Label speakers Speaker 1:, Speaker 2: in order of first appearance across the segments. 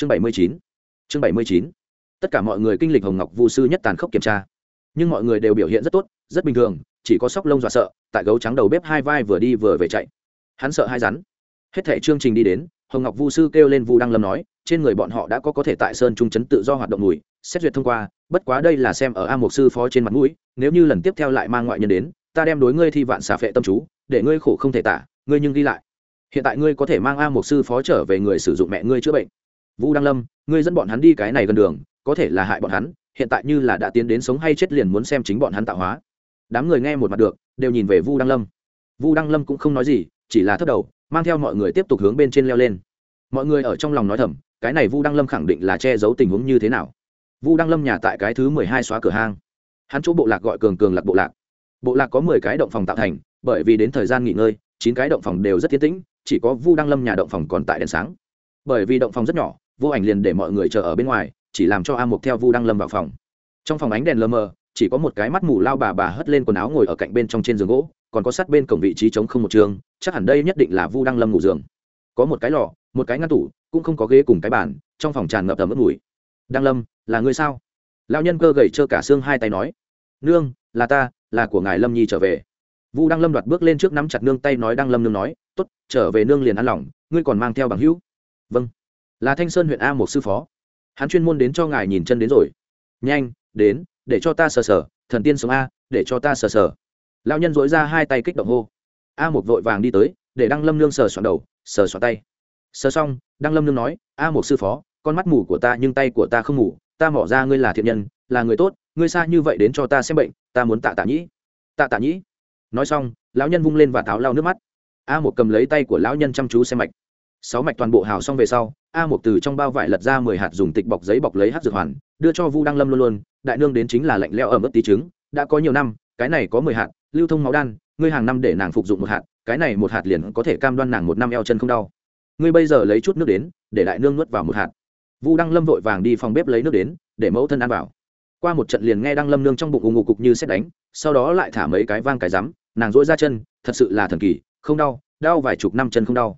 Speaker 1: chương bảy mươi chín. Chương bảy mươi chín. Tất cả mọi người kinh lịch hồng ngọc vu sư nhất tàn khốc kiểm tra. Nhưng mọi người đều biểu hiện rất tốt, rất bình thường, chỉ có sóc lông dọa sợ, tại gấu trắng đầu bếp hai vai vừa đi vừa về chạy. Hắn sợ hai rắn. Hết thể chương trình đi đến, hồng ngọc vu sư kêu lên vu đăng lâm nói, trên người bọn họ đã có có thể tại sơn trung chấn tự do hoạt động mùi, xét duyệt thông qua, bất quá đây là xem ở a mục sư phó trên mặt mũi, nếu như lần tiếp theo lại mang ngoại nhân đến, ta đem đối ngươi thi vạn xà phệ tâm chú, để ngươi khổ không thể tả, ngươi nhưng ghi lại. Hiện tại ngươi có thể mang a mục sư phó trở về người sử dụng mẹ ngươi chữa bệnh vũ đăng lâm, ngươi dẫn bọn hắn đi cái này gần đường, có thể là hại bọn hắn, hiện tại như là đã tiến đến sống hay chết liền muốn xem chính bọn hắn tạo hóa. Đám người nghe một mặt được, đều nhìn về vu đăng lâm. Vu đăng lâm cũng không nói gì, chỉ là thất đầu, mang theo mọi người tiếp tục hướng bên trên leo lên. Mọi người ở trong lòng nói thầm, cái này vu đăng lâm khẳng định là che giấu tình huống như thế nào. Vu đăng lâm nhà tại cái thứ mười hai xóa cửa hang. Hắn chỗ bộ lạc gọi cường cường lạc bộ lạc. Bộ lạc có mười cái động phòng tạo thành, bởi vì đến thời gian nghỉ ngơi, chín cái động phòng đều rất tiến tĩnh, chỉ có vu đăng lâm nhà động phòng còn tại đèn sáng. Bởi vì động phòng rất nhỏ vô ảnh liền để mọi người chờ ở bên ngoài, chỉ làm cho a mục theo vu đăng lâm vào phòng. Trong phòng ánh đèn lờ mờ, chỉ có một cái mắt mù lao bà bà hất lên quần áo ngồi ở cạnh bên trong trên giường gỗ, còn có sát bên cổng vị trí trống không một trường, chắc hẳn đây nhất định là vu đăng lâm ngủ giường. Có một cái lò, một cái ngăn tủ, cũng không có ghế cùng cái bàn, trong phòng tràn ngập tầm ướt mùi. Đăng lâm, là người sao? Lao nhân cơ gầy trơ cả xương hai tay nói. Nương, là ta, là của ngài lâm nhi trở về. Vu đăng lâm đoạt bước lên trước nắm chặt nương tay nói, đăng lâm nương nói t ố t trở về nương liền ăn lỏng ngươi còn mang theo bằng hữu. Vâng là thanh sơn huyện a một sư phó. Hắn chuyên môn đến cho ngài nhìn chân đến rồi. Nhanh, đến, để cho ta sờ sờ, thần tiên sống a, để cho ta sờ sờ. Lao nhân dối ra hai tay kích động hô. A một vội vàng đi tới, để đăng lâm nương sờ soạn đầu, sờ soạn tay. Sờ xong, đăng lâm nương nói, a một sư phó, con mắt mù của ta nhưng tay của ta không mù, ta mỏ ra ngươi là thiện nhân, là người tốt, ngươi xa như vậy đến cho ta xem bệnh, ta muốn tạ tạ nhĩ. Tạ tạ nhĩ? Nói xong, lão nhân vung lên và tháo lau nước mắt. A một cầm lấy tay của lão nhân chăm chú xem mạch sáu mạch toàn bộ hào xong về sau, a một từ trong bao vải lật ra mười hạt dùng tịch bọc giấy bọc lấy hát dược hoàn, đưa cho vu đăng lâm luôn luôn, đại nương đến chính là lạnh leo ở mức tí trứng, đã có nhiều năm, cái này có mười hạt, lưu thông máu đan, ngươi hàng năm để nàng phục dụng một hạt, cái này một hạt liền có thể cam đoan nàng một năm eo chân không đau. Ngươi bây giờ lấy chút nước đến, để đại nương nuốt vào một hạt. Vu đăng lâm vội vàng đi phòng bếp lấy nước đến, để mẫu thân ăn vào. Qua một trận liền nghe đăng lâm nương trong bụng ù ngụ cục như xét đánh, sau đó lại thả mấy cái vang cái rắm, nàng dỗi ra chân, thật sự là thần kỳ, không đau đau vài chục năm chân không đau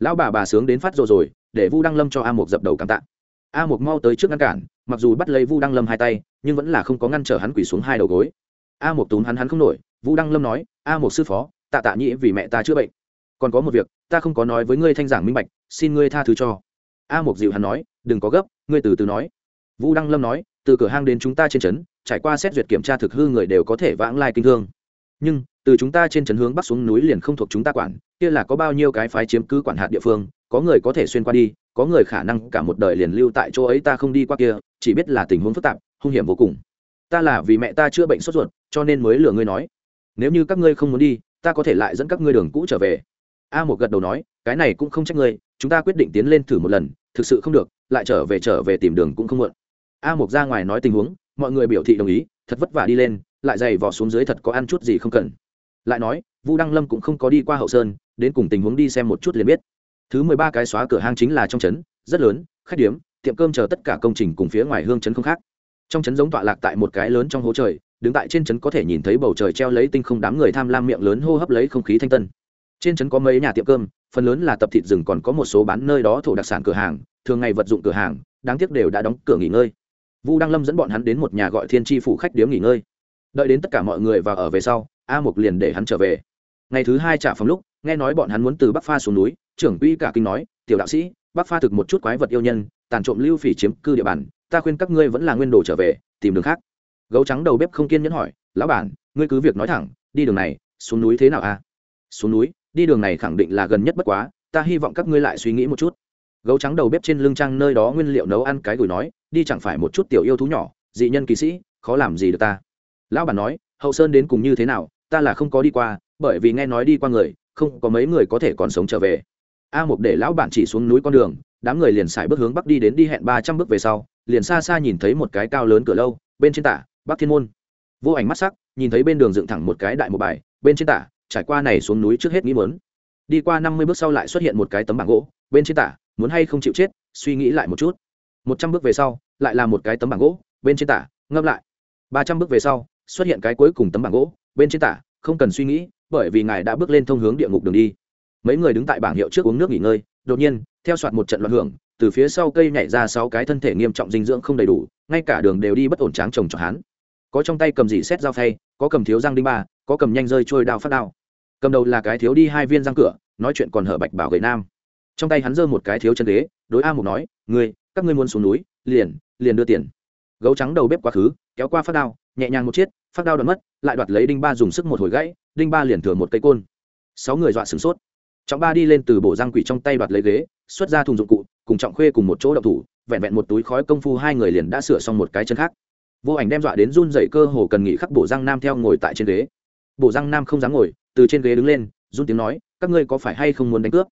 Speaker 1: lão bà bà sướng đến phát rồi rồi, để vu đăng lâm cho a Mục dập đầu cảm tạ. A Mục mau tới trước ngăn cản, mặc dù bắt lấy vu đăng lâm hai tay, nhưng vẫn là không có ngăn trở hắn quỳ xuống hai đầu gối. A Mục túm hắn hắn không nổi. Vu đăng lâm nói, a Mục sư phó, tạ tạ nhĩ vì mẹ ta chữa bệnh. Còn có một việc, ta không có nói với ngươi thanh giảng minh bạch, xin ngươi tha thứ cho. A Mục dịu hắn nói, đừng có gấp, ngươi từ từ nói. Vu đăng lâm nói, từ cửa hang đến chúng ta trên trấn, trải qua xét duyệt kiểm tra thực hư người đều có thể vãng lai kinh thương. Nhưng từ chúng ta trên trấn hướng bắc xuống núi liền không thuộc chúng ta quản, kia là có bao nhiêu cái phái chiếm cứ quản hạt địa phương, có người có thể xuyên qua đi, có người khả năng cả một đời liền lưu tại chỗ ấy ta không đi qua kia, chỉ biết là tình huống phức tạp, hung hiểm vô cùng. Ta là vì mẹ ta chữa bệnh sốt ruột, cho nên mới lừa ngươi nói. Nếu như các ngươi không muốn đi, ta có thể lại dẫn các ngươi đường cũ trở về. A một gật đầu nói, cái này cũng không trách ngươi, chúng ta quyết định tiến lên thử một lần, thực sự không được, lại trở về trở về tìm đường cũng không muộn. A một ra ngoài nói tình huống, mọi người biểu thị đồng ý, thật vất vả đi lên, lại giày vò xuống dưới thật có ăn chút gì không cần lại nói, vu đăng lâm cũng không có đi qua hậu sơn, đến cùng tình huống đi xem một chút liền biết. Thứ mười ba cái xóa cửa hang chính là trong trấn, rất lớn, khách điếm, tiệm cơm chờ tất cả công trình cùng phía ngoài hương trấn không khác. Trong trấn giống tọa lạc tại một cái lớn trong hố trời, đứng tại trên trấn có thể nhìn thấy bầu trời treo lấy tinh không đám người tham lam miệng lớn hô hấp lấy không khí thanh tân. Trên trấn có mấy nhà tiệm cơm, phần lớn là tập thịt rừng còn có một số bán nơi đó thổ đặc sản cửa hàng, thường ngày vật dụng cửa hàng, đáng tiếc đều đã đóng cửa nghỉ ngơi. Vu đăng lâm dẫn bọn hắn đến một nhà gọi thiên tri phủ khách điếm nghỉ ngơi. Đợi đến tất cả mọi người và ở về sau a mục liền để hắn trở về. Ngày thứ hai trả phòng lúc, nghe nói bọn hắn muốn từ bắc pha xuống núi, trưởng quỹ cả kinh nói, tiểu đạo sĩ, bắc pha thực một chút quái vật yêu nhân, tàn trộm lưu phỉ chiếm cư địa bàn, ta khuyên các ngươi vẫn là nguyên đồ trở về, tìm đường khác. Gấu trắng đầu bếp không kiên nhẫn hỏi, lão bản, ngươi cứ việc nói thẳng, đi đường này, xuống núi thế nào a? Xuống núi, đi đường này khẳng định là gần nhất bất quá, ta hy vọng các ngươi lại suy nghĩ một chút. Gấu trắng đầu bếp trên lưng trang nơi đó nguyên liệu nấu ăn cái gửi nói, đi chẳng phải một chút tiểu yêu thú nhỏ, dị nhân kỳ sĩ, khó làm gì được ta. Lão bản nói, hậu sơn đến cùng như thế nào ta là không có đi qua, bởi vì nghe nói đi qua người, không có mấy người có thể còn sống trở về. A một để lão bản chỉ xuống núi con đường, đám người liền xài bước hướng bắc đi đến đi hẹn ba trăm bước về sau, liền xa xa nhìn thấy một cái cao lớn cửa lâu, bên trên tả, bắc thiên môn. Vô ảnh mắt sắc, nhìn thấy bên đường dựng thẳng một cái đại một bài, bên trên tả, trải qua này xuống núi trước hết nghĩ mớn đi qua năm mươi bước sau lại xuất hiện một cái tấm bảng gỗ, bên trên tả, muốn hay không chịu chết, suy nghĩ lại một chút. Một trăm bước về sau, lại là một cái tấm bảng gỗ, bên trên tả, ngâm lại. Ba trăm bước về sau xuất hiện cái cuối cùng tấm bảng gỗ, bên trên tả, không cần suy nghĩ, bởi vì ngài đã bước lên thông hướng địa ngục đường đi. Mấy người đứng tại bảng hiệu trước uống nước nghỉ ngơi, đột nhiên, theo soạt một trận loạn hưởng, từ phía sau cây nhảy ra sáu cái thân thể nghiêm trọng dinh dưỡng không đầy đủ, ngay cả đường đều đi bất ổn tráng chồng cho hắn. Có trong tay cầm dỉ xét dao phay, có cầm thiếu răng đinh ba, có cầm nhanh rơi trôi đao phát đao. Cầm đầu là cái thiếu đi hai viên răng cửa, nói chuyện còn hở bạch bảo gậy nam. Trong tay hắn giơ một cái thiếu chân ghế, đối a mục nói, ngươi, các ngươi muốn xuống núi, liền liền đưa tiền gấu trắng đầu bếp quá khứ, kéo qua phát đao, nhẹ nhàng một chiếc, phát đao đoạt mất, lại đoạt lấy đinh ba dùng sức một hồi gãy, đinh ba liền thừa một cây côn. Sáu người dọa sửng sốt. Trọng ba đi lên từ bổ răng quỷ trong tay đoạt lấy ghế, xuất ra thùng dụng cụ, cùng trọng khuê cùng một chỗ đậu thủ, vẹn vẹn một túi khói công phu hai người liền đã sửa xong một cái chân khác. Vô ảnh đem dọa đến run dậy cơ hồ cần nghỉ khắc bổ răng nam theo ngồi tại trên ghế. Bổ răng nam không dám ngồi, từ trên ghế đứng lên, run tiếng nói, các ngươi có phải hay không muốn đánh cướp?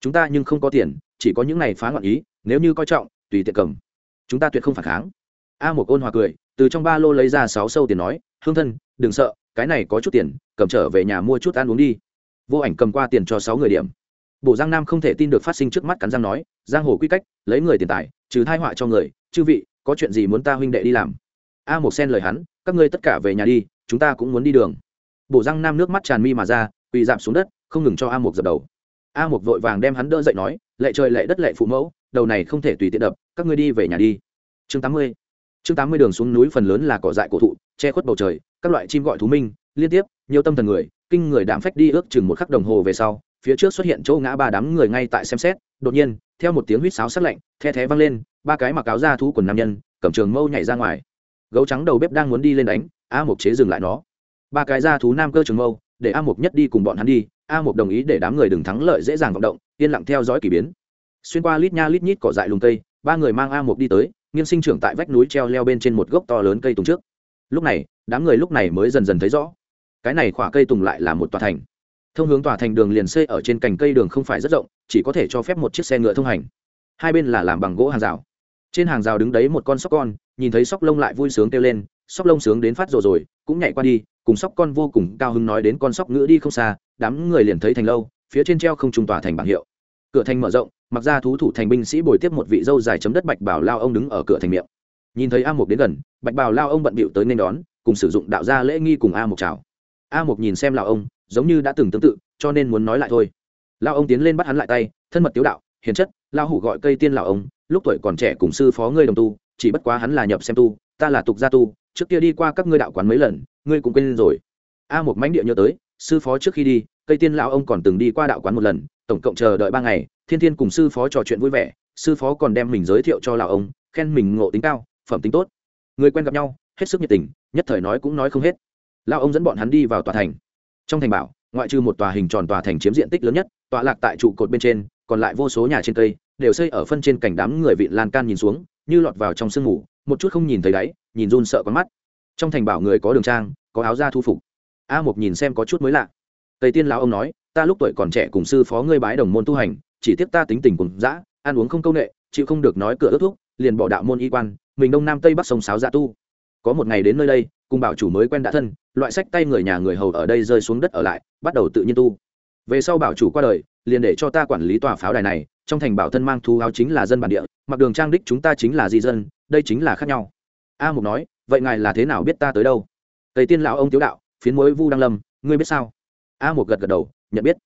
Speaker 1: Chúng ta nhưng không có tiền, chỉ có những này phá loạn ý, nếu như coi trọng, tùy tiện cầm. Chúng ta tuyệt không phản kháng a một ôn hòa cười, từ trong ba lô lấy ra sáu sâu tiền nói, hương thân, đừng sợ, cái này có chút tiền, cầm trở về nhà mua chút ăn uống đi. Vô ảnh cầm qua tiền cho sáu người điểm. Bổ giang nam không thể tin được phát sinh trước mắt cắn giang nói, giang hồ quy cách, lấy người tiền tài, trừ thai họa cho người, chư vị, có chuyện gì muốn ta huynh đệ đi làm? A một sen lời hắn, các ngươi tất cả về nhà đi, chúng ta cũng muốn đi đường. Bổ giang nam nước mắt tràn mi mà ra, quỳ giảm xuống đất, không ngừng cho a một dập đầu. A một vội vàng đem hắn đỡ dậy nói, lệ trời lệ đất lệ phụ mẫu, đầu này không thể tùy tiện đập, các ngươi đi về nhà đi. Chương tám mươi chương tám mươi đường xuống núi phần lớn là cỏ dại cổ thụ, che khuất bầu trời, các loại chim gọi thú minh, liên tiếp, nhiều tâm thần người, kinh người đạm phách đi ước chừng một khắc đồng hồ về sau, phía trước xuất hiện chỗ ngã ba đám người ngay tại xem xét, đột nhiên, theo một tiếng huýt sáo sắc lạnh, the thé vang lên, ba cái mặc áo da thú quần nam nhân, cầm trường mâu nhảy ra ngoài. Gấu trắng đầu bếp đang muốn đi lên đánh, a mục chế dừng lại nó. Ba cái da thú nam cơ trường mâu, để a mục nhất đi cùng bọn hắn đi, a mục đồng ý để đám người đừng thắng lợi dễ dàng vọng động, yên lặng theo dõi k ỳ biến. Xuyên qua lít nha lít nhít cỏ dại lùng cây, ba người mang a mục đi tới nghiên sinh trưởng tại vách núi treo leo bên trên một gốc to lớn cây tùng trước. Lúc này, đám người lúc này mới dần dần thấy rõ. Cái này khỏa cây tùng lại là một tòa thành. Thông hướng tòa thành đường liền xây ở trên cành cây đường không phải rất rộng, chỉ có thể cho phép một chiếc xe ngựa thông hành. Hai bên là làm bằng gỗ hàng rào. Trên hàng rào đứng đấy một con sóc con, nhìn thấy sóc lông lại vui sướng kêu lên, sóc lông sướng đến phát rồi rồi, cũng nhảy qua đi, cùng sóc con vô cùng cao hứng nói đến con sóc ngựa đi không xa, đám người liền thấy thành lâu, phía trên treo không trung tòa thành bảng hiệu. Cửa thành mở rộng mặc ra thú thủ thành binh sĩ bồi tiếp một vị dâu dài chấm đất bạch bảo lao ông đứng ở cửa thành miệng. Nhìn thấy a mục đến gần, bạch bảo lao ông bận bịu tới nên đón, cùng sử dụng đạo gia lễ nghi cùng a mục chào. A mục nhìn xem lao ông, giống như đã từng tương tự, cho nên muốn nói lại thôi. Lao ông tiến lên bắt hắn lại tay, thân mật tiếu đạo, hiền chất lao hủ gọi cây tiên lao ông, lúc tuổi còn trẻ cùng sư phó ngươi đồng tu, chỉ bất quá hắn là nhập xem tu, ta là tục gia tu, trước kia đi qua các ngươi đạo quán mấy lần, ngươi cũng quên rồi. A một mánh địa nhớ tới, sư phó trước khi đi, cây tiên lão ông còn từng đi qua đạo quán một lần, tổng cộng chờ đợi ba ngày thiên thiên cùng sư phó trò chuyện vui vẻ, sư phó còn đem mình giới thiệu cho lão ông, khen mình ngộ tính cao, phẩm tính tốt. Người quen gặp nhau, hết sức nhiệt tình, nhất thời nói cũng nói không hết. Lão ông dẫn bọn hắn đi vào tòa thành. Trong thành bảo, ngoại trừ một tòa hình tròn tòa thành chiếm diện tích lớn nhất, tọa lạc tại trụ cột bên trên, còn lại vô số nhà trên cây, đều xây ở phân trên cảnh đám người vị lan can nhìn xuống, như lọt vào trong sương ngủ một chút không nhìn thấy đáy, nhìn run sợ con mắt. Trong thành bảo người có đường trang, có áo da thu phục. A một nhìn xem có chút mới lạ. Tây tiên lão ông nói, ta lúc tuổi còn trẻ cùng sư phó ngươi bái đồng môn tu hành chỉ tiếc ta tính tình cùng dã, ăn uống không công nghệ chịu không được nói cửa ước thuốc liền bỏ đạo môn y quan, mình đông nam tây bắc sông sáo dạ tu. Có một ngày đến nơi đây, cùng bảo chủ mới quen đã thân, loại sách tay người nhà người hầu ở đây rơi xuống đất ở lại, bắt đầu tự nhiên tu. Về sau bảo chủ qua đời, liền để cho ta quản lý tòa pháo đài này, trong thành bảo thân mang thu áo chính là dân bản địa, mặc đường trang đích chúng ta chính là di dân, đây chính là khác nhau. A mục nói, vậy ngài là thế nào biết ta tới đâu? Tây tiên lão ông tiếu đạo, phiến mối vu đăng lâm, ngươi biết sao? A mục gật gật đầu, nhận biết.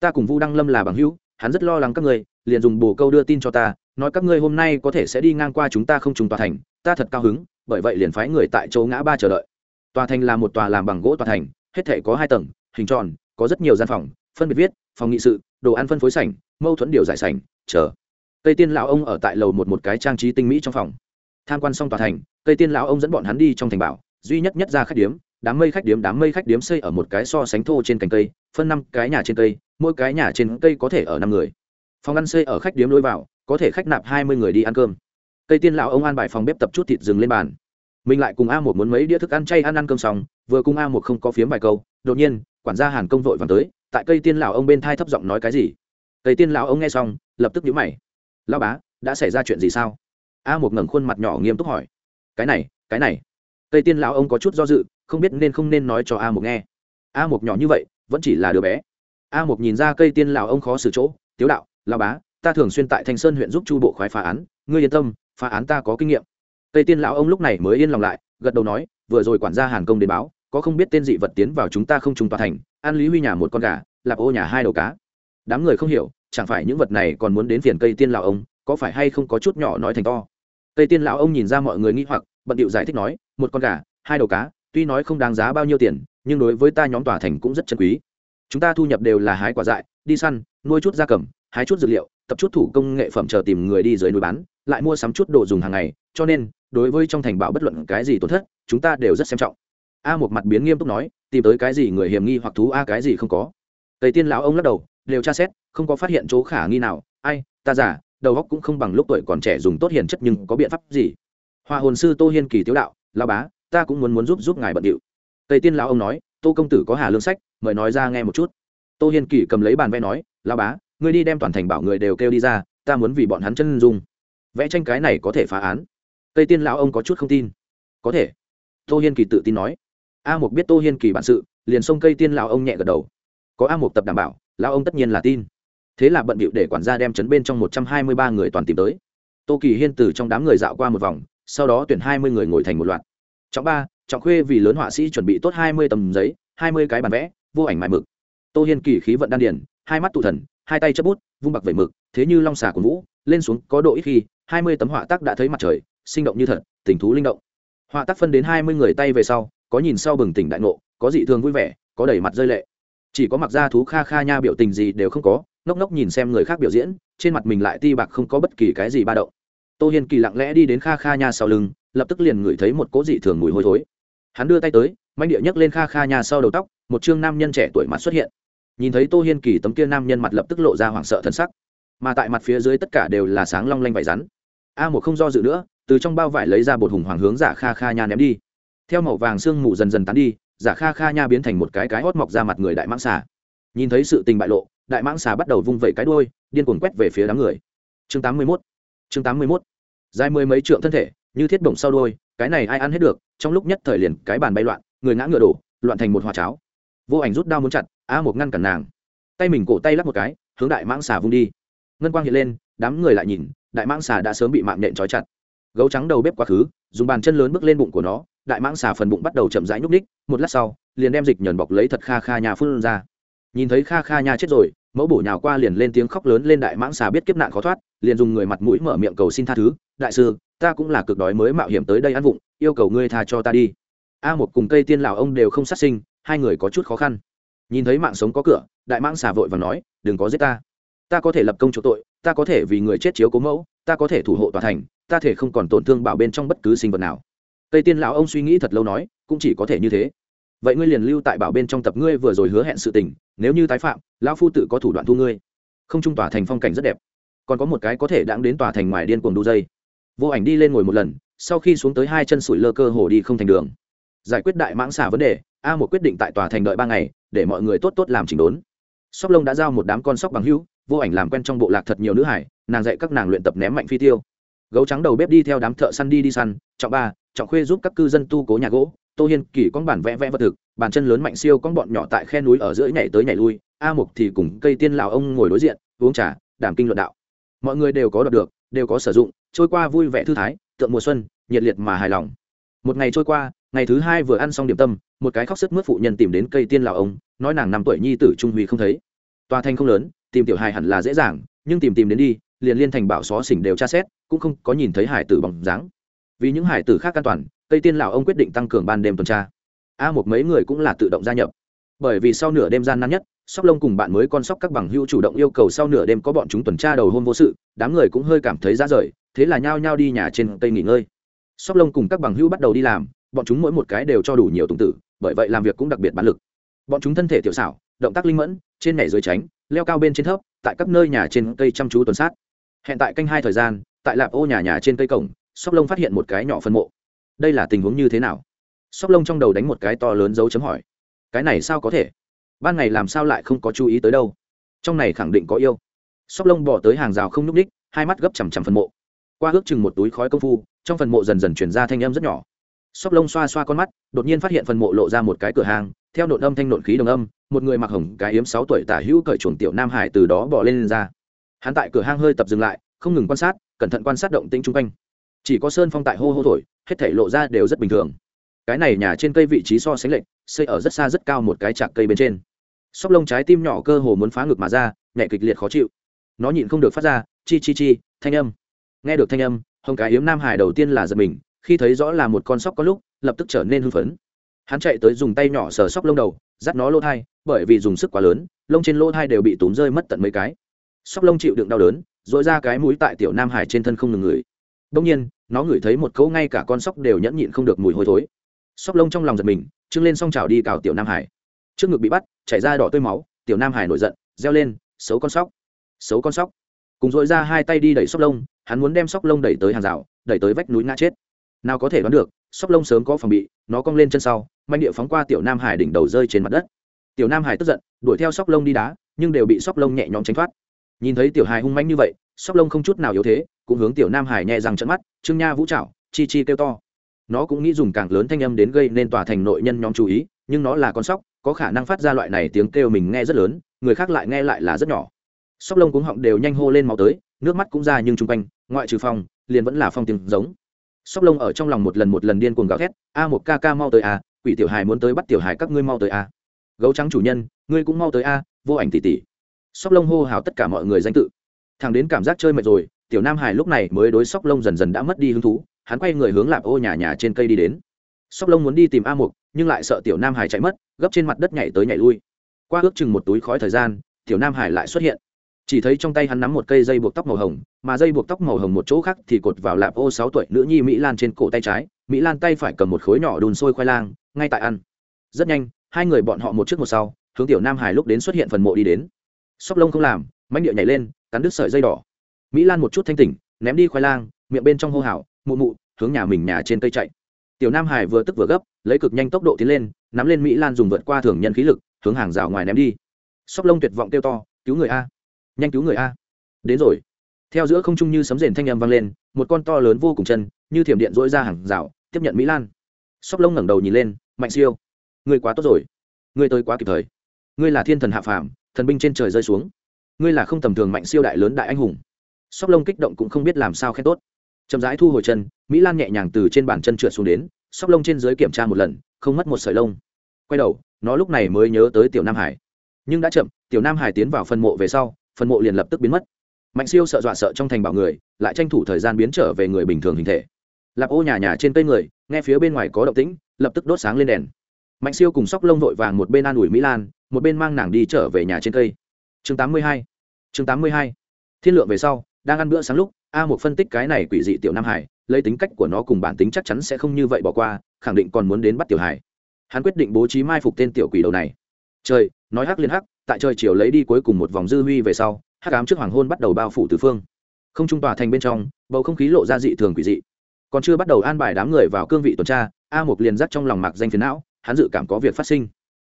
Speaker 1: Ta cùng vu đăng lâm là bằng hữu hắn rất lo lắng các ngươi, liền dùng bồ câu đưa tin cho ta, nói các ngươi hôm nay có thể sẽ đi ngang qua chúng ta không trùng tòa thành, ta thật cao hứng, bởi vậy liền phái người tại chỗ ngã ba chờ đợi. Tòa thành là một tòa làm bằng gỗ tòa thành, hết thể có hai tầng, hình tròn, có rất nhiều gian phòng, phân biệt viết, phòng nghị sự, đồ ăn phân phối sảnh, mâu thuẫn điều giải sảnh, chờ. Cây tiên lão ông ở tại lầu một một cái trang trí tinh mỹ trong phòng. Tham quan xong tòa thành cây tiên lão ông dẫn bọn hắn đi trong thành bảo, duy nhất nhất ra khách điếm đám mây khách điếm, đám mây khách điếm xây ở một cái so sánh thô trên cành cây, phân năm cái nhà trên cây, mỗi cái nhà trên cây có thể ở năm người. Phòng ăn xây ở khách điếm lôi vào, có thể khách nạp hai mươi người đi ăn cơm. Cây tiên lão ông an bài phòng bếp tập chút thịt rừng lên bàn. Mình lại cùng a một muốn mấy đĩa thức ăn chay ăn ăn cơm xong, vừa cùng a một không có phiếm vài câu, đột nhiên, quản gia hàn công vội vàng tới, tại cây tiên lão ông bên thai thấp giọng nói cái gì. Cây tiên lão ông nghe xong, lập tức nhíu mày. Lao bá, đã xảy ra chuyện gì sao? A một ngẩng khuôn mặt nhỏ nghiêm túc hỏi. Cái này cái này. Cây tiên lão ông có chút do dự không biết nên không nên nói cho a Mục nghe. A Mục nhỏ như vậy, vẫn chỉ là đứa bé. A Mục nhìn ra cây tiên lão ông khó xử chỗ, tiếu đạo lao bá, ta thường xuyên tại thanh sơn huyện giúp chu bộ khoái phá án, ngươi yên tâm, phá án ta có kinh nghiệm. Cây tiên lão ông lúc này mới yên lòng lại, gật đầu nói, vừa rồi quản gia hàn công đến báo, có không biết tên dị vật tiến vào chúng ta không trùng tòa thành, An lý huy nhà một con gà, lạp ô nhà hai đầu cá. Đám người không hiểu, chẳng phải những vật này còn muốn đến phiền cây tiên lão ông, có phải hay không có chút nhỏ nói thành to. Tây tiên lão ông nhìn ra mọi người nghi hoặc, bận điệu giải thích nói, một con gà, hai đầu cá tuy nói không đáng giá bao nhiêu tiền, nhưng đối với ta nhóm tòa thành cũng rất chân quý. Chúng ta thu nhập đều là hái quả dại, đi săn, nuôi chút gia cầm, hái chút dược liệu, tập chút thủ công nghệ phẩm chờ tìm người đi dưới núi bán, lại mua sắm chút đồ dùng hàng ngày, cho nên, đối với trong thành bảo bất luận cái gì tổn thất, chúng ta đều rất xem trọng. A một mặt biến nghiêm túc nói, tìm tới cái gì người hiểm nghi hoặc thú a, cái gì không có. Tây tiên lão ông lắc đầu, đều tra xét, không có phát hiện chỗ khả nghi nào. Ai, ta giả đầu óc cũng không bằng lúc tuổi còn trẻ dùng tốt hiền chất nhưng có biện pháp gì? Hoa hồn sư tô hiên kỳ tiếu đạo lao bá ta cũng muốn muốn giúp giúp ngài bận điệu. Tây tiên lão ông nói, tô công tử có hà lương sách, mời nói ra nghe một chút. Tô hiên kỳ cầm lấy bàn vẽ nói lao bá, ngươi đi đem toàn thành bảo người đều kêu đi ra, ta muốn vì bọn hắn chân dung. Vẽ tranh cái này có thể phá án. Tây tiên lão ông có chút không tin. Có thể. Tô hiên kỳ tự tin nói. A mục biết tô hiên kỳ bản sự, liền xông cây tiên lão ông nhẹ gật đầu. Có a mục tập đảm bảo, lão ông tất nhiên là tin. Thế là bận bịu để quản gia đem chấn bên trong một trăm hai mươi ba người toàn tìm tới. Tô kỳ hiên từ trong đám người dạo qua một vòng, sau đó tuyển hai mươi người ngồi thành một loạt trọng ba, trọng khuê vì lớn họa sĩ chuẩn bị tốt hai mươi tầm giấy, hai mươi cái bản vẽ, vô ảnh mại mực. Tô hiên kỳ khí vận đan điển hai mắt tụ thần, hai tay chấp bút, vung bạc vẩy mực, thế như long xà của vũ, lên xuống có độ ít khi, hai mươi tấm họa tác đã thấy mặt trời, sinh động như thật, tình thú linh động. Họa tác phân đến hai mươi người tay về sau, có nhìn sau bừng tỉnh đại ngộ, có dị thường vui vẻ, có đầy mặt rơi lệ. Chỉ có mặc ra thú kha kha nha biểu tình gì đều không có, ngốc ngốc nhìn xem người khác biểu diễn, trên mặt mình lại ti bạc không có bất kỳ cái gì ba động. Tô hiên kỳ lặng lẽ đi đến kha kha nha sau lưng lập tức liền ngửi thấy một cỗ dị thường mùi hôi thối. Hắn đưa tay tới manh địa nhấc lên kha kha nhà sau đầu tóc, một chương nam nhân trẻ tuổi mặt xuất hiện. Nhìn thấy tô hiên kỳ tấm kia nam nhân mặt lập tức lộ ra hoảng sợ thân sắc. Mà tại mặt phía dưới tất cả đều là sáng long lanh vải rắn. A một không do dự nữa, từ trong bao vải lấy ra bột hùng hoàng hướng giả kha kha nha ném đi. Theo màu vàng sương mù dần dần tán đi, giả kha kha nha biến thành một cái cái hót mọc ra mặt người đại mãng xà. Nhìn thấy sự tình bại lộ, đại mãng xà bắt đầu vung vẩy cái đuôi, điên cuồng quét về phía đám người. Chương tám mươi 81 chương tám mươi 81 dài mười mấy trượng thân thể như thiết bổng sau đuôi cái này ai ăn hết được, trong lúc nhất thời liền cái bàn bay loạn, người ngã ngựa đổ, loạn thành một hòa cháo. Vô ảnh rút đao muốn chặt, a một ngăn cản nàng. Tay mình cổ tay lắp một cái, hướng đại mãng xà vung đi. Ngân quang hiện lên, đám người lại nhìn, đại mãng xà đã sớm bị mạng nện trói chặt. Gấu trắng đầu bếp quá khứ, dùng bàn chân lớn bước lên bụng của nó, đại mãng xà phần bụng bắt đầu chậm rãi nhúc ních một lát sau, liền đem dịch nhờn bọc lấy thật kha kha nhà phun ra. Nhìn thấy kha kha nha chết rồi, mẫu bổ nhào qua liền lên tiếng khóc lớn lên đại mãng xà biết kiếp nạn khó thoát, liền dùng người mặt mũi mở miệng cầu xin tha thứ, đại sư ta cũng là cực đói mới mạo hiểm tới đây ăn vụng, yêu cầu ngươi tha cho ta đi. A một cùng cây tiên lào ông đều không sát sinh, hai người có chút khó khăn. Nhìn thấy mạng sống có cửa, đại mãng xà vội và nói, đừng có giết ta. Ta có thể lập công chỗ tội, ta có thể vì người chết chiếu cố mẫu, ta có thể thủ hộ tòa thành, ta thể không còn tổn thương bảo bên trong bất cứ sinh vật nào. Tây tiên lão ông suy nghĩ thật lâu nói, cũng chỉ có thể như thế. Vậy ngươi liền lưu tại bảo bên trong tập ngươi vừa rồi hứa hẹn sự tình, nếu như tái phạm, lão phu tự có thủ đoạn thu ngươi. Không trung tòa thành phong cảnh rất đẹp. Còn có một cái có thể đáng đến tòa thành ngoài điên cuồng đu dây vô ảnh đi lên ngồi một lần, sau khi xuống tới hai chân sủi lơ cơ hồ đi không thành đường. Giải quyết đại mãng xả vấn đề, a một quyết định tại tòa thành đợi ba ngày, để mọi người tốt tốt làm chỉnh đốn. Sóc lông đã giao một đám con sóc bằng hữu, vô ảnh làm quen trong bộ lạc thật nhiều nữ hải, nàng dạy các nàng luyện tập ném mạnh phi tiêu. Gấu trắng đầu bếp đi theo đám thợ săn đi đi săn, trọng ba, trọng khuê giúp các cư dân tu cố nhà gỗ, tô hiên, kỳ con bản vẽ vẽ vật thực, bàn chân lớn mạnh siêu con bọn nhỏ tại khe núi ở giữa nhảy tới nhảy lui, a mục thì cùng cây tiên lào ông ngồi đối diện, uống trà đảm kinh luận đạo. Mọi người đều có đọc được đều có sử dụng, trôi qua vui vẻ thư thái tượng mùa xuân, nhiệt liệt mà hài lòng. Một ngày trôi qua, ngày thứ hai vừa ăn xong điểm tâm, một cái khóc sức mướt phụ nhân tìm đến cây tiên lào ông, nói nàng năm tuổi nhi tử trung huy không thấy. Tòa thành không lớn, tìm tiểu hài hẳn là dễ dàng, nhưng tìm tìm đến đi, liền liên thành bảo xó xỉnh đều tra xét, cũng không có nhìn thấy hải tử bằng dáng. Vì những hải tử khác an toàn, cây tiên lão ông quyết định tăng cường ban đêm tuần tra. A một mấy người cũng là tự động gia nhập. Bởi vì sau nửa đêm gian nan nhất sóc lông cùng bạn mới con sóc các bằng hữu chủ động yêu cầu sau nửa đêm có bọn chúng tuần tra đầu hôm vô sự, đám người cũng hơi cảm thấy ra rời, thế là nhao nhao đi nhà trên cây nghỉ ngơi. Sóc lông cùng các bằng hữu bắt đầu đi làm, bọn chúng mỗi một cái đều cho đủ nhiều tùng tử, bởi vậy làm việc cũng đặc biệt bán lực. Bọn chúng thân thể tiểu xảo, động tác linh mẫn, trên nhảy dưới tránh, leo cao bên trên thấp, tại các nơi nhà trên cây chăm chú tuần sát. Hẹn tại canh hai thời gian, tại lạp ô nhà nhà trên cây cổng, sóc lông phát hiện một cái nhỏ phân mộ. Đây là tình huống như thế nào? Sóc lông trong đầu đánh một cái to lớn dấu chấm hỏi. Cái này sao có thể? Ban ngày làm sao lại không có chú ý tới đâu? Trong này khẳng định có yêu. Sóc lông bỏ tới hàng rào không n ú c ních hai mắt gấp chằm chằm phần mộ. Qua ước chừng một túi khói công phu trong phần mộ dần dần chuyển ra thanh âm rất nhỏ. Sóc lông xoa xoa con mắt đột nhiên phát hiện phần mộ lộ ra một cái cửa hàng theo nộn âm thanh nộn khí đồng âm một người mặc hồng cái yếm sáu tuổi tả hữu cởi chuồng tiểu nam hải từ đó bỏ lên, lên ra. Hắn tại cửa hang hơi tập dừng lại không ngừng quan sát cẩn thận quan sát động tĩnh chung quanh. Chỉ có sơn phong tại hô hô thổi hết thể lộ ra đều rất bình thường. Cái này nhà trên cây vị trí so sánh lệch xây ở rất xa rất cao một cái trạc cây bên trên sóc lông trái tim nhỏ cơ hồ muốn phá ngực mà ra, nhẹ kịch liệt khó chịu. Nó nhịn không được phát ra, chi chi chi, thanh âm. Nghe được thanh âm, hồng cái hiếm nam hải đầu tiên là giật mình, khi thấy rõ là một con sóc có lúc, lập tức trở nên hưng phấn. Hắn chạy tới dùng tay nhỏ sờ sóc lông đầu, dắt nó lỗ thai, bởi vì dùng sức quá lớn, lông trên lỗ thai đều bị túm rơi mất tận mấy cái. Sóc lông chịu đựng đau đớn dội ra cái mũi tại tiểu nam hải trên thân không ngừng ngửi. Đông nhiên, nó ngửi thấy một cấu ngay cả con sóc đều nhẫn nhịn không được mùi hôi thối. Sóc lông trong lòng giật mình, trưng lên xong chảo đi cào tiểu nam hải trước ngực bị bắt, chảy ra đỏ tươi máu, tiểu nam hải nổi giận, reo lên, xấu con sóc! Xấu con sóc! Cùng dội ra hai tay đi đẩy sóc lông, hắn muốn đem sóc lông đẩy tới hàng rào, đẩy tới vách núi ngã chết. Nào có thể đoán được, sóc lông sớm có phòng bị, nó cong lên chân sau, manh địa phóng qua tiểu nam hải đỉnh đầu rơi trên mặt đất. Tiểu nam hải tức giận, đuổi theo sóc lông đi đá, nhưng đều bị sóc lông nhẹ nhõm tránh thoát. Nhìn thấy tiểu hải hung manh như vậy, sóc lông không chút nào yếu thế, cũng hướng tiểu nam hải nhẹ rằng trận mắt, trương nha vũ trảo chi chi kêu to. Nó cũng nghĩ dùng càng lớn thanh âm đến gây nên tòa thành nội nhân nhóm chú ý, nhưng nó là con sóc có khả năng phát ra loại này tiếng kêu mình nghe rất lớn, người khác lại nghe lại là rất nhỏ. Sóc lông cuống họng đều nhanh hô lên máu tới, nước mắt cũng ra nhưng chung quanh, ngoại trừ phong, liền vẫn là phong tiếng giống. Sóc lông ở trong lòng một lần một lần điên cuồng gào thét, a một ca ca mau tới a, quỷ tiểu hài muốn tới bắt tiểu hài các ngươi mau tới a. Gấu trắng chủ nhân, ngươi cũng mau tới a, vô ảnh tỷ tỷ. Sóc lông hô hào tất cả mọi người danh tự. Thằng đến cảm giác chơi mệt rồi, tiểu nam hải lúc này mới đối sóc lông dần dần đã mất đi hứng thú, hắn quay người hướng lạp ô nhà nhà trên cây đi đến. Sóc lông muốn đi tìm a mục nhưng lại sợ tiểu nam hải chạy mất, gấp trên mặt đất nhảy tới nhảy lui. Qua ước chừng một túi khói thời gian, tiểu nam hải lại xuất hiện. Chỉ thấy trong tay hắn nắm một cây dây buộc tóc màu hồng, mà dây buộc tóc màu hồng một chỗ khác thì cột vào lạp ô sáu tuổi nữ nhi mỹ lan trên cổ tay trái, mỹ lan tay phải cầm một khối nhỏ đùn sôi khoai lang, ngay tại ăn. Rất nhanh, hai người bọn họ một trước một sau, hướng tiểu nam hải lúc đến xuất hiện phần mộ đi đến. Sóc lông không làm manh điệu nhảy lên, cắn đứt sợi dây đỏ. Mỹ lan một chút thanh tỉnh, ném đi khoai lang, miệng bên trong hô hào, mụ mụ, hướng nhà mình nhà trên cây chạy. Tiểu nam hải vừa tức vừa gấp lấy cực nhanh tốc độ tiến lên, nắm lên mỹ lan dùng vượt qua thường nhân khí lực, hướng hàng rào ngoài ném đi. Sóc lông tuyệt vọng kêu to, cứu người a! Nhanh cứu người a! Đến rồi! Theo giữa không trung như sấm rền thanh âm vang lên, một con to lớn vô cùng chân, như thiểm điện dỗi ra hàng rào, tiếp nhận mỹ lan. Sóc lông ngẩng đầu nhìn lên, mạnh siêu! Ngươi quá tốt rồi! Ngươi tới quá kịp thời! Ngươi là thiên thần hạ phàm, thần binh trên trời rơi xuống! Ngươi là không tầm thường mạnh siêu đại lớn đại anh hùng! Sóc lông kích động cũng không biết làm sao khen tốt. Chậm rãi thu hồi chân, mỹ lan nhẹ nhàng từ trên bàn chân trượt xuống đến sóc lông trên dưới kiểm tra một lần, không mất một sợi lông. Quay đầu, nó lúc này mới nhớ tới tiểu nam hải. Nhưng đã chậm, tiểu nam hải tiến vào phần mộ về sau, phần mộ liền lập tức biến mất. Mạnh siêu sợ dọa sợ trong thành bảo người, lại tranh thủ thời gian biến trở về người bình thường hình thể. Lạp ô nhà nhà trên cây người, nghe phía bên ngoài có động tĩnh, lập tức đốt sáng lên đèn. Mạnh siêu cùng sóc lông vội vàng một bên an ủi mỹ lan, một bên mang nàng đi trở về nhà trên cây. Chương 82. chương 82. thiên lượng về sau đang ăn bữa sáng lúc, a một phân tích cái này quỷ dị tiểu nam hải, lấy tính cách của nó cùng bản tính chắc chắn sẽ không như vậy bỏ qua, khẳng định còn muốn đến bắt tiểu hải. Hắn quyết định bố trí mai phục tên tiểu quỷ đầu này. Trời, nói hắc liên hắc, tại trời chiều lấy đi cuối cùng một vòng dư huy về sau, hắc ám trước hoàng hôn bắt đầu bao phủ tứ phương. Không trung tòa thành bên trong, bầu không khí lộ ra dị thường quỷ dị. Còn chưa bắt đầu an bài đám người vào cương vị tuần tra, a một liền dắt trong lòng mặc danh phiền não, hắn dự cảm có việc phát sinh.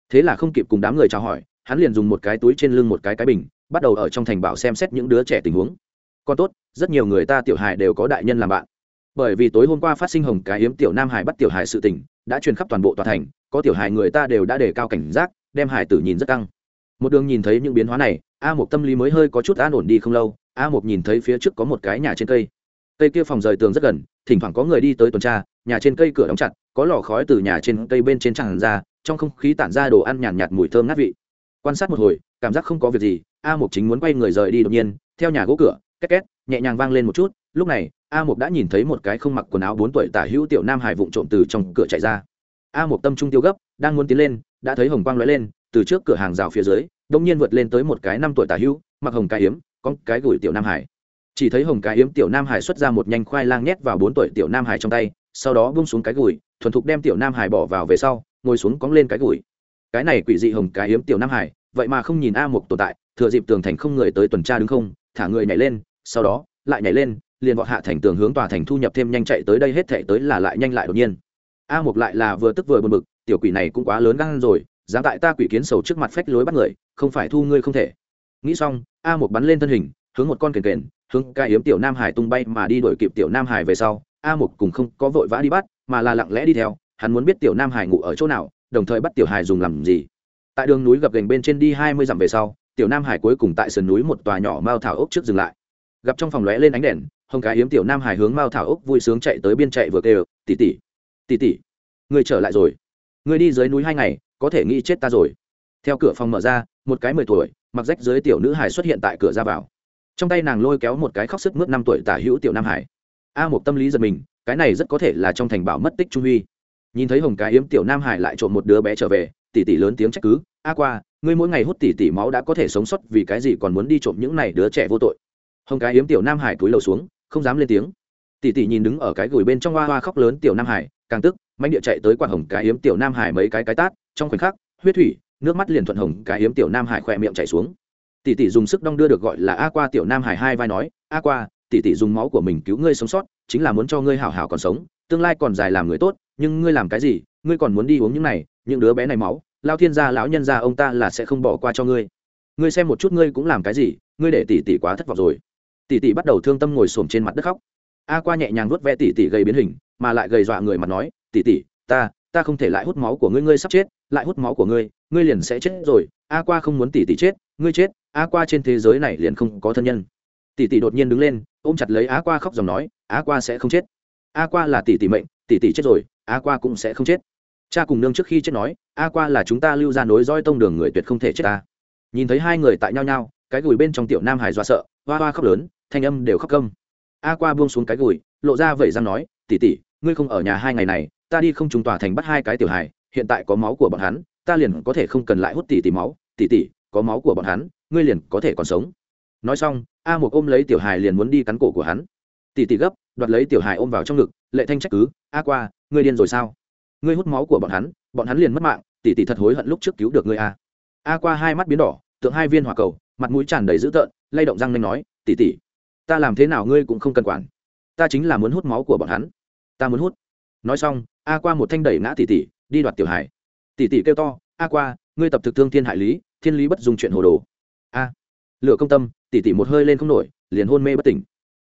Speaker 1: Thế là không kịp cùng đám người chào hỏi, hắn liền dùng một cái túi trên lưng một cái cái bình, bắt đầu ở trong thành bảo xem xét những đứa trẻ tình huống còn tốt rất nhiều người ta tiểu hài đều có đại nhân làm bạn. Bởi vì tối hôm qua phát sinh hồng cái hiếm tiểu nam hải bắt tiểu hài sự tình đã truyền khắp toàn bộ tòa thành có tiểu hài người ta đều đã đề cao cảnh giác đem hải tử nhìn rất căng. Một đường nhìn thấy những biến hóa này a một tâm lý mới hơi có chút an ổn đi không lâu a một nhìn thấy phía trước có một cái nhà trên cây. Cây kia phòng rời tường rất gần thỉnh thoảng có người đi tới tuần tra nhà trên cây cửa đóng chặt có lò khói từ nhà trên cây bên trên tràn ra trong không khí tản ra đồ ăn nhàn nhạt, nhạt mùi thơm ngát vị. Quan sát một hồi cảm giác không có việc gì a một chính muốn quay người rời đi đột nhiên theo nhà gỗ cửa két két, nhẹ nhàng vang lên một chút, lúc này, a một đã nhìn thấy một cái không mặc quần áo bốn tuổi tả hữu tiểu nam hải vụng trộm từ trong cửa chạy ra. A một tâm trung tiêu gấp, đang muốn tiến lên, đã thấy hồng quang lóe lên, từ trước cửa hàng rào phía dưới đông nhiên vượt lên tới một cái năm tuổi tả hữu, mặc hồng cái hiếm có cái gửi tiểu nam hải chỉ thấy hồng cái hiếm tiểu nam hải xuất ra một nhanh khoai lang nhét vào bốn tuổi tiểu nam hải trong tay, sau đó bung xuống cái gùi thuần thục đem tiểu nam hải bỏ vào về sau, ngồi xuống cóng lên cái gùi cái này quỷ dị hồng cái hiếm tiểu nam hải vậy mà không nhìn a một tồn tại, thừa dịp tường thành không người tới tuần tra đứng không, thả người nhảy lên sau đó, lại nhảy lên, liền vọt hạ thành tường hướng tòa thành thu nhập thêm nhanh chạy tới đây hết thể tới là lại nhanh lại đột nhiên. A một lại là vừa tức vừa buồn bực, tiểu quỷ này cũng quá lớn gan rồi, dám tại ta quỷ kiến sầu trước mặt phách lối bắt người, không phải thu ngươi không thể. Nghĩ xong, a một bắn lên thân hình, hướng một con kền kền, hướng ca yếm tiểu nam hải tung bay mà đi đuổi kịp tiểu nam hải về sau, a một cùng không có vội vã đi bắt, mà là lặng lẽ đi theo, hắn muốn biết tiểu nam hải ngủ ở chỗ nào, đồng thời bắt tiểu hải dùng làm gì. Tại đường núi gập gành bên trên đi hai mươi dặm về sau, tiểu nam hải cuối cùng tại sườn núi một tòa nhỏ mao thảo ốc trước dừng lại gặp trong phòng lóe lên ánh đèn, hồng cái yếm tiểu nam hải hướng mao thảo ốc vui sướng chạy tới biên chạy vừa kêu tỉ tỉ tỉ tỉ người trở lại rồi. Người đi dưới núi hai ngày, có thể nghĩ chết ta rồi. Theo cửa phòng mở ra, một cái mười tuổi, mặc rách dưới tiểu nữ hải xuất hiện tại cửa ra vào. Trong tay nàng lôi kéo một cái khóc sức mướt năm tuổi tả hữu tiểu nam hải a một tâm lý giật mình, cái này rất có thể là trong thành bảo mất tích trung huy. Nhìn thấy hồng cái hiếm tiểu nam hải lại trộm một đứa bé trở về, tỷ tỷ lớn tiếng trách cứ, a qua, ngươi mỗi ngày hút tỷ tỷ máu đã có thể sống sót vì cái gì còn muốn đi trộm những này đứa trẻ vô tội? Hồng cái hiếm tiểu nam hải túi lầu xuống, không dám lên tiếng. Tỷ tỷ nhìn đứng ở cái gửi bên trong hoa hoa khóc lớn tiểu nam hải, càng tức mạnh địa chạy tới quạt hồng cái hiếm tiểu nam hải mấy cái cái tát, trong khoảnh khắc, huyết thủy, nước mắt liền thuận hồng cái hiếm tiểu nam hải khỏe miệng chảy xuống. Tỷ tỷ dùng sức đong đưa được gọi là a qua tiểu nam hải hai vai nói, a qua, tỷ tỷ dùng máu của mình cứu ngươi sống sót, chính là muốn cho ngươi hảo hảo còn sống, tương lai còn dài làm người tốt, nhưng ngươi làm cái gì, ngươi còn muốn đi uống những này, những đứa bé này máu, lao thiên gia, lão nhân gia ông ta là sẽ không bỏ qua cho ngươi. Ngươi xem một chút ngươi cũng làm cái gì, ngươi để tỷ tỷ quá thất vọng rồi tỷ tỷ bắt đầu thương tâm ngồi xổm trên mặt đất khóc. A qua nhẹ nhàng vuốt ve tỷ tỷ gây biến hình, mà lại gầy dọa người mặt nói, tỷ tỷ, ta ta không thể lại hút máu của ngươi ngươi sắp chết, lại hút máu của ngươi ngươi liền sẽ chết rồi. A qua không muốn tỷ tỷ chết, ngươi chết, a qua trên thế giới này liền không có thân nhân. Tỷ tỷ đột nhiên đứng lên, ôm chặt lấy a qua khóc dòng nói, a qua sẽ không chết. A qua là tỷ tỷ mệnh, tỷ tỷ chết rồi, a qua cũng sẽ không chết. Cha cùng nương trước khi chết nói, a qua là chúng ta lưu ra nối roi tông đường người tuyệt không thể chết ta. Nhìn thấy hai người tại nhau nhau, cái gùi bên trong tiểu nam hải do sợ, hoa hoa khóc lớn thanh âm đều khóc câm. A qua buông xuống cái gùi, lộ ra vẩy răng nói tỉ tỉ ngươi không ở nhà hai ngày này, ta đi không trùng tòa thành bắt hai cái tiểu hài, hiện tại có máu của bọn hắn, ta liền có thể không cần lại hút tỉ tỉ máu. Tỉ tỉ có máu của bọn hắn, ngươi liền có thể còn sống. Nói xong, a một ôm lấy tiểu hài liền muốn đi cắn cổ của hắn. Tỉ tỉ gấp, đoạt lấy tiểu hài ôm vào trong ngực, lệ thanh trách cứ, a qua, ngươi điên rồi sao? Ngươi hút máu của bọn hắn bọn hắn liền mất mạng tỉ tỉ thật hối hận lúc trước cứu được ngươi a. A qua hai mắt biến đỏ, tượng hai viên hỏa cầu, mặt mũi tràn đầy dữ tợn, lay động răng nhanh nói tỉ tỉ ta làm thế nào ngươi cũng không cần quản. Ta chính là muốn hút máu của bọn hắn. Ta muốn hút. Nói xong, a qua một thanh đẩy ngã tỷ tỷ, đi đoạt tiểu hải. Tỷ tỷ kêu to, a qua, ngươi tập thực thương thiên hải lý, thiên lý bất dùng chuyện hồ đồ. A. Lựa công tâm, tỷ tỷ một hơi lên không nổi, liền hôn mê bất tỉnh.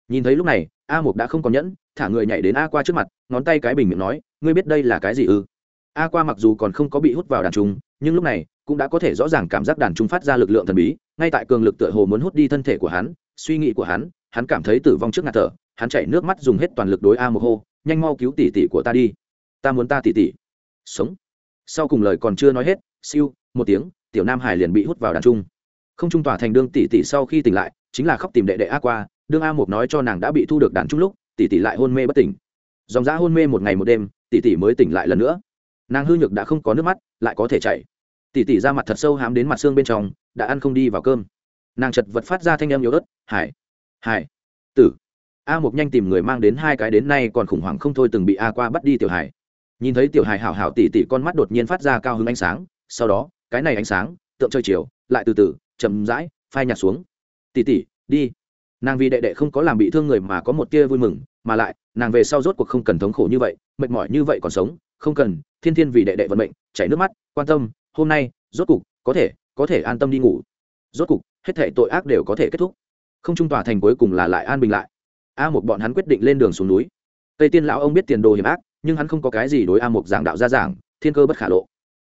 Speaker 1: Nhìn thấy lúc này, a mục đã không còn nhẫn, thả người nhảy đến a qua trước mặt, ngón tay cái bình miệng nói, ngươi biết đây là cái gì ư? A qua mặc dù còn không có bị hút vào đàn trung nhưng lúc này cũng đã có thể rõ ràng cảm giác đàn trung phát ra lực lượng thần bí, ngay tại cường lực tựa hồ muốn hút đi thân thể của hắn, suy nghĩ của hắn hắn cảm thấy tử vong trước ngạt thở, hắn chảy nước mắt dùng hết toàn lực đối a một hô, nhanh mau cứu tỷ tỷ của ta đi. Ta muốn ta tỷ tỷ. Sống. Sau cùng lời còn chưa nói hết, siêu, một tiếng, tiểu nam hải liền bị hút vào đàn trung. Không trung tỏa thành đương tỷ tỷ sau khi tỉnh lại, chính là khóc tìm đệ đệ a qua, đương a một nói cho nàng đã bị thu được đàn trung lúc, tỷ tỷ lại hôn mê bất tỉnh. Dòng dã hôn mê một ngày một đêm, tỷ tỷ mới tỉnh lại lần nữa. Nàng hư nhược đã không có nước mắt, lại có thể chảy. Tỷ tỷ ra mặt thật sâu hám đến mặt xương bên trong, đã ăn không đi vào cơm. Nàng chật vật phát ra thanh âm yếu ớt, hải hải. Tử. A mục nhanh tìm người mang đến hai cái đến nay còn khủng hoảng không thôi từng bị a qua bắt đi tiểu hải. Nhìn thấy tiểu hải hảo hảo tỉ tỉ con mắt đột nhiên phát ra cao hứng ánh sáng, sau đó, cái này ánh sáng, tượng chơi chiều, lại từ từ, chậm rãi, phai nhạt xuống. Tỉ tỉ, đi. Nàng vì đệ đệ không có làm bị thương người mà có một tia vui mừng, mà lại, nàng về sau rốt cuộc không cần thống khổ như vậy, mệt mỏi như vậy còn sống, không cần, thiên thiên vì đệ đệ vận mệnh, chảy nước mắt, quan tâm, hôm nay, rốt cục, có thể có thể an tâm đi ngủ. Rốt cục, hết thể tội ác đều có thể kết thúc không trung tòa thành cuối cùng là lại an bình lại. A một bọn hắn quyết định lên đường xuống núi. Tây tiên lão ông biết tiền đồ hiểm ác, nhưng hắn không có cái gì đối a một giảng đạo ra giảng, thiên cơ bất khả lộ.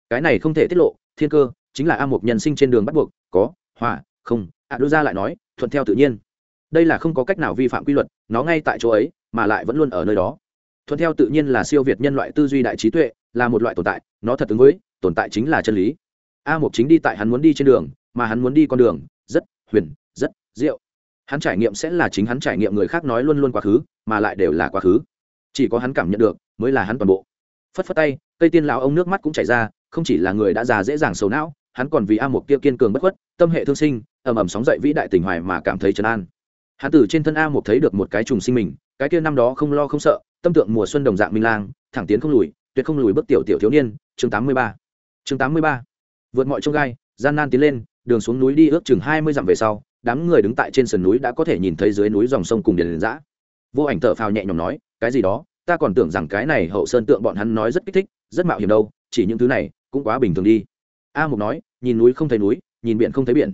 Speaker 1: Cái này không thể tiết lộ, thiên cơ chính là a một nhân sinh trên đường bắt buộc, có hòa không a đưa ra lại nói, thuận theo tự nhiên. Đây là không có cách nào vi phạm quy luật, nó ngay tại chỗ ấy, mà lại vẫn luôn ở nơi đó. Thuận theo tự nhiên là siêu việt nhân loại tư duy đại trí tuệ, là một loại tồn tại, nó thật ứng với, tồn tại chính là chân lý. A một chính đi tại hắn muốn đi trên đường, mà hắn muốn đi con đường, rất huyền, rất diệu hắn trải nghiệm sẽ là chính hắn trải nghiệm người khác nói luôn luôn quá khứ, mà lại đều là quá khứ. Chỉ có hắn cảm nhận được, mới là hắn toàn bộ. Phất phất tay, cây tiên lão ông nước mắt cũng chảy ra, không chỉ là người đã già dễ dàng sầu não, hắn còn vì a một kia kiên cường bất khuất, tâm hệ thương sinh, ầm ầm sóng dậy vĩ đại tình hoài mà cảm thấy trấn an. Hắn từ trên thân a một thấy được một cái trùng sinh mình, cái kia năm đó không lo không sợ, tâm tượng mùa xuân đồng dạng minh lang, thẳng tiến không lùi, tuyệt không lùi bước tiểu tiểu thiếu niên, chương tám mươi ba. Chương tám mươi ba. Vượt mọi trông gai, gian nan tiến lên, đường xuống núi đi ước chừng hai mươi dặm về sau đám người đứng tại trên sườn núi đã có thể nhìn thấy dưới núi dòng sông cùng điền dã. Vô ảnh thở phào nhẹ nhõm nói, cái gì đó? Ta còn tưởng rằng cái này hậu sơn tượng bọn hắn nói rất kích thích, rất mạo hiểm đâu, chỉ những thứ này cũng quá bình thường đi. A mục nói, nhìn núi không thấy núi, nhìn biển không thấy biển.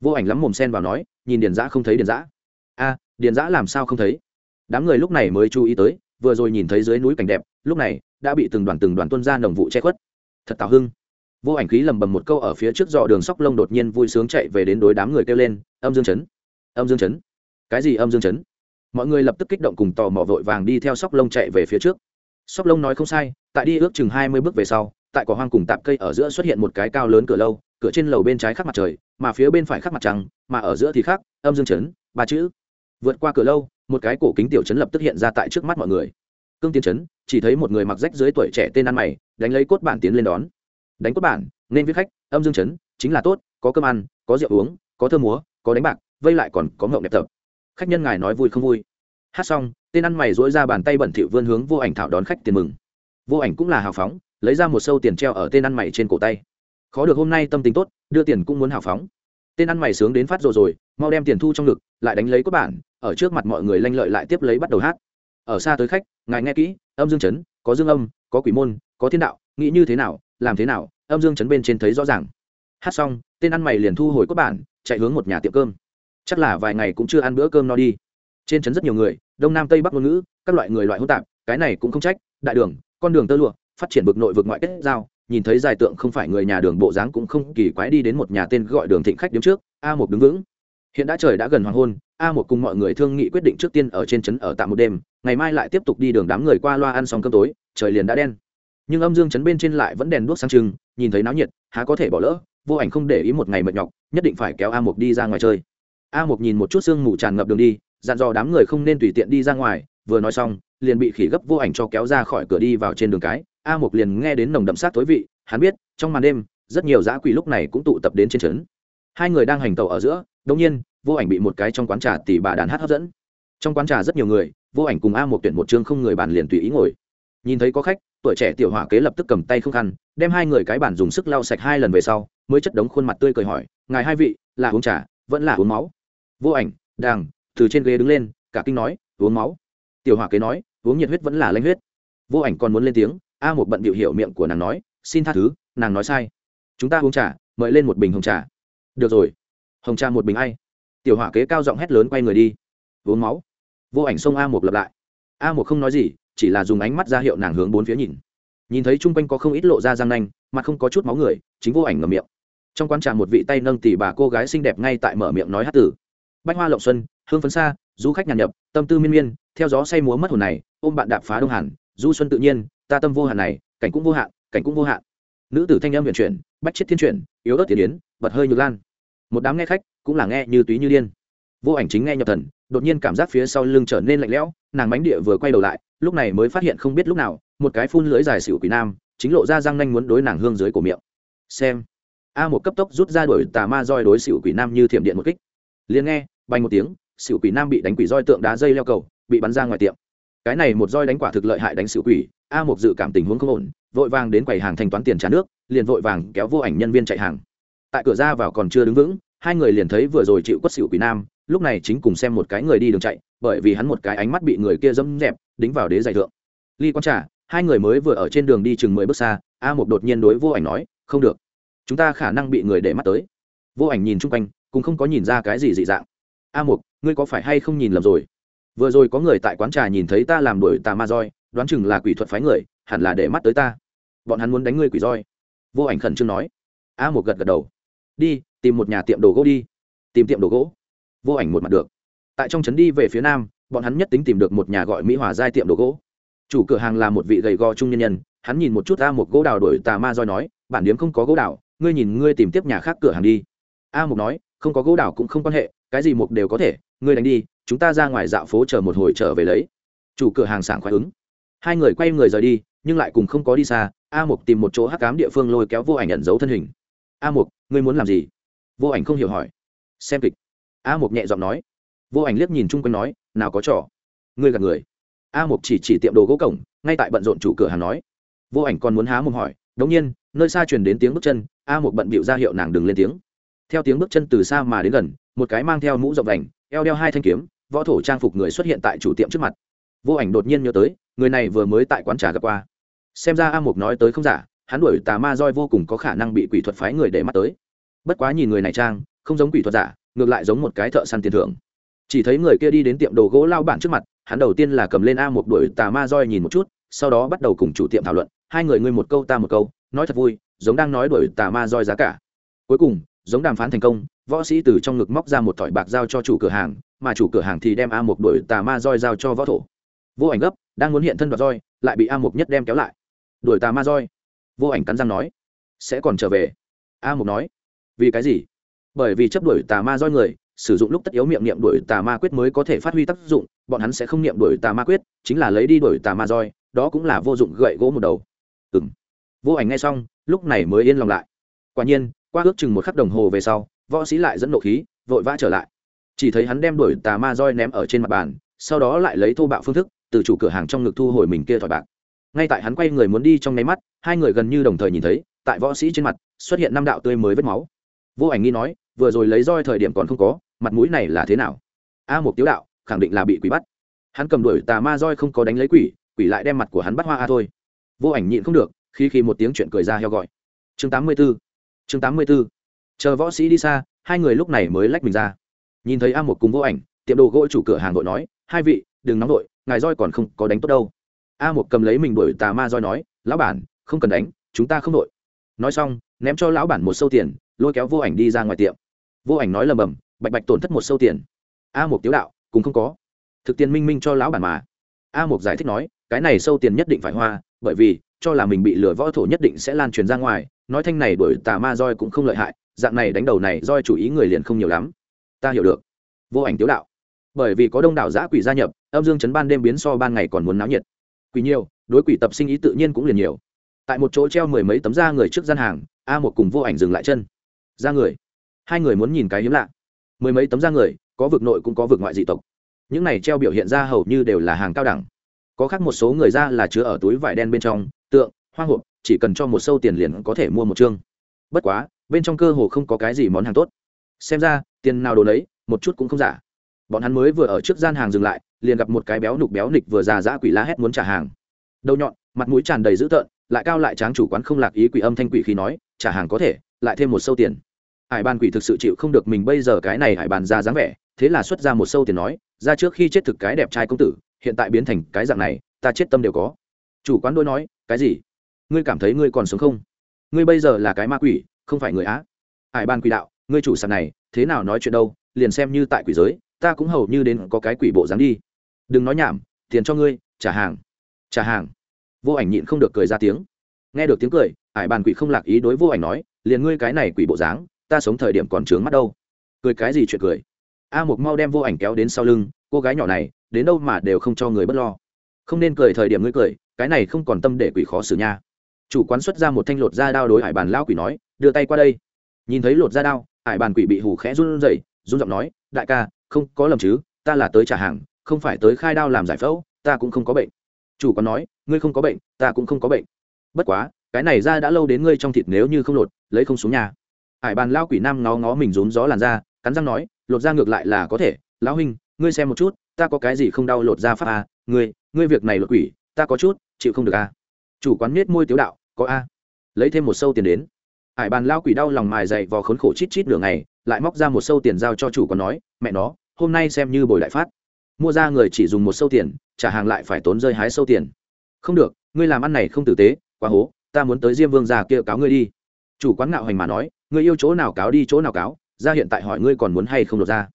Speaker 1: Vô ảnh lắm mồm sen vào nói, nhìn điền dã không thấy điền dã. A, điền dã làm sao không thấy? Đám người lúc này mới chú ý tới, vừa rồi nhìn thấy dưới núi cảnh đẹp, lúc này đã bị từng đoàn từng đoàn tuân ra nồng vụ che khuất. Thật tào hưng. Vô ảnh khí lầm bầm một câu ở phía trước dọ đường sóc lông đột nhiên vui sướng chạy về đến đối đám người kêu lên âm dương chấn, âm dương chấn. Cái gì âm dương chấn? Mọi người lập tức kích động cùng tò mò vội vàng đi theo sóc lông chạy về phía trước. Sóc lông nói không sai, tại đi ước chừng hai mươi bước về sau, tại cỏ hoang cùng tạp cây ở giữa xuất hiện một cái cao lớn cửa lâu, cửa trên lầu bên trái khắc mặt trời, mà phía bên phải khắc mặt trăng, mà ở giữa thì khác âm dương chấn, ba chữ. Vượt qua cửa lâu, một cái cổ kính tiểu chấn lập tức hiện ra tại trước mắt mọi người. Cương tiến chấn, chỉ thấy một người mặc rách dưới tuổi trẻ tên ăn mày, đánh lấy cốt bản tiến lên đón. Đánh cốt bản, nên viết khách, âm dương chấn, chính là tốt, có cơm ăn, có rượu uống, có thơ múa có đánh bạc, vây lại còn có ngộng đẹp tập. Khách nhân ngài nói vui không vui? Hát xong, tên ăn mày dỗi ra bàn tay bẩn thỉu vươn hướng vô ảnh thảo đón khách tiền mừng. Vô ảnh cũng là hào phóng, lấy ra một sâu tiền treo ở tên ăn mày trên cổ tay. Khó được hôm nay tâm tình tốt, đưa tiền cũng muốn hào phóng. Tên ăn mày sướng đến phát rồi rồi, mau đem tiền thu trong ngực, lại đánh lấy cốt bản, ở trước mặt mọi người lanh lợi lại tiếp lấy bắt đầu hát. Ở xa tới khách, ngài nghe kỹ, âm dương chấn, có dương âm, có quỷ môn, có thiên đạo, nghĩ như thế nào, làm thế nào, âm dương chấn bên trên thấy rõ ràng hát xong, tên ăn mày liền thu hồi cốt bản, chạy hướng một nhà tiệm cơm. Chắc là vài ngày cũng chưa ăn bữa cơm no đi. Trên trấn rất nhiều người, đông nam tây bắc ngôn ngữ, các loại người loại hỗn tạp, cái này cũng không trách, đại đường, con đường tơ lụa, phát triển vực nội vực ngoại kết giao, nhìn thấy dài tượng không phải người nhà đường bộ dáng cũng không kỳ quái đi đến một nhà tên gọi đường thịnh khách đứng trước, a một đứng vững. Hiện đã trời đã gần hoàng hôn, a một cùng mọi người thương nghị quyết định trước tiên ở trên trấn ở tạm một đêm, ngày mai lại tiếp tục đi đường đám người qua loa ăn xong cơm tối, trời liền đã đen. Nhưng âm dương trấn bên trên lại vẫn đèn đuốc sáng trưng, nhìn thấy náo nhiệt, há có thể bỏ lỡ vô ảnh không để ý một ngày mệt nhọc, nhất định phải kéo a Mục đi ra ngoài chơi. A Mục nhìn một chút sương mù tràn ngập đường đi, dặn dò đám người không nên tùy tiện đi ra ngoài, vừa nói xong, liền bị khỉ gấp vô ảnh cho kéo ra khỏi cửa đi vào trên đường cái. A Mục liền nghe đến nồng đậm sát thối vị, hắn biết, trong màn đêm, rất nhiều dã quỷ lúc này cũng tụ tập đến trên trấn. Hai người đang hành tàu ở giữa đông nhiên, vô ảnh bị một cái trong quán trà tỷ bà đàn hát hấp dẫn. Trong quán trà rất nhiều người, vô ảnh cùng a một tuyển một chương không người bàn liền tùy ý ngồi nhìn thấy có khách, tuổi trẻ tiểu hỏa kế lập tức cầm tay không khăn, đem hai người cái bàn dùng sức lau sạch hai lần về sau, mới chất đống khuôn mặt tươi cười hỏi, ngài hai vị, là uống trà, vẫn là uống máu? Vô ảnh đàng từ trên ghế đứng lên, cả kinh nói, uống máu. Tiểu hỏa kế nói, uống nhiệt huyết vẫn là lanh huyết. Vô ảnh còn muốn lên tiếng, a một bận điệu hiểu miệng của nàng nói, xin tha thứ, nàng nói sai. Chúng ta uống trà, mời lên một bình hồng trà. Được rồi. Hồng trà một bình ai? Tiểu hỏa kế cao giọng hét lớn quay người đi. Uống máu. Vô ảnh xông a một lặp lại. A một không nói gì chỉ là dùng ánh mắt ra hiệu nàng hướng bốn phía nhìn. Nhìn thấy chung quanh có không ít lộ ra răng nanh, mặt không có chút máu người, chính vô ảnh ngầm miệng. Trong quán trà một vị tay nâng tỉ bà cô gái xinh đẹp ngay tại mở miệng nói hát tử. Bách hoa lộng xuân, hương phấn xa, du khách nhàn nhập, tâm tư miên miên, theo gió say múa mất hồn này, ôm bạn đạp phá đông hàn, du xuân tự nhiên, ta tâm vô hạn này, cảnh cũng vô hạn, cảnh cũng vô hạn. Nữ tử thanh âm viện chuyển, bách chết thiên chuyển, yếu ớt tiền yến, bật hơi nhược lan. Một đám nghe khách cũng là nghe như túy như điên. Vô ảnh chính nghe nhập thần, đột nhiên cảm giác phía sau lưng trở nên lạnh lẽo, nàng bánh địa vừa quay đầu lại lúc này mới phát hiện không biết lúc nào, một cái phun lưỡi dài xỉu quỷ nam, chính lộ ra răng nanh muốn đối nàng hương dưới cổ miệng. Xem. A một cấp tốc rút ra đuổi tà ma roi đối xỉu quỷ nam như thiểm điện một kích. Liền nghe bay một tiếng, xỉu quỷ nam bị đánh quỷ roi tượng đá dây leo cầu, bị bắn ra ngoài tiệm. Cái này một roi đánh quả thực lợi hại đánh xỉu quỷ, a một dự cảm tình huống không ổn, vội vàng đến quầy hàng thanh toán tiền trả nước, liền vội vàng kéo vô ảnh nhân viên chạy hàng. Tại cửa ra vào còn chưa đứng vững, hai người liền thấy vừa rồi chịu quất xỉu quỷ nam lúc này chính cùng xem một cái người đi đường chạy, bởi vì hắn một cái ánh mắt bị người kia dẫm dẹp, đính vào đế giải thượng. Ly quan trả hai người mới vừa ở trên đường đi chừng mười bước xa, a một đột nhiên đối vô ảnh nói, không được. Chúng ta khả năng bị người để mắt tới. Vô ảnh nhìn chung quanh, cũng không có nhìn ra cái gì dị dạng. A một ngươi có phải hay không nhìn lầm rồi? Vừa rồi có người tại quán trà nhìn thấy ta làm đuổi tà ma roi, đoán chừng là quỷ thuật phái người, hẳn là để mắt tới ta. Bọn hắn muốn đánh ngươi quỷ roi. Vô ảnh khẩn trương nói. A một gật gật đầu. Đi, tìm một nhà tiệm đồ gỗ đi. Tìm tiệm đồ gỗ? Vô ảnh một mặt được. Tại trong trấn đi về phía nam, bọn hắn nhất tính tìm được một nhà gọi mỹ hòa giai tiệm đồ gỗ. Chủ cửa hàng là một vị gầy gò trung nhân nhân, hắn nhìn một chút a một gỗ đào đổi tà ma roi nói, bản điếm không có gỗ đào, ngươi nhìn ngươi tìm tiếp nhà khác cửa hàng đi. A một nói, không có gỗ đào cũng không quan hệ, cái gì mục đều có thể, ngươi đánh đi, chúng ta ra ngoài dạo phố chờ một hồi trở về lấy. Chủ cửa hàng sảng khoái ứng. Hai người quay người rời đi, nhưng lại cùng không có đi xa, a mục tìm một chỗ hắc cám địa phương lôi kéo vô ảnh ẩn giấu thân hình. A mục, ngươi muốn làm gì? Vô ảnh không hiểu hỏi. Xem kịch a mục nhẹ giọng nói. Vô ảnh liếc nhìn chung quanh nói, nào có trò. Ngươi gạt người. A mục chỉ chỉ tiệm đồ gỗ cổng, ngay tại bận rộn chủ cửa hàng nói. Vô ảnh còn muốn há mồm hỏi, đống nhiên, nơi xa truyền đến tiếng bước chân, a mục bận bịu ra hiệu nàng đừng lên tiếng. Theo tiếng bước chân từ xa mà đến gần, một cái mang theo mũ rộng đành, eo đeo hai thanh kiếm, võ thổ trang phục người xuất hiện tại chủ tiệm trước mặt. Vô ảnh đột nhiên nhớ tới, người này vừa mới tại quán trà gặp qua. Xem ra a mục nói tới không giả, hắn đuổi tà ma roi vô cùng có khả năng bị quỷ thuật phái người để mắt tới. Bất quá nhìn người này trang, không giống quỷ thuật giả ngược lại giống một cái thợ săn tiền thưởng. Chỉ thấy người kia đi đến tiệm đồ gỗ lao bản trước mặt, hắn đầu tiên là cầm lên a một đuổi tà ma roi nhìn một chút, sau đó bắt đầu cùng chủ tiệm thảo luận, hai người ngươi một câu ta một câu, nói thật vui, giống đang nói đuổi tà ma roi giá cả. Cuối cùng, giống đàm phán thành công, võ sĩ từ trong ngực móc ra một thỏi bạc giao cho chủ cửa hàng, mà chủ cửa hàng thì đem a một đuổi tà ma roi giao cho võ thổ. Vô ảnh gấp, đang muốn hiện thân đoạt roi, lại bị a một nhất đem kéo lại. Đuổi tà ma roi. Vô ảnh cắn răng nói. Sẽ còn trở về. A một nói. Vì cái gì? Bởi vì chấp đuổi tà ma roi người, sử dụng lúc tất yếu miệng niệm đuổi tà ma quyết mới có thể phát huy tác dụng, bọn hắn sẽ không niệm đuổi tà ma quyết, chính là lấy đi đuổi tà ma roi, đó cũng là vô dụng gậy gỗ một đầu. Ừ m vô ảnh ngay xong, lúc này mới yên lòng lại. Quả nhiên, qua ước chừng một khắc đồng hồ về sau, võ sĩ lại dẫn nộ khí, vội vã trở lại. Chỉ thấy hắn đem đuổi tà ma roi ném ở trên mặt bàn, sau đó lại lấy thô bạo phương thức, từ chủ cửa hàng trong ngực thu hồi mình kia thỏi bạc. Ngay tại hắn quay người muốn đi trong nháy mắt, hai người gần như đồng thời nhìn thấy, tại võ sĩ trên mặt, xuất hiện năm đạo tươi mới vết máu. Vô ảnh nghi nói vừa rồi lấy roi thời điểm còn không có, mặt mũi này là thế nào? A một tiếu đạo, khẳng định là bị quỷ bắt. Hắn cầm đuổi tà ma roi không có đánh lấy quỷ quỷ lại đem mặt của hắn bắt hoa a thôi. Vô ảnh nhịn không được, khi khi một tiếng chuyện cười ra heo gọi. Chương tám mươi b ố chương tám mươi b ố chờ võ sĩ đi xa, hai người lúc này mới lách mình ra. Nhìn thấy a một cùng vô ảnh, tiệm đồ gỗ chủ cửa hàng đội nói, hai vị, đừng nóng đội ngài roi còn không có đánh tốt đâu. A một cầm lấy mình đuổi tà ma roi nói, lão bản, không cần đánh, chúng ta không đội. Nói xong, ném cho lão bản một sâu tiền, lôi kéo vô ảnh đi ra ngoài tiệm vô ảnh nói lầm bầm, bạch bạch tổn thất một sâu tiền. A một tiếu đạo, cũng không có. Thực tiền minh minh cho lão bản mà. A một giải thích nói, cái này sâu tiền nhất định phải hoa, bởi vì, cho là mình bị lừa võ thổ nhất định sẽ lan truyền ra ngoài, nói thanh này đuổi tà ma roi cũng không lợi hại, dạng này đánh đầu này roi chủ ý người liền không nhiều lắm. Ta hiểu được. Vô ảnh tiếu đạo, bởi vì có đông đảo giã quỷ gia nhập, âm dương chấn ban đêm biến so ban ngày còn muốn náo nhiệt. Quỷ nhiều, đối quỷ tập sinh ý tự nhiên cũng liền nhiều. Tại một chỗ treo mười mấy tấm da người trước gian hàng, a một cùng vô ảnh dừng lại chân. Ra người hai người muốn nhìn cái hiếm lạ. Mười mấy tấm da người, có vực nội cũng có vực ngoại dị tộc. Những này treo biểu hiện ra hầu như đều là hàng cao đẳng. Có khác một số người ra là chứa ở túi vải đen bên trong, tượng hoang hộp, chỉ cần cho một sâu tiền liền có thể mua một chương. Bất quá, bên trong cơ hồ không có cái gì món hàng tốt. Xem ra, tiền nào đồ lấy một chút cũng không giả. Bọn hắn mới vừa ở trước gian hàng dừng lại, liền gặp một cái béo nục béo nịch vừa già dã quỷ la hét muốn trả hàng. Đầu nhọn, mặt mũi tràn đầy dữ tợn, lại cao lại tráng chủ quán không lạc ý quỷ âm thanh quỷ khi nói, trả hàng có thể, lại thêm một sâu tiền hải bàn quỷ thực sự chịu không được mình bây giờ cái này hải bàn ra dáng vẻ, thế là xuất ra một sâu tiền nói, ra trước khi chết thực cái đẹp trai công tử, hiện tại biến thành cái dạng này, ta chết tâm đều có. Chủ quán đôi nói, cái gì? Ngươi cảm thấy ngươi còn sống không? Ngươi bây giờ là cái ma quỷ, không phải người á. Hải ban quỷ đạo, ngươi chủ sạp này, thế nào nói chuyện đâu, liền xem như tại quỷ giới, ta cũng hầu như đến có cái quỷ bộ dáng đi. Đừng nói nhảm, tiền cho ngươi, trả hàng. Trả hàng? Vô ảnh nhịn không được cười ra tiếng. Nghe được tiếng cười Ải bàn quỷ không lạc ý đối vô ảnh nói, liền ngươi cái này quỷ bộ dáng ta sống thời điểm còn trướng mắt đâu. Cười cái gì chuyện cười? A một mau đem vô ảnh kéo đến sau lưng, cô gái nhỏ này, đến đâu mà đều không cho người b ấ t lo. Không nên cười thời điểm ngươi cười, cái này không còn tâm để quỷ khó xử nha. Chủ quán xuất ra một thanh lột da đao đối hải bàn lao quỷ nói, đưa tay qua đây. Nhìn thấy lột da đao, hải bàn quỷ bị hủ khẽ run rẩy, run giọng nói, đại ca, không có lầm chứ, ta là tới trả hàng, không phải tới khai đao làm giải phẫu, ta cũng không có bệnh. Chủ quán nói, ngươi không có bệnh, ta cũng không có bệnh. Bất quá, cái này ra đã lâu đến ngươi trong thịt nếu như không lột, lấy không xuống nhà. Ải bàn lao quỷ nam ngó ngó mình rốn gió làn da cắn răng nói lột ra ngược lại là có thể. Lão huynh ngươi xem một chút ta có cái gì không đau lột ra pháp à, ngươi ngươi việc này lột quỷ ta có chút chịu không được à. chủ quán miết môi tiếu đạo có a. Lấy thêm một sâu tiền đến. Ải bàn lao quỷ đau lòng mài dày vò khốn khổ chít chít nửa ngày lại móc ra một sâu tiền giao cho chủ quán nói mẹ nó hôm nay xem như bồi đại phát. Mua ra người chỉ dùng một sâu tiền trả hàng lại phải tốn rơi hái sâu tiền. Không được ngươi làm ăn này không tử tế quá hố ta muốn tới diêm vương già kia cáo ngươi đi. Chủ quán ngạo hành mà nói Người yêu chỗ nào cáo đi chỗ nào cáo, ra hiện tại hỏi ngươi còn muốn hay không lột ra.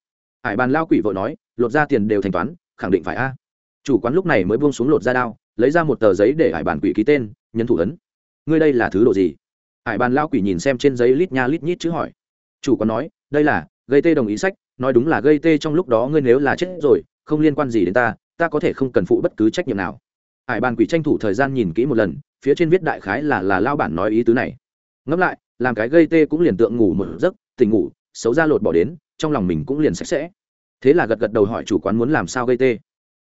Speaker 1: Hải bàn lao quỷ vội nói, lột ra tiền đều thanh toán, khẳng định phải a. Chủ quán lúc này mới buông xuống lột ra đao, lấy ra một tờ giấy để hải bàn quỷ ký tên nhân thủ ấn. Ngươi đây là thứ đồ gì? Hải bàn lao quỷ nhìn xem trên giấy lít nha lít nhít chữ hỏi. Chủ quán nói, đây là, gây tê đồng ý sách, nói đúng là gây tê trong lúc đó ngươi nếu là chết rồi, không liên quan gì đến ta ta có thể không cần phụ bất cứ trách nhiệm nào. Hải bàn quỷ tranh thủ thời gian nhìn kỹ một lần, phía trên viết đại khái là là lao bản nói ý tứ này. Ngẫm lại làm cái gây tê cũng liền tượng ngủ một giấc, tỉnh ngủ, xấu ra lột bỏ đến, trong lòng mình cũng liền sạch sẽ. Thế là gật gật đầu hỏi chủ quán muốn làm sao gây tê.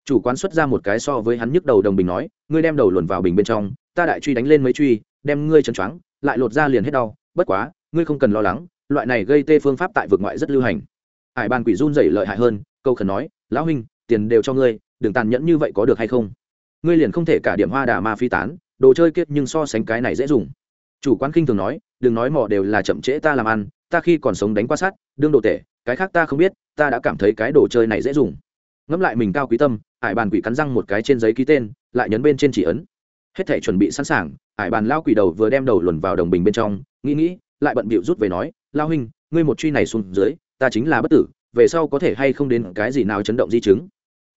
Speaker 1: Chủ quán xuất ra một cái so với hắn nhức đầu đồng bình nói, ngươi đem đầu luồn vào bình bên trong, ta đại truy đánh lên mấy truy, đem ngươi chân choáng, lại lột ra liền hết đau, bất quá, ngươi không cần lo lắng, loại này gây tê phương pháp tại vực ngoại rất lưu hành. Hải bàn quỷ run rẩy lợi hại hơn, câu khẩn nói, lão huynh, tiền đều cho ngươi, đừng tàn nhẫn như vậy có được hay không? Ngươi liền không thể cả điểm hoa đà ma phi tán, đồ chơi kiết nhưng so sánh cái này dễ dùng. Chủ quán khinh thường nói đừng nói mỏ đều là chậm trễ ta làm ăn, ta khi còn sống đánh qua sát, đương đồ tể, cái khác ta không biết, ta đã cảm thấy cái đồ chơi này dễ dùng. Ngẫm lại mình cao quý tâm, ải bàn quỷ cắn răng một cái trên giấy ký tên, lại nhấn bên trên chỉ ấn. Hết thể chuẩn bị sẵn sàng, ải bàn lao quỷ đầu vừa đem đầu luồn vào đồng bình bên trong, nghĩ nghĩ, lại bận bịu rút về nói, lao huynh, ngươi một truy này xuống dưới, ta chính là bất tử, về sau có thể hay không đến cái gì nào chấn động di chứng?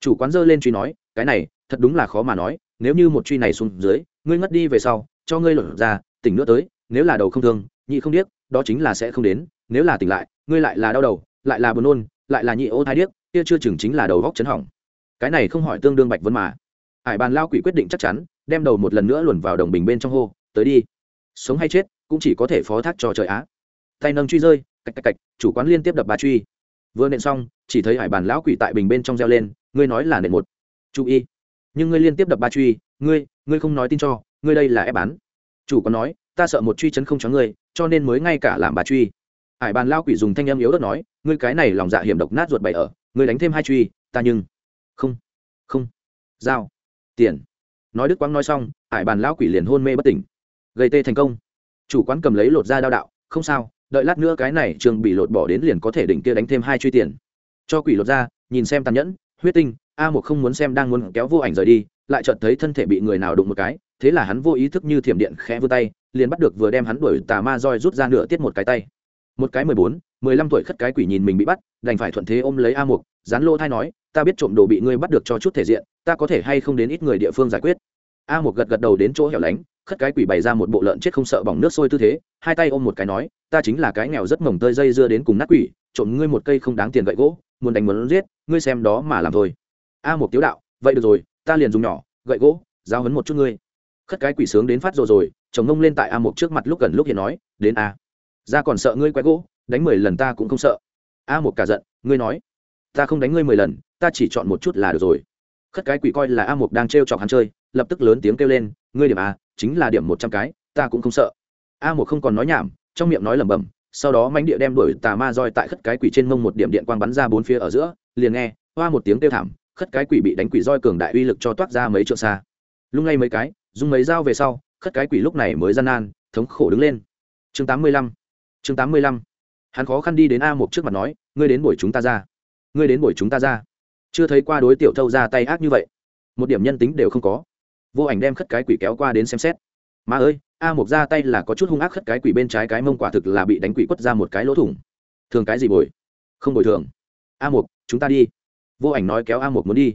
Speaker 1: Chủ quán dơ lên truy nói, cái này, thật đúng là khó mà nói, nếu như một truy này xuống dưới, ngươi ngất đi về sau, cho ngươi lột ra, tỉnh nữa tới nếu là đầu không thương, nhị không điếc, đó chính là sẽ không đến, nếu là tỉnh lại, ngươi lại là đau đầu, lại là buồn nôn, lại là nhị ô thai điếc, kia chưa chừng chính là đầu góc chấn hỏng. Cái này không hỏi tương đương bạch vân mà. Hải bàn lao quỷ quyết định chắc chắn, đem đầu một lần nữa luồn vào đồng bình bên trong hô, tới đi. Sống hay chết, cũng chỉ có thể phó thác cho trời á. Tay nâng truy rơi, cạch cạch cạch, chủ quán liên tiếp đập bà truy. Vừa nện xong, chỉ thấy hải bàn lão quỷ tại bình bên trong reo lên, ngươi nói là nện một. Chú ý nhưng ngươi liên tiếp đập ba truy, ngươi ngươi không nói tin cho, ngươi đây là ép bán chủ có nói ta sợ một truy chấn không cho ngươi, cho nên mới ngay cả làm bà truy. Hải bàn lao quỷ dùng thanh âm yếu đất nói, ngươi cái này lòng dạ hiểm độc nát ruột bày ở, ngươi đánh thêm hai truy, ta nhưng không không. Giao. Tiền. Nói đức quang nói xong, hải bàn lao quỷ liền hôn mê bất tỉnh. Gây tê thành công. Chủ quán cầm lấy lột ra đao đạo, không sao, đợi lát nữa cái này trường bị lột bỏ đến liền có thể đỉnh kia đánh thêm hai truy tiền. Cho quỷ lột ra, nhìn xem tàn nhẫn, huyết tinh, a một không muốn xem đang muốn kéo vô ảnh rời đi, lại chợt thấy thân thể bị người nào đụng một cái thế là hắn vô ý thức như thiểm điện khẽ vươn tay, liền bắt được vừa đem hắn đuổi tà ma roi rút ra nửa tiết một cái tay. Một cái mười bốn, mười lăm tuổi khất cái quỷ nhìn mình bị bắt, đành phải thuận thế ôm lấy a mục, dán lô thai nói, ta biết trộm đồ bị ngươi bắt được cho chút thể diện, ta có thể hay không đến ít người địa phương giải quyết? A mục gật gật đầu đến chỗ hẻo lánh, khất cái quỷ bày ra một bộ lợn chết không sợ bỏng nước sôi tư thế, hai tay ôm một cái nói, ta chính là cái nghèo rất mồng tơi dây dưa đến cùng nát quỷ, trộm ngươi một cây không đáng tiền gậy gỗ, muốn đánh muốn giết, ngươi xem đó mà làm thôi. A một tiếu đạo, vậy được rồi, ta liền dùng nhỏ, gậy gỗ giao hấn một chút ngươi khất cái quỷ sướng đến phát rồi rồi, chồng ngông lên tại a một trước mặt lúc gần lúc hiện nói, đến a, ra còn sợ ngươi quét gỗ, đánh mười lần ta cũng không sợ. A một cả giận, ngươi nói, ta không đánh ngươi mười lần, ta chỉ chọn một chút là được rồi. Khất cái quỷ coi là a một đang t chọc hắn chơi, lập tức lớn tiếng kêu lên, ngươi điểm a, chính là điểm một trăm cái, ta cũng không sợ. A một không còn nói nhảm, trong miệng nói lẩm bẩm, sau đó mánh địa đem đuổi tà ma roi tại khất cái quỷ trên mông một điểm điện quang bắn ra bốn phía ở giữa, liền nghe, hoa một tiếng kêu thảm, khất cái quỷ bị đánh quỷ roi cường đại uy lực cho toát ra mấy trượng xa. Lung ngay mấy cái dùng mấy dao về sau, khất cái quỷ lúc này mới gian nan, thống khổ đứng lên. Chương tám mươi lăm, chương tám mươi lăm. Hắn khó khăn đi đến a một trước mặt nói, ngươi đến buổi chúng ta ra. Ngươi đến buổi chúng ta ra. Chưa thấy qua đối tiểu thâu ra tay ác như vậy. Một điểm nhân tính đều không có. Vô ảnh đem khất cái quỷ kéo qua đến xem xét. Mà ơi, a một ra tay là có chút hung ác khất cái quỷ bên trái cái mông quả thực là bị đánh quỷ quất ra một cái lỗ thủng. Thường cái gì bồi? Không bồi thường. A một chúng ta đi. Vô ảnh nói kéo a một muốn đi.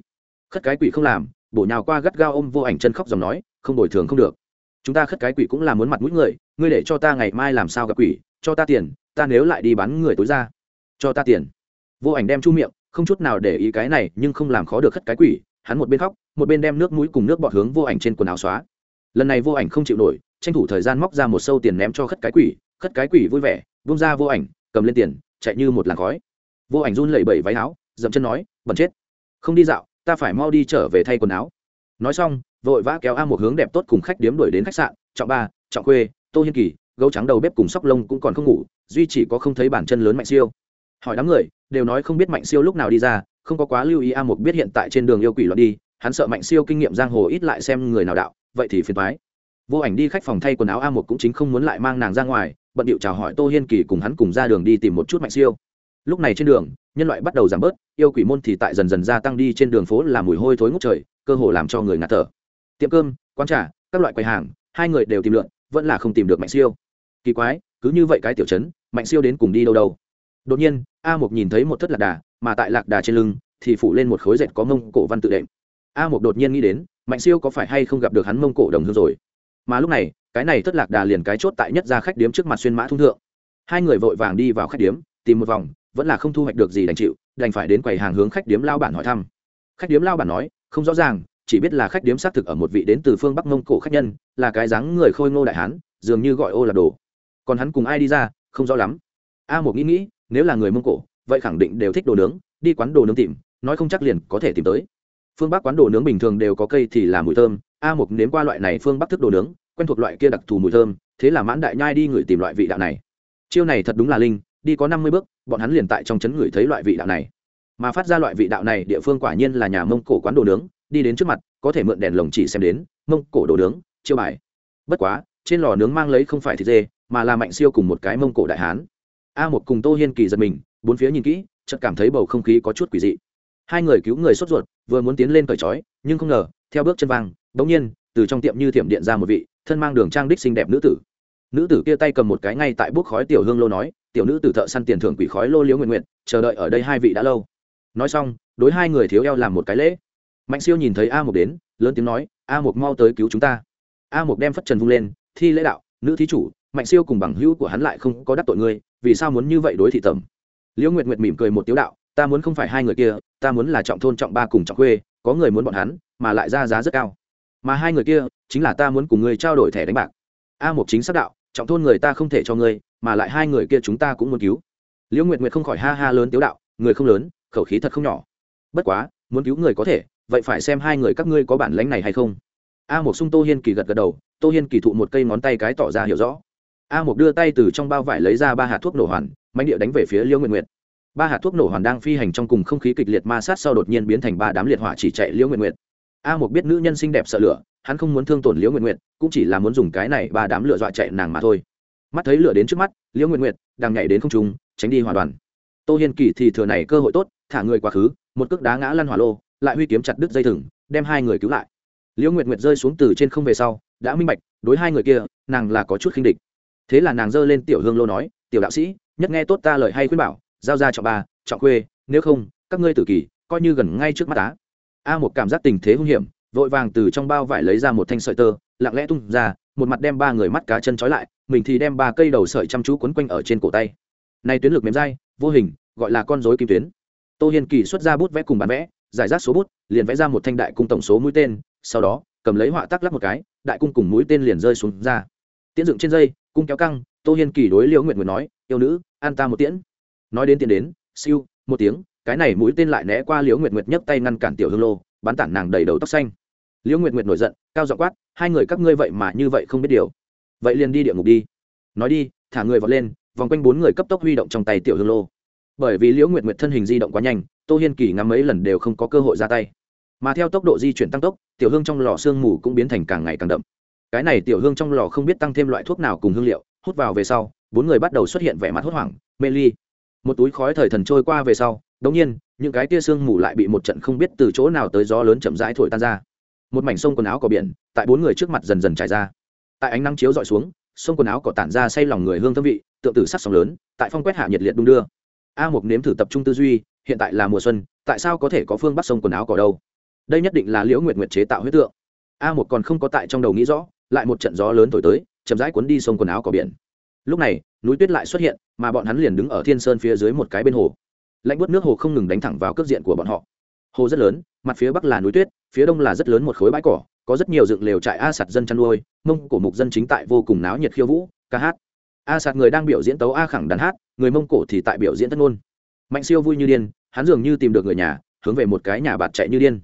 Speaker 1: Khất cái quỷ không làm, bổ nhào qua gắt gao ôm vô ảnh chân khóc dòng nói không bồi thường không được. Chúng ta khất cái quỷ cũng là muốn mặt mũi người, ngươi để cho ta ngày mai làm sao gặp quỷ, cho ta tiền, ta nếu lại đi bán người tối ra. Cho ta tiền. Vô ảnh đem chu miệng, không chút nào để ý cái này, nhưng không làm khó được khất cái quỷ, hắn một bên khóc, một bên đem nước mũi cùng nước bọt hướng vô ảnh trên quần áo xóa. Lần này vô ảnh không chịu nổi, tranh thủ thời gian móc ra một sâu tiền ném cho khất cái quỷ, khất cái quỷ vui vẻ, buông ra vô ảnh, cầm lên tiền, chạy như một làn khói. Vô ảnh run lẩy bẩy váy áo, dậm chân nói, bẩn chết. Không đi dạo, ta phải mau đi trở về thay quần áo nói xong, vội vã kéo a một hướng đẹp tốt cùng khách điếm đuổi đến khách sạn, trọng ba, trọng khuê, tô hiên kỳ, gấu trắng đầu bếp cùng sóc lông cũng còn không ngủ, duy chỉ có không thấy bản chân lớn mạnh siêu. Hỏi đám người, đều nói không biết mạnh siêu lúc nào đi ra, không có quá lưu ý a một biết hiện tại trên đường yêu quỷ loạn đi, hắn sợ mạnh siêu kinh nghiệm giang hồ ít lại xem người nào đạo, vậy thì phiền thoái vô ảnh đi khách phòng thay quần áo a một cũng chính không muốn lại mang nàng ra ngoài, bận điệu chào hỏi tô hiên kỳ cùng hắn cùng ra đường đi tìm một chút mạnh siêu. Lúc này trên đường nhân loại bắt đầu giảm bớt, yêu quỷ môn thì tại dần dần gia tăng đi trên đường phố là mùi hôi thối ngút trời, cơ hồ làm cho người ngạt thở. Tiệm cơm, quán trà, các loại quầy hàng, hai người đều tìm lượn, vẫn là không tìm được mạnh siêu. Kỳ quái, cứ như vậy cái tiểu chấn mạnh siêu đến cùng đi đâu đâu. Đột nhiên, a một nhìn thấy một thất lạc đà, mà tại lạc đà trên lưng thì phủ lên một khối dệt có mông cổ văn tự đệm. A một đột nhiên nghĩ đến, mạnh siêu có phải hay không gặp được hắn mông cổ đồng hương rồi? Mà lúc này, cái này thất lạc đà liền cái chốt tại nhất ra khách điếm trước mặt xuyên mã thung thượng. Hai người vội vàng đi vào khách điếm, tìm một vòng vẫn là không thu hoạch được gì đành chịu, đành phải đến quầy hàng hướng khách điếm lao bản hỏi thăm. Khách điếm lao bản nói, không rõ ràng, chỉ biết là khách điếm xác thực ở một vị đến từ phương bắc mông cổ khách nhân, là cái dáng người khôi ngô đại hán, dường như gọi ô là đồ. Còn hắn cùng ai đi ra, không rõ lắm. A một nghĩ nghĩ, nếu là người mông cổ, vậy khẳng định đều thích đồ nướng, đi quán đồ nướng tìm, nói không chắc liền có thể tìm tới. Phương bắc quán đồ nướng bình thường đều có cây thì là mùi thơm, a một nếm qua loại này phương bắc thức đồ nướng, quen thuộc loại kia đặc thù mùi thơm, thế là mãn đại nhai đi ngửi tìm loại vị đạo này. Chiêu này thật đúng là linh đi có năm mươi bước, bọn hắn liền tại trong trấn ngửi thấy loại vị đạo này. Mà phát ra loại vị đạo này, địa phương quả nhiên là nhà mông cổ quán đồ nướng, đi đến trước mặt, có thể mượn đèn lồng chỉ xem đến, mông cổ đồ nướng, chiêu bài. Bất quá, trên lò nướng mang lấy không phải thịt dê, mà là mạnh siêu cùng một cái mông cổ đại hán. A một cùng tô hiên kỳ giật mình, bốn phía nhìn kỹ, chợt cảm thấy bầu không khí có chút quỷ dị. Hai người cứu người sốt ruột, vừa muốn tiến lên cởi trói, nhưng không ngờ, theo bước chân vang, bỗng nhiên, từ trong tiệm như thiểm điện ra một vị thân mang đường trang đích xinh đẹp nữ tử. Nữ tử kia tay cầm một cái ngay tại bút khói tiểu hương lô nói tiểu nữ tử thợ săn tiền thưởng quỷ khói lô liễu nguyện nguyện chờ đợi ở đây hai vị đã lâu. Nói xong, đối hai người thiếu eo làm một cái lễ. Mạnh siêu nhìn thấy a một đến, lớn tiếng nói, a một mau tới cứu chúng ta. A một đem phất trần vung lên, thi lễ đạo, nữ thí chủ, mạnh siêu cùng bằng hữu của hắn lại không có đắc tội ngươi, vì sao muốn như vậy đối thị tầm liễu nguyệt nguyệt mỉm cười một tiếu đạo, ta muốn không phải hai người kia, ta muốn là trọng thôn trọng ba cùng trọng khuê, có người muốn bọn hắn, mà lại ra giá rất cao. Mà hai người kia, chính là ta muốn cùng người trao đổi thẻ đánh bạc. A một chính xác đạo trọng thôn người ta không thể cho ngươi, mà lại hai người kia chúng ta cũng muốn cứu. Liễu nguyệt nguyệt không khỏi ha ha lớn tiếu đạo, người không lớn, khẩu khí thật không nhỏ. Bất quá, muốn cứu người có thể, vậy phải xem hai người các ngươi có bản lãnh này hay không. A một sung tô hiên kỳ gật gật đầu, tô hiên kỳ thụ một cây ngón tay cái tỏ ra hiểu rõ. A một đưa tay từ trong bao vải lấy ra ba hạt thuốc nổ hoàn mạnh địa đánh về phía liễu nguyệt nguyệt. Ba hạt thuốc nổ hoàn đang phi hành trong cùng không khí kịch liệt ma sát sau đột nhiên biến thành ba đám liệt hỏa chỉ chạy liễu nguyệt nguyệt. A một biết nữ nhân xinh đẹp sợ lửa hắn không muốn thương tổn liễu nguyệt nguyệt, cũng chỉ là muốn dùng cái này ba đám lửa dọa chạy nàng mà thôi. Mắt thấy lửa đến trước mắt, liễu nguyệt nguyệt đang nhảy đến không trung, tránh đi hỏa đoàn. Tô hiên kỳ thì thừa này cơ hội tốt, thả người quá khứ, một cước đá ngã lăn hỏa lô, lại huy kiếm chặt đứt dây thừng, đem hai người cứu lại. Liễu nguyệt nguyệt rơi xuống từ trên không về sau, đã minh bạch, đối hai người kia, nàng là có chút khinh địch. Thế là nàng giơ lên tiểu hương lô nói, tiểu đạo sĩ, nhất nghe tốt ta lời hay khuyên bảo, giao ra trọng ba trọng khuê nếu không, các ngươi tử kỳ, coi như gần ngay trước mắt tá a một cảm giác tình thế hung hiểm vội vàng từ trong bao vải lấy ra một thanh sợi tơ, lặng lẽ tung ra, một mặt đem ba người mắt cá chân trói lại, mình thì đem ba cây đầu sợi chăm chú quấn quanh ở trên cổ tay. Nay tuyến lực mềm dai, vô hình, gọi là con dối kim tuyến. Tô hiền kỳ xuất ra bút vẽ cùng bán vẽ, giải rác số bút, liền vẽ ra một thanh đại cung tổng số mũi tên, sau đó, cầm lấy họa tắc lắp một cái, đại cung cùng mũi tên liền rơi xuống ra. Tiễn dựng trên dây, cung kéo căng, tô hiên kỳ đối liễu nguyện nguyện nói, yêu nữ, an ta một tiễn. Nói đến tiền đến, siêu, một tiếng, cái này mũi tên lại né qua liễu nguyệt nguyệt nhấc tay ngăn cản tiểu hương lô bắn tản nàng đầy đầu tóc xanh. Liễu nguyệt nguyệt nổi giận, cao giọng quát, hai người các ngươi vậy mà như vậy không biết điều. Vậy liền đi địa ngục đi. Nói đi, thả người vọt lên, vòng quanh bốn người cấp tốc huy động trong tay tiểu hương lô. Bởi vì liễu nguyệt nguyệt thân hình di động quá nhanh, tô hiên kỳ ngắm mấy lần đều không có cơ hội ra tay. Mà theo tốc độ di chuyển tăng tốc, tiểu hương trong lò sương mù cũng biến thành càng ngày càng đậm. Cái này tiểu hương trong lò không biết tăng thêm loại thuốc nào cùng hương liệu, hút vào về sau, bốn người bắt đầu xuất hiện vẻ mặt hốt hoảng, mê ly. Một túi khói thời thần trôi qua về sau, đống nhiên những cái tia sương mù lại bị một trận không biết từ chỗ nào tới gió lớn chậm rãi thổi tan ra. Một mảnh sông quần áo cỏ biển, tại bốn người trước mặt dần dần trải ra. Tại ánh nắng chiếu dọi xuống, sông quần áo cỏ tản ra say lòng người hương thơm vị, tượng tử sắc sóng lớn, tại phong quét hạ nhiệt liệt đung đưa. A một nếm thử tập trung tư duy, hiện tại là mùa xuân, tại sao có thể có phương bắc sông quần áo cỏ đâu? Đây nhất định là liễu nguyệt nguyệt chế tạo huyết tượng. A một còn không có tại trong đầu nghĩ rõ, lại một trận gió lớn thổi tới, chậm rãi cuốn đi sông quần áo cỏ biển. Lúc này, núi tuyết lại xuất hiện, mà bọn hắn liền đứng ở thiên sơn phía dưới một cái bên hồ lạnh bớt nước hồ không ngừng đánh thẳng vào cước diện của bọn họ. Hồ rất lớn, mặt phía bắc là núi tuyết, phía đông là rất lớn một khối bãi cỏ, có rất nhiều dựng lều trại a sạt dân chăn nuôi, mông cổ mục dân chính tại vô cùng náo nhiệt khiêu vũ, ca hát. A sạt người đang biểu diễn tấu a khẳng đàn hát, người mông cổ thì tại biểu diễn thất ngôn. Mạnh siêu vui như điên, hắn dường như tìm được người nhà, hướng về một cái nhà bạt chạy như điên.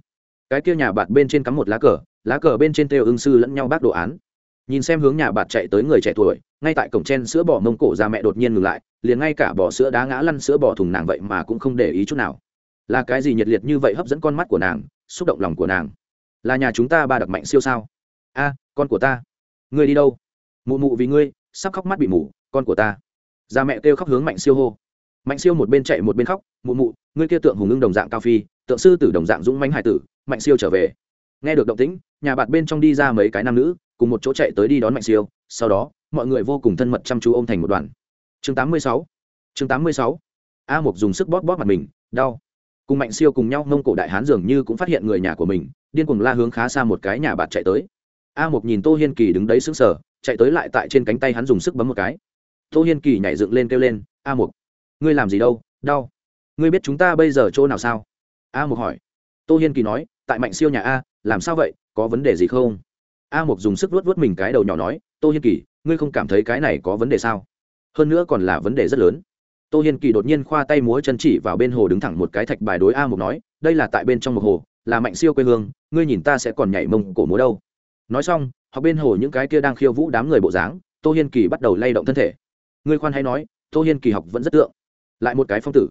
Speaker 1: Cái kia nhà bạt bên trên cắm một lá cờ lá cờ bên trên têu ưng sư lẫn nhau bác đồ án nhìn xem hướng nhà bạt chạy tới người trẻ tuổi, ngay tại cổng chen sữa bò mông cổ ra mẹ đột nhiên ngừng lại, liền ngay cả bò sữa đá ngã lăn sữa bò thùng nàng vậy mà cũng không để ý chút nào. Là cái gì nhiệt liệt như vậy hấp dẫn con mắt của nàng, xúc động lòng của nàng? Là nhà chúng ta ba đặc mạnh siêu sao? A, con của ta. Ngươi đi đâu? Mụ mụ vì ngươi, sắp khóc mắt bị mù, con của ta. Ra mẹ kêu khóc hướng mạnh siêu hô. Mạnh siêu một bên chạy một bên khóc, mụ mụ, ngươi kia tượng hùng ngưng đồng dạng cao phi, tượng sư tử đồng dạng dũng mánh hải tử, mạnh siêu trở về. Nghe được động tĩnh, nhà bạn bên trong đi ra mấy cái nam nữ cùng một chỗ chạy tới đi đón mạnh siêu, sau đó, mọi người vô cùng thân mật chăm chú ôm thành một đoàn. Chương 86 chương 86 a mục dùng sức bóp bóp mặt mình, đau. Cùng mạnh siêu cùng nhau, mông cổ đại hán dường như cũng phát hiện người nhà của mình, điên cuồng la hướng khá xa một cái nhà bạt chạy tới. A mục nhìn tô hiên kỳ đứng đấy sững sờ, chạy tới lại tại trên cánh tay hắn dùng sức bấm một cái. Tô hiên kỳ nhảy dựng lên kêu lên, a mục ngươi làm gì đâu? Đau. Ngươi biết chúng ta bây giờ chỗ nào sao? A mục hỏi. Tô hiên kỳ nói, tại mạnh siêu nhà a, làm sao vậy? Có vấn đề gì không? A mục dùng sức vuốt vuốt mình cái đầu nhỏ nói, tô hiên kỳ, ngươi không cảm thấy cái này có vấn đề sao? Hơn nữa còn là vấn đề rất lớn. Tô hiên kỳ đột nhiên khoa tay múa chân chỉ vào bên hồ đứng thẳng một cái thạch bài đối a mục nói, đây là tại bên trong một hồ, là mạnh siêu quê hương, ngươi nhìn ta sẽ còn nhảy mông cổ múa đâu. Nói xong hoặc bên hồ những cái kia đang khiêu vũ đám người bộ dáng, tô hiên kỳ bắt đầu lay động thân thể. Ngươi khoan hay nói, tô hiên kỳ học vẫn rất tượng. Lại một cái phong tử.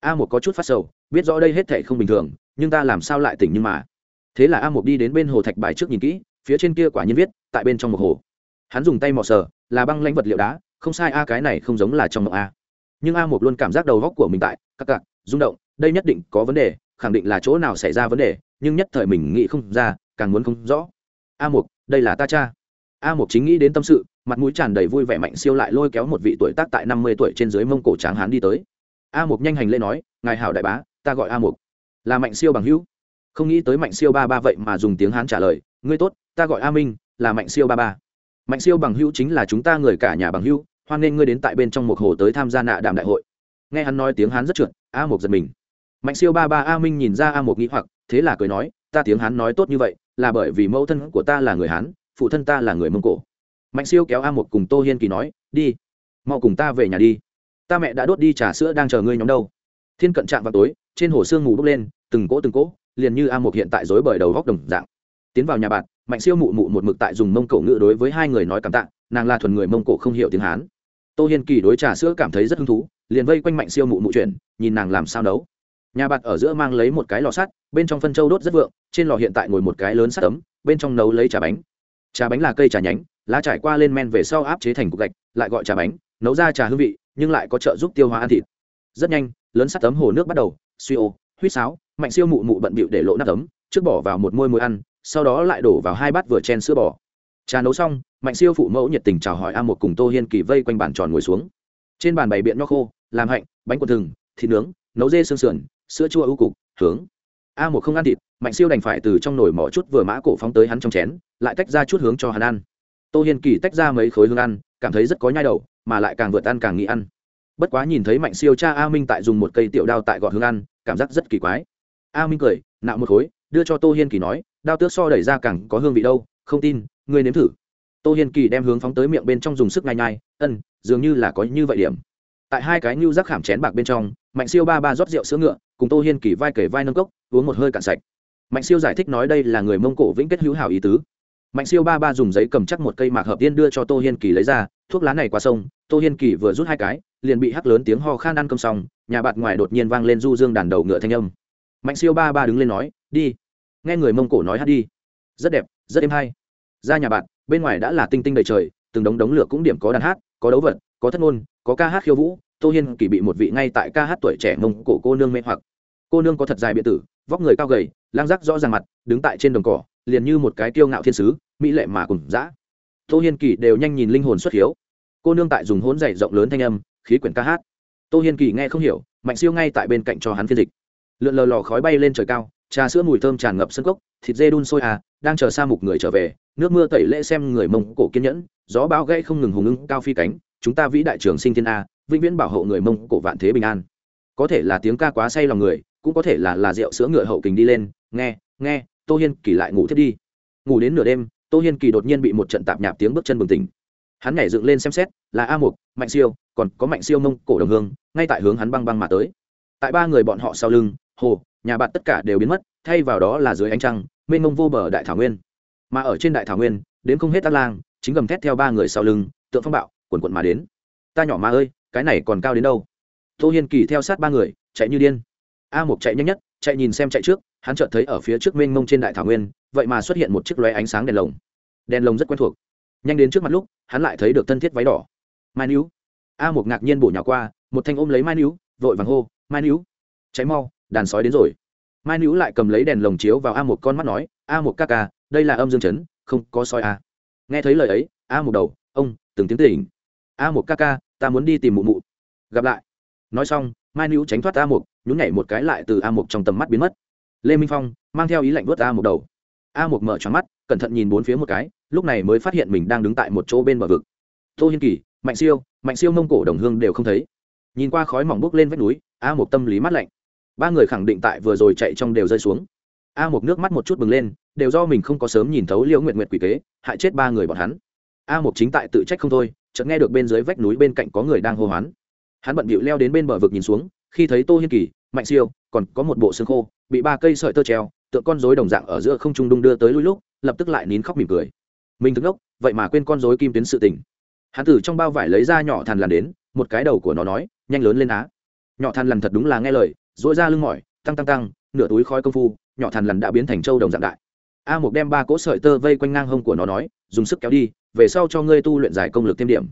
Speaker 1: A một có chút phát sầu, biết rõ đây hết thể không bình thường, nhưng ta làm sao lại tỉnh nhưng mà. Thế là a một đi đến bên hồ thạch bài trước nhìn kỹ phía trên kia quả nhiên viết, tại bên trong một hồ. Hắn dùng tay mò sờ, là băng lãnh vật liệu đá, không sai a, cái này không giống là trong mộng a. Nhưng a một luôn cảm giác đầu góc của mình tại, các cặc rung động, đây nhất định có vấn đề, khẳng định là chỗ nào xảy ra vấn đề, nhưng nhất thời mình nghĩ không ra, càng muốn không rõ. A một đây là ta cha. A một chính nghĩ đến tâm sự, mặt mũi tràn đầy vui vẻ mạnh siêu lại lôi kéo một vị tuổi tác tại năm mươi tuổi trên dưới mông cổ tráng hán đi tới. A một nhanh hành lễ nói, ngài hảo đại bá, ta gọi a một là mạnh siêu bằng hữu. Không nghĩ tới mạnh siêu ba ba vậy mà dùng tiếng hán trả lời, ngươi tốt ta gọi a minh, là mạnh siêu ba ba. Mạnh siêu bằng hữu chính là chúng ta người cả nhà bằng hữu, hoan nghênh ngươi đến tại bên trong một hồ tới tham gia nạ đàm đại hội. Nghe hắn nói tiếng hắn rất trượt, a một giật mình. Mạnh siêu ba ba a minh nhìn ra a một nghĩ hoặc, thế là cười nói, ta tiếng hắn nói tốt như vậy, là bởi vì mẫu thân của ta là người hán, phụ thân ta là người mông cổ. Mạnh siêu kéo a một cùng tô hiên kỳ nói, đi, mau cùng ta về nhà đi. Ta mẹ đã đốt đi trà sữa đang chờ ngươi nhóm đâu. Thiên cận trạng vào tối, trên hồ sương mù bốc lên, từng cỗ từng cỗ, liền như a một hiện tại dối bởi đầu góc đồng dạng tiến vào nhà bạn, mạnh siêu mụ mụ một mực tại dùng mông cổ ngữ đối với hai người nói cảm tạ, nàng là thuần người mông cổ không hiểu tiếng hán. Tô hiên kỳ đối trà sữa cảm thấy rất hứng thú, liền vây quanh mạnh siêu mụ mụ chuyển nhìn nàng làm sao nấu. Nhà bạt ở giữa mang lấy một cái lò sắt, bên trong phân châu đốt rất vượng, trên lò hiện tại ngồi một cái lớn sắt ấm, bên trong nấu lấy trà bánh. Trà bánh là cây trà nhánh, lá trải qua lên men về sau áp chế thành cục gạch, lại gọi trà bánh, nấu ra trà hương vị, nhưng lại có trợ giúp tiêu hóa ăn thịt. Rất nhanh, lớn sắt tấm hồ nước bắt đầu, suy ô huýt sáo, mạnh siêu mụ mụ bận bịu để lộ nắp tấm trước bỏ vào một môi môi ăn sau đó lại đổ vào hai bát vừa chen sữa bò. Trà nấu xong, mạnh siêu phụ mẫu nhiệt tình chào hỏi a một cùng tô hiên kỳ vây quanh bàn tròn ngồi xuống. Trên bàn bày biện nho khô, làm hạnh, bánh quần thừng, thịt nướng, nấu dê xương sườn, sữa chua ưu cục, hướng. A một không ăn thịt, mạnh siêu đành phải từ trong nồi mỏ chút vừa mã cổ phóng tới hắn trong chén, lại tách ra chút hướng cho hắn ăn. Tô hiên kỳ tách ra mấy khối hương ăn, cảm thấy rất có nhai đầu, mà lại càng vượt ăn càng nghĩ ăn. Bất quá nhìn thấy mạnh siêu cha a minh tại dùng một cây tiểu đao tại gọt hương ăn, cảm giác rất kỳ quái. A minh cười, nạo một khối, đưa cho tô hiên kỳ nói đao tước so đẩy ra càng có hương vị đâu, không tin, ngươi nếm thử. Tô hiên kỳ đem hướng phóng tới miệng bên trong dùng sức ngay nhai ân dường như là có như vậy điểm. Tại hai cái ngưu rắc khảm chén bạc bên trong, mạnh siêu ba ba rót rượu sữa ngựa, cùng tô hiên kỳ vai kể vai nâng cốc, uống một hơi cạn sạch. Mạnh siêu giải thích nói đây là người mông cổ vĩnh kết hữu hảo ý tứ. Mạnh siêu ba ba dùng giấy cầm chắc một cây mạc hợp tiên đưa cho tô hiên kỳ lấy ra, thuốc lá này qua sông, tô hiên kỳ vừa rút hai cái, liền bị hắc lớn tiếng ho khan ăn cơm xong, nhà bạt ngoài đột nhiên vang lên du dương đàn đầu ngựa thanh âm. Mạnh siêu ba ba đứng lên nói, đi nghe người mông cổ nói hát đi. Rất đẹp, rất êm hay. Ra nhà bạn, bên ngoài đã là tinh tinh đầy trời, từng đống đống lửa cũng điểm có đàn hát, có đấu vật, có thất ngôn, có ca hát khiêu vũ. Tô hiên kỳ bị một vị ngay tại ca hát tuổi trẻ mông cổ cô nương mê hoặc. Cô nương có thật dài biện tử, vóc người cao gầy, lang rắc rõ ràng mặt, đứng tại trên đồng cỏ, liền như một cái kiêu ngạo thiên sứ, mỹ lệ mà cùng dã. Tô hiên kỳ đều nhanh nhìn linh hồn xuất hiếu. Cô nương tại dùng hỗn dày rộng lớn thanh âm, khí quyển ca hát. Tô hiên kỳ nghe không hiểu, mạnh siêu ngay tại bên cạnh cho hắn phiên dịch. Lượn lờ lò khói bay lên trời cao trà sữa mùi thơm tràn ngập sân cốc, thịt dê đun sôi à đang chờ xa mục người trở về, nước mưa tẩy lễ xem người mông cổ kiên nhẫn, gió bão gãy không ngừng hùng ưng, cao phi cánh, chúng ta vĩ đại trường sinh thiên a, vĩnh viễn bảo hộ người mông cổ vạn thế bình an. Có thể là tiếng ca quá say lòng người, cũng có thể là là rượu sữa ngựa hậu kình đi lên, nghe nghe, tô hiên kỳ lại ngủ thiết đi. Ngủ đến nửa đêm, tô hiên kỳ đột nhiên bị một trận tạp nhạp tiếng bước chân bừng tỉnh. Hắn nhảy dựng lên xem xét, là a mục, mạnh siêu, còn có mạnh siêu mông cổ đồng hương, ngay tại hướng hắn băng băng mà tới. Tại ba người bọn họ sau lưng, hồ nhà bạn tất cả đều biến mất, thay vào đó là dưới ánh trăng, mênh mông vô bờ đại thảo nguyên. Mà ở trên đại thảo nguyên, đến không hết tác lang, chính gầm thét theo ba người sau lưng, tượng phong bạo, quần quận mà đến. Ta nhỏ ma ơi, cái này còn cao đến đâu? Tô hiên kỳ theo sát ba người, chạy như điên. A Mục chạy nhanh nhất, chạy nhìn xem chạy trước, hắn chợt thấy ở phía trước mênh mông trên đại thảo nguyên, vậy mà xuất hiện một chiếc lóe ánh sáng đèn lồng. Đèn lồng rất quen thuộc. Nhanh đến trước mặt lúc, hắn lại thấy được thân thiết váy đỏ. Mai níu. A Mục ngạc nhiên bổ nhào qua, một thanh ôm lấy mai níu, vội vàng hô, mai níu cháy mau đàn sói đến rồi. Mai nữ lại cầm lấy đèn lồng chiếu vào a một con mắt nói, a một ca ca, đây là âm dương chấn, không có sói a nghe thấy lời ấy, a một đầu, ông, từng tiếng tỉnh. A một ca ca, ta muốn đi tìm mụ mụ. Gặp lại. Nói xong, mai nữ tránh thoát a một nhún nhảy một cái lại từ a một trong tầm mắt biến mất. Lê minh phong mang theo ý lạnh vớt a một đầu. A một mở tròn mắt, cẩn thận nhìn bốn phía một cái, lúc này mới phát hiện mình đang đứng tại một chỗ bên bờ vực. Tô hiên kỳ, mạnh siêu mạnh siêu mông cổ đồng hương đều không thấy. Nhìn qua khói mỏng bốc lên vách núi, a một tâm lý mắt lạnh ba người khẳng định tại vừa rồi chạy trong đều rơi xuống. A một nước mắt một chút bừng lên, đều do mình không có sớm nhìn thấu liễu nguyện nguyện quỷ kế, hại chết ba người bọn hắn. A một chính tại tự trách không thôi, chợt nghe được bên dưới vách núi bên cạnh có người đang hô hoán. Hắn bận bịu leo đến bên bờ vực nhìn xuống, khi thấy tô hiên kỳ, mạnh siêu, còn có một bộ xương khô, bị ba cây sợi tơ treo tượng con rối đồng dạng ở giữa không trung đung đưa tới lui lúc, lập tức lại nín khóc mỉm cười. Mình thức ngốc, vậy mà quên con rối kim tuyến sự tình. Hắn từ trong bao vải lấy ra nhỏ thằn lằn đến, một cái đầu của nó nói, nhanh lớn lên á. Nhỏ thằn lằn thật đúng là nghe lời dội ra lưng mỏi, tăng tăng tăng, nửa túi khói công phu, nhỏ thằn lằn đã biến thành trâu đồng dạng đại. A một đem ba cỗ sợi tơ vây quanh ngang hông của nó nói, dùng sức kéo đi, về sau cho ngươi tu luyện giải công lực thêm điểm.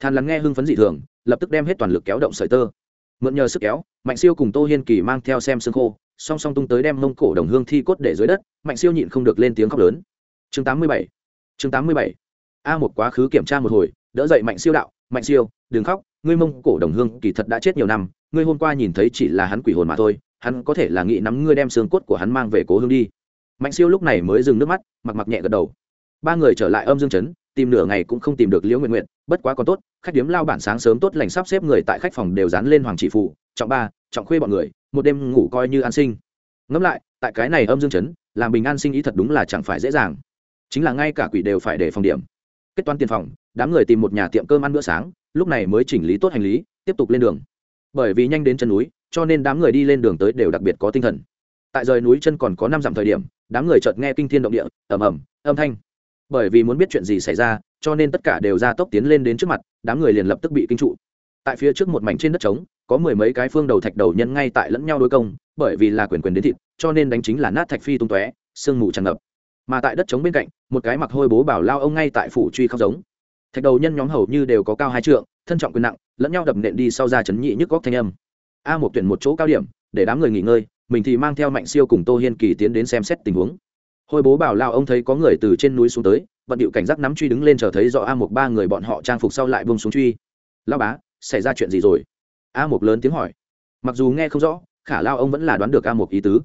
Speaker 1: Thằn lằn nghe hưng phấn dị thường, lập tức đem hết toàn lực kéo động sợi tơ. Mượn nhờ sức kéo, mạnh siêu cùng tô hiên kỳ mang theo xem xương khô, song song tung tới đem mông cổ đồng hương thi cốt để dưới đất, mạnh siêu nhịn không được lên tiếng khóc lớn. Chương tám mươi bảy, chương tám mươi bảy. A một quá khứ kiểm tra một hồi, đỡ dậy mạnh siêu đạo, mạnh siêu, đừng khóc ngươi mông cổ đồng hương kỳ thật đã chết nhiều năm, ngươi hôm qua nhìn thấy chỉ là hắn quỷ hồn mà thôi, hắn có thể là nghĩ nắm ngươi đem xương cốt của hắn mang về cố hương đi. Mạnh siêu lúc này mới dừng nước mắt, mặc mặc nhẹ gật đầu. Ba người trở lại âm dương chấn, tìm nửa ngày cũng không tìm được liễu nguyện nguyện bất quá còn tốt, khách điếm lao bản sáng sớm tốt lành sắp xếp người tại khách phòng đều dán lên hoàng chỉ phụ, trọng ba, trọng khuê bọn người, một đêm ngủ coi như an sinh. Ngẫm lại, tại cái này âm dương chấn, làm bình an sinh ý thật đúng là chẳng phải dễ dàng. Chính là ngay cả quỷ đều phải để phòng điểm. Kết toán tiền phòng, đám người tìm một nhà tiệm cơm ăn bữa sáng lúc này mới chỉnh lý tốt hành lý, tiếp tục lên đường. Bởi vì nhanh đến chân núi, cho nên đám người đi lên đường tới đều đặc biệt có tinh thần. Tại rời núi chân còn có năm dặm thời điểm, đám người chợt nghe kinh thiên động địa, ầm ầm, âm thanh. Bởi vì muốn biết chuyện gì xảy ra, cho nên tất cả đều ra tốc tiến lên đến trước mặt, đám người liền lập tức bị kinh trụ. Tại phía trước một mảnh trên đất trống, có mười mấy cái phương đầu thạch đầu nhân ngay tại lẫn nhau đối công, bởi vì là quyền quyền đến thịt, cho nên đánh chính là nát thạch phi tung tóe, sương mù tràn ngập. Mà tại đất trống bên cạnh, một cái mặc hôi bố bảo lao ông ngay tại phủ truy khóc giống thạch đầu nhân nhóm hầu như đều có cao hai trượng, thân trọng quyền nặng, lẫn nhau đập nện đi sau ra chấn nhị nhức góc thanh âm. A một tuyển một chỗ cao điểm, để đám người nghỉ ngơi, mình thì mang theo mạnh siêu cùng tô hiên kỳ tiến đến xem xét tình huống. Hồi bố bảo lao ông thấy có người từ trên núi xuống tới, vận điệu cảnh giác nắm truy đứng lên chờ thấy rõ a một ba người bọn họ trang phục sau lại bông xuống truy. Lao bá, xảy ra chuyện gì rồi? A một lớn tiếng hỏi. Mặc dù nghe không rõ, khả lao ông vẫn là đoán được a một ý tứ.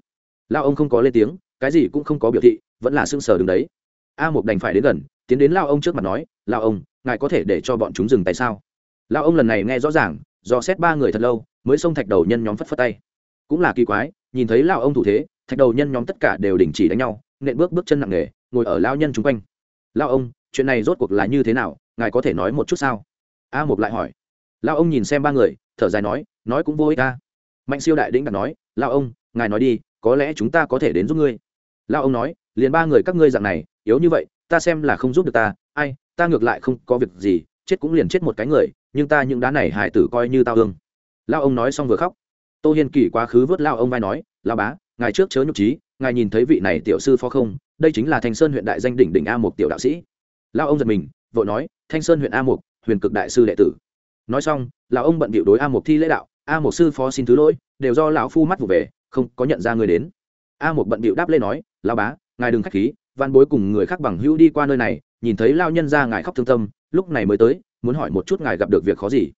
Speaker 1: Lao ông không có lên tiếng, cái gì cũng không có biểu thị, vẫn là sưng sờ đứng đấy. A một đành phải đến gần, tiến đến lao ông trước mặt nói, lao ông ngài có thể để cho bọn chúng dừng tay sao? Lao ông lần này nghe rõ ràng, do xét ba người thật lâu, mới xông thạch đầu nhân nhóm phất phất tay. Cũng là kỳ quái, nhìn thấy lao ông thủ thế, thạch đầu nhân nhóm tất cả đều đình chỉ đánh nhau, nện bước bước chân nặng nề, ngồi ở lao nhân chung quanh. Lao ông, chuyện này rốt cuộc là như thế nào, ngài có thể nói một chút sao? A một lại hỏi. Lao ông nhìn xem ba người, thở dài nói nói cũng vô ích ta. Mạnh siêu đại đĩnh đặt nói lao ông, ngài nói đi, có lẽ chúng ta có thể đến giúp ngươi. Lao ông nói, liền ba người các ngươi dạng này, yếu như vậy ta xem là không giúp được ta, ai, ta ngược lại không có việc gì, chết cũng liền chết một cái người, nhưng ta những đá này hải tử coi như tao hương. Lao ông nói xong vừa khóc. Tô hiên kỳ quá khứ vớt lao ông vai nói lao bá, ngài trước chớ nhục trí ngài nhìn thấy vị này tiểu sư phó không? Đây chính là thanh sơn huyện đại danh đỉnh đỉnh a một tiểu đạo sĩ. Lao ông giật mình, vội nói, thanh sơn huyện a một huyền cực đại sư đệ tử. Nói xong, lão ông bận bịu đối a một thi lễ đạo, a một sư phó xin thứ lỗi, đều do lão phu mắt vụ về, không có nhận ra người đến. A một bận bịu đáp lên nói lao bá, ngài đừng k h á c h khí văn bối cùng người khác bằng hữu đi qua nơi này, nhìn thấy lao nhân ra ngài khóc thương tâm, lúc này mới tới, muốn hỏi một chút ngài gặp được việc khó gì.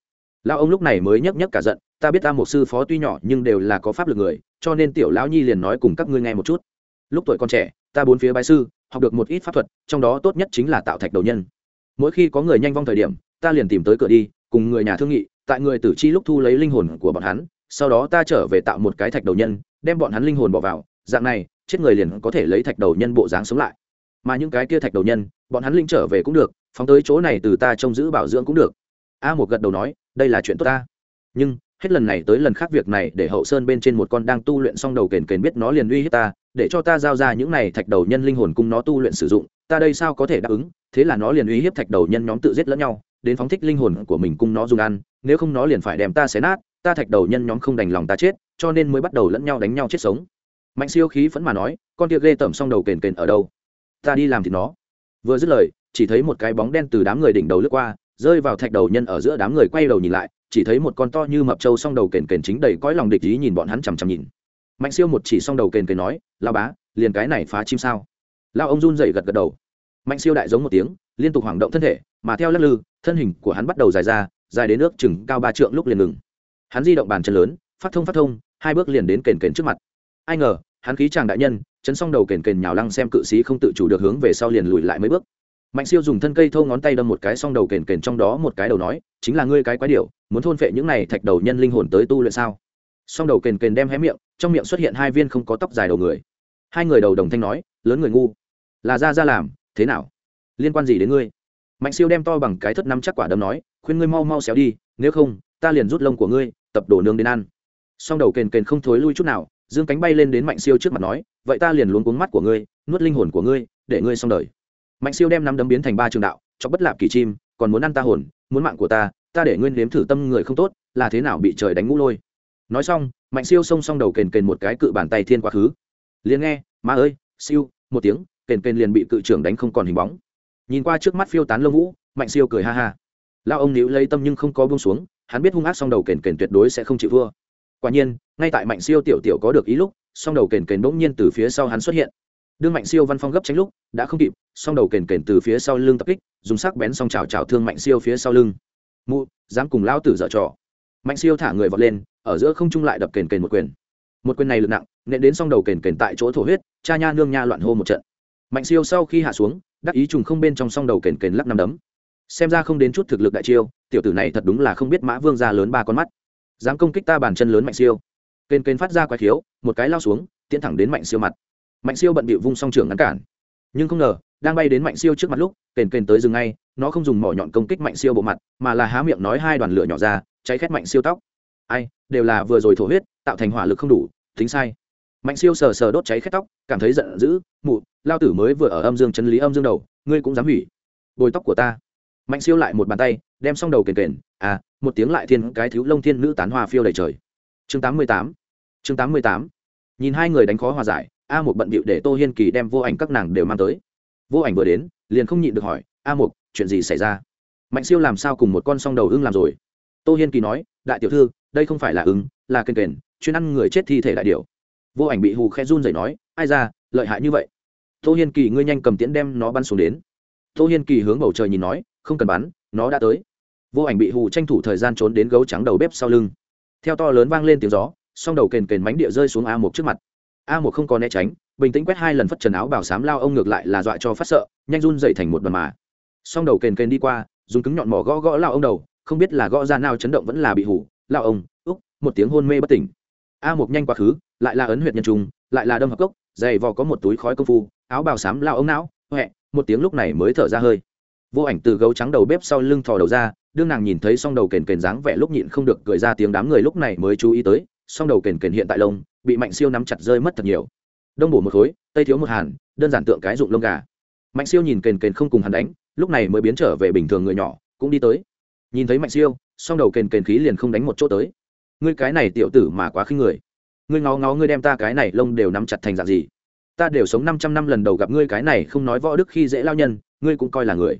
Speaker 1: Lao ông lúc này mới nhấc nhấc cả giận, ta biết ta một sư phó tuy nhỏ nhưng đều là có pháp lực người, cho nên tiểu lão nhi liền nói cùng các ngươi nghe một chút. Lúc tuổi còn trẻ, ta bốn phía bái sư, học được một ít pháp thuật, trong đó tốt nhất chính là tạo thạch đầu nhân. Mỗi khi có người nhanh vong thời điểm, ta liền tìm tới cửa đi, cùng người nhà thương nghị, tại người tử chi lúc thu lấy linh hồn của bọn hắn, sau đó ta trở về tạo một cái thạch đầu nhân, đem bọn hắn linh hồn bỏ vào, dạng này chết người liền có thể lấy thạch đầu nhân bộ dáng sống lại. Mà những cái kia thạch đầu nhân, bọn hắn linh trở về cũng được, phóng tới chỗ này từ ta trông giữ bảo dưỡng cũng được. A một gật đầu nói, đây là chuyện tốt ta. Nhưng, hết lần này tới lần khác việc này để hậu sơn bên trên một con đang tu luyện xong đầu kền kền biết nó liền uy hiếp ta, để cho ta giao ra những này thạch đầu nhân linh hồn cung nó tu luyện sử dụng, ta đây sao có thể đáp ứng? Thế là nó liền uy hiếp thạch đầu nhân nhóm tự giết lẫn nhau, đến phóng thích linh hồn của mình cung nó dùng ăn, nếu không nó liền phải đem ta xé nát, ta thạch đầu nhân nhóm không đành lòng ta chết, cho nên mới bắt đầu lẫn nhau đánh nhau chết sống mạnh siêu khí phẫn mà nói, con tiệc ghê tởm xong đầu kền kền ở đâu? Ta đi làm thì nó. Vừa dứt lời, chỉ thấy một cái bóng đen từ đám người đỉnh đầu lướt qua, rơi vào thạch đầu nhân ở giữa đám người quay đầu nhìn lại, chỉ thấy một con to như mập trâu xong đầu kền kền chính đầy cõi lòng địch ý nhìn bọn hắn chằm chằm nhìn. Mạnh siêu một chỉ xong đầu kền kền nói lao bá, liền cái này phá chim sao? Lao ông run dậy gật gật đầu. Mạnh siêu đại giống một tiếng, liên tục hoảng động thân thể, mà theo lắc lư, thân hình của hắn bắt đầu dài ra, dài đến nước chừng cao ba trượng lúc liền ngừng. Hắn di động bàn chân lớn, phát thông phát thông, hai bước liền đến kền kền trước mặt. Ai ngờ hắn khí chàng đại nhân, chấn xong đầu kền kền nhào lăng xem cự sĩ không tự chủ được hướng về sau liền lùi lại mấy bước. Mạnh siêu dùng thân cây thâu ngón tay đâm một cái xong đầu kền kền trong đó một cái đầu nói, chính là ngươi cái quái điệu muốn thôn phệ những này thạch đầu nhân linh hồn tới tu luyện sao? Xong đầu kền kền đem hé miệng, trong miệng xuất hiện hai viên không có tóc dài đầu người. Hai người đầu đồng thanh nói, lớn người ngu. Là ra ra làm, thế nào? Liên quan gì đến ngươi? Mạnh siêu đem to bằng cái thất năm chắc quả đấm nói, khuyên ngươi mau mau xéo đi, nếu không, ta liền rút lông của ngươi, tập đổ nương đến ăn. Xong đầu kền kền không thối lui chút nào dương cánh bay lên đến mạnh siêu trước mặt nói, vậy ta liền luống cuống mắt của ngươi, nuốt linh hồn của ngươi, để ngươi xong đời. Mạnh siêu đem năm đấm biến thành ba trường đạo cho bất lạp kỳ chim, còn muốn ăn ta hồn, muốn mạng của ta ta để nguyên nếm thử tâm người không tốt, là thế nào bị trời đánh ngũ lôi? Nói xong, mạnh siêu xông xong đầu kền kền một cái cự bàn tay thiên quá khứ. Liền nghe, má ơi, siêu, một tiếng, kền kền liền bị cự trưởng đánh không còn hình bóng. Nhìn qua trước mắt phiêu tán lông vũ, mạnh siêu cười ha ha. Lao ông níu lấy tâm nhưng không có buông xuống, hắn biết hung ác xong đầu kền kền tuyệt đối sẽ không chịu vua quả nhiên, ngay tại mạnh siêu tiểu tiểu có được ý lúc, song đầu kền kền bỗng nhiên từ phía sau hắn xuất hiện. Đương mạnh siêu văn phong gấp tránh lúc, đã không kịp, song đầu kền kền từ phía sau lưng tập kích, dùng sắc bén song trào trào thương mạnh siêu phía sau lưng. Mụ, dám cùng lao tử dở trò. Mạnh siêu thả người vọt lên, ở giữa không trung lại đập kền kền một quyền. Một quyền này lực nặng, nện đến song đầu kền kền tại chỗ thổ huyết, cha nha nương nha loạn hô một trận. Mạnh siêu sau khi hạ xuống, đắc ý trùng không bên trong song đầu kền kền lắc năm đấm. Xem ra không đến chút thực lực đại chiêu, tiểu tử này thật đúng là không biết mã vương ra lớn ba con mắt dám công kích ta bàn chân lớn mạnh siêu. Kênh kênh phát ra quái khiếu, một cái lao xuống tiến thẳng đến mạnh siêu mặt. Mạnh siêu bận bịu vung song trường ngăn cản. Nhưng không ngờ, đang bay đến mạnh siêu trước mặt lúc, kênh kênh tới dừng ngay, nó không dùng mỏ nhọn công kích mạnh siêu bộ mặt, mà là há miệng nói hai đoàn lửa nhỏ ra, cháy khét mạnh siêu tóc. Ai, đều là vừa rồi thổ huyết, tạo thành hỏa lực không đủ, tính sai. Mạnh siêu sờ sờ đốt cháy khét tóc, cảm thấy giận dữ, mụ, lao tử mới vừa ở âm dương chân lý âm dương đầu, ngươi cũng dám hủy. Bồi tóc của ta mạnh siêu lại một bàn tay, đem xong đầu kền kền à một tiếng lại thiên cái thiếu lông thiên nữ tán hoa phiêu đầy trời. Chương tám mươi tám, chương tám mươi tám. Nhìn hai người đánh khó hòa giải, a một bận bịu để tô hiên kỳ đem vô ảnh các nàng đều mang tới. Vô ảnh vừa đến, liền không nhịn được hỏi, a một chuyện gì xảy ra? Mạnh siêu làm sao cùng một con song đầu ưng làm rồi? Tô hiên kỳ nói, đại tiểu thư, đây không phải là ứng là kền kền, chuyên ăn người chết thi thể đại điều. vô ảnh bị hù khe run rẩy nói, ai ra, lợi hại như vậy? Tô hiên kỳ ngươi nhanh cầm tiễn đem nó bắn xuống đến. Tô hiên kỳ hướng bầu trời nhìn nói không cần bắn, nó đã tới. Vô ảnh bị hù tranh thủ thời gian trốn đến gấu trắng đầu bếp sau lưng. Theo to lớn vang lên tiếng gió, song đầu kền kền mánh địa rơi xuống a một trước mặt. A một không có né tránh, bình tĩnh quét hai lần phất trần áo bảo sám lao ông ngược lại là dọa cho phát sợ, nhanh run dậy thành một đoàn mà. Song đầu kền kền đi qua, dùng cứng nhọn mỏ gõ gõ lao ông đầu, không biết là gõ ra nào chấn động vẫn là bị hủ lao ông úc một tiếng hôn mê bất tỉnh. A một nhanh quá khứ, lại là ấn huyệt nhân trung lại là đâm hợp cốc, dày vò có một túi khói công phu, áo bào xám lao ông não huệ một tiếng lúc này mới thở ra hơi vô ảnh từ gấu trắng đầu bếp sau lưng thò đầu ra, đương nàng nhìn thấy song đầu kền kền dáng vẻ lúc nhịn không được cười ra tiếng đám người lúc này mới chú ý tới, song đầu kền kền hiện tại lông, bị mạnh siêu nắm chặt rơi mất thật nhiều. Đông bổ một khối, tây thiếu một hàn, đơn giản tượng cái dụng lông gà. Mạnh siêu nhìn kền kền không cùng hắn đánh, lúc này mới biến trở về bình thường người nhỏ, cũng đi tới. Nhìn thấy mạnh siêu, song đầu kền kền khí liền không đánh một chỗ tới. Ngươi cái này tiểu tử mà quá khinh người. Ngươi ngó ngó ngươi đem ta cái này lông đều nắm chặt thành dạng gì? Ta đều sống năm trăm năm lần đầu gặp ngươi cái này không nói võ đức khi dễ lao nhân, ngươi cũng coi là người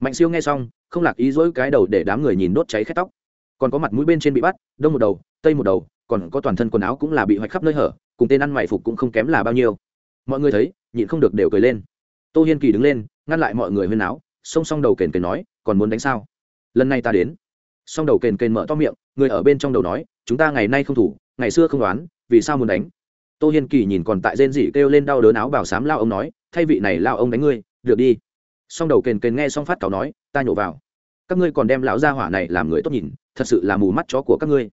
Speaker 1: mạnh siêu nghe xong, không lạc ý dỗi cái đầu để đám người nhìn đốt cháy khét tóc. Còn có mặt mũi bên trên bị bắt, đông một đầu, tây một đầu, còn có toàn thân quần áo cũng là bị hoạch khắp nơi hở, cùng tên ăn mày phục cũng không kém là bao nhiêu. Mọi người thấy, nhịn không được đều cười lên. Tô hiên kỳ đứng lên, ngăn lại mọi người huyên áo song song đầu kền kền nói, còn muốn đánh sao? Lần này ta đến. Song đầu kền kền mở to miệng, người ở bên trong đầu nói, chúng ta ngày nay không thủ, ngày xưa không đoán, vì sao muốn đánh? Tô hiên kỳ nhìn còn tại rên dị kêu lên đau đớn áo bảo sám lao ông nói, thay vị này lao ông đánh ngươi, được đi xong đầu kền kền nghe xong phát cáo nói, ta nhổ vào. Các ngươi còn đem lão gia hỏa này làm người tốt nhìn, thật sự là mù mắt chó của các ngươi.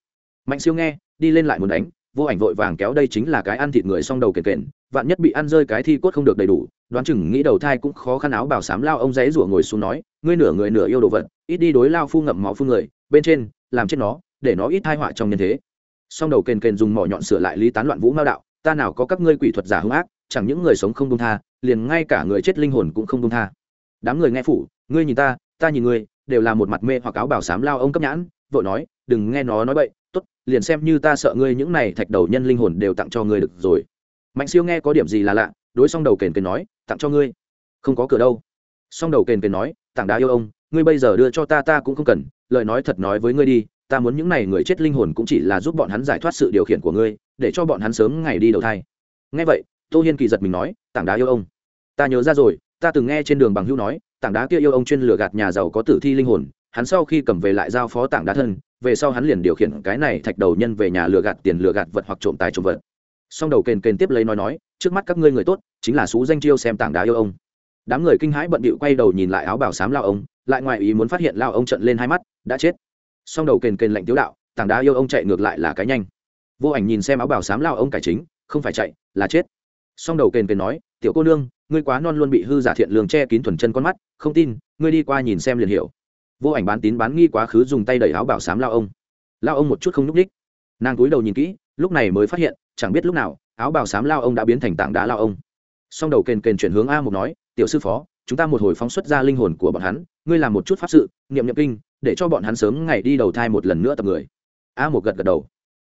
Speaker 1: Mạnh siêu nghe, đi lên lại muốn đánh, vô ảnh vội vàng kéo đây chính là cái ăn thịt người xong đầu kền kền, vạn nhất bị ăn rơi cái thi cốt không được đầy đủ, đoán chừng nghĩ đầu thai cũng khó khăn áo bảo sám lao ông dãy rủa ngồi xuống nói, ngươi nửa người nửa yêu đồ vật, ít đi đối lao phu ngậm máu phu người, bên trên, làm chết nó, để nó ít thai họa trong nhân thế. Song đầu kền kền dùng mỏ nhọn sửa lại lý tán loạn vũ mao đạo, ta nào có các ngươi quỷ thuật giả hung ác, chẳng những người sống không công tha, liền ngay cả người chết linh hồn cũng không công tha đám người nghe phủ, ngươi nhìn ta ta nhìn ngươi, đều là một mặt mê hoặc áo bảo sám lao ông cấp nhãn, vội nói, đừng nghe nó nói bậy, tốt, liền xem như ta sợ ngươi những này thạch đầu nhân linh hồn đều tặng cho ngươi được rồi. Mạnh siêu nghe có điểm gì là lạ, đối xong đầu kền kền nói, tặng cho ngươi, không có cửa đâu. Xong đầu kền kền nói, tặng đá yêu ông, ngươi bây giờ đưa cho ta ta cũng không cần, lời nói thật nói với ngươi đi, ta muốn những này người chết linh hồn cũng chỉ là giúp bọn hắn giải thoát sự điều khiển của ngươi, để cho bọn hắn sớm ngày đi đầu thai. Ngay vậy, tô hiên kỳ giật mình nói tảng đá yêu ông, ta nhớ ra rồi ta từng nghe trên đường bằng hữu nói, tảng đá kia yêu ông chuyên lừa gạt nhà giàu có tử thi linh hồn, hắn sau khi cầm về lại giao phó tảng đá thân, về sau hắn liền điều khiển cái này thạch đầu nhân về nhà lừa gạt tiền lừa gạt vật hoặc trộm tài trộm vật. Song đầu kền kền tiếp lấy nói nói, trước mắt các ngươi người tốt, chính là xú danh chiêu xem tảng đá yêu ông. Đám người kinh hãi bận bịu quay đầu nhìn lại áo bảo xám lao ông, lại ngoài ý muốn phát hiện lao ông trận lên hai mắt, đã chết. Song đầu kền kền lạnh tiếu đạo, tảng đá yêu ông chạy ngược lại là cái nhanh. Vô ảnh nhìn xem áo bảo xám lao ông cải chính, không phải chạy, là chết. Song đầu kền kền nói, tiểu cô nương ngươi quá non luôn bị hư giả thiện lường che kín thuần chân con mắt, không tin, ngươi đi qua nhìn xem liền hiểu. Vô ảnh bán tín bán nghi quá khứ dùng tay đẩy áo bảo xám lao ông. Lao ông một chút không n ú c ních nàng cúi đầu nhìn kỹ, lúc này mới phát hiện, chẳng biết lúc nào, áo bảo xám lao ông đã biến thành tảng đá lao ông. Song đầu kền kền chuyển hướng a một nói, tiểu sư phó, chúng ta một hồi phóng xuất ra linh hồn của bọn hắn, ngươi làm một chút pháp sự, niệm niệm kinh, để cho bọn hắn sớm ngày đi đầu thai một lần nữa tập người. A một gật gật đầu.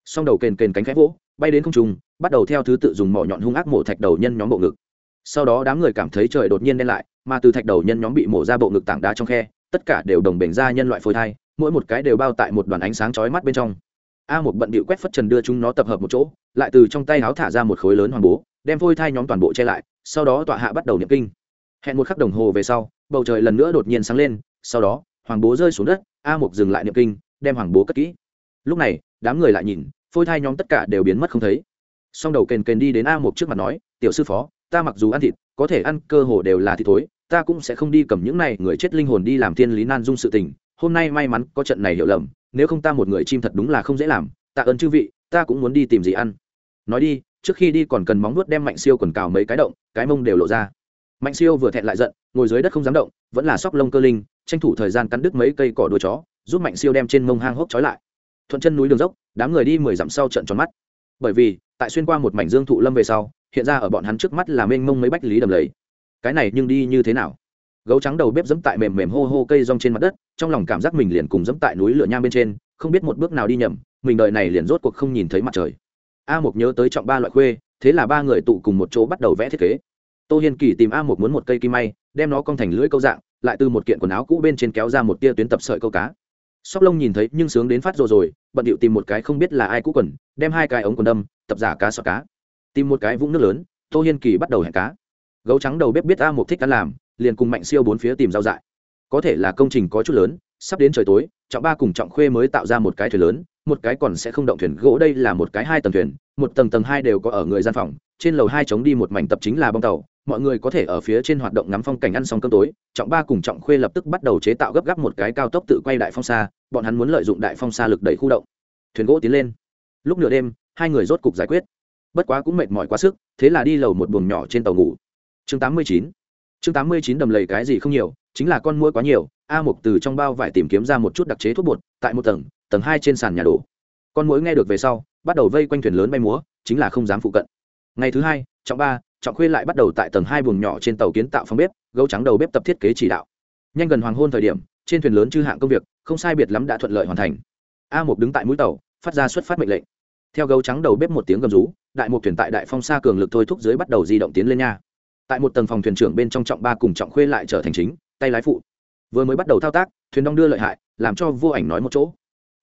Speaker 1: Song đầu kền kền cánh khẽ vỗ, bay đến không trung, bắt đầu theo thứ tự dùng mỏ nhọn hung ác mổ thạch đầu nhân nhóm bộ ngực sau đó đám người cảm thấy trời đột nhiên đen lại, mà từ thạch đầu nhân nhóm bị mổ ra bộ ngực tảng đá trong khe, tất cả đều đồng bể ra nhân loại phôi thai, mỗi một cái đều bao tại một đoàn ánh sáng chói mắt bên trong. A một bận bịu quét phất trần đưa chúng nó tập hợp một chỗ, lại từ trong tay áo thả ra một khối lớn hoàng bố, đem phôi thai nhóm toàn bộ che lại, sau đó tọa hạ bắt đầu niệm kinh. Hẹn một khắc đồng hồ về sau, bầu trời lần nữa đột nhiên sáng lên, sau đó, hoàng bố rơi xuống đất, a một dừng lại niệm kinh, đem hoàng bố cất kỹ. Lúc này, đám người lại nhìn, phôi thai nhóm tất cả đều biến mất không thấy. Song đầu kền kền đi đến a một trước mặt nói, tiểu sư phó ta mặc dù ăn thịt, có thể ăn, cơ hồ đều là thịt thối, ta cũng sẽ không đi cầm những này người chết linh hồn đi làm thiên lý nan dung sự tình. Hôm nay may mắn có trận này hiểu lầm, nếu không ta một người chim thật đúng là không dễ làm. Tạ ơn chư vị, ta cũng muốn đi tìm gì ăn. Nói đi, trước khi đi còn cần móng nuốt đem mạnh siêu quần cào mấy cái động, cái mông đều lộ ra. Mạnh siêu vừa thẹn lại giận, ngồi dưới đất không dám động, vẫn là sóc lông cơ linh, tranh thủ thời gian cắn đứt mấy cây cỏ đuôi chó, giúp mạnh siêu đem trên mông hang hốc trói lại. Thuận chân núi đường dốc, đám người đi mười dặm sau trận tròn mắt. Bởi vì, tại xuyên qua một mảnh dương thụ lâm về sau hiện ra ở bọn hắn trước mắt là mênh mông mấy bách lý đầm lầy. Cái này nhưng đi như thế nào? Gấu trắng đầu bếp dẫm tại mềm mềm hô hô cây rong trên mặt đất, trong lòng cảm giác mình liền cùng dẫm tại núi lửa nham bên trên, không biết một bước nào đi nhầm, mình đợi này liền rốt cuộc không nhìn thấy mặt trời. A mục nhớ tới trọng ba loại khuê, thế là ba người tụ cùng một chỗ bắt đầu vẽ thiết kế. Tô hiên kỳ tìm a mục muốn một cây kim may, đem nó cong thành lưỡi câu dạng, lại từ một kiện quần áo cũ bên trên kéo ra một tia tuyến tập sợi câu cá. Sóc lông nhìn thấy nhưng sướng đến phát rồi rồi, bận điệu tìm một cái không biết là ai cũ quần, đem hai cái ống quần đâm, tập giả cá sọt cá tìm một cái vũng nước lớn, tô hiên kỳ bắt đầu hẹn cá. Gấu trắng đầu bếp biết a mục thích ăn làm, liền cùng mạnh siêu bốn phía tìm rau dại. Có thể là công trình có chút lớn, sắp đến trời tối, trọng ba cùng trọng khuê mới tạo ra một cái thuyền lớn, một cái còn sẽ không động thuyền gỗ, đây là một cái hai tầng thuyền, một tầng tầng hai đều có ở người gian phòng, trên lầu hai chống đi một mảnh tập chính là bong tàu, mọi người có thể ở phía trên hoạt động ngắm phong cảnh ăn xong cơm tối, trọng ba cùng trọng khuê lập tức bắt đầu chế tạo gấp gáp một cái cao tốc tự quay đại phong xa, bọn hắn muốn lợi dụng đại phong xa lực đẩy khu động. Thuyền gỗ tiến lên. Lúc nửa đêm, hai người rốt cục giải quyết bất quá cũng mệt mỏi quá sức, thế là đi lầu một buồng nhỏ trên tàu ngủ. Chương tám mươi chín. Chương tám mươi chín đầm lầy cái gì không nhiều, chính là con mũi quá nhiều, a mục từ trong bao vải tìm kiếm ra một chút đặc chế thuốc bột, tại một tầng tầng hai trên sàn nhà đổ. Con mũi nghe được về sau, bắt đầu vây quanh thuyền lớn bay múa, chính là không dám phụ cận. Ngày thứ hai, trọng ba, trọng khuê lại bắt đầu tại tầng hai buồng nhỏ trên tàu kiến tạo phòng bếp, gấu trắng đầu bếp tập thiết kế chỉ đạo. Nhanh gần hoàng hôn thời điểm, trên thuyền lớn chư hạng công việc, không sai biệt lắm đã thuận lợi hoàn thành. A mục đứng tại mũi tàu, phát ra xuất phát mệnh lệnh theo gấu trắng đầu bếp một tiếng gầm rú, đại một thuyền tại đại phong xa cường lực thôi thúc dưới bắt đầu di động tiến lên nha. Tại một tầng phòng thuyền trưởng bên trong trọng ba cùng trọng khuê lại trở thành chính, tay lái phụ. Vừa mới bắt đầu thao tác, thuyền đong đưa lợi hại, làm cho vô ảnh nói một chỗ.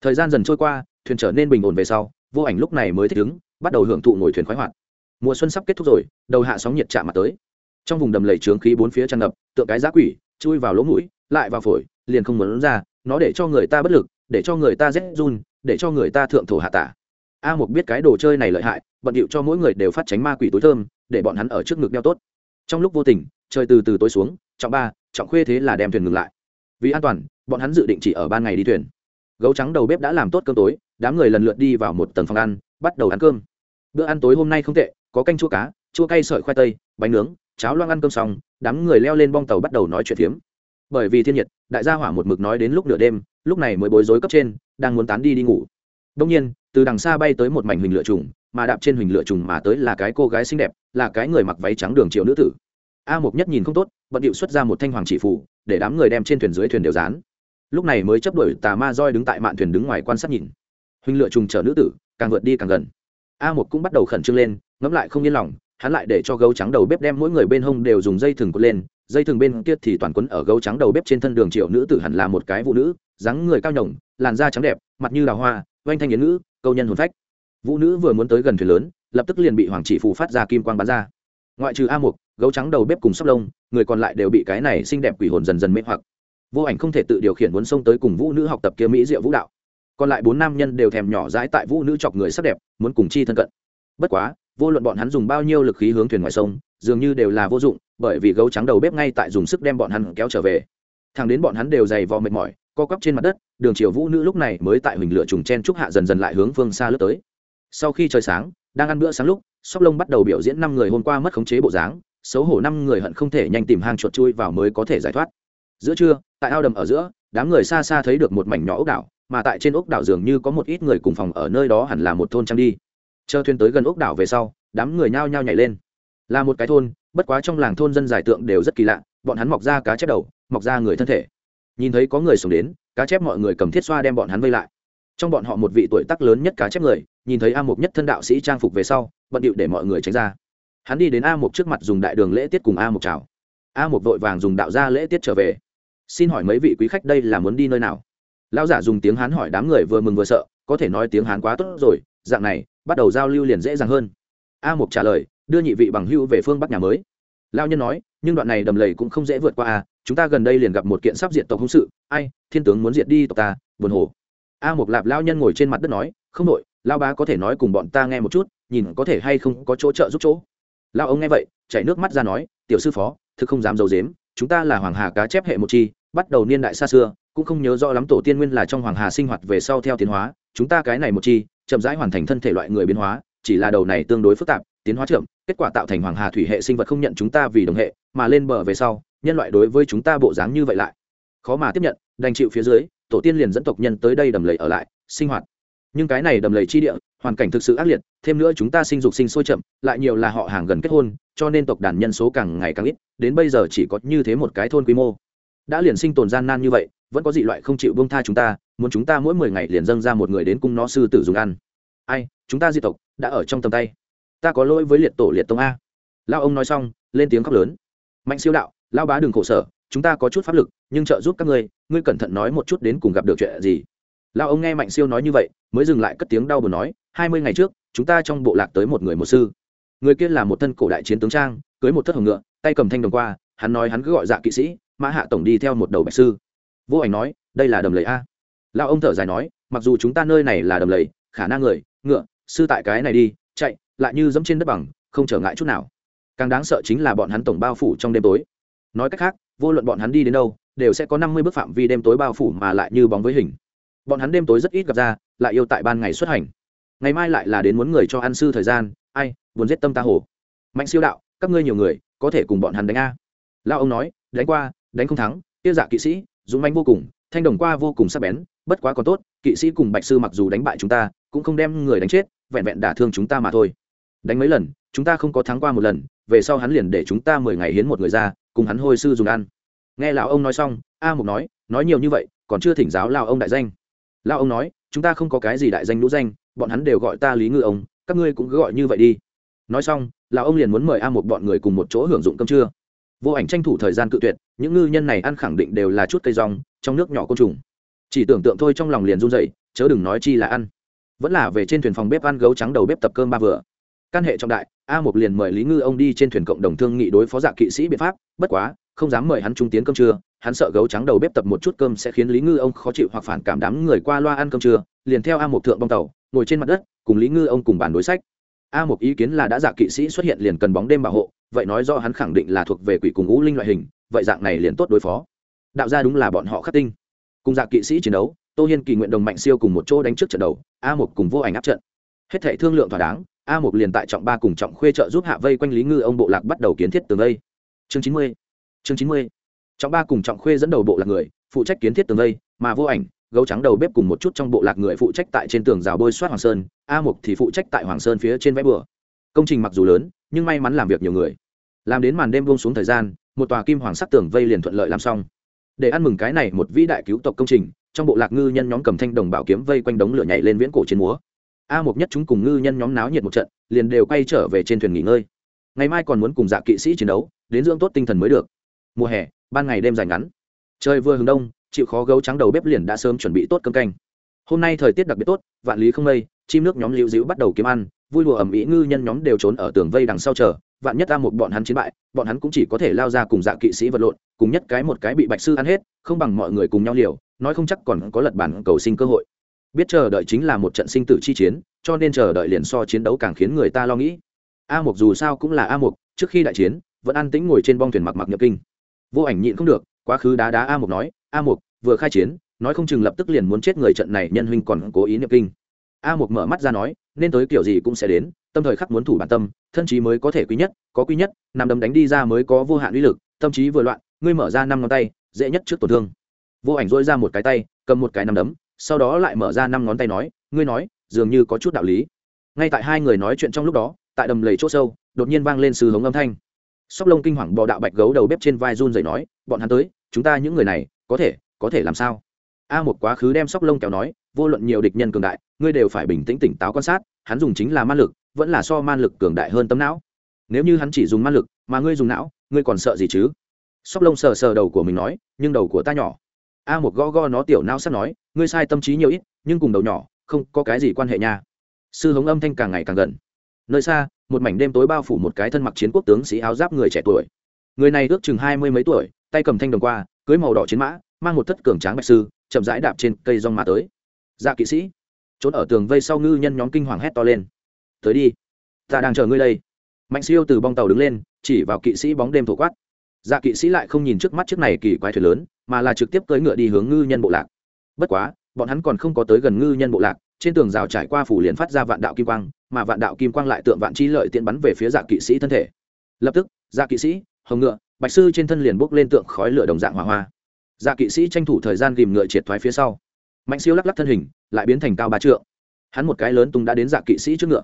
Speaker 1: Thời gian dần trôi qua, thuyền trở nên bình ổn về sau, vô ảnh lúc này mới thích ứng, bắt đầu hưởng thụ ngồi thuyền khoái hoạt. Mùa xuân sắp kết thúc rồi, đầu hạ sóng nhiệt chạm mặt tới. Trong vùng đầm lầy trướng khí bốn phía tràn ngập, tượng cái giá quỷ, chui vào lỗ mũi, lại vào phổi, liền không muốn ra, nó để cho người ta bất lực, để cho người ta rét run, để cho người ta thượng thổ hạ tả a một biết cái đồ chơi này lợi hại, bận điệu cho mỗi người đều phát tránh ma quỷ tối thơm, để bọn hắn ở trước ngực đeo tốt. Trong lúc vô tình, trời từ từ tối xuống, trọng ba, trọng khuê thế là đem thuyền ngừng lại. Vì an toàn, bọn hắn dự định chỉ ở ban ngày đi thuyền. Gấu trắng đầu bếp đã làm tốt cơm tối, đám người lần lượt đi vào một tầng phòng ăn, bắt đầu ăn cơm. Bữa ăn tối hôm nay không tệ, có canh chua cá, chua cay sợi khoai tây, bánh nướng, cháo loang ăn cơm xong, đám người leo lên bong tàu bắt đầu nói chuyện phiếm. Bởi vì thiên nhiệt, đại gia hỏa một mực nói đến lúc nửa đêm, lúc này mới bối rối cấp trên, đang muốn tán đi đi ngủ. Đông nhiên từ đằng xa bay tới một mảnh huỳnh lửa trùng, mà đạp trên huỳnh lửa trùng mà tới là cái cô gái xinh đẹp, là cái người mặc váy trắng đường triệu nữ tử. A mục nhất nhìn không tốt, bận điệu xuất ra một thanh hoàng chỉ phủ để đám người đem trên thuyền dưới thuyền đều dán. Lúc này mới chấp đổi tà ma roi đứng tại mạn thuyền đứng ngoài quan sát nhìn. Huỳnh lựa trùng chở nữ tử, càng vượt đi càng gần. A một cũng bắt đầu khẩn trương lên, ngẫm lại không yên lòng, hắn lại để cho gấu trắng đầu bếp đem mỗi người bên hông đều dùng dây thừng quấn lên, dây thừng bên kia thì toàn quấn ở gấu trắng đầu bếp trên thân đường triệu nữ tử hẳn là một cái phụ nữ, dáng người cao nhồng, làn da trắng đẹp, mặt như đào hoa, oanh thanh yến ngữ câu nhân hồn phách. Vũ nữ vừa muốn tới gần thuyền lớn, lập tức liền bị hoàng chỉ phù phát ra kim quang bắn ra. Ngoại trừ a mục, gấu trắng đầu bếp cùng sóc lông, người còn lại đều bị cái này xinh đẹp quỷ hồn dần dần mê hoặc. Vô ảnh không thể tự điều khiển muốn xông tới cùng vũ nữ học tập kia mỹ diệu vũ đạo. Còn lại bốn nam nhân đều thèm nhỏ dãi tại vũ nữ chọc người sắc đẹp, muốn cùng chi thân cận. Bất quá, vô luận bọn hắn dùng bao nhiêu lực khí hướng thuyền ngoài sông, dường như đều là vô dụng, bởi vì gấu trắng đầu bếp ngay tại dùng sức đem bọn hắn kéo trở về. Thằng đến bọn hắn đều dày vò mệt mỏi co quắp trên mặt đất, đường triều vũ nữ lúc này mới tại huỳnh lửa trùng chen trúc hạ dần dần lại hướng phương xa lướt tới. Sau khi trời sáng, đang ăn bữa sáng lúc, sóc lông bắt đầu biểu diễn năm người hôm qua mất khống chế bộ dáng, xấu hổ năm người hận không thể nhanh tìm hang chuột chui vào mới có thể giải thoát. Giữa trưa, tại ao đầm ở giữa, đám người xa xa thấy được một mảnh nhỏ ốc đảo, mà tại trên ốc đảo dường như có một ít người cùng phòng ở nơi đó hẳn là một thôn trang đi. Chờ thuyền tới gần ốc đảo về sau, đám người nhao nhao nhảy lên. Là một cái thôn, bất quá trong làng thôn dân giải tượng đều rất kỳ lạ, bọn hắn mọc ra cá chép đầu, mọc ra người thân thể nhìn thấy có người sống đến, cá chép mọi người cầm thiết xoa đem bọn hắn vây lại. Trong bọn họ một vị tuổi tác lớn nhất cá chép người, nhìn thấy a mục nhất thân đạo sĩ trang phục về sau, bận điệu để mọi người tránh ra. Hắn đi đến a mục trước mặt dùng đại đường lễ tiết cùng a mục chào. A mục vội vàng dùng đạo gia lễ tiết trở về. Xin hỏi mấy vị quý khách đây là muốn đi nơi nào? Lão giả dùng tiếng hán hỏi đám người vừa mừng vừa sợ, có thể nói tiếng hán quá tốt rồi, dạng này, bắt đầu giao lưu liền dễ dàng hơn. A mục trả lời, đưa nhị vị bằng hưu về phương bắc nhà mới. Lao nhân nói, nhưng đoạn này đầm lầy cũng không dễ vượt qua a chúng ta gần đây liền gặp một kiện sắp diện tộc hung sự, ai, thiên tướng muốn diệt đi tộc ta, buồn hồ. A một lạp lao nhân ngồi trên mặt đất nói, không đội lao bá có thể nói cùng bọn ta nghe một chút, nhìn có thể hay không có chỗ trợ giúp chỗ. Lao ông nghe vậy, chảy nước mắt ra nói, tiểu sư phó, thực không dám d i ấ u dếm, chúng ta là hoàng hà cá chép hệ một chi, bắt đầu niên đại xa xưa, cũng không nhớ rõ lắm tổ tiên nguyên là trong hoàng hà sinh hoạt về sau theo tiến hóa, chúng ta cái này một chi, chậm rãi hoàn thành thân thể loại người biến hóa, chỉ là đầu này tương đối phức tạp, tiến hóa chậm, kết quả tạo thành hoàng hà thủy hệ sinh vật không nhận chúng ta vì đồng hệ, mà lên bờ về sau nhân loại đối với chúng ta bộ dáng như vậy lại. Khó mà tiếp nhận, đành chịu phía dưới, tổ tiên liền dẫn tộc nhân tới đây đầm lầy ở lại, sinh hoạt. Nhưng cái này đầm lầy chi địa, hoàn cảnh thực sự ác liệt, thêm nữa chúng ta sinh dục sinh sôi chậm, lại nhiều là họ hàng gần kết hôn, cho nên tộc đàn nhân số càng ngày càng ít, đến bây giờ chỉ có như thế một cái thôn quy mô. Đã liền sinh tồn gian nan như vậy, vẫn có dị loại không chịu bông tha chúng ta, muốn chúng ta mỗi mười ngày liền dâng ra một người đến cung nó sư tử dùng ăn. Ai, chúng ta di tộc, đã ở trong tầm tay. Ta có lỗi với liệt tổ liệt tông a. Lao ông nói xong, lên tiếng khóc lớn. Mạnh siêu đạo lao bá đừng khổ sở, chúng ta có chút pháp lực, nhưng trợ giúp các ngươi ngươi cẩn thận nói một chút đến cùng gặp được chuyện gì. Lao ông nghe mạnh siêu nói như vậy, mới dừng lại cất tiếng đau buồn nói, hai mươi ngày trước, chúng ta trong bộ lạc tới một người một sư. Người kia là một thân cổ đại chiến tướng trang, cưới một thất hồng ngựa, tay cầm thanh đồng qua, hắn nói hắn cứ gọi dạ kỵ sĩ, mã hạ tổng đi theo một đầu bạch sư. Vô ảnh nói, đây là đầm lầy a. Lao ông thở dài nói, mặc dù chúng ta nơi này là đầm lầy, khả năng người, ngựa, sư tại cái này đi, chạy, lại như dẫm trên đất bằng, không trở ngại chút nào. Càng đáng sợ chính là bọn hắn tổng bao phủ trong đêm tối nói cách khác, vô luận bọn hắn đi đến đâu, đều sẽ có năm mươi bước phạm vi đêm tối bao phủ mà lại như bóng với hình. Bọn hắn đêm tối rất ít gặp ra, lại yêu tại ban ngày xuất hành. Ngày mai lại là đến muốn người cho ăn sư thời gian, ai, buồn giết tâm ta hồ mạnh siêu đạo, các ngươi nhiều người, có thể cùng bọn hắn đánh a. Lao ông nói, đánh qua, đánh không thắng tiêu dạ kỵ sĩ, dũng manh vô cùng, thanh đồng qua vô cùng sắc bén, bất quá còn tốt, kỵ sĩ cùng bạch sư mặc dù đánh bại chúng ta, cũng không đem người đánh chết, vẹn vẹn đả thương chúng ta mà thôi. Đánh mấy lần, chúng ta không có thắng qua một lần, về sau hắn liền để chúng ta mười ngày hiến một người ra cùng hắn hồi sư dùng ăn. Nghe lão ông nói xong, a mục nói nói nhiều như vậy, còn chưa thỉnh giáo lao ông đại danh. Lao ông nói, chúng ta không có cái gì đại danh lũ danh, bọn hắn đều gọi ta lý ngư ông, các ngươi cũng cứ gọi như vậy đi. Nói xong, lão ông liền muốn mời a một bọn người cùng một chỗ hưởng dụng cơm trưa. Vô ảnh tranh thủ thời gian cự tuyệt, những ngư nhân này ăn khẳng định đều là chút cây rong, trong nước nhỏ côn trùng. Chỉ tưởng tượng thôi trong lòng liền run dậy chớ đừng nói chi là ăn. Vẫn là về trên thuyền phòng bếp ăn gấu trắng đầu bếp tập cơm ba vừa. Căn hệ trọng đại a một liền mời lý ngư ông đi trên thuyền cộng đồng thương nghị đối phó dạ kỵ sĩ biện pháp, bất quá, không dám mời hắn trung tiến cơm trưa, hắn sợ gấu trắng đầu bếp tập một chút cơm sẽ khiến lý ngư ông khó chịu hoặc phản cảm đám người qua loa ăn cơm trưa, liền theo a một thượng bong tàu, ngồi trên mặt đất, cùng lý ngư ông cùng bàn đối sách. A một ý kiến là đã dạ kỵ sĩ xuất hiện liền cần bóng đêm bảo hộ, vậy nói do hắn khẳng định là thuộc về quỷ cùng ngũ linh loại hình, vậy dạng này liền tốt đối phó. Đạo ra đúng là bọn họ khắc tinh. Cùng dạ kỵ sĩ chiến đấu, tô hiên kỳ nguyện đồng mạnh siêu cùng một chỗ đánh trước trận đầu, a một cùng vô ảnh áp trận. Hết thể thương lượng thỏa đáng a một liền tại trọng ba cùng trọng khuê trợ giúp hạ vây quanh lý ngư, ông bộ lạc bắt đầu kiến thiết tường vây. Chương chín mươi, chương chín mươi. Trọng ba cùng trọng khuê dẫn đầu bộ lạc người, phụ trách kiến thiết tường vây, mà vô ảnh, gấu trắng đầu bếp cùng một chút trong bộ lạc người phụ trách tại trên tường rào bôi soát hoàng sơn, a mục thì phụ trách tại hoàng sơn phía trên vẽ bừa. Công trình mặc dù lớn, nhưng may mắn làm việc nhiều người. Làm đến màn đêm buông xuống thời gian, một tòa kim hoàng sắc tường vây liền thuận lợi làm xong. Để ăn mừng cái này một vĩ đại cứu tộc công trình, trong bộ lạc ngư nhân nhóm cầm thanh đồng bảo kiếm vây quanh đống lửa nhảy lên viễn cổ chiến múa a mục nhất chúng cùng ngư nhân nhóm náo nhiệt một trận, liền đều quay trở về trên thuyền nghỉ ngơi. Ngày mai còn muốn cùng dạ kỵ sĩ chiến đấu, đến dưỡng tốt tinh thần mới được. Mùa hè, ban ngày đêm dài ngắn. Trời vừa hướng đông, chịu khó gấu trắng đầu bếp liền đã sớm chuẩn bị tốt cơm canh. Hôm nay thời tiết đặc biệt tốt, vạn lý không mây, chim nước nhóm lưu dĩu bắt đầu kiếm ăn, vui lùa ẩm ý ngư nhân nhóm đều trốn ở tường vây đằng sau chờ. Vạn nhất A một bọn hắn chiến bại, bọn hắn cũng chỉ có thể lao ra cùng dạ kỵ sĩ vật lộn, cùng nhất cái một cái bị bạch sư ăn hết, không bằng mọi người cùng nhau liều, nói không chắc còn có lật bản cầu sinh cơ hội. Biết chờ đợi chính là một trận sinh tử chi chiến cho nên chờ đợi liền so chiến đấu càng khiến người ta lo nghĩ. A mục dù sao cũng là a mục, trước khi đại chiến, vẫn an tĩnh ngồi trên bong thuyền mặc mặc nhập kinh. Vô ảnh nhịn không được, quá khứ đá đá a mục nói, a mục, vừa khai chiến, nói không chừng lập tức liền muốn chết người trận này, nhân huynh còn cố ý nhập kinh. A mục mở mắt ra nói, nên tới kiểu gì cũng sẽ đến, tâm thời khắc muốn thủ bản tâm, thân trí mới có thể quý nhất, có quý nhất, nằm đấm đánh đi ra mới có vô hạn uy lực, tâm trí vừa loạn, ngươi mở ra năm ngón tay, dễ nhất trước tổn thương. Vô ảnh dỗi ra một cái tay, cầm một cái nằm đấm, sau đó lại mở ra năm ngón tay nói, ngươi nói dường như có chút đạo lý. Ngay tại hai người nói chuyện trong lúc đó, tại đầm lầy chỗ sâu, đột nhiên vang lên sư hống âm thanh. Sóc lông kinh hoàng bò đạo bạch gấu đầu bếp trên vai run dậy nói, bọn hắn tới, chúng ta những người này, có thể có thể làm sao? A một quá khứ đem sóc lông kéo nói, vô luận nhiều địch nhân cường đại, ngươi đều phải bình tĩnh tỉnh táo quan sát, hắn dùng chính là man lực, vẫn là so man lực cường đại hơn tấm não. Nếu như hắn chỉ dùng man lực, mà ngươi dùng não, ngươi còn sợ gì chứ? Sóc lông sờ sờ đầu của mình nói, nhưng đầu của ta nhỏ. A một gõ gõ nó tiểu não sắp nói, ngươi sai tâm trí nhiều ít, nhưng cùng đầu nhỏ không có cái gì quan hệ nha. Sư hống âm thanh càng ngày càng gần. Nơi xa, một mảnh đêm tối bao phủ một cái thân mặc chiến quốc tướng sĩ áo giáp người trẻ tuổi. Người này ước chừng hai mươi mấy tuổi, tay cầm thanh đồng qua, cưới màu đỏ chiến mã, mang một thất cường tráng bạch sư, chậm rãi đạp trên cây rong mà tới. Dạ kỵ sĩ, trốn ở tường vây sau ngư nhân nhóm kinh hoàng hét to lên. Tới đi, ta đang chờ ngươi đây. Mạnh siêu từ bong tàu đứng lên, chỉ vào kỵ sĩ bóng đêm thổ quát. Dạ kỵ sĩ lại không nhìn trước mắt chiếc này kỳ quái thuyền lớn, mà là trực tiếp cưỡi ngựa đi hướng ngư nhân bộ lạc. Bất quá bọn hắn còn không có tới gần ngư nhân bộ lạc, trên tường rào trải qua phủ liền phát ra vạn đạo kim quang, mà vạn đạo kim quang lại tượng vạn chi lợi tiện bắn về phía dạ kỵ sĩ thân thể. Lập tức dạ kỵ sĩ, hồng ngựa, bạch sư trên thân liền bốc lên tượng khói lửa đồng dạng hỏa hoa. Dạ kỵ sĩ tranh thủ thời gian ghìm ngựa triệt thoái phía sau. Mạnh siêu lắc lắc thân hình, lại biến thành cao ba trượng. Hắn một cái lớn tung đã đến dạ kỵ sĩ trước ngựa.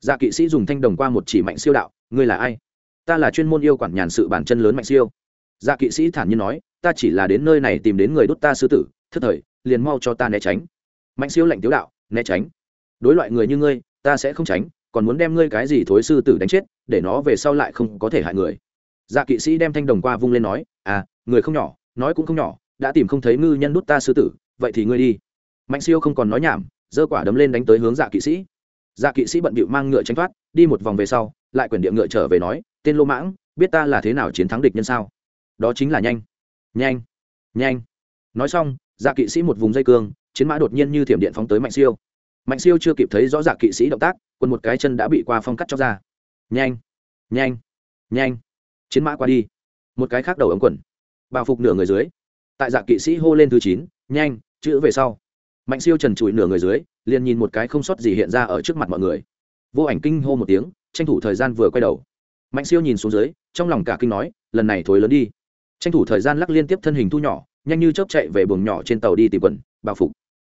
Speaker 1: Dạ kỵ sĩ dùng thanh đồng qua một chỉ mạnh siêu đạo, ngươi là ai? Ta là chuyên môn yêu quản nhàn sự bản chân lớn mạnh siêu. Dạ kỵ sĩ thản nhiên nói, ta chỉ là đến nơi này tìm đến người đốt ta sư tử thức thời, liền mau cho ta né tránh. Mạnh siêu lạnh tiếu đạo, né tránh? Đối loại người như ngươi, ta sẽ không tránh, còn muốn đem ngươi cái gì thối sư tử đánh chết, để nó về sau lại không có thể hại người. Dạ kỵ sĩ đem thanh đồng qua vung lên nói à người không nhỏ, nói cũng không nhỏ, đã tìm không thấy ngư nhân đút ta sư tử, vậy thì ngươi đi. Mạnh siêu không còn nói nhảm, giơ quả đấm lên đánh tới hướng dạ kỵ sĩ. Dạ kỵ sĩ bận bịu mang ngựa tránh thoát, đi một vòng về sau, lại quyển địa ngựa trở về nói, tên lô mãng, biết ta là thế nào chiến thắng địch nhân sao? Đó chính là nhanh. Nhanh nhanh. Nói xong dạ kỵ sĩ một vùng dây cương, chiến mã đột nhiên như thiểm điện phóng tới mạnh siêu. Mạnh siêu chưa kịp thấy rõ dạ kỵ sĩ động tác quân một cái chân đã bị qua phong cắt cho ra. Nhanh nhanh nhanh, chiến mã qua đi. Một cái khác đầu ống quần bào phục nửa người dưới. Tại dạ kỵ sĩ hô lên thứ chín, nhanh, chữ về sau. Mạnh siêu trần trụi nửa người dưới, liền nhìn một cái không sót gì hiện ra ở trước mặt mọi người. Vô ảnh kinh hô một tiếng, tranh thủ thời gian vừa quay đầu. Mạnh siêu nhìn xuống dưới, trong lòng cả kinh nói, lần này thối lớn đi. Tranh thủ thời gian lắc liên tiếp thân hình thu nhỏ nhanh như chớp chạy về buồng nhỏ trên tàu đi tìm quần bao phục.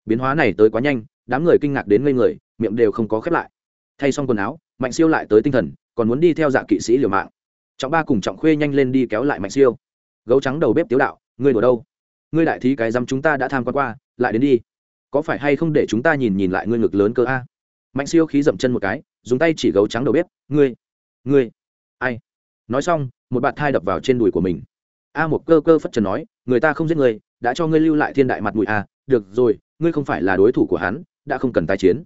Speaker 1: Biến hóa này tới quá nhanh, đám người kinh ngạc đến ngây người, miệng đều không có khép lại. Thay xong quần áo, mạnh siêu lại tới tinh thần, còn muốn đi theo dạ kỵ sĩ liều mạng. Trọng ba cùng trọng khuê nhanh lên đi kéo lại mạnh siêu. Gấu trắng đầu bếp tiếu đạo, ngươi đổ đâu? Ngươi đại thí cái dám chúng ta đã tham quan qua, lại đến đi. Có phải hay không để chúng ta nhìn nhìn lại ngươi ngực lớn cơ a? Mạnh siêu khí dậm chân một cái, dùng tay chỉ gấu trắng đầu bếp, ngươi ngươi, ai? Nói xong, một bạt thai đập vào trên đùi của mình a một cơ cơ phất trần nói, người ta không giết ngươi đã cho ngươi lưu lại thiên đại mặt mũi à? được rồi, ngươi không phải là đối thủ của hắn, đã không cần tái chiến.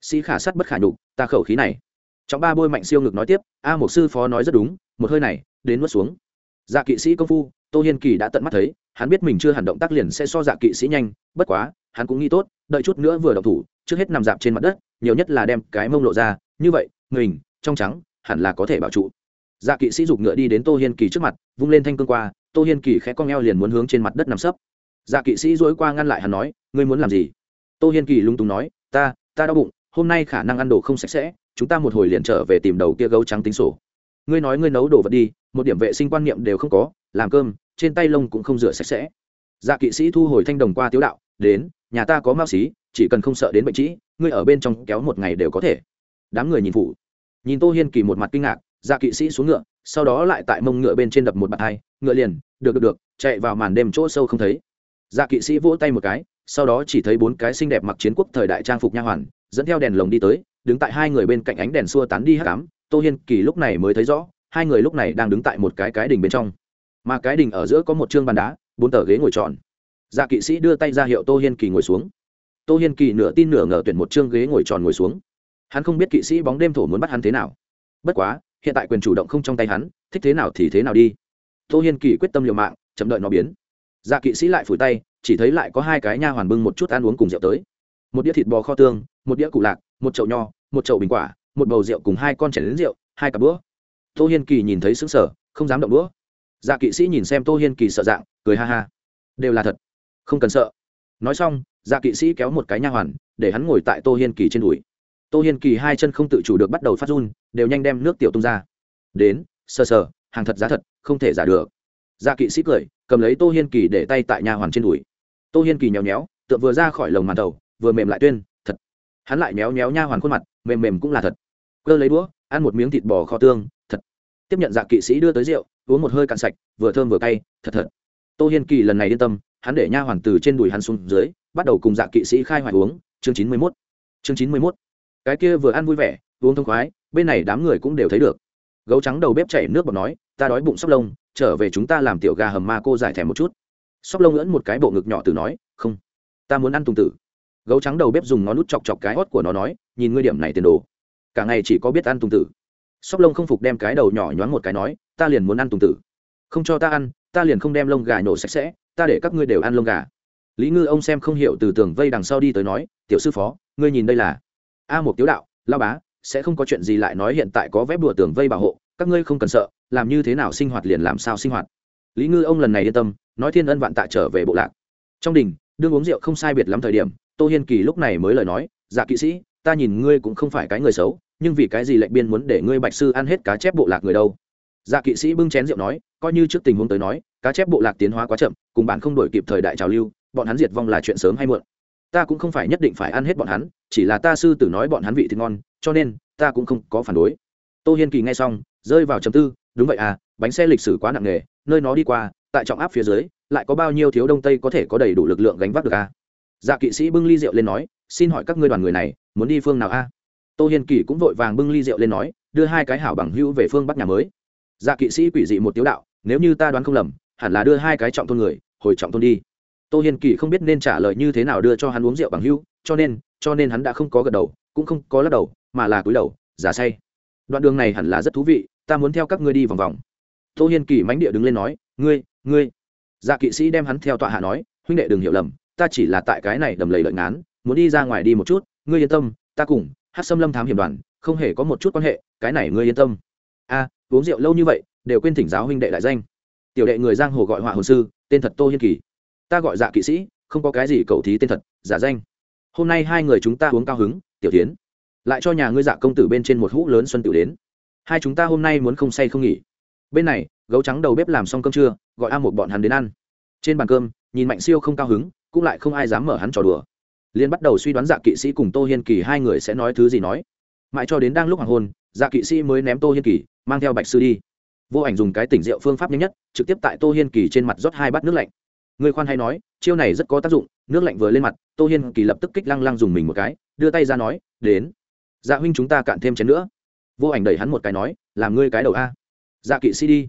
Speaker 1: Sĩ khả sắt bất khả nhục, ta khẩu khí này. Trọng ba bôi mạnh siêu ngực nói tiếp, a một sư phó nói rất đúng, một hơi này, đến nuốt xuống. Dạ kỵ sĩ công phu, tô hiên kỳ đã tận mắt thấy, hắn biết mình chưa hẳn động tác liền sẽ so dạ kỵ sĩ nhanh, bất quá, hắn cũng nghĩ tốt, đợi chút nữa vừa động thủ, trước hết nằm dạp trên mặt đất, nhiều nhất là đem cái mông lộ ra, như vậy, mình, trong trắng, hẳn là có thể bảo trụ. Dạ kỵ sĩ giục ngựa đi đến tô hiên kỳ trước mặt, vung lên thanh cương qua tô hiên kỳ khẽ con eo liền muốn hướng trên mặt đất nằm sấp. Dạ kỵ sĩ dối qua ngăn lại hắn nói, ngươi muốn làm gì? Tô hiên kỳ lung túng nói, ta ta đau bụng, hôm nay khả năng ăn đồ không sạch sẽ, chúng ta một hồi liền trở về tìm đầu kia gấu trắng tính sổ. Ngươi nói ngươi nấu đồ vật đi, một điểm vệ sinh quan niệm đều không có, làm cơm, trên tay lông cũng không rửa sạch sẽ. Dạ kỵ sĩ thu hồi thanh đồng qua tiếu đạo, đến, nhà ta có mao xí, chỉ cần không sợ đến bệnh trĩ, ngươi ở bên trong kéo một ngày đều có thể. Đám người nhìn phụ nhìn tô hiên kỳ một mặt kinh ngạc dạ kỵ sĩ xuống ngựa sau đó lại tại mông ngựa bên trên đập một bạt hai, ngựa liền, được được được, chạy vào màn đêm chỗ sâu không thấy. Dạ kỵ sĩ vỗ tay một cái, sau đó chỉ thấy bốn cái xinh đẹp mặc chiến quốc thời đại trang phục nha hoàn, dẫn theo đèn lồng đi tới, đứng tại hai người bên cạnh ánh đèn xua tán đi hát cám tô hiên kỳ lúc này mới thấy rõ, hai người lúc này đang đứng tại một cái cái đình bên trong. Mà cái đình ở giữa có một chương bàn đá, bốn tờ ghế ngồi tròn. Dạ kỵ sĩ đưa tay ra hiệu tô hiên kỳ ngồi xuống. Tô hiên kỳ nửa tin nửa ngờ tuyển một chương ghế ngồi tròn ngồi xuống. Hắn không biết kỵ sĩ bóng đêm thổ muốn bắt hắn thế nào. Bất quá hiện tại quyền chủ động không trong tay hắn, thích thế nào thì thế nào đi. Tô hiên kỳ quyết tâm liều mạng, chậm đợi nó biến. Dạ kỵ sĩ lại phủi tay, chỉ thấy lại có hai cái nha hoàn bưng một chút ăn uống cùng rượu tới. Một đĩa thịt bò kho tương, một đĩa cụ lạc, một chậu nho, một chậu bình quả, một bầu rượu cùng hai con chảy đến rượu, hai cặp bữa tô hiên kỳ nhìn thấy xứng sở không dám động đũa. Dạ kỵ sĩ nhìn xem tô hiên kỳ sợ dạng, cười ha ha. Đều là thật. Không cần sợ. Nói xong dạ kỵ sĩ kéo một cái nha hoàn, để hắn ngồi tại tô hiên kỳ trên đùi tô hiên kỳ hai chân không tự chủ được bắt đầu phát run, đều nhanh đem nước tiểu tung ra. Đến, sờ sờ, hàng thật giá thật, không thể giả được. Dạ kỵ sĩ cười, cầm lấy tô hiên kỳ để tay tại nha hoàn trên đùi. Tô hiên kỳ nhéo nhéo, tựa vừa ra khỏi lồng màn đầu, vừa mềm lại tuyên, thật. Hắn lại méo méo nha hoàn khuôn mặt, mềm mềm cũng là thật. Cơ lấy đũa, ăn một miếng thịt bò kho tương, thật. Tiếp nhận dạ kỵ sĩ đưa tới rượu, uống một hơi cạn sạch, vừa thơm vừa cay, thật thật. Tô hiên kỳ lần này yên tâm, hắn để nha hoàn từ trên đùi hắn xuống dưới, bắt đầu cùng dạ kỵ sĩ khai hoài uống, chương chín mươi mốt. Chương chín mươi mốt cái kia vừa ăn vui vẻ, uống thông khoái, bên này đám người cũng đều thấy được. Gấu trắng đầu bếp chảy nước bọt nói, ta đói bụng sóc lông, trở về chúng ta làm tiểu gà hầm ma cô giải thèm một chút. Sóc lông ngỡn một cái bộ ngực nhỏ từ nói, không, ta muốn ăn tùng tử. Gấu trắng đầu bếp dùng ngón nút chọc chọc cái hót của nó nói, nhìn ngươi điểm này tiền đồ, cả ngày chỉ có biết ăn tùng tử. Sóc lông không phục đem cái đầu nhỏ nhoáng một cái nói, ta liền muốn ăn tùng tử. Không cho ta ăn, ta liền không đem lông gà nhổ sạch sẽ, ta để các ngươi đều ăn lông gà. Lý ngư ông xem không hiểu từ tường vây đằng sau đi tới nói, tiểu sư phó, ngươi nhìn đây là a một tiếu đạo lao bá, sẽ không có chuyện gì lại nói hiện tại có vép bùa tường vây bảo hộ, các ngươi không cần sợ, làm như thế nào sinh hoạt liền làm sao sinh hoạt. Lý ngư ông lần này yên tâm, nói thiên ân vạn tạ trở về bộ lạc. Trong đình, đương uống rượu không sai biệt lắm thời điểm, tô hiên kỳ lúc này mới lời nói dạ kỵ sĩ, ta nhìn ngươi cũng không phải cái người xấu, nhưng vì cái gì lệnh biên muốn để ngươi bạch sư ăn hết cá chép bộ lạc người đâu? Dạ kỵ sĩ bưng chén rượu nói, coi như trước tình huống tới nói, cá chép bộ lạc tiến hóa quá chậm, cùng bạn không đổi kịp thời đại trào lưu, bọn hắn diệt vong là chuyện sớm hay muộn. Ta cũng không phải nhất định phải ăn hết bọn hắn chỉ là ta sư tử nói bọn hắn vị thì ngon, cho nên ta cũng không có phản đối. Tô hiên kỳ nghe xong, rơi vào chầm tư, đúng vậy à bánh xe lịch sử quá nặng nề, nơi nó đi qua, tại trọng áp phía dưới, lại có bao nhiêu thiếu đông tây có thể có đầy đủ lực lượng gánh vác được à? Dạ kỵ sĩ bưng ly rượu lên nói, xin hỏi các ngươi đoàn người này, muốn đi phương nào a tô hiên kỳ cũng vội vàng bưng ly rượu lên nói, đưa hai cái hảo bằng hữu về phương bắc nhà mới. Dạ kỵ sĩ quỷ dị một tiếu đạo, nếu như ta đoán không lầm, hẳn là đưa hai cái trọng thôn người, hồi trọng thôn đi. Tô hiên kỳ không biết nên trả lời như thế nào đưa cho hắn uống rượu bằng hữu, cho nên cho nên hắn đã không có gật đầu, cũng không có lắc đầu, mà là cúi đầu, giả say. Đoạn đường này hẳn là rất thú vị, ta muốn theo các ngươi đi vòng vòng. Tô hiên kỳ mánh địa đứng lên nói, ngươi ngươi. Dạ kỵ sĩ đem hắn theo tọa hạ nói, huynh đệ đừng hiểu lầm, ta chỉ là tại cái này đầm lầy lợi ngán, muốn đi ra ngoài đi một chút, ngươi yên tâm, ta cùng hát xâm lâm thám hiểm đoàn, không hề có một chút quan hệ, cái này ngươi yên tâm. A, uống rượu lâu như vậy, đều quên thỉnh giáo huynh đệ đại danh. Tiểu đệ người giang hồ gọi họa hồn sư, tên thật tô hiên kỳ. Ta gọi dạ kỵ sĩ, không có cái gì cầu thí tên thật, giả danh hôm nay hai người chúng ta uống cao hứng, tiểu tiến lại cho nhà ngươi dạ công tử bên trên một hũ lớn xuân tiểu đến. Hai chúng ta hôm nay muốn không say không nghỉ. Bên này, gấu trắng đầu bếp làm xong cơm trưa, gọi a một bọn hắn đến ăn. Trên bàn cơm, nhìn mạnh siêu không cao hứng, cũng lại không ai dám mở hắn trò đùa. Liên bắt đầu suy đoán dạ kỵ sĩ cùng tô hiên kỳ hai người sẽ nói thứ gì nói. Mãi cho đến đang lúc hoàng hôn dạ kỵ sĩ mới ném tô hiên kỳ, mang theo bạch sư đi. Vô ảnh dùng cái tỉnh rượu phương pháp nhanh nhất, trực tiếp tại tô hiên kỳ trên mặt rót hai bát nước lạnh người khoan hay nói, chiêu này rất có tác dụng, nước lạnh vừa lên mặt, tô hiên kỳ lập tức kích lăng lăng dùng mình một cái, đưa tay ra nói, đến. Dạ huynh chúng ta cạn thêm chén nữa. Vô ảnh đẩy hắn một cái nói, làm ngươi cái đầu a. Dạ kỵ sĩ đi.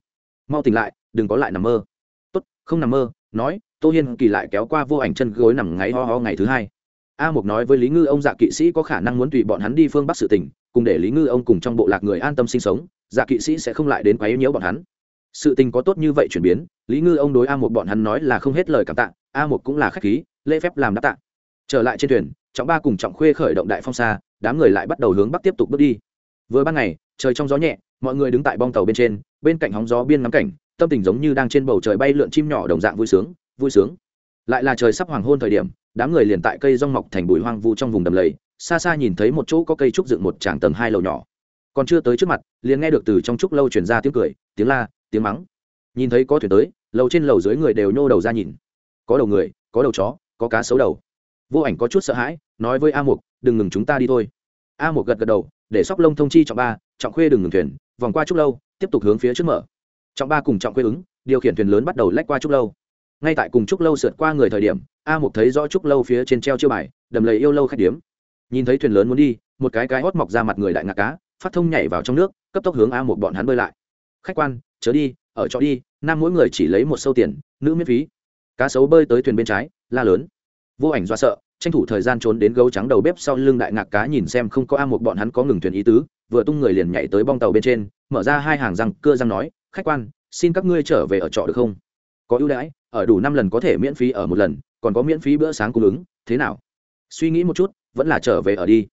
Speaker 1: Mau tỉnh lại, đừng có lại nằm mơ. Tốt, không nằm mơ, nói, tô hiên kỳ lại kéo qua vô ảnh chân gối nằm ngáy ho ho ngày thứ hai. A mục nói với lý ngư ông dạ kỵ sĩ có khả năng muốn tùy bọn hắn đi phương bắc sự tỉnh, cùng để lý ngư ông cùng trong bộ lạc người an tâm sinh sống dạ kỵ sĩ sẽ không lại đến quấy nhiễu bọn hắn sự tình có tốt như vậy chuyển biến, lý ngư ông đối a một bọn hắn nói là không hết lời cảm tạ, a một cũng là khách khí, lễ phép làm đáp tạ. Trở lại trên thuyền, trọng ba cùng trọng khuê khởi động đại phong xa, đám người lại bắt đầu hướng bắc tiếp tục bước đi. Vừa ban ngày, trời trong gió nhẹ, mọi người đứng tại bong tàu bên trên, bên cạnh hóng gió biên ngắm cảnh, tâm tình giống như đang trên bầu trời bay lượn chim nhỏ đồng dạng vui sướng vui sướng. Lại là trời sắp hoàng hôn thời điểm, đám người liền tại cây rong mọc thành bụi hoang vu trong vùng đầm lầy, xa xa nhìn thấy một chỗ có cây trúc dựng một tràng tầng hai lầu nhỏ còn chưa tới trước mặt, liền nghe được từ trong trúc lâu truyền ra tiếng cười, tiếng la, tiếng mắng. Nhìn thấy có thuyền tới, lầu trên lầu dưới người đều nhô đầu ra nhìn. Có đầu người, có đầu chó, có cá xấu đầu. Vô ảnh có chút sợ hãi, nói với a mục, đừng ngừng chúng ta đi thôi. A mục gật gật đầu, để sóc lông thông chi trọng ba, trọng khuê đừng ngừng thuyền, vòng qua trúc lâu, tiếp tục hướng phía trước mở. Trọng ba cùng trọng khuê ứng, điều khiển thuyền lớn bắt đầu lách qua trúc lâu. Ngay tại cùng trúc lâu sượt qua người thời điểm, a mục thấy rõ trúc lâu phía trên treo chiêu bài, đầm lầy yêu lâu khách điếm. Nhìn thấy thuyền lớn muốn đi, một cái cái hót mọc ra mặt người đại ngạc cá phát thông nhảy vào trong nước, cấp tốc hướng a một bọn hắn bơi lại. Khách quan, chớ đi, ở chỗ đi, nam mỗi người chỉ lấy một sâu tiền, nữ miễn phí. Cá sấu bơi tới thuyền bên trái, la lớn. Vô ảnh do sợ, tranh thủ thời gian trốn đến gấu trắng đầu bếp sau lưng đại ngạc cá nhìn xem không có a một bọn hắn có ngừng thuyền ý tứ, vừa tung người liền nhảy tới bong tàu bên trên, mở ra hai hàng răng, cưa răng nói, khách quan, xin các ngươi trở về ở trọ được không? Có ưu đãi, ở đủ năm lần có thể miễn phí ở một lần, còn có miễn phí bữa sáng cung ứng, thế nào? Suy nghĩ một chút, vẫn là trở về ở đi.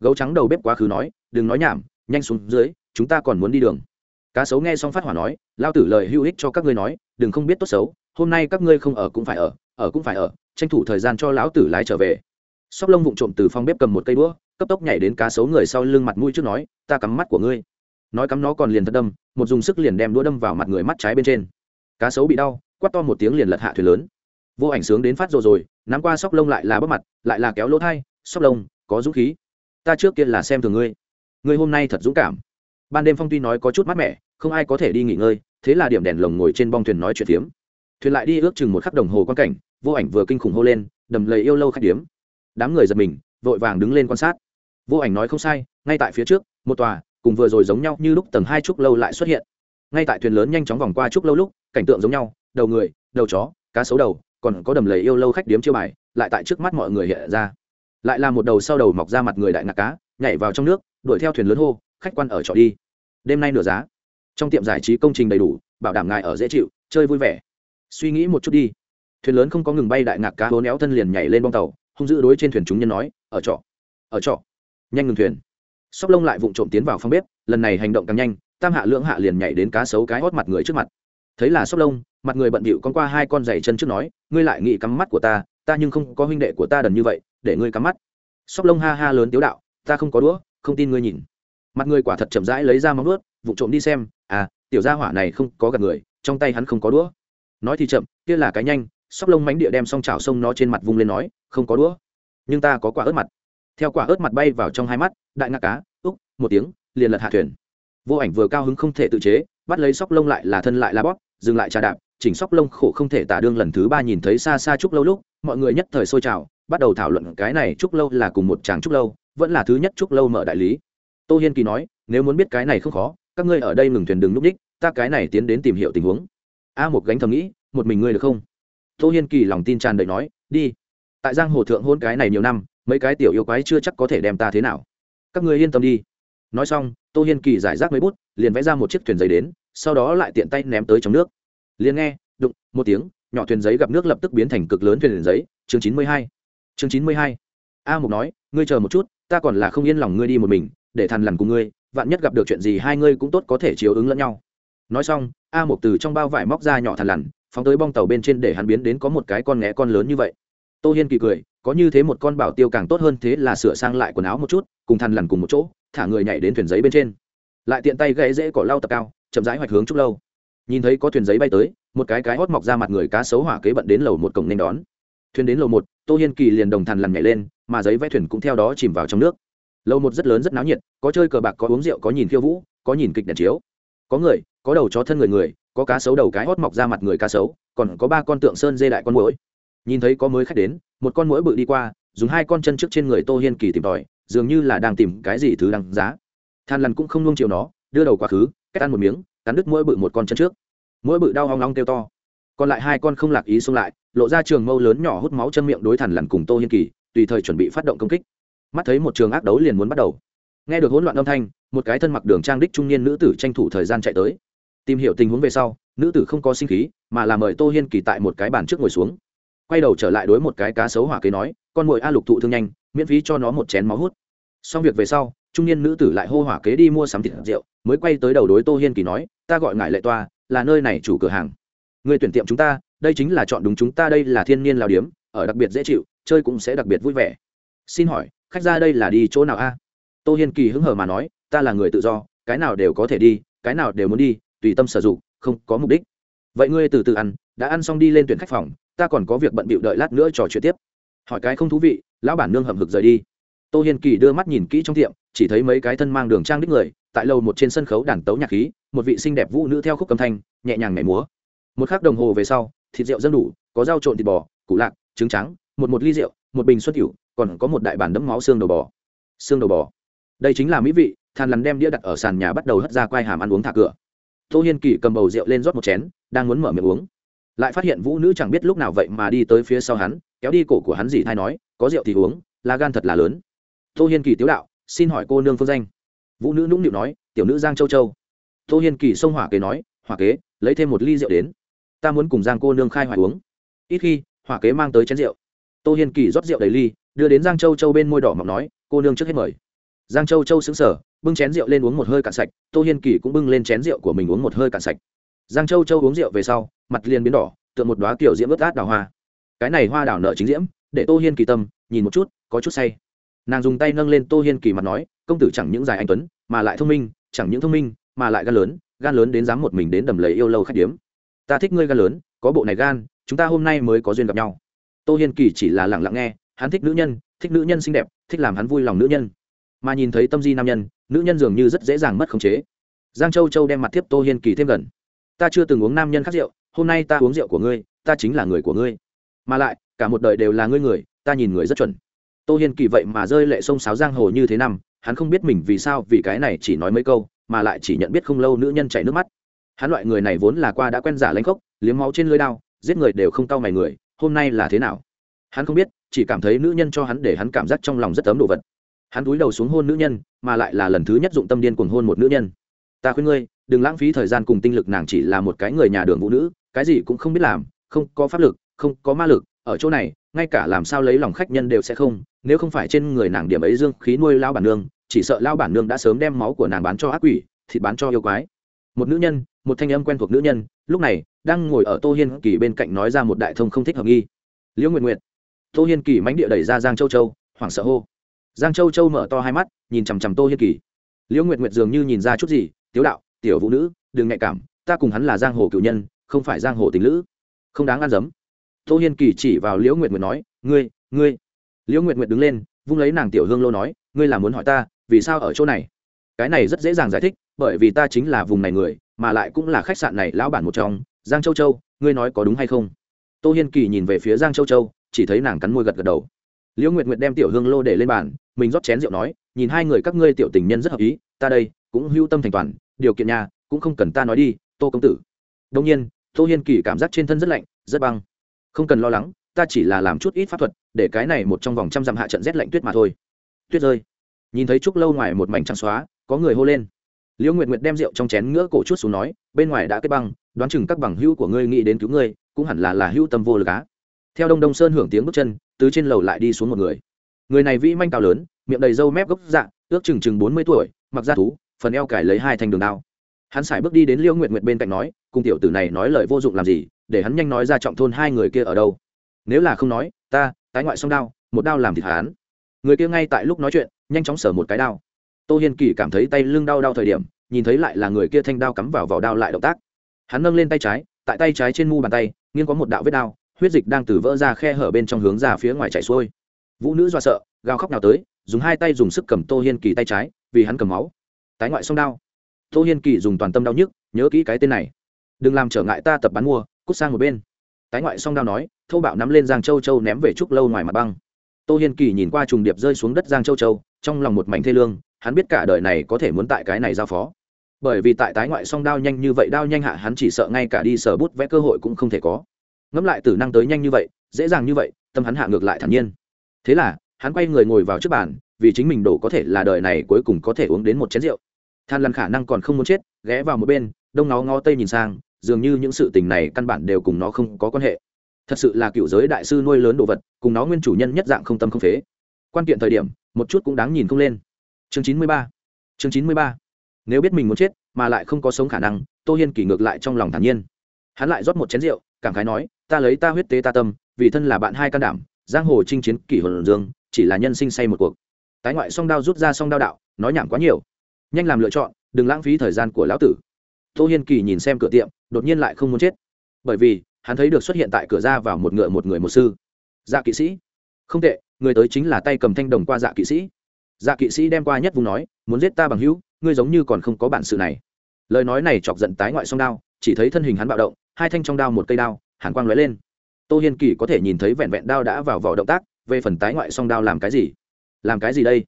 Speaker 1: Gấu trắng đầu bếp quá khứ nói, đừng nói nhảm nhanh xuống dưới, chúng ta còn muốn đi đường. Cá sấu nghe xong phát hỏa nói, lao tử lời hữu ích cho các ngươi nói, đừng không biết tốt xấu, hôm nay các ngươi không ở cũng phải ở ở cũng phải ở, tranh thủ thời gian cho lão tử lái trở về. Sóc lông vụng trộm từ phòng bếp cầm một cây đũa, cấp tốc nhảy đến cá sấu người sau lưng mặt mũi trước nói, ta cắm mắt của ngươi. Nói cắm nó còn liền thật đâm, một dùng sức liền đem đũa đâm vào mặt người mắt trái bên trên. Cá sấu bị đau quắt to một tiếng liền lật hạ thuyền lớn. Vô ảnh sướng đến phát rồi rồi, nắm qua sóc lông lại là bắp mặt, lại là kéo lỗ thai, sóc lông, có dũng khí. Ta trước kia là xem thường ngươi ngươi hôm nay thật dũng cảm. Ban đêm phong tuy nói có chút mát mẻ, không ai có thể đi nghỉ ngơi, thế là điểm đèn lồng ngồi trên bong thuyền nói chuyện phiếm. Thuyền lại đi ước chừng một khắc đồng hồ quan cảnh, vô ảnh vừa kinh khủng hô lên, đầm lầy yêu lâu khách điếm. Đám người giật mình, vội vàng đứng lên quan sát. Vô ảnh nói không sai, ngay tại phía trước, một tòa, cùng vừa rồi giống nhau như lúc tầng hai trúc lâu lại xuất hiện. Ngay tại thuyền lớn nhanh chóng vòng qua trúc lâu lúc, cảnh tượng giống nhau, đầu người, đầu chó, cá sấu đầu, còn có đầm lầy yêu lâu khách điếm chiêu bài, lại tại trước mắt mọi người hiện ra. Lại là một đầu sau đầu mọc ra mặt người đại ngạc cá, nhảy vào trong nước đuổi theo thuyền lớn hô, khách quan ở trọ đi. Đêm nay nửa giá. Trong tiệm giải trí công trình đầy đủ, bảo đảm ngài ở dễ chịu, chơi vui vẻ. Suy nghĩ một chút đi. Thuyền lớn không có ngừng bay đại ngạc cá hố néo thân liền nhảy lên bong tàu, hung dữ đối trên thuyền chúng nhân nói, ở trọ ở trọ. Nhanh ngừng thuyền. Sóc lông lại vụng trộm tiến vào phòng bếp, lần này hành động càng nhanh, tam hạ lưỡng hạ liền nhảy đến cá sấu cái hót mặt người trước mặt. Thấy là sóc lông, mặt người bận bịu con qua hai con giày chân trước nói, ngươi lại nghĩ cắm mắt của ta ta nhưng không có huynh đệ của ta đần như vậy, để ngươi cắm mắt. Sóc lông ha ha lớn tiếu đạo, ta không có đũa không tin ngươi nhìn. Mặt người quả thật chậm rãi lấy ra móng ướt vụ trộm đi xem à tiểu gia hỏa này không có gặp người, trong tay hắn không có đũa. Nói thì chậm, kia là cái nhanh, sóc lông mánh địa đem xong chảo sông nó trên mặt vung lên nói, không có đũa. Nhưng ta có quả ớt mặt. Theo quả ớt mặt bay vào trong hai mắt, đại ngạc cá úc, một tiếng, liền lật hạ thuyền. Vô ảnh vừa cao hứng không thể tự chế, bắt lấy sóc lông lại là thân lại là bóp, dừng lại trà đạp, chỉnh sóc lông khổ không thể tả đương lần thứ ba nhìn thấy xa xa trúc lâu lúc, mọi người nhất thời sôi trào, bắt đầu thảo luận cái này trúc lâu là cùng một chàng trúc lâu vẫn là thứ nhất chúc lâu mở đại lý. Tô hiên kỳ nói, nếu muốn biết cái này không khó, các ngươi ở đây ngừng thuyền đừng núp đích, ta cái này tiến đến tìm hiểu tình huống. A một gánh thầm nghĩ, một mình ngươi được không? Tô hiên kỳ lòng tin tràn đầy nói, đi. Tại giang hồ thượng hôn cái này nhiều năm, mấy cái tiểu yêu quái chưa chắc có thể đem ta thế nào. Các ngươi yên tâm đi. Nói xong, tô hiên kỳ giải rác mấy bút, liền vẽ ra một chiếc thuyền giấy đến, sau đó lại tiện tay ném tới trong nước. Liền nghe, đụng, một tiếng, nhỏ thuyền giấy gặp nước lập tức biến thành cực lớn thuyền giấy, chương chín mươi hai. Chương chín mươi hai. A mục nói, ngươi chờ một chút ta còn là không yên lòng ngươi đi một mình, để thằn lằn cùng ngươi, vạn nhất gặp được chuyện gì hai ngươi cũng tốt có thể chiếu ứng lẫn nhau. Nói xong, a một từ trong bao vải móc ra nhỏ thằn lằn, phóng tới bong tàu bên trên để hắn biến đến có một cái con nghé con lớn như vậy. Tô hiên kỳ cười, có như thế một con bảo tiêu càng tốt hơn thế là sửa sang lại quần áo một chút, cùng thằn lằn cùng một chỗ, thả người nhảy đến thuyền giấy bên trên. Lại tiện tay gãy dễ cỏ lau tập cao, chậm rãi hoạch hướng chút lâu. Nhìn thấy có thuyền giấy bay tới, một cái cái hót mọc ra mặt người cá xấu hỏa kế bận đến lầu một cổng nên đón thuyền đến lầu một, tô hiên kỳ liền đồng thằn lằn nhảy lên, mà giấy vẽ thuyền cũng theo đó chìm vào trong nước. Lầu một rất lớn rất náo nhiệt, có chơi cờ bạc, có uống rượu, có nhìn khiêu vũ, có nhìn kịch đèn chiếu. Có người, có đầu chó thân người người, có cá sấu đầu cái hót mọc ra mặt người cá sấu, còn có ba con tượng sơn dê đại con mũi nhìn thấy có mới khách đến, một con mũi bự đi qua, dùng hai con chân trước trên người tô hiên kỳ tìm tòi, dường như là đang tìm cái gì thứ đằng giá. Than lằn cũng không nung chiều nó, đưa đầu quá khứ cách ăn một miếng, cắn đứt mũi bự một con chân trước. Mũi bự đau hoang long kêu to còn lại hai con không lạc ý xông lại, lộ ra trường mâu lớn nhỏ hút máu chân miệng đối thẳng lằn cùng tô hiên kỳ, tùy thời chuẩn bị phát động công kích. Mắt thấy một trường ác đấu liền muốn bắt đầu. Nghe được hỗn loạn âm thanh, một cái thân mặc đường trang đích trung niên nữ tử tranh thủ thời gian chạy tới. Tìm hiểu tình huống về sau, nữ tử không có sinh khí, mà là mời tô hiên kỳ tại một cái bàn trước ngồi xuống. Quay đầu trở lại đối một cái cá sấu hỏa kế nói, con mồi a lục thụ thương nhanh, miễn phí cho nó một chén máu hút. Xong việc về sau, trung niên nữ tử lại hô hỏa kế đi mua sắm thịt rượu, mới quay tới đầu đối tô hiên kỳ nói, ta gọi ngài lệ toa, là nơi này chủ cửa hàng người tuyển tiệm chúng ta, đây chính là chọn đúng chúng ta, đây là thiên nhiên lao điếm, ở đặc biệt dễ chịu, chơi cũng sẽ đặc biệt vui vẻ. Xin hỏi, khách ra đây là đi chỗ nào a? Tô hiên kỳ hứng hờ mà nói, ta là người tự do, cái nào đều có thể đi, cái nào đều muốn đi, tùy tâm sử dụng, không có mục đích. Vậy ngươi từ từ ăn, đã ăn xong đi lên tuyển khách phòng, ta còn có việc bận bịu đợi lát nữa trò chuyện tiếp. Hỏi cái không thú vị, lão bản nương hầm hực rời đi. Tô hiên kỳ đưa mắt nhìn kỹ trong tiệm, chỉ thấy mấy cái thân mang đường trang đích người, tại lầu một trên sân khấu đàn tấu nhạc khí, một vị xinh đẹp vũ nữ theo khúc cầm thanh, nhẹ nhàng nhảy múa một khắc đồng hồ về sau, thịt rượu dân đủ, có rau trộn thịt bò, củ lạc, trứng trắng, một một ly rượu, một bình xuất cửu còn có một đại bản đấm máu xương đầu bò. Xương đầu bò. Đây chính là mỹ vị, than lằn đem đĩa đặt ở sàn nhà bắt đầu hất ra quai hàm ăn uống thả cửa. Tô hiên kỳ cầm bầu rượu lên rót một chén, đang muốn mở miệng uống. Lại phát hiện vũ nữ chẳng biết lúc nào vậy mà đi tới phía sau hắn, kéo đi cổ của hắn dì thay nói, có rượu thì uống là gan thật là lớn. Tô hiên kỳ tiếu đạo, xin hỏi cô nương phương danh. Vũ nữ nũng nịu nói, tiểu nữ giang châu châu. Tô hiên kỳ xông hỏa kế nói, hỏa kế, lấy thêm một ly rượu đến ta muốn cùng giang cô nương khai hoài uống. Ít khi, hỏa kế mang tới chén rượu. Tô hiên kỳ rót rượu đầy ly, đưa đến giang châu châu bên môi đỏ mọc nói, cô nương trước hết mời. Giang châu châu xứng sở bưng chén rượu lên uống một hơi cạn sạch, tô hiên kỳ cũng bưng lên chén rượu của mình uống một hơi cạn sạch. Giang châu châu uống rượu về sau, mặt liền biến đỏ, tựa một đoá kiểu diễm ướt át đào hoa. Cái này hoa đào nợ chính diễm, để tô hiên kỳ tâm, nhìn một chút, có chút say. Nàng dùng tay nâng lên tô hiên kỳ mặt nói, công tử chẳng những dài anh tuấn, mà lại thông minh, chẳng những thông minh, mà lại gan lớn gan lớn đến dám một mình đến đầm lầy yêu lâu khách điếm ta thích ngươi gan lớn, có bộ này gan, chúng ta hôm nay mới có duyên gặp nhau. Tô hiên kỳ chỉ là lẳng lặng nghe, hắn thích nữ nhân, thích nữ nhân xinh đẹp, thích làm hắn vui lòng nữ nhân. Mà nhìn thấy tâm di nam nhân, nữ nhân dường như rất dễ dàng mất khống chế. Giang châu châu đem mặt tiếp tô hiên kỳ thêm gần. Ta chưa từng uống nam nhân khác rượu, hôm nay ta uống rượu của ngươi, ta chính là người của ngươi. Mà lại, cả một đời đều là ngươi người, ta nhìn người rất chuẩn. Tô hiên kỳ vậy mà rơi lệ sông sáo giang hồ như thế năm, hắn không biết mình vì sao vì cái này chỉ nói mấy câu, mà lại chỉ nhận biết không lâu nữ nhân chảy nước mắt hắn loại người này vốn là qua đã quen giả lãnh khốc, liếm máu trên lưới đao, giết người đều không cau mày người, hôm nay là thế nào? Hắn không biết, chỉ cảm thấy nữ nhân cho hắn để hắn cảm giác trong lòng rất ấm đồ vật. Hắn cúi đầu xuống hôn nữ nhân, mà lại là lần thứ nhất dụng tâm điên cuồng hôn một nữ nhân. Ta khuyên ngươi, đừng lãng phí thời gian cùng tinh lực, nàng chỉ là một cái người nhà đường vũ nữ, cái gì cũng không biết làm, không có pháp lực, không có ma lực, ở chỗ này, ngay cả làm sao lấy lòng khách nhân đều sẽ không, nếu không phải trên người nàng điểm ấy dương khí nuôi lao bản nương, chỉ sợ lao bản nương đã sớm đem máu của nàng bán cho ác quỷ, thịt bán cho yêu quái. Một nữ nhân một thanh âm quen thuộc nữ nhân, lúc này, đang ngồi ở tô hiên kỳ bên cạnh nói ra một đại thông không thích hợp nghi. Liễu nguyện nguyện tô hiên kỳ mánh địa đẩy ra giang châu châu, hoảng sợ hô. Giang châu châu mở to hai mắt, nhìn chằm chằm tô hiên kỳ. Liễu nguyện nguyện dường như nhìn ra chút gì, tiếu đạo, tiểu vũ nữ, đừng nhạy cảm, ta cùng hắn là giang hồ cựu nhân, không phải giang hồ tình lữ. Không đáng ăn dấm. Tô hiên kỳ chỉ vào liễu nguyện nguyện nói, ngươi ngươi. Liễu nguyện nguyện đứng lên, vung lấy nàng tiểu hương lô nói, ngươi là muốn hỏi ta, vì sao ở chỗ này? Cái này rất dễ dàng giải thích, bởi vì ta chính là vùng này người mà lại cũng là khách sạn này lão bản một trong, giang châu châu, ngươi nói có đúng hay không? Tô hiên kỳ nhìn về phía giang châu châu, chỉ thấy nàng cắn môi gật gật đầu. Liễu nguyệt nguyệt đem tiểu hương lô để lên bàn, mình rót chén rượu nói, nhìn hai người các ngươi tiểu tình nhân rất hợp ý, ta đây cũng hưu tâm thành toàn, điều kiện nhà cũng không cần ta nói đi, tô công tử. Đông nhiên, tô hiên kỳ cảm giác trên thân rất lạnh, rất băng. Không cần lo lắng, ta chỉ là làm chút ít pháp thuật, để cái này một trong vòng trăm dặm hạ trận rét lạnh tuyết mà thôi. Tuyết rơi. Nhìn thấy trúc lâu ngoài một mảnh trắng xóa, có người hô lên liễu nguyệt nguyệt đem rượu trong chén ngỡ cổ chút xuống nói, bên ngoài đã kết băng, đoán chừng các bằng hữu của ngươi nghĩ đến cứu ngươi, cũng hẳn là là hữu tâm vô lực á. Theo đông đông sơn hưởng tiếng bước chân, từ trên lầu lại đi xuống một người. Người này vĩ manh cao lớn, miệng đầy râu mép gốc dạ ước chừng chừng bốn mươi tuổi, mặc da thú, phần eo cải lấy hai thanh đường đao. Hắn sải bước đi đến liễu nguyệt nguyệt bên cạnh nói, cùng tiểu tử này nói lời vô dụng làm gì, để hắn nhanh nói ra trọng thôn hai người kia ở đâu. Nếu là không nói, ta, tái ngoại song đao, một đao làm thịt hắn. Người kia ngay tại lúc nói chuyện, nhanh chóng sở một cái đao tô hiên kỳ cảm thấy tay lưng đau đau thời điểm, nhìn thấy lại là người kia thanh đao cắm vào vỏ đao lại động tác. Hắn nâng lên tay trái, tại tay trái trên mu bàn tay, nghiêng có một đạo vết đao, huyết dịch đang từ vỡ ra khe hở bên trong hướng ra phía ngoài chảy xuôi. Vũ nữ do sợ, gào khóc nào tới, dùng hai tay dùng sức cầm tô hiên kỳ tay trái, vì hắn cầm máu. Tái ngoại song đao. Tô hiên kỳ dùng toàn tâm đau nhức, nhớ kỹ cái tên này. Đừng làm trở ngại ta tập bán mua, cút sang một bên. Tái ngoại song đao nói thâu bạo nắm lên giang châu châu ném về trúc lâu ngoài mặt băng. Tô hiên kỳ nhìn qua trùng điệp rơi xuống đất giang châu châu, trong lòng một mảnh thê lương hắn biết cả đời này có thể muốn tại cái này giao phó. Bởi vì tại tái ngoại song đao nhanh như vậy, đao nhanh hạ hắn chỉ sợ ngay cả đi sở bút vẽ cơ hội cũng không thể có. Ngẫm lại tử năng tới nhanh như vậy, dễ dàng như vậy, tâm hắn hạ ngược lại thản nhiên. Thế là, hắn quay người ngồi vào trước bàn, vì chính mình đổ có thể là đời này cuối cùng có thể uống đến một chén rượu. Than lăn khả năng còn không muốn chết, ghé vào một bên, đông nó ngó tây nhìn sang, dường như những sự tình này căn bản đều cùng nó không có quan hệ. Thật sự là cựu giới đại sư nuôi lớn đồ vật, cùng nó nguyên chủ nhân nhất dạng không tâm không phế. Quan kiện thời điểm, một chút cũng đáng nhìn không lên chương chín mươi ba. Chương chín mươi ba. Nếu biết mình muốn chết, mà lại không có sống khả năng, tô hiên kỷ ngược lại trong lòng thản nhiên. Hắn lại rót một chén rượu, cảm khái nói, ta lấy ta huyết tế ta tâm, vì thân là bạn hai can đảm, giang hồ chinh chiến kỷ hồn dương, chỉ là nhân sinh say một cuộc. Tái ngoại song đao rút ra song đao đạo, nói nhảm quá nhiều. Nhanh làm lựa chọn, đừng lãng phí thời gian của lão tử. Tô hiên kỳ nhìn xem cửa tiệm, đột nhiên lại không muốn chết. Bởi vì, hắn thấy được xuất hiện tại cửa ra vào một ngựa một người một sư. Dạ kỵ sĩ. Không tệ, người tới chính là tay cầm thanh đồng qua dạ kỵ sĩ dạ kỵ sĩ đem qua nhất vùng nói, muốn giết ta bằng hữu, ngươi giống như còn không có bản sự này. Lời nói này chọc giận tái ngoại song đao, chỉ thấy thân hình hắn bạo động, hai thanh trong đao một cây đao, hàn quang lóe lên. Tô hiên kỳ có thể nhìn thấy vẹn vẹn đao đã vào vỏ động tác, về phần tái ngoại song đao làm cái gì? Làm cái gì đây?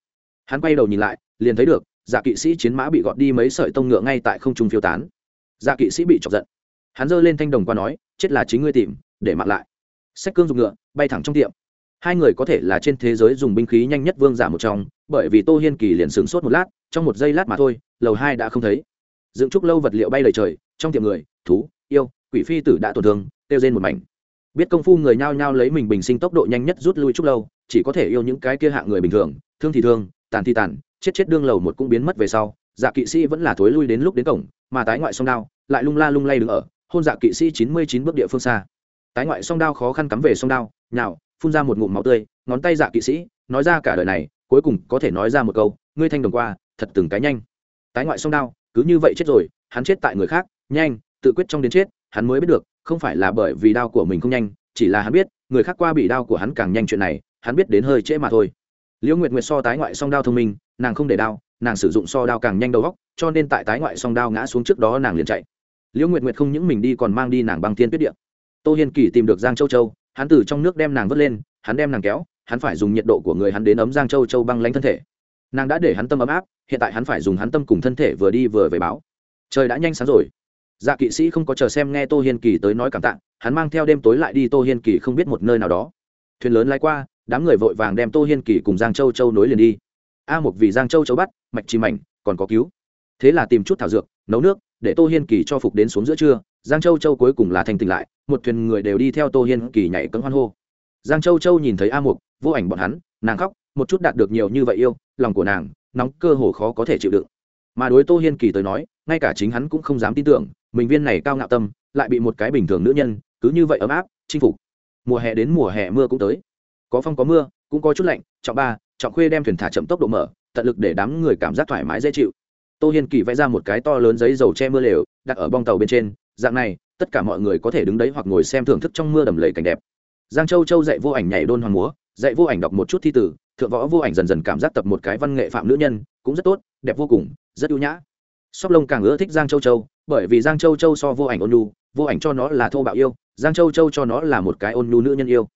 Speaker 1: Hắn quay đầu nhìn lại, liền thấy được dạ kỵ sĩ chiến mã bị gọt đi mấy sợi tông ngựa ngay tại không trung phiêu tán. Dạ kỵ sĩ bị chọc giận. Hắn giơ lên thanh đồng qua nói, chết là chính ngươi tìm, để mặc lại. Sách cương dùng ngựa, bay thẳng trong tiệm. Hai người có thể là trên thế giới dùng binh khí nhanh nhất vương giả một trong bởi vì tô hiên kỳ liền sửng sốt một lát, trong một giây lát mà thôi, lầu hai đã không thấy. Dựng trúc lâu vật liệu bay lời trời, trong tiệm người, thú, yêu, quỷ phi tử đã tổn thương tiêu trên một mảnh. Biết công phu người nhao nhao lấy mình bình sinh tốc độ nhanh nhất rút lui trúc lâu, chỉ có thể yêu những cái kia hạng người bình thường, thương thì thương, tàn thì tàn, chết chết đương lầu một cũng biến mất về sau dạ kỵ sĩ vẫn là thối lui đến lúc đến cổng, mà tái ngoại song đao lại lung la lung lay đứng ở, hôn dạ kỵ sĩ chín mươi chín bước địa phương xa. Tái ngoại song đao khó khăn cắm về song đao, nhào, phun ra một ngụm máu tươi, ngón tay dạ kỵ sĩ, nói ra cả đời này cuối cùng có thể nói ra một câu, ngươi thanh đồng qua, thật từng cái nhanh. Tái ngoại song đao, cứ như vậy chết rồi, hắn chết tại người khác, nhanh, tự quyết trong đến chết, hắn mới biết được, không phải là bởi vì đao của mình không nhanh, chỉ là hắn biết, người khác qua bị đao của hắn càng nhanh chuyện này, hắn biết đến hơi trễ mà thôi. Liễu nguyệt nguyệt so tái ngoại song đao thông minh, nàng không để đao, nàng sử dụng so đao càng nhanh đầu góc cho nên tại tái ngoại song đao ngã xuống trước đó nàng liền chạy. Liễu nguyệt nguyệt không những mình đi còn mang đi nàng băng thiên tuyết điện tô hiên kỳ tìm được giang châu châu, hắn từ trong nước đem nàng vớt lên, hắn đem nàng kéo hắn phải dùng nhiệt độ của người hắn đến ấm giang châu châu băng lánh thân thể. Nàng đã để hắn tâm ấm áp, hiện tại hắn phải dùng hắn tâm cùng thân thể vừa đi vừa về báo. Trời đã nhanh sáng rồi. Dạ kỵ sĩ không có chờ xem nghe tô hiên kỳ tới nói cảm tạ, hắn mang theo đêm tối lại đi tô hiên kỳ không biết một nơi nào đó. Thuyền lớn lai qua, đám người vội vàng đem tô hiên kỳ cùng giang châu châu nối liền đi. A một vì giang châu châu bắt, mạch chìm mảnh, còn có cứu. Thế là tìm chút thảo dược, nấu nước, để tô hiên kỳ cho phục đến xuống giữa trưa. Giang châu châu cuối cùng là thành tỉnh lại, một thuyền người đều đi theo tô hiên kỳ nhảy cấm hoan hô giang châu châu nhìn thấy a mục, vô ảnh bọn hắn, nàng khóc, một chút đạt được nhiều như vậy yêu, lòng của nàng, nóng cơ hồ khó có thể chịu đựng. Mà đối tô hiên kỳ tới nói, ngay cả chính hắn cũng không dám tin tưởng, mình viên này cao ngạo tâm, lại bị một cái bình thường nữ nhân, cứ như vậy ấm áp, chinh phục. Mùa hè đến mùa hè mưa cũng tới. Có phong có mưa, cũng có chút lạnh, trọng ba, trọng khuê đem thuyền thả chậm tốc độ mở, tận lực để đám người cảm giác thoải mái dễ chịu. Tô hiên kỳ vẽ ra một cái to lớn giấy dầu che mưa lều, đặt ở bong tàu bên trên, dạng này, tất cả mọi người có thể đứng đấy hoặc ngồi xem thưởng thức trong mưa đầm lầy cảnh đẹp giang châu châu dạy vô ảnh nhảy đôn hoàng múa, dạy vô ảnh đọc một chút thi tử thượng võ vô ảnh dần dần cảm giác tập một cái văn nghệ phạm nữ nhân, cũng rất tốt, đẹp vô cùng, rất ưu nhã. Sóc lông càng ưa thích giang châu châu, bởi vì giang châu châu so vô ảnh ôn nhu, vô ảnh cho nó là thô bạo yêu, giang châu châu cho nó là một cái ôn nhu nữ nhân yêu.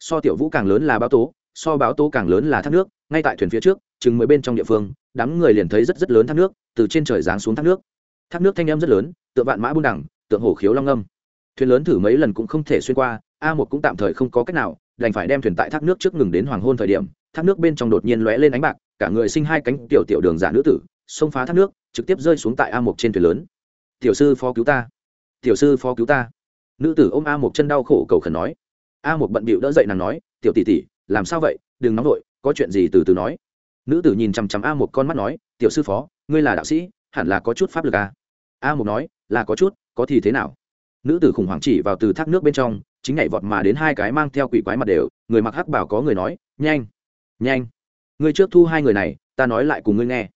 Speaker 1: So tiểu vũ càng lớn là báo tố, so báo tố càng lớn là thác nước, ngay tại thuyền phía trước, chừng mười bên trong địa phương, đám người liền thấy rất rất lớn thác nước, từ trên trời giáng xuống thác nước. Thác nước thanh em rất lớn tượng vạn mã buôn đẳng tượng hổ khiếu long âm. Thuyền lớn thử mấy lần cũng không thể xuyên qua a một cũng tạm thời không có cách nào, đành phải đem thuyền tại thác nước trước ngừng đến hoàng hôn thời điểm, thác nước bên trong đột nhiên lóe lên ánh bạc, cả người sinh hai cánh tiểu tiểu đường giả nữ tử, xông phá thác nước, trực tiếp rơi xuống tại a một trên thuyền lớn. Tiểu sư phó cứu ta, tiểu sư phó cứu ta. Nữ tử ôm a một chân đau khổ cầu khẩn nói. A một bận bịu đỡ dậy nàng nói, tiểu tỷ tỷ, làm sao vậy? Đừng nóng vội, có chuyện gì từ từ nói. Nữ tử nhìn chằm chằm a một con mắt nói, tiểu sư phó, ngươi là đạo sĩ, hẳn là có chút pháp lực à? a a một nói, là có chút, có thì thế nào? Nữ tử khủng hoảng chỉ vào từ thác nước bên trong chính nhảy vọt mà đến hai cái mang theo quỷ quái mặt đều, người mặc hắc bảo có người nói, nhanh nhanh, ngươi trước thu hai người này, ta nói lại cùng ngươi nghe.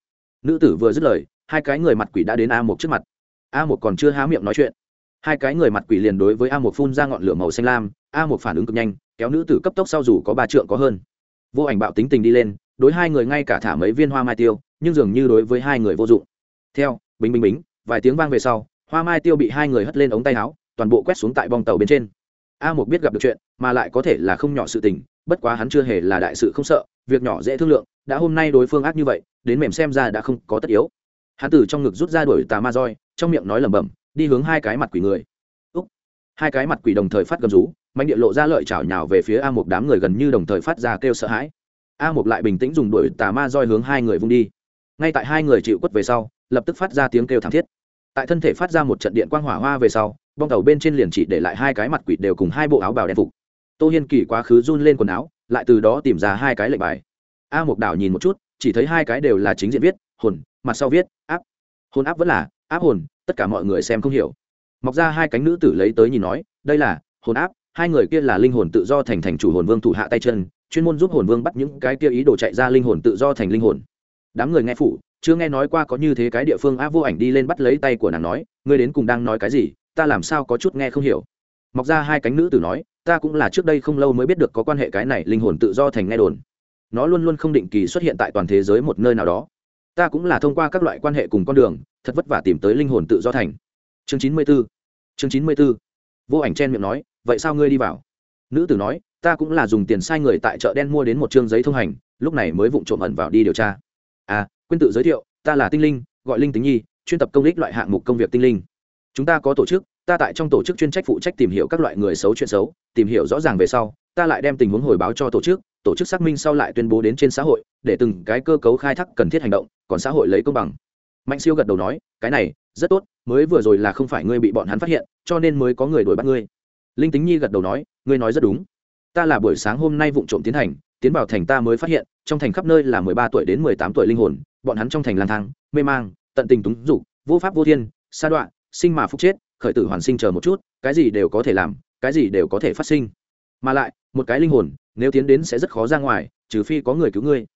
Speaker 1: Nữ tử vừa dứt lời, hai cái người mặt quỷ đã đến a một trước mặt. A một còn chưa há miệng nói chuyện, hai cái người mặt quỷ liền đối với a một phun ra ngọn lửa màu xanh lam, a một phản ứng cực nhanh, kéo nữ tử cấp tốc sau dù có ba trượng có hơn. Vô ảnh bạo tính tình đi lên, đối hai người ngay cả thả mấy viên hoa mai tiêu, nhưng dường như đối với hai người vô dụng. Theo bính bính bính vài tiếng vang về sau, hoa mai tiêu bị hai người hất lên ống tay áo, toàn bộ quét xuống tại bong tàu bên trên a một biết gặp được chuyện, mà lại có thể là không nhỏ sự tình, bất quá hắn chưa hề là đại sự không sợ, việc nhỏ dễ thương lượng, đã hôm nay đối phương ác như vậy, đến mềm xem ra đã không có tất yếu. Hắn từ trong ngực rút ra đuổi tà ma roi, trong miệng nói lẩm bẩm, đi hướng hai cái mặt quỷ người. Úc. Hai cái mặt quỷ đồng thời phát gầm rú mạnh địa lộ ra lợi chảo nhào về phía a một đám người gần như đồng thời phát ra kêu sợ hãi. A một lại bình tĩnh dùng đuổi tà ma roi hướng hai người vung đi. Ngay tại hai người chịu quất về sau, lập tức phát ra tiếng kêu thảm thiết. Tại thân thể phát ra một trận điện quang hỏa hoa về sau bong tàu bên trên liền chỉ để lại hai cái mặt quỷ đều cùng hai bộ áo bào đen phục. Tô hiên kỳ quá khứ run lên quần áo, lại từ đó tìm ra hai cái lệnh bài. A mục đảo nhìn một chút, chỉ thấy hai cái đều là chính diện viết, hồn, mặt sau viết, áp. Hồn áp vẫn là, áp hồn, tất cả mọi người xem không hiểu. Mọc ra hai cánh nữ tử lấy tới nhìn nói, đây là, hồn áp, hai người kia là linh hồn tự do thành thành chủ hồn vương thủ hạ tay chân, chuyên môn giúp hồn vương bắt những cái kia ý đồ chạy ra linh hồn tự do thành linh hồn. Đám người nghe phủ, chưa nghe nói qua có như thế cái địa phương, a vô ảnh đi lên bắt lấy tay của nàng nói, ngươi đến cùng đang nói cái gì? Ta làm sao có chút nghe không hiểu? Mọc ra hai cánh nữ tử nói, ta cũng là trước đây không lâu mới biết được có quan hệ cái này, linh hồn tự do thành nghe đồn. Nó luôn luôn không định kỳ xuất hiện tại toàn thế giới một nơi nào đó. Ta cũng là thông qua các loại quan hệ cùng con đường, thật vất vả tìm tới linh hồn tự do thành. Chương chín mươi b ố chương chín mươi b ố vô ảnh chen miệng nói, vậy sao ngươi đi vào? Nữ tử nói, ta cũng là dùng tiền sai người tại chợ đen mua đến một chương giấy thông hành, lúc này mới vụng trộm ẩn vào đi điều tra. À quên tự giới thiệu, ta là tinh linh, gọi linh tính nhi, chuyên tập công đích loại hạng mục công việc tinh linh chúng ta có tổ chức, ta tại trong tổ chức chuyên trách phụ trách tìm hiểu các loại người xấu chuyện xấu, tìm hiểu rõ ràng về sau, ta lại đem tình huống hồi báo cho tổ chức tổ chức xác minh sau lại tuyên bố đến trên xã hội, để từng cái cơ cấu khai thác cần thiết hành động, còn xã hội lấy công bằng. Mạnh siêu gật đầu nói, cái này, rất tốt, mới vừa rồi là không phải ngươi bị bọn hắn phát hiện, cho nên mới có người đuổi bắt ngươi. Linh tính nhi gật đầu nói, ngươi nói rất đúng. Ta là buổi sáng hôm nay vụ trộm tiến hành tiến vào thành ta mới phát hiện, trong thành khắp nơi là mười ba tuổi đến mười tám tuổi linh hồn, bọn hắn trong thành lang thang, mê mang, tận tình túng dục, vô pháp vô thiên, sa đoạn sinh mà phúc chết, khởi tử hoàn sinh chờ một chút, cái gì đều có thể làm, cái gì đều có thể phát sinh. Mà lại, một cái linh hồn, nếu tiến đến sẽ rất khó ra ngoài, trừ phi có người cứu ngươi.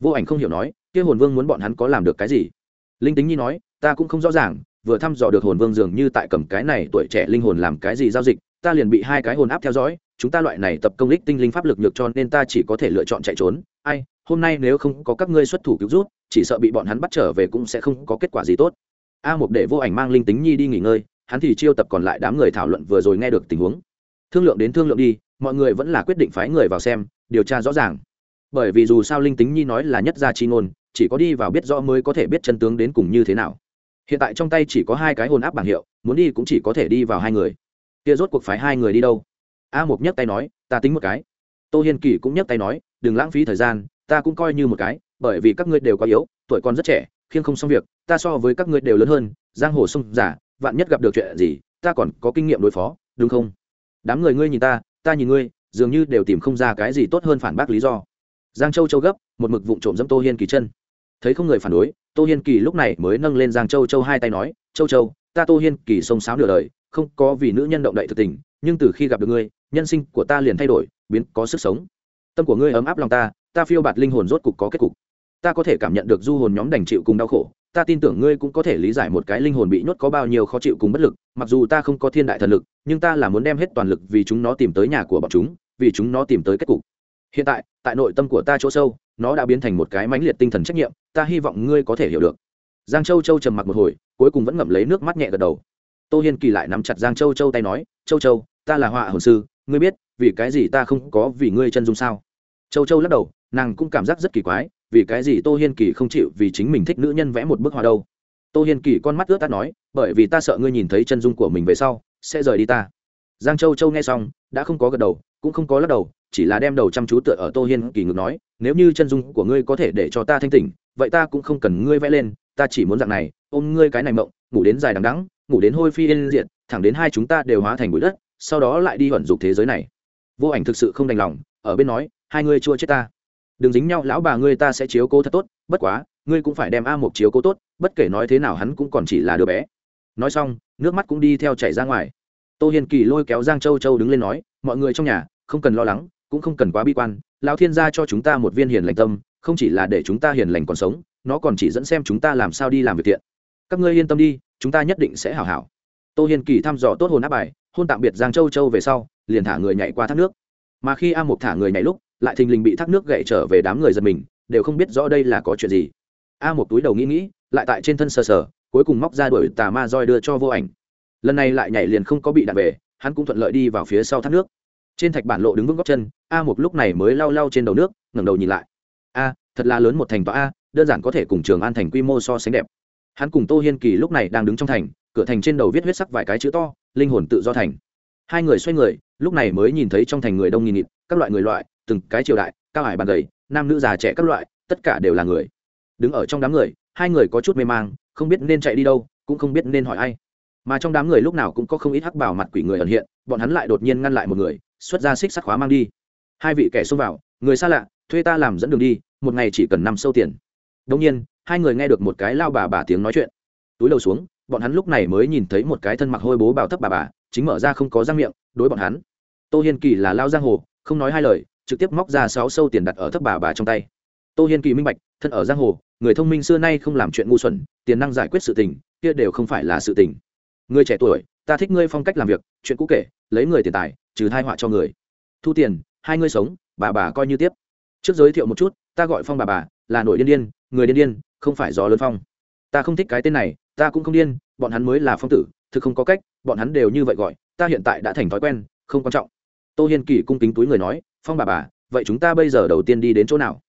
Speaker 1: Vô ảnh không hiểu nói, kia hồn vương muốn bọn hắn có làm được cái gì? Linh tính nhi nói, ta cũng không rõ ràng, vừa thăm dò được hồn vương dường như tại cầm cái này tuổi trẻ linh hồn làm cái gì giao dịch, ta liền bị hai cái hồn áp theo dõi, chúng ta loại này tập công lích tinh linh pháp lực nhược cho nên ta chỉ có thể lựa chọn chạy trốn. Ai, hôm nay nếu không có các ngươi xuất thủ cứu rút, chỉ sợ bị bọn hắn bắt trở về cũng sẽ không có kết quả gì tốt a một để vô ảnh mang linh tính nhi đi nghỉ ngơi, hắn thì chiêu tập còn lại đám người thảo luận vừa rồi nghe được tình huống. Thương lượng đến thương lượng đi, mọi người vẫn là quyết định phái người vào xem, điều tra rõ ràng. Bởi vì dù sao linh tính nhi nói là nhất gia chi ngôn, chỉ có đi vào biết rõ mới có thể biết chân tướng đến cùng như thế nào. Hiện tại trong tay chỉ có hai cái hồn áp bảng hiệu, muốn đi cũng chỉ có thể đi vào hai người. Kia rốt cuộc phái hai người đi đâu? A một nhấc tay nói, ta tính một cái. Tô hiên kỳ cũng nhấc tay nói, đừng lãng phí thời gian, ta cũng coi như một cái, bởi vì các ngươi đều quá yếu, tuổi còn rất trẻ khiêng không xong việc, ta so với các ngươi đều lớn hơn, giang hồ sông giả, vạn nhất gặp được chuyện gì, ta còn có kinh nghiệm đối phó, đúng không? Đám người ngươi nhìn ta ta nhìn ngươi, dường như đều tìm không ra cái gì tốt hơn phản bác lý do. Giang châu châu gấp, một mực vụng trộm dẫm tô hiên kỳ chân. Thấy không người phản đối, tô hiên kỳ lúc này mới nâng lên giang châu châu hai tay nói, châu châu, ta tô hiên kỳ sông sáo nửa đời, không có vì nữ nhân động đậy thực tình, nhưng từ khi gặp được ngươi, nhân sinh của ta liền thay đổi, biến có sức sống. Tâm của ngươi ấm áp lòng ta ta phiêu bạt linh hồn rốt cục có kết cục ta có thể cảm nhận được du hồn nhóm đành chịu cùng đau khổ, ta tin tưởng ngươi cũng có thể lý giải một cái linh hồn bị nhốt có bao nhiêu khó chịu cùng bất lực, mặc dù ta không có thiên đại thần lực, nhưng ta là muốn đem hết toàn lực vì chúng nó tìm tới nhà của bọn chúng, vì chúng nó tìm tới kết cục. Hiện tại tại nội tâm của ta chỗ sâu, nó đã biến thành một cái mãnh liệt tinh thần trách nhiệm, ta hy vọng ngươi có thể hiểu được. Giang châu châu trầm mặc một hồi, cuối cùng vẫn ngậm lấy nước mắt nhẹ gật đầu. Tô hiên kỳ lại nắm chặt giang châu châu tay nói, châu châu, ta là họa hồn sư, ngươi biết, vì cái gì ta không có vì ngươi chân dung sao? Châu châu lắc đầu, nàng cũng cảm giác rất kỳ quái vì cái gì tô hiên kỳ không chịu vì chính mình thích nữ nhân vẽ một bức họa đâu? Tô hiên kỳ con mắt ướt tắt nói, bởi vì ta sợ ngươi nhìn thấy chân dung của mình về sau, sẽ rời đi ta. Giang châu châu nghe xong, đã không có gật đầu, cũng không có lắc đầu, chỉ là đem đầu chăm chú tựa ở tô hiên kỳ ngược nói, nếu như chân dung của ngươi có thể để cho ta thanh tỉnh, vậy ta cũng không cần ngươi vẽ lên, ta chỉ muốn dạng này, ôm ngươi cái này mộng, ngủ đến dài đằng đắng ngủ đến hôi phi yên diện thẳng đến hai chúng ta đều hóa thành bụi đất, sau đó lại đi vận dục thế giới này. Vô ảnh thực sự không đành lòng, ở bên nói, hai ngươi chua chết ta đừng dính nhau, lão bà ngươi ta sẽ chiếu cố thật tốt, bất quá, ngươi cũng phải đem a một chiếu cố tốt, bất kể nói thế nào hắn cũng còn chỉ là đứa bé. Nói xong, nước mắt cũng đi theo chảy ra ngoài. Tô hiền kỳ lôi kéo giang châu châu đứng lên nói, mọi người trong nhà, không cần lo lắng, cũng không cần quá bi quan, lão thiên gia cho chúng ta một viên hiền lành tâm, không chỉ là để chúng ta hiền lành còn sống, nó còn chỉ dẫn xem chúng ta làm sao đi làm việc thiện. Các ngươi yên tâm đi, chúng ta nhất định sẽ hảo hảo. Tô hiền kỳ thăm dò tốt hồn áp bài, hôn tạm biệt giang châu châu về sau, liền thả người nhảy qua thác nước. Mà khi a mục thả người nhảy lúc lại thình lình bị thác nước gậy trở về đám người giật mình, đều không biết rõ đây là có chuyện gì. A một túi đầu nghĩ nghĩ, lại tại trên thân sờ sờ, cuối cùng móc ra đuổi tà ma roi đưa cho vô ảnh. Lần này lại nhảy liền không có bị đạn về, hắn cũng thuận lợi đi vào phía sau thác nước. Trên thạch bản lộ đứng vững góc chân, a một lúc này mới lau lau trên đầu nước, ngẩng đầu nhìn lại. A, thật là lớn một thành tòa a, đơn giản có thể cùng trường an thành quy mô so sánh đẹp. Hắn cùng tô hiên kỳ lúc này đang đứng trong thành, cửa thành trên đầu viết huyết sắc vài cái chữ to, linh hồn tự do thành. Hai người xoay người, lúc này mới nhìn thấy trong thành người đông nghìn nghịt các loại người loại, từng cái triều đại, cao hải bàn gầy, nam nữ già trẻ các loại, tất cả đều là người. Đứng ở trong đám người, hai người có chút mê mang, không biết nên chạy đi đâu, cũng không biết nên hỏi ai. Mà trong đám người lúc nào cũng có không ít hắc bảo mặt quỷ người ẩn hiện, bọn hắn lại đột nhiên ngăn lại một người, xuất ra xích sắt khóa mang đi. Hai vị kẻ xông vào, người xa lạ, thuê ta làm dẫn đường đi, một ngày chỉ cần năm sâu tiền. Đông nhiên, hai người nghe được một cái lao bà bà tiếng nói chuyện. Túi đầu xuống, bọn hắn lúc này mới nhìn thấy một cái thân mặc hôi bố bào thấp bà bà, chính mở ra không có răng miệng, đối bọn hắn. Tô hiên kỳ là lao giang hồ không nói hai lời, trực tiếp móc ra sáu sâu tiền đặt ở thấp bà bà trong tay. Tô hiên kỳ minh bạch, thân ở giang hồ, người thông minh xưa nay không làm chuyện ngu xuẩn, tiền năng giải quyết sự tình, kia đều không phải là sự tình. Người trẻ tuổi, ta thích ngươi phong cách làm việc, chuyện cũ kể, lấy người tiền tài, trừ thai họa cho người. Thu tiền, hai ngươi sống, bà bà coi như tiếp. Trước giới thiệu một chút, ta gọi phong bà bà, là nổi điên điên, người điên điên, không phải gió lớn phong. Ta không thích cái tên này, ta cũng không điên, bọn hắn mới là phong tử, thực không có cách, bọn hắn đều như vậy gọi, ta hiện tại đã thành thói quen, không quan trọng tô hiên kỳ cung kính túi người nói phong bà bà vậy chúng ta bây giờ đầu tiên đi đến chỗ nào?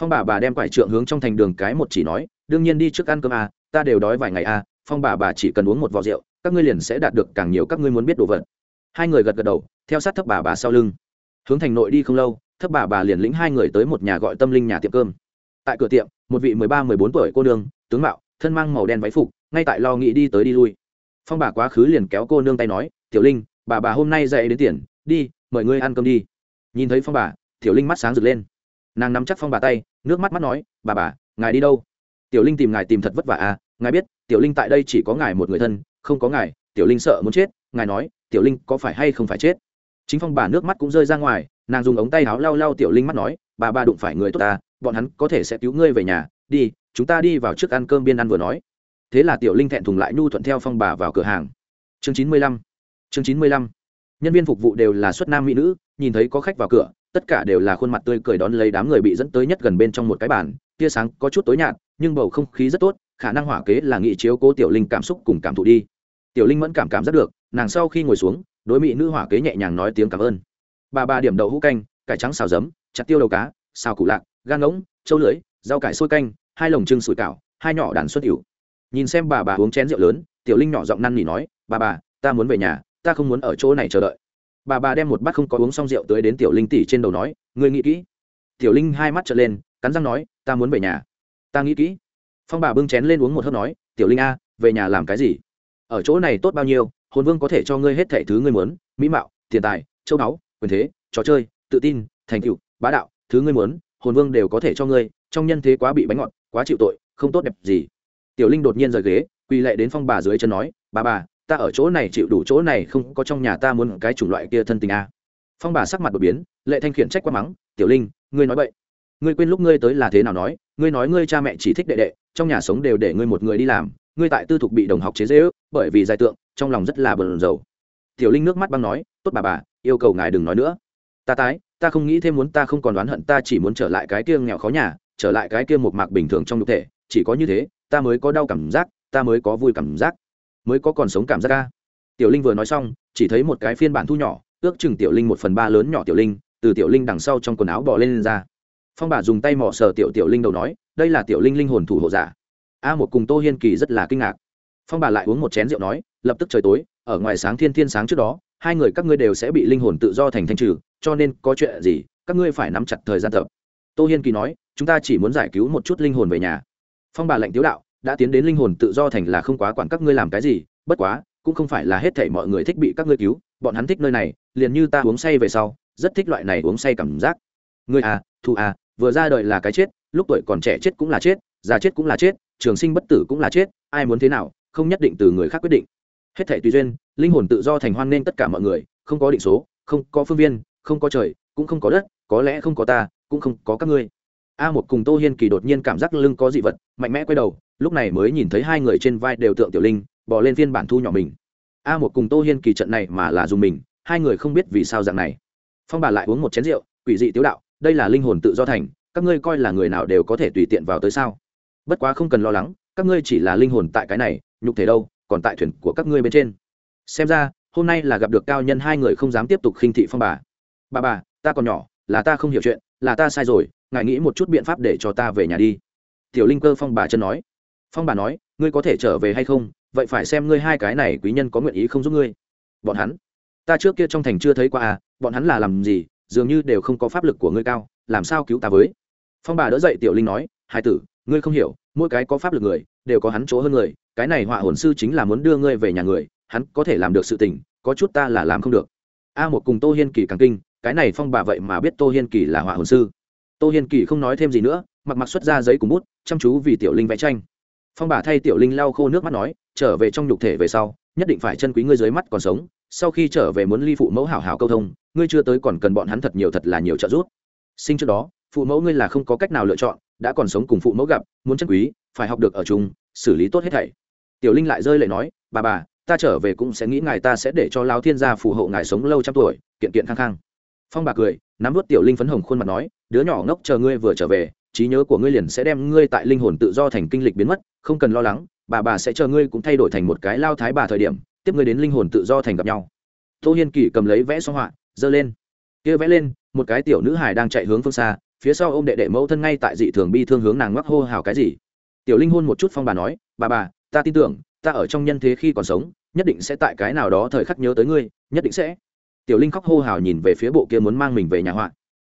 Speaker 1: Phong bà bà đem quải trượng hướng trong thành đường cái một chỉ nói đương nhiên đi trước ăn cơm à, ta đều đói vài ngày à, phong bà bà chỉ cần uống một vò rượu các ngươi liền sẽ đạt được càng nhiều các ngươi muốn biết đồ vật. Hai người gật gật đầu theo sát thấp bà bà sau lưng. Hướng thành nội đi không lâu thấp bà bà liền lĩnh hai người tới một nhà gọi tâm linh nhà tiệm cơm. Tại cửa tiệm một vị mười ba mười bốn tuổi cô nương tướng mạo thân mang màu đen váy phục ngay tại lo nghĩ đi tới đi lui. Phong bà quá khứ liền kéo cô nương tay nói tiểu linh bà bà hôm nay dậy đến tiền đi mời ngươi ăn cơm đi. Nhìn thấy phong bà, tiểu linh mắt sáng rực lên. Nàng nắm chắc phong bà tay, nước mắt mắt nói, bà bà, ngài đi đâu? Tiểu linh tìm ngài tìm thật vất vả à ngài biết, tiểu linh tại đây chỉ có ngài một người thân, không có ngài, tiểu linh sợ muốn chết, ngài nói, tiểu linh có phải hay không phải chết? Chính phong bà nước mắt cũng rơi ra ngoài, nàng dùng ống tay áo lau lau tiểu linh mắt nói, bà bà đụng phải người tốt ta, bọn hắn có thể sẽ cứu ngươi về nhà, đi, chúng ta đi vào trước ăn cơm biên ăn vừa nói. Thế là tiểu linh thẹn thùng lại nhu thuận theo phong bà vào cửa hàng. Chương chín mươi lăm, chương chín mươi lăm nhân viên phục vụ đều là xuất nam mỹ nữ, nhìn thấy có khách vào cửa, tất cả đều là khuôn mặt tươi cười đón lấy đám người bị dẫn tới nhất gần bên trong một cái bàn, tia sáng có chút tối nhạt, nhưng bầu không khí rất tốt, khả năng hỏa kế là nghị chiếu cố tiểu linh cảm xúc cùng cảm thụ đi. Tiểu linh mẫn cảm cảm rất được, nàng sau khi ngồi xuống, đối mỹ nữ hỏa kế nhẹ nhàng nói tiếng cảm ơn. Bà bà điểm đậu hũ canh, cải trắng xào giấm, chặt tiêu đầu cá, xào củ lạc, gan ngỗng châu lưỡi, rau cải sôi canh, hai lồng trưng sủi cảo, hai nhỏ đàn xuất hữu. Nhìn xem bà bà uống chén rượu lớn, tiểu linh nhỏ giọng năn nỉ nói, bà bà, ta muốn về nhà ta không muốn ở chỗ này chờ đợi. Bà bà đem một bát không có uống xong rượu tới đến tiểu linh tỷ trên đầu nói, ngươi nghĩ kỹ. Tiểu linh hai mắt trở lên, cắn răng nói, ta muốn về nhà. Ta nghĩ kỹ. Phong bà bưng chén lên uống một hớp nói, tiểu linh a, về nhà làm cái gì? Ở chỗ này tốt bao nhiêu, hồn vương có thể cho ngươi hết thẻ thứ ngươi muốn, mỹ mạo, tiền tài, châu báu, quyền thế, trò chơi, tự tin, thành tựu, bá đạo, thứ ngươi muốn, hồn vương đều có thể cho ngươi, trong nhân thế quá bị bánh ngọt, quá chịu tội, không tốt đẹp gì. Tiểu linh đột nhiên rời ghế, quỳ lệ đến phong bà dưới chân nói, bà bà ta ở chỗ này chịu đủ chỗ này không có trong nhà ta muốn cái chủng loại kia thân tình a. À. phong bà sắc mặt đột biến, lệ thanh khiển trách quá mắng, tiểu linh, ngươi nói vậy ngươi quên lúc ngươi tới là thế nào nói, ngươi nói ngươi cha mẹ chỉ thích đệ đệ, trong nhà sống đều để ngươi một người đi làm, ngươi tại tư thục bị đồng học chế dễ ước bởi vì giải tượng, trong lòng rất là bờn dầu tiểu linh nước mắt băng nói, tốt bà bà, yêu cầu ngài đừng nói nữa. Ta tái, ta không nghĩ thêm muốn ta không còn đoán hận, ta chỉ muốn trở lại cái kia nghèo khó nhà, trở lại cái kia một mạc bình thường trong nhục thể, chỉ có như thế, ta mới có đau cảm giác, ta mới có vui cảm giác mới có còn sống cảm giác ca. Tiểu linh vừa nói xong chỉ thấy một cái phiên bản thu nhỏ ước chừng tiểu linh một phần ba lớn nhỏ tiểu linh từ tiểu linh đằng sau trong quần áo bỏ lên, lên ra. Phong bà dùng tay mỏ sờ tiểu tiểu linh đầu nói đây là tiểu linh linh hồn thủ hộ giả. A một cùng tô hiên kỳ rất là kinh ngạc. Phong bà lại uống một chén rượu nói lập tức trời tối ở ngoài sáng thiên thiên sáng trước đó hai người các ngươi đều sẽ bị linh hồn tự do thành thanh trừ cho nên có chuyện gì các ngươi phải nắm chặt thời gian tập. Tô hiên kỳ nói chúng ta chỉ muốn giải cứu một chút linh hồn về nhà. Phong bà lệnh tiếu đạo đã tiến đến linh hồn tự do thành là không quá quản các ngươi làm cái gì, bất quá, cũng không phải là hết thảy mọi người thích bị các ngươi cứu, bọn hắn thích nơi này, liền như ta uống say về sau, rất thích loại này uống say cảm giác. Ngươi à thu à vừa ra đời là cái chết, lúc tuổi còn trẻ chết cũng là chết, già chết cũng là chết, trường sinh bất tử cũng là chết, ai muốn thế nào, không nhất định từ người khác quyết định. Hết thảy tùy duyên, linh hồn tự do thành hoan nên tất cả mọi người, không có định số, không có phương viên, không có trời, cũng không có đất, có lẽ không có ta, cũng không có các ngươi a một cùng tô hiên kỳ đột nhiên cảm giác lưng có dị vật, mạnh mẽ quay đầu, lúc này mới nhìn thấy hai người trên vai đều tượng tiểu linh bỏ lên phiên bản thu nhỏ mình. A một cùng tô hiên kỳ trận này mà là dùng mình, hai người không biết vì sao dạng này. Phong bà lại uống một chén rượu, quỷ dị tiếu đạo, đây là linh hồn tự do thành, các ngươi coi là người nào đều có thể tùy tiện vào tới sao? Bất quá không cần lo lắng, các ngươi chỉ là linh hồn tại cái này, nhục thể đâu, còn tại thuyền của các ngươi bên trên. Xem ra, hôm nay là gặp được cao nhân hai người không dám tiếp tục khinh thị phong bà. Bà bà, ta còn nhỏ, là ta không hiểu chuyện, là ta sai rồi ngài nghĩ một chút biện pháp để cho ta về nhà đi. Tiểu linh cơ phong bà chân nói. Phong bà nói, ngươi có thể trở về hay không? Vậy phải xem ngươi hai cái này quý nhân có nguyện ý không giúp ngươi. Bọn hắn, ta trước kia trong thành chưa thấy qua à bọn hắn là làm gì? Dường như đều không có pháp lực của ngươi cao, làm sao cứu ta với? Phong bà đỡ dậy tiểu linh nói, hai tử, ngươi không hiểu, mỗi cái có pháp lực người, đều có hắn chỗ hơn người, cái này họa hồn sư chính là muốn đưa ngươi về nhà người, hắn có thể làm được sự tình, có chút ta là làm không được. A một cùng tô hiên kỳ càng kinh, cái này phong bà vậy mà biết tô hiên kỳ là họa hồn sư tô hiên kỳ không nói thêm gì nữa, mặc mặc xuất ra giấy cùng bút, chăm chú vì tiểu linh vẽ tranh. Phong bà thay tiểu linh lau khô nước mắt nói, trở về trong nhục thể về sau, nhất định phải chân quý ngươi dưới mắt còn sống, sau khi trở về muốn ly phụ mẫu hảo hảo câu thông, ngươi chưa tới còn cần bọn hắn thật nhiều thật là nhiều trợ giúp. Sinh trước đó, phụ mẫu ngươi là không có cách nào lựa chọn, đã còn sống cùng phụ mẫu gặp, muốn chân quý, phải học được ở chung, xử lý tốt hết thảy. Tiểu linh lại rơi lệ nói, bà bà, ta trở về cũng sẽ nghĩ ngài ta sẽ để cho lao thiên gia phù hộ ngài sống lâu trăm tuổi, kiện kiện khang khang phong bà cười, nắm vút tiểu linh phấn hồng khuôn mặt nói, đứa nhỏ ngốc, chờ ngươi vừa trở về, trí nhớ của ngươi liền sẽ đem ngươi tại linh hồn tự do thành kinh lịch biến mất, không cần lo lắng, bà bà sẽ chờ ngươi cũng thay đổi thành một cái lao thái bà thời điểm, tiếp ngươi đến linh hồn tự do thành gặp nhau. Tô hiên kỳ cầm lấy vẽ xong họa, giơ lên. Kia vẽ lên, một cái tiểu nữ hài đang chạy hướng phương xa, phía sau ô m đệ đệ mẫu thân ngay tại dị thường bi thương hướng nàng ngoắc hô hào cái gì. Tiểu linh hôn một chút, phong bà nói, bà bà, ta tin tưởng, ta ở trong nhân thế khi còn sống, nhất định sẽ tại cái nào đó thời khắc nhớ tới ngươi, nhất định sẽ tiểu linh khóc hô hào nhìn về phía bộ kia muốn mang mình về nhà họa.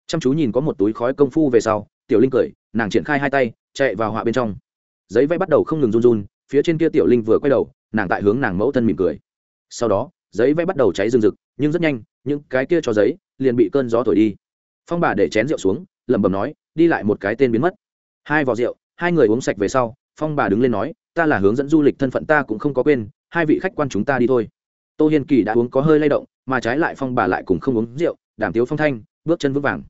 Speaker 1: Chăm chú nhìn có một túi khói công phu về sau, tiểu linh cười, nàng triển khai hai tay, chạy vào họa bên trong. Giấy vẽ bắt đầu không ngừng run run, phía trên kia tiểu linh vừa quay đầu, nàng tại hướng nàng mẫu thân mỉm cười. Sau đó, giấy vẽ bắt đầu cháy rừng rực, nhưng rất nhanh, những cái kia cho giấy liền bị cơn gió thổi đi. Phong bà để chén rượu xuống, lẩm bẩm nói, đi lại một cái tên biến mất. Hai vò rượu, hai người uống sạch về sau, phong bà đứng lên nói, ta là hướng dẫn du lịch thân phận ta cũng không có quên, hai vị khách quan chúng ta đi thôi. Tô hiên kỳ đã uống có hơi lay động mà trái lại phong bà lại cùng không uống rượu đảm tiếu phong thanh, bước chân vững vàng.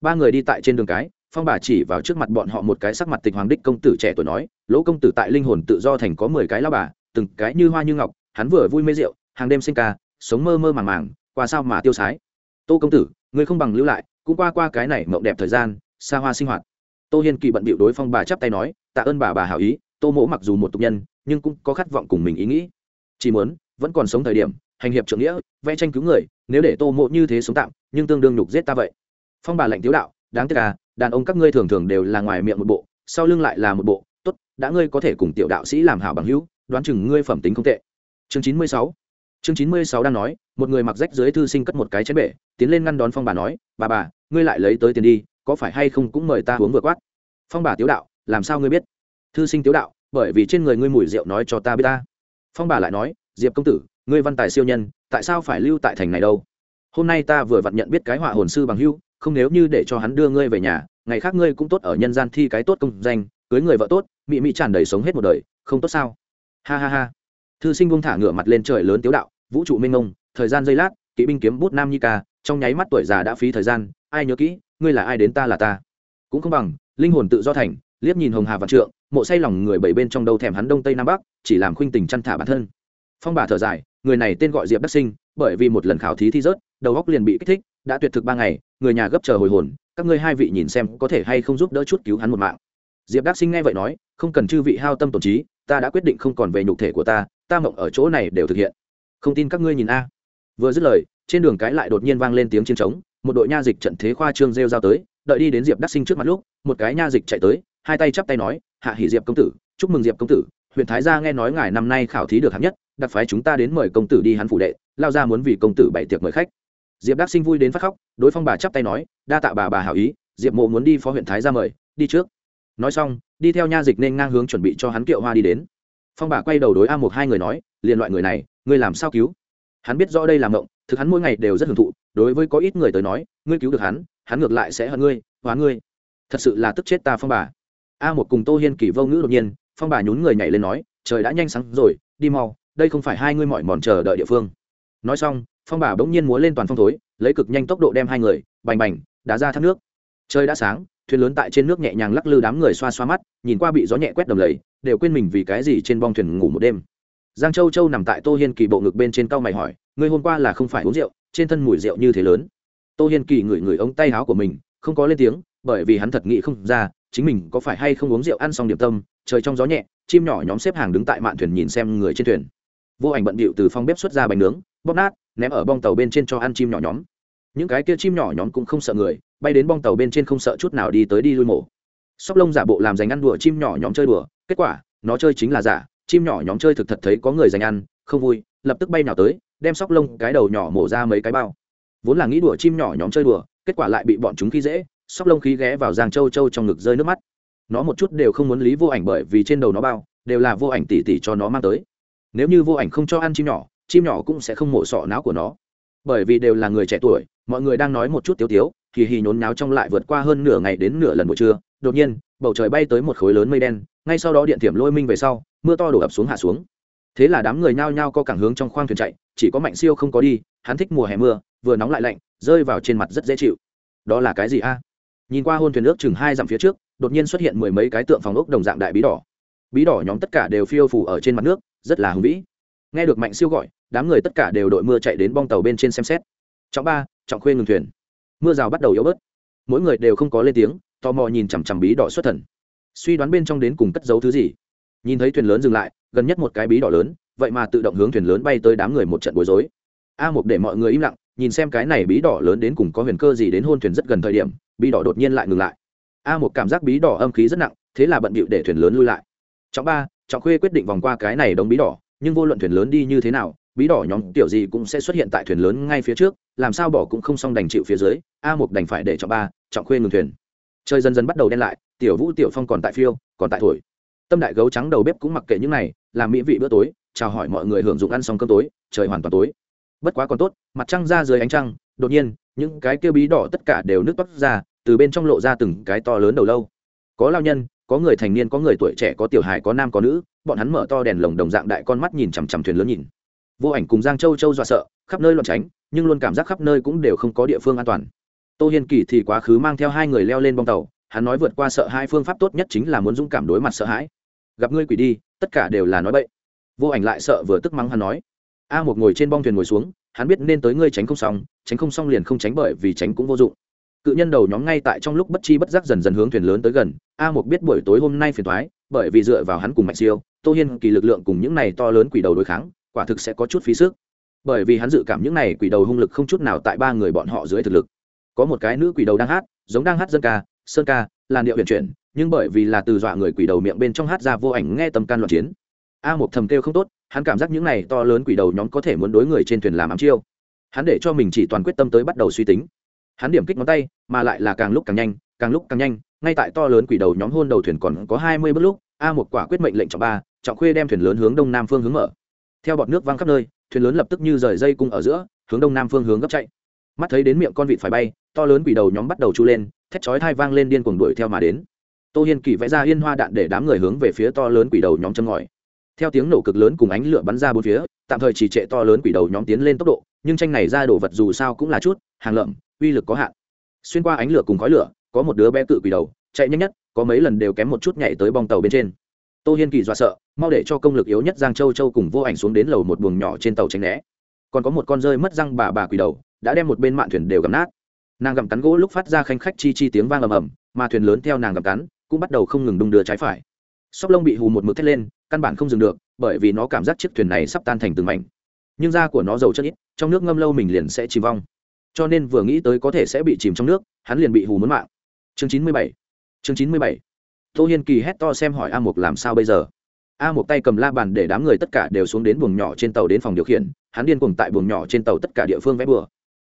Speaker 1: Ba người đi tại trên đường cái, phong bà chỉ vào trước mặt bọn họ một cái sắc mặt tịch hoàng đích công tử trẻ tuổi nói, lỗ công tử tại linh hồn tự do thành có mười cái lao bà, từng cái như hoa như ngọc, hắn vừa vui mê rượu, hàng đêm sinh ca, sống mơ mơ màng màng, qua sao mà tiêu sái? Tô công tử, ngươi không bằng lưu lại, cũng qua qua cái này mộng đẹp thời gian, xa hoa sinh hoạt. Tô hiên kỳ bận bịu đối phong bà chắp tay nói, tạ ơn bà bà hảo ý, tô mỗ mặc dù một tục nhân, nhưng cũng có khát vọng cùng mình ý nghĩ. Chỉ muốn, vẫn còn sống thời điểm hành hiệp trưởng nghĩa, vẽ tranh cứu người, nếu để tô mộ như thế sống tạm, nhưng tương đương nhục giết ta vậy. Phong bà lệnh tiếu đạo, đáng tiếc à đàn ông các ngươi thường thường đều là ngoài miệng một bộ, sau lưng lại là một bộ, tốt, đã ngươi có thể cùng tiểu đạo sĩ làm hảo bằng hữu, đoán chừng ngươi phẩm tính không tệ. Chương chín mươi sáu. Chương chín mươi sáu đang nói, một người mặc rách dưới thư sinh cất một cái chén bể, tiến lên ngăn đón phong bà nói, bà bà, ngươi lại lấy tới tiền đi, có phải hay không cũng mời ta uống vừa quát? Phong bà tiếu đạo, làm sao ngươi biết? Thư sinh tiếu đạo, bởi vì trên người ngươi mùi rượu nói cho ta biết ta. Phong bà lại nói, diệp công tử ngươi văn tài siêu nhân, tại sao phải lưu tại thành này đâu? Hôm nay ta vừa vặn nhận biết cái họa hồn sư bằng hưu, không nếu như để cho hắn đưa ngươi về nhà, ngày khác ngươi cũng tốt ở nhân gian thi cái tốt công danh, cưới người vợ tốt, mị mị tràn đầy sống hết một đời, không tốt sao? Ha ha ha. Thư sinh buông thả ngửa mặt lên trời lớn tiếu đạo, vũ trụ minh ngông thời gian giây lát, kỵ binh kiếm bút nam nhi ca, trong nháy mắt tuổi già đã phí thời gian, ai nhớ kỹ, ngươi là ai đến ta là ta? Cũng không bằng, linh hồn tự do thành, liếc nhìn hồng hà vạn trượng, mộ say lòng người bảy bên trong đâu thèm hắn đông tây nam bắc, chỉ làm khuynh tình chăn thả bản thân. Phong bà thở dài người này tên gọi diệp đắc sinh, bởi vì một lần khảo thí thi rớt, đầu góc liền bị kích thích, đã tuyệt thực ba ngày, người nhà gấp chờ hồi hồn, các ngươi hai vị nhìn xem có thể hay không giúp đỡ chút cứu hắn một mạng. Diệp đắc sinh nghe vậy nói, không cần chư vị hao tâm tổn trí, ta đã quyết định không còn về nhục thể của ta ta mộng ở chỗ này đều thực hiện. Không tin các ngươi nhìn a. Vừa dứt lời, trên đường cái lại đột nhiên vang lên tiếng chiến trống, một đội nha dịch trận thế khoa trương rêu giao tới, đợi đi đến diệp đắc sinh trước mặt lúc, một cái nha dịch chạy tới, hai tay chắp tay nói, hạ hỉ diệp công tử, chúc mừng diệp công tử huyện thái gia nghe nói ngài năm nay khảo thí được hạng nhất, đặc phái chúng ta đến mời công tử đi hắn phủ đệ, lao ra muốn vì công tử bày tiệc mời khách. Diệp đắc sinh vui đến phát khóc, đối phong bà chắp tay nói, đa tạ bà bà hảo ý, diệp mộ muốn đi phó huyện thái gia mời, đi trước. Nói xong, đi theo nha dịch nên ngang hướng chuẩn bị cho hắn kiệu hoa đi đến. Phong bà quay đầu đối a một hai người nói liền loại người này, ngươi làm sao cứu? Hắn biết rõ đây là mộng, thực hắn mỗi ngày đều rất hưởng thụ, đối với có ít người tới nói, ngươi cứu được hắn hắn ngược lại sẽ hận ngươi, hóa ngươi. Thật sự là tức chết ta phong bà. A một cùng tô hiên kỳ vô ngữ đột nhiên phong bà nhún người nhảy lên nói, trời đã nhanh sáng rồi, đi mau, đây không phải hai ngươi mỏi mòn chờ đợi địa phương. Nói xong, phong bà bỗng nhiên múa lên toàn phong thối, lấy cực nhanh tốc độ đem hai người, bành bành, đá ra thác nước. Trời đã sáng, thuyền lớn tại trên nước nhẹ nhàng lắc lư đám người xoa xoa mắt, nhìn qua bị gió nhẹ quét đầm lầy, đều quên mình vì cái gì trên bong thuyền ngủ một đêm. Giang châu châu nằm tại tô hiên kỳ bộ ngực bên trên cao mày hỏi, ngươi hôm qua là không phải uống rượu, trên thân mùi rượu như thế lớn? Tô hiên kỳ ngửi ngửi ống tay áo của mình, không có lên tiếng, bởi vì hắn thật nghĩ không ra, chính mình có phải hay không uống rượu ăn xong điểm tâm trời trong gió nhẹ, chim nhỏ nhóm xếp hàng đứng tại mạn thuyền nhìn xem người trên thuyền. Vô ảnh bận bịu từ phòng bếp xuất ra bánh nướng, bóp nát, ném ở bong tàu bên trên cho ăn chim nhỏ nhóm. Những cái kia chim nhỏ nhóm cũng không sợ người, bay đến bong tàu bên trên không sợ chút nào đi tới đi lui mổ. Sóc lông giả bộ làm dành ăn đùa chim nhỏ nhóm chơi đùa, kết quả, nó chơi chính là giả, chim nhỏ nhóm chơi thực thật thấy có người dành ăn, không vui, lập tức bay nào tới, đem sóc lông cái đầu nhỏ mổ ra mấy cái bao. Vốn là nghĩ đùa chim nhỏ nhóm chơi đùa, kết quả lại bị bọn chúng khi dễ, sóc lông khí ghé vào giang châu châu trong ngực rơi nước mắt nó một chút đều không muốn lý vô ảnh bởi vì trên đầu nó bao, đều là vô ảnh tỉ tỉ cho nó mang tới. Nếu như vô ảnh không cho ăn chim nhỏ chim nhỏ cũng sẽ không mổ sọ não của nó. Bởi vì đều là người trẻ tuổi, mọi người đang nói một chút tiếu tiếu thì hì nhốn náo trong lại vượt qua hơn nửa ngày đến nửa lần buổi trưa, đột nhiên, bầu trời bay tới một khối lớn mây đen, ngay sau đó điện thiểm lôi minh về sau, mưa to đổ ập xuống hạ xuống. Thế là đám người nhao nhao co cảng hướng trong khoang thuyền chạy, chỉ có mạnh siêu không có đi, hắn thích mùa hè mưa, vừa nóng lại lạnh, rơi vào trên mặt rất dễ chịu. Đó là cái gì a? Nhìn qua hôn thuyền nước chừng hai dặm phía trước đột nhiên xuất hiện mười mấy cái tượng phòng ốc đồng dạng đại bí đỏ. Bí đỏ nhóm tất cả đều phiêu phủ ở trên mặt nước, rất là hùng vĩ. Nghe được mạnh siêu gọi, đám người tất cả đều đội mưa chạy đến bong tàu bên trên xem xét. Trọng ba, trọng khuê ngừng thuyền. Mưa rào bắt đầu yếu bớt. Mỗi người đều không có lên tiếng, tò mò nhìn chằm chằm bí đỏ xuất thần. Suy đoán bên trong đến cùng cất giấu thứ gì. Nhìn thấy thuyền lớn dừng lại, gần nhất một cái bí đỏ lớn, vậy mà tự động hướng thuyền lớn bay tới đám người một trận bối rối. A một để mọi người im lặng, nhìn xem cái này bí đỏ lớn đến cùng có huyền cơ gì đến hôn thuyền rất gần thời điểm, bí đỏ đột nhiên lại ngừng lại a một cảm giác bí đỏ âm khí rất nặng, thế là bận bịu để thuyền lớn lui lại. Trọng ba, trọng khuê quyết định vòng qua cái này đống bí đỏ, nhưng vô luận thuyền lớn đi như thế nào, bí đỏ nhóm tiểu gì cũng sẽ xuất hiện tại thuyền lớn ngay phía trước, làm sao bỏ cũng không xong đành chịu phía dưới, a một đành phải để trọng ba, trọng khuê ngừng thuyền. Chơi dần dần bắt đầu đen lại, tiểu vũ, tiểu phong còn tại phiêu, còn tại thổi. Tâm đại gấu trắng đầu bếp cũng mặc kệ những này, làm mỹ vị bữa tối, chào hỏi mọi người hưởng dụng ăn xong cơm tối, trời hoàn toàn tối. Bất quá còn tốt, mặt trăng ra dưới ánh trăng, đột nhiên, những cái kia bí đỏ tất cả đều nước toát ra từ bên trong lộ ra từng cái to lớn đầu lâu. Có lao nhân, có người thành niên, có người tuổi trẻ, có tiểu hài, có nam, có nữ, bọn hắn mở to đèn lồng đồng dạng đại con mắt nhìn chằm chằm thuyền lớn nhìn. Vô ảnh cùng giang châu châu dọa sợ, khắp nơi loạn tránh, nhưng luôn cảm giác khắp nơi cũng đều không có địa phương an toàn. Tô hiên kỳ thì quá khứ mang theo hai người leo lên bong tàu, hắn nói vượt qua sợ hai phương pháp tốt nhất chính là muốn dũng cảm đối mặt sợ hãi. Gặp ngươi quỷ đi, tất cả đều là nói bậy. Vô ảnh lại sợ vừa tức mắng hắn nói. A một ngồi trên bong thuyền ngồi xuống, hắn biết nên tới ngươi tránh không xong, tránh không xong liền không tránh bởi vì tránh cũng vô dụng cự nhân đầu nhóm ngay tại trong lúc bất chi bất giác dần dần hướng thuyền lớn tới gần. A một biết buổi tối hôm nay phiền thoái bởi vì dựa vào hắn cùng mạnh siêu, tô hiên kỳ lực lượng cùng những này to lớn quỷ đầu đối kháng, quả thực sẽ có chút phí sức. Bởi vì hắn dự cảm những này quỷ đầu hung lực không chút nào tại ba người bọn họ dưới thực lực. Có một cái nữ quỷ đầu đang hát, giống đang hát dân ca, sơn ca, làn điệu huyền chuyển, nhưng bởi vì là từ dọa người quỷ đầu miệng bên trong hát ra vô ảnh nghe tầm can loạn chiến. A một thầm kêu không tốt, hắn cảm giác những này to lớn quỷ đầu nhóm có thể muốn đối người trên thuyền làm ám chiêu. Hắn để cho mình chỉ toàn quyết tâm tới bắt đầu suy tính hắn điểm kích ngón tay, mà lại là càng lúc càng nhanh, càng lúc càng nhanh, ngay tại to lớn quỷ đầu nhóm hôn đầu thuyền còn có hai mươi bước lúc, a một quả quyết mệnh lệnh trọng ba, trọng khuê đem thuyền lớn hướng đông nam phương hướng mở. Theo bọt nước văng khắp nơi, thuyền lớn lập tức như rời dây cung ở giữa, hướng đông nam phương hướng gấp chạy. Mắt thấy đến miệng con vịt phải bay, to lớn quỷ đầu nhóm bắt đầu chu lên, thét chói thai vang lên điên cuồng đuổi theo mà đến. Tô hiên kỳ vẽ ra yên hoa đạn để đám người hướng về phía to lớn quỷ đầu nhóm châm ngòi theo tiếng nổ cực lớn cùng ánh lửa bắn ra bốn phía, tạm thời chỉ trệ to lớn quỷ đầu nhóm tiến lên tốc độ, nhưng tranh này ra đồ vật dù sao cũng là chút, hàng lợm, uy lực có hạn. Xuyên qua ánh lửa cùng khói lửa, có một đứa bé cự quỷ đầu, chạy nhanh nhất, có mấy lần đều kém một chút nhảy tới bong tàu bên trên. Tô hiên kỳ dọa sợ, mau để cho công lực yếu nhất giang châu châu cùng vô ảnh xuống đến lầu một buồng nhỏ trên tàu tránh né. Còn có một con rơi mất răng bà bà quỷ đầu, đã đem một bên mạn thuyền đều gặm nát. Nàng gặm cắn gỗ lúc phát ra khanh khách chi chi tiếng vang ầm ầm, mà thuyền lớn theo nàng gặm cắn, cũng bắt đầu không ngừng đung đưa trái phải. Sóc lông bị hù một mực thét lên căn bản không dừng được, bởi vì nó cảm giác chiếc thuyền này sắp tan thành từng mảnh. Nhưng da của nó dầu chất ít, trong nước ngâm lâu mình liền sẽ chìm vong. Cho nên vừa nghĩ tới có thể sẽ bị chìm trong nước, hắn liền bị hù muốn mạng. Chương chín mươi bảy. Chương chín mươi bảy. Tô hiên kỳ hét to xem hỏi a mục làm sao bây giờ. A một tay cầm la bàn để đám người tất cả đều xuống đến buồng nhỏ trên tàu đến phòng điều khiển, hắn điên cuồng tại buồng nhỏ trên tàu tất cả địa phương vẽ bừa.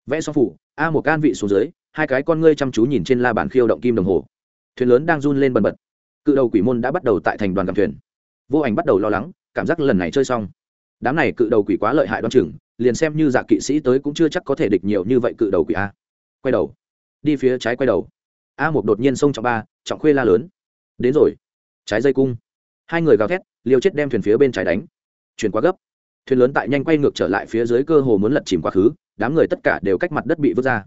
Speaker 1: Vẽ xong phủ, a một can vị xuống dưới, hai cái con ngươi chăm chú nhìn trên la bàn khiêu động kim đồng hồ. Thuyền lớn đang run lên bần bật. Cự đầu quỷ môn đã bắt đầu tại thành đoàn gặp thuyền vô ảnh bắt đầu lo lắng, cảm giác lần này chơi xong. Đám này cự đầu quỷ quá lợi hại đoan chừng, liền xem như dạ kỵ sĩ tới cũng chưa chắc có thể địch nhiều như vậy cự đầu quỷ a. Quay đầu. Đi phía trái quay đầu. A một đột nhiên xông trọng ba, trọng khuê la lớn. Đến rồi. Trái dây cung. Hai người gào thét, liều chết đem thuyền phía bên trái đánh. Chuyển quá gấp. Thuyền lớn tại nhanh quay ngược trở lại phía dưới cơ hồ muốn lật chìm quá khứ, đám người tất cả đều cách mặt đất bị vứt ra.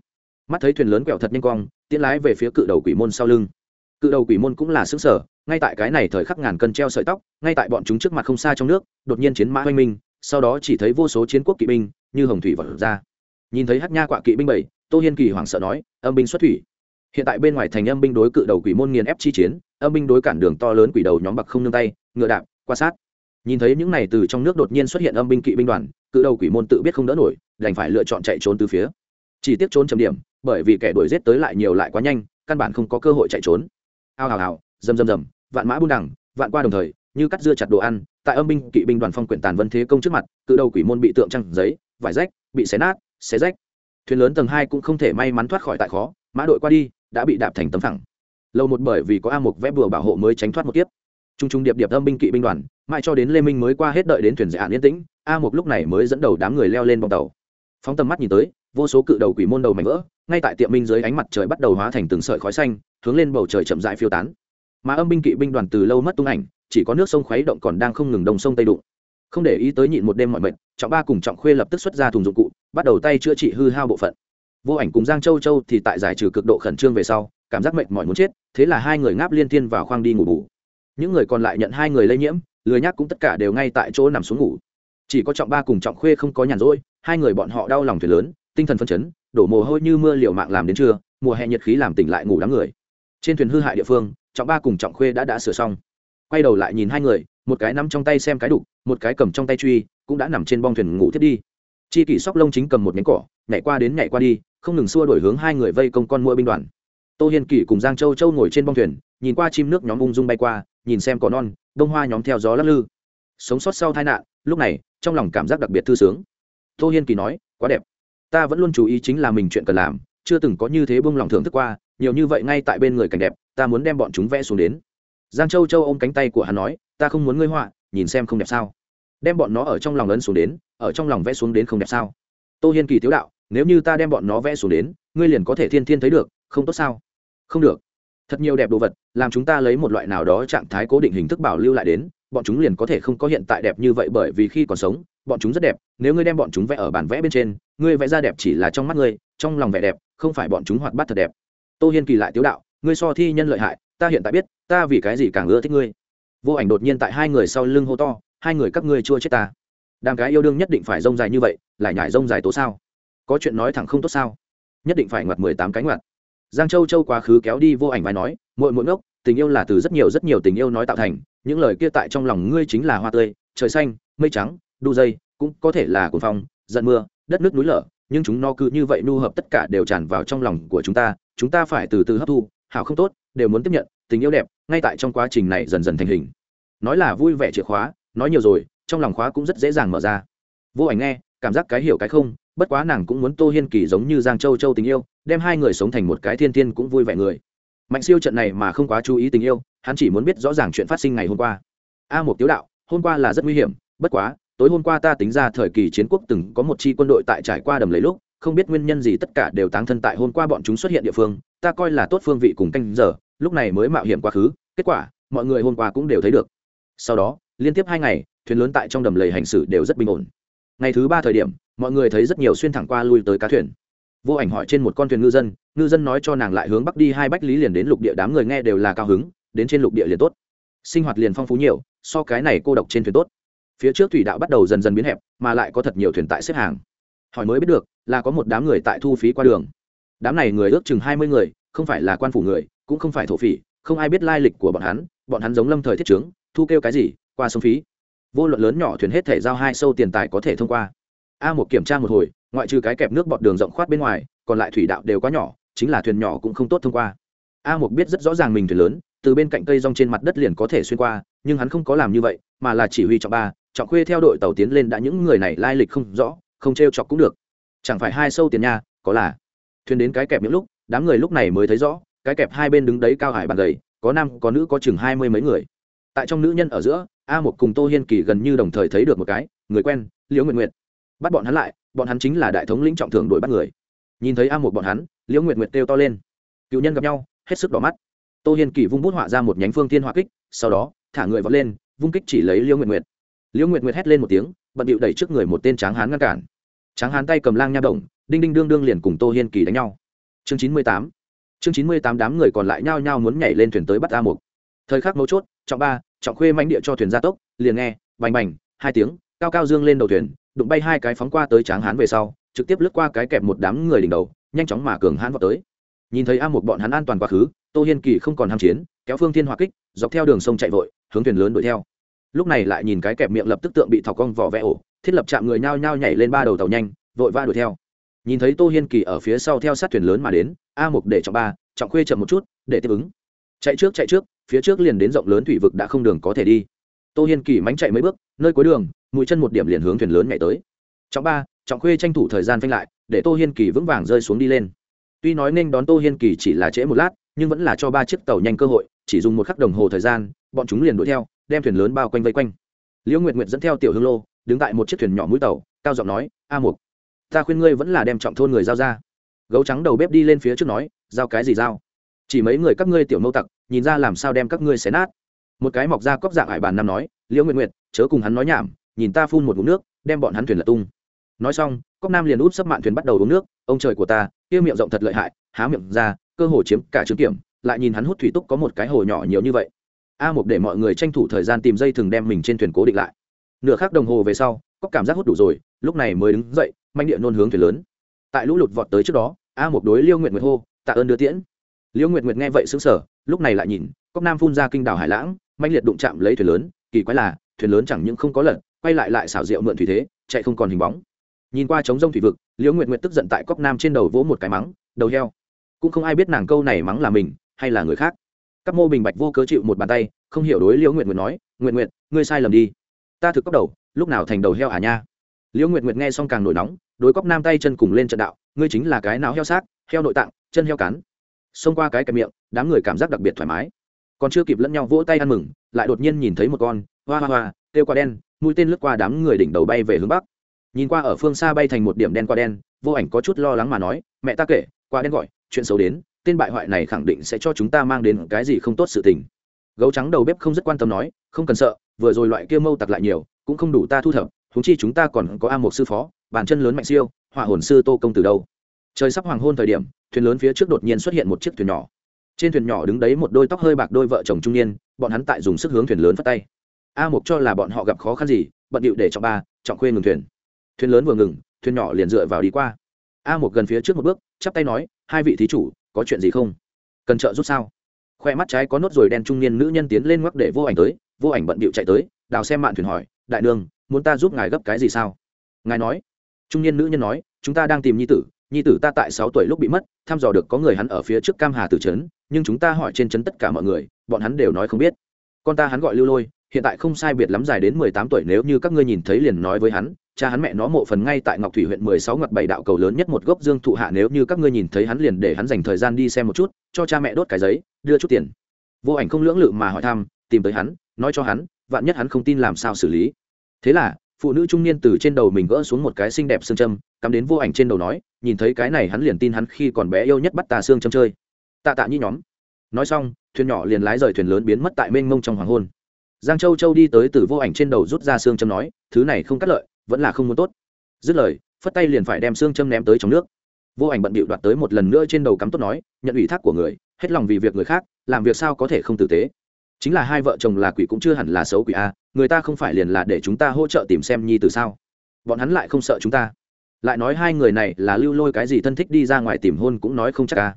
Speaker 1: Mắt thấy thuyền lớn quẹo thật nhanh cong, tiến lái về phía cự đầu quỷ môn sau lưng. Cự đầu quỷ môn cũng là xứng sở ngay tại cái này thời khắc ngàn cân treo sợi tóc, ngay tại bọn chúng trước mặt không xa trong nước, đột nhiên chiến mã oanh minh, sau đó chỉ thấy vô số chiến quốc kỵ binh, như hồng thủy vật ra. Nhìn thấy hát nha quạ kỵ binh bảy, tô hiên kỳ hoảng sợ nói, âm binh xuất thủy. Hiện tại bên ngoài thành âm binh đối cự đầu quỷ môn nghiền ép chi chiến, âm binh đối cản đường to lớn quỷ đầu nhóm bạc không nương tay, ngựa đạp quan sát. Nhìn thấy những này từ trong nước đột nhiên xuất hiện âm binh kỵ binh đoàn, cự đầu quỷ môn tự biết không đỡ nổi, đành phải lựa chọn chạy trốn từ phía. Chỉ tiếc trốn chấm điểm, bởi vì kẻ đuổi giết tới lại nhiều lại quá nhanh, căn bản không có cơ hội chạy trốn. Ao hào hào, rầm rầm rầm vạn mã buôn đẳng vạn qua đồng thời, như cắt dưa chặt đồ ăn, tại âm binh, kỵ binh đoàn phong quyển tàn vân thế công trước mặt, cự đầu quỷ môn bị tượng trăng giấy, vải rách, bị xé nát, xé rách. Thuyền lớn tầng hai cũng không thể may mắn thoát khỏi tại khó, mã đội qua đi, đã bị đạp thành tấm phẳng. Lâu một bởi vì có a mục vẽ bừa bảo hộ mới tránh thoát một kiếp. Trung trung điệp điệp âm binh, kỵ binh đoàn, mãi cho đến lê minh mới qua hết đợi đến thuyền dự án yên tĩnh, a mục lúc này mới dẫn đầu đám người leo lên bong tàu. Phóng tầm mắt nhìn tới, vô số cự đầu quỷ môn đầu mảnh vỡ, ngay tại tiệm minh dưới ánh mặt trời bắt đầu hóa thành từng sợi khói xanh, hướng lên bầu trời chậm dại phiêu tán mà âm binh kỵ binh đoàn từ lâu mất tung ảnh, chỉ có nước sông khuấy động còn đang không ngừng đồng sông tây đụng. Không để ý tới nhịn một đêm mọi mệnh trọng ba cùng trọng khuê lập tức xuất ra thùng dụng cụ, bắt đầu tay chữa trị hư hao bộ phận. Vô ảnh cùng giang châu châu thì tại giải trừ cực độ khẩn trương về sau, cảm giác mệnh mỏi muốn chết, thế là hai người ngáp liên thiên vào khoang đi ngủ bù. Những người còn lại nhận hai người lây nhiễm, lười nhác cũng tất cả đều ngay tại chỗ nằm xuống ngủ. Chỉ có trọng ba cùng trọng khuê không có nhàn rỗi, hai người bọn họ đau lòng thuyền lớn, tinh thần phân chấn, đổ mồ hôi như mưa liều mạng làm đến trưa, mùa hè nhiệt khí làm tỉnh lại ngủ đám người. Trên thuyền hư hại địa phương trọng ba cùng trọng khuê đã đã sửa xong. Quay đầu lại nhìn hai người, một cái nắm trong tay xem cái đục, một cái cầm trong tay truy, cũng đã nằm trên bong thuyền ngủ thiết đi. Chi kỷ sóc lông chính cầm một nhánh cỏ, nhảy qua đến nhảy qua đi, không ngừng xua đổi hướng hai người vây công con mua binh đoàn. Tô hiên kỷ cùng giang châu châu ngồi trên bong thuyền, nhìn qua chim nước nhóm ung dung bay qua, nhìn xem cỏ non, đông hoa nhóm theo gió lắc lư. Sống sót sau tai nạn, lúc này, trong lòng cảm giác đặc biệt thư sướng. Tô hiên kỳ nói, quá đẹp. Ta vẫn luôn chú ý chính là mình chuyện cần làm chưa từng có như thế buông lòng thưởng thức qua, nhiều như vậy ngay tại bên người cảnh đẹp, ta muốn đem bọn chúng vẽ xuống đến. Giang châu châu ôm cánh tay của hắn nói, ta không muốn ngươi họa, nhìn xem không đẹp sao. Đem bọn nó ở trong lòng ấn xuống đến, ở trong lòng vẽ xuống đến không đẹp sao. Tô hiên kỳ tiếu đạo, nếu như ta đem bọn nó vẽ xuống đến, ngươi liền có thể thiên thiên thấy được, không tốt sao? Không được. Thật nhiều đẹp đồ vật, làm chúng ta lấy một loại nào đó trạng thái cố định hình thức bảo lưu lại đến, bọn chúng liền có thể không có hiện tại đẹp như vậy bởi vì khi còn sống, bọn chúng rất đẹp, nếu ngươi đem bọn chúng vẽ ở bản vẽ bên trên, ngươi vẽ ra đẹp chỉ là trong mắt ngươi trong lòng vẻ đẹp, không phải bọn chúng hoạt bát thật đẹp. Tô hiên kỳ lại tiếu đạo, ngươi so thi nhân lợi hại, ta hiện tại biết, ta vì cái gì càng ưa thích ngươi. Vô ảnh đột nhiên tại hai người sau lưng hô to, hai người các ngươi chua chết ta. Đàm cái yêu đương nhất định phải rông dài như vậy, lại nhải rông dài tố sao? Có chuyện nói thẳng không tốt sao? Nhất định phải ngoặt mười tám cánh ngoặt. Giang châu châu quá khứ kéo đi vô ảnh vai nói mỗi mỗi ngốc, tình yêu là từ rất nhiều rất nhiều tình yêu nói tạo thành, những lời kia tại trong lòng ngươi chính là hoa tươi, trời xanh, mây trắng, đu dây, cũng có thể là cuồng phong, giận mưa, đất nước núi lở nhưng chúng nó cứ như vậy nu hợp tất cả đều tràn vào trong lòng của chúng ta chúng ta phải từ từ hấp thu, hảo không tốt, đều muốn tiếp nhận, tình yêu đẹp, ngay tại trong quá trình này dần dần thành hình. Nói là vui vẻ chìa khóa, nói nhiều rồi, trong lòng khóa cũng rất dễ dàng mở ra. Vô ảnh nghe, cảm giác cái hiểu cái không, bất quá nàng cũng muốn tô hiên kỳ giống như giang châu châu tình yêu, đem hai người sống thành một cái thiên tiên cũng vui vẻ người. Mạnh siêu trận này mà không quá chú ý tình yêu, hắn chỉ muốn biết rõ ràng chuyện phát sinh ngày hôm qua. A một tiếu đạo, hôm qua là rất nguy hiểm, bất quá tối hôm qua ta tính ra thời kỳ chiến quốc từng có một chi quân đội tại trải qua đầm lấy lúc, không biết nguyên nhân gì tất cả đều táng thân tại hôm qua bọn chúng xuất hiện địa phương, ta coi là tốt phương vị cùng canh giờ, lúc này mới mạo hiểm quá khứ, kết quả, mọi người hôm qua cũng đều thấy được. Sau đó, liên tiếp hai ngày, thuyền lớn tại trong đầm lầy hành xử đều rất bình ổn. Ngày thứ ba thời điểm, mọi người thấy rất nhiều xuyên thẳng qua lui tới cá thuyền. Vô ảnh hỏi trên một con thuyền ngư dân ngư dân nói cho nàng lại hướng bắc đi hai bách lý liền đến lục địa, đám người nghe đều là cao hứng, đến trên lục địa liền tốt. Sinh hoạt liền phong phú nhiều, so cái này cô độc trên thuyền tốt phía trước thủy đạo bắt đầu dần dần biến hẹp, mà lại có thật nhiều thuyền tại xếp hàng. Hỏi mới biết được, là có một đám người tại thu phí qua đường. Đám này người ước chừng hai mươi người, không phải là quan phủ người, cũng không phải thổ phỉ, không ai biết lai lịch của bọn hắn bọn hắn giống lâm thời thiết trướng, thu kêu cái gì, qua sông phí. Vô luận lớn nhỏ thuyền hết thể giao hai sâu tiền tài có thể thông qua. A một kiểm tra một hồi, ngoại trừ cái kẹp nước bọt đường rộng khoát bên ngoài, còn lại thủy đạo đều quá nhỏ, chính là thuyền nhỏ cũng không tốt thông qua. A một biết rất rõ ràng mình thuyền lớn, từ bên cạnh cây rong trên mặt đất liền có thể xuyên qua, nhưng hắn không có làm như vậy, mà là chỉ huy trọng ba trọng khuê theo đội tàu tiến lên đã những người này lai lịch không rõ, không t r e o chọc cũng được. Chẳng phải hai sâu tiền nha, có là. Thuyền đến cái kẹp những lúc, đám người lúc này mới thấy rõ, cái kẹp hai bên đứng đấy cao hải bàn gầy, có nam, có nữ, có chừng hai mươi mấy người. Tại trong nữ nhân ở giữa, a một cùng tô hiên kỳ gần như đồng thời thấy được một cái, người quen, liễu nguyện nguyện bắt bọn hắn lại, bọn hắn chính là đại thống lĩnh trọng thưởng đuổi bắt người. Nhìn thấy a một bọn hắn, liễu nguyện nguyện kêu to lên. Cựu nhân gặp nhau, hết sức đỏ mắt. Tô hiên kỳ vung bút họa ra một nhánh phương thiên họa kích, sau đó, thả người vọt lên, vung kích chỉ lấy liễu nguyện nguyện liễu Nguyệt Nguyệt hét lên một tiếng, bận điệu đẩy trước người một tên tráng hán ngăn cản. Tráng hán tay cầm lang nha động, đinh đinh đương đương liền cùng tô hiên kỳ đánh nhau. Chương chín mươi tám, chương chín mươi tám đám người còn lại nhao nhao muốn nhảy lên thuyền tới bắt a mục. Thời khắc mấu chốt, trọng ba, trọng khuê mánh địa cho thuyền ra tốc, liền nghe, bành bành, hai tiếng, cao cao dương lên đầu thuyền, đụng bay hai cái phóng qua tới tráng hán về sau, trực tiếp lướt qua cái kẹp một đám người đỉnh đầu, nhanh chóng mà cường hán vào tới. Nhìn thấy a một bọn hắn an toàn quá khứ, tô hiên kỳ không còn ham chiến, kéo phương thiên hòa kích, dọc theo đường sông chạy vội, hướng thuyền lớn đuổi theo lúc này lại nhìn cái kẹp miệng lập tức tượng bị thọc cong vỏ vẽ ổ, thiết lập chạm người nhao nhao nhảy lên ba đầu tàu nhanh, vội va đuổi theo. Nhìn thấy tô hiên kỳ ở phía sau theo sát thuyền lớn mà đến, a mục để trọng ba, trọng khuê chậm một chút, để tiếp ứng. Chạy trước chạy trước, phía trước liền đến rộng lớn thủy vực đã không đường có thể đi. Tô hiên kỳ mánh chạy mấy bước, nơi cuối đường, mũi chân một điểm liền hướng thuyền lớn nhảy tới. Trọng ba, trọng khuê tranh thủ thời gian phanh lại, để tô hiên kỳ vững vàng rơi xuống đi lên. Tuy nói nên đón tô hiên kỳ chỉ là trễ một lát, nhưng vẫn là cho ba chiếc tàu nhanh cơ hội, chỉ dùng một khắc đồng hồ thời gian, bọn chúng liền đuổi theo đem thuyền lớn bao quanh vây quanh. Liễu nguyệt nguyệt dẫn theo tiểu hương lô, đứng tại một chiếc thuyền nhỏ mũi tàu, cao giọng nói, a mục, ta khuyên ngươi vẫn là đem trọng thôn người giao ra. Gấu trắng đầu bếp đi lên phía trước nói, giao cái gì giao? Chỉ mấy người các ngươi tiểu mâu tặc, nhìn ra làm sao đem các ngươi xé nát. Một cái mọc ra cóc dạng hải bàn nam nói, liễu nguyệt nguyệt, chớ cùng hắn nói nhảm, nhìn ta phun một ngụm nước, đem bọn hắn thuyền lật tung. Nói xong, cóc nam liền út sấp mạn thuyền bắt đầu uống nước, ông trời của ta, kia miệng rộng thật lợi hại, há miệng ra, cơ hồ chiếm cả trứng kiểm, lại nhìn hắn hút thủy túc có một cái hồ nhỏ nhiều như vậy a một để mọi người tranh thủ thời gian tìm dây thừng đem mình trên thuyền cố định lại. Nửa khắc đồng hồ về sau, có cảm giác hút đủ rồi, lúc này mới đứng dậy manh địa nôn hướng thuyền lớn. Tại lũ lụt vọt tới trước đó, a một đối liêu nguyện nguyệt hô, tạ ơn đưa tiễn. Liêu nguyệt nguyệt nghe vậy xứng sở lúc này lại nhìn, cốc nam phun ra kinh đảo hải lãng manh liệt đụng chạm lấy thuyền lớn, kỳ quái là, thuyền lớn chẳng những không có lật, quay lại lại xảo rượu mượn thủy thế, chạy không còn hình bóng. Nhìn qua trống rông thủy vực liễu nguyệt nguyệt tức giận tại cốc nam trên đầu vỗ một cái mắng, đầu heo. Cũng không ai biết nàng câu này mắng là mình, hay là người khác các mô bình bạch vô cớ chịu một bàn tay, không hiểu đối liễu nguyệt nguyệt nói, nguyệt nguyệt, ngươi sai lầm đi. Ta thực cốc đầu, lúc nào thành đầu heo à nha? Liễu nguyệt nguyệt nghe xong càng nổi nóng đối cóc nam tay chân cùng lên trận đạo, ngươi chính là cái não heo xác, heo nội tạng, chân heo cắn. Xông qua cái kẹp miệng, đám người cảm giác đặc biệt thoải mái. Còn chưa kịp lẫn nhau vỗ tay ăn mừng, lại đột nhiên nhìn thấy một con, hoa hoa hoa têu qua đen, mũi tên lướt qua đám người đỉnh đầu bay về hướng bắc. Nhìn qua ở phương xa bay thành một điểm đen qua đen, vô ảnh có chút lo lắng mà nói, mẹ ta kể qua đen gọi, chuyện xấu đến tên bại hoại này khẳng định sẽ cho chúng ta mang đến cái gì không tốt sự tình. Gấu trắng đầu bếp không rất quan tâm nói, không cần sợ, vừa rồi loại kia mâu tặc lại nhiều, cũng không đủ ta thu thập thúng chi chúng ta còn có a một sư phó, bàn chân lớn mạnh siêu, hỏa hồn sư tô công từ đâu. Trời sắp hoàng hôn thời điểm, thuyền lớn phía trước đột nhiên xuất hiện một chiếc thuyền nhỏ. Trên thuyền nhỏ đứng đấy một đôi tóc hơi bạc đôi vợ chồng trung niên, bọn hắn tại dùng sức hướng thuyền lớn phát tay. A mục cho là bọn họ gặp khó khăn gì, bận điệu để trọng ba trọng khuê ngừng thuyền. Thuyền lớn vừa ngừng, thuyền nhỏ liền dựa vào đi qua. A mục gần phía trước một bước, chắp tay nói, hai vị thí chủ có chuyện gì không? Cần trợ giúp sao? Khoe mắt trái có nốt rồi đen trung niên nữ nhân tiến lên ngoắc để vô ảnh tới, vô ảnh bận điệu chạy tới, đào xem mạn thuyền hỏi, đại đường muốn ta giúp ngài gấp cái gì sao? Ngài nói. Trung niên nữ nhân nói, chúng ta đang tìm nhi tử nhi tử ta tại sáu tuổi lúc bị mất, thăm dò được có người hắn ở phía trước cam hà tử trấn, nhưng chúng ta hỏi trên trấn tất cả mọi người, bọn hắn đều nói không biết. Con ta hắn gọi lưu lôi, hiện tại không sai biệt lắm dài đến mười tám tuổi, nếu như các ngươi nhìn thấy liền nói với hắn cha hắn mẹ nó mộ phần ngay tại ngọc thủy huyện mười sáu ngọc bảy đạo cầu lớn nhất một gốc dương thụ hạ nếu như các ngươi nhìn thấy hắn liền để hắn dành thời gian đi xem một chút, cho cha mẹ đốt cái giấy, đưa chút tiền. Vô ảnh không lưỡng lự mà hỏi thăm, tìm tới hắn, nói cho hắn, vạn nhất hắn không tin làm sao xử lý. Thế là, phụ nữ trung niên từ trên đầu mình gỡ xuống một cái xinh đẹp xương châm, cắm đến vô ảnh trên đầu nói, nhìn thấy cái này hắn liền tin hắn khi còn bé yêu nhất bắt tà xương châm chơi. Tạ tạ nhi nhóm. Nói xong, thuyền nhỏ liền lái rời thuyền lớn biến mất tại mênh mông trong hoàng hôn. Giang châu châu đi tới từ vô ảnh trên đầu rút ra xương châm nói, thứ này không cắt lợi vẫn là không muốn tốt. Dứt lời, phất tay liền phải đem xương châm ném tới trong nước. Vô ảnh bận bịu đoạt tới một lần nữa trên đầu cắm tốt nói, nhận ủy thác của người, hết lòng vì việc người khác, làm việc sao có thể không tử tế? Chính là hai vợ chồng là quỷ cũng chưa hẳn là xấu quỷ a người ta không phải liền là để chúng ta hỗ trợ tìm xem nhi từ sao? Bọn hắn lại không sợ chúng ta. Lại nói hai người này là lưu lôi cái gì thân thích đi ra ngoài tìm hôn cũng nói không chắc a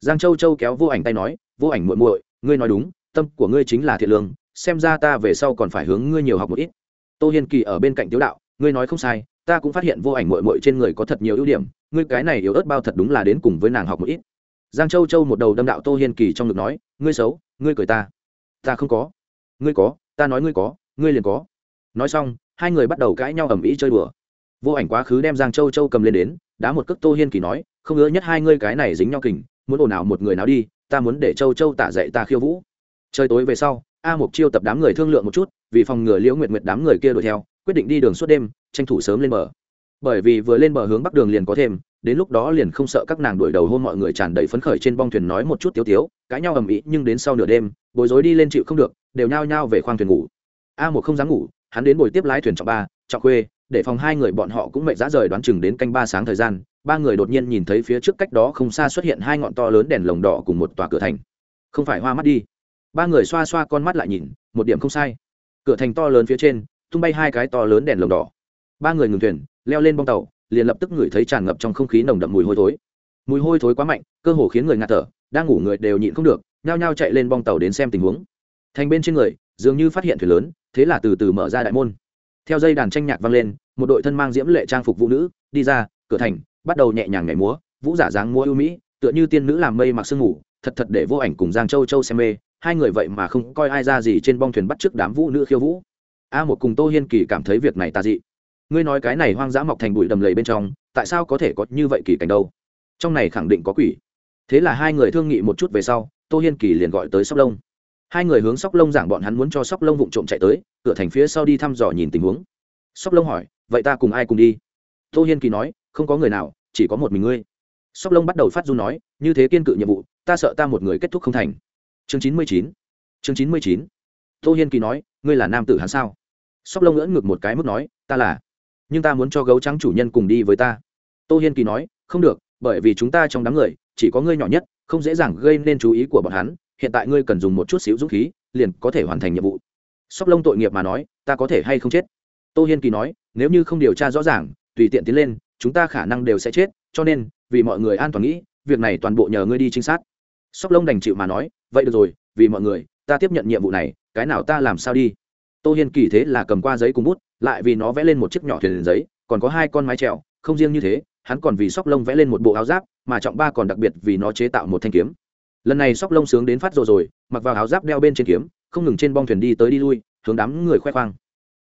Speaker 1: giang châu châu kéo vô ảnh tay nói, vô ảnh muội muội, ngươi nói đúng, tâm của ngươi chính là thiện lương, xem ra ta về sau còn phải hướng ngươi nhiều học một ít. Tô hiên kỳ ở bên cạnh tiếu đạo ngươi nói không sai, ta cũng phát hiện vô ảnh muội muội trên người có thật nhiều ưu điểm, ngươi cái này yếu ớt bao thật đúng là đến cùng với nàng học một ít. Giang châu châu một đầu đâm đạo tô hiên kỳ trong ngực nói, ngươi xấu, ngươi cười ta. Ta không có. Ngươi có, ta nói ngươi có, ngươi liền có. Nói xong, hai người bắt đầu cãi nhau ầm ĩ chơi đùa. Vô ảnh quá khứ đem giang châu châu cầm lên đến, đá một cước tô hiên kỳ nói, không ngớ nhất hai ngươi cái này dính nhau kình, muốn ồn ào một người nào đi, ta muốn để châu châu tả dạy ta khiêu vũ. Trời tối về sau, a mục chiêu tập đám người thương lượng một chút, vì phòng ngừa liễu nguyệt nguyệt đám người kia đuổi theo quyết định đi đường suốt đêm, tranh thủ sớm lên bờ. Bởi vì vừa lên bờ hướng bắc đường liền có thêm, đến lúc đó liền không sợ các nàng đuổi đầu hôn mọi người tràn đầy phấn khởi trên bong thuyền nói một chút tiếu tiếu, cãi nhau ầm ĩ nhưng đến sau nửa đêm, bối rối đi lên chịu không được, đều nhao nhao về khoang thuyền ngủ. A một không dám ngủ, hắn đến buổi tiếp lái thuyền trọng ba trọng khuê, để phòng hai người bọn họ cũng mệt dã rời đoán chừng đến canh ba sáng thời gian, ba người đột nhiên nhìn thấy phía trước cách đó không xa xuất hiện hai ngọn to lớn đèn lồng đỏ cùng một tòa cửa thành. Không phải hoa mắt đi. Ba người xoa xoa con mắt lại nhìn, một điểm không sai. Cửa thành to lớn phía trên tung bay hai cái to lớn đèn lồng đỏ. Ba người ngừng thuyền, leo lên bong tàu, liền lập tức ngửi thấy tràn ngập trong không khí nồng đậm mùi hôi thối. Mùi hôi thối quá mạnh, cơ hồ khiến người ngạt thở, đang ngủ người đều nhịn không được, nhao nhao chạy lên bong tàu đến xem tình huống. Thành bên trên người, dường như phát hiện thuyền lớn, thế là từ từ mở ra đại môn. Theo dây đàn tranh nhạc vang lên, một đội thân mang diễm lệ trang phục vũ nữ, đi ra, cửa thành, bắt đầu nhẹ nhàng nhảy múa, vũ giả dáng múa ưu mỹ, tựa như tiên nữ làm mây mặc sương ngủ, thật thật để vô ảnh cùng giang châu châu xem mê, hai người vậy mà không coi ai ra gì trên bong thuyền bắt trước đám vũ nữ khiêu vũ a một cùng tô hiên kỳ cảm thấy việc này tà dị. Ngươi nói cái này hoang dã mọc thành bụi đầm lầy bên trong, tại sao có thể có như vậy kỳ cảnh đâu? Trong này khẳng định có quỷ. Thế là hai người thương nghị một chút về sau, tô hiên kỳ liền gọi tới sóc lông. Hai người hướng sóc lông giảng bọn hắn muốn cho sóc lông vụng trộm chạy tới, cửa thành phía sau đi thăm dò nhìn tình huống. Sóc lông hỏi, vậy ta cùng ai cùng đi? Tô hiên kỳ nói, không có người nào, chỉ có một mình ngươi. Sóc lông bắt đầu phát du nói, như thế kiên cự nhiệm vụ, ta sợ ta một người kết thúc không thành. Chương chín mươi chín. Chương chín mươi chín. Tô hiên kỳ nói, ngươi là nam tử hắn sao? Sóc lông ngỡ ngực một cái mức nói, ta là. Nhưng ta muốn cho gấu trắng chủ nhân cùng đi với ta. Tô hiên kỳ nói, không được, bởi vì chúng ta trong đám người, chỉ có ngươi nhỏ nhất, không dễ dàng gây nên chú ý của bọn hắn. Hiện tại ngươi cần dùng một chút xíu dũng khí, liền có thể hoàn thành nhiệm vụ. Sóc lông tội nghiệp mà nói, ta có thể hay không chết? Tô hiên kỳ nói, nếu như không điều tra rõ ràng, tùy tiện tiến lên, chúng ta khả năng đều sẽ chết, cho nên, vì mọi người an toàn nghĩ, việc này toàn bộ nhờ ngươi đi trinh sát. Sóc lông đành chịu mà nói, vậy được rồi, vì mọi người, ta tiếp nhận nhiệm vụ này, cái nào ta làm sao đi? Tô hiên kỳ thế là cầm qua giấy cùng bút, lại vì nó vẽ lên một chiếc nhỏ thuyền giấy, còn có hai con mái trèo không riêng như thế, hắn còn vì sóc lông vẽ lên một bộ áo giáp, mà trọng ba còn đặc biệt vì nó chế tạo một thanh kiếm. Lần này sóc lông sướng đến phát rồi rồi, mặc vào áo giáp đeo bên trên kiếm, không ngừng trên bong thuyền đi tới đi lui, hướng đám người khoe khoang.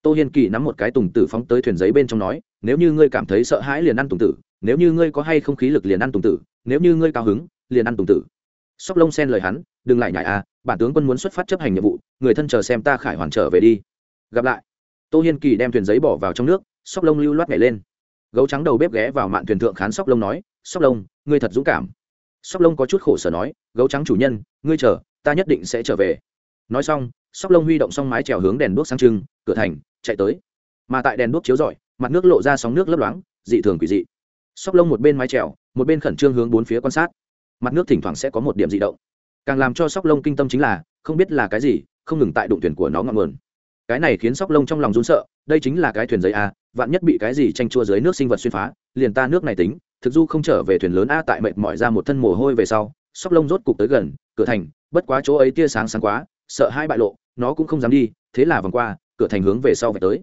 Speaker 1: Tô hiên kỳ nắm một cái tùng tử phóng tới thuyền giấy bên trong nói, nếu như ngươi cảm thấy sợ hãi liền ăn tùng tử, nếu như ngươi có hay không khí lực liền ăn tùng tử, nếu như ngươi cao hứng, liền ăn tùng tử. Sóc lông xen lời hắn, đừng lại nhại à bản tướng quân muốn xuất phát chấp hành nhiệm vụ, người thân chờ xem ta khải hoàn trở về đi gặp lại. Tô hiên kỳ đem thuyền giấy bỏ vào trong nước, sóc lông lưu loát nhảy lên. Gấu trắng đầu bếp ghé vào mạn thuyền thượng khán sóc lông nói, sóc lông, ngươi thật dũng cảm. Sóc lông có chút khổ sở nói, gấu trắng chủ nhân, ngươi chờ, ta nhất định sẽ trở về. Nói xong, sóc lông huy động xong mái trèo hướng đèn đuốc sang trưng, cửa thành, chạy tới. Mà tại đèn đuốc chiếu rọi, mặt nước lộ ra sóng nước lấp loáng, dị thường quỷ dị. Sóc lông một bên mái trèo, một bên khẩn trương hướng bốn phía quan sát. Mặt nước thỉnh thoảng sẽ có một điểm dị động. Càng làm cho sóc lông kinh tâm chính là, không biết là cái gì, không ngừng tại đụng thuyền của nó ngọn nguồn cái này khiến sóc lông trong lòng run sợ, đây chính là cái thuyền giấy a, vạn nhất bị cái gì tranh chua dưới nước sinh vật xuyên phá, liền ta nước này tính, thực du không trở về thuyền lớn a tại mệt mỏi ra một thân mồ hôi về sau, sóc lông rốt cục tới gần, cửa thành, bất quá chỗ ấy tia sáng sáng quá, sợ hai bại lộ, nó cũng không dám đi, thế là vòng qua, cửa thành hướng về sau về tới.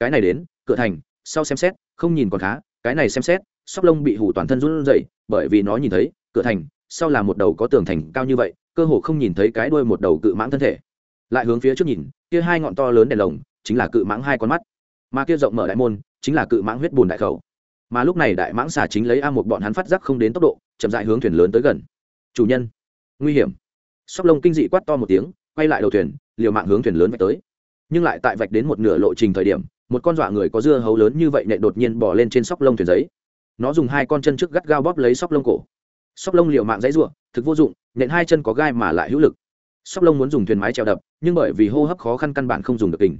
Speaker 1: Cái này đến, cửa thành, sau xem xét, không nhìn còn khá, cái này xem xét, sóc lông bị hủ toàn thân run rẩy, bởi vì nó nhìn thấy, cửa thành, sau là một đầu có tường thành cao như vậy, cơ hồ không nhìn thấy cái đuôi một đầu cự mãng thân thể lại hướng phía trước nhìn, kia hai ngọn to lớn đèn lồng chính là cự mãng hai con mắt. Mà kia rộng mở đại môn chính là cự mãng huyết bùn đại khẩu. Mà lúc này đại mãng xà chính lấy a một bọn hắn phát giác không đến tốc độ, chậm dại hướng thuyền lớn tới gần. Chủ nhân. Nguy hiểm. Sóc lông kinh dị quát to một tiếng, quay lại đầu thuyền, liều mạng hướng thuyền lớn vạch tới. Nhưng lại tại vạch đến một nửa lộ trình thời điểm, một con dọa người có dưa hấu lớn như vậy nệ đột nhiên bỏ lên trên sóc lông thuyền giấy. Nó dùng hai con chân trước gắt gao bóp lấy sóc lông cổ. Sóc lông liều mạng dãy ruộng thực vô dụng, nện hai chân có gai mà lại hữu lực sóc lông muốn dùng thuyền mái treo đập, nhưng bởi vì hô hấp khó khăn căn bản không dùng được kình.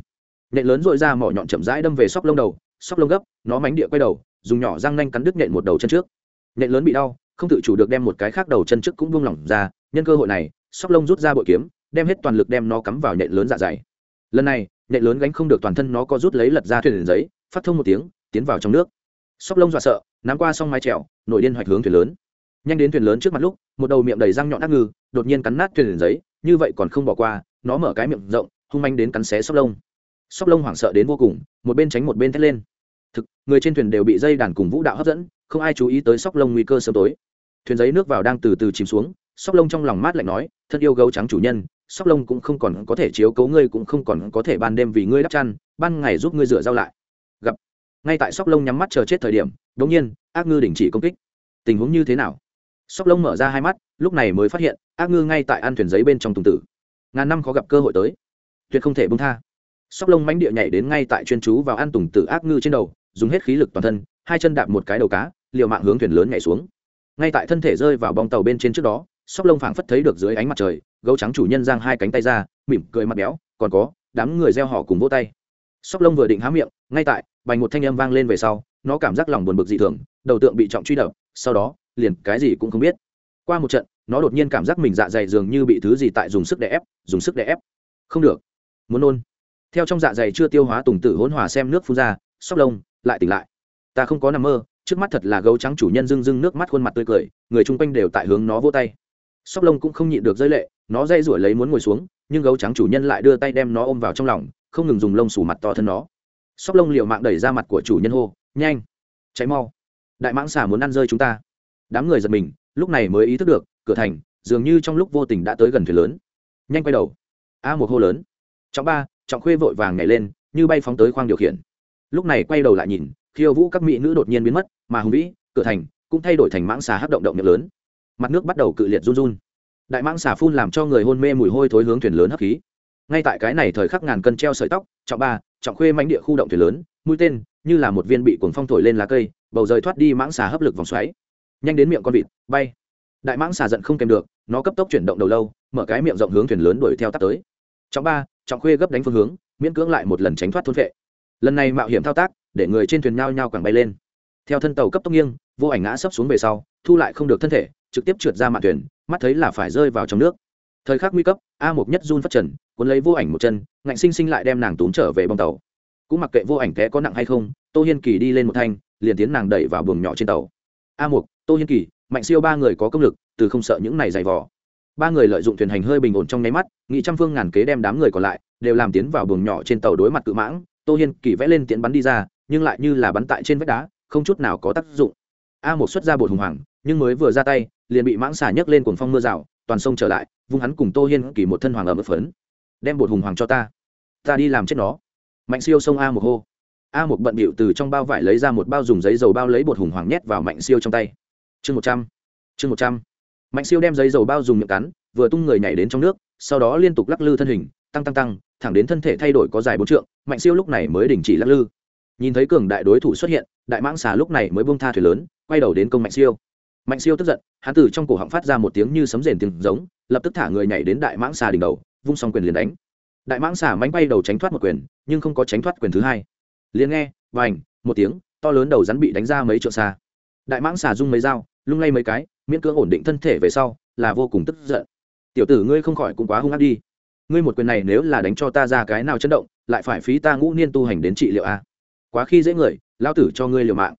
Speaker 1: Nện lớn dội ra mỏ nhọn chậm rãi đâm về sóc lông đầu, sóc lông gấp, nó mánh địa quay đầu, dùng nhỏ răng nanh cắn đứt nện một đầu chân trước. Nện lớn bị đau, không tự chủ được đem một cái khác đầu chân trước cũng buông lỏng ra, nhân cơ hội này, sóc lông rút ra bội kiếm, đem hết toàn lực đem nó cắm vào nện lớn dạ dày. Lần này nện lớn gánh không được toàn thân nó co rút lấy lật ra thuyền giấy, phát thông một tiếng, tiến vào trong nước. Sóc lông dọa sợ, nắm qua xong mái trèo, nổi điên hoạch hướng thuyền lớn. Nhanh đến thuyền lớn trước mặt lúc, một đầu miệng đầy răng nhọn ác ngư, đột nhiên cắn nát thuyền giấy như vậy còn không bỏ qua, nó mở cái miệng rộng, hung manh đến cắn xé sóc lông. Sóc lông hoảng sợ đến vô cùng, một bên tránh một bên thét lên. Thực, người trên thuyền đều bị dây đàn cùng vũ đạo hấp dẫn, không ai chú ý tới sóc lông nguy cơ sớm tối. Thuyền giấy nước vào đang từ từ chìm xuống, sóc lông trong lòng mát lạnh nói, thân yêu gấu trắng chủ nhân, sóc lông cũng không còn có thể chiếu cấu ngươi, cũng không còn có thể ban đêm vì ngươi đắp chăn, ban ngày giúp ngươi rửa rau lại. Gặp, ngay tại sóc lông nhắm mắt chờ chết thời điểm đ ỗ n g nhiên, ác ngư đình chỉ công kích. Tình huống như thế nào? Sóc lông mở ra hai mắt lúc này mới phát hiện, ác ngư ngay tại ăn thuyền giấy bên trong tùng tử. Ngàn năm khó gặp cơ hội tới. Tuyệt không thể bông tha. Sóc lông mánh địa nhảy đến ngay tại chuyên chú vào ăn tùng tử ác ngư trên đầu, dùng hết khí lực toàn thân, hai chân đạp một cái đầu cá, liều mạng hướng thuyền lớn nhảy xuống. Ngay tại thân thể rơi vào bong tàu bên trên trước đó, sóc lông phảng phất thấy được dưới ánh mặt trời, gấu trắng chủ nhân giang hai cánh tay ra, mỉm cười mặt béo, còn có, đám người gieo họ cùng vỗ tay. Sóc lông vừa định há miệng, ngay tại, bành một thanh âm vang lên về sau, nó cảm giác lòng buồn bực dị thường, đầu tượng bị trọng truy đập, sau đó, liền cái gì cũng không biết qua một trận, nó đột nhiên cảm giác mình dạ dày dường như bị thứ gì tại dùng sức đè ép, dùng sức đè ép. Không được. Muốn nôn. Theo trong dạ dày chưa tiêu hóa tùng tử hỗn hòa xem nước phun ra, sóc lông, lại tỉnh lại. Ta không có nằm mơ, trước mắt thật là gấu trắng chủ nhân rưng rưng nước mắt khuôn mặt tươi cười, người chung quanh đều tại hướng nó vô tay. Sóc lông cũng không nhịn được rơi lệ, nó dây rủi lấy muốn ngồi xuống, nhưng gấu trắng chủ nhân lại đưa tay đem nó ôm vào trong lòng, không ngừng dùng lông sủ mặt to thân nó. Sóc lông liệu mạng đẩy ra mặt của chủ nhân hô, nhanh cháy mau. Đại mãng xà muốn ăn rơi chúng ta. Đám người giật mình lúc này mới ý thức được, cửa thành dường như trong lúc vô tình đã tới gần thuyền lớn. Nhanh quay đầu. A một hô lớn. Trọng ba, trọng khuê vội vàng nhảy lên, như bay phóng tới khoang điều khiển. Lúc này quay đầu lại nhìn, khiêu vũ các mỹ nữ đột nhiên biến mất, mà hùng vĩ, cửa thành cũng thay đổi thành mãng xà hấp động động miệng lớn. Mặt nước bắt đầu cự liệt run run. Đại mãng xà phun làm cho người hôn mê mùi hôi thối hướng thuyền lớn hấp khí. Ngay tại cái này thời khắc ngàn cân treo sợi tóc, trọng ba, trọng khuê mánh địa khu động thuyền lớn, mũi tên như là một viên bị cuồng phong thổi lên lá cây, bầu rời thoát đi mãng xà hấp lực vòng xoáy nhanh đến miệng con vịt, bay. Đại mãng xà giận không kèm được, nó cấp tốc chuyển động đầu lâu, mở cái miệng rộng hướng thuyền lớn đuổi theo tắt tới. Trọng ba, trọng khuê gấp đánh phương hướng, miễn cưỡng lại một lần tránh thoát thôn vệ. Lần này mạo hiểm thao tác, để người trên thuyền nhao nhao quẳng bay lên. Theo thân tàu cấp tốc nghiêng, vô ảnh ngã sấp xuống về sau, thu lại không được thân thể, trực tiếp trượt ra mạn thuyền, mắt thấy là phải rơi vào trong nước. Thời khắc nguy cấp, a Mục nhất run phát trần, cuốn lấy vô ảnh một chân, ngạnh sinh sinh lại đem nàng túm trở về bong tàu. Cũng mặc kệ vô ảnh té có nặng hay không, tô hiên kỳ đi lên một thanh, liền tiến nàng đẩy vào buồng nhỏ trên tàu. A Mục tô hiên kỳ, mạnh siêu ba người có công lực, từ không sợ những này dày vò. Ba người lợi dụng thuyền hành hơi bình ổn trong nháy mắt, nghị trăm phương ngàn kế đem đám người còn lại, đều làm tiến vào buồng nhỏ trên tàu đối mặt cự mãng. Tô hiên kỳ vẽ lên tiến bắn đi ra, nhưng lại như là bắn tại trên vách đá, không chút nào có tác dụng. A một xuất ra bột hùng hoàng, nhưng mới vừa ra tay, liền bị mãng xả nhấc lên cuồng phong mưa rào, toàn sông trở lại, vung hắn cùng tô hiên kỳ một thân hoàng ở mức phấn. Đem bột hùng hoàng cho ta ta đi làm chết nó. Mạnh siêu sông a một hô. A một bận bịu từ trong bao vải lấy ra một bao dùng giấy dầu bao lấy bột hùng hoàng nhét vào mạnh siêu trong tay chương một trăm. Chương một trăm. Mạnh siêu đem giấy dầu bao dùng miệng cắn, vừa tung người nhảy đến trong nước, sau đó liên tục lắc lư thân hình, tăng tăng tăng, thẳng đến thân thể thay đổi có dài bốn trượng, mạnh siêu lúc này mới đình chỉ lắc lư. Nhìn thấy cường đại đối thủ xuất hiện, đại mãng xà lúc này mới bông tha thuyền lớn, quay đầu đến công mạnh siêu. Mạnh siêu tức giận, hắn từ trong cổ họng phát ra một tiếng như sấm rền tiếng giống, lập tức thả người nhảy đến đại mãng xà đỉnh đầu, vung xong quyền liền đánh. Đại mãng xà mánh bay đầu tránh thoát một quyền, nhưng không có tránh thoát quyền thứ hai. Liền nghe vành một tiếng, to lớn đầu rắn bị đánh ra mấy trượng xa. Đại mãng xà rung mấy dao lung lay mấy cái, miễn cưỡng ổn định thân thể về sau, là vô cùng tức giận. Tiểu tử ngươi không khỏi cũng quá hung ác đi. Ngươi một quyền này nếu là đánh cho ta ra cái nào chấn động, lại phải phí ta ngũ niên tu hành đến trị liệu a. Quá khi dễ người lao tử cho ngươi liều mạng.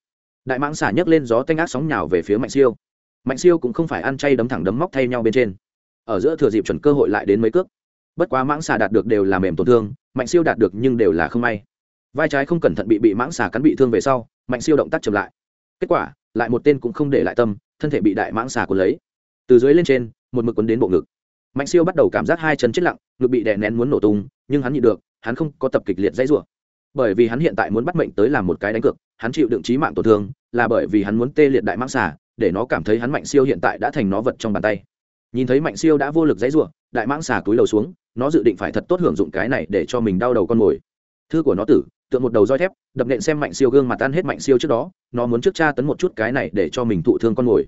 Speaker 1: Đại mãng xả nhấc lên gió tanh ác sóng nhào về phía mạnh siêu. Mạnh siêu cũng không phải ăn chay đấm thẳng đấm móc thay nhau bên trên. Ở giữa thừa dịp chuẩn cơ hội lại đến mấy cước. Bất quá mãng xà đạt được đều là mềm tổn thương, mạnh siêu đạt được nhưng đều là không may. Vai trái không cẩn thận bị bị mãng xà cắn bị thương về sau, mạnh siêu động tác chậm lại. Kết quả lại một tên cũng không để lại tâm, thân thể bị đại mãng xà cuốn lấy. Từ dưới lên trên, một mực quấn đến bộ ngực. Mạnh siêu bắt đầu cảm giác hai chân chết lặng, ngực bị đè nén muốn nổ tung, nhưng hắn nhịn được, hắn không có tập kịch liệt dãy rủa. Bởi vì hắn hiện tại muốn bắt mệnh tới làm một cái đánh cược, hắn chịu đựng trí mạng tổn thương, là bởi vì hắn muốn tê liệt đại mãng xà, để nó cảm thấy hắn mạnh siêu hiện tại đã thành nó vật trong bàn tay. Nhìn thấy mạnh siêu đã vô lực dãy rủa, đại mãng xà túi đầu xuống, nó dự định phải thật tốt hưởng dụng cái này để cho mình đau đầu con mồi. Thư của nó tử tượng một đầu roi thép, đập nện xem mạnh siêu gương mặt ăn hết mạnh siêu trước đó, nó muốn trước cha tấn một chút cái này để cho mình thụ thương con mồi.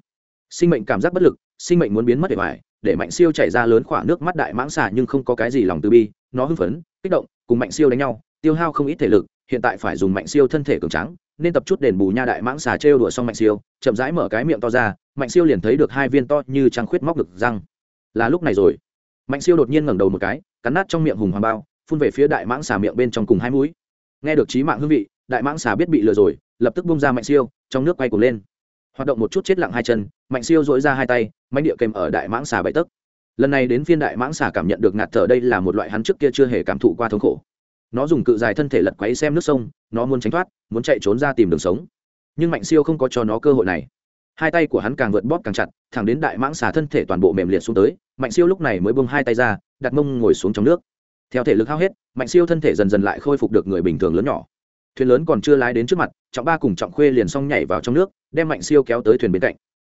Speaker 1: Sinh mệnh cảm giác bất lực, sinh mệnh muốn biến mất để vải để mạnh siêu chảy ra lớn khoảng nước mắt đại mãng xà nhưng không có cái gì lòng từ bi, nó hưng phấn, kích động, cùng mạnh siêu đánh nhau, tiêu hao không ít thể lực, hiện tại phải dùng mạnh siêu thân thể cường trắng nên tập chút đền bù nha đại mãng xà trêu đùa xong mạnh siêu, chậm rãi mở cái miệng to ra, mạnh siêu liền thấy được hai viên to như trăng khuyết móc được răng. Là lúc này rồi. Mạnh siêu đột nhiên ngẩng đầu một cái, cắn nát trong miệng hùng hoàng bao, phun về phía đại mãng xà miệng bên trong cùng hai mũi nghe được trí mạng hương vị, đại mãng xà biết bị lừa rồi, lập tức bung ra mạnh siêu, trong nước quay cuồng lên. Hoạt động một chút chết lặng hai chân, mạnh siêu dỗi ra hai tay mạnh địa kèm ở đại mãng xà bậy tấc. Lần này đến phiên đại mãng xà cảm nhận được ngạt thở đây là một loại hắn trước kia chưa hề cảm thụ qua thống khổ. Nó dùng cự dài thân thể lật quấy xem nước sông, nó muốn tránh thoát, muốn chạy trốn ra tìm đường sống. Nhưng mạnh siêu không có cho nó cơ hội này. Hai tay của hắn càng vượt bóp càng chặt, thẳng đến đại mãng xà thân thể toàn bộ mềm liệt xuống tới, mạnh siêu lúc này mới bông hai tay ra, đặt mông ngồi xuống trong nước theo thể lực hao hết, mạnh siêu thân thể dần dần lại khôi phục được người bình thường lớn nhỏ. Thuyền lớn còn chưa lái đến trước mặt, trọng ba cùng trọng khuê liền xong nhảy vào trong nước, đem mạnh siêu kéo tới thuyền bên cạnh.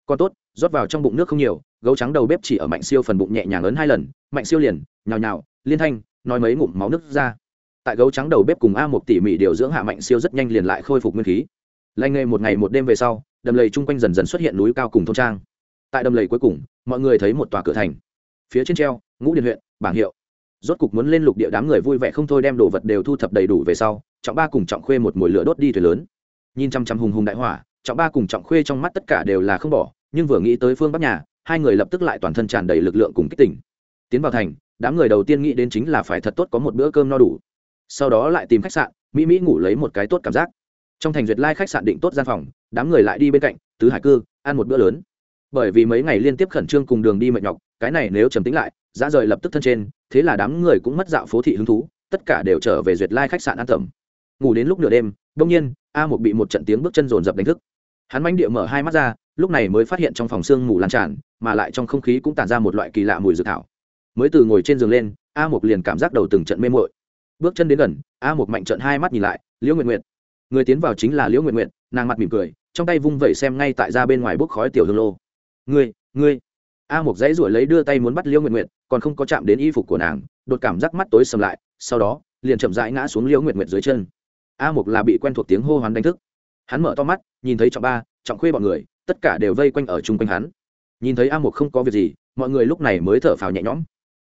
Speaker 1: Còn tốt, rót vào trong bụng nước không nhiều, gấu trắng đầu bếp chỉ ở mạnh siêu phần bụng nhẹ nhàng lớn hai lần, mạnh siêu liền, nhào nhào, liên thanh, nói mấy ngụm máu nước ra. Tại gấu trắng đầu bếp cùng a một tỉ mỉ điều dưỡng hạ mạnh siêu rất nhanh liền lại khôi phục nguyên khí. Lanh nghề một ngày một đêm về sau, đầm lầy chung quanh dần dần xuất hiện núi cao cùng thôn trang. Tại đầm lầy cuối cùng, mọi người thấy một tòa cửa thành. Phía trên treo, ngũ điền huyện, bảng hiệu rốt cục muốn lên lục địa đám người vui vẻ không thôi đem đồ vật đều thu thập đầy đủ về sau, trọng ba cùng trọng khuê một mồi lửa đốt đi thuyền lớn. Nhìn chăm chăm hùng hùng đại hỏa, trọng ba cùng trọng khuê trong mắt tất cả đều là không bỏ, nhưng vừa nghĩ tới phương bắc nhà, hai người lập tức lại toàn thân tràn đầy lực lượng cùng kích tỉnh. Tiến vào thành, đám người đầu tiên nghĩ đến chính là phải thật tốt có một bữa cơm no đủ. Sau đó lại tìm khách sạn, mỹ mỹ ngủ lấy một cái tốt cảm giác. Trong thành duyệt lai khách sạn định tốt gian phòng, đám người lại đi bên cạnh, tứ hải cư, ăn một bữa lớn. Bởi vì mấy ngày liên tiếp khẩn trương cùng đường đi mệt nhọc, cái này nếu trầm tính lại, giá rời lập tức thân trên thế là đám người cũng mất dạo phố thị hứng thú, tất cả đều trở về duyệt lai khách sạn an tầm. Ngủ đến lúc nửa đêm, đông nhiên, a một bị một trận tiếng bước chân rồn rập đánh thức. Hắn manh địa mở hai mắt ra, lúc này mới phát hiện trong phòng sương mù lan tràn, mà lại trong không khí cũng tản ra một loại kỳ lạ mùi dược thảo. Mới từ ngồi trên giường lên, a một liền cảm giác đầu từng trận mê mội bước chân đến gần, a một mạnh trận hai mắt nhìn lại, liễu nguyện nguyện người tiến vào chính là liễu nguyện nguyện nàng mặt mỉm cười, trong tay vung vẩy xem ngay tại ra bên ngoài bốc khói tiểu hương lô. Ngươi ngươi a một dãy ruổi lấy đưa tay muốn bắt liễu nguyện nguyện còn không có chạm đến y phục của nàng, đột cảm giác mắt tối sầm lại, sau đó, liền chậm rãi ngã xuống liễu nguyện nguyện dưới chân. A một là bị quen thuộc tiếng hô hoán đánh thức. Hắn mở to mắt, nhìn thấy trọng ba, trọng khuê bọn người, tất cả đều vây quanh ở chung quanh hắn. Nhìn thấy a một không có việc gì, mọi người lúc này mới thở phào nhẹ nhõm.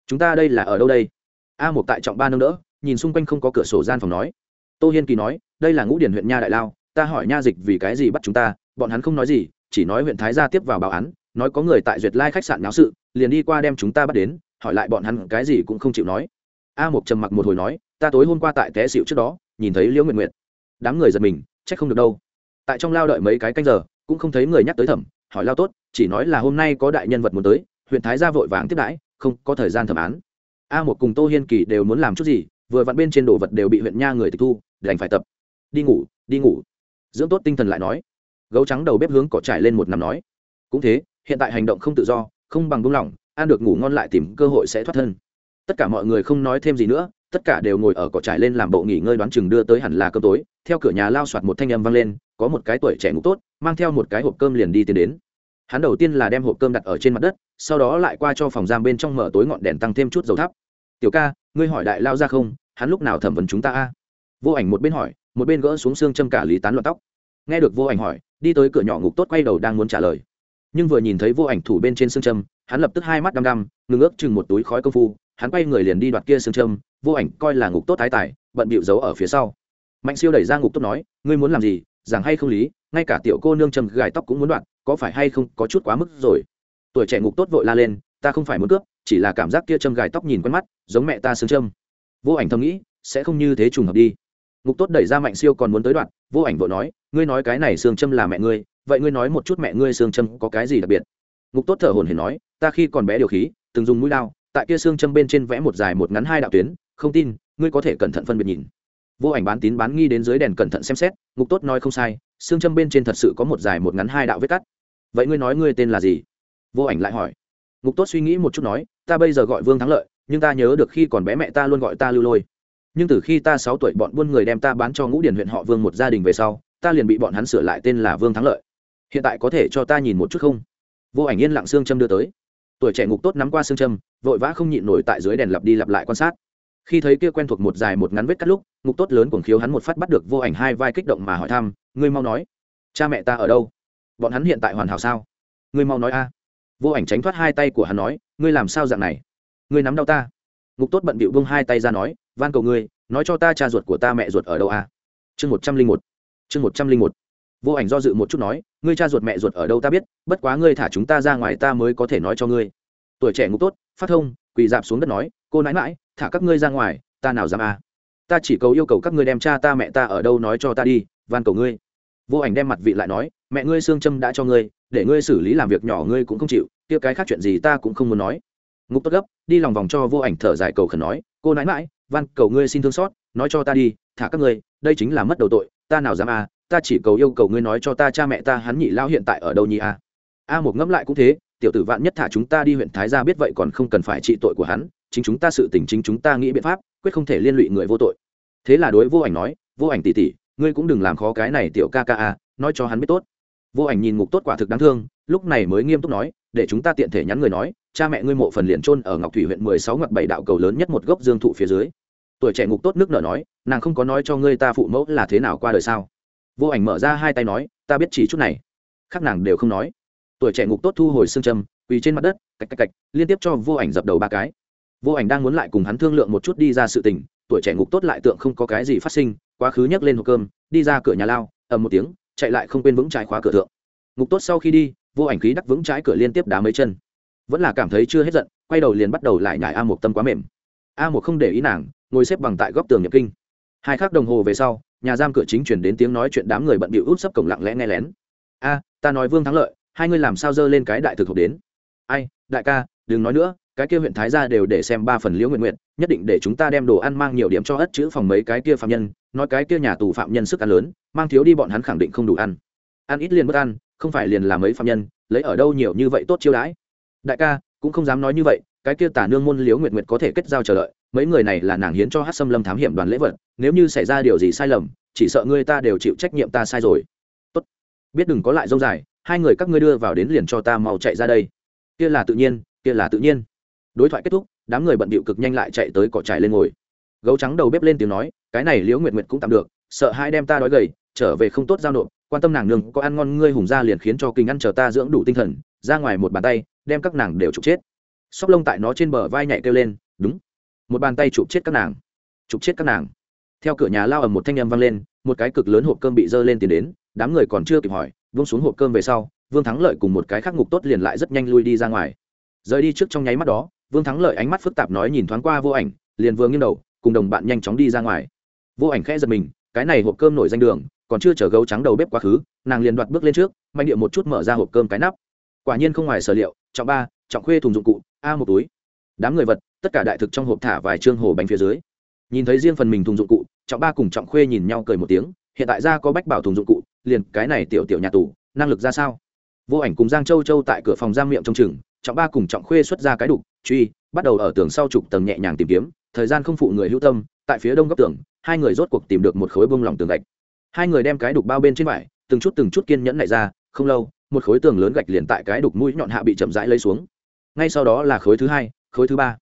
Speaker 1: Chúng ta đây là ở đâu đây? A một tại trọng ba nâng đỡ, nhìn xung quanh không có cửa sổ gian phòng nói. Tô hiên kỳ nói, đây là ngũ điển huyện nha đại lao, ta hỏi nha dịch vì cái gì bắt chúng ta, bọn hắn không nói gì, chỉ nói huyện thái gia tiếp vào báo án nói có người tại duyệt lai khách sạn náo sự, liền đi qua đem chúng ta bắt đến, hỏi lại bọn hắn cái gì cũng không chịu nói. A một trầm mặc một hồi nói, ta tối hôm qua tại té xịu trước đó, nhìn thấy liễu nguyện nguyện đám người giật mình, trách không được đâu. Tại trong lao đợi mấy cái canh giờ, cũng không thấy người nhắc tới thẩm, hỏi lao tốt, chỉ nói là hôm nay có đại nhân vật muốn tới, huyện thái gia vội vàng tiếp đãi, không có thời gian thẩm án. A một cùng tô hiên kỳ đều muốn làm chút gì, vừa vặn bên trên đồ vật đều bị huyện nha người tịch thu, đành phải tập. Đi ngủ đi ngủ. Dưỡng tốt tinh thần lại nói. Gấu trắng đầu bếp hướng cỏ trải lên một nằm nói. Cũng thế hiện tại hành động không tự do, không bằng buông lỏng, ăn được ngủ ngon lại tìm cơ hội sẽ thoát thân. Tất cả mọi người không nói thêm gì nữa, tất cả đều ngồi ở cỏ trải lên làm bộ nghỉ ngơi đoán chừng đưa tới hẳn là cơm tối, theo cửa nhà lao soạt một thanh âm vang lên, có một cái tuổi trẻ ngủ tốt, mang theo một cái hộp cơm liền đi tiến đến. Hắn đầu tiên là đem hộp cơm đặt ở trên mặt đất, sau đó lại qua cho phòng giam bên trong mở tối ngọn đèn tăng thêm chút dầu thắp. Tiểu ca, ngươi hỏi đại lao ra không, hắn lúc nào thẩm vấn chúng ta a? Vô ảnh một bên hỏi, một bên gỡ xuống xương châm cả lý tán loạn tóc. Nghe được vô ảnh hỏi, đi tới cửa nhỏ ngục tốt quay đầu đang muốn trả lời nhưng vừa nhìn thấy vô ảnh thủ bên trên xương châm, hắn lập tức hai mắt đăm đăm, ngừng ước chừng một túi khói công phu, hắn quay người liền đi đoạt kia xương châm, vô ảnh coi là ngục tốt thái tài, bận bịu giấu ở phía sau. Mạnh siêu đẩy ra ngục tốt nói, ngươi muốn làm gì rằng hay không lý, ngay cả tiểu cô nương châm gài tóc cũng muốn đoạt, có phải hay không có chút quá mức rồi? Tuổi trẻ ngục tốt vội la lên, ta không phải muốn cướp, chỉ là cảm giác kia châm gài tóc nhìn quen mắt, giống mẹ ta xương châm. Vô ảnh thầm nghĩ, sẽ không như thế trùng hợp đi. Ngục tốt đẩy ra mạnh siêu còn muốn tới đoạn vô ảnh vội nói, ngươi nói cái này xương châm là mẹ ngươi vậy ngươi nói một chút mẹ ngươi xương châm có cái gì đặc biệt? Ngục tốt thở hồn hển nói, ta khi còn bé điều khí, từng dùng mũi lao, tại kia xương châm bên trên vẽ một dài một ngắn hai đạo tuyến, không tin, ngươi có thể cẩn thận phân biệt nhìn. Vô ảnh bán tín bán nghi đến dưới đèn cẩn thận xem xét, ngục tốt nói không sai, xương châm bên trên thật sự có một dài một ngắn hai đạo vết cắt. Vậy ngươi nói ngươi tên là gì? Vô ảnh lại hỏi. Ngục tốt suy nghĩ một chút nói, ta bây giờ gọi vương thắng lợi, nhưng ta nhớ được khi còn bé mẹ ta luôn gọi ta lưu lôi. Nhưng từ khi ta sáu tuổi bọn buôn người đem ta bán cho ngũ điển huyện họ vương một gia đình về sau, ta liền bị bọn hắn sửa lại tên là vương thắng lợi hiện tại có thể cho ta nhìn một chút không? Vô ảnh yên lặng xương châm đưa tới. Tuổi trẻ ngục tốt nắm qua xương châm, vội vã không nhịn nổi tại dưới đèn lặp đi lặp lại quan sát. Khi thấy kia quen thuộc một dài một ngắn vết cắt lúc, ngục tốt lớn cuồng khiếu hắn một phát bắt được vô ảnh hai vai kích động mà hỏi thăm, ngươi mau nói, cha mẹ ta ở đâu? Bọn hắn hiện tại hoàn hảo sao? Ngươi mau nói a. Vô ảnh tránh thoát hai tay của hắn nói, ngươi làm sao dạng này? Ngươi nắm đau ta. Ngục tốt bận bịu bông hai tay ra nói, van cầu ngươi, nói cho ta cha ruột của ta mẹ ruột ở đâu à? chương một trăm linh một, chương một trăm linh một vô ảnh do dự một chút nói, ngươi cha ruột mẹ ruột ở đâu ta biết, bất quá ngươi thả chúng ta ra ngoài ta mới có thể nói cho ngươi. Tuổi trẻ ngục tốt, phát thông, quỳ dạp xuống đất nói, cô nãi mãi thả các ngươi ra ngoài, ta nào dám à? ta chỉ cầu yêu cầu các ngươi đem cha ta mẹ ta ở đâu nói cho ta đi, van cầu ngươi. Vô ảnh đem mặt vị lại nói, mẹ ngươi xương châm đã cho ngươi, để ngươi xử lý làm việc nhỏ ngươi cũng không chịu, kia cái khác chuyện gì ta cũng không muốn nói. Ngục tốt gấp, đi lòng vòng cho vô ảnh thở dài cầu khẩn nói, cô nãi mãi van cầu ngươi xin thương xót, nói cho ta đi, thả các ngươi, đây chính là mất đầu tội, ta nào dám à? Ta chỉ cầu yêu cầu ngươi nói cho ta cha mẹ ta hắn nhị lao hiện tại ở đâu nhỉ à? a a một ngẫm lại cũng thế, tiểu tử vạn nhất thả chúng ta đi huyện thái gia biết vậy còn không cần phải trị tội của hắn, chính chúng ta sự tình chính chúng ta nghĩ biện pháp, quyết không thể liên lụy người vô tội. Thế là đối vô ảnh nói, vô ảnh tỉ tỉ ngươi cũng đừng làm khó cái này tiểu ca ca a nói cho hắn biết tốt. Vô ảnh nhìn ngục tốt quả thực đáng thương, lúc này mới nghiêm túc nói, để chúng ta tiện thể nhắn người nói, cha mẹ ngươi mộ phần liền trôn ở ngọc thủy huyện mười sáu ngọc bảy đạo cầu lớn nhất một gốc dương thụ phía dưới. Tuổi trẻ ngục tốt nước nở nói, nàng không có nói cho ngươi ta phụ mẫu là thế nào qua đời sao? Vô ảnh mở ra hai tay nói, ta biết chỉ chút này. Khác nàng đều không nói. Tuổi trẻ ngục tốt thu hồi xương châm, quỳ trên mặt đất, cạch cạch cạch, liên tiếp cho vô ảnh dập đầu ba cái. Vô ảnh đang muốn lại cùng hắn thương lượng một chút đi ra sự tình, tuổi trẻ ngục tốt lại tượng không có cái gì phát sinh, quá khứ nhấc lên hộp cơm, đi ra cửa nhà lao, ầm một tiếng, chạy lại không quên vững trái khóa cửa thượng. Ngục tốt sau khi đi, vô ảnh khí đắc vững trái cửa liên tiếp đá mấy chân. Vẫn là cảm thấy chưa hết giận, quay đầu liền bắt đầu lại nhải a một tâm quá mềm. A một không để ý nàng, ngồi xếp bằng tại góc tường nhập kinh. Hai khắc đồng hồ về sau nhà giam cửa chính chuyển đến tiếng nói chuyện đám người bận bịu út sấp cổng lặng lẽ nghe lén. A, ta nói vương thắng lợi, hai ngươi làm sao dơ lên cái đại thực hộp đến? Ai, đại ca, đừng nói nữa, cái kia huyện thái gia đều để xem ba phần liễu nguyện nguyện nhất định để chúng ta đem đồ ăn mang nhiều điểm cho ất chữ phòng mấy cái kia phạm nhân, nói cái kia nhà tù phạm nhân sức ăn lớn, mang thiếu đi bọn hắn khẳng định không đủ ăn. Ăn ít liền bất ăn, không phải liền làm mấy phạm nhân, lấy ở đâu nhiều như vậy tốt chiêu đãi? Đại ca, cũng không dám nói như vậy, cái kia tả nương môn liễu nguyện nguyện có thể kết giao chờ đợi mấy người này là nàng hiến cho hát xâm lâm thám hiểm đoàn lễ vật, nếu như xảy ra điều gì sai lầm, chỉ sợ ngươi ta đều chịu trách nhiệm ta sai rồi. Tốt. Biết đừng có lại dông dài, hai người các ngươi đưa vào đến liền cho ta mau chạy ra đây. Kia là tự nhiên, kia là tự nhiên. Đối thoại kết thúc, đám người bận bịu cực nhanh lại chạy tới cỏ trải lên ngồi. Gấu trắng đầu bếp lên tiếng nói, cái này liễu nguyệt nguyệt cũng tạm được, sợ hai đem ta đói gầy, trở về không tốt giao nộp, quan tâm nàng nương có ăn ngon ngươi hùng ra liền khiến cho kinh ăn chờ ta dưỡng đủ tinh thần, ra ngoài một bàn tay, đem các nàng đều trục chết. Sóc lông tại nó trên bờ vai nhảy kêu lên, đúng một bàn tay chụp chết các nàng. Chụp chết các nàng. Theo cửa nhà lao ầm một thanh em vang lên, một cái cực lớn hộp cơm bị dơ lên tiền đến, đám người còn chưa kịp hỏi, vung xuống hộp cơm về sau, vương thắng lợi cùng một cái khắc ngục tốt liền lại rất nhanh lui đi ra ngoài. Rời đi trước trong nháy mắt đó, vương thắng lợi ánh mắt phức tạp nói nhìn thoáng qua vô ảnh, liền vừa nghiêng đầu, cùng đồng bạn nhanh chóng đi ra ngoài. Vô ảnh khẽ giật mình, cái này hộp cơm nổi danh đường, còn chưa chở gấu trắng đầu bếp quá khứ, nàng liền đoạt bước lên trước, mạnh điệu một chút mở ra hộp cơm cái nắp. Quả nhiên không ngoài sở liệu, trọng ba, trọng khuê thùng dụng cụ, a một túi. Đám người vật tất cả đại thực trong hộp thả vài trương hồ bánh phía dưới. Nhìn thấy riêng phần mình thùng dụng cụ, trọng ba cùng trọng khuê nhìn nhau cười một tiếng, hiện tại ra có bách bảo thùng dụng cụ, liền cái này tiểu tiểu nhà tù, năng lực ra sao? Vô ảnh cùng giang châu châu tại cửa phòng giam miệng trong chừng, trọng ba cùng trọng khuê xuất ra cái đục, truy, bắt đầu ở tường sau trục tầng nhẹ nhàng tìm kiếm, thời gian không phụ người hữu tâm, tại phía đông góc tường, hai người rốt cuộc tìm được một khối bông lòng tường gạch. Hai người đem cái đục bao bên trên vải, từng chút từng chút kiên nhẫn lại ra, không lâu, một khối tường lớn gạch liền tại cái đục mũi nhọn hạ bị chậm rãi lấy xuống. Ngay sau đó là khối thứ hai, khối thứ ba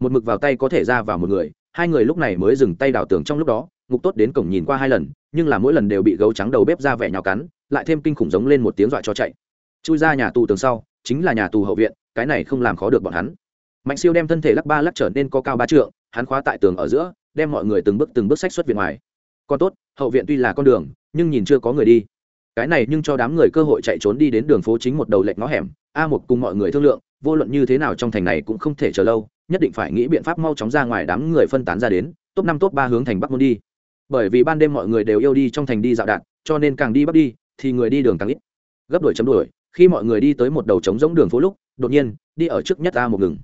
Speaker 1: một mực vào tay có thể ra vào một người, hai người lúc này mới dừng tay đảo tường trong lúc đó, ngục tốt đến cổng nhìn qua hai lần, nhưng là mỗi lần đều bị gấu trắng đầu bếp ra vẻ nhào cắn, lại thêm kinh khủng giống lên một tiếng dọa cho chạy. Chui ra nhà tù tường sau, chính là nhà tù hậu viện, cái này không làm khó được bọn hắn. Mạnh siêu đem thân thể lắc ba lắc trở nên có cao ba trượng, hắn khóa tại tường ở giữa, đem mọi người từng bước từng bước sách xuất viện ngoài. Còn tốt, hậu viện tuy là con đường, nhưng nhìn chưa có người đi. Cái này nhưng cho đám người cơ hội chạy trốn đi đến đường phố chính một đầu lệch ngõ hẻm, a một cùng mọi người thương lượng, vô luận như thế nào trong thành này cũng không thể chờ lâu nhất định phải nghĩ biện pháp mau chóng ra ngoài đám người phân tán ra đến, top năm, top ba hướng thành bắc môn đi. Bởi vì ban đêm mọi người đều yêu đi trong thành đi dạo đạn, cho nên càng đi bắc đi, thì người đi đường càng ít. Gấp đuổi chấm đuổi, khi mọi người đi tới một đầu trống rỗng đường phố lúc, đột nhiên, đi ở trước nhất a một ngừng.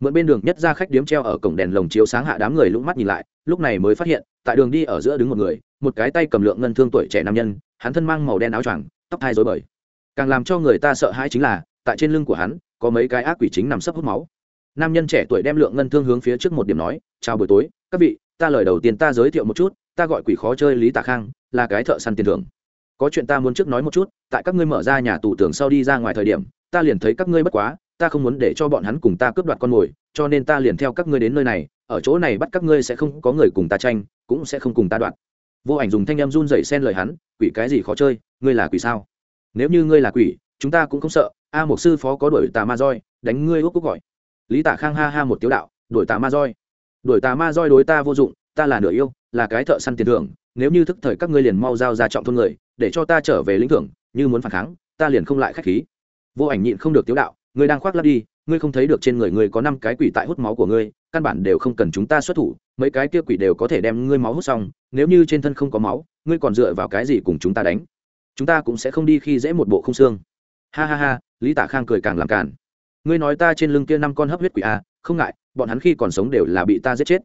Speaker 1: Mượn bên đường nhất ra khách điếm treo ở cổng đèn lồng chiếu sáng hạ đám người lũng mắt nhìn lại, lúc này mới phát hiện, tại đường đi ở giữa đứng một người, một cái tay cầm lượng ngân thương tuổi trẻ nam nhân, hắn thân mang màu đen áo choàng, tóc thai rối bời. Càng làm cho người ta sợ hãi chính là, tại trên lưng của hắn, có mấy cái ác quỷ chính nằm sấp hút máu nam nhân trẻ tuổi đem lượng ngân thương hướng phía trước một điểm nói, chào buổi tối, các vị, ta lời đầu tiên ta giới thiệu một chút, ta gọi quỷ khó chơi lý tạ khang, là cái thợ săn tiền thưởng. Có chuyện ta muốn trước nói một chút, tại các ngươi mở ra nhà tù tưởng sau đi ra ngoài thời điểm, ta liền thấy các ngươi bất quá, ta không muốn để cho bọn hắn cùng ta cướp đoạt con mồi, cho nên ta liền theo các ngươi đến nơi này, ở chỗ này bắt các ngươi sẽ không có người cùng ta tranh, cũng sẽ không cùng ta đoạt. Vô ảnh dùng thanh em run dậy xen lời hắn, quỷ cái gì khó chơi, ngươi là quỷ sao? Nếu như ngươi là quỷ, chúng ta cũng không sợ, a một sư phó có đuổi tà ma roi, đánh ngươi úc cúc gọi lý tả khang ha ha một tiếu đạo, đuổi tà ma roi. Đuổi tà ma roi đối ta vô dụng, ta là nửa yêu, là cái thợ săn tiền thưởng, nếu như thức thời các ngươi liền mau giao ra trọng thôn người, để cho ta trở về lĩnh thưởng, như muốn phản kháng, ta liền không lại khách khí. Vô ảnh nhịn không được tiếu đạo, ngươi đang khoác lắp đi, ngươi không thấy được trên người ngươi có năm cái quỷ tại hút máu của ngươi, căn bản đều không cần chúng ta xuất thủ, mấy cái kia quỷ đều có thể đem ngươi máu hút xong, nếu như trên thân không có máu, ngươi còn dựa vào cái gì cùng chúng ta đánh? Chúng ta cũng sẽ không đi khi dễ một bộ không xương. Ha ha ha, lý tả khang cười càng làm càn ngươi nói ta trên lưng kia năm con hấp huyết quỷ a à, không ngại bọn hắn khi còn sống đều là bị ta giết chết.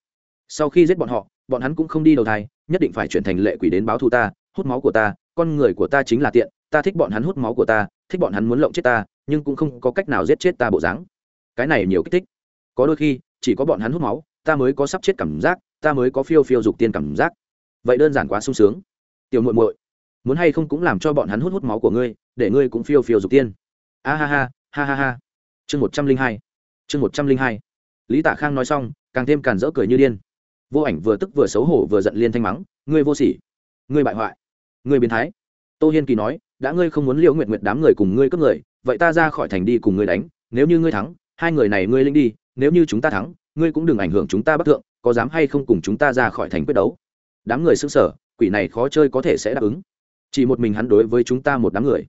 Speaker 1: Sau khi giết bọn họ bọn hắn cũng không đi đầu thai nhất định phải chuyển thành lệ quỷ đến báo thù ta hút máu của ta con người của ta chính là tiện ta thích bọn hắn hút máu của ta thích bọn hắn muốn lộng chết ta nhưng cũng không có cách nào giết chết ta bộ dáng. Cái này nhiều kích thích. Có đôi khi chỉ có bọn hắn hút máu ta mới có sắp chết cảm giác ta mới có phiêu phiêu dục tiên cảm giác. Vậy đơn giản quá sung sướng. Tiểu muội muội muốn hay không cũng làm cho bọn hắn hút hút máu của ngươi để ngươi cũng phiêu phiêu dục tiên. A ha ha ha ha ha chương một trăm linh hai, chương một trăm linh hai. Lý tạ khang nói xong, càng thêm càn rỡ cười như điên. Vô ảnh vừa tức vừa xấu hổ vừa giận liên thanh mắng, ngươi vô sỉ, ngươi bại hoại, ngươi biến thái. Tô hiên kỳ nói, đã ngươi không muốn liễu nguyện nguyện đám người cùng ngươi cướp người, vậy ta ra khỏi thành đi cùng ngươi đánh, nếu như ngươi thắng, hai người này ngươi linh đi, nếu như chúng ta thắng, ngươi cũng đừng ảnh hưởng chúng ta bất thượng, có dám hay không cùng chúng ta ra khỏi thành quyết đấu? Đám người xứng sở quỷ này khó chơi có thể sẽ đáp ứng. Chỉ một mình hắn đối với chúng ta một đám người.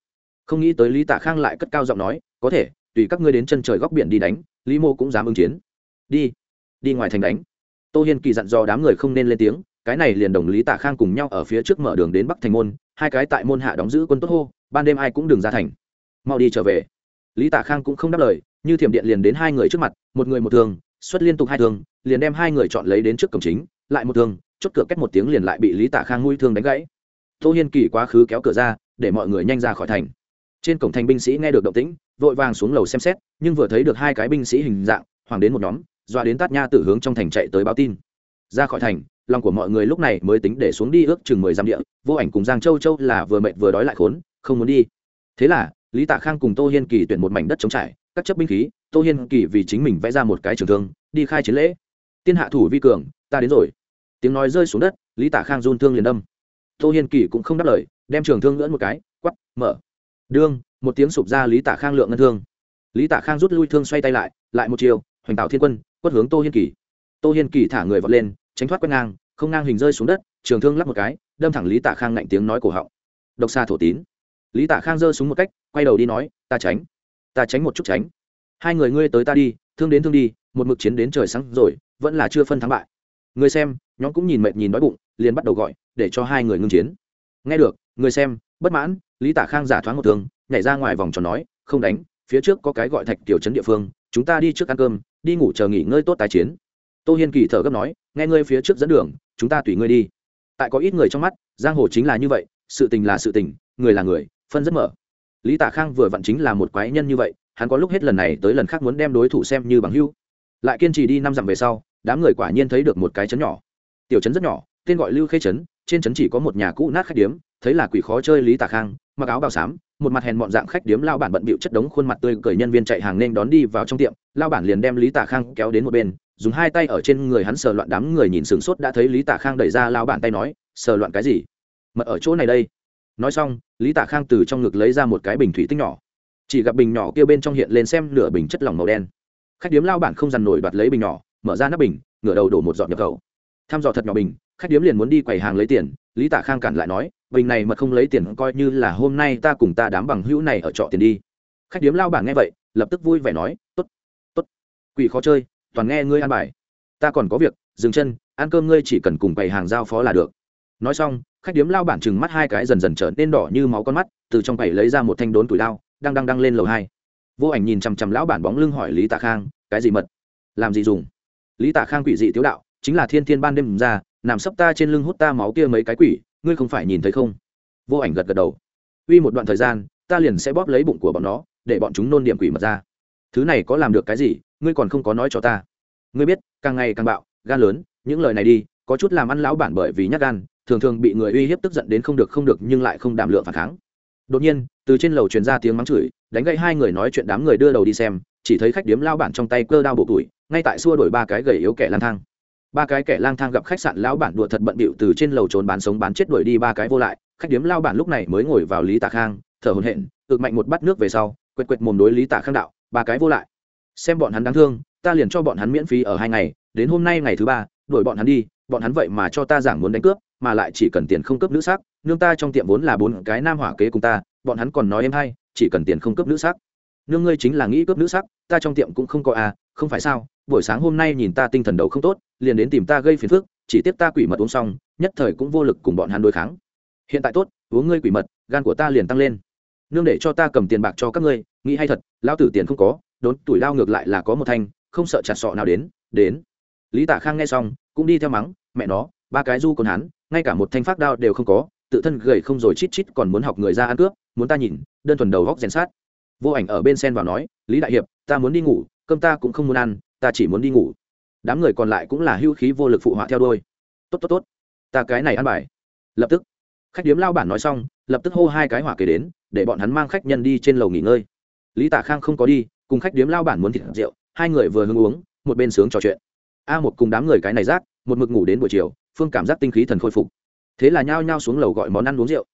Speaker 1: Không nghĩ tới lý tạ khang lại cất cao giọng nói, có thể tùy các ngươi đến chân trời góc biển đi đánh, lý mô cũng dám ứng chiến. Đi đi ngoài thành đánh. Tô hiên kỳ dặn dò đám người không nên lên tiếng, cái này liền đồng lý tạ khang cùng nhau ở phía trước mở đường đến bắc thành môn, hai cái tại môn hạ đóng giữ quân tốt hô, ban đêm ai cũng đừng ra thành. Mau đi trở về. Lý tạ khang cũng không đáp lời, như thiểm điện liền đến hai người trước mặt, một người một thường xuất liên tục hai thương, liền đem hai người chọn lấy đến trước cổng chính, lại một thương, chốt cửa cách một tiếng liền lại bị lý tạ khang nuôi thương đánh gãy. Tô hiên kỳ quá khứ kéo cửa ra, để mọi người nhanh ra khỏi thành trên cổng thành binh sĩ nghe được động tĩnh, vội vàng xuống lầu xem xét, nhưng vừa thấy được hai cái binh sĩ hình dạng hoàng đến một nhóm doa đến tát nha tử hướng trong thành chạy tới báo tin. Ra khỏi thành, lòng của mọi người lúc này mới tính để xuống đi ước chừng mười dặm địa, vô ảnh cùng giang châu châu là vừa mệt vừa đói lại khốn, không muốn đi. Thế là, lý tạ khang cùng tô hiên kỳ tuyển một mảnh đất chống trải, các chấp binh khí, tô hiên kỳ vì chính mình vẽ ra một cái trường thương, đi khai chiến lễ. Tiên hạ thủ vi cường, ta đến rồi. Tiếng nói rơi xuống đất, lý tạ khang run thương liền đâm. Tô hiên kỳ cũng không đáp lời, đem trường thương lưỡn một cái quắp mở đương, một tiếng sụp ra lý Tả khang lượng ngân thương. Lý Tả khang rút lui thương xoay tay lại lại một chiều, hoành tạo thiên quân, quất hướng tô hiên kỳ. Tô hiên kỳ thả người vọt lên, tránh thoát quét ngang, không ngang hình rơi xuống đất, trường thương lắp một cái, đâm thẳng lý Tả khang ngạnh tiếng nói cổ họng. Độc xa thổ tín. Lý Tả khang giơ súng một cách, quay đầu đi nói, ta tránh ta tránh một chút tránh. Hai người ngươi tới ta đi, thương đến thương đi, một mực chiến đến trời sáng rồi, vẫn là chưa phân thắng bại. Người xem, nhóm cũng nhìn mệt nhìn đói bụng, liền bắt đầu gọi, để cho hai người ngưng chiến. Nghe được người xem bất mãn, lý tả khang giả thoáng một thương, nhảy ra ngoài vòng tròn nói, không đánh, phía trước có cái gọi thạch tiểu trấn địa phương, chúng ta đi trước ăn cơm, đi ngủ chờ nghỉ ngơi tốt tái chiến. Tô hiên kỳ thở gấp nói, nghe ngươi phía trước dẫn đường, chúng ta tùy ngươi đi. Tại có ít người trong mắt, giang hồ chính là như vậy, sự tình là sự tình, người là người, phân rất mở. Lý tả khang vừa vặn chính là một quái nhân như vậy, hắn có lúc hết lần này tới lần khác muốn đem đối thủ xem như bằng hưu lại kiên trì đi năm dặm về sau, đám người quả nhiên thấy được một cái chấn nhỏ. Tiểu chấn rất nhỏ, tên gọi lưu khê chấn trên chấn chỉ có một nhà cũ nát khách điếm thấy là quỷ khó chơi lý tả khang mặc áo bào xám một mặt hèn mọn dạng khách điếm lao bản bận bịu chất đống khuôn mặt tươi cười nhân viên chạy hàng nên đón đi vào trong tiệm lao bản liền đem lý tả khang kéo đến một bên dùng hai tay ở trên người hắn sờ loạn đám người nhìn sửng sốt đã thấy lý tả khang đẩy ra lao bản tay nói sờ loạn cái gì mật ở chỗ này đây nói xong lý tả khang từ trong ngực lấy ra một cái bình thủy tinh nhỏ chỉ gặp bình nhỏ kia bên trong hiện lên xem nửa bình chất lỏng màu đen khách điếm lao bản không dằn nổi đoạt lấy bình nhỏ mở ra nắp bình ngửa đầu đổ một giọt nhập khẩu thăm dò thật nhỏ bình khách điếm liền muốn đi quầy hàng lấy tiền lý tả khang cản lại nói, bình này mà không lấy tiền coi như là hôm nay ta cùng ta đám bằng hữu này ở trọ tiền đi. Khách điếm lao bản nghe vậy, lập tức vui vẻ nói t ố t t ố t quỷ khó chơi, toàn nghe ngươi ăn bài. Ta còn có việc, dừng chân, ăn cơm ngươi chỉ cần cùng bày hàng giao phó là được. Nói xong, khách điếm lao bản chừng mắt hai cái dần dần trở nên đỏ như máu con mắt, từ trong bày lấy ra một thanh đốn tuổi lao đang đang đang lên lầu hai. Vô ảnh nhìn chằm chằm lão bản bóng lưng hỏi lý tạ khang, cái gì mật? Làm gì dùng? Lý tạ khang quỷ dị tiếu đạo, chính là thiên thiên ban đêm ra nằm sấp ta trên lưng hút ta máu kia mấy cái quỷ, ngươi không phải nhìn thấy không? Vô ảnh gật gật đầu. Uy một đoạn thời gian, ta liền sẽ bóp lấy bụng của bọn nó, để bọn chúng nôn điểm quỷ mật ra. Thứ này có làm được cái gì, ngươi còn không có nói cho ta. Ngươi biết, càng ngày càng bạo, gan lớn, những lời này đi, có chút làm ăn lão bản bởi vì nhát gan, thường thường bị người uy hiếp tức giận đến không được không được nhưng lại không đảm lượng phản kháng. Đột nhiên, từ trên lầu truyền ra tiếng mắng chửi, đánh gậy hai người nói chuyện đám người đưa đầu đi xem, chỉ thấy khách điếm lao bản trong tay cơ đao bộ tuổi, ngay tại xua đổi ba cái gầy yếu kẻ lang thang ba cái kẻ lang thang gặp khách sạn lão bản đùa thật bận bịu từ trên lầu trốn bán sống bán chết đuổi đi ba cái vô lại. Khách điếm lao bản lúc này mới ngồi vào lý tạ khang, thở hồn hện ực mạnh một bát nước về sau, quệt quệt mồm đối lý tả khang đạo, ba cái vô lại. Xem bọn hắn đáng thương, ta liền cho bọn hắn miễn phí ở hai ngày, đến hôm nay ngày thứ ba, đuổi bọn hắn đi, bọn hắn vậy mà cho ta giảng muốn đánh cướp, mà lại chỉ cần tiền không cướp nữ sắc, nương ta trong tiệm vốn là bốn cái nam hỏa kế cùng ta, bọn hắn còn nói em hay, chỉ cần tiền không cướp nữ sắc. Nương ngươi chính là nghĩ cướp nữ sắc, ta trong tiệm cũng không có à không phải sao buổi sáng hôm nay nhìn ta tinh thần đầu không tốt, liền đến tìm ta gây phiền phức, chỉ tiếp ta quỷ mật uống xong, nhất thời cũng vô lực cùng bọn hắn đối kháng. Hiện tại tốt, uống ngươi quỷ mật, gan của ta liền tăng lên. Nương để cho ta cầm tiền bạc cho các ngươi, nghĩ hay thật lao tử tiền không có, đốn tuổi lao ngược lại là có một thanh, không sợ chặt sọ nào đến đến. Lý tả khang nghe xong, cũng đi theo mắng, mẹ nó, ba cái du còn hắn, ngay cả một thanh phát đao đều không có, tự thân gầy không rồi chít chít còn muốn học người ra ăn cướp, muốn ta nhìn, đơn thuần đầu góc rèn sát. Vô ảnh ở bên sen vào nói, lý đại hiệp, ta muốn đi ngủ, cơm ta cũng không muốn ăn ta chỉ muốn đi ngủ. Đám người còn lại cũng là hưu khí vô lực phụ họa theo đôi tốt tốt tốt. Ta cái này ăn bài. Lập tức, khách điếm lao bản nói xong, lập tức hô hai cái hỏa kế đến, để bọn hắn mang khách nhân đi trên lầu nghỉ ngơi. Lý tả khang không có đi, cùng khách điếm lao bản muốn thịt rượu, hai người vừa hưng uống, một bên sướng trò chuyện. A một cùng đám người cái này rác, một mực ngủ đến buổi chiều, phương cảm giác tinh khí thần khôi phục. Thế là nhao nhao xuống lầu gọi món ăn uống rượu.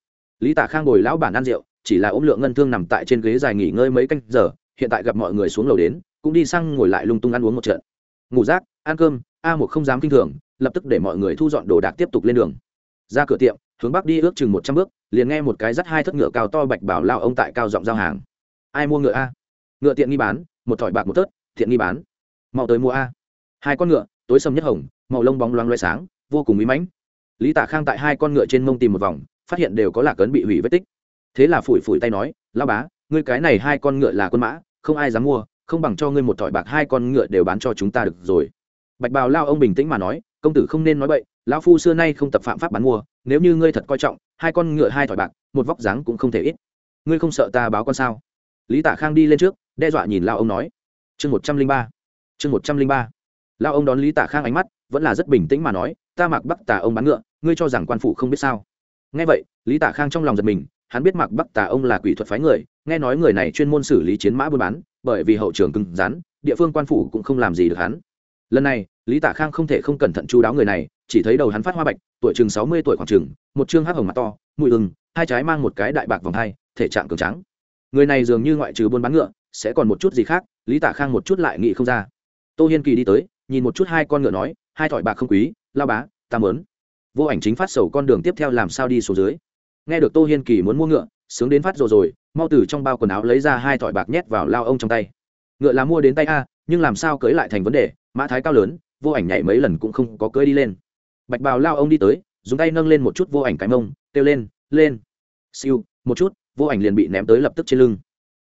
Speaker 1: Lý tả khang ngồi lão bản ăn rượu, chỉ là ôm lượng ngân thương nằm tại trên ghế dài nghỉ ngơi mấy canh giờ, hiện tại gặp mọi người xuống lầu đến cũng đi sang ngồi lại lung tung ăn uống một trận. Ngủ rác, ăn cơm, a một không dám kinh thường, lập tức để mọi người thu dọn đồ đạc tiếp tục lên đường. Ra cửa tiệm, hướng bắc đi ước chừng một trăm bước, liền nghe một cái dắt hai thất ngựa cao to bạch bảo lao ông tại cao giọng giao hàng. Ai mua ngựa a? Ngựa tiện nghi bán, một thỏi bạc một tớt thiện nghi bán. Mau tới mua a. Hai con ngựa, tối sầm nhất hồng, màu lông bóng loáng loay sáng, vô cùng mỹ mãnh. Lý tả khang tại hai con ngựa trên mông tìm một vòng, phát hiện đều có lạc ấn bị hủy vết tích. Thế là phủi phủi tay nói lao bá, ngươi cái này hai con ngựa là quân mã, không ai dám mua không bằng cho ngươi một thỏi bạc hai con ngựa đều bán cho chúng ta được rồi. Bạch bào lao ông bình tĩnh mà nói, công tử không nên nói bậy, lão phu xưa nay không tập phạm pháp bán mua, nếu như ngươi thật coi trọng, hai con ngựa hai thỏi bạc, một vóc dáng cũng không thể ít. Ngươi không sợ ta báo con sao? Lý tả khang đi lên trước, đe dọa nhìn lao ông nói. Chương một trăm linh ba, chương một trăm linh ba. Lao ông đón lý tả khang ánh mắt, vẫn là rất bình tĩnh mà nói, ta mặc bắc tà ông bán ngựa, ngươi cho rằng quan phủ không biết sao? Nghe vậy, lý tả khang trong lòng giật mình, hắn biết mặc bắc tà ông là quỷ thuật phái người, nghe nói người này chuyên môn xử lý chiến mã buôn bán bởi vì hậu trường cứng rắn, địa phương quan phủ cũng không làm gì được hắn. Lần này, lý tả khang không thể không cẩn thận chú đáo người này, chỉ thấy đầu hắn phát hoa bạch, tuổi chừng sáu mươi tuổi khoảng chừng, một chương hắc hồng mặt to mùi ừng hai trái mang một cái đại bạc vòng hai, thể trạng cường trắng người này dường như ngoại trừ buôn bán ngựa, sẽ còn một chút gì khác, lý tả khang một chút lại nghĩ không ra. Tô hiên kỳ đi tới, nhìn một chút hai con ngựa nói, hai thỏi bạc không quý, lao bá, ta mớn vô ảnh chính phát sầu con đường tiếp theo làm sao đi xuống dưới. Nghe được tô hiên kỳ muốn mua ngựa, sướng đến phát rồi rồi mau từ trong bao quần áo lấy ra hai thỏi bạc nhét vào lao ông trong tay. Ngựa là mua đến tay a, nhưng làm sao cưới lại thành vấn đề, mã thái cao lớn, vô ảnh nhảy mấy lần cũng không có cưới đi lên. Bạch bào lao ông đi tới, dùng tay nâng lên một chút vô ảnh cái mông, kêu lên lên. Siêu, một chút, vô ảnh liền bị ném tới lập tức trên lưng.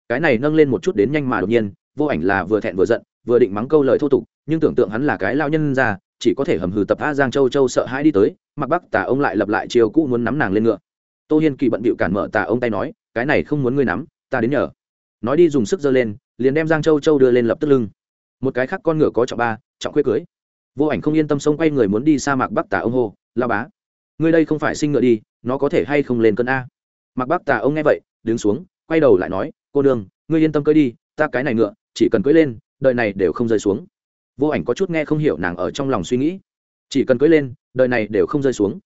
Speaker 1: Cái này nâng lên một chút đến nhanh mà đột nhiên, vô ảnh là vừa thẹn vừa giận, vừa định mắng câu lời thô tục, nhưng tưởng tượng hắn là cái lao nhân ra, chỉ có thể hầm hừ tập a giang châu châu sợ hãi đi tới, mặc bắc tà ông lại lập lại chiều cũ muốn nắm nàng lên ngựa. Tô hiên kỳ bận bịu cản mở tà ông tay nói cái này không muốn ngươi nắm, ta đến nhờ. Nói đi dùng sức giơ lên, liền đem giang châu châu đưa lên lập tức lưng. Một cái khác con ngựa có trọng ba, trọng khuê cưới. Vô ảnh không yên tâm xông quay người muốn đi sa mạc bắc tà ông hô lao bá, ngươi đây không phải sinh ngựa đi, nó có thể hay không lên cơn a? Mặc bắc tà ông nghe vậy, đứng xuống, quay đầu lại nói, cô đường ngươi yên tâm cưới đi, ta cái này ngựa, chỉ cần cưới lên, đời này đều không rơi xuống. Vô ảnh có chút nghe không hiểu nàng ở trong lòng suy nghĩ. Chỉ cần cưới lên, đời này đều không rơi xuống.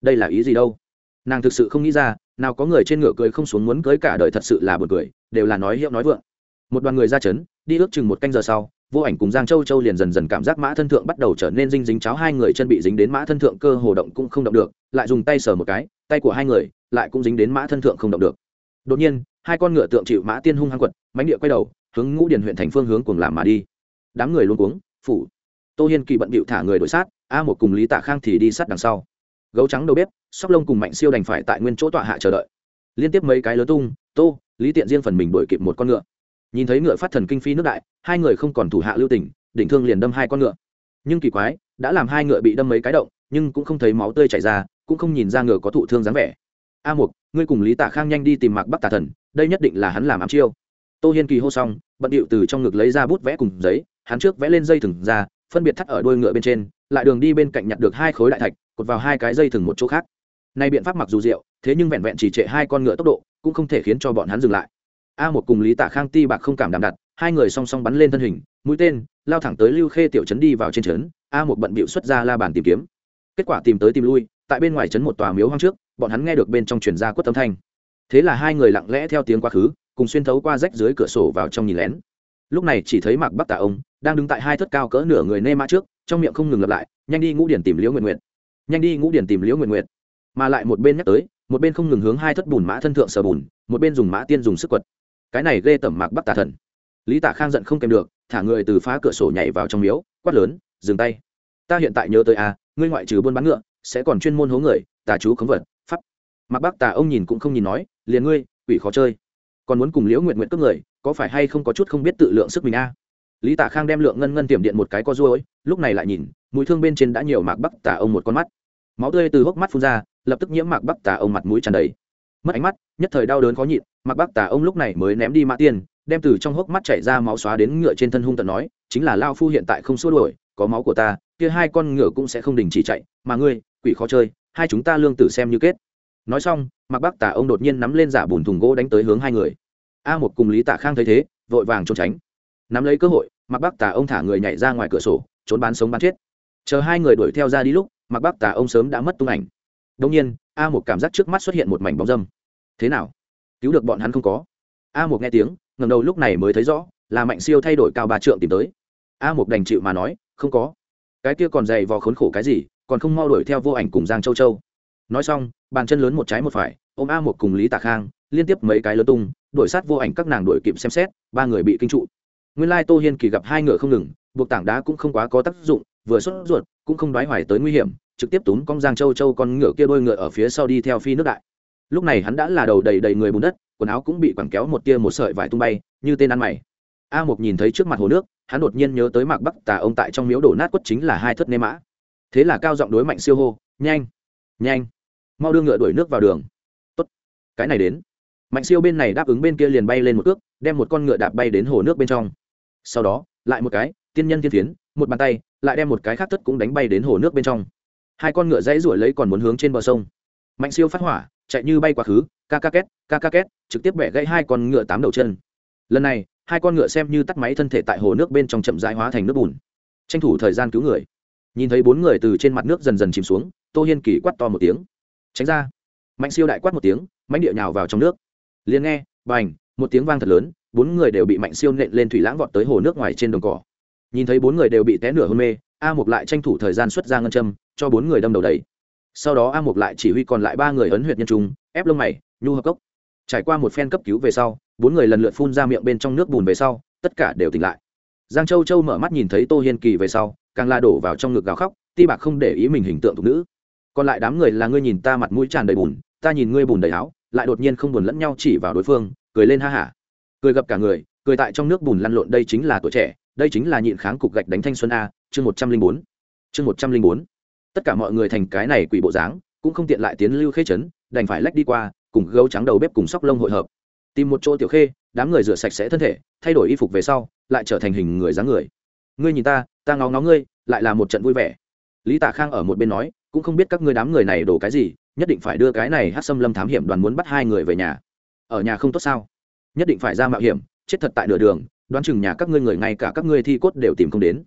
Speaker 1: Đây là ý gì đâu? Nàng thực sự không nghĩ ra nào có người trên ngựa cưới không xuống muốn cưới cả đời thật sự là buồn cười, đều là nói hiệu nói vượng. Một đoàn người ra chấn, đi ước chừng một canh giờ sau, vô ảnh cùng giang châu châu liền dần dần cảm giác mã thân thượng bắt đầu trở nên dinh dính cháo hai người chân bị dính đến mã thân thượng cơ hồ động cũng không động được, lại dùng tay sờ một cái, tay của hai người lại cũng dính đến mã thân thượng không động được. Đột nhiên, hai con ngựa tượng chịu mã tiên hung hăng quật mánh địa quay đầu, hướng ngũ điền huyện thành phương hướng cùng làm mà đi. Đám người luôn cuống, phủ. Tô hiên kỳ bận bịu thả người đổi sát, a một cùng lý tạ khang thì đi sát đằng sau gấu trắng đầu bếp, sóc lông cùng mạnh siêu đành phải tại nguyên chỗ tọa hạ chờ đợi. Liên tiếp mấy cái lớn tung, tô, lý tiện riêng phần mình đổi kịp một con ngựa. Nhìn thấy ngựa phát thần kinh phi nước đại, hai người không còn thủ hạ lưu tình đỉnh thương liền đâm hai con ngựa. Nhưng kỳ quái, đã làm hai ngựa bị đâm mấy cái động, nhưng cũng không thấy máu tươi chảy ra, cũng không nhìn ra ngựa có thụ thương dáng vẻ. A mục, ngươi cùng lý tạ khang nhanh đi tìm mạc bắc tà thần, đây nhất định là hắn làm ám chiêu. Tô hiên kỳ hô xong, bận điệu từ trong ngực lấy ra bút vẽ cùng giấy, hắn trước vẽ lên dây thừng ra, phân biệt thắt ở đuôi ngựa bên trên, lại đường đi bên cạnh nhặt được hai khối đại thạch cột vào hai cái dây thừng một chỗ khác. Nay biện pháp mặc dù diệu, thế nhưng vẹn vẹn chỉ trệ hai con ngựa tốc độ, cũng không thể khiến cho bọn hắn dừng lại. A một cùng lý Tả khang ti bạc không cảm đảm đặt, hai người song song bắn lên thân hình, mũi tên, lao thẳng tới lưu khê tiểu trấn đi vào trên trấn, a một bận bịu xuất ra la bàn tìm kiếm. Kết quả tìm tới tìm lui, tại bên ngoài trấn một tòa miếu hoang trước, bọn hắn nghe được bên trong truyền ra quất âm thanh. Thế là hai người lặng lẽ theo tiếng quá khứ, cùng xuyên thấu qua rách dưới cửa sổ vào trong nhìn lén. Lúc này chỉ thấy mạc bắc tà ông đang đứng tại hai thất cao cỡ nửa người nê mã trước, trong miệng không ngừng lặp lại, nhanh đi ngũ điển tìm liễu nguyện nguyện nhanh đi ngũ điển tìm liễu nguyện nguyện mà lại một bên nhắc tới một bên không ngừng hướng hai thất bùn mã thân thượng sờ bùn một bên dùng mã tiên dùng sức quật. Cái này ghê tẩm mạc bắc tà thần. Lý tả khang giận không kèm được thả người từ phá cửa sổ nhảy vào trong miếu quát lớn dừng tay. Ta hiện tại nhớ tới a à, ngươi ngoại trừ buôn bán ngựa sẽ còn chuyên môn hố người tà chú khống vật pháp. Mạc bắc tà ông nhìn cũng không nhìn nói liền ngươi quỷ khó chơi. Còn muốn cùng liễu nguyện nguyện cướp người có phải hay không có chút không biết tự lượng sức mình a? Lý tả khang đem lượng ngân ngân tiệm điện một cái co ruôi lúc này lại nhìn mũi thương bên trên đã nhiều mạc bắc tà ông một con mắt máu tươi từ hốc mắt phun ra, lập tức nhiễm mạc bắc tà ông mặt mũi tràn đầy. Mất ánh mắt, nhất thời đau đớn khó nhịn, mạc bắc tà ông lúc này mới ném đi mã tiên, đem từ trong hốc mắt chảy ra máu xóa đến ngựa trên thân hung tận nói, chính là lao phu hiện tại không xua đuổi, có máu của ta, kia hai con ngựa cũng sẽ không đình chỉ chạy, mà ngươi, quỷ khó chơi, hai chúng ta lương tử xem như kết. Nói xong, mạc bắc tà ông đột nhiên nắm lên giả bùn thùng gỗ đánh tới hướng hai người. A một cùng lý tạ khang thấy thế, vội vàng trốn tránh. Nắm lấy cơ hội, mạc bắc tà ông thả người nhảy ra ngoài cửa sổ, trốn bán sống bán chết. Chờ hai người đuổi theo ra đi lúc mặc bác tà ông sớm đã mất tung ảnh. Đông nhiên, a một cảm giác trước mắt xuất hiện một mảnh bóng dâm. Thế nào? Cứu được bọn hắn không có. A một nghe tiếng ngầm đầu lúc này mới thấy rõ, là mạnh siêu thay đổi cao ba trượng tìm tới. A một đành chịu mà nói, không có. Cái kia còn dày vò khốn khổ cái gì, còn không mau đuổi theo vô ảnh cùng giang châu châu. Nói xong, bàn chân lớn một trái một phải, ôm a một cùng lý tạ khang, liên tiếp mấy cái lớn tung, đuổi sát vô ảnh các nàng đuổi kịp xem xét, ba người bị kinh trụ. Nguyên lai tô hiên kỳ gặp hai ngựa không ngừng, buộc tảng đá cũng không quá có tác dụng, vừa xuất ruột cũng không đoái hoài tới nguy hiểm, trực tiếp túm con giang châu châu con ngựa kia đôi ngựa ở phía sau đi theo phi nước đại. Lúc này hắn đã là đầu đầy đầy người bùn đất, quần áo cũng bị quẳng kéo một tia một sợi vải tung bay, như tên ăn mày. A Mục nhìn thấy trước mặt hồ nước, hắn đột nhiên nhớ tới mạc bắc tà ông tại trong miếu đổ nát quất chính là hai thất nê mã. Thế là cao giọng đối mạnh siêu hô, nhanh nhanh, mau đưa ngựa đuổi nước vào đường. Tốt, cái này đến. Mạnh siêu bên này đáp ứng bên kia liền bay lên một cước, đem một con ngựa đạp bay đến hồ nước bên trong. Sau đó, lại một cái, tiên nhân tiên phiến một bàn tay, lại đem một cái khác tất cũng đánh bay đến hồ nước bên trong. Hai con ngựa dãy ruổi lấy còn muốn hướng trên bờ sông. Mạnh siêu phát hỏa, chạy như bay quá khứ, ca ca két, ca ca két, trực tiếp bẻ gãy hai con ngựa tám đầu chân. Lần này, hai con ngựa xem như tắt máy thân thể tại hồ nước bên trong chậm rãi hóa thành nước bùn. Tranh thủ thời gian cứu người. Nhìn thấy bốn người từ trên mặt nước dần dần chìm xuống, tô hiên kỳ quát to một tiếng. Tránh ra. Mạnh siêu đại quát một tiếng mạnh địa nhào vào trong nước. Liền nghe, bành, một tiếng vang thật lớn, bốn người đều bị mạnh siêu nện lên thủy lãng vọt tới hồ nước ngoài trên đồng cỏ nhìn thấy bốn người đều bị té nửa hôn mê, a Mục lại tranh thủ thời gian xuất ra ngân châm, cho bốn người đâm đầu đầy. Sau đó a Mục lại chỉ huy còn lại ba người ấn huyệt nhân trung, ép lông mày, nhu hợp cốc. Trải qua một phen cấp cứu về sau, bốn người lần lượt phun ra miệng bên trong nước bùn về sau, tất cả đều tỉnh lại. Giang châu châu mở mắt nhìn thấy tô hiên kỳ về sau, càng la đổ vào trong ngực gào khóc, ti bạc không để ý mình hình tượng thục nữ. Còn lại đám người là ngươi nhìn ta mặt mũi tràn đầy bùn, ta nhìn ngươi bùn đầy áo, lại đột nhiên không buồn lẫn nhau chỉ vào đối phương, cười lên ha hả. Cười gặp cả người, cười tại trong nước bùn lăn lộn đây chính là tuổi trẻ đây chính là nhịn kháng cục gạch đánh thanh xuân a, chương một trăm linh bốn. Chương một trăm linh bốn. Tất cả mọi người thành cái này quỷ bộ dáng, cũng không tiện lại tiến lưu khê chấn, đành phải lách đi qua, cùng gấu trắng đầu bếp cùng sóc lông hội hợp. Tìm một chỗ tiểu khê, đám người rửa sạch sẽ thân thể, thay đổi y phục về sau, lại trở thành hình người dáng người. Ngươi nhìn ta ta ngó ngó ngươi, lại là một trận vui vẻ. Lý tạ khang ở một bên nói, cũng không biết các ngươi đám người này đổ cái gì, nhất định phải đưa cái này hát xâm lâm thám hiểm đoàn muốn bắt hai người về nhà. Ở nhà không tốt sao? Nhất định phải ra mạo hiểm, chết thật tại nửa đường đoán chừng nhà các ngươi người ngay cả các ngươi thi cốt đều tìm không đến.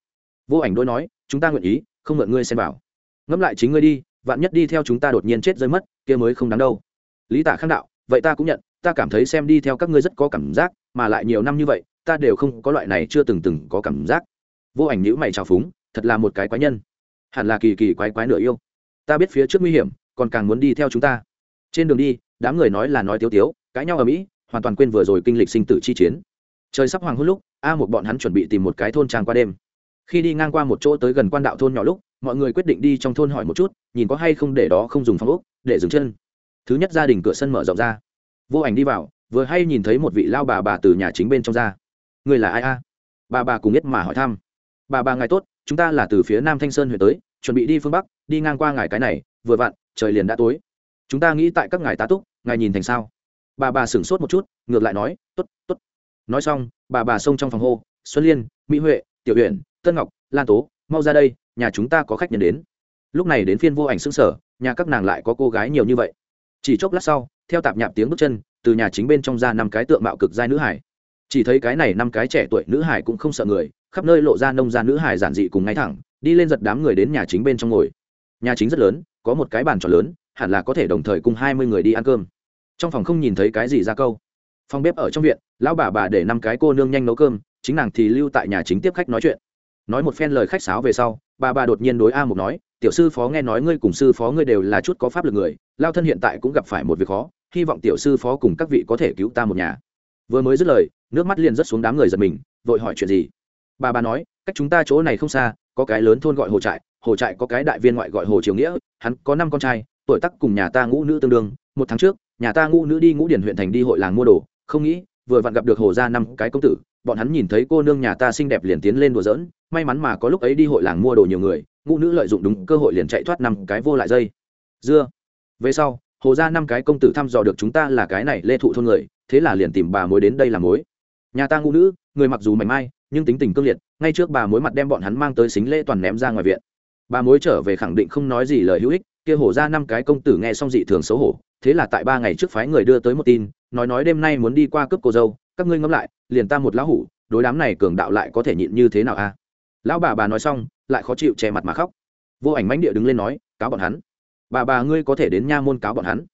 Speaker 1: Vô ảnh đôi nói, chúng ta nguyện ý, không mượn ngươi xem vào. Ngẫm lại chính ngươi đi, vạn nhất đi theo chúng ta đột nhiên chết rơi mất, kia mới không đáng đâu. Lý tả khang đạo, vậy ta cũng nhận, ta cảm thấy xem đi theo các ngươi rất có cảm giác, mà lại nhiều năm như vậy, ta đều không có loại này chưa từng từng có cảm giác. Vô ảnh nhữ mày trào phúng, thật là một cái quái nhân. Hẳn là kỳ kỳ quái quái nửa yêu. Ta biết phía trước nguy hiểm, còn càng muốn đi theo chúng ta. Trên đường đi, đám người nói là nói tiếu tiếu, cãi nhau ở mỹ, hoàn toàn quên vừa rồi kinh lịch sinh tử chi chiến trời sắp hoàng hôn lúc, a một bọn hắn chuẩn bị tìm một cái thôn trang qua đêm. Khi đi ngang qua một chỗ tới gần quan đạo thôn nhỏ lúc, mọi người quyết định đi trong thôn hỏi một chút, nhìn có hay không để đó không dùng phong ốc, để dừng chân. Thứ nhất gia đình cửa sân mở rộng ra. Vô ảnh đi vào, vừa hay nhìn thấy một vị lao bà bà từ nhà chính bên trong ra. Người là ai a? Bà bà cùng biết mà hỏi thăm. Bà bà ngài tốt, chúng ta là từ phía nam thanh sơn huyện tới, chuẩn bị đi phương bắc, đi ngang qua ngài cái này, vừa vặn, trời liền đã tối. Chúng ta nghĩ tại các ngài tá túc, ngài nhìn thành sao? Bà bà sửng sốt một chút, ngược lại nói t ố t t ố t nói xong, bà bà xông trong phòng hô, xuân liên, mỹ huệ, tiểu huyện tân ngọc, lan tố, mau ra đây, nhà chúng ta có khách nhận đến. Lúc này đến phiên vô ảnh xương sở, nhà các nàng lại có cô gái nhiều như vậy. Chỉ chốc lát sau, theo tạp nhạp tiếng bước chân, từ nhà chính bên trong ra năm cái tượng mạo cực giai nữ hải. Chỉ thấy cái này năm cái trẻ tuổi nữ hải cũng không sợ người, khắp nơi lộ ra nông gia nữ hải giản dị cùng ngay thẳng, đi lên giật đám người đến nhà chính bên trong ngồi. Nhà chính rất lớn, có một cái bàn tròn lớn, hẳn là có thể đồng thời cùng hai mươi người đi ăn cơm. Trong phòng không nhìn thấy cái gì ra câu. Phòng bếp ở trong viện lão bà bà để năm cái cô nương nhanh nấu cơm, chính nàng thì lưu tại nhà chính tiếp khách nói chuyện. Nói một phen lời khách sáo về sau, bà bà đột nhiên đối a mục nói, tiểu sư phó nghe nói ngươi cùng sư phó ngươi đều là chút có pháp lực người, lao thân hiện tại cũng gặp phải một việc khó, hy vọng tiểu sư phó cùng các vị có thể cứu ta một nhà. Vừa mới dứt lời, nước mắt liền rớt xuống đám người giật mình, vội hỏi chuyện gì. Bà bà nói, cách chúng ta chỗ này không xa, có cái lớn thôn gọi hồ trại hồ trại có cái đại viên ngoại gọi hồ triều nghĩa, hắn có năm con trai, tuổi tắc cùng nhà ta ngũ nữ tương đương, một tháng trước, nhà ta ngũ nữ đi ngũ điển huyện thành đi hội làng mua đồ, không nghĩ vừa vặn gặp được hồ gia năm cái công tử, bọn hắn nhìn thấy cô nương nhà ta xinh đẹp liền tiến lên đùa giỡn, may mắn mà có lúc ấy đi hội làng mua đồ nhiều người, ngũ nữ lợi dụng đúng cơ hội liền chạy thoát năm cái vô lại dây. Dưa. Về sau, hồ gia năm cái công tử thăm dò được chúng ta là cái này lê thụ thôn người, thế là liền tìm bà mối đến đây làm mối. Nhà ta ngũ nữ, người mặc dù mảnh mai, nhưng tính tình cương liệt, ngay trước bà mối mặt đem bọn hắn mang tới xính lễ toàn ném ra ngoài viện. Bà mối trở về khẳng định không nói gì lời hữu ích, kia hổ ra năm cái công tử nghe xong dị thường xấu hổ thế là tại ba ngày trước phái người đưa tới một tin, nói nói đêm nay muốn đi qua cướp cô dâu, các ngươi ngẫm lại, liền ta một lão hủ, đối đám này cường đạo lại có thể nhịn như thế nào a? Lão bà bà nói xong, lại khó chịu che mặt mà khóc. Vô ảnh mánh địa đứng lên nói, cáo bọn hắn. Bà bà ngươi có thể đến nha môn cáo bọn hắn.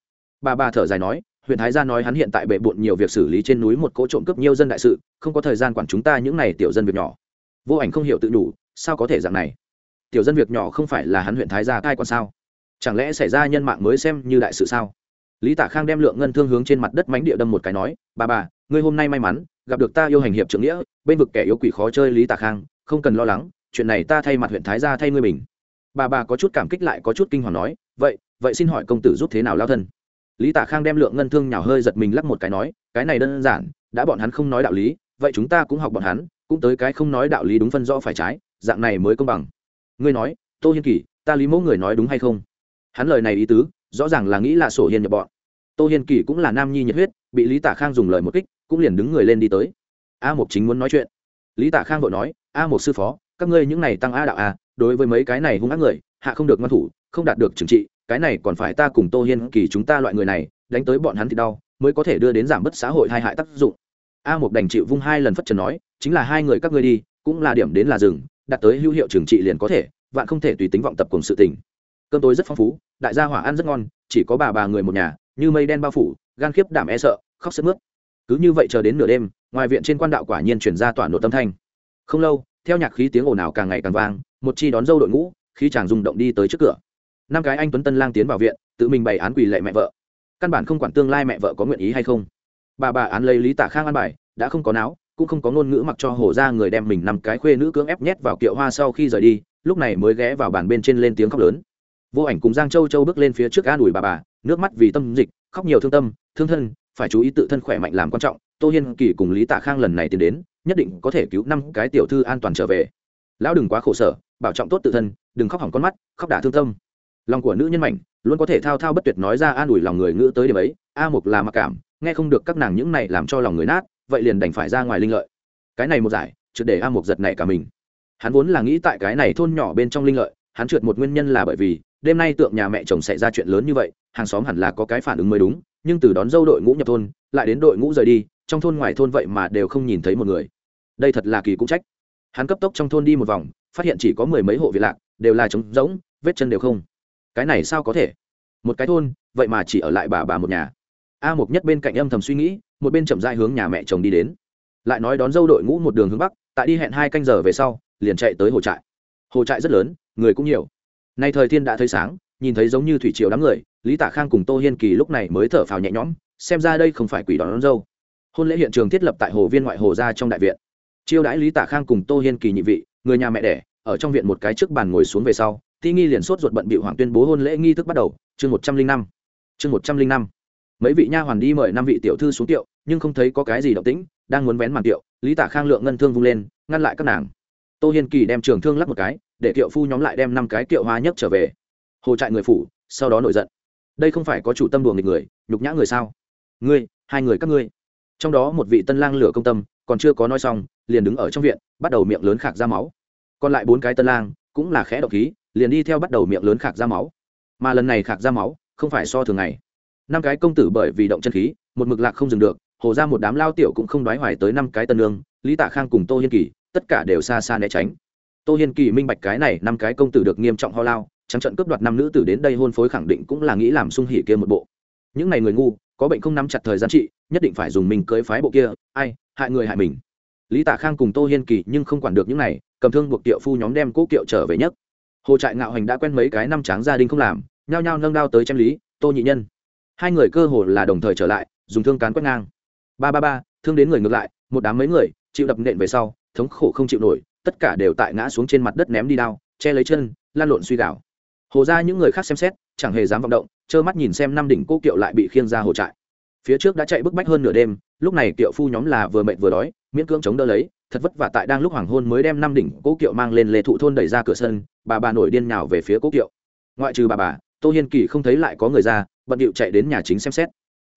Speaker 1: Bà bà thở dài nói, huyện thái gia nói hắn hiện tại bệ bộn nhiều việc xử lý trên núi một cỗ trộm cướp nhiều dân đại sự, không có thời gian quản chúng ta những này tiểu dân việc nhỏ. Vô ảnh không hiểu tự đủ, sao có thể dạng này? Tiểu dân việc nhỏ không phải là hắn huyện thái gia cai còn sao? Chẳng lẽ xảy ra nhân mạng mới xem như đại sự sao? Lý tả khang đem lượng ngân thương hướng trên mặt đất mánh địa đâm một cái nói, bà bà, ngươi hôm nay may mắn, gặp được ta yêu hành hiệp trưởng nghĩa, bên vực kẻ yêu quỷ khó chơi lý tả khang, không cần lo lắng, chuyện này ta thay mặt huyện thái gia thay ngươi mình bà bà có chút cảm kích lại có chút kinh hoàng nói, vậy vậy xin hỏi công tử giúp thế nào lao thân? Lý tả khang đem lượng ngân thương nhào hơi giật mình lắc một cái nói, cái này đơn giản, đã bọn hắn không nói đạo lý, vậy chúng ta cũng học bọn hắn, cũng tới cái không nói đạo lý đúng phân rõ phải trái, dạng này mới công bằng. Ngươi nói, tô hiên kỳ, ta lý mẫu người nói đúng hay không? Hắn lời này ý tứ rõ ràng là nghĩ là sổ hiên nhập bọn. Tô hiên kỳ cũng là nam nhi nhiệt huyết, bị lý tả khang dùng lời một kích, cũng liền đứng người lên đi tới. A mục chính muốn nói chuyện. Lý tả khang vội nói, a Mục sư phó, các ngươi những này tăng a đạo a, đối với mấy cái này hung ác người, hạ không được ngăn thủ, không đạt được trừng trị, cái này còn phải ta cùng tô hiên kỳ chúng ta loại người này, đánh tới bọn hắn thì đau, mới có thể đưa đến giảm bớt xã hội hai hại tác dụng. A Mục đành chịu vung hai lần phất trần nói, chính là hai người các ngươi đi, cũng là điểm đến là rừng đạt tới hữu hiệu trừng trị liền có thể, vạn không thể tùy tính vọng tập cùng sự tình cơm tối rất phong phú, đại gia hỏa ăn rất ngon, chỉ có bà bà người một nhà, như mây đen bao phủ, gan khiếp đảm e sợ, khóc sức mướt. Cứ như vậy chờ đến nửa đêm, ngoài viện trên quan đạo quả nhiên chuyển ra tỏa nội tâm thanh. Không lâu, theo nhạc khí tiếng ồn ào càng ngày càng vang, một chi đón dâu đội ngũ khi chàng rung động đi tới trước cửa. Năm cái anh tuấn tân lang tiến vào viện, tự mình bày án quỳ lệ mẹ vợ. Căn bản không quản tương lai mẹ vợ có nguyện ý hay không. Bà bà án lấy lý tả khang an bài, đã không có não, cũng không có ngôn ngữ mặc cho hổ ra người đem mình năm cái khuê nữ cưỡng ép nhét vào kiệu hoa sau khi rời đi, lúc này mới ghé vào bàn bên trên lên tiếng khóc lớn vô ảnh cùng giang châu châu bước lên phía trước an ủi bà bà, nước mắt vì tâm dịch, khóc nhiều thương tâm, thương thân, phải chú ý tự thân khỏe mạnh làm quan trọng. Tô hiên kỳ cùng lý tạ khang lần này tiến đến, nhất định có thể cứu năm cái tiểu thư an toàn trở về. Lão đừng quá khổ sở, bảo trọng tốt tự thân, đừng khóc hỏng con mắt, khóc đả thương tâm. Lòng của nữ nhân mạnh luôn có thể thao thao bất tuyệt nói ra an ủi lòng người ngữ tới điểm ấy. A mục là mặc cảm, nghe không được các nàng những này làm cho lòng người nát, vậy liền đành phải ra ngoài linh lợi. Cái này một giải, trượt để a mục giật này cả mình. Hắn vốn là nghĩ tại cái này thôn nhỏ bên trong linh lợi hắn trượt một nguyên nhân là bởi vì, đêm nay tượng nhà mẹ chồng xảy ra chuyện lớn như vậy, hàng xóm hẳn là có cái phản ứng mới đúng, nhưng từ đón dâu đội ngũ nhập thôn, lại đến đội ngũ rời đi, trong thôn ngoài thôn vậy mà đều không nhìn thấy một người. Đây thật là kỳ cũng trách. Hắn cấp tốc trong thôn đi một vòng, phát hiện chỉ có mười mấy hộ việt lạc, đều là trống rỗng, vết chân đều không. Cái này sao có thể? Một cái thôn, vậy mà chỉ ở lại bà bà một nhà. A mục nhất bên cạnh âm thầm suy nghĩ, một bên chậm dai hướng nhà mẹ chồng đi đến. Lại nói đón dâu đội ngũ một đường hướng bắc, tại đi hẹn hai canh giờ về sau, liền chạy tới hồ trại. Hồ trại rất lớn người cũng nhiều. Nay thời thiên đã thấy sáng nhìn thấy giống như thủy triều đám người lý tả khang cùng tô hiên kỳ lúc này mới thở phào nhẹ nhõm xem ra đây không phải quỷ đón, đón dâu. Hôn lễ hiện trường thiết lập tại hồ viên ngoại hồ ra trong đại viện. Chiêu đãi lý tả khang cùng tô hiên kỳ nhị vị người nhà mẹ đẻ ở trong viện một cái trước bàn ngồi xuống về sau ti nghi liền sốt ruột bận bị hoàng tuyên bố hôn lễ nghi thức bắt đầu chương một trăm linh năm. Chương một trăm linh năm. Mấy vị nha hoàn đi mời năm vị tiểu thư xuống tiệu nhưng không thấy có cái gì động tĩnh đang muốn vén màn tiệu lý tả khang lượng ngân thương vung lên ngăn lại các nàng tô hiên kỳ đem trường thương lắp một cái, để kiệu phu nhóm lại đem năm cái kiệu hoa nhấc trở về. Hồ trại người phủ, sau đó nổi giận. Đây không phải có chủ tâm đùa nghịch người, nhục nhã người sao? Ngươi, hai người các ngươi. Trong đó một vị tân lang lửa công tâm, còn chưa có nói xong, liền đứng ở trong viện, bắt đầu miệng lớn khạc ra máu. Còn lại bốn cái tân lang, cũng là khẽ độc khí, liền đi theo bắt đầu miệng lớn khạc ra máu. Mà lần này khạc ra máu, không phải so thường ngày. Năm cái công tử bởi vì động chân khí, một mực lạc không dừng được, hồ ra một đám lao tiểu cũng không đoái hoài tới năm cái tân lương lý tạ khang cùng tô hiên kỳ tất cả đều xa xa né tránh. Tô hiên kỳ minh bạch cái này, năm cái công tử được nghiêm trọng ho lao, trắng trận cướp đoạt năm nữ tử đến đây hôn phối khẳng định cũng là nghĩ làm sung hỉ kia một bộ. Những này người ngu, có bệnh không nắm chặt thời gian trị, nhất định phải dùng mình cưới phái bộ kia, ai, hại người hại mình. Lý tạ khang cùng tô hiên kỳ nhưng không quản được những này, cầm thương buộc kiệu phu nhóm đem cố kiệu trở về nhất. Hồ trại ngạo hành đã quen mấy cái năm tráng gia đình không làm, nhao nhao nâng đao tới chém lý, tô nhị nhân. Hai người cơ hồ là đồng thời trở lại, dùng thương cán quét ngang. Ba ba ba, thương đến người ngược lại, một đám mấy người, chịu đập nện về sau thống khổ không chịu nổi, tất cả đều tại ngã xuống trên mặt đất ném đi đao, che lấy chân, lan lộn suy đảo hồ ra những người khác xem xét, chẳng hề dám vọng động, trơ mắt nhìn xem năm đỉnh cô kiệu lại bị khiêng ra hồ trại. Phía trước đã chạy bức bách hơn nửa đêm, lúc này kiệu phu nhóm là vừa mệt vừa đói, miễn cưỡng chống đỡ lấy, thật vất vả tại đang lúc hoàng hôn mới đem năm đỉnh cố kiệu mang lên lê thụ thôn đẩy ra cửa sân, bà bà nổi điên nào về phía cố kiệu. Ngoại trừ bà bà, tô hiên kỳ không thấy lại có người ra, bận điệu chạy đến nhà chính xem xét.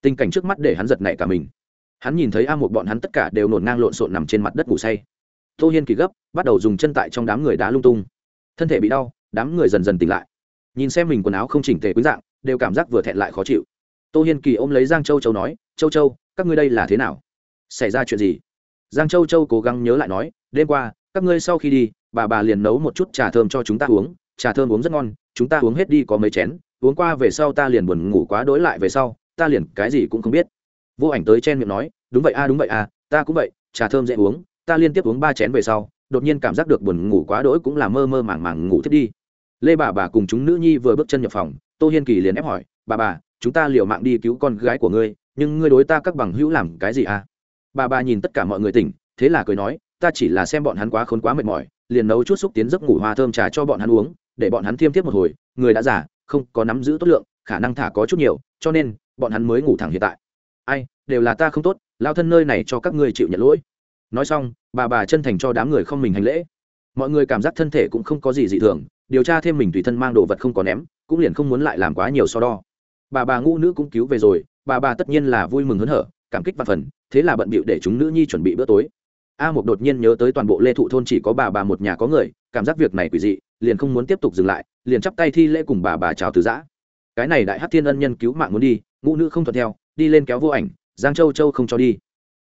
Speaker 1: Tình cảnh trước mắt để hắn giật nảy cả mình. Hắn nhìn thấy a một bọn hắn tất cả đều nổn ngang lộn xộn nằm trên mặt đất ngủ say tô hiên kỳ gấp, bắt đầu dùng chân tại trong đám người đá lung tung. Thân thể bị đau, đám người dần dần tỉnh lại. Nhìn xem mình quần áo không chỉnh tề quý dạng, đều cảm giác vừa thẹn lại khó chịu. Tô hiên kỳ ôm lấy giang châu châu nói, châu châu, các ngươi đây là thế nào? Xảy ra chuyện gì? Giang châu châu cố gắng nhớ lại nói, đêm qua, các ngươi sau khi đi, bà bà liền nấu một chút trà thơm cho chúng ta uống. Trà thơm uống rất ngon, chúng ta uống hết đi có mấy chén. Uống qua về sau ta liền buồn ngủ quá đỗi lại về sau, ta liền cái gì cũng không biết. Vô ảnh tới chen miệng nói, đúng vậy a, đúng vậy a, ta cũng vậy, trà thơm dễ uống ta liên tiếp uống ba chén về sau, đột nhiên cảm giác được buồn ngủ quá đỗi cũng là mơ mơ màng màng ngủ thiết đi. Lê bà bà cùng chúng nữ nhi vừa bước chân nhập phòng, tô hiên kỳ liền ép hỏi, bà bà, chúng ta liều mạng đi cứu con gái của ngươi, nhưng ngươi đối ta các bằng hữu làm cái gì à? Bà bà nhìn tất cả mọi người tỉnh, thế là cười nói, ta chỉ là xem bọn hắn quá khốn quá mệt mỏi, liền nấu chút xúc tiến giấc ngủ hoa thơm trà cho bọn hắn uống, để bọn hắn thiêm tiếp một hồi, người đã già, không có nắm giữ tốt lượng, khả năng thả có chút nhiều, cho nên, bọn hắn mới ngủ thẳng hiện tại. Ai, đều là ta không tốt, lao thân nơi này cho các ngươi chịu nhận lỗi nói xong, bà bà chân thành cho đám người không mình hành lễ. Mọi người cảm giác thân thể cũng không có gì dị thường, điều tra thêm mình tùy thân mang đồ vật không có ném, cũng liền không muốn lại làm quá nhiều so đo. Bà bà ngũ nữ cũng cứu về rồi, bà bà tất nhiên là vui mừng hớn hở, cảm kích và phần, thế là bận bịu để chúng nữ nhi chuẩn bị bữa tối. A một đột nhiên nhớ tới toàn bộ lê thụ thôn chỉ có bà bà một nhà có người, cảm giác việc này quỷ dị, liền không muốn tiếp tục dừng lại, liền chắp tay thi lễ cùng bà bà chào từ giã. Cái này đại hát thiên ân nhân cứu mạng muốn đi, ngũ nữ không thuận theo, đi lên kéo vô ảnh, giang châu châu không cho đi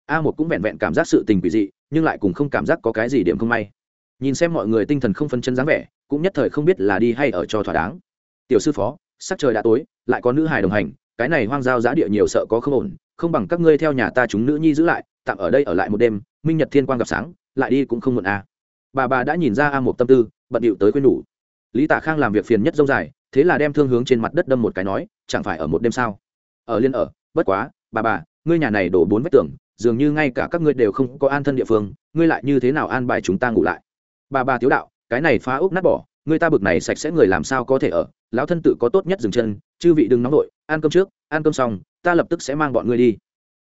Speaker 1: a một cũng vẹn vẹn cảm giác sự tình quỷ dị, nhưng lại cùng không cảm giác có cái gì điểm không may. Nhìn xem mọi người tinh thần không phân chân dáng vẻ, cũng nhất thời không biết là đi hay ở cho thỏa đáng. Tiểu sư phó, sắc trời đã tối, lại có nữ hài đồng hành, cái này hoang giao giá địa nhiều sợ có không ổn, không bằng các ngươi theo nhà ta chúng nữ nhi giữ lại, tạm ở đây ở lại một đêm, minh nhật thiên quang gặp sáng, lại đi cũng không muộn à. bà bà đã nhìn ra a một tâm tư, bận điệu tới quên nhủ lý tạ khang làm việc phiền nhất dông dài, thế là đem thương hướng trên mặt đất đâm một cái nói, chẳng phải ở một đêm sao? Ở liên ở, bất quá, bà bà, ngươi nhà này đổ bốn vách tường dường như ngay cả các ngươi đều không có an thân địa phương, ngươi lại như thế nào an bài chúng ta ngủ lại? Bà bà tiếu đạo, cái này phá úc nát bỏ người ta bực này sạch sẽ người làm sao có thể ở? Lão thân tự có tốt nhất dừng chân, chư vị đừng nóng vội, ăn cơm trước, ăn cơm xong, ta lập tức sẽ mang bọn ngươi đi.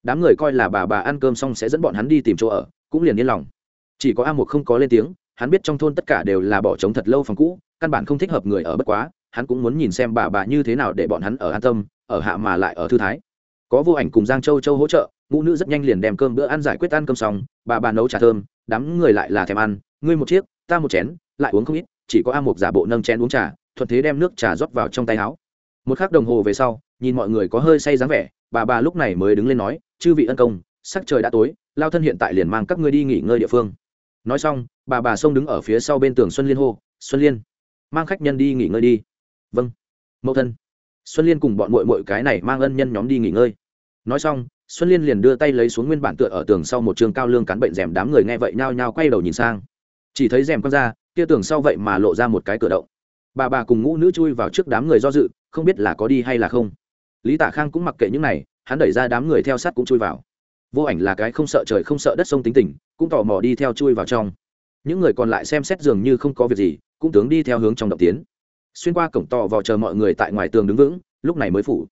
Speaker 1: Đám người coi là bà bà ăn cơm xong sẽ dẫn bọn hắn đi tìm chỗ ở, cũng liền yên lòng. Chỉ có a một không có lên tiếng, hắn biết trong thôn tất cả đều là bỏ trống thật lâu phòng cũ, căn bản không thích hợp người ở bất quá, hắn cũng muốn nhìn xem bà bà như thế nào để bọn hắn ở an tâm, ở hạ mà lại ở thư thái. Có vô ảnh cùng giang châu châu hỗ trợ ngũ nữ rất nhanh liền đem cơm bữa ăn giải quyết ăn cơm xong, bà bà nấu trà thơm, đám người lại là thèm ăn, ngươi một chiếc, ta một chén, lại uống không ít, chỉ có a mục giả bộ nâng chén uống trà, thuận thế đem nước trà rót vào trong tay áo. Một k h ắ c đồng hồ về sau, nhìn mọi người có hơi say dáng vẻ, bà bà lúc này mới đứng lên nói, chư vị ân công, sắc trời đã tối, lao thân hiện tại liền mang các ngươi đi nghỉ ngơi địa phương. Nói xong, bà bà xông đứng ở phía sau bên tường xuân liên hô, xuân liên, mang khách nhân đi nghỉ ngơi đi. Vâng mẫu thân. Xuân liên cùng bọn mội mội cái này mang ân nhân nhóm đi nghỉ ngơi nói xong, xuân liên liền đưa tay lấy xuống nguyên bản tựa ở tường sau một trường cao lương cán bệnh rèm đám người nghe vậy nhao nhao quay đầu nhìn sang. Chỉ thấy rèm con ra, kia tường sau vậy mà lộ ra một cái cửa động. Bà bà cùng ngũ nữ chui vào trước đám người do dự, không biết là có đi hay là không. Lý tả khang cũng mặc kệ những này, hắn đẩy ra đám người theo sát cũng chui vào. Vô ảnh là cái không sợ trời không sợ đất sông tính tình, cũng tò mò đi theo chui vào trong. Những người còn lại xem xét dường như không có việc gì, cũng tướng đi theo hướng trong động tiến. Xuyên qua cổng tò vò chờ mọi người tại ngoài tường đứng vững, lúc này mới phủ.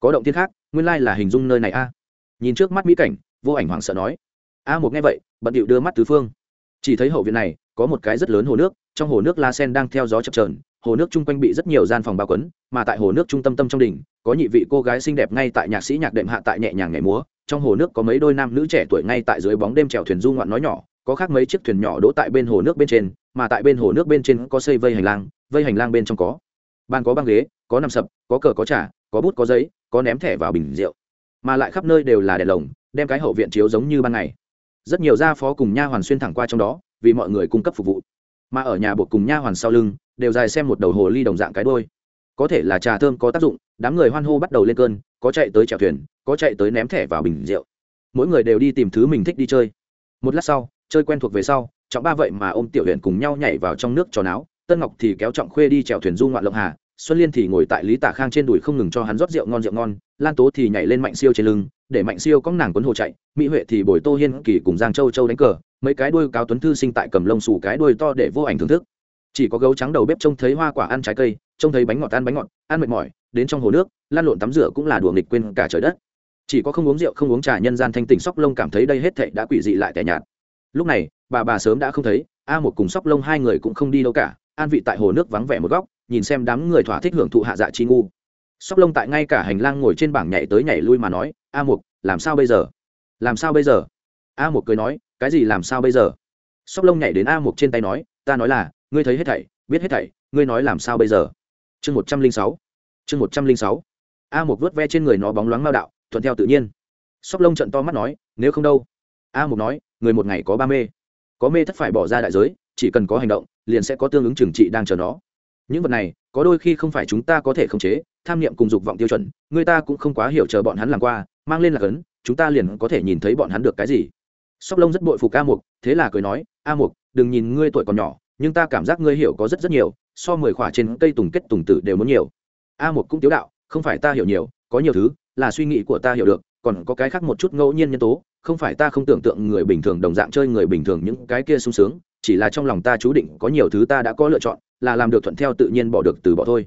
Speaker 1: Có động thiên khác nguyên lai là hình dung nơi này a. Nhìn trước mắt mỹ cảnh, vô ảnh hoảng sợ nói. A một nghe vậy, bận điệu đưa mắt tứ phương. Chỉ thấy hậu viện này, có một cái rất lớn hồ nước, trong hồ nước la sen đang theo gió chập trờn hồ nước chung quanh bị rất nhiều gian phòng bao quấn, mà tại hồ nước trung tâm tâm trong đỉnh, có nhị vị cô gái xinh đẹp ngay tại nhạc sĩ nhạc đệm hạ tại nhẹ nhàng nhảy múa. Trong hồ nước có mấy đôi nam nữ trẻ tuổi ngay tại dưới bóng đêm chèo thuyền du ngoạn nói nhỏ, có khác mấy chiếc thuyền nhỏ đỗ tại bên hồ nước bên trên, mà tại bên hồ nước bên trên có xây vây hành lang, vây hành lang bên trong có. Bàn có băng ghế, có nằm sập có cờ có trà, có bút có giấy có ném thẻ vào bình rượu, mà lại khắp nơi đều là đèn lồng, đem cái hậu viện chiếu giống như ban ngày. Rất nhiều gia phó cùng nha hoàn xuyên thẳng qua trong đó, vì mọi người cung cấp phục vụ. Mà ở nhà bột cùng nha hoàn sau lưng, đều dài xem một đầu hồ ly đồng dạng cái đôi có thể là trà thơm có tác dụng, đám người hoan hô bắt đầu lên cơn, có chạy tới chèo thuyền, có chạy tới ném thẻ vào bình rượu. Mỗi người đều đi tìm thứ mình thích đi chơi. Một lát sau, chơi quen thuộc về sau, trọng ba vậy mà ôm tiểu huyện cùng nhau nhảy vào trong nước trò áo tân ngọc thì kéo trọng khuê đi chèo thuyền du ngoạn lộng hà xuân liên thì ngồi tại lý tả khang trên đùi không ngừng cho hắn rót rượu ngon rượu ngon, lan tố thì nhảy lên mạnh siêu trên lưng, để mạnh siêu có nàng quấn hồ chạy, mỹ huệ thì bồi tô hiên kỳ cùng giang châu châu đánh cờ, mấy cái đuôi cao tuấn thư sinh tại cầm lông xù cái đuôi to để vô ảnh thưởng thức. Chỉ có gấu trắng đầu bếp trông thấy hoa quả ăn trái cây, trông thấy bánh ngọt ăn bánh ngọt, ăn mệt mỏi, đến trong hồ nước, lan lộn tắm rửa cũng là đùa nghịch quên cả trời đất. Chỉ có không uống rượu không uống trà nhân gian thanh tỉnh sóc lông cảm thấy đây hết thệ đã quỷ dị lại tẻ nhạt. Lúc này, bà bà sớm đã không thấy, a một cùng sóc lông hai người cũng không đi đâu cả, an vị tại hồ nước vắng vẻ một góc nhìn xem đám người thỏa thích hưởng thụ hạ dạ chi ngu. Sóc lông tại ngay cả hành lang ngồi trên bảng nhảy tới nhảy lui mà nói, a mục, làm sao bây giờ? Làm sao bây giờ? A mục cười nói, cái gì làm sao bây giờ? Sóc lông nhảy đến a mục trên tay nói, ta nói là, ngươi thấy hết thảy, biết hết thảy, ngươi nói làm sao bây giờ? Chương một trăm linh sáu. Chương một trăm linh sáu. A mục vớt ve trên người nó bóng loáng mao đạo, thuận theo tự nhiên. Sóc lông trận to mắt nói, nếu không đâu? A mục nói, người một ngày có ba mê. Có mê thất phải bỏ ra đại giới, chỉ cần có hành động, liền sẽ có tương ứng trừng trị đang chờ nó những vật này, có đôi khi không phải chúng ta có thể khống chế, tham niệm cùng dục vọng tiêu chuẩn, người ta cũng không quá hiểu chờ bọn hắn làm qua, mang lên là cấn, chúng ta liền có thể nhìn thấy bọn hắn được cái gì. Sóc lông rất bội phục a mục, thế là cười nói, a mục, đừng nhìn ngươi tuổi còn nhỏ, nhưng ta cảm giác ngươi hiểu có rất rất nhiều, so mười khỏa trên cây tùng kết tùng tử đều muốn nhiều. A mục cũng tiếu đạo, không phải ta hiểu nhiều, có nhiều thứ là suy nghĩ của ta hiểu được, còn có cái khác một chút ngẫu nhiên nhân tố, không phải ta không tưởng tượng người bình thường đồng dạng chơi người bình thường những cái kia sung sướng, chỉ là trong lòng ta chú định có nhiều thứ ta đã có lựa chọn là làm được thuận theo tự nhiên bỏ được từ bỏ thôi.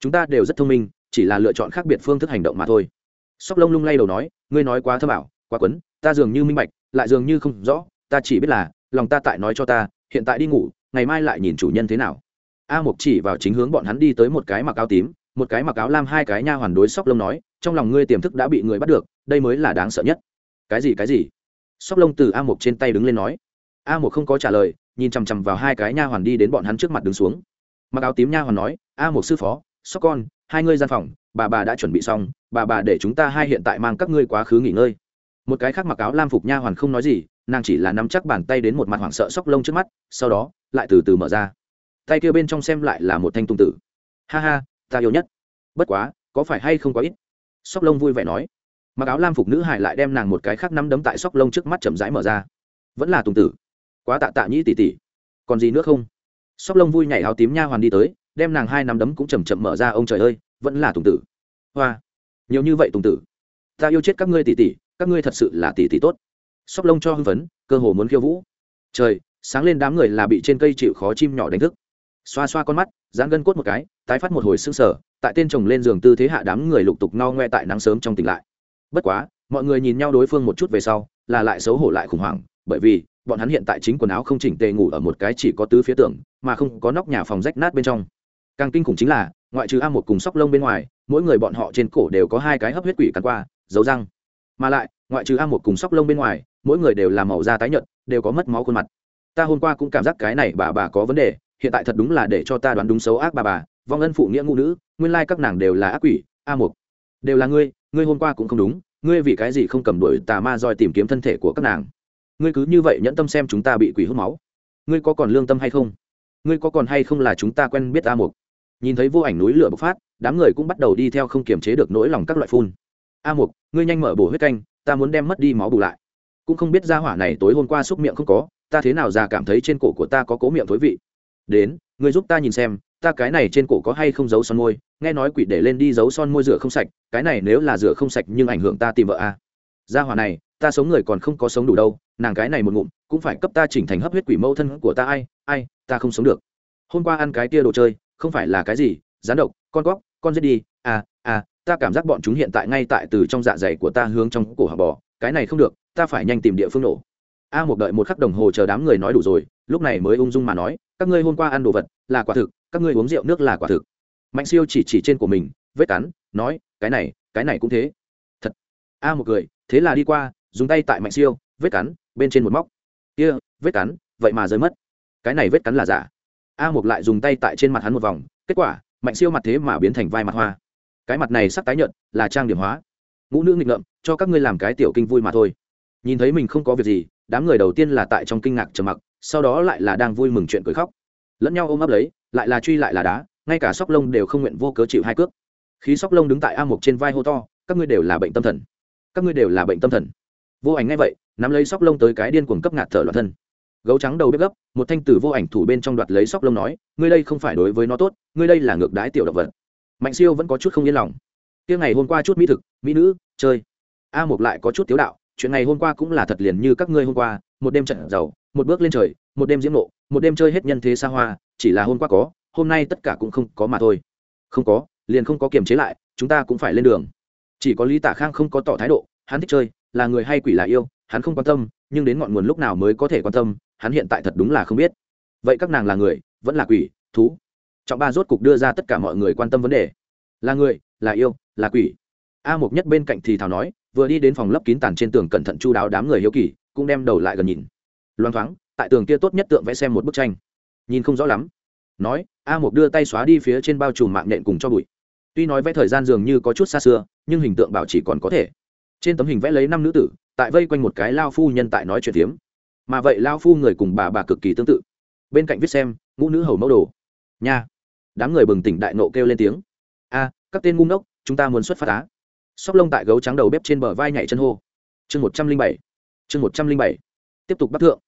Speaker 1: Chúng ta đều rất thông minh, chỉ là lựa chọn khác biệt phương thức hành động mà thôi. Sóc lông lung lay đầu nói, ngươi nói quá thơ bảo quá quấn, ta dường như minh bạch, lại dường như không rõ, ta chỉ biết là, lòng ta tại nói cho ta, hiện tại đi ngủ, ngày mai lại nhìn chủ nhân thế nào. A mục chỉ vào chính hướng bọn hắn đi tới một cái mặc áo tím, một cái mặc áo lam hai cái nha hoàn đối sóc lông nói, trong lòng ngươi tiềm thức đã bị người bắt được, đây mới là đáng sợ nhất. Cái gì cái gì? Sóc lông từ a mục trên tay đứng lên nói. A mục không có trả lời, nhìn chằm chằm vào hai cái nha hoàn đi đến bọn hắn trước mặt đứng xuống mặc áo tím nha hoàn nói, a một sư phó, sóc con, hai ngươi gian phòng, bà bà đã chuẩn bị xong, bà bà để chúng ta hai hiện tại mang các ngươi quá khứ nghỉ ngơi. Một cái khác mặc áo lam phục nha hoàn không nói gì, nàng chỉ là nắm chắc bàn tay đến một mặt hoảng sợ sóc lông trước mắt, sau đó, lại từ từ mở ra. Tay kia bên trong xem lại là một thanh tung tử. Ha ha, ta yêu nhất. Bất quá, có phải hay không có ít? Sóc lông vui vẻ nói. Mặc áo lam phục nữ hải lại đem nàng một cái khác nắm đấm tại sóc lông trước mắt chậm rãi mở ra. Vẫn là tùng tử. Quá tạ tạ nhĩ tỉ tỉ còn gì nữa không? Sóc lông vui nhảy áo tím nha hoàn đi tới, đem nàng hai nắm đấm cũng chầm chậm mở ra, ông trời ơi, vẫn là tùng tử. Hoa, nhiều như vậy tùng tử? Ta yêu chết các ngươi tỉ tỉ các ngươi thật sự là tỉ tỉ tốt. Sóc lông cho hưng phấn, cơ hồ muốn khiêu vũ. Trời, sáng lên đám người là bị trên cây chịu khó chim nhỏ đánh thức. Xoa xoa con mắt dán gân cốt một cái, tái phát một hồi sưng sở tại tên chồng lên giường tư thế hạ đám người lục tục no ngoe tại nắng sớm trong tỉnh lại. Bất quá, mọi người nhìn nhau đối phương một chút về sau, là lại xấu hổ lại khủng hoảng, bởi vì bọn hắn hiện tại chính quần áo không chỉnh tề ngủ ở một cái chỉ có tứ phía tường, mà không có nóc nhà phòng rách nát bên trong. Càng kinh khủng chính là, ngoại trừ a một cùng sóc lông bên ngoài, mỗi người bọn họ trên cổ đều có hai cái hấp huyết quỷ cắn qua, dấu răng. Mà lại, ngoại trừ a một cùng sóc lông bên ngoài, mỗi người đều làm màu da tái nhợt, đều có mất máu khuôn mặt. Ta hôm qua cũng cảm giác cái này bà bà có vấn đề, hiện tại thật đúng là để cho ta đoán đúng xấu ác bà bà, vong ân phụ nghĩa ngũ nữ, nguyên lai các nàng đều là ác quỷ, a một. Đều là ngươi ngươi hôm qua cũng không đúng, ngươi vì cái gì không cầm đuổi tà ma roi tìm kiếm thân thể của các nàng? Ngươi cứ như vậy nhẫn tâm xem chúng ta bị quỷ hút máu. Ngươi có còn lương tâm hay không? Ngươi có còn hay không là chúng ta quen biết a Mục. nhìn thấy vô ảnh núi lửa bộc phát đám người cũng bắt đầu đi theo không kiềm chế được nỗi lòng các loại phun. A Mục, ngươi nhanh mở bổ huyết canh ta muốn đem mất đi máu bù lại. Cũng không biết ra hỏa này tối hôm qua xúc miệng không có ta thế nào già cảm thấy trên cổ của ta có cố miệng thối vị. Đến ngươi giúp ta nhìn xem ta cái này trên cổ có hay không giấu son môi nghe nói quỷ để lên đi giấu son môi rửa không sạch cái này nếu là rửa không sạch nhưng ảnh hưởng ta tìm vợ a. À. gia hỏa này ta sống người còn không có sống đủ đâu nàng cái này một ngụm cũng phải cấp ta chỉnh thành hấp huyết quỷ mâu thân của ta ai ai, ta không sống được. Hôm qua ăn cái tia đồ chơi, không phải là cái gì rán độc, con góc con giết đi à à ta cảm giác bọn chúng hiện tại ngay tại từ trong dạ dày của ta hướng trong cổ họng bò, cái này không được, ta phải nhanh tìm địa phương nổ. A một đợi một khắc đồng hồ chờ đám người nói đủ rồi, lúc này mới ung dung mà nói, các ngươi hôm qua ăn đồ vật là quả thực, các ngươi uống rượu nước là quả thực. Mạnh siêu chỉ chỉ trên của mình, vết cắn, nói, cái này cái này cũng thế. Thật. A một cười, thế là đi qua, dùng tay tại mạnh siêu, vết cắn bên trên một móc. Kia, vết cắn, vậy mà rơi mất. Cái này vết cắn là giả. A Mục lại dùng tay tại trên mặt hắn một vòng, kết quả, mạnh siêu mặt thế mà biến thành vai mặt hoa. Cái mặt này sắp tái nhợt, là trang điểm hóa. Ngũ nữ nghịch ngợm, cho các ngươi làm cái tiểu kinh vui mà thôi. Nhìn thấy mình không có việc gì, đám người đầu tiên là tại trong kinh ngạc trầm mặc, sau đó lại là đang vui mừng chuyện cười khóc. Lẫn nhau ôm ấp lấy, lại là truy lại là đá, ngay cả sóc lông đều không nguyện vô cớ chịu hai cước. Khí sóc lông đứng tại a mục trên vai hô to, các ngươi đều là bệnh tâm thần. Các ngươi đều là bệnh tâm thần vô ảnh ngay vậy, nắm lấy sóc lông tới cái điên cuồng cấp ngạt thở loạn thân. Gấu trắng đầu bếp gấp, một thanh tử vô ảnh thủ bên trong đoạt lấy sóc lông nói, ngươi đây không phải đối với nó tốt, ngươi đây là ngược đái tiểu động vật. Mạnh siêu vẫn có chút không yên lòng. Tiếng ngày hôm qua chút mỹ thực, mỹ nữ, chơi. A một lại có chút tiếu đạo, chuyện ngày hôm qua cũng là thật liền như các ngươi hôm qua, một đêm trận giàu, một bước lên trời, một đêm diễm nộ một đêm chơi hết nhân thế xa hoa, chỉ là hôm qua có, hôm nay tất cả cũng không có mà thôi. Không có, liền không có kiềm chế lại, chúng ta cũng phải lên đường. Chỉ có lý Tả khang không có tỏ thái độ, hắn thích chơi là người hay quỷ là yêu, hắn không quan tâm, nhưng đến ngọn nguồn lúc nào mới có thể quan tâm, hắn hiện tại thật đúng là không biết. Vậy các nàng là người, vẫn là quỷ, thú? Trọng ba rốt cục đưa ra tất cả mọi người quan tâm vấn đề. Là người, là yêu, là quỷ? A một nhất bên cạnh thì thào nói, vừa đi đến phòng lấp kín tàn trên tường cẩn thận chu đáo đám người hiếu kỳ, cũng đem đầu lại gần nhìn. Loang thoáng, tại tường kia tốt nhất tượng vẽ xem một bức tranh. Nhìn không rõ lắm. Nói, a một đưa tay xóa đi phía trên bao trùm mạng nhện cùng cho bụi. Tuy nói vẽ thời gian dường như có chút xa xưa, nhưng hình tượng bảo chỉ còn có thể trên tấm hình vẽ lấy năm nữ tử, tại vây quanh một cái lao phu nhân tại nói chuyện phiếm. Mà vậy lao phu người cùng bà bà cực kỳ tương tự. Bên cạnh viết xem, ngũ nữ hầu mẫu đồ. Nha. Đám người bừng tỉnh đại nộ kêu lên tiếng. A, các tên ngu ngốc, chúng ta muốn xuất phát á. Sóc lông tại gấu trắng đầu bếp trên bờ vai nhảy chân hô. Chương một trăm linh bảy. Chương một trăm linh bảy. Tiếp tục bắt thượng.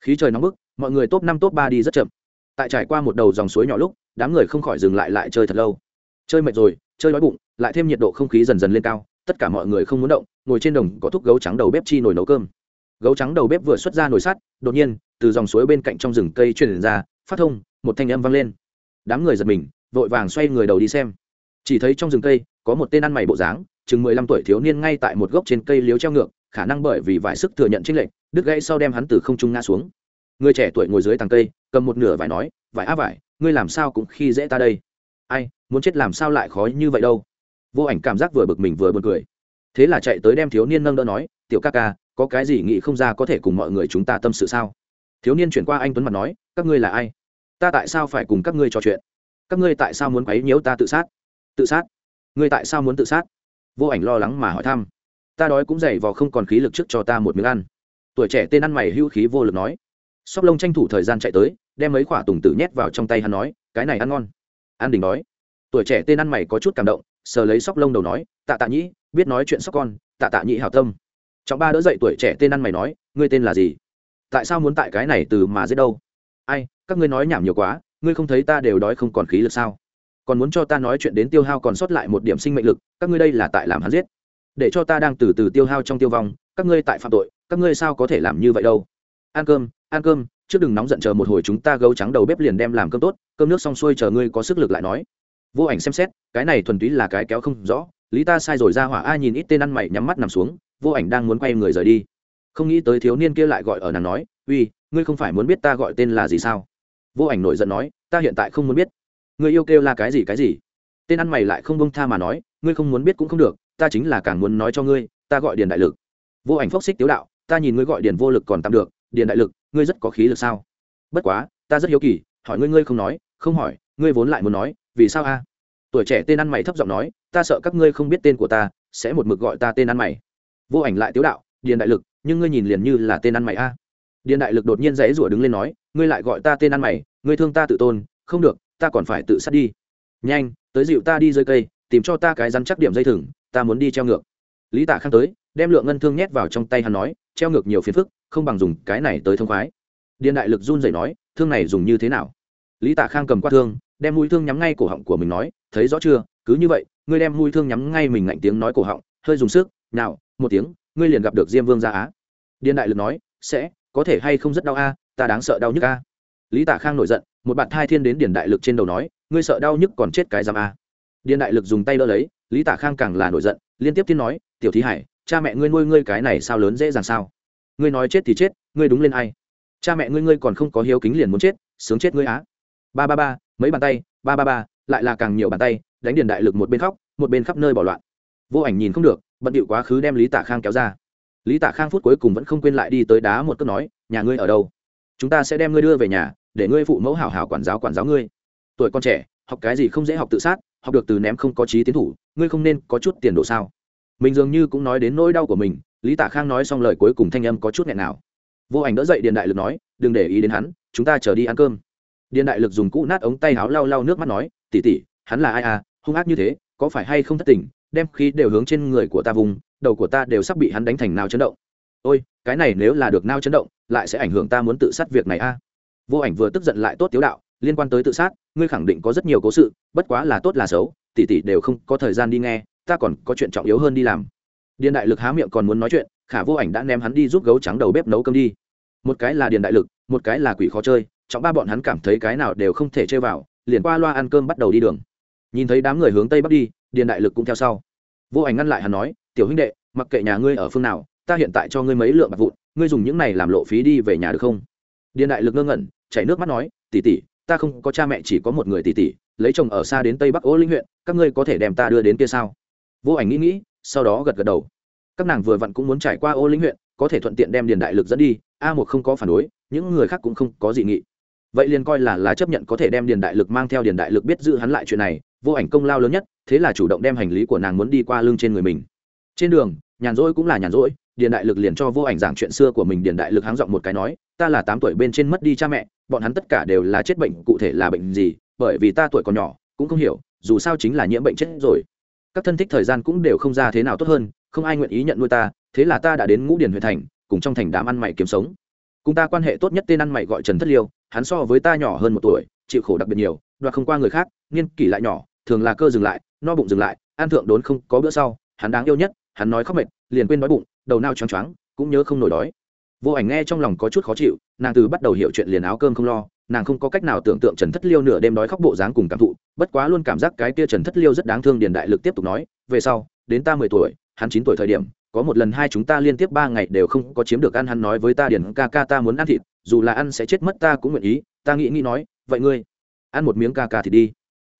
Speaker 1: Khí trời nóng bức, mọi người top năm top ba đi rất chậm. Tại trải qua một đầu dòng suối nhỏ lúc, đám người không khỏi dừng lại lại chơi thật lâu. Chơi mệt rồi, chơi đói bụng, lại thêm nhiệt độ không khí dần dần lên cao, tất cả mọi người không muốn động ngồi trên đồng có thuốc gấu trắng đầu bếp chi nồi nấu cơm. Gấu trắng đầu bếp vừa xuất ra nồi sắt, đột nhiên, từ dòng suối bên cạnh trong rừng cây truyền ra, phát thông, một thanh âm vang lên. Đám người giật mình, vội vàng xoay người đầu đi xem. Chỉ thấy trong rừng cây, có một tên ăn mày bộ dáng, chừng mười lăm tuổi thiếu niên ngay tại một gốc trên cây liếu treo ngược, khả năng bởi vì vải sức thừa nhận trinh lệnh đứt gãy sau đem hắn từ không trung ngã xuống. Người trẻ tuổi ngồi dưới tàng cây, cầm một nửa vải nói, vải á vải, ngươi làm sao cũng khi dễ ta đây? Ai, muốn chết làm sao lại khó như vậy đâu? Vô ảnh cảm giác vừa bực mình vừa buồn cười thế là chạy tới đem thiếu niên nâng đỡ nói, tiểu ca ca, có cái gì nghĩ không ra có thể cùng mọi người chúng ta tâm sự sao? Thiếu niên chuyển qua anh tuấn mặt nói, các ngươi là ai? Ta tại sao phải cùng các ngươi trò chuyện? Các ngươi tại sao muốn quấy nhiễu ta tự sát? Tự sát? Ngươi tại sao muốn tự sát? Vô ảnh lo lắng mà hỏi thăm. Ta đói cũng dày vò không còn khí lực trước cho ta một miếng ăn. Tuổi trẻ tên ăn mày hưu khí vô lực nói. Sóc lông tranh thủ thời gian chạy tới, đem mấy quả tùng tử nhét vào trong tay hắn nói, cái này ăn ngon. Ăn đỉnh đói tuổi trẻ tên ăn mày có chút cảm động sờ lấy sóc lông đầu nói, tạ tạ nhĩ, biết nói chuyện sóc con, tạ tạ nhĩ hảo tâm. Trọng ba đỡ dậy tuổi trẻ tên ăn mày nói, ngươi tên là gì? Tại sao muốn tại cái này từ mà giết đâu? Ai, các ngươi nói nhảm nhiều quá, ngươi không thấy ta đều đói không còn khí lực sao? Còn muốn cho ta nói chuyện đến tiêu hao còn sót lại một điểm sinh mệnh lực, các ngươi đây là tại làm hắn giết. Để cho ta đang từ từ tiêu hao trong tiêu vong, các ngươi tại phạm tội, các ngươi sao có thể làm như vậy đâu? Ăn cơm ăn cơm, trước đừng nóng giận chờ một hồi chúng ta gấu trắng đầu bếp liền đem làm cơm tốt, cơm nước xong xuôi chờ ngươi có sức lực lại nói vô ảnh xem xét, cái này thuần túy là cái kéo không rõ, lý ta sai rồi ra hỏa, ai nhìn ít tên ăn mày nhắm mắt nằm xuống, vô ảnh đang muốn quay người rời đi. Không nghĩ tới thiếu niên kia lại gọi ở nàng nói, uy, ngươi không phải muốn biết ta gọi tên là gì sao? Vô ảnh nổi giận nói, ta hiện tại không muốn biết. Ngươi yêu kêu là cái gì cái gì? Tên ăn mày lại không bông tha mà nói, ngươi không muốn biết cũng không được, ta chính là càng muốn nói cho ngươi, ta gọi điền đại lực. Vô ảnh phốc xích tiếu đạo, ta nhìn ngươi gọi điền vô lực còn tạm được, điền đại lực, ngươi rất có khí lực sao? Bất quá, ta rất hiếu kỳ, hỏi ngươi ngươi không nói, không hỏi, ngươi vốn lại muốn nói vì sao a? Tuổi trẻ tên ăn mày thấp giọng nói, ta sợ các ngươi không biết tên của ta, sẽ một mực gọi ta tên ăn mày. Vô ảnh lại tiếu đạo, điền đại lực, nhưng ngươi nhìn liền như là tên ăn mày a. Điền đại lực đột nhiên dãy rủa đứng lên nói, ngươi lại gọi ta tên ăn mày, ngươi thương ta tự tôn, không được, ta còn phải tự sát đi. Nhanh, tới dịu ta đi rơi cây, tìm cho ta cái rắn chắc điểm dây thừng, ta muốn đi treo ngược. Lý tạ khang tới, đem lượng ngân thương nhét vào trong tay hắn nói, treo ngược nhiều phiền phức, không bằng dùng cái này tới thông khoái. Điền đại lực run rẩy nói, thương này dùng như thế nào? Lý tạ khang cầm qua thương đem mũi thương nhắm ngay cổ họng của mình nói, thấy rõ chưa? Cứ như vậy, ngươi đem mũi thương nhắm ngay mình ngạnh tiếng nói cổ họng, hơi dùng sức, nào, một tiếng, ngươi liền gặp được diêm vương gia á. Điền đại lực nói, sẽ, có thể hay không rất đau a, ta đáng sợ đau nhức a. Lý tạ khang nổi giận, một bạn thai thiên đến điền đại lực trên đầu nói, ngươi sợ đau nhức còn chết cái giam a. Điền đại lực dùng tay đỡ lấy, lý tạ khang càng là nổi giận, liên tiếp thiên nói, tiểu thí hải, cha mẹ ngươi nuôi ngươi cái này sao lớn dễ dàng sao? Ngươi nói chết thì chết, ngươi đúng lên ai? Cha mẹ ngươi ngươi còn không có hiếu kính liền muốn chết, sướng chết ngươi á. Ba ba ba mấy bàn tay, ba ba ba, lại là càng nhiều bàn tay, đánh điền đại lực một bên khóc, một bên khắp nơi bỏ loạn. Vô ảnh nhìn không được, bận điệu quá khứ đem lý Tả khang kéo ra. Lý Tả khang phút cuối cùng vẫn không quên lại đi tới đá một cước nói, nhà ngươi ở đâu? Chúng ta sẽ đem ngươi đưa về nhà, để ngươi phụ mẫu hảo hảo quản giáo quản giáo ngươi. Tuổi con trẻ, học cái gì không dễ học tự sát, học được từ ném không có trí tiến thủ, ngươi không nên có chút tiền đồ sao? Mình dường như cũng nói đến nỗi đau của mình, lý Tả khang nói xong lời cuối cùng thanh âm có chút nghẹn nào. Vô ảnh đỡ dậy điện đại lực nói, đừng để ý đến hắn, chúng ta chờ đi ăn cơm điện đại lực dùng cũ nát ống tay áo lau lau nước mắt nói tỉ tỉ hắn là ai à? Hung ác như thế, có phải hay không thất tình? Đem khí đều hướng trên người của ta vùng, đầu của ta đều sắp bị hắn đánh thành nào chấn động. Ôi, cái này nếu là được nao chấn động, lại sẽ ảnh hưởng ta muốn tự sát việc này a à? vô ảnh vừa tức giận lại tốt tiếu đạo, liên quan tới tự sát, ngươi khẳng định có rất nhiều cố sự, bất quá là tốt là xấu, tỷ tỷ đều không có thời gian đi nghe, ta còn có chuyện trọng yếu hơn đi làm. Điện đại lực há miệng còn muốn nói chuyện, khả vô ảnh đã ném hắn đi giúp gấu trắng đầu bếp nấu cơm đi. Một cái là điện đại lực, một cái là quỷ khó chơi trọng ba bọn hắn cảm thấy cái nào đều không thể chơi vào, liền qua loa ăn cơm bắt đầu đi đường. Nhìn thấy đám người hướng tây bắc đi, Điền đại lực cũng theo sau. Vô ảnh ngăn lại hắn nói, tiểu huynh đệ, mặc kệ nhà ngươi ở phương nào, ta hiện tại cho ngươi mấy lượng bạc vụn, ngươi dùng những này làm lộ phí đi về nhà được không? Điền đại lực ngơ ngẩn, chảy nước mắt nói tỉ tỉ ta không có cha mẹ, chỉ có một người tỷ tỷ, lấy chồng ở xa đến tây bắc ô linh huyện, các ngươi có thể đem ta đưa đến kia sao? Vô ảnh nghĩ nghĩ, sau đó gật gật đầu. Các nàng vừa vặn cũng muốn trải qua ô linh huyện, có thể thuận tiện đem điền đại lực dẫn đi, a một không có phản đối, những người khác cũng không có dị nghị vậy liền coi là là chấp nhận có thể đem điền đại lực mang theo điền đại lực biết giữ hắn lại chuyện này, vô ảnh công lao lớn nhất, thế là chủ động đem hành lý của nàng muốn đi qua lưng trên người mình. Trên đường, nhàn rỗi cũng là nhàn rỗi, điền đại lực liền cho vô ảnh giảng chuyện xưa của mình, điền đại lực háng giọng một cái nói, ta là tám tuổi bên trên mất đi cha mẹ, bọn hắn tất cả đều là chết bệnh, cụ thể là bệnh gì, bởi vì ta tuổi còn nhỏ, cũng không hiểu, dù sao chính là nhiễm bệnh chết rồi. Các thân thích thời gian cũng đều không ra thế nào tốt hơn, không ai nguyện ý nhận nuôi ta, thế là ta đã đến ngũ điền huyện thành, cùng trong thành đám ăn mày kiếm sống. Cùng ta quan hệ tốt nhất tên ăn mày gọi trần thất liêu hắn so với ta nhỏ hơn một tuổi, chịu khổ đặc biệt nhiều, đoạt không qua người khác nghiên kỷ lại nhỏ, thường là cơ dừng lại, no bụng dừng lại ăn thượng đốn không có bữa sau, hắn đáng yêu nhất, hắn nói khóc mệt, liền quên đói bụng, đầu nao choáng choáng, cũng nhớ không nổi đói. Vô ảnh nghe trong lòng có chút khó chịu, nàng từ bắt đầu hiểu chuyện liền áo cơm không lo, nàng không có cách nào tưởng tượng trần thất liêu nửa đêm đói khóc bộ dáng cùng cảm thụ, bất quá luôn cảm giác cái kia trần thất liêu rất đáng thương điền đại lực tiếp tục nói, về sau, đến ta mười tuổi, hắn chín tuổi thời điểm có một lần hai chúng ta liên tiếp ba ngày đều không có chiếm được ăn, hắn nói với ta, điền ca ca ta muốn ăn thịt, dù là ăn sẽ chết mất, ta cũng nguyện ý. Ta nghĩ nghĩ nói, vậy ngươi, ăn một miếng ca ca thì đi.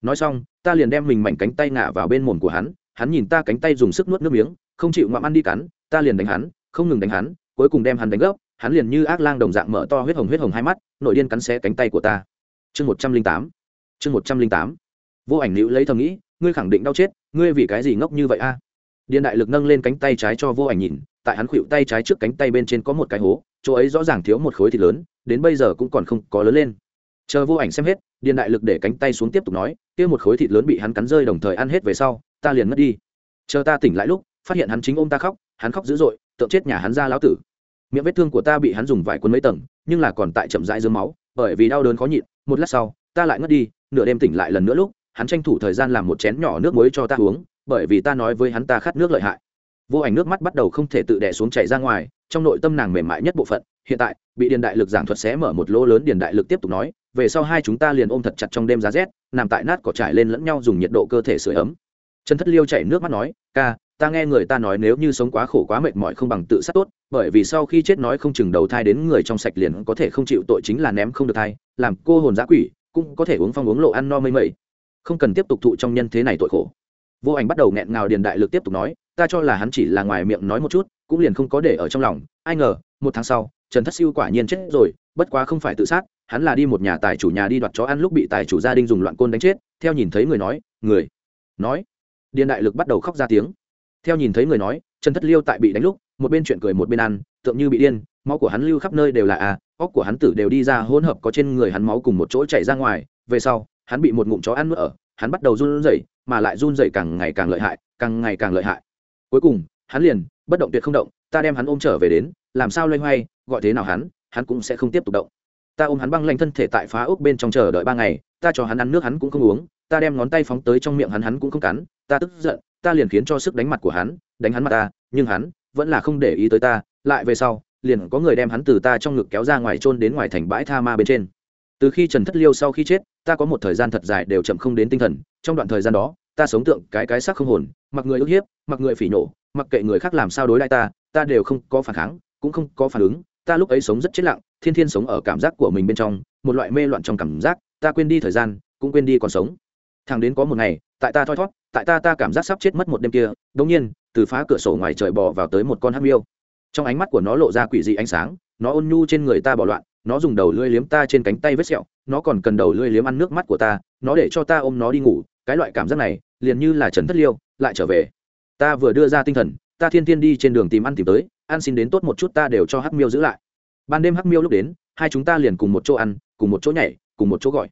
Speaker 1: Nói xong, ta liền đem mình mảnh cánh tay ngả vào bên mồm của hắn hắn nhìn ta cánh tay dùng sức nuốt nước miếng, không chịu ngoạm ăn đi cắn, ta liền đánh hắn, không ngừng đánh hắn, cuối cùng đem hắn đánh gấp, hắn liền như ác lang đồng dạng mở to huyết hồng huyết hồng hai mắt, nội điên cắn xé cánh tay của ta. Chương một trăm linh tám, chương một trăm linh tám. Vô ảnh nữ lấy thầm nghĩ, ngươi khẳng định đau chết, ngươi vì cái gì ngốc như vậy a? Điện đại lực nâng lên cánh tay trái cho vô ảnh nhìn, tại hắn khuỵu tay trái trước cánh tay bên trên có một cái hố, chỗ ấy rõ ràng thiếu một khối thịt lớn, đến bây giờ cũng còn không có lớn lên. Chờ vô ảnh xem hết điện đại lực để cánh tay xuống tiếp tục nói, kia một khối thịt lớn bị hắn cắn rơi đồng thời ăn hết về sau, ta liền mất đi. Chờ ta tỉnh lại lúc, phát hiện hắn chính ôm ta khóc, hắn khóc dữ dội, tượng chết nhà hắn ra lão tử. Miệng vết thương của ta bị hắn dùng vải quân mấy tầng, nhưng là còn tại chậm rãi dưới máu, bởi vì đau đớn khó nhịn, một lát sau, ta lại ngất đi, nửa đêm tỉnh lại lần nữa lúc, hắn tranh thủ thời gian làm một chén nhỏ nước muối cho ta uống bởi vì ta nói với hắn ta khát nước lợi hại. Vô ảnh nước mắt bắt đầu không thể tự đẻ xuống chảy ra ngoài, trong nội tâm nàng mềm mại nhất bộ phận, hiện tại, bị điền đại lực giảng thuật xé mở một lỗ lớn điền đại lực tiếp tục nói, về sau hai chúng ta liền ôm thật chặt trong đêm giá rét, nằm tại nát cỏ trải lên lẫn nhau dùng nhiệt độ cơ thể sửa ấm. Trần thất liêu chảy nước mắt nói, ca, ta nghe người ta nói nếu như sống quá khổ quá mệt mỏi không bằng tự sát tốt, bởi vì sau khi chết nói không chừng đầu thai đến người trong sạch liền có thể không chịu tội chính là ném không được thai, làm cô hồn giã quỷ, cũng có thể uống phong uống lộ ăn no mây mây không cần tiếp tục thụ trong nhân thế này tội khổ vô ảnh bắt đầu nghẹn ngào điền đại lực tiếp tục nói, ta cho là hắn chỉ là ngoài miệng nói một chút, cũng liền không có để ở trong lòng. Ai ngờ, một tháng sau, trần thất siêu quả nhiên chết rồi, bất quá không phải tự sát, hắn là đi một nhà tài chủ nhà đi đoạt chó ăn lúc bị tài chủ gia đình dùng loạn côn đánh chết. Theo nhìn thấy người nói người nói. Điền đại lực bắt đầu khóc ra tiếng. Theo nhìn thấy người nói, trần thất liêu tại bị đánh lúc, một bên chuyện cười một bên ăn, tượng như bị điên, máu của hắn lưu khắp nơi đều là à óc của hắn tử đều đi ra, hỗn hợp có trên người hắn máu cùng một chỗ chảy ra ngoài. Về sau, hắn bị một ngụm chó ăn nữa ở hắn bắt đầu run rẩy, mà lại run rẩy càng ngày càng lợi hại, càng ngày càng lợi hại. Cuối cùng, hắn liền, bất động tuyệt không động, ta đem hắn ôm trở về đến, làm sao loay hoay, gọi thế nào hắn hắn cũng sẽ không tiếp tục động. Ta ôm hắn băng lanh thân thể tại phá ốc bên trong chờ đợi ba ngày, ta cho hắn ăn nước hắn cũng không uống, ta đem ngón tay phóng tới trong miệng hắn hắn cũng không cắn, ta tức giận, ta liền khiến cho sức đánh mặt của hắn, đánh hắn mặt ta, nhưng hắn vẫn là không để ý tới ta, lại về sau, liền có người đem hắn từ ta trong ngực kéo ra ngoài trôn đến ngoài thành bãi tha ma bên trên từ khi trần thất liêu sau khi chết, ta có một thời gian thật dài đều chậm không đến tinh thần, trong đoạn thời gian đó, ta sống tượng cái cái xác không hồn, mặc người ức hiếp, mặc người phỉ nổ mặc kệ người khác làm sao đối lại ta ta đều không có phản kháng, cũng không có phản ứng, ta lúc ấy sống rất chết lặng, thiên thiên sống ở cảm giác của mình bên trong, một loại mê loạn trong cảm giác, ta quên đi thời gian, cũng quên đi còn sống. Thằng đến có một ngày, tại ta thoi thót, tại ta ta cảm giác sắp chết mất một đêm kia đống nhiên, từ phá cửa sổ ngoài trời bò vào tới một con hắc miêu. Trong ánh mắt của nó lộ ra quỷ dị ánh sáng, nó ôn nhu trên người ta bỏ loạn nó dùng đầu lưỡi liếm ta trên cánh tay vết sẹo, nó còn cần đầu lưỡi liếm ăn nước mắt của ta, nó để cho ta ôm nó đi ngủ, cái loại cảm giác này, liền như là trần thất liêu, lại trở về. Ta vừa đưa ra tinh thần, ta thiên thiên đi trên đường tìm ăn tìm tới, ăn xin đến tốt một chút ta đều cho hắc miêu giữ lại. Ban đêm hắc miêu lúc đến, hai chúng ta liền cùng một chỗ ăn, cùng một chỗ nhảy, cùng một chỗ gọi.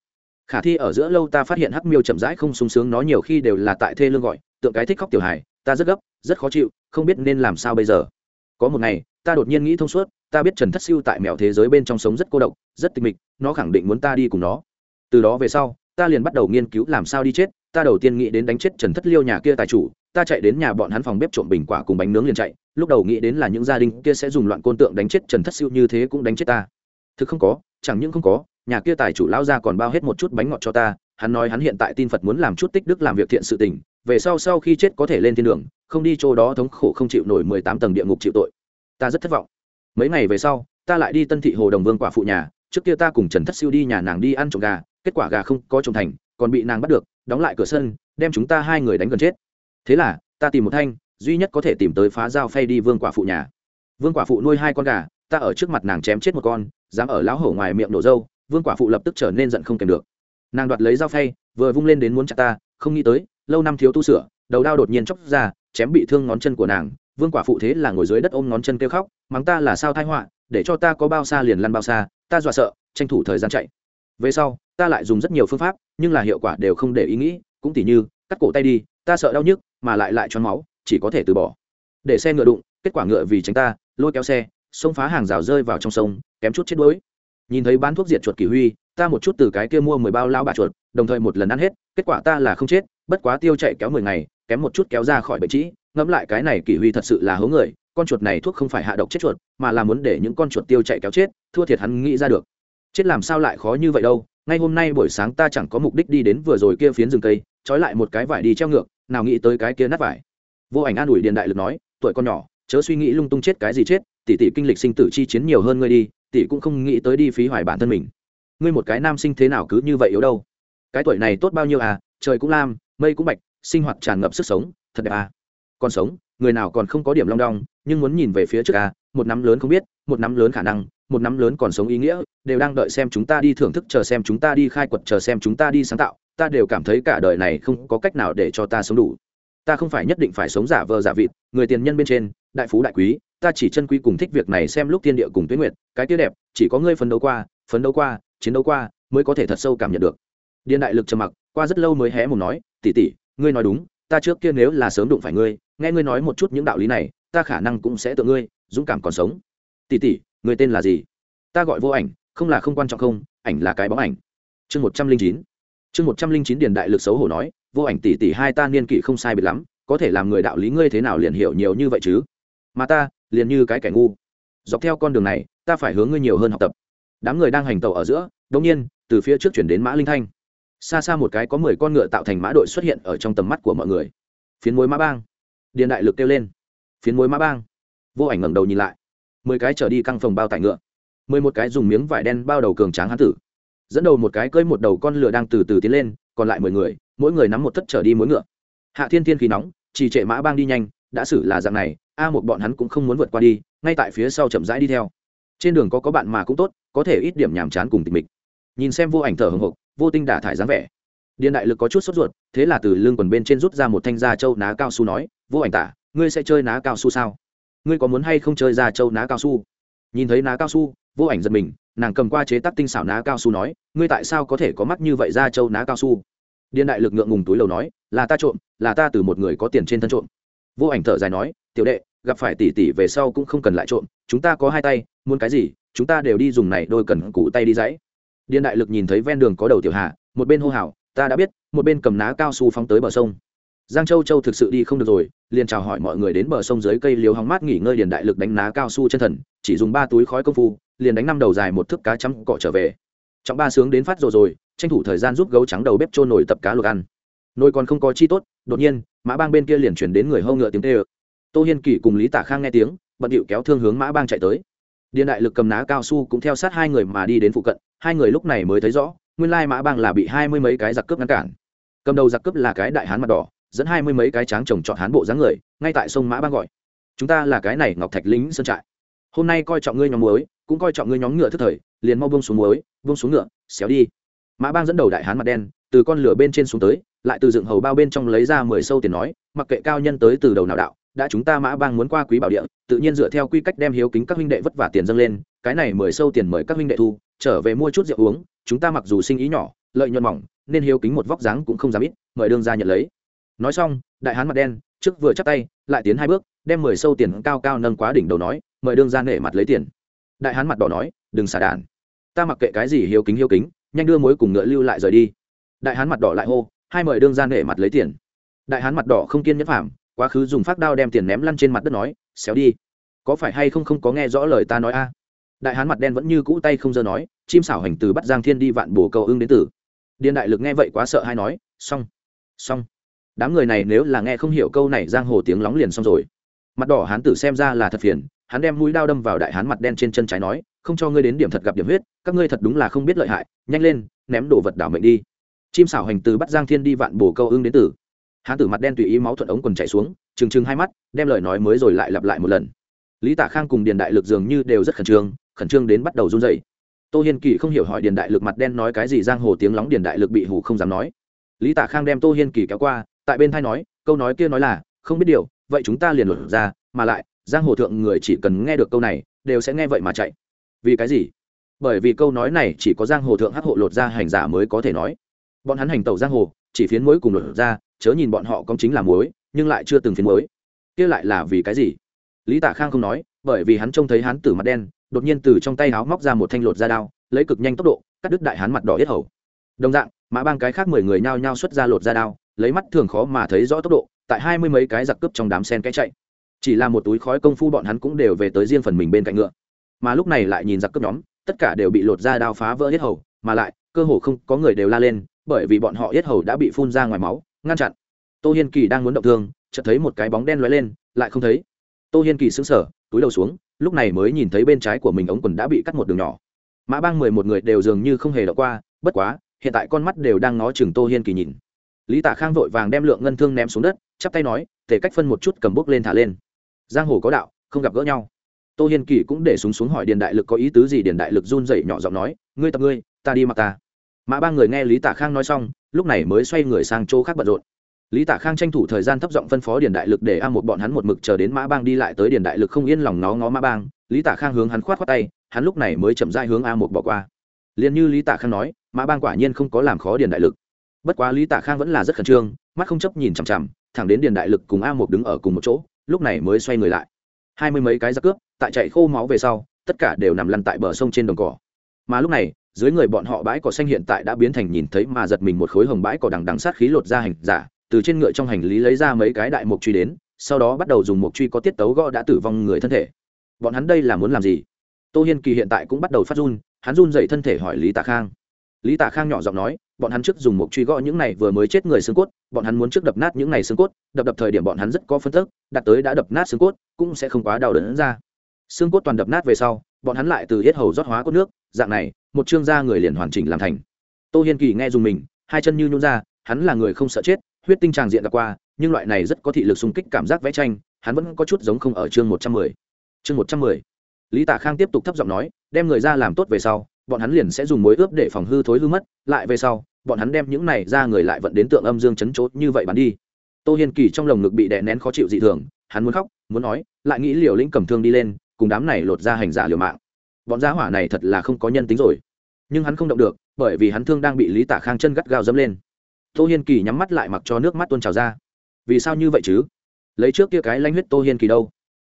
Speaker 1: Khả thi ở giữa lâu ta phát hiện hắc miêu chậm rãi không sung sướng, nó nhiều khi đều là tại thê lương gọi, tượng cái thích khóc tiểu hài, ta rất gấp, rất khó chịu, không biết nên làm sao bây giờ. Có một ngày ta đột nhiên nghĩ thông suốt, ta biết trần thất siêu tại mèo thế giới bên trong sống rất cô độc, rất tịch mịch, nó khẳng định muốn ta đi cùng nó. Từ đó về sau, ta liền bắt đầu nghiên cứu làm sao đi chết, ta đầu tiên nghĩ đến đánh chết trần thất liêu nhà kia tài chủ, ta chạy đến nhà bọn hắn phòng bếp trộm bình quả cùng bánh nướng liền chạy, lúc đầu nghĩ đến là những gia đình kia sẽ dùng loạn côn tượng đánh chết trần thất siêu như thế cũng đánh chết ta. Thực không có, chẳng những không có, nhà kia tài chủ lao ra còn bao hết một chút bánh ngọt cho ta, hắn nói hắn hiện tại tin phật muốn làm chút tích đức làm việc thiện sự tình, về sau sau khi chết có thể lên thiên đường, không đi chỗ đó thống khổ không chịu nổi mười tám tầng địa ngục chịu tội ta rất thất vọng. Mấy ngày về sau, ta lại đi tân thị hồ đồng vương quả phụ nhà, trước kia ta cùng trần thất siêu đi nhà nàng đi ăn trộm gà, kết quả gà không có trộm thành, còn bị nàng bắt được, đóng lại cửa sân, đem chúng ta hai người đánh gần chết. Thế là, ta tìm một thanh, duy nhất có thể tìm tới phá dao phay đi vương quả phụ nhà. Vương quả phụ nuôi hai con gà, ta ở trước mặt nàng chém chết một con, dám ở lão hổ ngoài miệng nổ dâu, vương quả phụ lập tức trở nên giận không kèm được. Nàng đoạt lấy dao phay, vừa vung lên đến muốn chặt ta, không nghĩ tới, lâu năm thiếu tu sửa, đầu đao đột nhiên chóc ra, chém bị thương ngón chân của nàng vương quả phụ thế là ngồi dưới đất ôm ngón chân kêu khóc, mắng ta là sao thai họa, để cho ta có bao xa liền lăn bao xa, ta dọa sợ, tranh thủ thời gian chạy. Về sau, ta lại dùng rất nhiều phương pháp, nhưng là hiệu quả đều không để ý nghĩ, cũng tỉ như, cắt cổ tay đi, ta sợ đau nhức, mà lại lại choáng máu, chỉ có thể từ bỏ. Để xe ngựa đụng, kết quả ngựa vì tránh ta, lôi kéo xe, xông phá hàng rào rơi vào trong sông, kém chút chết đuối. Nhìn thấy bán thuốc diệt chuột kỳ huy, ta một chút từ cái kia mua mười bao lao bà chuột, đồng thời một lần ăn hết, kết quả ta là không chết, bất quá tiêu chạy kéo mười ngày kém một chút kéo ra khỏi bệnh trĩ, ngẫm lại cái này kỳ huy thật sự là hố người, con chuột này thuốc không phải hạ độc chết chuột, mà là muốn để những con chuột tiêu chạy kéo chết, thua thiệt hắn nghĩ ra được. Chết làm sao lại khó như vậy đâu, ngay hôm nay buổi sáng ta chẳng có mục đích đi đến vừa rồi kia phiến rừng cây, trói lại một cái vải đi treo ngược, nào nghĩ tới cái kia nát vải. Vô ảnh an ủi điện đại lực nói, tuổi con nhỏ, chớ suy nghĩ lung tung chết cái gì chết, tỷ tỷ kinh lịch sinh tử chi chiến nhiều hơn ngươi đi, tỷ cũng không nghĩ tới đi phí hoài bản thân mình. Ngươi một cái nam sinh thế nào cứ như vậy yếu đâu? Cái tuổi này tốt bao nhiêu à trời cũng lam, mây cũng bạch sinh hoạt tràn ngập sức sống, thật đẹp à. Còn sống, người nào còn không có điểm long đong, nhưng muốn nhìn về phía trước à một năm lớn không biết, một năm lớn khả năng, một năm lớn còn sống ý nghĩa, đều đang đợi xem chúng ta đi thưởng thức, chờ xem chúng ta đi khai quật, chờ xem chúng ta đi sáng tạo, ta đều cảm thấy cả đời này không có cách nào để cho ta sống đủ. Ta không phải nhất định phải sống giả vờ giả vịt, người tiền nhân bên trên, đại phú đại quý, ta chỉ chân quý cùng thích việc này xem lúc thiên địa cùng tuyết nguyệt, cái tiêu đẹp, chỉ có ngươi phấn đấu qua, phấn đấu qua, chiến đấu qua, mới có thể thật sâu cảm nhận được. Điện đại lực trầm mặc, qua rất lâu mới hé mồm nói tỉ tỉ ngươi nói đúng, ta trước kia nếu là sớm đụng phải ngươi, nghe ngươi nói một chút những đạo lý này, ta khả năng cũng sẽ tự ngươi, dũng cảm còn sống. Tỉ tỉ người tên là gì? Ta gọi vô ảnh, không là không quan trọng không, ảnh là cái bóng ảnh. Chương một trăm linh chín. Chương một trăm linh chín điền đại lực xấu hổ nói, vô ảnh tỷ tỷ hai ta niên kỷ không sai biệt lắm, có thể làm người đạo lý ngươi thế nào liền hiểu nhiều như vậy chứ? Mà ta, liền như cái kẻ ngu. Dọc theo con đường này, ta phải hướng ngươi nhiều hơn học tập. Đám người đang hành tàu ở giữa đông nhiên, từ phía trước chuyển đến mã linh thanh xa xa một cái có mười con ngựa tạo thành mã đội xuất hiện ở trong tầm mắt của mọi người. Phiến mối mã bang. Điện đại lực kêu lên. Phiến mối mã bang. Vô ảnh ngẩng đầu nhìn lại. Mười cái trở đi căng phòng bao tải ngựa. Mười một cái dùng miếng vải đen bao đầu cường tráng hán tử. Dẫn đầu một cái cơi một đầu con lửa đang từ từ tiến lên, còn lại mười người, mỗi người nắm một thất trở đi mỗi ngựa. Hạ thiên thiên khí nóng chỉ trệ mã bang đi nhanh, đã xử là dạng này, a một bọn hắn cũng không muốn vượt qua đi, ngay tại phía sau chậm rãi đi theo. Trên đường có có bạn mà cũng tốt, có thể ít điểm nhàm chán cùng tịch mịch. Nhìn xem vô ảnh thở hồng hộc vô tinh đả thải dáng vẻ. Điện đại lực có chút sốt ruột, thế là từ lưng quần bên trên rút ra một thanh da châu ná cao su nói, vô ảnh tả, ngươi sẽ chơi ná cao su sao? Ngươi có muốn hay không chơi da châu ná cao su? Nhìn thấy ná cao su, vô ảnh giật mình, nàng cầm qua chế tác tinh xảo ná cao su nói, ngươi tại sao có thể có mắt như vậy da châu ná cao su? Điện đại lực ngượng ngùng túi lầu nói, là ta trộm, là ta từ một người có tiền trên thân trộm. Vô ảnh thở dài nói, tiểu đệ, gặp phải tỷ tỷ về sau cũng không cần lại trộm, chúng ta có hai tay, muốn cái gì, chúng ta đều đi dùng này đôi cần cụ tay đi dãy điện đại lực nhìn thấy ven đường có đầu tiểu hạ một bên hô hào, ta đã biết, một bên cầm ná cao su phóng tới bờ sông. Giang châu châu thực sự đi không được rồi, liền chào hỏi mọi người đến bờ sông dưới cây liều hóng mát nghỉ ngơi điện đại lực đánh ná cao su chân thần, chỉ dùng ba túi khói công phu, liền đánh năm đầu dài một thước cá chấm cọ trở về. Trọng ba sướng đến phát rồi rồi, tranh thủ thời gian giúp gấu trắng đầu bếp trôn nổi tập cá luộc ăn. Nồi còn không có chi tốt, đột nhiên, mã bang bên kia liền chuyển đến người hâu ngựa tiếng tê ơ tô hiên kỷ cùng lý tả khang nghe tiếng, bận điệu kéo thương hướng mã bang chạy tới điện đại lực cầm ná cao su cũng theo sát hai người mà đi đến phụ cận, hai người lúc này mới thấy rõ, nguyên lai mã bang là bị hai mươi mấy cái giặc cướp ngăn cản. Cầm đầu giặc cướp là cái đại hán mặt đỏ, dẫn hai mươi mấy cái tráng trồng trọt hán bộ dáng người, ngay tại sông mã bang gọi. Chúng ta là cái này ngọc thạch lính sơn trại. Hôm nay coi trọng ngươi nhóm muối, cũng coi trọng ngươi nhóm ngựa thức thời, liền mau buông xuống muối, buông xuống ngựa, xéo đi. Mã bang dẫn đầu đại hán mặt đen, từ con lửa bên trên xuống tới, lại từ dựng hầu bao bên trong lấy ra mười sâu tiền nói, mặc kệ cao nhân tới từ đầu nào đạo đã chúng ta mã bang muốn qua quý bảo địa, tự nhiên dựa theo quy cách đem hiếu kính các huynh đệ vất vả tiền dâng lên, cái này mười sâu tiền mời các huynh đệ thu, trở về mua chút rượu uống, chúng ta mặc dù sinh ý nhỏ, lợi nhuận mỏng, nên hiếu kính một vóc dáng cũng không dám ít, mời đương ra nhận lấy. Nói xong, đại hán mặt đen, trước vừa chắp tay, lại tiến hai bước, đem mười sâu tiền cao cao nâng quá đỉnh đầu nói, mời đương ra nể mặt lấy tiền. Đại hán mặt đỏ nói, đừng xả đàn ta mặc kệ cái gì hiếu kính hiếu kính, nhanh đưa mối cùng ngựa lưu lại rời đi. Đại hán mặt đỏ lại hô, hai mời đương ra nể mặt lấy tiền. Đại hán mặt đỏ không kiên nhẫn phạm quá khứ dùng phát đao đem tiền ném lăn trên mặt đất nói, xéo đi. Có phải hay không không có nghe rõ lời ta nói a? Đại hán mặt đen vẫn như cũ tay không dơ nói, chim xảo hành từ bắt giang thiên đi vạn bổ cầu ưng đến tử. Điền đại lực nghe vậy quá sợ hay nói, xong xong. Đám người này nếu là nghe không hiểu câu này giang hồ tiếng lóng liền xong rồi. Mặt đỏ hán tử xem ra là thật phiền, hắn đem mũi đao đâm vào đại hán mặt đen trên chân trái nói, không cho ngươi đến điểm thật gặp điểm huyết, các ngươi thật đúng là không biết lợi hại, nhanh lên, ném đồ vật đảo mệnh đi. Chim xảo hành từ bắt giang thiên đi vạn bổ câu ưng đến tử hán tử mặt đen tùy ý máu thuận ống quần chạy xuống, trừng trừng hai mắt, đem lời nói mới rồi lại lặp lại một lần. Lý tả khang cùng điền đại lực dường như đều rất khẩn trương khẩn trương đến bắt đầu run dậy tô hiên kỳ không hiểu hỏi điền đại lực mặt đen nói cái gì giang hồ tiếng lóng điền đại lực bị hủ không dám nói. Lý tả khang đem tô hiên kỳ kéo qua, tại bên thai nói, câu nói kia nói là, không biết điều, vậy chúng ta liền luật ra, mà lại, giang hồ thượng người chỉ cần nghe được câu này, đều sẽ nghe vậy mà chạy. Vì cái gì? Bởi vì câu nói này chỉ có giang hồ thượng hắc hộ lột ra hành giả mới có thể nói. Bọn hắn hành tẩu giang hồ, chỉ phiến mối cùng lột ra chớ nhìn bọn họ công chính là muối, nhưng lại chưa từng phiến muối. Kia lại là vì cái gì? Lý tạ khang không nói, bởi vì hắn trông thấy hắn tử mặt đen, đột nhiên từ trong tay áo móc ra một thanh lột da đao, lấy cực nhanh tốc độ, cắt đứt đại hắn mặt đỏ yết hầu. Đồng dạng, mã bang cái khác mười người nhao nhao xuất ra lột da đao, lấy mắt thường khó mà thấy rõ tốc độ, tại hai mươi mấy cái giặc cướp trong đám sen cái chạy. Chỉ là một túi khói công phu bọn hắn cũng đều về tới riêng phần mình bên cạnh ngựa. Mà lúc này lại nhìn giặc cướp nhóm, tất cả đều bị lột da đao phá vỡ yết hầu, mà lại, cơ hồ không có người đều la lên, bởi vì bọn họ yết hầu đã bị phun ra ngoài máu ngăn chặn. Tô hiên kỳ đang muốn động thương, chợt thấy một cái bóng đen lóe lên, lại không thấy. Tô hiên kỳ sững sờ, túi đầu xuống, lúc này mới nhìn thấy bên trái của mình ống quần đã bị cắt một đường nhỏ. Mã bang mười một người đều dường như không hề đọc qua, bất quá, hiện tại con mắt đều đang ngó chừng tô hiên kỳ nhìn. Lý tả khang vội vàng đem lượng ngân thương ném xuống đất, chắp tay nói thể cách phân một chút cầm bốc lên thả lên. Giang hồ có đạo, không gặp gỡ nhau. Tô hiên kỳ cũng để súng xuống hỏi điền đại lực có ý tứ gì, điền đại lực run dậy nhỏ giọng nói, ngươi tập ngươi, ta đi mặc ta. Mã ba người nghe lý tả khang nói xong lúc này mới xoay người sang chỗ khác bận rộn. Lý tả khang tranh thủ thời gian thấp giọng phân phó điền đại lực để a một bọn hắn một mực chờ đến mã bang đi lại tới điền đại lực không yên lòng nó ngó mã bang, lý tả khang hướng hắn khoát khoát tay, hắn lúc này mới chậm dai hướng a một bỏ qua. Liền như lý tả khang nói, mã bang quả nhiên không có làm khó điền đại lực. Bất quá lý tả khang vẫn là rất khẩn trương, mắt không chấp nhìn chằm chằm, thẳng đến điền đại lực cùng a một đứng ở cùng một chỗ, lúc này mới xoay người lại. Hai mươi mấy cái giặc cướp, tại chạy khô máu về sau, tất cả đều nằm lăn tại bờ sông trên đồng cỏ. Mà lúc này dưới người bọn họ bãi cỏ xanh hiện tại đã biến thành nhìn thấy mà giật mình một khối hồng bãi cỏ đằng đằng sát khí lột ra hành giả, từ trên ngựa trong hành lý lấy ra mấy cái đại mục truy đến, sau đó bắt đầu dùng mục truy có tiết tấu gõ đã tử vong người thân thể. Bọn hắn đây là muốn làm gì? Tô hiên kỳ hiện tại cũng bắt đầu phát run, hắn run dậy thân thể hỏi lý tạ khang. Lý tạ khang nhỏ giọng nói, bọn hắn trước dùng mục truy gõ những này vừa mới chết người xương cốt, bọn hắn muốn trước đập nát những này xương cốt, đập đập thời điểm bọn hắn rất có phân tức, đặt tới đã đập nát xương cốt, cũng sẽ không quá đau đớn ra. Xương cốt toàn đập nát về sau, bọn hắn lại từ hết hầu rót hóa cốt nước, dạng này một chương da người liền hoàn chỉnh làm thành. Tô hiên kỳ nghe dùng mình, hai chân như nhún ra, hắn là người không sợ chết, huyết tinh tràng diện gặp qua, nhưng loại này rất có thị lực xung kích cảm giác vẽ tranh, hắn vẫn có chút giống không ở chương một trăm mười. Chương một trăm mười. Lý tả khang tiếp tục thấp giọng nói, đem người ra làm tốt về sau, bọn hắn liền sẽ dùng mối ướp để phòng hư thối hư mất, lại về sau, bọn hắn đem những này ra người lại vận đến tượng âm dương chấn chốt như vậy bắn đi. Tô hiên kỳ trong lồng ngực bị đè nén khó chịu dị thường, hắn muốn khóc, muốn nói, lại nghĩ liều lĩnh cầm thương đi lên, cùng đám này lột ra hành giả liều mạng bọn giá hỏa này thật là không có nhân tính rồi. Nhưng hắn không động được, bởi vì hắn thương đang bị lý tả khang chân gắt gao dẫm lên. Tô hiên kỳ nhắm mắt lại mặc cho nước mắt tuôn trào ra. Vì sao như vậy chứ? Lấy trước kia cái lanh huyết tô hiên kỳ đâu?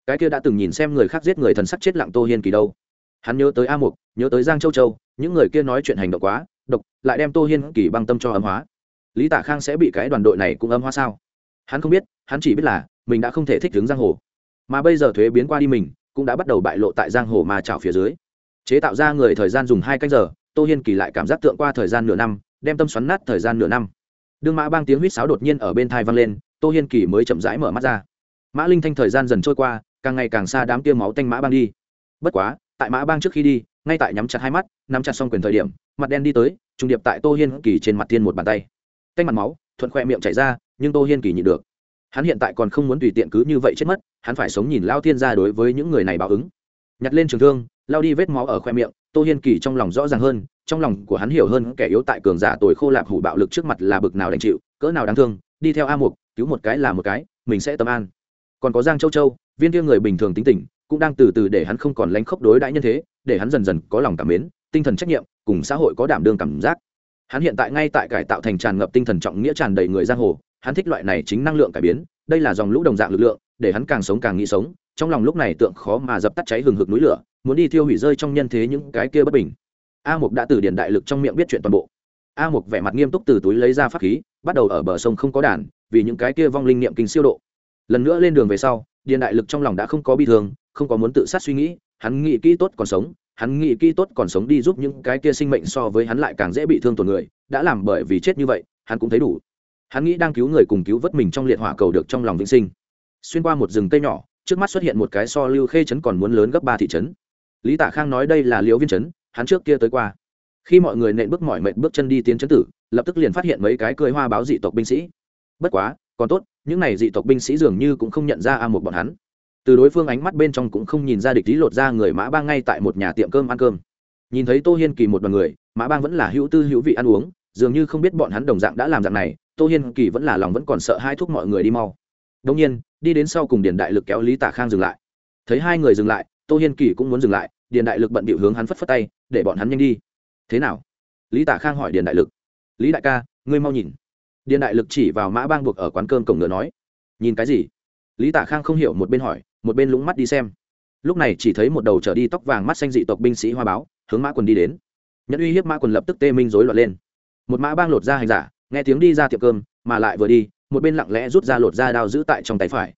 Speaker 1: Cái kia đã từng nhìn xem người khác giết người thần sắc chết lặng tô hiên kỳ đâu? Hắn nhớ tới a mục, nhớ tới giang châu châu, những người kia nói chuyện hành động quá, độc, lại đem tô hiên kỳ băng tâm cho ấm hóa. Lý tả khang sẽ bị cái đoàn đội này cũng ấm hóa sao? Hắn không biết, hắn chỉ biết là mình đã không thể thích đứng giang hồ. Mà bây giờ thuế biến qua đi mình cũng đã bắt đầu bại lộ tại giang hồ mà trào phía dưới. Chế tạo ra người thời gian dùng hai canh giờ, tô hiên kỳ lại cảm giác tượng qua thời gian nửa năm, đem tâm xoắn nát thời gian nửa năm. Đương mã bang tiếng huýt sáo đột nhiên ở bên thai vang lên, tô hiên kỳ mới chậm rãi mở mắt ra. Mã linh thanh thời gian dần trôi qua, càng ngày càng xa đám tiêu máu tanh mã bang đi. Bất quá, tại mã bang trước khi đi, ngay tại nhắm chặt hai mắt, nắm chặt xong quyền thời điểm, mặt đen đi tới, trùng điệp tại tô hiên kỳ trên mặt tiên một bàn tay. Canh mặt máu, thuận khoe miệng chảy ra, nhưng tô hiên kỳ nhịn được hắn hiện tại còn không muốn tùy tiện cứ như vậy chết mất, hắn phải sống nhìn lao thiên gia đối với những người này báo ứng. Nhặt lên trường thương, lao đi vết máu ở khoe miệng, tô hiên kỳ trong lòng rõ ràng hơn, trong lòng của hắn hiểu hơn kẻ yếu tại cường giả tồi khô lạp hủ bạo lực trước mặt là bực nào đành chịu, cỡ nào đáng thương, đi theo a mục, cứu một cái là một cái, mình sẽ tâm an. Còn có giang châu châu, viên kia người bình thường tính tình, cũng đang từ từ để hắn không còn lánh khốc đối đãi nhân thế, để hắn dần dần có lòng cảm mến, tinh thần trách nhiệm, cùng xã hội có đảm đương cảm giác. Hắn hiện tại ngay tại cải tạo thành tràn ngập tinh thần trọng nghĩa tràn đầy người giang hồ hắn thích loại này chính năng lượng cải biến, đây là dòng lũ đồng dạng lực lượng, để hắn càng sống càng nghĩ sống, trong lòng lúc này tượng khó mà dập tắt cháy hừng hực núi lửa, muốn đi thiêu hủy rơi trong nhân thế những cái kia bất bình. A mục đã từ điện đại lực trong miệng biết chuyện toàn bộ. A mục vẻ mặt nghiêm túc từ túi lấy ra pháp khí, bắt đầu ở bờ sông không có đàn, vì những cái kia vong linh niệm kinh siêu độ. Lần nữa lên đường về sau điện đại lực trong lòng đã không có bi thương, không có muốn tự sát suy nghĩ, hắn nghĩ kỹ tốt còn sống, hắn nghĩ kỹ tốt còn sống đi giúp những cái kia sinh mệnh so với hắn lại càng dễ bị thương tổn người, đã làm bởi vì chết như vậy, hắn cũng thấy đủ hắn nghĩ đang cứu người cùng cứu vớt mình trong liệt hỏa cầu được trong lòng vĩnh sinh. Xuyên qua một rừng cây nhỏ, trước mắt xuất hiện một cái so lưu khê trấn còn muốn lớn gấp ba thị trấn. Lý tạ khang nói đây là liễu viên trấn, hắn trước kia tới qua. Khi mọi người nện bước mỏi mệt bước chân đi tiến trấn tử, lập tức liền phát hiện mấy cái cười hoa báo dị tộc binh sĩ. Bất quá, còn tốt, những này dị tộc binh sĩ dường như cũng không nhận ra a một bọn hắn. Từ đối phương ánh mắt bên trong cũng không nhìn ra địch lý lột ra người mã bang ngay tại một nhà tiệm cơm ăn cơm. Nhìn thấy tô hiên kỳ một đoàn người, mã bang vẫn là hữu tư hữu vị ăn uống, dường như không biết bọn hắn đồng dạng đã làm dạng này tô hiên kỳ vẫn là lòng vẫn còn sợ hai thúc mọi người đi mau. Đông nhiên, đi đến sau cùng điền đại lực kéo lý tả khang dừng lại. Thấy hai người dừng lại, tô hiên kỳ cũng muốn dừng lại, điền đại lực bận bịu hướng hắn phất phất tay, để bọn hắn nhanh đi. Thế nào? Lý tả khang hỏi điền đại lực. Lý đại ca, ngươi mau nhìn. Điền đại lực chỉ vào mã bang buộc ở quán cơm cổng ngựa nói. Nhìn cái gì? Lý tả khang không hiểu, một bên hỏi, một bên lũng mắt đi xem. Lúc này chỉ thấy một đầu trở đi tóc vàng mắt xanh dị tộc binh sĩ hoa báo, hướng mã quần đi đến. Nhận uy hiếp mã quần lập tức tê minh rối loạn lên. Một mã bang lột ra hành giả nghe tiếng đi ra tiệm cơm, mà lại vừa đi, một bên lặng lẽ rút ra lột ra đao giữ tại trong tay phải.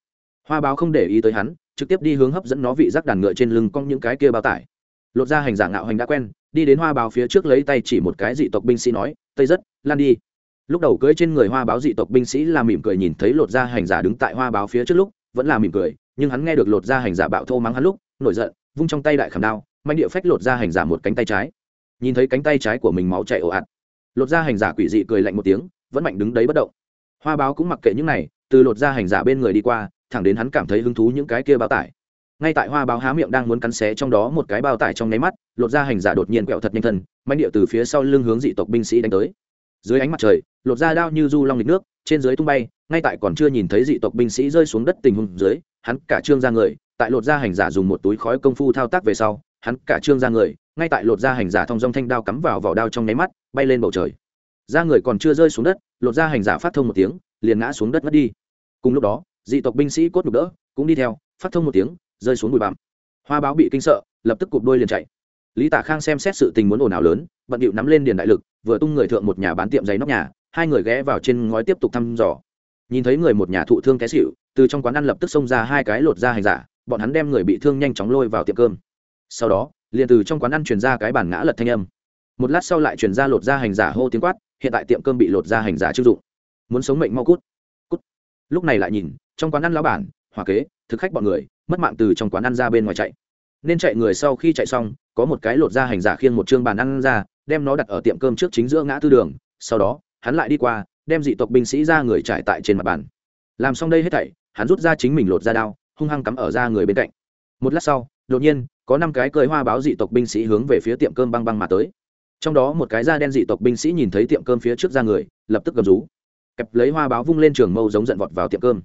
Speaker 1: Hoa báo không để ý tới hắn, trực tiếp đi hướng hấp dẫn nó vị giác đàn ngựa trên lưng cong những cái kia bao tải. Lột ra hành giả ngạo hành đã quen, đi đến hoa báo phía trước lấy tay chỉ một cái dị tộc binh sĩ nói, tây rất, lan đi. Lúc đầu cưỡi trên người hoa báo dị tộc binh sĩ là mỉm cười nhìn thấy lột ra hành giả đứng tại hoa báo phía trước lúc, vẫn là mỉm cười, nhưng hắn nghe được lột ra hành giả bạo thô mắng hắn lúc, nổi giận, vung trong tay đại khảm đao, mạnh địa phách lột ra hành giả một cánh tay trái. Nhìn thấy cánh tay trái của mình máu chảy ồ ạt lột ra hành giả quỷ dị cười lạnh một tiếng, vẫn mạnh đứng đấy bất động. Hoa báo cũng mặc kệ những này, từ lột ra hành giả bên người đi qua, thẳng đến hắn cảm thấy hứng thú những cái kia bao tải. Ngay tại hoa báo há miệng đang muốn cắn xé trong đó một cái bao tải trong nháy mắt, lột ra hành giả đột nhiên quẹo thật nhanh thân manh điệu từ phía sau lưng hướng dị tộc binh sĩ đánh tới. Dưới ánh mặt trời, lột ra đao như du long lịch nước, trên dưới tung bay, ngay tại còn chưa nhìn thấy dị tộc binh sĩ rơi xuống đất tình huống dưới, hắn cả trương ra người, tại lột ra hành giả dùng một túi khói công phu thao tác về sau, hắn cả trương ra người ngay tại lột da hành giả thong dong thanh đao cắm vào vỏ đao trong nháy mắt, bay lên bầu trời. Da người còn chưa rơi xuống đất, lột da hành giả phát thông một tiếng, liền ngã xuống đất mất đi. Cùng lúc đó, dị tộc binh sĩ cốt nhục đỡ cũng đi theo, phát thông một tiếng, rơi xuống bụi bặm. Hoa báo bị kinh sợ, lập tức cụp đôi liền chạy. Lý tả khang xem xét sự tình muốn ồn ào lớn, bận điệu nắm lên điền đại lực, vừa tung người thượng một nhà bán tiệm giấy nóc nhà, hai người ghé vào trên ngói tiếp tục thăm dò. Nhìn thấy người một nhà thụ thương té xịu từ trong quán ăn lập tức xông ra hai cái lột da hành giả, bọn hắn đem người bị thương nhanh chóng lôi vào tiệm cơm. Sau đó liền từ trong quán ăn truyền ra cái bản ngã lật thanh âm. Một lát sau lại truyền ra lột ra hành giả hô tiếng quát, hiện tại tiệm cơm bị lột ra hành giả chưng dụng. Muốn sống mệnh mau cút. Cút. Lúc này lại nhìn, trong quán ăn lão bản hòa kế, thực khách bọn người, mất mạng từ trong quán ăn ra bên ngoài chạy. Nên chạy người sau khi chạy xong, có một cái lột ra hành giả khiêng một chương bàn ăn ra, đem nó đặt ở tiệm cơm trước chính giữa ngã tư đường. Sau đó, hắn lại đi qua, đem dị tộc binh sĩ ra người trải tại trên mặt bàn. Làm xong đây hết thảy, hắn rút ra chính mình lột ra đao, hung hăng cắm ở ra người bên cạnh. Một lát sau, đột nhiên có năm cái cười hoa báo dị tộc binh sĩ hướng về phía tiệm cơm băng băng mà tới. Trong đó một cái da đen dị tộc binh sĩ nhìn thấy tiệm cơm phía trước ra người, lập tức gầm rú. Kẹp lấy hoa báo vung lên trường mâu giống giận vọt vào tiệm cơm.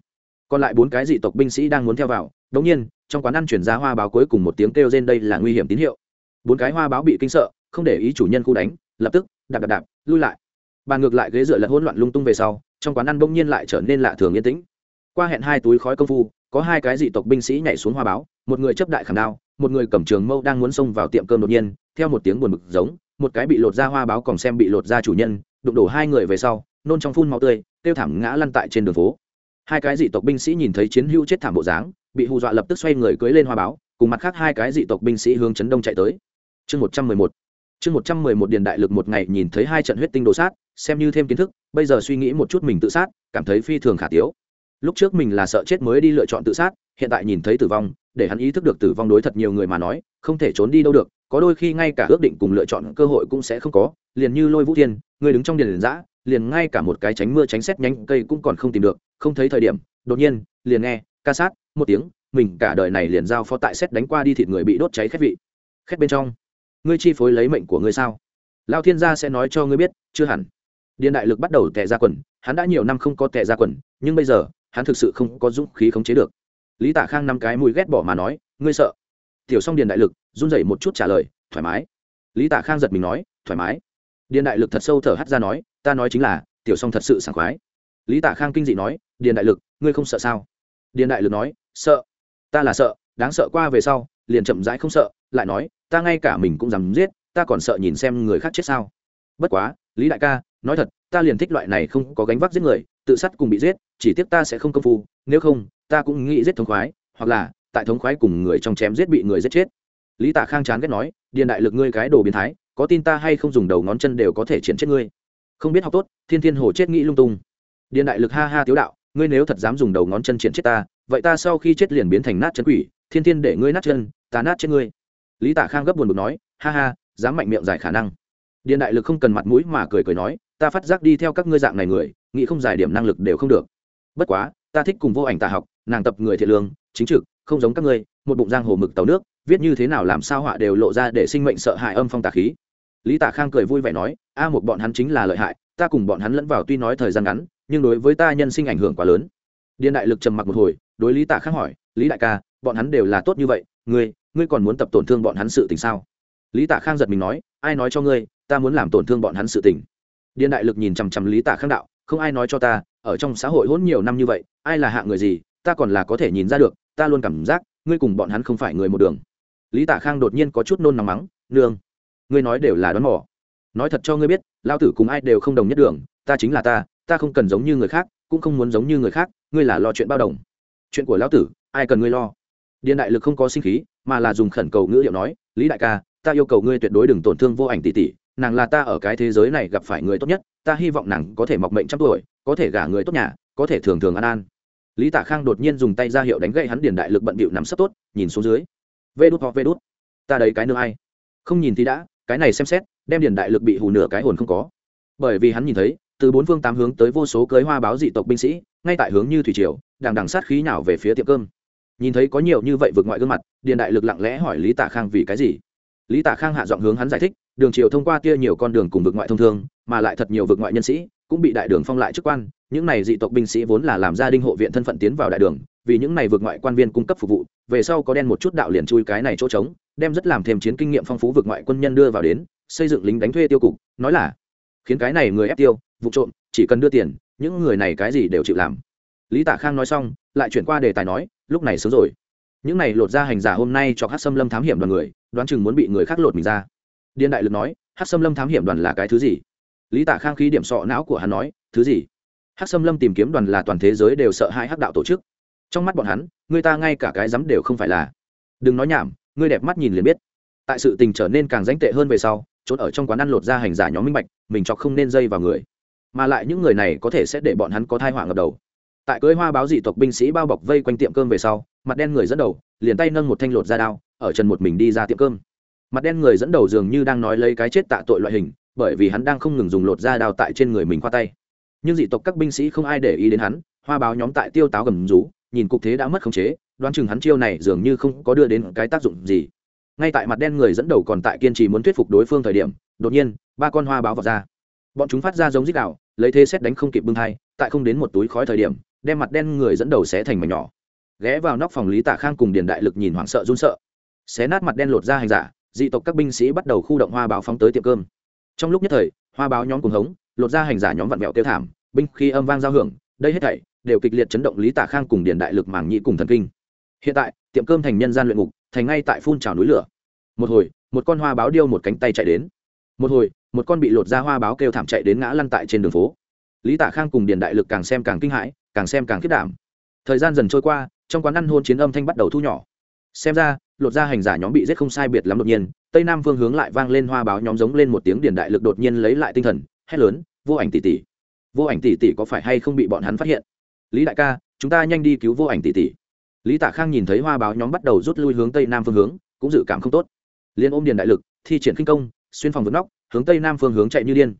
Speaker 1: Còn lại bốn cái dị tộc binh sĩ đang muốn theo vào, đống nhiên, trong quán ăn chuyển ra hoa báo cuối cùng một tiếng kêu trên đây là nguy hiểm tín hiệu. Bốn cái hoa báo bị kinh sợ, không để ý chủ nhân khu đánh, lập tức, đạp đạp đạp, lui lại. Bàn ngược lại ghế dựa lật hỗn loạn lung tung về sau, trong quán ăn bỗng nhiên lại trở nên lạ thường yên tĩnh. Qua hẹn hai túi khói công phu có hai cái dị tộc binh sĩ nhảy xuống hoa báo, một người chấp đại khảm đao, một người cầm trường mâu đang muốn xông vào tiệm cơm đột nhiên, theo một tiếng buồn bực giống, một cái bị lột ra hoa báo còn xem bị lột ra chủ nhân, đụng đổ hai người về sau, nôn trong phun máu tươi, tiêu thảm ngã lăn tại trên đường phố. Hai cái dị tộc binh sĩ nhìn thấy chiến hữu chết thảm bộ dáng, bị hù dọa lập tức xoay người cưới lên hoa báo, cùng mặt khác hai cái dị tộc binh sĩ hướng chấn đông chạy tới. Chương một trăm mười một. Chương một trăm mười một điền đại lực một ngày nhìn thấy hai trận huyết tinh đồ sát, xem như thêm kiến thức, bây giờ suy nghĩ một chút mình tự sát, cảm thấy phi thường khả tiếu lúc trước mình là sợ chết mới đi lựa chọn tự sát, hiện tại nhìn thấy tử vong, để hắn ý thức được tử vong đối thật nhiều người mà nói, không thể trốn đi đâu được, có đôi khi ngay cả ước định cùng lựa chọn cơ hội cũng sẽ không có, liền như lôi vũ thiên, người đứng trong điền giã liền ngay cả một cái tránh mưa tránh xét nhánh cây cũng còn không tìm được, không thấy thời điểm, đột nhiên, liền nghe, ca sát, một tiếng, mình cả đời này liền giao phó tại xét đánh qua đi thịt người bị đốt cháy khét vị. Khét bên trong, ngươi chi phối lấy mệnh của ngươi sao? Lao thiên gia sẽ nói cho ngươi biết, chưa hẳn. Điện đại lực bắt đầu tệ ra quần, hắn đã nhiều năm không có tệ ra quần, nhưng bây giờ hắn thực sự không có dũng khí khống chế được. Lý tạ khang năm cái mùi ghét bỏ mà nói, ngươi sợ? Tiểu Song điền đại lực, run rẩy một chút trả lời, thoải mái. Lý tạ khang giật mình nói, thoải mái. Điền đại lực thật sâu thở hắt ra nói, ta nói chính là, tiểu song thật sự sảng khoái. Lý Tạ khang kinh dị nói, điền đại lực, ngươi không sợ sao? Điền đại lực nói, sợ. Ta là sợ, đáng sợ qua về sau, liền chậm rãi không sợ, lại nói, ta ngay cả mình cũng dám giết, ta còn sợ nhìn xem người khác chết sao. Bất quá, lý đại ca, nói thật, ta liền thích loại này không có gánh vác giết người tự sát cùng bị giết, chỉ tiếc ta sẽ không công phu, nếu không, ta cũng nghĩ giết thống khoái, hoặc là, tại thống khoái cùng người trong chém giết bị người giết chết. Lý tạ khang chán ghét nói, điền đại lực ngươi cái đồ biến thái, có tin ta hay không dùng đầu ngón chân đều có thể chiến chết ngươi? Không biết học tốt, thiên thiên hồ chết nghĩ lung tung. Điền đại lực ha ha tiếu đạo, ngươi nếu thật dám dùng đầu ngón chân chiến chết ta, vậy ta sau khi chết liền biến thành nát chân quỷ, thiên thiên để ngươi nát chân, ta nát chết ngươi. Lý tạ khang gấp buồn bực nói, ha ha, dám mạnh miệng giải khả năng. Điện đại lực không cần mặt mũi mà cười cười nói, ta phát giác đi theo các ngươi dạng này người nghĩ không giải điểm năng lực đều không được. Bất quá, ta thích cùng vô ảnh tà học, nàng tập người thiện lương, chính trực, không giống các ngươi, một bụng giang hồ mực tàu nước, viết như thế nào làm sao họa đều lộ ra để sinh mệnh sợ hại âm phong tà khí. Lý tạ khang cười vui vẻ nói, a một bọn hắn chính là lợi hại, ta cùng bọn hắn lẫn vào tuy nói thời gian ngắn, nhưng đối với ta nhân sinh ảnh hưởng quá lớn. Điện đại lực trầm mặc một hồi, đối lý tạ khang hỏi, lý đại ca, bọn hắn đều là tốt như vậy, ngươi ngươi còn muốn tập tổn thương bọn hắn sự tình sao? Lý tạ khang giật mình nói, ai nói cho ngươi, ta muốn làm tổn thương bọn hắn sự tình. Điện đại lực nhìn chằm chằm lý tạ khang đạo không ai nói cho ta, ở trong xã hội hỗn nhiều năm như vậy, ai là hạng người gì, ta còn là có thể nhìn ra được, ta luôn cảm giác, ngươi cùng bọn hắn không phải người một đường. Lý tạ khang đột nhiên có chút nôn nóng mắng, nương, ngươi nói đều là đoán mò. Nói thật cho ngươi biết lao tử cùng ai đều không đồng nhất đường, ta chính là ta ta không cần giống như người khác, cũng không muốn giống như người khác, ngươi là lo chuyện bao đồng. Chuyện của lão tử, ai cần ngươi lo? Điện đại lực không có sinh khí, mà là dùng khẩn cầu ngữ liệu nói, lý đại ca, ta yêu cầu ngươi tuyệt đối đừng tổn thương vô ảnh tỷ tỷ nàng là ta ở cái thế giới này gặp phải người tốt nhất, ta hy vọng nàng có thể mọc mệnh trăm tuổi, có thể gả người tốt nhà, có thể thường thường an an. Lý tả khang đột nhiên dùng tay ra hiệu đánh gậy hắn điền đại lực bận bịu nắm sấp tốt, nhìn xuống dưới. Vê đút hoặc vê đút. Ta đấy cái nữa ai? Không nhìn thì đã, cái này xem xét, đem điền đại lực bị hù nửa cái hồn không có. Bởi vì hắn nhìn thấy, từ bốn phương tám hướng tới vô số cưới hoa báo dị tộc binh sĩ, ngay tại hướng như thủy triều, đằng đằng sát khí nào về phía tiệm cơm. Nhìn thấy có nhiều như vậy vượt ngoại gương mặt, điền đại lực lặng lẽ hỏi lý tả khang vì cái gì? Lý tả khang hạ giọng hướng hắn giải thích, đường triều thông qua kia nhiều con đường cùng vực ngoại thông thương, mà lại thật nhiều vực ngoại nhân sĩ cũng bị đại đường phong lại chức quan. Những này dị tộc binh sĩ vốn là làm gia đình hộ viện thân phận tiến vào đại đường, vì những này vượt ngoại quan viên cung cấp phục vụ, về sau có đen một chút đạo liền chui cái này chỗ trống, đem rất làm thêm chiến kinh nghiệm phong phú vượt ngoại quân nhân đưa vào đến, xây dựng lính đánh thuê tiêu cục. Nói là, khiến cái này người ép tiêu, vụ trộm, chỉ cần đưa tiền, những người này cái gì đều chịu làm. Lý tạ khang nói xong, lại chuyển qua đề tài nói, lúc này sớm rồi. Những này lột ra hành giả hôm nay cho hát xâm lâm thám hiểm đoàn người đoán chừng muốn bị người khác lột mình ra. Điền đại lực nói hát xâm lâm thám hiểm đoàn là cái thứ gì? Lý Tả khang khí điểm sọ não của hắn nói, thứ gì? Hát xâm lâm tìm kiếm đoàn là toàn thế giới đều sợ hai hắc đạo tổ chức. Trong mắt bọn hắn, người ta ngay cả cái dám đều không phải là. Đừng nói nhảm ngươi đẹp mắt nhìn liền biết. Tại sự tình trở nên càng danh tệ hơn về sau trốn ở trong quán ăn lột ra hành giả nhóm minh bạch, mình chọc không nên dây vào người. Mà lại những người này có thể sẽ để bọn hắn có thai họa ngập đầu. Tại cưới hoa báo dị tộc binh sĩ bao bọc vây quanh tiệm cơm về sau mặt đen người dẫn đầu, liền tay nâng một thanh lột ra đao, ở trần một mình đi ra tiệm cơm. Mặt đen người dẫn đầu dường như đang nói lấy cái chết tạ tội loại hình, bởi vì hắn đang không ngừng dùng lột ra đao tại trên người mình qua tay. Nhưng dị tộc các binh sĩ không ai để ý đến hắn, hoa báo nhóm tại tiêu táo gầm rú, nhìn cục thế đã mất khống chế, đoán chừng hắn chiêu này dường như không có đưa đến cái tác dụng gì. Ngay tại mặt đen người dẫn đầu còn tại kiên trì muốn thuyết phục đối phương thời điểm, đột nhiên, ba con hoa báo vào ra. Bọn chúng phát ra giống dích đạo lấy thế xét đánh không kịp bưng thai, tại không đến một túi khói thời điểm, đem mặt đen người dẫn đầu xé thành mảnh nhỏ ghé vào nóc phòng lý tạ khang cùng điền đại lực nhìn hoảng sợ run sợ. Xé nát mặt đen lột ra hành giả, dị tộc các binh sĩ bắt đầu khu động hoa báo phóng tới tiệm cơm. Trong lúc nhất thời, hoa báo nhóm cùng hống, lột ra hành giả nhóm vặn vẹo tiêu thảm, binh khi âm vang giao hưởng, đây hết thảy đều kịch liệt chấn động lý tạ khang cùng điền đại lực màng nhị cùng thần kinh. Hiện tại, tiệm cơm thành nhân gian luyện ngục, thành ngay tại phun trào núi lửa. Một hồi, một con hoa báo điêu một cánh tay chạy đến. Một hồi, một con bị lột ra hoa báo kêu thảm chạy đến ngã lăn tại trên đường phố. Lý tạ khang cùng điền đại lực càng xem càng kinh hãi, càng xem càng khiết đảm. Thời gian dần trôi qua trong quán ăn hôn chiến âm thanh bắt đầu thu nhỏ. Xem ra, lột ra hành giả nhóm bị giết không sai biệt lắm đột nhiên, tây nam phương hướng lại vang lên hoa báo nhóm giống lên một tiếng điền đại lực đột nhiên lấy lại tinh thần, hét lớn, vô ảnh tỷ tỷ, vô ảnh tỷ tỷ có phải hay không bị bọn hắn phát hiện? Lý đại ca, chúng ta nhanh đi cứu vô ảnh tỷ tỷ. Lý tạ khang nhìn thấy hoa báo nhóm bắt đầu rút lui hướng tây nam phương hướng, cũng dự cảm không tốt. Liên ôm điền đại lực, thi triển khinh công, xuyên phòng vượt nóc, hướng tây nam phương hướng chạy như điên.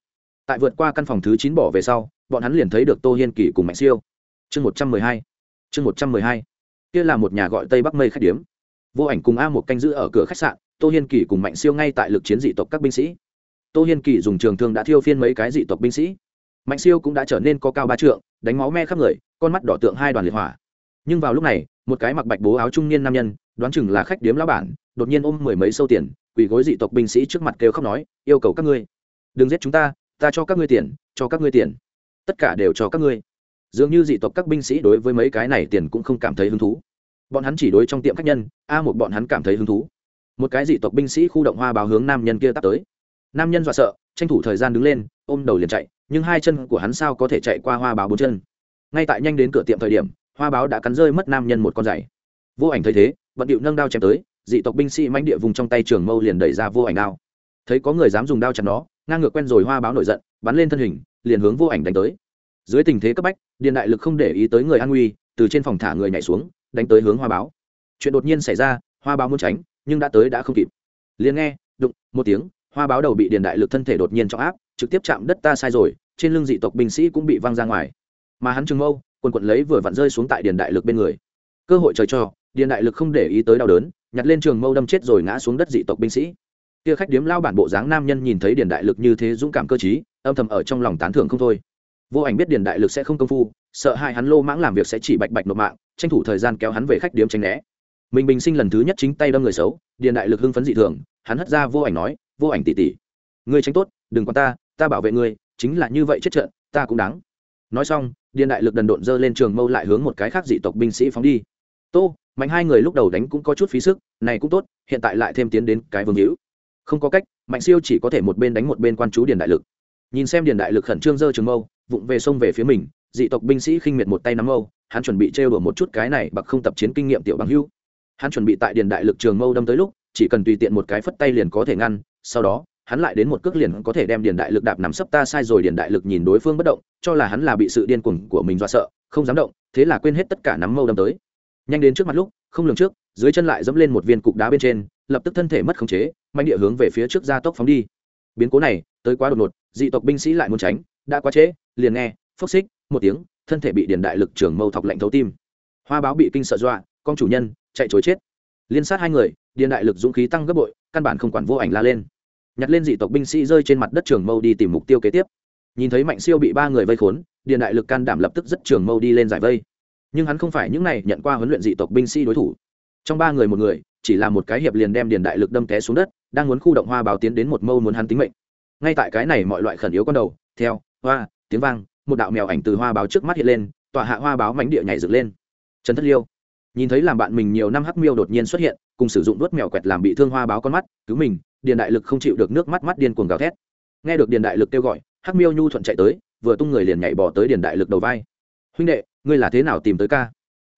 Speaker 1: Tại vượt qua căn phòng thứ chín bỏ về sau, bọn hắn liền thấy được tô hiên kỳ cùng mạnh siêu. Chương một trăm mười hai, chương một trăm mười hai kia là một nhà gọi tây bắc mây khách điếm. Vô ảnh cùng a một canh giữ ở cửa khách sạn, tô hiên kỳ cùng mạnh siêu ngay tại lực chiến dị tộc các binh sĩ. Tô hiên kỳ dùng trường thương đã thiêu phiên mấy cái dị tộc binh sĩ. Mạnh siêu cũng đã trở nên có cao ba trượng, đánh máu me khắp người, con mắt đỏ tượng hai đoàn liệt hỏa. Nhưng vào lúc này, một cái mặc bạch bố áo trung niên nam nhân, đoán chừng là khách điếm lão bản, đột nhiên ôm mười mấy sâu tiền, quỳ gối dị tộc binh sĩ trước mặt kêu khóc nói, yêu cầu các ngươi, đừng giết chúng ta ta cho các ngươi tiền, cho các ngươi tiền. Tất cả đều cho các ngươi. Dường như dị tộc các binh sĩ đối với mấy cái này tiền cũng không cảm thấy hứng thú bọn hắn chỉ đối trong tiệm khách nhân, a một bọn hắn cảm thấy hứng thú. Một cái dị tộc binh sĩ khu động hoa báo hướng nam nhân kia tắt tới. Nam nhân dọa sợ, tranh thủ thời gian đứng lên, ôm đầu liền chạy, nhưng hai chân của hắn sao có thể chạy qua hoa báo bốn chân? Ngay tại nhanh đến cửa tiệm thời điểm, hoa báo đã cắn rơi mất nam nhân một con giày. Vô ảnh thấy thế vận điệu nâng đao chém tới, dị tộc binh sĩ manh địa vùng trong tay trường mâu liền đẩy ra vô ảnh đao. Thấy có người dám dùng đao chặt nó, ngang ngược quen rồi hoa báo nổi giận, bắn lên thân hình, liền hướng vô ảnh đánh tới. Dưới tình thế cấp bách điện đại lực không để ý tới người an nguy, từ trên phòng thả người nhảy xuống đánh tới hướng hoa báo. Chuyện đột nhiên xảy ra, hoa báo muốn tránh, nhưng đã tới đã không kịp. Liền nghe, đụng, một tiếng, hoa báo đầu bị điện đại lực thân thể đột nhiên trọng áp, trực tiếp chạm đất ta sai rồi, trên lưng dị tộc binh sĩ cũng bị văng ra ngoài. Mà hắn trừng mâu, quần quận lấy vừa vặn rơi xuống tại điện đại lực bên người. Cơ hội trời cho điện đại lực không để ý tới đau đớn, nhặt lên trường mâu đâm chết rồi ngã xuống đất dị tộc binh sĩ. Kia khách điếm lao bản bộ dáng nam nhân nhìn thấy điện đại lực như thế dũng cảm cơ chí âm thầm ở trong lòng tán thưởng không thôi. Vô ảnh biết điện đại lực sẽ không công phu sợ hai hắn lô mãng làm việc sẽ chỉ bạch bạch nộp mạng, tranh thủ thời gian kéo hắn về khách điếm tránh né. Mình bình sinh lần thứ nhất chính tay đâm người xấu điện đại lực hưng phấn dị thường, hắn hất ra vô ảnh nói, vô ảnh tỉ tỉ ngươi tránh tốt, đừng quan ta ta bảo vệ ngươi, chính là như vậy chết trận, ta cũng đáng. Nói xong điện đại lực đần độn dơ lên trường mâu lại hướng một cái khác dị tộc binh sĩ phóng đi. Tô, mạnh hai người lúc đầu đánh cũng có chút phí sức, này cũng tốt, hiện tại lại thêm tiến đến cái vương hữu. Không có cách, mạnh siêu chỉ có thể một bên đánh một bên quan chú điền đại lực. Nhìn xem điền đại lực khẩn trương dơ trường mâu, vụng về sông về phía mình dị tộc binh sĩ khinh miệt một tay nắm mâu hắn chuẩn bị trêu đùa một chút cái này bặc không tập chiến kinh nghiệm tiểu bằng hưu hắn chuẩn bị tại điền đại lực trường mâu đâm tới lúc, chỉ cần tùy tiện một cái phất tay liền có thể ngăn, sau đó, hắn lại đến một cước liền có thể đem điền đại lực đạp nằm sấp ta sai rồi, điền đại lực nhìn đối phương bất động, cho là hắn là bị sự điên cuồng của mình dọa sợ, không dám động, thế là quên hết tất cả nắm mâu đâm tới. Nhanh đến trước mặt lúc, không lường trước, dưới chân lại dẫm lên một viên cục đá bên trên, lập tức thân thể mất khống chế, mạnh địa hướng về phía trước gia tốc phóng đi. Biến cố này, tới quá đột ngột, dị tộc binh sĩ lại muốn tránh, đã quá trễ, liền nghe, phốc xích một tiếng, thân thể bị điền đại lực trường mâu thọc lạnh thấu tim. Hoa báo bị kinh sợ dọa, con chủ nhân, chạy chối chết. Liên sát hai người, điền đại lực dũng khí tăng gấp bội, căn bản không quản vô ảnh la lên. Nhặt lên dị tộc binh sĩ rơi trên mặt đất trường mâu đi tìm mục tiêu kế tiếp. Nhìn thấy mạnh siêu bị ba người vây khốn, điền đại lực can đảm lập tức dứt trường mâu đi lên giải vây. Nhưng hắn không phải những này nhận qua huấn luyện dị tộc binh sĩ đối thủ. Trong ba người một người, chỉ là một cái hiệp liền đem điền đại lực đâm té xuống đất, đang muốn khu động hoa báo tiến đến một mâu muốn hắn tính mệnh. Ngay tại cái này mọi loại khẩn yếu con đầu, theo, hoa, tiếng vang một đạo mèo ảnh từ hoa báo trước mắt hiện lên, tòa hạ hoa báo mánh địa nhảy dựng lên. Trần thất liêu, nhìn thấy làm bạn mình nhiều năm hắc miêu đột nhiên xuất hiện, cùng sử dụng đuốt mèo quẹt làm bị thương hoa báo con mắt, cứu mình, điền đại lực không chịu được nước mắt mắt điên cuồng gào thét. Nghe được điền đại lực kêu gọi, hắc miêu nhu thuận chạy tới, vừa tung người liền nhảy bỏ tới điền đại lực đầu vai. Huynh đệ, ngươi là thế nào tìm tới ca?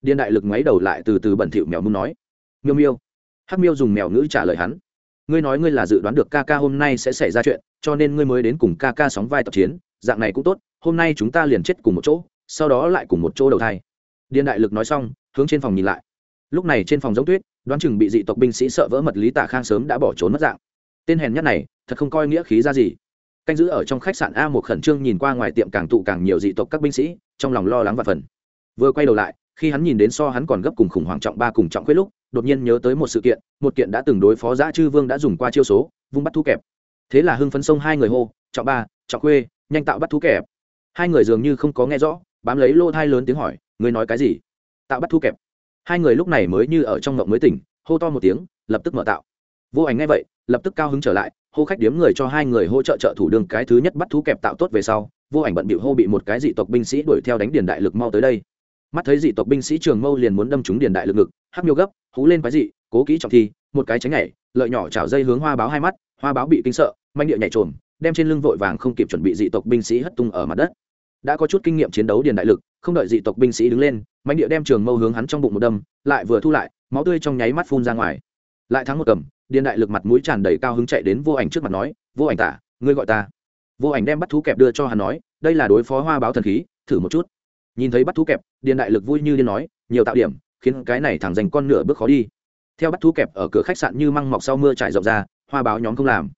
Speaker 1: Điền đại lực ngoáy đầu lại từ từ bẩn thỉu mèo muốn nói. Miêu miêu. Hắc miêu dùng mèo ngữ trả lời hắn. Ngươi nói ngươi là dự đoán được ca ca hôm nay sẽ xảy ra chuyện, cho nên ngươi mới đến cùng ca ca sóng vai tập chiến, dạng này cũng tốt hôm nay chúng ta liền chết cùng một chỗ, sau đó lại cùng một chỗ đầu thai. Điền đại lực nói xong, hướng trên phòng nhìn lại. Lúc này trên phòng giống tuyết, đoán chừng bị dị tộc binh sĩ sợ vỡ mật lý Tạ khang sớm đã bỏ trốn mất dạng. Tên hèn nhất này, thật không coi nghĩa khí ra gì. Canh giữ ở trong khách sạn a một khẩn trương nhìn qua ngoài tiệm càng tụ càng nhiều dị tộc các binh sĩ, trong lòng lo lắng và phần vừa quay đầu lại, khi hắn nhìn đến so hắn còn gấp cùng khủng hoảng trọng ba cùng trọng khuyết lúc, đột nhiên nhớ tới một sự kiện, một kiện đã từng đối phó giã chư vương đã dùng qua chiêu số, vung bắt thú kẹp. Thế là hưng phấn sông hai người hô, trọng ba, trọng khuê, nhanh tạo bắt thú kẹp hai người dường như không có nghe rõ, bám lấy lô thai lớn tiếng hỏi người nói cái gì? Tạo bắt thu kẹp. Hai người lúc này mới như ở trong ngộng mới tỉnh, hô to một tiếng, lập tức mở tạo. Vô ảnh nghe vậy, lập tức cao hứng trở lại, hô khách điếm người cho hai người hỗ trợ trợ thủ đường cái thứ nhất bắt thú kẹp tạo tốt về sau, vô ảnh bận bịu hô bị một cái dị tộc binh sĩ đuổi theo đánh điền đại lực mau tới đây. Mắt thấy dị tộc binh sĩ trường mâu liền muốn đâm trúng điền đại lực ngực, hắc miêu gấp, hú lên quái dị, cố kỹ trọng thi, một cái tránh nhảy, lợi nhỏ chảo dây hướng hoa báo hai mắt, hoa báo bị kinh sợ, manh địa nhảy trồm, đem trên lưng vội vàng không kịp chuẩn bị dị tộc binh sĩ hất tung ở mặt đất đã có chút kinh nghiệm chiến đấu điền đại lực, không đợi dị tộc binh sĩ đứng lên mạnh địa đem trường mâu hướng hắn trong bụng một đâm, lại vừa thu lại, máu tươi trong nháy mắt phun ra ngoài. Lại thắng một cầm, điền đại lực mặt mũi tràn đầy cao hứng chạy đến vô ảnh trước mặt nói, vô ảnh tả, ngươi gọi ta. Vô ảnh đem bắt thú kẹp đưa cho hắn nói, đây là đối phó hoa báo thần khí, thử một chút. Nhìn thấy bắt thú kẹp, điền đại lực vui như điên nói, nhiều tạo điểm, khiến cái này thẳng dành con nửa bước khó đi. Theo bắt thú kẹp ở cửa khách sạn như măng mọc sau mưa trải rộng ra, hoa báo nhóm không làm.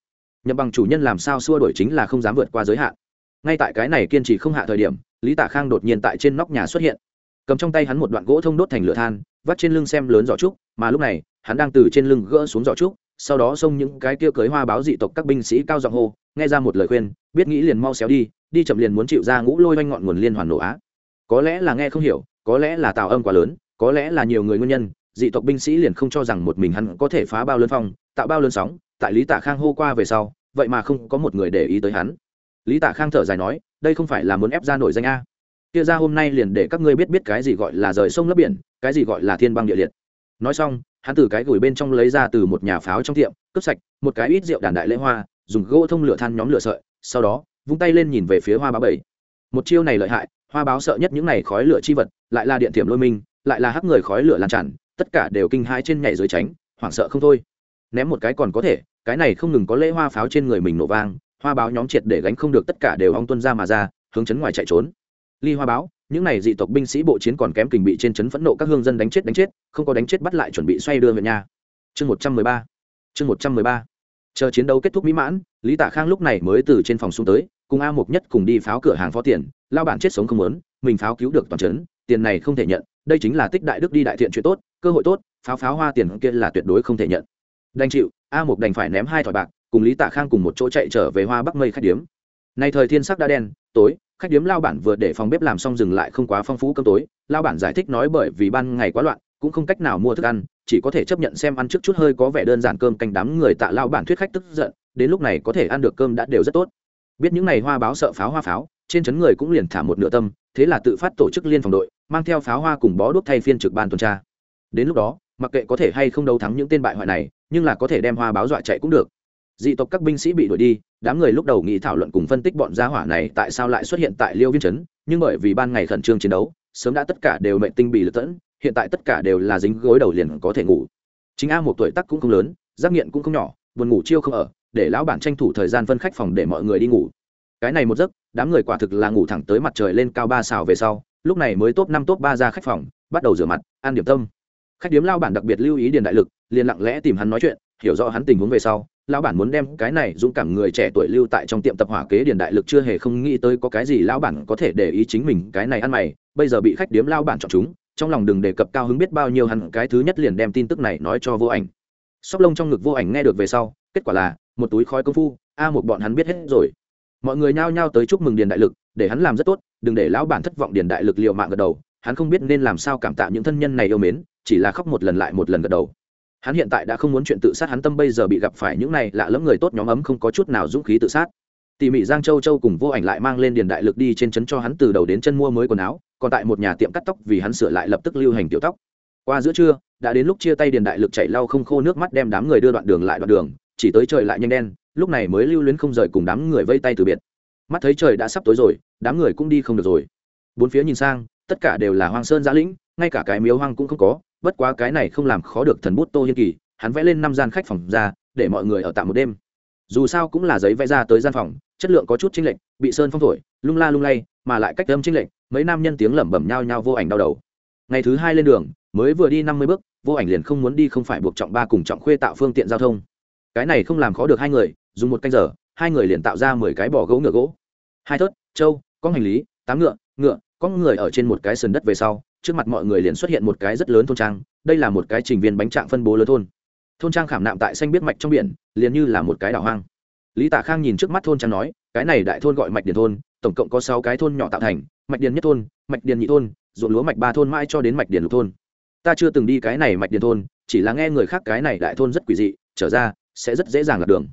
Speaker 1: Nhậm bằng chủ nhân làm sao xua đổi chính là không dám vượt qua giới hạn ngay tại cái này kiên trì không hạ thời điểm, lý tả khang đột nhiên tại trên nóc nhà xuất hiện. Cầm trong tay hắn một đoạn gỗ thông đốt thành lửa than, vắt trên lưng xem lớn giỏ trúc, mà lúc này, hắn đang từ trên lưng gỡ xuống giỏ trúc, sau đó xông những cái kia cưới hoa báo dị tộc các binh sĩ cao giọng hô, nghe ra một lời khuyên, biết nghĩ liền mau xéo đi đi chậm liền muốn chịu ra ngũ lôi oanh ngọn nguồn liên hoàn nổ á. Có lẽ là nghe không hiểu, có lẽ là tào âm quá lớn, có lẽ là nhiều người nguyên nhân, dị tộc binh sĩ liền không cho rằng một mình hắn có thể phá bao lớn phong, tạo bao lớn sóng, tại lý tạ khang hô qua về sau, vậy mà không có một người để ý tới hắn lý tạ khang thở dài nói, đây không phải là muốn ép ra nổi danh a. Kia ra hôm nay liền để các ngươi biết biết cái gì gọi là rời sông lấp biển, cái gì gọi là thiên băng địa liệt. Nói xong, hắn từ cái gửi bên trong lấy ra từ một nhà pháo trong tiệm, cướp sạch, một cái ít rượu đàn đại lễ hoa, dùng gỗ thông lửa than nhóm lửa sợi, sau đó, vung tay lên nhìn về phía hoa báo bảy. Một chiêu này lợi hại, hoa báo sợ nhất những này khói lửa chi vật, lại là điện thiểm lôi minh, lại là hắc người khói lửa lan tràn, tất cả đều kinh hãi trên nhảy dưới tránh, hoảng sợ không thôi. Ném một cái còn có thể, cái này không ngừng có lễ hoa pháo trên người mình nổ vang hoa báo nhóm triệt để gánh không được tất cả đều ong tuân ra mà ra, hướng chấn ngoài chạy trốn. Ly hoa báo, những này dị tộc binh sĩ bộ chiến còn kém kình bị trên chấn phẫn nộ các hương dân đánh chết đánh chết, không có đánh chết bắt lại chuẩn bị xoay đưa về nhà. Chương một trăm mười ba. Chương một trăm mười ba. Chờ chiến đấu kết thúc mỹ mãn, lý tạ khang lúc này mới từ trên phòng xuống tới, cùng a mục nhất cùng đi pháo cửa hàng phó tiền, lao bản chết sống không lớn mình pháo cứu được toàn trấn, tiền này không thể nhận, đây chính là tích đại đức đi đại thiện chuyện tốt, cơ hội tốt, pháo pháo hoa tiền kia là tuyệt đối không thể nhận đành chịu, a mục đành phải ném hai thỏi bạc, cùng lý tạ khang cùng một chỗ chạy trở về hoa bắc mây khách điếm. Nay thời thiên sắc đã đen, tối, khách điếm lao bản vừa để phòng bếp làm xong dừng lại không quá phong phú cơm tối. Lao bản giải thích nói bởi vì ban ngày quá loạn, cũng không cách nào mua thức ăn, chỉ có thể chấp nhận xem ăn trước chút hơi có vẻ đơn giản cơm canh đám người tạ lao bản thuyết khách tức giận, đến lúc này có thể ăn được cơm đã đều rất tốt. Biết những ngày hoa báo sợ pháo hoa pháo, trên chấn người cũng liền thả một nửa tâm, thế là tự phát tổ chức liên phòng đội, mang theo pháo hoa cùng bó đuốc thay phiên trực ban tuần tra. Đến lúc đó mặc kệ có thể hay không đấu thắng những tên bại hoại này, nhưng là có thể đem hoa báo dọa chạy cũng được. Dị tộc các binh sĩ bị đuổi đi, đám người lúc đầu nghĩ thảo luận cùng phân tích bọn gia hỏa này tại sao lại xuất hiện tại liêu viên trấn nhưng bởi vì ban ngày khẩn trương chiến đấu, sớm đã tất cả đều mệnh tinh bị lật tẫn, hiện tại tất cả đều là dính gối đầu liền có thể ngủ. Chính a một tuổi tắc cũng không lớn, giác nghiện cũng không nhỏ, buồn ngủ chiêu không ở, để lão bản tranh thủ thời gian phân khách phòng để mọi người đi ngủ. Cái này một giấc, đám người quả thực là ngủ thẳng tới mặt trời lên cao ba xào về sau, lúc này mới top năm, top ba ra khách phòng, bắt đầu rửa mặt, ăn điểm tâm khách điếm lao bản đặc biệt lưu ý điền đại lực, liền lặng lẽ tìm hắn nói chuyện, hiểu rõ hắn tình huống về sau lão bản muốn đem cái này dũng cảm người trẻ tuổi lưu tại trong tiệm tập hỏa kế điền đại lực chưa hề không nghĩ tới có cái gì lão bản có thể để ý chính mình cái này ăn mày, bây giờ bị khách điếm lao bản chọn chúng, trong lòng đừng đề cập cao hứng biết bao nhiêu hắn, cái thứ nhất liền đem tin tức này nói cho vô ảnh. Sóc lông trong ngực vô ảnh nghe được về sau, kết quả là, một túi khói công phu, a một bọn hắn biết hết rồi. Mọi người nhao nhao tới chúc mừng điền đại lực, để hắn làm rất tốt, đừng để lão bản thất vọng điền đại lực liệu mạng gật đầu hắn không biết nên làm sao cảm tạ những thân nhân này yêu mến, chỉ là khóc một lần lại một lần gật đầu. Hắn hiện tại đã không muốn chuyện tự sát, hắn tâm bây giờ bị gặp phải những này lạ lẫm người tốt nhóm ấm không có chút nào dũng khí tự sát. Tỉ mỉ giang châu châu cùng vô ảnh lại mang lên điền đại lực đi trên trấn cho hắn từ đầu đến chân mua mới quần áo, còn tại một nhà tiệm cắt tóc vì hắn sửa lại lập tức lưu hành tiểu tóc. Qua giữa trưa, đã đến lúc chia tay điền đại lực chạy lau không khô nước mắt đem đám người đưa đoạn đường lại đoạn đường, chỉ tới trời lại nhanh đen, lúc này mới lưu luyến không rời cùng đám người vây tay từ biệt. Mắt thấy trời đã sắp tối rồi, đám người cũng đi không được rồi. Bốn phía nhìn sang tất cả đều là hoang sơn giã lĩnh, ngay cả cái miếu hoang cũng không có, bất quá cái này không làm khó được thần bút tô hiên kỳ, hắn vẽ lên năm gian khách phòng ra, để mọi người ở tạm một đêm. Dù sao cũng là giấy vẽ ra tới gian phòng, chất lượng có chút chênh lệch, bị sơn phong thổi, lung la lung lay, mà lại cách âm chênh lệch, mấy nam nhân tiếng lẩm bẩm nhao nhao vô ảnh đau đầu. Ngày thứ hai lên đường, mới vừa đi năm mươi bước, vô ảnh liền không muốn đi không phải buộc trọng ba cùng trọng khuê tạo phương tiện giao thông. Cái này không làm khó được hai người, dùng một canh giờ, hai người liền tạo ra mười cái bỏ gỗ ngựa gỗ. Hai thớt, trâu, có hành lý, tám ngựa ngựa có người ở trên một cái sườn đất về sau, trước mặt mọi người liền xuất hiện một cái rất lớn thôn trang, đây là một cái trình viên bánh trạng phân bố lớn thôn. Thôn trang khảm nạm tại xanh biết mạch trong biển, liền như là một cái đảo hoang. Lý tạ khang nhìn trước mắt thôn trang nói, cái này đại thôn gọi mạch điền thôn, tổng cộng có sáu cái thôn nhỏ tạo thành, mạch điền nhất thôn, mạch điền nhị thôn, ruộng lúa mạch ba thôn mãi cho đến mạch điền lục thôn. Ta chưa từng đi cái này mạch điền thôn, chỉ là nghe người khác cái này đại thôn rất quỷ dị, trở ra, sẽ rất dễ dàng lạc đường.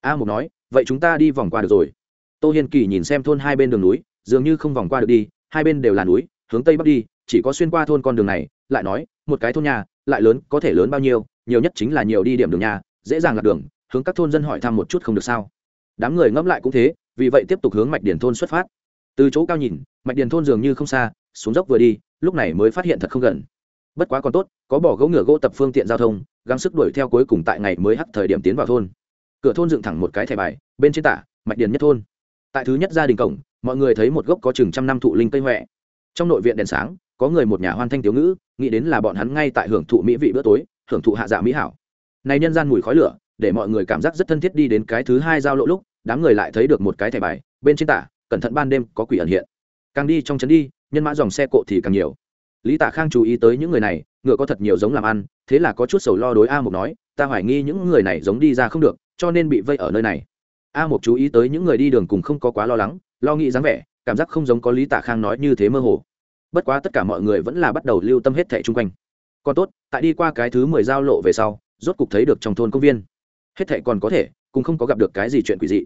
Speaker 1: A mục nói, vậy chúng ta đi vòng qua được rồi. Tô hiên kỳ nhìn xem thôn hai bên đường núi, dường như không vòng qua được đi hai bên đều là núi, hướng tây bắc đi, chỉ có xuyên qua thôn con đường này, lại nói, một cái thôn nhà, lại lớn, có thể lớn bao nhiêu, nhiều nhất chính là nhiều đi điểm đường nhà, dễ dàng lạc đường, hướng các thôn dân hỏi thăm một chút không được sao. Đám người ngẫm lại cũng thế, vì vậy tiếp tục hướng mạch điển thôn xuất phát. Từ chỗ cao nhìn, mạch điển thôn dường như không xa, xuống dốc vừa đi, lúc này mới phát hiện thật không gần. Bất quá còn tốt, có bỏ gấu ngựa gỗ tập phương tiện giao thông, gắng sức đuổi theo cuối cùng tại ngày mới hắt thời điểm tiến vào thôn. Cửa thôn dựng thẳng một cái thẻ bài, bên trên tả, mạch điền nhất thôn tại thứ nhất gia đình cổng, mọi người thấy một gốc có chừng trăm năm thụ linh cây huệ trong nội viện đèn sáng, có người một nhà hoan thanh thiếu ngữ, nghĩ đến là bọn hắn ngay tại hưởng thụ mỹ vị bữa tối, hưởng thụ hạ dạ mỹ hảo. Này nhân gian mùi khói lửa, để mọi người cảm giác rất thân thiết đi đến cái thứ hai giao lộ lúc, đám người lại thấy được một cái thẻ bài, bên trên tả, cẩn thận ban đêm, có quỷ ẩn hiện. Càng đi trong trấn đi, nhân mã dòng xe cộ thì càng nhiều. Lý tạ khang chú ý tới những người này, ngựa có thật nhiều giống làm ăn, thế là có chút sầu lo đối a mục nói, ta hoài nghi những người này giống đi ra không được, cho nên bị vây ở nơi này a mục chú ý tới những người đi đường cùng không có quá lo lắng, lo nghĩ dáng vẻ, cảm giác không giống có lý tạ khang nói như thế mơ hồ. Bất quá tất cả mọi người vẫn là bắt đầu lưu tâm hết thẻ chung quanh. Còn tốt, tại đi qua cái thứ mười giao lộ về sau, rốt cục thấy được trong thôn công viên. Hết thẻ còn có thể, cũng không có gặp được cái gì chuyện quỷ dị.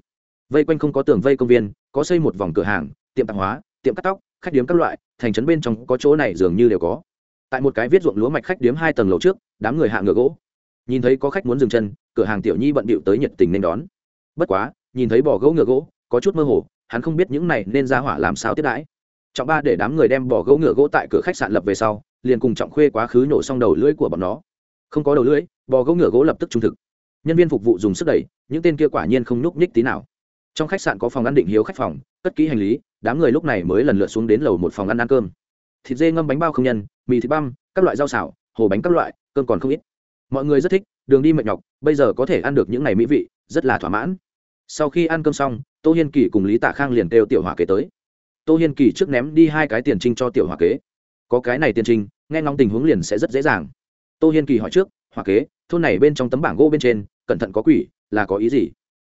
Speaker 1: Vây quanh không có tường vây công viên, có xây một vòng cửa hàng, tiệm tạp hóa, tiệm cắt tóc, khách điếm các loại, thành trấn bên trong có chỗ này dường như đều có. Tại một cái viết ruộng lúa mạch khách điếm hai tầng lầu trước, đám người hạ ngựa gỗ. Nhìn thấy có khách muốn dừng chân, cửa hàng tiểu nhi bận bịu tới nhiệt tình nên đón bất quá, nhìn thấy bỏ gỗ ngựa gỗ, có chút mơ hồ, hắn không biết những này nên ra hỏa làm sao tiếp đãi. Trọng ba để đám người đem bỏ gỗ ngựa gỗ tại cửa khách sạn lập về sau, liền cùng trọng khuê quá khứ nhổ xong đầu lưỡi của bọn nó. Không có đầu lưỡi, bò gỗ ngựa gỗ lập tức trung thực. Nhân viên phục vụ dùng sức đẩy, những tên kia quả nhiên không nhúc nhích tí nào. Trong khách sạn có phòng ăn định hiếu khách phòng, cất kỹ hành lý, đám người lúc này mới lần lượt xuống đến lầu một phòng ăn ăn cơm. Thịt dê ngâm bánh bao không nhân, mì thịt băm, các loại rau xào, hồ bánh các loại, cơm còn không ít. Mọi người rất thích, đường đi mệt nhọc, bây giờ có thể ăn được những ngày mỹ vị, rất là thỏa mãn sau khi ăn cơm xong, tô hiên kỳ cùng lý tạ khang liền kêu tiểu hỏa kế tới. Tô hiên kỳ trước ném đi hai cái tiền trinh cho tiểu hỏa kế. Có cái này tiền trinh, nghe ngóng tình huống liền sẽ rất dễ dàng. Tô hiên kỳ hỏi trước, hỏa kế, thôn này bên trong tấm bảng gỗ bên trên, cẩn thận có quỷ, là có ý gì?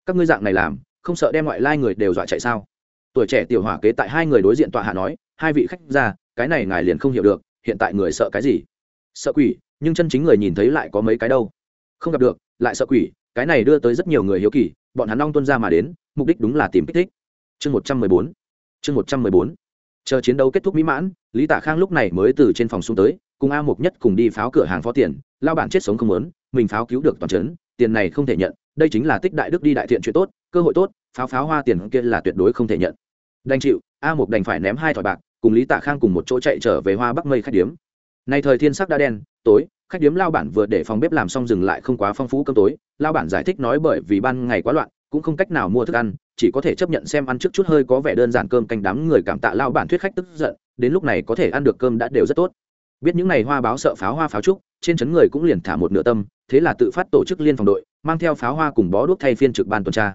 Speaker 1: Các ngươi dạng này làm, không sợ đem ngoại lai người đều dọa chạy sao? Tuổi trẻ tiểu hỏa kế tại hai người đối diện tọa hạ nói, hai vị khách ra, cái này ngài liền không hiểu được, hiện tại người sợ cái gì? Sợ quỷ, nhưng chân chính người nhìn thấy lại có mấy cái đâu. Không gặp được, lại sợ quỷ, cái này đưa tới rất nhiều người hiếu kỳ bọn hắn long tuân ra mà đến, mục đích đúng là tìm kích thích. Chương một trăm mười bốn. Chương một trăm mười bốn. Chờ chiến đấu kết thúc mỹ mãn, lý tạ khang lúc này mới từ trên phòng xuống tới, cùng a mục nhất cùng đi pháo cửa hàng phó tiền, lao bản chết sống không lớn mình pháo cứu được toàn trấn, tiền này không thể nhận, đây chính là tích đại đức đi đại thiện chuyện tốt, cơ hội tốt, pháo pháo hoa tiền kia là tuyệt đối không thể nhận. Đành chịu, a mục đành phải ném hai thỏi bạc, cùng lý tạ khang cùng một chỗ chạy trở về hoa bắc mây khách điếm. Nay thời thiên sắc đã đen, tối khách điếm lao bản vừa để phòng bếp làm xong dừng lại không quá phong phú cơm tối. Lao bản giải thích nói bởi vì ban ngày quá loạn cũng không cách nào mua thức ăn chỉ có thể chấp nhận xem ăn trước chút hơi có vẻ đơn giản cơm canh đám người cảm tạ lao bản thuyết khách tức giận đến lúc này có thể ăn được cơm đã đều rất tốt. Biết những ngày hoa báo sợ pháo hoa pháo trúc trên chấn người cũng liền thả một nửa tâm thế là tự phát tổ chức liên phòng đội mang theo pháo hoa cùng bó đuốc thay phiên trực ban tuần tra.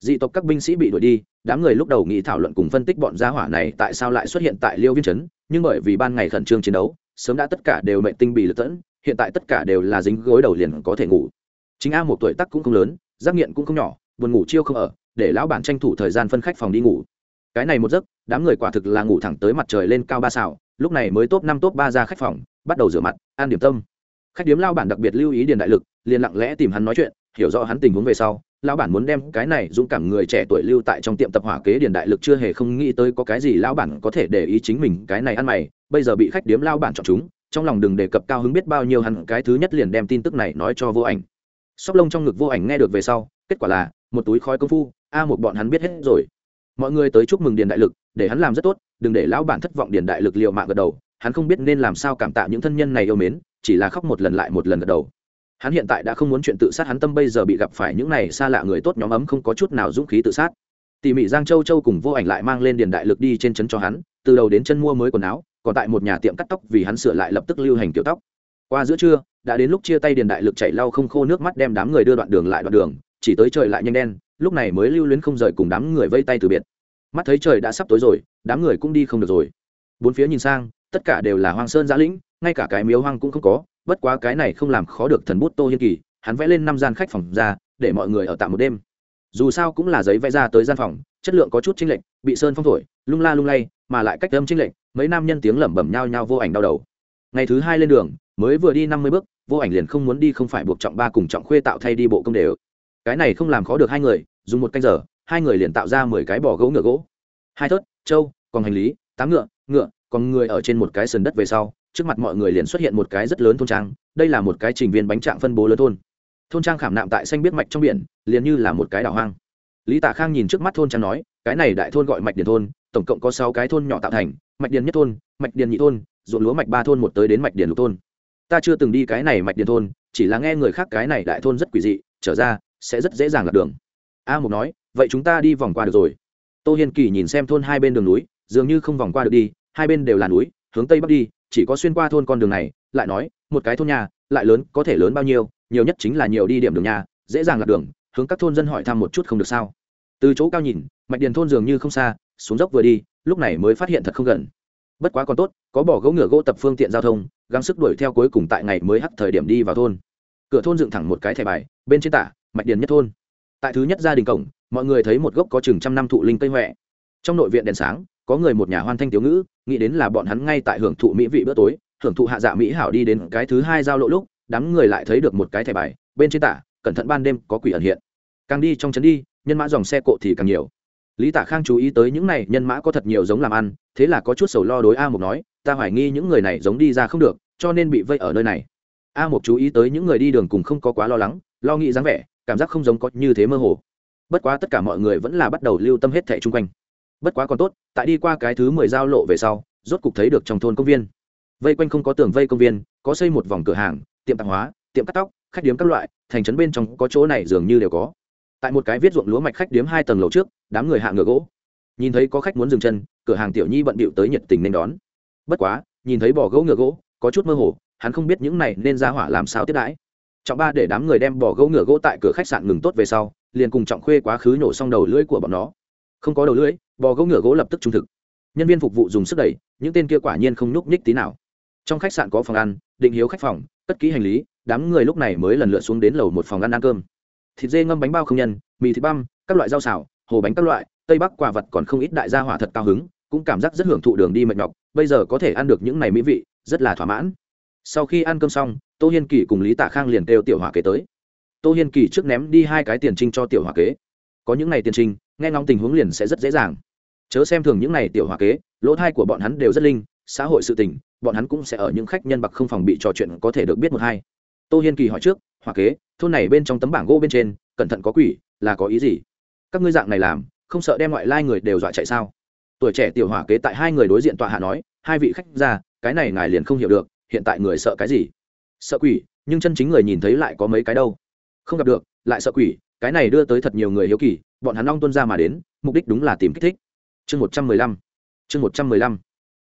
Speaker 1: Dị tộc các binh sĩ bị đuổi đi đám người lúc đầu nghĩ thảo luận cùng phân tích bọn gia hỏa này tại sao lại xuất hiện tại liêu viên Trấn, nhưng bởi vì ban ngày khẩn trương chiến đấu sớm đã tất cả đều mệnh tinh bị lật tẫn hiện tại tất cả đều là dính gối đầu liền có thể ngủ. Chính a một tuổi tắc cũng không lớn, giác nghiện cũng không nhỏ, buồn ngủ chiêu không ở, để lão bản tranh thủ thời gian phân khách phòng đi ngủ. Cái này một giấc, đám người quả thực là ngủ thẳng tới mặt trời lên cao ba xào, lúc này mới top năm, top ba ra khách phòng, bắt đầu rửa mặt, ăn điểm tâm. Khách điếm lao bản đặc biệt lưu ý điền đại lực, liền lặng lẽ tìm hắn nói chuyện, hiểu rõ hắn tình huống về sau, lão bản muốn đem cái này dũng cảm người trẻ tuổi lưu tại trong tiệm tập hỏa kế điền đại lực chưa hề không nghĩ tới có cái gì lão bản có thể để ý chính mình cái này ăn mày, bây giờ bị khách điếm lao bản chọn chúng trong lòng đừng đề cập cao hứng biết bao nhiêu hắn cái thứ nhất liền đem tin tức này nói cho vô ảnh. Sóc lông trong ngực vô ảnh nghe được về sau, kết quả là, một túi khói công phu, a một bọn hắn biết hết rồi. Mọi người tới chúc mừng điền đại lực, để hắn làm rất tốt, đừng để lão bản thất vọng điền đại lực liệu mạng gật đầu, hắn không biết nên làm sao cảm tạ những thân nhân này yêu mến, chỉ là khóc một lần lại một lần gật đầu. Hắn hiện tại đã không muốn chuyện tự sát, hắn tâm bây giờ bị gặp phải những này xa lạ người tốt nhóm ấm không có chút nào dũng khí tự sát. Tỉ mỉ giang châu châu cùng vô ảnh lại mang lên điền đại lực đi trên trấn cho hắn, từ đầu đến chân mua mới quần áo còn tại một nhà tiệm cắt tóc vì hắn sửa lại lập tức lưu hành kiểu tóc. Qua giữa trưa, đã đến lúc chia tay điền đại lực chạy lau không khô nước mắt đem đám người đưa đoạn đường lại đoạn đường, chỉ tới trời lại nhanh đen, lúc này mới lưu luyến không rời cùng đám người vây tay từ biệt. Mắt thấy trời đã sắp tối rồi, đám người cũng đi không được rồi. Bốn phía nhìn sang, tất cả đều là hoang sơn giã lĩnh, ngay cả cái miếu hoang cũng không có, bất quá cái này không làm khó được thần bút tô hiên kỳ, hắn vẽ lên năm gian khách phòng ra, để mọi người ở tạm một đêm. Dù sao cũng là giấy vẽ ra tới gian phòng, chất lượng có chút chênh lệch, bị sơn phong thổi, lung la lung lay mà lại cách âm chênh lệch mấy nam nhân tiếng lẩm bẩm nhao nhao vô ảnh đau đầu. Ngày thứ hai lên đường, mới vừa đi năm mươi bước, vô ảnh liền không muốn đi không phải buộc trọng ba cùng trọng khuê tạo thay đi bộ công đều. Cái này không làm khó được hai người, dùng một canh giờ, hai người liền tạo ra mười cái bò gỗ ngựa gỗ. Hai thớt, trâu, còn hành lý, tám ngựa ngựa, còn người ở trên một cái sườn đất về sau, trước mặt mọi người liền xuất hiện một cái rất lớn thôn trang, đây là một cái trình viên bánh trạng phân bố lớn thôn. Thôn trang khảm nạm tại xanh biết mạch trong biển, liền như là một cái đảo hoang. Lý tạ khang nhìn trước mắt thôn trang nói, cái này đại thôn gọi mạch điền thôn tổng cộng có sáu cái thôn nhỏ tạo thành, mạch điền nhất thôn, mạch điền nhị thôn, ruộng lúa mạch ba thôn một tới đến mạch điền lục thôn. Ta chưa từng đi cái này mạch điền thôn, chỉ là nghe người khác cái này đại thôn rất quỷ dị, trở ra, sẽ rất dễ dàng lạc đường. A mục nói, vậy chúng ta đi vòng qua được rồi. Tô hiên kỳ nhìn xem thôn hai bên đường núi, dường như không vòng qua được đi, hai bên đều là núi, hướng tây bắc đi, chỉ có xuyên qua thôn con đường này, lại nói, một cái thôn nhà, lại lớn, có thể lớn bao nhiêu, nhiều nhất chính là nhiều đi điểm đường nhà, dễ dàng lạc đường, hướng các thôn dân hỏi thăm một chút không được sao. Từ chỗ cao nhìn, mạch điền thôn dường như không xa xuống dốc vừa đi, lúc này mới phát hiện thật không gần. Bất quá còn tốt, có bỏ gấu ngựa gỗ tập phương tiện giao thông, gắng sức đuổi theo cuối cùng tại ngày mới hắt thời điểm đi vào thôn. Cửa thôn dựng thẳng một cái thẻ bài, bên trên tả, mạch điền nhất thôn. Tại thứ nhất gia đình cổng, mọi người thấy một gốc có chừng trăm năm thụ linh cây huệ trong nội viện đèn sáng, có người một nhà hoan thanh tiểu ngữ, nghĩ đến là bọn hắn ngay tại hưởng thụ mỹ vị bữa tối, hưởng thụ hạ dạ mỹ hảo đi đến cái thứ hai giao lộ lúc, đám người lại thấy được một cái thẻ bài, bên trên tả, cẩn thận ban đêm có quỷ ẩn hiện. Càng đi trong trấn đi, nhân mã dòng xe cộ thì càng nhiều lý tả khang chú ý tới những này, nhân mã có thật nhiều giống làm ăn, thế là có chút sầu lo đối a mục nói, ta hoài nghi những người này giống đi ra không được, cho nên bị vây ở nơi này. A mục chú ý tới những người đi đường cùng không có quá lo lắng, lo nghĩ dáng vẻ, cảm giác không giống có như thế mơ hồ. Bất quá tất cả mọi người vẫn là bắt đầu lưu tâm hết thẻ chung quanh. Bất quá còn tốt, tại đi qua cái thứ mười giao lộ về sau, rốt cục thấy được trong thôn công viên. Vây quanh không có tường vây công viên, có xây một vòng cửa hàng, tiệm tạp hóa, tiệm cắt tóc, khách điếm các loại, thành trấn bên trong có chỗ này dường như đều có tại một cái viết ruộng lúa mạch khách điếm hai tầng lầu trước, đám người hạ ngựa gỗ. Nhìn thấy có khách muốn dừng chân, cửa hàng tiểu nhi bận bịu tới nhiệt tình nên đón. Bất quá, nhìn thấy bỏ gỗ ngựa gỗ, có chút mơ hồ, hắn không biết những này nên ra hỏa làm sao tiếp đãi. Trọng ba để đám người đem bỏ gỗ ngựa gỗ tại cửa khách sạn ngừng tốt về sau, liền cùng trọng khuê quá khứ nhổ xong đầu lưỡi của bọn nó. Không có đầu lưỡi, bò gỗ ngựa gỗ lập tức trung thực. Nhân viên phục vụ dùng sức đẩy, những tên kia quả nhiên không nhúc nhích tí nào. Trong khách sạn có phòng ăn, định hiếu khách phòng tất ký hành lý, đám người lúc này mới lần lượt xuống đến lầu một phòng ăn ăn cơm thịt dê ngâm bánh bao không nhân, mì thịt băm, các loại rau xào, hồ bánh các loại, tây bắc quả vật còn không ít đại gia hỏa thật cao hứng, cũng cảm giác rất hưởng thụ đường đi mệt nhọc, bây giờ có thể ăn được những này mỹ vị, rất là thỏa mãn. Sau khi ăn cơm xong, tô hiên kỳ cùng lý tạ khang liền kêu tiểu hỏa kế tới. Tô hiên kỳ trước ném đi hai cái tiền trinh cho tiểu hỏa kế. Có những này tiền trinh, nghe ngóng tình huống liền sẽ rất dễ dàng. Chớ xem thường những này tiểu hỏa kế, lỗ thai của bọn hắn đều rất linh, xã hội sự tình, bọn hắn cũng sẽ ở những khách nhân bậc không phòng bị trò chuyện có thể được biết một hai tô hiên kỳ hỏi trước, hỏa kế, thôn này bên trong tấm bảng gỗ bên trên, cẩn thận có quỷ, là có ý gì? Các ngươi dạng này làm, không sợ đem ngoại lai người đều dọa chạy sao? Tuổi trẻ tiểu hỏa kế tại hai người đối diện tọa hạ nói, hai vị khách ra, cái này ngài liền không hiểu được, hiện tại người sợ cái gì? Sợ quỷ, nhưng chân chính người nhìn thấy lại có mấy cái đâu. Không gặp được, lại sợ quỷ, cái này đưa tới thật nhiều người hiếu kỳ, bọn hắn long tuân ra mà đến, mục đích đúng là tìm kích thích. Chương một trăm mười lăm, chương một trăm mười lăm.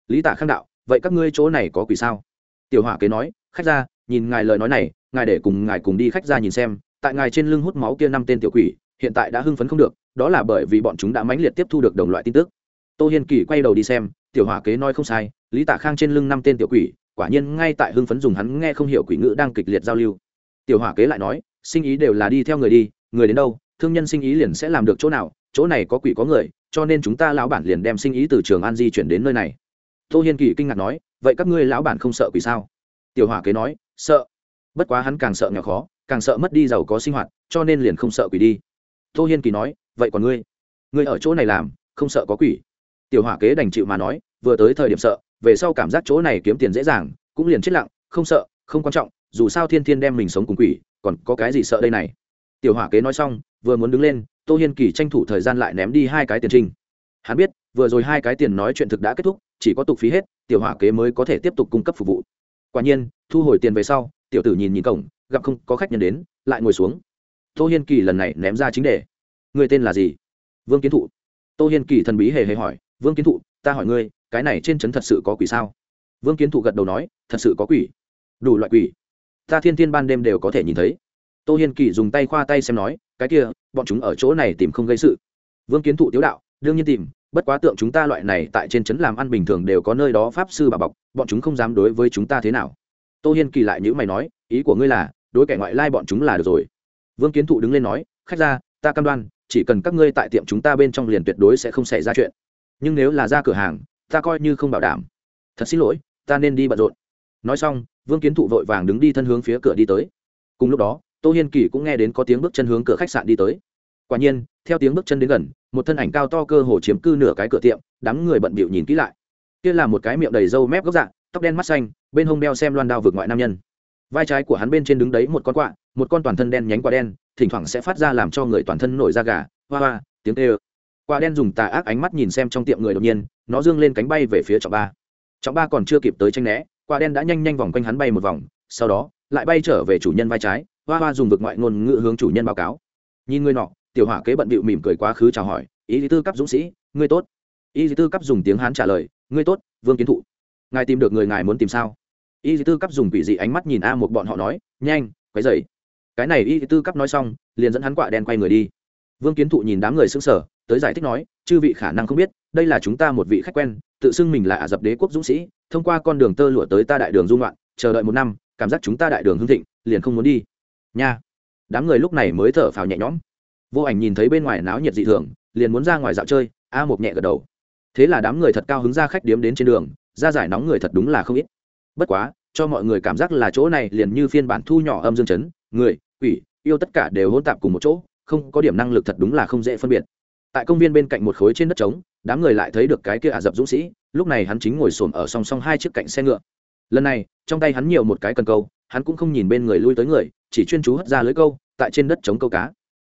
Speaker 1: Lý tả khang đạo, vậy các ngươi chỗ này có quỷ sao? Tiểu hỏa kế nói, khách ra nhìn ngài lời nói này, ngài để cùng ngài cùng đi khách ra nhìn xem, tại ngài trên lưng hút máu kia năm tên tiểu quỷ, hiện tại đã hưng phấn không được, đó là bởi vì bọn chúng đã mãnh liệt tiếp thu được đồng loại tin tức. Tô hiên kỳ quay đầu đi xem, tiểu hỏa kế nói không sai, lý tả khang trên lưng năm tên tiểu quỷ, quả nhiên ngay tại hưng phấn dùng hắn nghe không hiểu quỷ ngữ đang kịch liệt giao lưu. Tiểu hỏa kế lại nói, sinh ý đều là đi theo người đi, người đến đâu, thương nhân sinh ý liền sẽ làm được chỗ nào, chỗ này có quỷ có người, cho nên chúng ta lão bản liền đem sinh ý từ trường an di chuyển đến nơi này. Tô hiên kỳ kinh ngạc nói, vậy các ngươi lão bản không sợ quỷ sao? Tiểu hỏa kế nói sợ. Bất quá hắn càng sợ nghèo khó, càng sợ mất đi giàu có sinh hoạt, cho nên liền không sợ quỷ đi. Tô hiên kỳ nói, vậy còn ngươi? Ngươi ở chỗ này làm, không sợ có quỷ? Tiểu hỏa kế đành chịu mà nói, vừa tới thời điểm sợ, về sau cảm giác chỗ này kiếm tiền dễ dàng, cũng liền chết lặng, không sợ, không quan trọng, dù sao thiên thiên đem mình sống cùng quỷ, còn có cái gì sợ đây này? Tiểu hỏa kế nói xong, vừa muốn đứng lên, tô hiên kỳ tranh thủ thời gian lại ném đi hai cái tiền trinh hắn biết, vừa rồi hai cái tiền nói chuyện thực đã kết thúc, chỉ có tục phí hết, tiểu hỏa kế mới có thể tiếp tục cung cấp phục vụ quả nhiên, thu hồi tiền về sau, tiểu tử nhìn nhìn cổng, gặp không có khách nhân đến, lại ngồi xuống. Tô hiên kỳ lần này ném ra chính đề. Người tên là gì? Vương kiến thụ. Tô hiên kỳ thần bí hề hề hỏi, vương kiến thụ, ta hỏi ngươi, cái này trên trấn thật sự có quỷ sao? Vương kiến thụ gật đầu nói, thật sự có quỷ. Đủ loại quỷ. Ta thiên thiên ban đêm đều có thể nhìn thấy. Tô hiên kỳ dùng tay khoa tay xem nói, cái kia, bọn chúng ở chỗ này tìm không gây sự. Vương kiến thụ tiếu đạo, đương nhiên tìm bất quá tượng chúng ta loại này tại trên trấn làm ăn bình thường đều có nơi đó pháp sư bà bọc, bọn chúng không dám đối với chúng ta thế nào. Tô hiên kỳ lại nhữ mày nói, ý của ngươi là, đối kẻ ngoại lai bọn chúng là được rồi. Vương kiến thụ đứng lên nói, khách ra, ta cam đoan, chỉ cần các ngươi tại tiệm chúng ta bên trong liền tuyệt đối sẽ không xảy ra chuyện. Nhưng nếu là ra cửa hàng, ta coi như không bảo đảm. Thật xin lỗi, ta nên đi bận rộn. Nói xong, vương kiến thụ vội vàng đứng đi thân hướng phía cửa đi tới. Cùng lúc đó, tô hiên kỳ cũng nghe đến có tiếng bước chân hướng cửa khách sạn đi tới quả nhiên, theo tiếng bước chân đến gần, một thân ảnh cao to cơ hồ chiếm cư nửa cái cửa tiệm, đám người bận bịu nhìn kỹ lại. Kia là một cái miệng đầy râu mép gốc dạng, tóc đen mắt xanh, bên hông đeo xem loan đao vượt ngoại nam nhân. Vai trái của hắn bên trên đứng đấy một con quạ, một con toàn thân đen nhánh quả đen, thỉnh thoảng sẽ phát ra làm cho người toàn thân nổi da gà, hoa hoa, tiếng tê ơ. Quả đen dùng tà ác ánh mắt nhìn xem trong tiệm người đột nhiên, nó dương lên cánh bay về phía trọng ba. Trọng ba còn chưa kịp tới tranh né quả đen đã nhanh nhanh vòng quanh hắn bay một vòng, sau đó, lại bay trở về chủ nhân vai trái, hoa hoa dùng vực ngoại ngôn ngữ hướng chủ nhân báo cáo. Nhìn người nọ tiểu hỏa kế bận bịu mỉm cười quá khứ chào hỏi, ý lý tư cấp dũng sĩ, ngươi tốt. Ý lý tư cấp dùng tiếng hán trả lời, ngươi tốt, vương kiến thụ. Ngài tìm được người ngài muốn tìm sao? Y tư cấp dùng quỷ dị ánh mắt nhìn a một bọn họ nói, nhanh, quấy dậy cái này y tư cấp nói xong, liền dẫn hắn quạ đen quay người đi. Vương kiến thụ nhìn đám người xứng sở tới giải thích nói, chư vị khả năng không biết, đây là chúng ta một vị khách quen, tự xưng mình là ả dập đế quốc dũng sĩ, thông qua con đường tơ lụa tới ta đại đường dung loạn chờ đợi một năm, cảm giác chúng ta đại đường hưng thịnh, liền không muốn đi. Nha. Đám người lúc này mới thở phào nhẹ nhõm vô ảnh nhìn thấy bên ngoài náo nhiệt dị thường, liền muốn ra ngoài dạo chơi, a một nhẹ gật đầu. Thế là đám người thật cao hứng ra khách điếm đến trên đường, ra giải nóng người thật đúng là không ít. Bất quá, cho mọi người cảm giác là chỗ này liền như phiên bản thu nhỏ âm dương chấn, người, quỷ, yêu tất cả đều hỗn tạp cùng một chỗ, không có điểm năng lực thật đúng là không dễ phân biệt. Tại công viên bên cạnh một khối trên đất trống, đám người lại thấy được cái kia ả dập dũng sĩ, lúc này hắn chính ngồi xổm ở song song hai chiếc cạnh xe ngựa. Lần này, trong tay hắn nhiều một cái cần câu, hắn cũng không nhìn bên người lui tới người, chỉ chuyên chú hất ra lưới câu, tại trên đất trống câu cá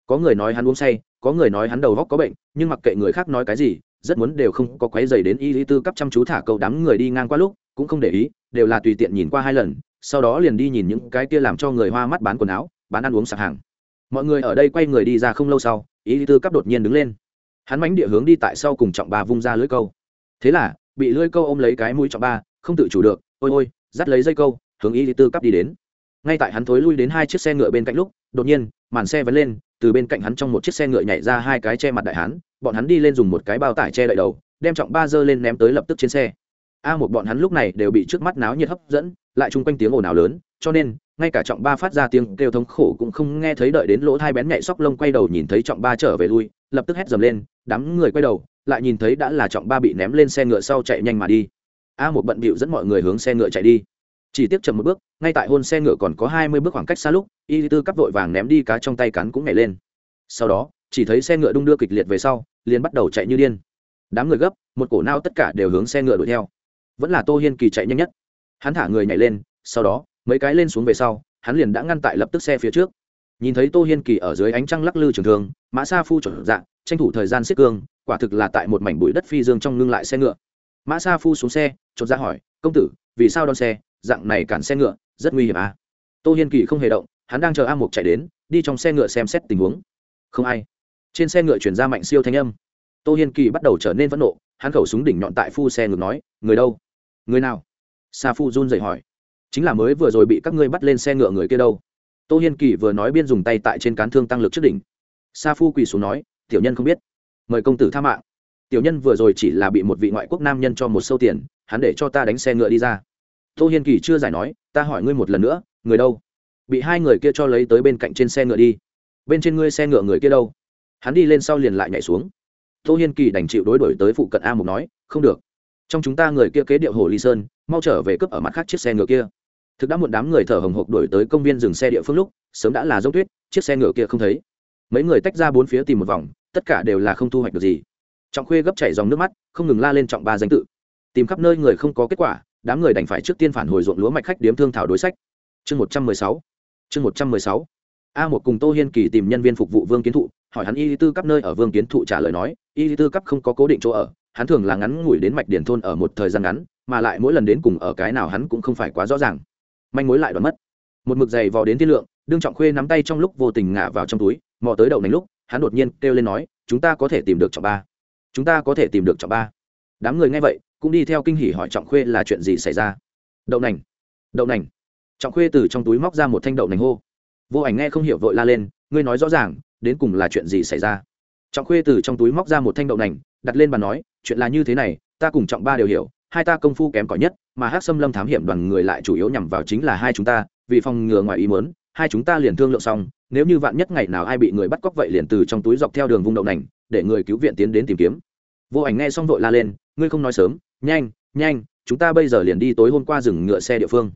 Speaker 1: có người nói hắn uống say, có người nói hắn đầu góc có bệnh, nhưng mặc kệ người khác nói cái gì, rất muốn đều không có quấy dày đến y lý tư cấp chăm chú thả câu đám người đi ngang qua lúc, cũng không để ý, đều là tùy tiện nhìn qua hai lần, sau đó liền đi nhìn những cái kia làm cho người hoa mắt bán quần áo, bán ăn uống sạp hàng. Mọi người ở đây quay người đi ra không lâu sau, y lý tư cấp đột nhiên đứng lên. Hắn mánh địa hướng đi tại sau cùng trọng ba vung ra lưỡi câu. Thế là, bị lưỡi câu ôm lấy cái mũi trọng ba, không tự chủ được, ôi ôi, dắt lấy dây câu, hướng y lý tư cấp đi đến. Ngay tại hắn thối lui đến hai chiếc xe ngựa bên cạnh lúc, đột nhiên, màn xe vẫn lên từ bên cạnh hắn trong một chiếc xe ngựa nhảy ra hai cái che mặt đại hán, bọn hắn đi lên dùng một cái bao tải che đậy đầu, đem trọng ba dơ lên ném tới lập tức trên xe. A một bọn hắn lúc này đều bị trước mắt náo nhiệt hấp dẫn, lại chung quanh tiếng ồn ào lớn, cho nên, ngay cả trọng ba phát ra tiếng kêu thống khổ cũng không nghe thấy đợi đến lỗ thai bén nhạy sóc lông quay đầu nhìn thấy trọng ba trở về lui, lập tức hét dầm lên, đám người quay đầu, lại nhìn thấy đã là trọng ba bị ném lên xe ngựa sau chạy nhanh mà đi. A một bận bịu dẫn mọi người hướng xe ngựa chạy đi chỉ tiếp chậm một bước, ngay tại hôn xe ngựa còn có hai mươi bước khoảng cách xa lúc, y tư cắp vội vàng ném đi cá trong tay cắn cũng nhảy lên. Sau đó, chỉ thấy xe ngựa đung đưa kịch liệt về sau, liền bắt đầu chạy như điên. Đám người gấp, một cổ nao tất cả đều hướng xe ngựa đuổi theo. Vẫn là tô hiên kỳ chạy nhanh nhất. Hắn thả người nhảy lên, sau đó, mấy cái lên xuống về sau, hắn liền đã ngăn tại lập tức xe phía trước. Nhìn thấy tô hiên kỳ ở dưới ánh trăng lắc lư trường thường, mã sa phu chuẩn dạng tranh thủ thời gian xích cương, quả thực là tại một mảnh bụi đất phi dương trong ngưng lại xe ngựa. Mã sa phu xuống xe, chột ra hỏi, công tử, vì sao đón xe? Dạng này cản xe ngựa, rất nguy hiểm à. Tô hiên kỳ không hề động, hắn đang chờ a mục chạy đến, đi trong xe ngựa xem xét tình huống. Không ai. Trên xe ngựa chuyển ra mạnh siêu thanh âm. Tô hiên kỳ bắt đầu trở nên phẫn nộ, hắn khẩu súng đỉnh nhọn tại phu xe ngược nói, người đâu? Người nào? Sa phu run dậy hỏi. Chính là mới vừa rồi bị các ngươi bắt lên xe ngựa người kia đâu. Tô hiên kỳ vừa nói biên dùng tay tại trên cán thương tăng lực trước đỉnh. Sa phu quỳ xuống nói, tiểu nhân không biết. Mời công tử tha mạng. Tiểu nhân vừa rồi chỉ là bị một vị ngoại quốc nam nhân cho một sâu tiền, hắn để cho ta đánh xe ngựa đi ra tô hiên kỳ chưa giải nói, ta hỏi ngươi một lần nữa, người đâu? Bị hai người kia cho lấy tới bên cạnh trên xe ngựa đi. Bên trên ngươi xe ngựa người kia đâu? Hắn đi lên sau liền lại nhảy xuống. Tô hiên kỳ đành chịu đối đổi tới phụ cận a mục nói, không được. Trong chúng ta người kia kế điệu hồ ly sơn, mau trở về cướp ở mặt khác chiếc xe ngựa kia. Thực đã một đám người thở hồng hộc đổi tới công viên dừng xe địa phương lúc, sớm đã là dốc tuyết, chiếc xe ngựa kia không thấy. Mấy người tách ra bốn phía tìm một vòng, tất cả đều là không thu hoạch được gì. Trọng khuê gấp chảy dòng nước mắt, không ngừng la lên trọng ba danh tự. Tìm khắp nơi người không có kết quả đám người đành phải trước tiên phản hồi ruộng lúa mạch khách điếm thương thảo đối sách. Chương một trăm mười sáu. Chương một trăm mười sáu. A một cùng tô hiên kỳ tìm nhân viên phục vụ vương kiến thụ, hỏi hắn y tư cấp nơi ở vương kiến thụ trả lời nói, y tư cấp không có cố định chỗ ở, hắn thường là ngắn ngủi đến mạch điển thôn ở một thời gian ngắn, mà lại mỗi lần đến cùng ở cái nào hắn cũng không phải quá rõ ràng. Manh mối lại đoán mất. Một mực giày vò đến tiên lượng, đương trọng khuê nắm tay trong lúc vô tình ngả vào trong túi, mò tới đậu nánh lúc, hắn đột nhiên kêu lên nói, chúng ta có thể tìm được trọng ba. Chúng ta có thể tìm được trọng ba. Đám người nghe vậy cũng đi theo kinh hỉ hỏi trọng khuê là chuyện gì xảy ra. Đậu nành đậu nành. Trọng khuê từ trong túi móc ra một thanh đậu nành hô. Vô ảnh nghe không hiểu vội la lên, ngươi nói rõ ràng, đến cùng là chuyện gì xảy ra? Trọng khuê từ trong túi móc ra một thanh đậu nành, đặt lên bàn nói, chuyện là như thế này, ta cùng trọng ba đều hiểu, hai ta công phu kém cỏi nhất, mà hát xâm lâm thám hiểm đoàn người lại chủ yếu nhằm vào chính là hai chúng ta, vì phòng ngừa ngoài ý mớn hai chúng ta liền thương lượng xong, nếu như vạn nhất ngày nào ai bị người bắt cóc vậy liền từ trong túi dọc theo đường vung đậu nành, để người cứu viện tiến đến tìm kiếm. Vô ảnh nghe xong vội la lên, ngươi không nói sớm nhanh nhanh, chúng ta bây giờ liền đi tối hôm qua dừng ngựa xe địa phương.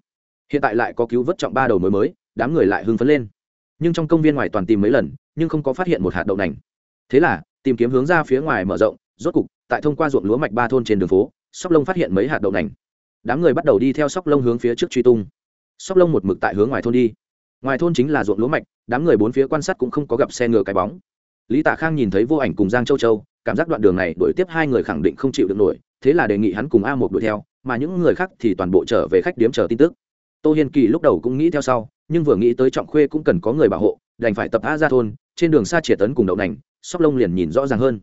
Speaker 1: Hiện tại lại có cứu vớt trọng ba đầu mới mới, đám người lại hưng phấn lên. Nhưng trong công viên ngoài toàn tìm mấy lần, nhưng không có phát hiện một hạt đậu nành. Thế là, tìm kiếm hướng ra phía ngoài mở rộng, rốt cục, tại thông qua ruộng lúa mạch ba thôn trên đường phố, sóc lông phát hiện mấy hạt đậu nành. Đám người bắt đầu đi theo sóc lông hướng phía trước truy tung. Sóc lông một mực tại hướng ngoài thôn đi. Ngoài thôn chính là ruộng lúa mạch, đám người bốn phía quan sát cũng không có gặp xe ngựa cái bóng lý tạ khang nhìn thấy vô ảnh cùng giang châu châu, cảm giác đoạn đường này đuổi tiếp hai người khẳng định không chịu được nổi, thế là đề nghị hắn cùng a một đuổi theo, mà những người khác thì toàn bộ trở về khách điếm chờ tin tức. Tô hiên kỳ lúc đầu cũng nghĩ theo sau, nhưng vừa nghĩ tới trọng khuê cũng cần có người bảo hộ, đành phải tập a ra thôn, trên đường xa triệt tấn cùng đậu nành, sóc lông liền nhìn rõ ràng hơn.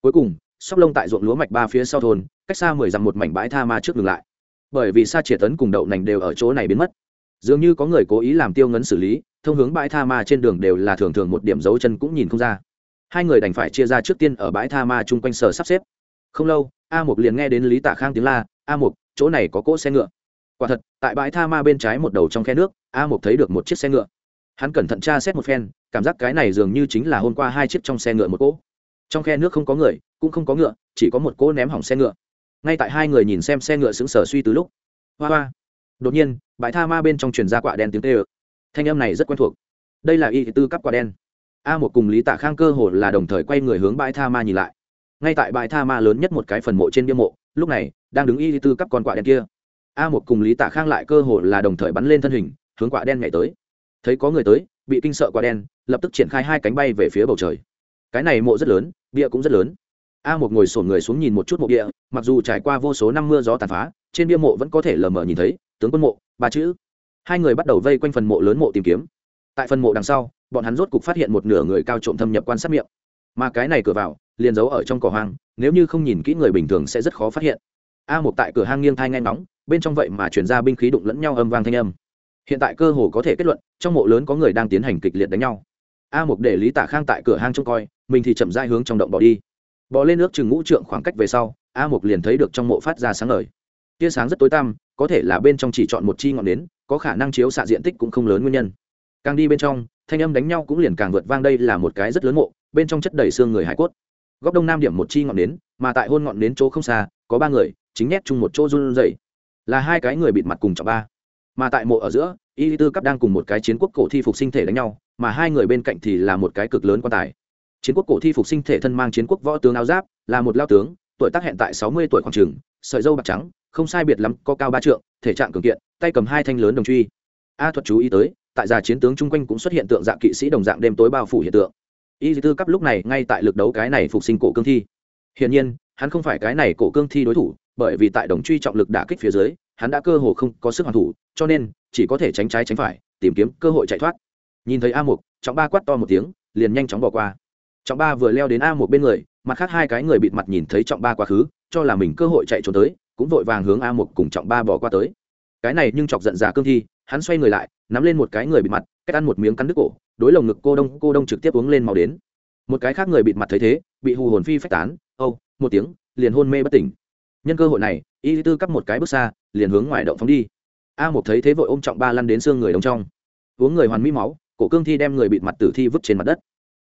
Speaker 1: Cuối cùng, sóc lông tại ruộng lúa mạch ba phía sau thôn, cách xa mười dặm một mảnh bãi tha ma trước ngừng lại. Bởi vì xa triệt tấn cùng đậu nành đều ở chỗ này biến mất. Dường như có người cố ý làm tiêu ngấn xử lý, thông hướng bãi tha ma trên đường đều là thường thường một điểm dấu chân cũng nhìn không ra hai người đành phải chia ra trước tiên ở bãi tha ma chung quanh sở sắp xếp. Không lâu, a mục liền nghe đến lý tạ khang tiếng la, a mục, chỗ này có cỗ xe ngựa. Quả thật, tại bãi tha ma bên trái một đầu trong khe nước, a mục thấy được một chiếc xe ngựa. Hắn cẩn thận tra xét một phen, cảm giác cái này dường như chính là hôm qua hai chiếc trong xe ngựa một cỗ. Trong khe nước không có người, cũng không có ngựa, chỉ có một cỗ ném hỏng xe ngựa. Ngay tại hai người nhìn xem xe ngựa xứng sở suy từ lúc, hoa hoa. Đột nhiên, bãi tha ma bên trong truyền ra quả đen tiếng tê ơ thanh âm này rất quen thuộc. Đây là y tư cắp quả đen a một cùng lý tạ khang cơ hồ là đồng thời quay người hướng bãi tha ma nhìn lại. Ngay tại bãi tha ma lớn nhất một cái phần mộ trên bia mộ, lúc này, đang đứng y tư cắp con quạ đen kia. A một cùng lý tạ khang lại cơ hồ là đồng thời bắn lên thân hình, hướng quạ đen nhảy tới. Thấy có người tới, bị kinh sợ quạ đen, lập tức triển khai hai cánh bay về phía bầu trời. Cái này mộ rất lớn, bia cũng rất lớn. A một ngồi sổn người xuống nhìn một chút mộ bia, mặc dù trải qua vô số năm mưa gió tàn phá, trên bia mộ vẫn có thể lờ mờ nhìn thấy, tướng quân mộ, ba chữ. Hai người bắt đầu vây quanh phần mộ lớn mộ tìm kiếm tại phần mộ đằng sau, bọn hắn rốt cục phát hiện một nửa người cao trộm thâm nhập quan sát miệng. Mà cái này cửa vào, liền giấu ở trong cỏ hoang, nếu như không nhìn kỹ người bình thường sẽ rất khó phát hiện. A một tại cửa hang nghiêng thai ngay nóng bên trong vậy mà chuyển ra binh khí đụng lẫn nhau âm vang thanh âm. Hiện tại cơ hồ có thể kết luận, trong mộ lớn có người đang tiến hành kịch liệt đánh nhau. A một để lý tả khang tại cửa hang trông coi, mình thì chậm dai hướng trong động bỏ đi. Bỏ lên nước chừng ngũ trượng khoảng cách về sau, a một liền thấy được trong mộ phát ra sáng ngời. Tia sáng rất tối tăm, có thể là bên trong chỉ chọn một chi ngọn nến, có khả năng chiếu xạ diện tích cũng không lớn nguyên nhân càng đi bên trong thanh âm đánh nhau cũng liền càng vượt vang đây là một cái rất lớn mộ bên trong chất đầy xương người hải cốt. Góc đông nam điểm một chi ngọn nến mà tại hôn ngọn nến chỗ không xa có ba người chính nhét chung một chỗ run rẩy, là hai cái người bịt mặt cùng trọng ba. Mà tại mộ ở giữa y tư cấp đang cùng một cái chiến quốc cổ thi phục sinh thể đánh nhau mà hai người bên cạnh thì là một cái cực lớn quan tài. Chiến quốc cổ thi phục sinh thể thân mang chiến quốc võ tướng áo giáp là một lao tướng tuổi tác hẹn tại sáu mươi tuổi khoảng trường sợi dâu bạc trắng không sai biệt lắm có cao ba trượng thể trạng cường kiện tay cầm hai thanh lớn đồng truy. A thuật chú ý tới tại già chiến tướng chung quanh cũng xuất hiện tượng dạng kỵ sĩ đồng dạng đêm tối bao phủ hiện tượng. Y tư cấp lúc này ngay tại lực đấu cái này phục sinh cổ cương thi. Hiển nhiên, hắn không phải cái này cổ cương thi đối thủ, bởi vì tại đồng truy trọng lực đả kích phía dưới, hắn đã cơ hồ không có sức hoàn thủ, cho nên, chỉ có thể tránh trái tránh phải, tìm kiếm cơ hội chạy thoát. Nhìn thấy a mục, trọng ba quát to một tiếng, liền nhanh chóng bỏ qua. Trọng ba vừa leo đến a một bên người, mặt khác hai cái người bịt mặt nhìn thấy trọng ba quá khứ, cho là mình cơ hội chạy trốn tới, cũng vội vàng hướng a một cùng trọng ba bỏ qua tới. Cái này nhưng chọc giận già cương thi hắn xoay người lại nắm lên một cái người bịt mặt cách ăn một miếng cắn đứt cổ đối lồng ngực cô đông cô đông trực tiếp uống lên màu đến. Một cái khác người bịt mặt thấy thế bị hù hồn phi phách tán âu、oh, một tiếng liền hôn mê bất tỉnh. Nhân cơ hội này y tư cắp một cái bước xa liền hướng ngoài động phóng đi. A một thấy thế vội ôm trọng ba lăn đến xương người đông trong. Uống người hoàn mỹ máu cổ cương thi đem người bịt mặt tử thi vứt trên mặt đất.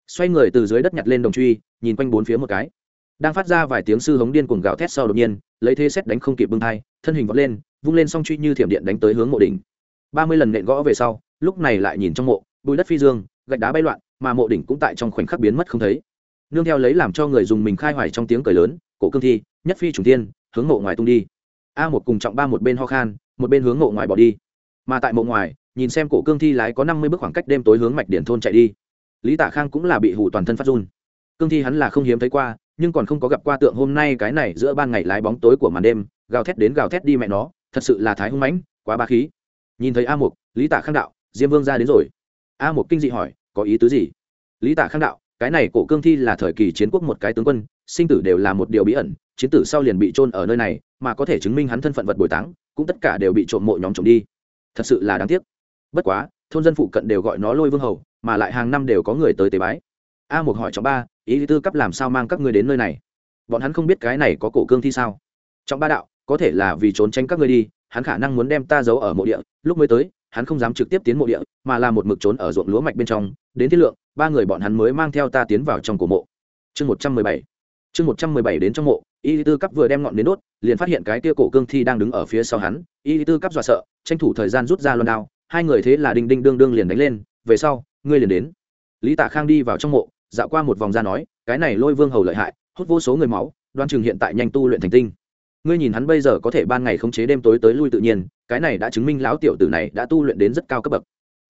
Speaker 1: Xoay người từ dưới đất nhặt lên đồng truy nhìn quanh bốn phía một cái. Đang phát ra vài tiếng sư hống điên cuồng gào thét sau đột nhiên lấy thế xét đánh không kịp bưng thai thân hình vọt lên vung lên song truy như thiểm điện đánh tới hướng mộ đỉnh ba mươi lần nện gõ về sau, lúc này lại nhìn trong mộ, bùi đất phi dương, gạch đá bay loạn, mà mộ đỉnh cũng tại trong khoảnh khắc biến mất không thấy. Nương theo lấy làm cho người dùng mình khai hoài trong tiếng cười lớn, cổ cương thi, nhất phi trùng tiên hướng mộ ngoài tung đi. A một cùng trọng ba một bên ho khan, một bên hướng mộ ngoài bỏ đi. Mà tại mộ ngoài, nhìn xem cổ cương thi lái có năm mươi bước khoảng cách đêm tối hướng mạch điển thôn chạy đi. Lý tạ khang cũng là bị hủ toàn thân phát run. Cương thi hắn là không hiếm thấy qua, nhưng còn không có gặp qua tượng hôm nay cái này giữa ban ngày lái bóng tối của màn đêm, gào thét đến gào thét đi mẹ nó, thật sự là thái hung mãnh, quá ba khí nhìn thấy a mục, lý tạ khang đạo, diêm vương ra đến rồi. A mục kinh dị hỏi, có ý tứ gì? Lý tạ khang đạo, cái này cổ cương thi là thời kỳ chiến quốc một cái tướng quân, sinh tử đều là một điều bí ẩn, chiến tử sau liền bị trôn ở nơi này, mà có thể chứng minh hắn thân phận vật bồi táng, cũng tất cả đều bị trộm mộ nhóm trộm đi. Thật sự là đáng tiếc. Bất quá, thôn dân phụ cận đều gọi nó lôi vương hầu, mà lại hàng năm đều có người tới tế bái. A một hỏi trọng ba, ý tư cấp làm sao mang các người đến nơi này? Bọn hắn không biết cái này có cổ cương thi sao? Trọng ba đạo, có thể là vì trốn tránh các ngươi đi hắn khả năng muốn đem ta giấu ở mộ địa, lúc mới tới, hắn không dám trực tiếp tiến mộ địa, mà là một mực trốn ở ruộng lúa mạch bên trong, đến thiết lượng, ba người bọn hắn mới mang theo ta tiến vào trong cổ mộ. Chương một trăm mười bảy, chương một trăm mười bảy đến trong mộ, y tư cắp vừa đem ngọn đến đốt, liền phát hiện cái kia cổ cương thi đang đứng ở phía sau hắn, y tư cắp dọa sợ, tranh thủ thời gian rút ra loan đao, hai người thế là đinh đinh đương đương liền đánh lên, về sau, ngươi liền đến. Lý tạ khang đi vào trong mộ, dạo qua một vòng ra nói, cái này lôi vương hầu lợi hại, hút vô số người máu, đoan chừng hiện tại nhanh tu luyện thành tinh ngươi nhìn hắn bây giờ có thể ban ngày khống chế đêm tối tới lui tự nhiên, cái này đã chứng minh lão tiểu tử này đã tu luyện đến rất cao cấp bậc.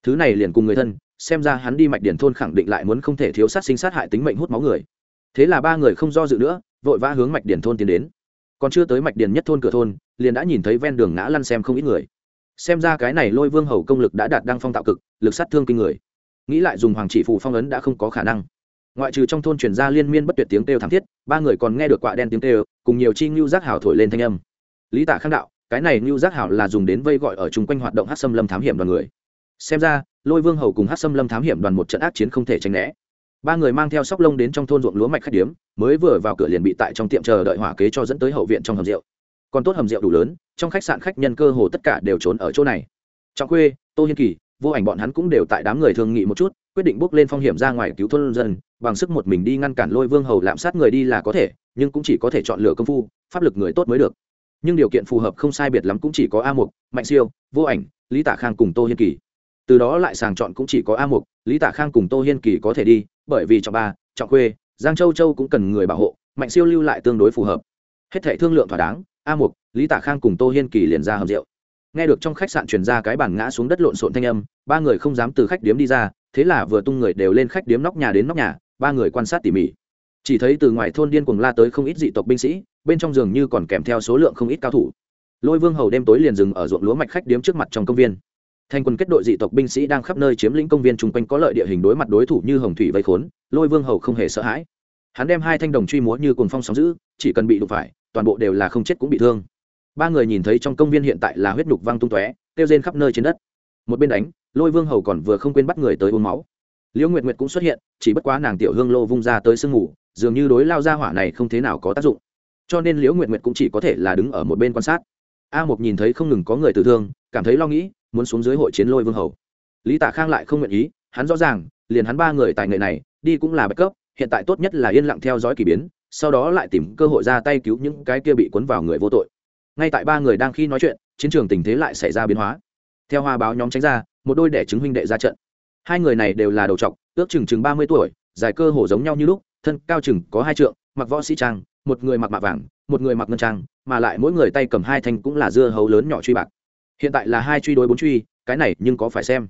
Speaker 1: Thứ này liền cùng người thân, xem ra hắn đi mạch điển thôn khẳng định lại muốn không thể thiếu sát sinh sát hại tính mệnh hút máu người. Thế là ba người không do dự nữa, vội vã hướng mạch điển thôn tiến đến. Còn chưa tới mạch điển nhất thôn cửa thôn, liền đã nhìn thấy ven đường ngã lăn xem không ít người. Xem ra cái này lôi vương hầu công lực đã đạt đăng phong tạo cực, lực sát thương kinh người. Nghĩ lại dùng hoàng chỉ phù phong ấn đã không có khả năng ngoại trừ trong thôn truyền ra liên miên bất tuyệt tiếng kêu thảm thiết, ba người còn nghe được quạ đen tiếng kêu, cùng nhiều chi ngưu giác hảo thổi lên thanh âm. Lý tạ khang đạo, cái này ngưu giác hảo là dùng đến vây gọi ở chung quanh hoạt động hát xâm lâm thám hiểm đoàn người. Xem ra, lôi vương hầu cùng hát xâm lâm thám hiểm đoàn một trận ác chiến không thể tránh né. Ba người mang theo sóc lông đến trong thôn ruộng lúa mạch khách điếm, mới vừa vào cửa liền bị tại trong tiệm chờ đợi hỏa kế cho dẫn tới hậu viện trong hầm rượu. Còn tốt hầm rượu đủ lớn, trong khách sạn khách nhân cơ hồ tất cả đều trốn ở chỗ này. Trong khuê, tô hiên kỳ, vô ảnh bọn hắn cũng đều tại đám người thương nghị một chút quyết định bước lên phong hiểm ra ngoài cứu thôn dân, bằng sức một mình đi ngăn cản lôi vương hầu lạm sát người đi là có thể, nhưng cũng chỉ có thể chọn lựa công phu, pháp lực người tốt mới được. Nhưng điều kiện phù hợp không sai biệt lắm cũng chỉ có a mục, mạnh siêu, vô ảnh, lý tả khang cùng tô hiên kỳ. Từ đó lại sàng chọn cũng chỉ có a mục, lý tả khang cùng tô hiên kỳ có thể đi, bởi vì trọng ba trọng khuê, giang châu châu cũng cần người bảo hộ, mạnh siêu lưu lại tương đối phù hợp. Hết thệ thương lượng thỏa đáng, a mục, lý tả khang cùng tô hiên kỳ liền ra hầm rượu. Nghe được trong khách sạn truyền ra cái bàn ngã xuống đất lộn xộn thanh âm, ba người không dám từ khách điếm đi ra thế là vừa tung người đều lên khách điếm nóc nhà đến nóc nhà, ba người quan sát tỉ mỉ. Chỉ thấy từ ngoài thôn điên cuồng la tới không ít dị tộc binh sĩ, bên trong giường như còn kèm theo số lượng không ít cao thủ. Lôi vương hầu đêm tối liền dừng ở ruộng lúa mạch khách điếm trước mặt trong công viên. Thành quân kết đội dị tộc binh sĩ đang khắp nơi chiếm lĩnh công viên chung quanh có lợi địa hình đối mặt đối thủ như hồng thủy vây khốn, lôi vương hầu không hề sợ hãi. Hắn đem hai thanh đồng truy múa như cồn phong sóng giữ chỉ cần bị đụng phải, toàn bộ đều là không chết cũng bị thương. Ba người nhìn thấy trong công viên hiện tại là huyết nhục văng tung tóe, kêu rên khắp nơi trên đất. Một bên đánh lôi vương hầu còn vừa không quên bắt người tới uống máu. Liễu nguyệt nguyệt cũng xuất hiện, chỉ bất quá nàng tiểu hương lô vung ra tới sương ngủ dường như đối lao ra hỏa này không thế nào có tác dụng. Cho nên liễu nguyệt nguyệt cũng chỉ có thể là đứng ở một bên quan sát. A một nhìn thấy không ngừng có người tử thương, cảm thấy lo nghĩ, muốn xuống dưới hội chiến lôi vương hầu. Lý tả khang lại không nguyện ý, hắn rõ ràng, liền hắn ba người tài nghệ này, đi cũng là bạch cấp, hiện tại tốt nhất là yên lặng theo dõi k ỳ biến, sau đó lại tìm cơ hội ra tay cứu những cái kia bị cuốn vào người vô tội. Ngay tại ba người đang khi nói chuyện, chiến trường tình thế lại xảy ra biến hóa. Theo hoa báo nhóm tránh ra một đôi đẻ chứng huynh đệ ra trận. Hai người này đều là đầu trọc, ước chừng chừng ba mươi tuổi, dài cơ hồ giống nhau như lúc, thân cao chừng có hai trượng, mặc võ sĩ trang, một người mặc mạ vàng, một người mặc ngân trang, mà lại mỗi người tay cầm hai thanh cũng là dưa hấu lớn nhỏ truy bạc. Hiện tại là hai truy đối bốn truy, cái này nhưng có phải xem.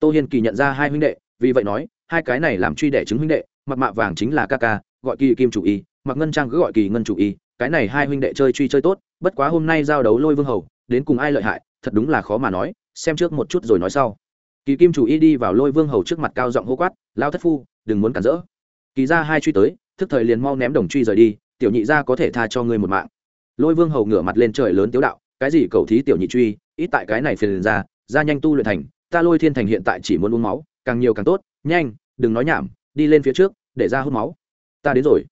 Speaker 1: Tô hiên kỳ nhận ra hai huynh đệ, vì vậy nói, hai cái này làm truy đẻ chứng huynh đệ, mặc mạ vàng chính là ca ca, gọi kỳ kim chủ y, mặc ngân trang cứ gọi kỳ ngân chủ y, cái này hai huynh đệ chơi truy chơi tốt, bất quá hôm nay giao đấu lôi vương hầu, đến cùng ai lợi hại, thật đúng là khó mà nói xem trước một chút rồi nói sau. Kỳ kim chủ y đi vào lôi vương hầu trước mặt cao giọng hô quát lao thất phu, đừng muốn cản rỡ. Kỳ ra hai truy tới, thức thời liền mau ném đồng truy rời đi, tiểu nhị ra có thể tha cho ngươi một mạng. Lôi vương hầu ngửa mặt lên trời lớn tiếu đạo, cái gì cầu thí tiểu nhị truy, ít tại cái này phiền ra ra nhanh tu luyện thành, ta lôi thiên thành hiện tại chỉ muốn uống máu, càng nhiều càng tốt, nhanh, đừng nói nhảm, đi lên phía trước, để ra hút máu. Ta đến rồi.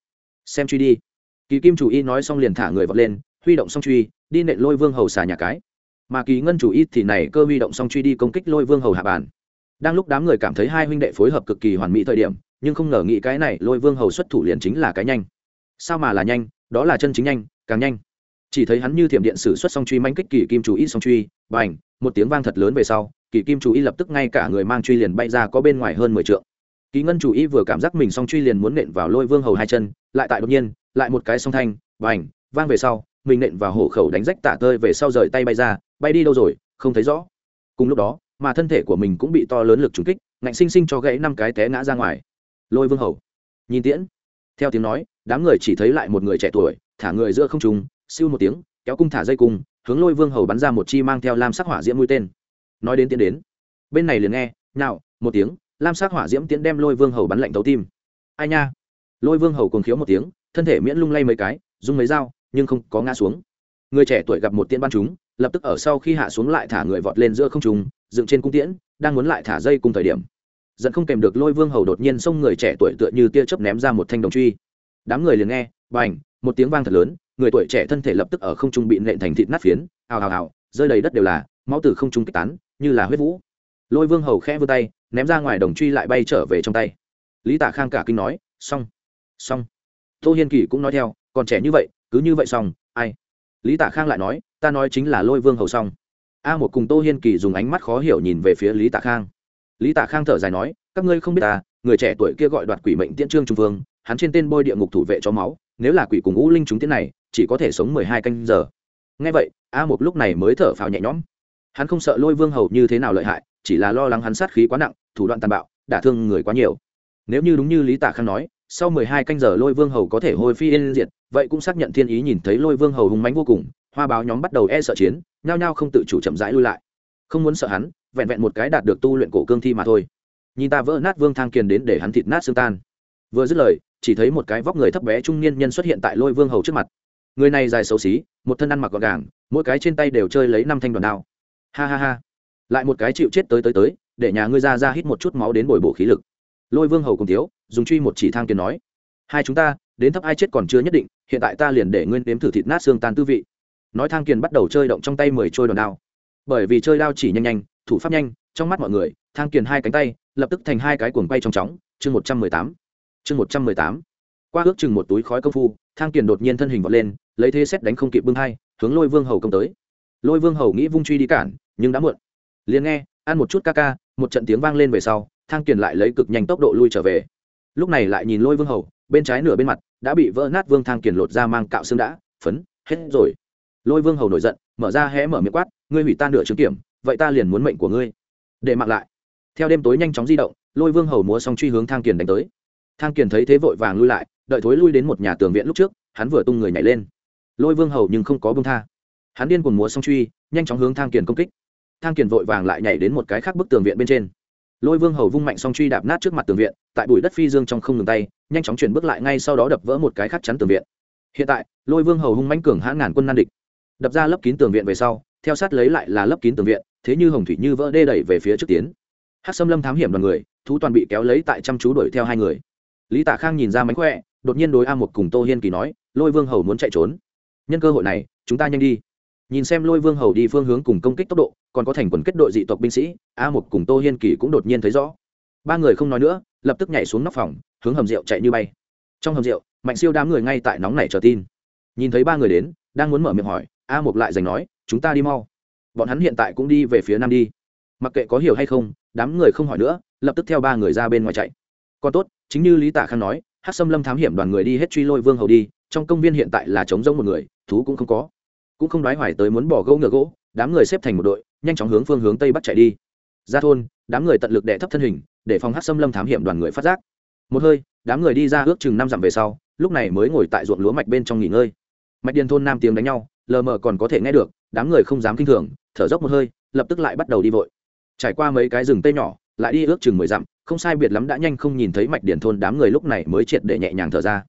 Speaker 1: Xem truy đi. Kỳ kim chủ y nói xong liền thả người vọt lên, huy động xong truy, đi nện lôi vương hầu xả nhà cái mà kỳ ngân chủ y thì này cơ huy động xong truy đi công kích lôi vương hầu hạ bàn đang lúc đám người cảm thấy hai huynh đệ phối hợp cực kỳ hoàn mỹ thời điểm, nhưng không ngờ nghĩ cái này lôi vương hầu xuất thủ liền chính là cái nhanh. Sao mà là nhanh? Đó là chân chính nhanh, càng nhanh. Chỉ thấy hắn như thiểm điện sử xuất song truy manh kích kỳ kim chủ y song truy b à n h một tiếng vang thật lớn về sau, kỳ kim chủ y lập tức ngay cả người mang truy liền bay ra có bên ngoài hơn mười t r ư ợ n g kỳ ngân chủ y vừa cảm giác mình song truy liền muốn nện vào lôi vương hầu hai chân, lại tại đột nhiên, lại một cái song thanh b à n h vang về sau mình nện vào hổ khẩu đánh rách tả tơi về sau rời tay bay ra, bay đi đâu rồi, không thấy rõ. Cùng lúc đó, mà thân thể của mình cũng bị to lớn lực trúng kích, ngạnh sinh sinh cho gãy năm cái té ngã ra ngoài. Lôi vương hầu. Nhìn tiễn. Theo tiếng nói, đám người chỉ thấy lại một người trẻ tuổi, thả người giữa không trung, siêu một tiếng, kéo cung thả dây cung, hướng lôi vương hầu bắn ra một chi mang theo lam sắc hỏa diễm mũi tên. Nói đến tiến đến. Bên này liền nghe nào một tiếng, lam sắc hỏa diễm tiến đem lôi vương hầu bắn lạnh tấu tim. Ai nha? Lôi vương hầu cùng khiếu một tiếng, thân thể miễn lung lay mấy cái dùng mấy dao nhưng không có ngã xuống. Người trẻ tuổi gặp một tiễn ban chúng, lập tức ở sau khi hạ xuống lại thả người vọt lên giữa không trung, dựng trên cung tiễn, đang muốn lại thả dây cùng thời điểm. Dẫn không kèm được lôi vương hầu đột nhiên xông người trẻ tuổi tựa như tia chớp ném ra một thanh đồng truy. Đám người liền nghe, bành, một tiếng vang thật lớn, người tuổi trẻ thân thể lập tức ở không trung bị nện thành thịt nát phiến, ào ào ào, rơi đầy đất đều là, máu từ không trung kích tán, như là huyết vũ. Lôi vương hầu khẽ vươn tay, ném ra ngoài đồng truy lại bay trở về trong tay. Lý tạ khang cả kinh nói, xong xong. Tô hiên kỳ cũng nói theo, còn trẻ như vậy cứ như vậy xong, ai? Lý tạ khang lại nói, ta nói chính là lôi vương hầu xong. A một cùng tô hiên kỳ dùng ánh mắt khó hiểu nhìn về phía lý tạ khang. Lý tạ khang thở dài nói, các ngươi không biết ta, người trẻ tuổi kia gọi đoạt quỷ mệnh tiễn trương trung vương, hắn trên tên bôi địa ngục thủ vệ cho máu, nếu là quỷ cùng ngũ linh chúng tiến này, chỉ có thể sống mười hai canh giờ. Ngay vậy, a một lúc này mới thở phào nhẹ nhõm. Hắn không sợ lôi vương hầu như thế nào lợi hại, chỉ là lo lắng hắn sát khí quá nặng, thủ đoạn tàn bạo, đả thương người quá nhiều. Nếu như đúng như lý Tạ khang nói sau mười hai canh giờ lôi vương hầu có thể hồi phi yên diệt, vậy cũng xác nhận thiên ý nhìn thấy lôi vương hầu hùng mánh vô cùng, hoa báo nhóm bắt đầu e sợ chiến, nhao nhao không tự chủ chậm rãi lui lại. Không muốn sợ hắn, vẹn vẹn một cái đạt được tu luyện cổ cương thi mà thôi. Nhìn ta vỡ nát vương thang kiền đến để hắn thịt nát xương tan. Vừa dứt lời, chỉ thấy một cái vóc người thấp bé trung niên nhân xuất hiện tại lôi vương hầu trước mặt. Người này dài xấu xí, một thân ăn mặc gọn gàng, mỗi cái trên tay đều chơi lấy năm thanh đoàn đao. Ha ha ha. Lại một cái chịu chết tới tới tới, để nhà ngươi ra ra hít một chút máu đến bồi bổ khí lực. Lôi vương hầu cùng thiếu dùng truy một chỉ thang kiến nói, hai chúng ta, đến thấp ai chết còn chưa nhất định, hiện tại ta liền để nguyên đếm thử thịt nát xương tan tư vị. Nói thang kiền bắt đầu chơi động trong tay mười trôi đòn đao. Bởi vì chơi đao chỉ nhanh nhanh, thủ pháp nhanh, trong mắt mọi người, thang kiền hai cánh tay, lập tức thành hai cái cuồng quay trong chóng, chương một trăm mười tám, chương một trăm mười tám. Qua ước chừng một túi khói công phu, thang kiền đột nhiên thân hình vọt lên, lấy thế xét đánh không kịp bưng hai, hướng lôi vương hầu công tới. Lôi vương hầu nghĩ vung truy đi cản, nhưng đã muộn. Liền nghe, ăn một chút ca ca, một trận tiếng vang lên về sau, thang kiền lại lấy cực nhanh tốc độ lui trở về lúc này lại nhìn lôi vương hầu, bên trái nửa bên mặt đã bị vỡ nát vương thang kiền lột ra mang cạo xương đã, phấn, hết rồi. Lôi vương hầu nổi giận, mở ra hé mở miệng quát, ngươi hủy tan nửa chứng kiểm, vậy ta liền muốn mệnh của ngươi. Để mặc lại. Theo đêm tối nhanh chóng di động, lôi vương hầu múa xong truy hướng thang kiền đánh tới. Thang kiền thấy thế vội vàng lui lại, đợi thối lui đến một nhà tường viện lúc trước, hắn vừa tung người nhảy lên. Lôi vương hầu nhưng không có bông tha. Hắn điên cuồng múa xong truy, nhanh chóng hướng thang kiền công kích. Thang kiền vội vàng lại nhảy đến một cái khác bức tường viện bên trên lôi vương hầu vung mạnh song truy đạp nát trước mặt tường viện, tại bụi đất phi dương trong không ngừng tay, nhanh chóng chuyển bước lại ngay sau đó đập vỡ một cái khắc chắn tường viện. Hiện tại, lôi vương hầu hung mãnh cường hãn ngàn quân nan địch. Đập ra lấp kín tường viện về sau, theo sát lấy lại là lấp kín tường viện, thế như hồng thủy như vỡ đê đẩy về phía trước tiến. Hát xâm lâm thám hiểm đoàn người, thú toàn bị kéo lấy tại chăm chú đuổi theo hai người. Lý tạ khang nhìn ra mánh khỏe, đột nhiên đối a một cùng tô hiên kỳ nói, lôi vương hầu muốn chạy trốn. Nhân cơ hội này, chúng ta nhanh đi nhìn xem lôi vương hầu đi phương hướng cùng công kích tốc độ, còn có thành quần kết đội dị tộc binh sĩ, a một cùng tô hiên kỳ cũng đột nhiên thấy rõ. Ba người không nói nữa, lập tức nhảy xuống nóc phòng, hướng hầm rượu chạy như bay. Trong hầm rượu, mạnh siêu đám người ngay tại nóng này chờ tin. Nhìn thấy ba người đến, đang muốn mở miệng hỏi, a một lại giành nói, chúng ta đi mau. Bọn hắn hiện tại cũng đi về phía nam đi. Mặc kệ có hiểu hay không, đám người không hỏi nữa, lập tức theo ba người ra bên ngoài chạy. Còn tốt, chính như lý Tả khang nói hát xâm lâm thám hiểm đoàn người đi hết truy lôi vương hầu đi, trong công viên hiện tại là trống rỗng một người, thú cũng không có cũng không đoái hoài tới muốn bỏ gỗ ngựa gỗ, đám người xếp thành một đội, nhanh chóng hướng phương hướng tây bắc chạy đi. Ra thôn, đám người tận lực đệ thấp thân hình, để phòng hát xâm lâm thám hiểm đoàn người phát giác. Một hơi, đám người đi ra ước chừng năm dặm về sau, lúc này mới ngồi tại ruộng lúa mạch bên trong nghỉ ngơi. Mạch điền thôn nam tiếng đánh nhau, lờ mờ còn có thể nghe được, đám người không dám kinh thường, thở dốc một hơi, lập tức lại bắt đầu đi vội. Trải qua mấy cái rừng tây nhỏ, lại đi ước chừng mười dặm, không sai biệt lắm đã nhanh không nhìn thấy mạch điền thôn đám người lúc này mới triệt để nhẹ nhàng thở ra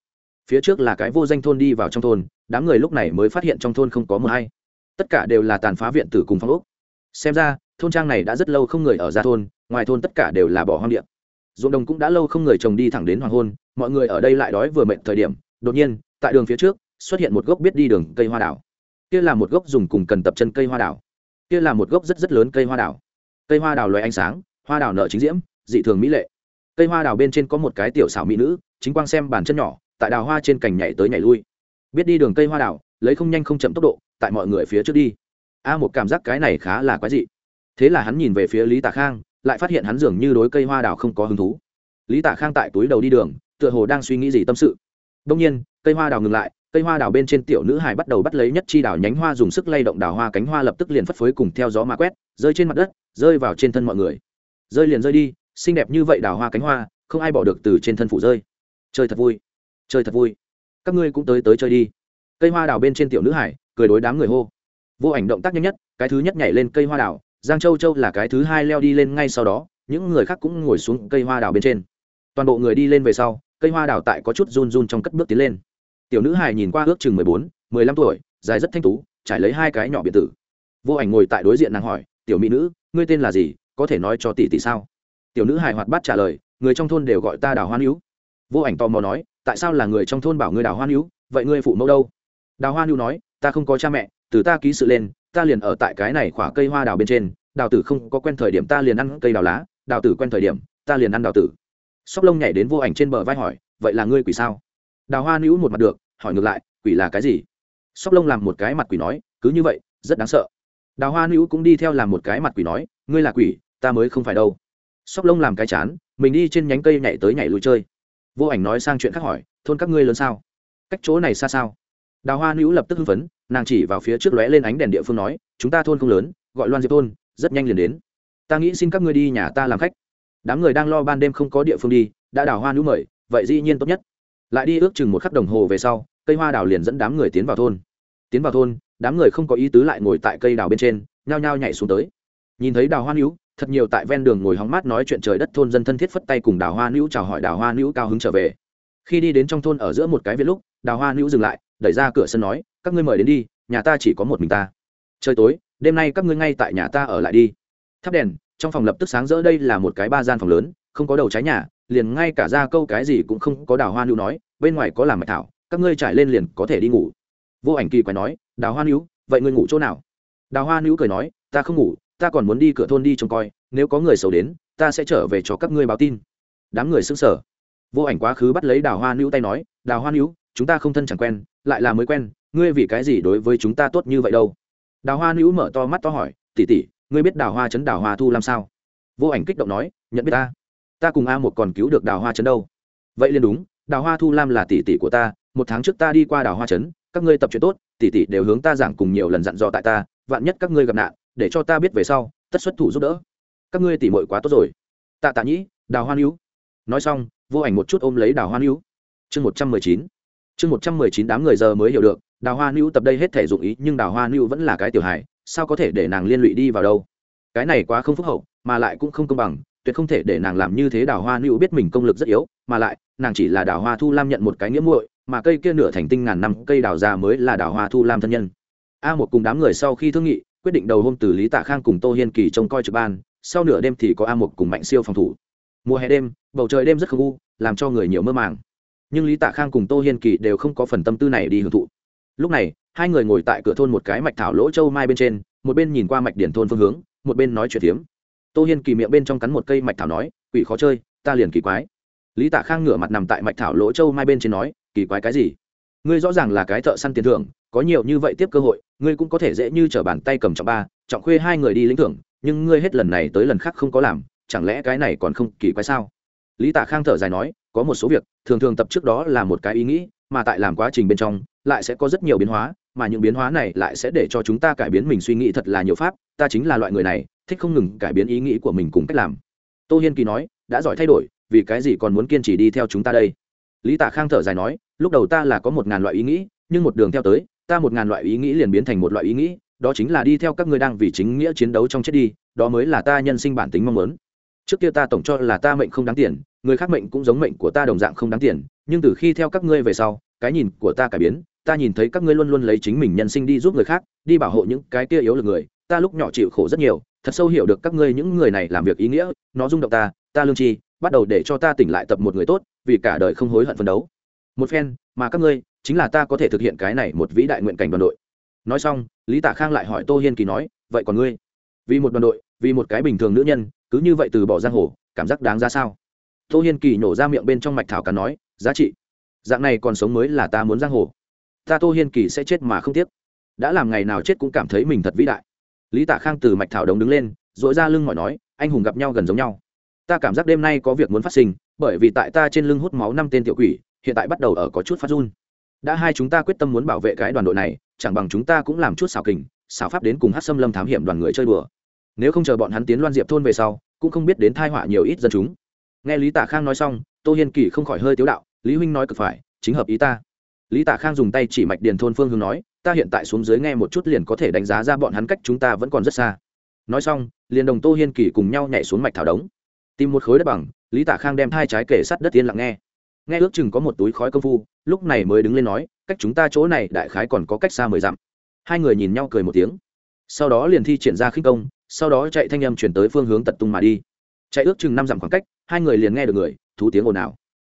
Speaker 1: phía trước là cái vô danh thôn đi vào trong thôn, đám người lúc này mới phát hiện trong thôn không có mờ hay tất cả đều là tàn phá viện tử cùng phong ốc. Xem ra, thôn trang này đã rất lâu không người ở ra thôn, ngoài thôn tất cả đều là bỏ hoang điện ruộng đồng cũng đã lâu không người trồng đi thẳng đến hoàng hôn, mọi người ở đây lại đói vừa mệnh thời điểm, đột nhiên, tại đường phía trước, xuất hiện một gốc biết đi đường cây hoa đảo. Kia là một gốc dùng cùng cần tập chân cây hoa đảo. Kia là một gốc rất rất lớn cây hoa đảo. Cây hoa đào loài ánh sáng, hoa đào nợ chính diễm, dị thường mỹ lệ. Cây hoa đào bên trên có một cái tiểu xảo mỹ nữ, chính quang xem bàn chân nhỏ tại đào hoa trên cành nhảy tới nhảy lui. Biết đi đường cây hoa đào, lấy không nhanh không chậm tốc độ, tại mọi người phía trước đi. A một cảm giác cái này khá là quái dị. Thế là hắn nhìn về phía lý Tạ khang, lại phát hiện hắn dường như đối cây hoa đào không có hứng thú. Lý Tạ khang tại túi đầu đi đường, tựa hồ đang suy nghĩ gì tâm sự. Đông nhiên, cây hoa đào ngừng lại, cây hoa đào bên trên tiểu nữ hải bắt đầu bắt lấy nhất chi đào nhánh hoa dùng sức lay động đào hoa cánh hoa lập tức liền phất phới cùng theo gió mà quét, rơi trên mặt đất, rơi vào trên thân mọi người. Rơi liền rơi đi, xinh đẹp như vậy đào hoa cánh hoa, không ai bỏ được từ trên thân phủ rơi. Chơi thật vui chơi thật vui. Các ngươi cũng tới tới chơi đi. Cây hoa đào bên trên tiểu nữ hải, cười đối đám người hô. Vô ảnh động tác nhanh nhất, cái thứ nhất nhảy lên cây hoa đào, giang châu châu là cái thứ hai leo đi lên ngay sau đó, những người khác cũng ngồi xuống cây hoa đào bên trên. Toàn bộ người đi lên về sau, cây hoa đào tại có chút run run trong cất bước tiến lên. Tiểu nữ hải nhìn qua ước chừng mười bốn, mười lăm tuổi, dài rất thanh tú, trải lấy hai cái nhỏ biệt tử. Vô ảnh ngồi tại đối diện nàng hỏi, tiểu mỹ nữ, ngươi tên là gì? Có thể nói cho tỷ tỷ sao? Tiểu nữ hải hoạt bát trả lời, người trong thôn đều gọi ta đào hoan hữu. Vô ảnh tò mò nói tại sao là người trong thôn bảo ngươi đào hoa hữu vậy ngươi phụ mẫu đâu? Đào hoa hữu nói, ta không có cha mẹ, từ ta ký sự lên, ta liền ở tại cái này khỏa cây hoa đào bên trên, đào tử không có quen thời điểm ta liền ăn cây đào lá, đào tử quen thời điểm, ta liền ăn đào tử. Sóc lông nhảy đến vô ảnh trên bờ vai hỏi, vậy là ngươi quỷ sao? Đào hoa nữ một mặt được, hỏi ngược lại, quỷ là cái gì? Sóc lông làm một cái mặt quỷ nói, cứ như vậy, rất đáng sợ. Đào hoa nữ cũng đi theo làm một cái mặt quỷ nói, ngươi là quỷ, ta mới không phải đâu. Sóc lông làm cái chán, mình đi trên nhánh cây nhảy tới nhảy lùi chơi vô ảnh nói sang chuyện khác hỏi, thôn các ngươi lớn sao? Cách chỗ này xa sao? Đào hoa nữ lập tức hưng phấn, nàng chỉ vào phía trước lóe lên ánh đèn địa phương nói, chúng ta thôn không lớn, gọi loan diệp thôn, rất nhanh liền đến. Ta nghĩ xin các ngươi đi nhà ta làm khách. Đám người đang lo ban đêm không có địa phương đi, đã đào hoa nữ mời, vậy dĩ nhiên tốt nhất. Lại đi ước chừng một khắc đồng hồ về sau, cây hoa đào liền dẫn đám người tiến vào thôn. Tiến vào thôn, đám người không có ý tứ lại ngồi tại cây đào bên trên, nhao nhao nhảy xuống tới nhìn thấy đào hoa nữ thật nhiều tại ven đường ngồi hóng mát nói chuyện trời đất thôn dân thân thiết phất tay cùng đào hoa nữ chào hỏi đào hoa nữ cao hứng trở về. Khi đi đến trong thôn ở giữa một cái viện lúc, đào hoa nữ dừng lại, đẩy ra cửa sân nói, các ngươi mời đến đi, nhà ta chỉ có một mình ta. Trời tối, đêm nay các ngươi ngay tại nhà ta ở lại đi. Thắp đèn, trong phòng lập tức sáng rỡ đây là một cái ba gian phòng lớn, không có đầu trái nhà, liền ngay cả ra câu cái gì cũng không có đào hoa nữ nói, bên ngoài có làm mạch thảo, các ngươi trải lên liền có thể đi ngủ. Vô ảnh kỳ quái nói, đào hoa nữ vậy ngươi ngủ chỗ nào? Đào hoa nữ cười nói, ta không ngủ ta còn muốn đi cửa thôn đi trông coi, nếu có người xấu đến, ta sẽ trở về cho các ngươi báo tin. Đám người xứng sở vô ảnh quá khứ bắt lấy đào hoa nữ tay nói, đào hoa nữ chúng ta không thân chẳng quen, lại là mới quen, ngươi vì cái gì đối với chúng ta tốt như vậy đâu? Đào hoa nữ mở to mắt to hỏi tỉ tỉ ngươi biết đào hoa chấn đào hoa thu làm sao? Vô ảnh kích động nói, nhận biết ta. Ta cùng a một còn cứu được đào hoa chấn đâu. Vậy liền đúng, đào hoa thu lam là tỷ tỷ của ta, một tháng trước ta đi qua đào hoa trấn, các ngươi tập chuyện tốt, tỷ tỷ đều hướng ta giảng cùng nhiều lần dặn dò tại ta, vạn nhất các ngươi gặp nạn để cho ta biết về sau, tất xuất thủ giúp đỡ. Các ngươi tỉ mội quá tốt rồi. Tạ tạ nhĩ, đào hoa hữu. Nói xong, vô ảnh một chút ôm lấy đào hoa hữu. Chương một trăm mười chín. Chương một trăm mười chín đám người giờ mới hiểu được, đào hoa hữu tập đây hết thể dụng ý, nhưng đào hoa hữu vẫn là cái tiểu hài, sao có thể để nàng liên lụy đi vào đâu? Cái này quá không phúc hậu, mà lại cũng không công bằng, tuyệt không thể để nàng làm như thế đào hoa nữ biết mình công lực rất yếu, mà lại, nàng chỉ là đào hoa thu lam nhận một cái nghĩa muội, mà cây kia nửa thành tinh ngàn năm, cây đào già mới là đào hoa thu lam thân nhân. A một cùng đám người sau khi thương nghị quyết định đầu hôm từ lý tạ khang cùng tô hiên kỳ trông coi trực ban, sau nửa đêm thì có a một cùng mạnh siêu phòng thủ. Mùa hè đêm, bầu trời đêm rất không u, làm cho người nhiều mơ màng. Nhưng lý tạ khang cùng tô hiên kỳ đều không có phần tâm tư này đi hưởng thụ. Lúc này, hai người ngồi tại cửa thôn một cái mạch thảo lỗ châu mai bên trên, một bên nhìn qua mạch điển thôn phương hướng, một bên nói chuyện tiếm tô hiên kỳ miệng bên trong cắn một cây mạch thảo nói, quỷ khó chơi, ta liền kỳ quái. Lý tạ khang ngửa mặt nằm tại mạch thảo lỗ châu mai bên trên nói, kỳ quái cái gì? Ngươi rõ ràng là cái thợ săn tiền thưởng có nhiều như vậy tiếp cơ hội, ngươi cũng có thể dễ như t r ở bàn tay cầm trọng ba, trọng khuê hai người đi lĩnh thưởng, nhưng ngươi hết lần này tới lần khác không có làm, chẳng lẽ cái này còn không kỳ quái sao? Lý tạ khang thở dài nói, có một số việc, thường thường tập trước đó là một cái ý nghĩ, mà tại làm quá trình bên trong, lại sẽ có rất nhiều biến hóa, mà những biến hóa này lại sẽ để cho chúng ta cải biến mình suy nghĩ thật là nhiều pháp, ta chính là loại người này, thích không ngừng cải biến ý nghĩ của mình cùng cách làm. Tô hiên kỳ nói, đã giỏi thay đổi, vì cái gì còn muốn kiên trì đi theo chúng ta đây? Lý tạ khang thở dài nói, lúc đầu ta là có một ngàn loại ý nghĩ, nhưng một đường theo tới ta một ngàn loại ý nghĩ liền biến thành một loại ý nghĩ, đó chính là đi theo các ngươi đang vì chính nghĩa chiến đấu trong chết đi, đó mới là ta nhân sinh bản tính mong muốn. Trước kia ta tổng cho là ta mệnh không đáng tiền, người khác mệnh cũng giống mệnh của ta đồng dạng không đáng tiền, nhưng từ khi theo các ngươi về sau, cái nhìn của ta cải biến, ta nhìn thấy các ngươi luôn luôn lấy chính mình nhân sinh đi giúp người khác, đi bảo hộ những cái kia yếu lực người, ta lúc nhỏ chịu khổ rất nhiều, thật sâu hiểu được các ngươi những người này làm việc ý nghĩa, nó rung động ta ta lương chi, bắt đầu để cho ta tỉnh lại tập một người tốt, vì cả đời không hối hận phấn đấu. Một phen, mà các ngươi chính là ta có thể thực hiện cái này một vĩ đại nguyện cảnh đoàn đội. Nói xong, lý tả khang lại hỏi tô hiên kỳ nói, vậy còn ngươi? Vì một đoàn đội, vì một cái bình thường nữ nhân, cứ như vậy từ bỏ giang hồ, cảm giác đáng ra sao? Tô hiên kỳ nổ ra miệng bên trong mạch thảo cắn nói, giá trị? Dạng này còn sống mới là ta muốn giang hồ. Ta tô hiên kỳ sẽ chết mà không tiếc. Đã làm ngày nào chết cũng cảm thấy mình thật vĩ đại. Lý tạ khang từ mạch thảo đống đứng lên dội ra lưng mọi nói, anh hùng gặp nhau gần giống nhau. Ta cảm giác đêm nay có việc muốn phát sinh, bởi vì tại ta trên lưng hút máu năm tên tiểu quỷ, hiện tại bắt đầu ở có chút phát run đã hai chúng ta quyết tâm muốn bảo vệ cái đoàn đội này, chẳng bằng chúng ta cũng làm chút xảo kình, xảo pháp đến cùng hát xâm lâm thám hiểm đoàn người chơi đùa. Nếu không chờ bọn hắn tiến loan diệp thôn về sau, cũng không biết đến thai họa nhiều ít dân chúng. Nghe lý Tả khang nói xong, tô hiên kỳ không khỏi hơi tiếu đạo, lý huynh nói cực phải, chính hợp ý ta. Lý Tả khang dùng tay chỉ mạch điền thôn phương hướng nói, ta hiện tại xuống dưới nghe một chút liền có thể đánh giá ra bọn hắn cách chúng ta vẫn còn rất xa. Nói xong, liền đồng tô hiên kỳ cùng nhau nhảy xuống mạch thảo đống. Tìm một khối đất bằng, lý Tả khang đem hai trái kể sắt đất yên lặng nghe nghe ước chừng có một túi khói công phu, lúc này mới đứng lên nói, cách chúng ta chỗ này đại khái còn có cách xa mười dặm. Hai người nhìn nhau cười một tiếng. Sau đó liền thi triển ra khinh công, sau đó chạy thanh âm chuyển tới phương hướng tật tung mà đi. Chạy ước chừng năm dặm khoảng cách, hai người liền nghe được người, thú tiếng ồn ào.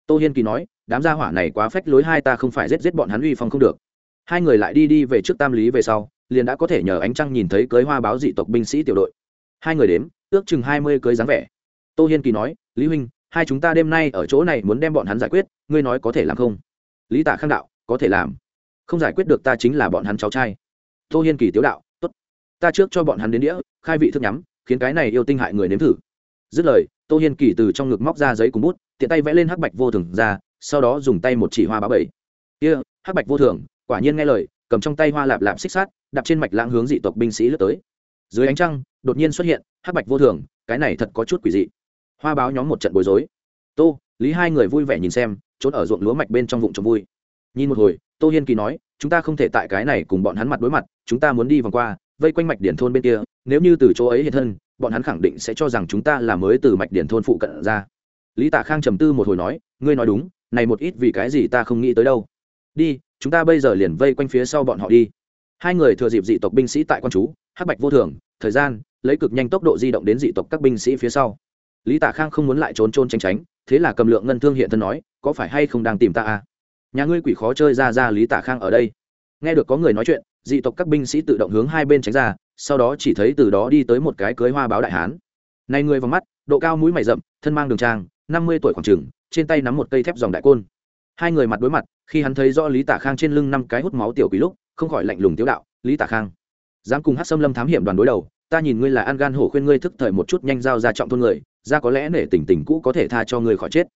Speaker 1: Tô hiên kỳ nói, đám gia hỏa này quá phách lối hai ta không phải giết giết bọn hắn uy phong không được. Hai người lại đi đi về trước tam lý về sau, liền đã có thể nhờ ánh trăng nhìn thấy cưới hoa báo dị tộc binh sĩ tiểu đội. Hai người đếm, ước chừng hai mươi cưới dáng vẻ. Tô hiên kỳ nói, lý huynh hai chúng ta đêm nay ở chỗ này muốn đem bọn hắn giải quyết ngươi nói có thể làm không? Lý tạ khang đạo có thể làm. Không giải quyết được ta chính là bọn hắn cháu trai. Tô hiên kỳ tiếu đạo t ố t ta trước cho bọn hắn đến đĩa khai vị thức nhắm khiến cái này yêu tinh hại người nếm thử. Dứt lời tô hiên kỳ từ trong ngực móc ra giấy cùng bút tiện tay vẽ lên hắc bạch vô thường ra sau đó dùng tay một chỉ hoa bá bảy. Kia、yeah, hắc bạch vô thường quả nhiên nghe lời cầm trong tay hoa lạp lạp xích sát đạp trên mạch lãng hướng dị tộc binh sĩ lướt tới. Dưới ánh trăng đột nhiên xuất hiện hắc bạch vô thường cái này thật có chút quỷ dị hoa báo nhóm một trận bối rối. Tô, lý hai người vui vẻ nhìn xem, trốn ở ruộng lúa mạch bên trong vụn trồng vui. Nhìn một hồi, tô hiên kỳ nói, chúng ta không thể tại cái này cùng bọn hắn mặt đối mặt, chúng ta muốn đi vòng qua, vây quanh mạch điển thôn bên kia, nếu như từ chỗ ấy hiện thân, bọn hắn khẳng định sẽ cho rằng chúng ta là mới từ mạch điển thôn phụ cận ra. Lý tạ khang trầm tư một hồi nói, ngươi nói đúng, này một ít vì cái gì ta không nghĩ tới đâu. Đi, chúng ta bây giờ liền vây quanh phía sau bọn họ đi. Hai người thừa dịp dị tộc binh sĩ tại quan chú hắc bạch vô thường, thời gian, lấy cực nhanh tốc độ di động đến dị tộc các binh sĩ phía sau lý tạ khang không muốn lại trốn trôn tránh tránh, thế là cầm lượng ngân thương hiện thân nói, có phải hay không đang tìm ta à? Nhà ngươi quỷ khó chơi ra ra lý tạ khang ở đây. Nghe được có người nói chuyện, dị tộc các binh sĩ tự động hướng hai bên tránh ra, sau đó chỉ thấy từ đó đi tới một cái cưới hoa báo đại hán. Này người vào mắt, độ cao mũi mày rậm, thân mang đường trang, năm mươi tuổi khoảng trường trên tay nắm một cây thép dòng đại côn. Hai người mặt đối mặt, khi hắn thấy rõ lý tả khang trên lưng năm cái hút máu tiểu quý lúc, không khỏi lạnh lùng tiếu đạo, lý tả khang, dám cùng hát xâm lâm thám hiểm đoàn đối đầu, ta nhìn ngươi là ăn gan hổ khuyên ngươi thức thời một chút nhanh giao ra trọng thôn người ra có lẽ nể tình tình cũ có thể tha cho ngươi khỏi chết.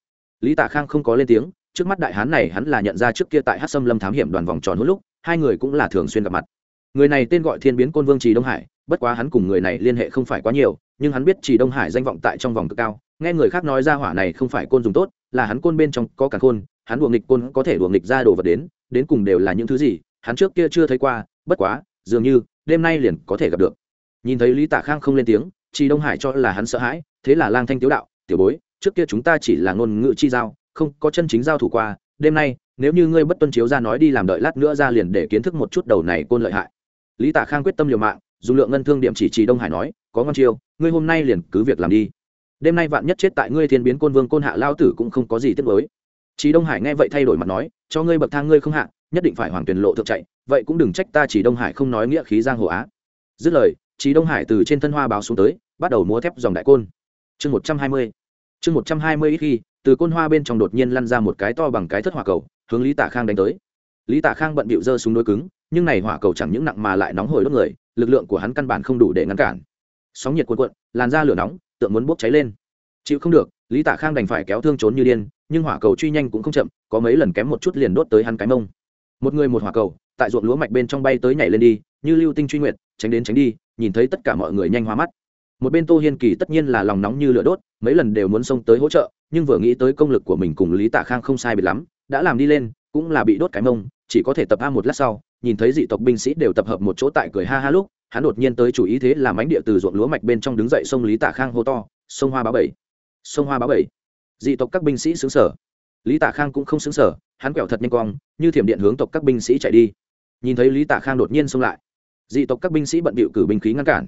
Speaker 1: Lý tạ khang không có lên tiếng, trước mắt đại hán này hắn là nhận ra trước kia tại hát Sâm lâm thám hiểm đoàn vòng tròn hốt lúc, hai người cũng là thường xuyên gặp mặt. Người này tên gọi thiên biến côn vương trì đông hải, bất quá hắn cùng người này liên hệ không phải quá nhiều, nhưng hắn biết trì đông hải danh vọng tại trong vòng cực cao, nghe người khác nói ra hỏa này không phải côn dùng tốt, là hắn côn bên trong có cả khôn hắn đùa nghịch côn có thể đùa nghịch ra đồ vật đến đến cùng đều là những thứ gì, hắn trước kia chưa thấy qua, bất quá, dường như, đêm nay liền có thể gặp được. Nhìn thấy lý tạ khang không lên tiếng chị đông hải cho là hắn sợ hãi thế là lang thanh tiếu đạo tiểu bối trước kia chúng ta chỉ là ngôn ngữ chi giao không có chân chính giao thủ qua đêm nay nếu như ngươi bất tuân chiếu ra nói đi làm đợi lát nữa ra liền để kiến thức một chút đầu này côn lợi hại lý tạ khang quyết tâm liều mạng dùng lượng ngân thương điểm chỉ trì đông hải nói có ngon chiêu ngươi hôm nay liền cứ việc làm đi đêm nay vạn nhất chết tại ngươi thiên biến côn vương côn hạ lao tử cũng không có gì tiếc nuối." Chí Đông Hải nghe vậy thay đổi mặt nói, cho ngươi bậc thang ngươi không hạ, nhất định phải hoàng tuyển lộ thượng chạy, vậy cũng đừng trách ta Chí Đông Hải không nói nghĩa khí giang hồ á. Dứt lời, Chí Đông Hải từ trên thân hoa báo xuống tới, bắt đầu múa thép dòng đại côn. Chương một trăm hai mươi, Chương một trăm hai mươi ít khi, từ côn hoa bên trong đột nhiên lăn ra một cái to bằng cái thất hỏa cầu, hướng Lý Tạ Khang đánh tới. Lý Tạ Khang bận bịu giơ súng đối cứng, nhưng này hỏa cầu chẳng những nặng mà lại nóng hổi đốt người, lực lượng của hắn căn bản không đủ để ngăn cản. Sóng nhiệt cuộn cuộn, làn da lửa nóng, tượng muốn bốc cháy lên. Chịu không được, Lý Tạ Khang đành phải kéo thương trốn như điên, nhưng hỏa cầu truy nhanh cũng không chậm có mấy lần kém một chút liền đốt tới hắn cái mông một người một hỏa cầu tại ruộng lúa mạch bên trong bay tới nhảy lên đi như lưu tinh truy nguyệt tránh đến tránh đi nhìn thấy tất cả mọi người nhanh hoa mắt một bên tô hiên kỳ tất nhiên là lòng nóng như lửa đốt mấy lần đều muốn xông tới hỗ trợ nhưng vừa nghĩ tới công lực của mình cùng lý tạ khang không sai biệt lắm đã làm đi lên cũng là bị đốt cái mông chỉ có thể tập a một lát sau nhìn thấy dị tộc binh sĩ đều tập hợp một chỗ tại cười ha ha lúc hắn đột nhiên tới chủ ý thế làm ánh địa từ ruộng lúa mạch bên trong đứng dậy sông lý tạ khang hô to sông hoa báo bảy! Sông hoa báo bảy! Dị tộc các binh sĩ xứng sở lý tạ khang cũng không xứng sở hắn quẹo thật nhanh quang, như thiểm điện hướng tộc các binh sĩ chạy đi. Nhìn thấy lý tạ khang đột nhiên xông lại dị tộc các binh sĩ bận bịu cử binh khí ngăn cản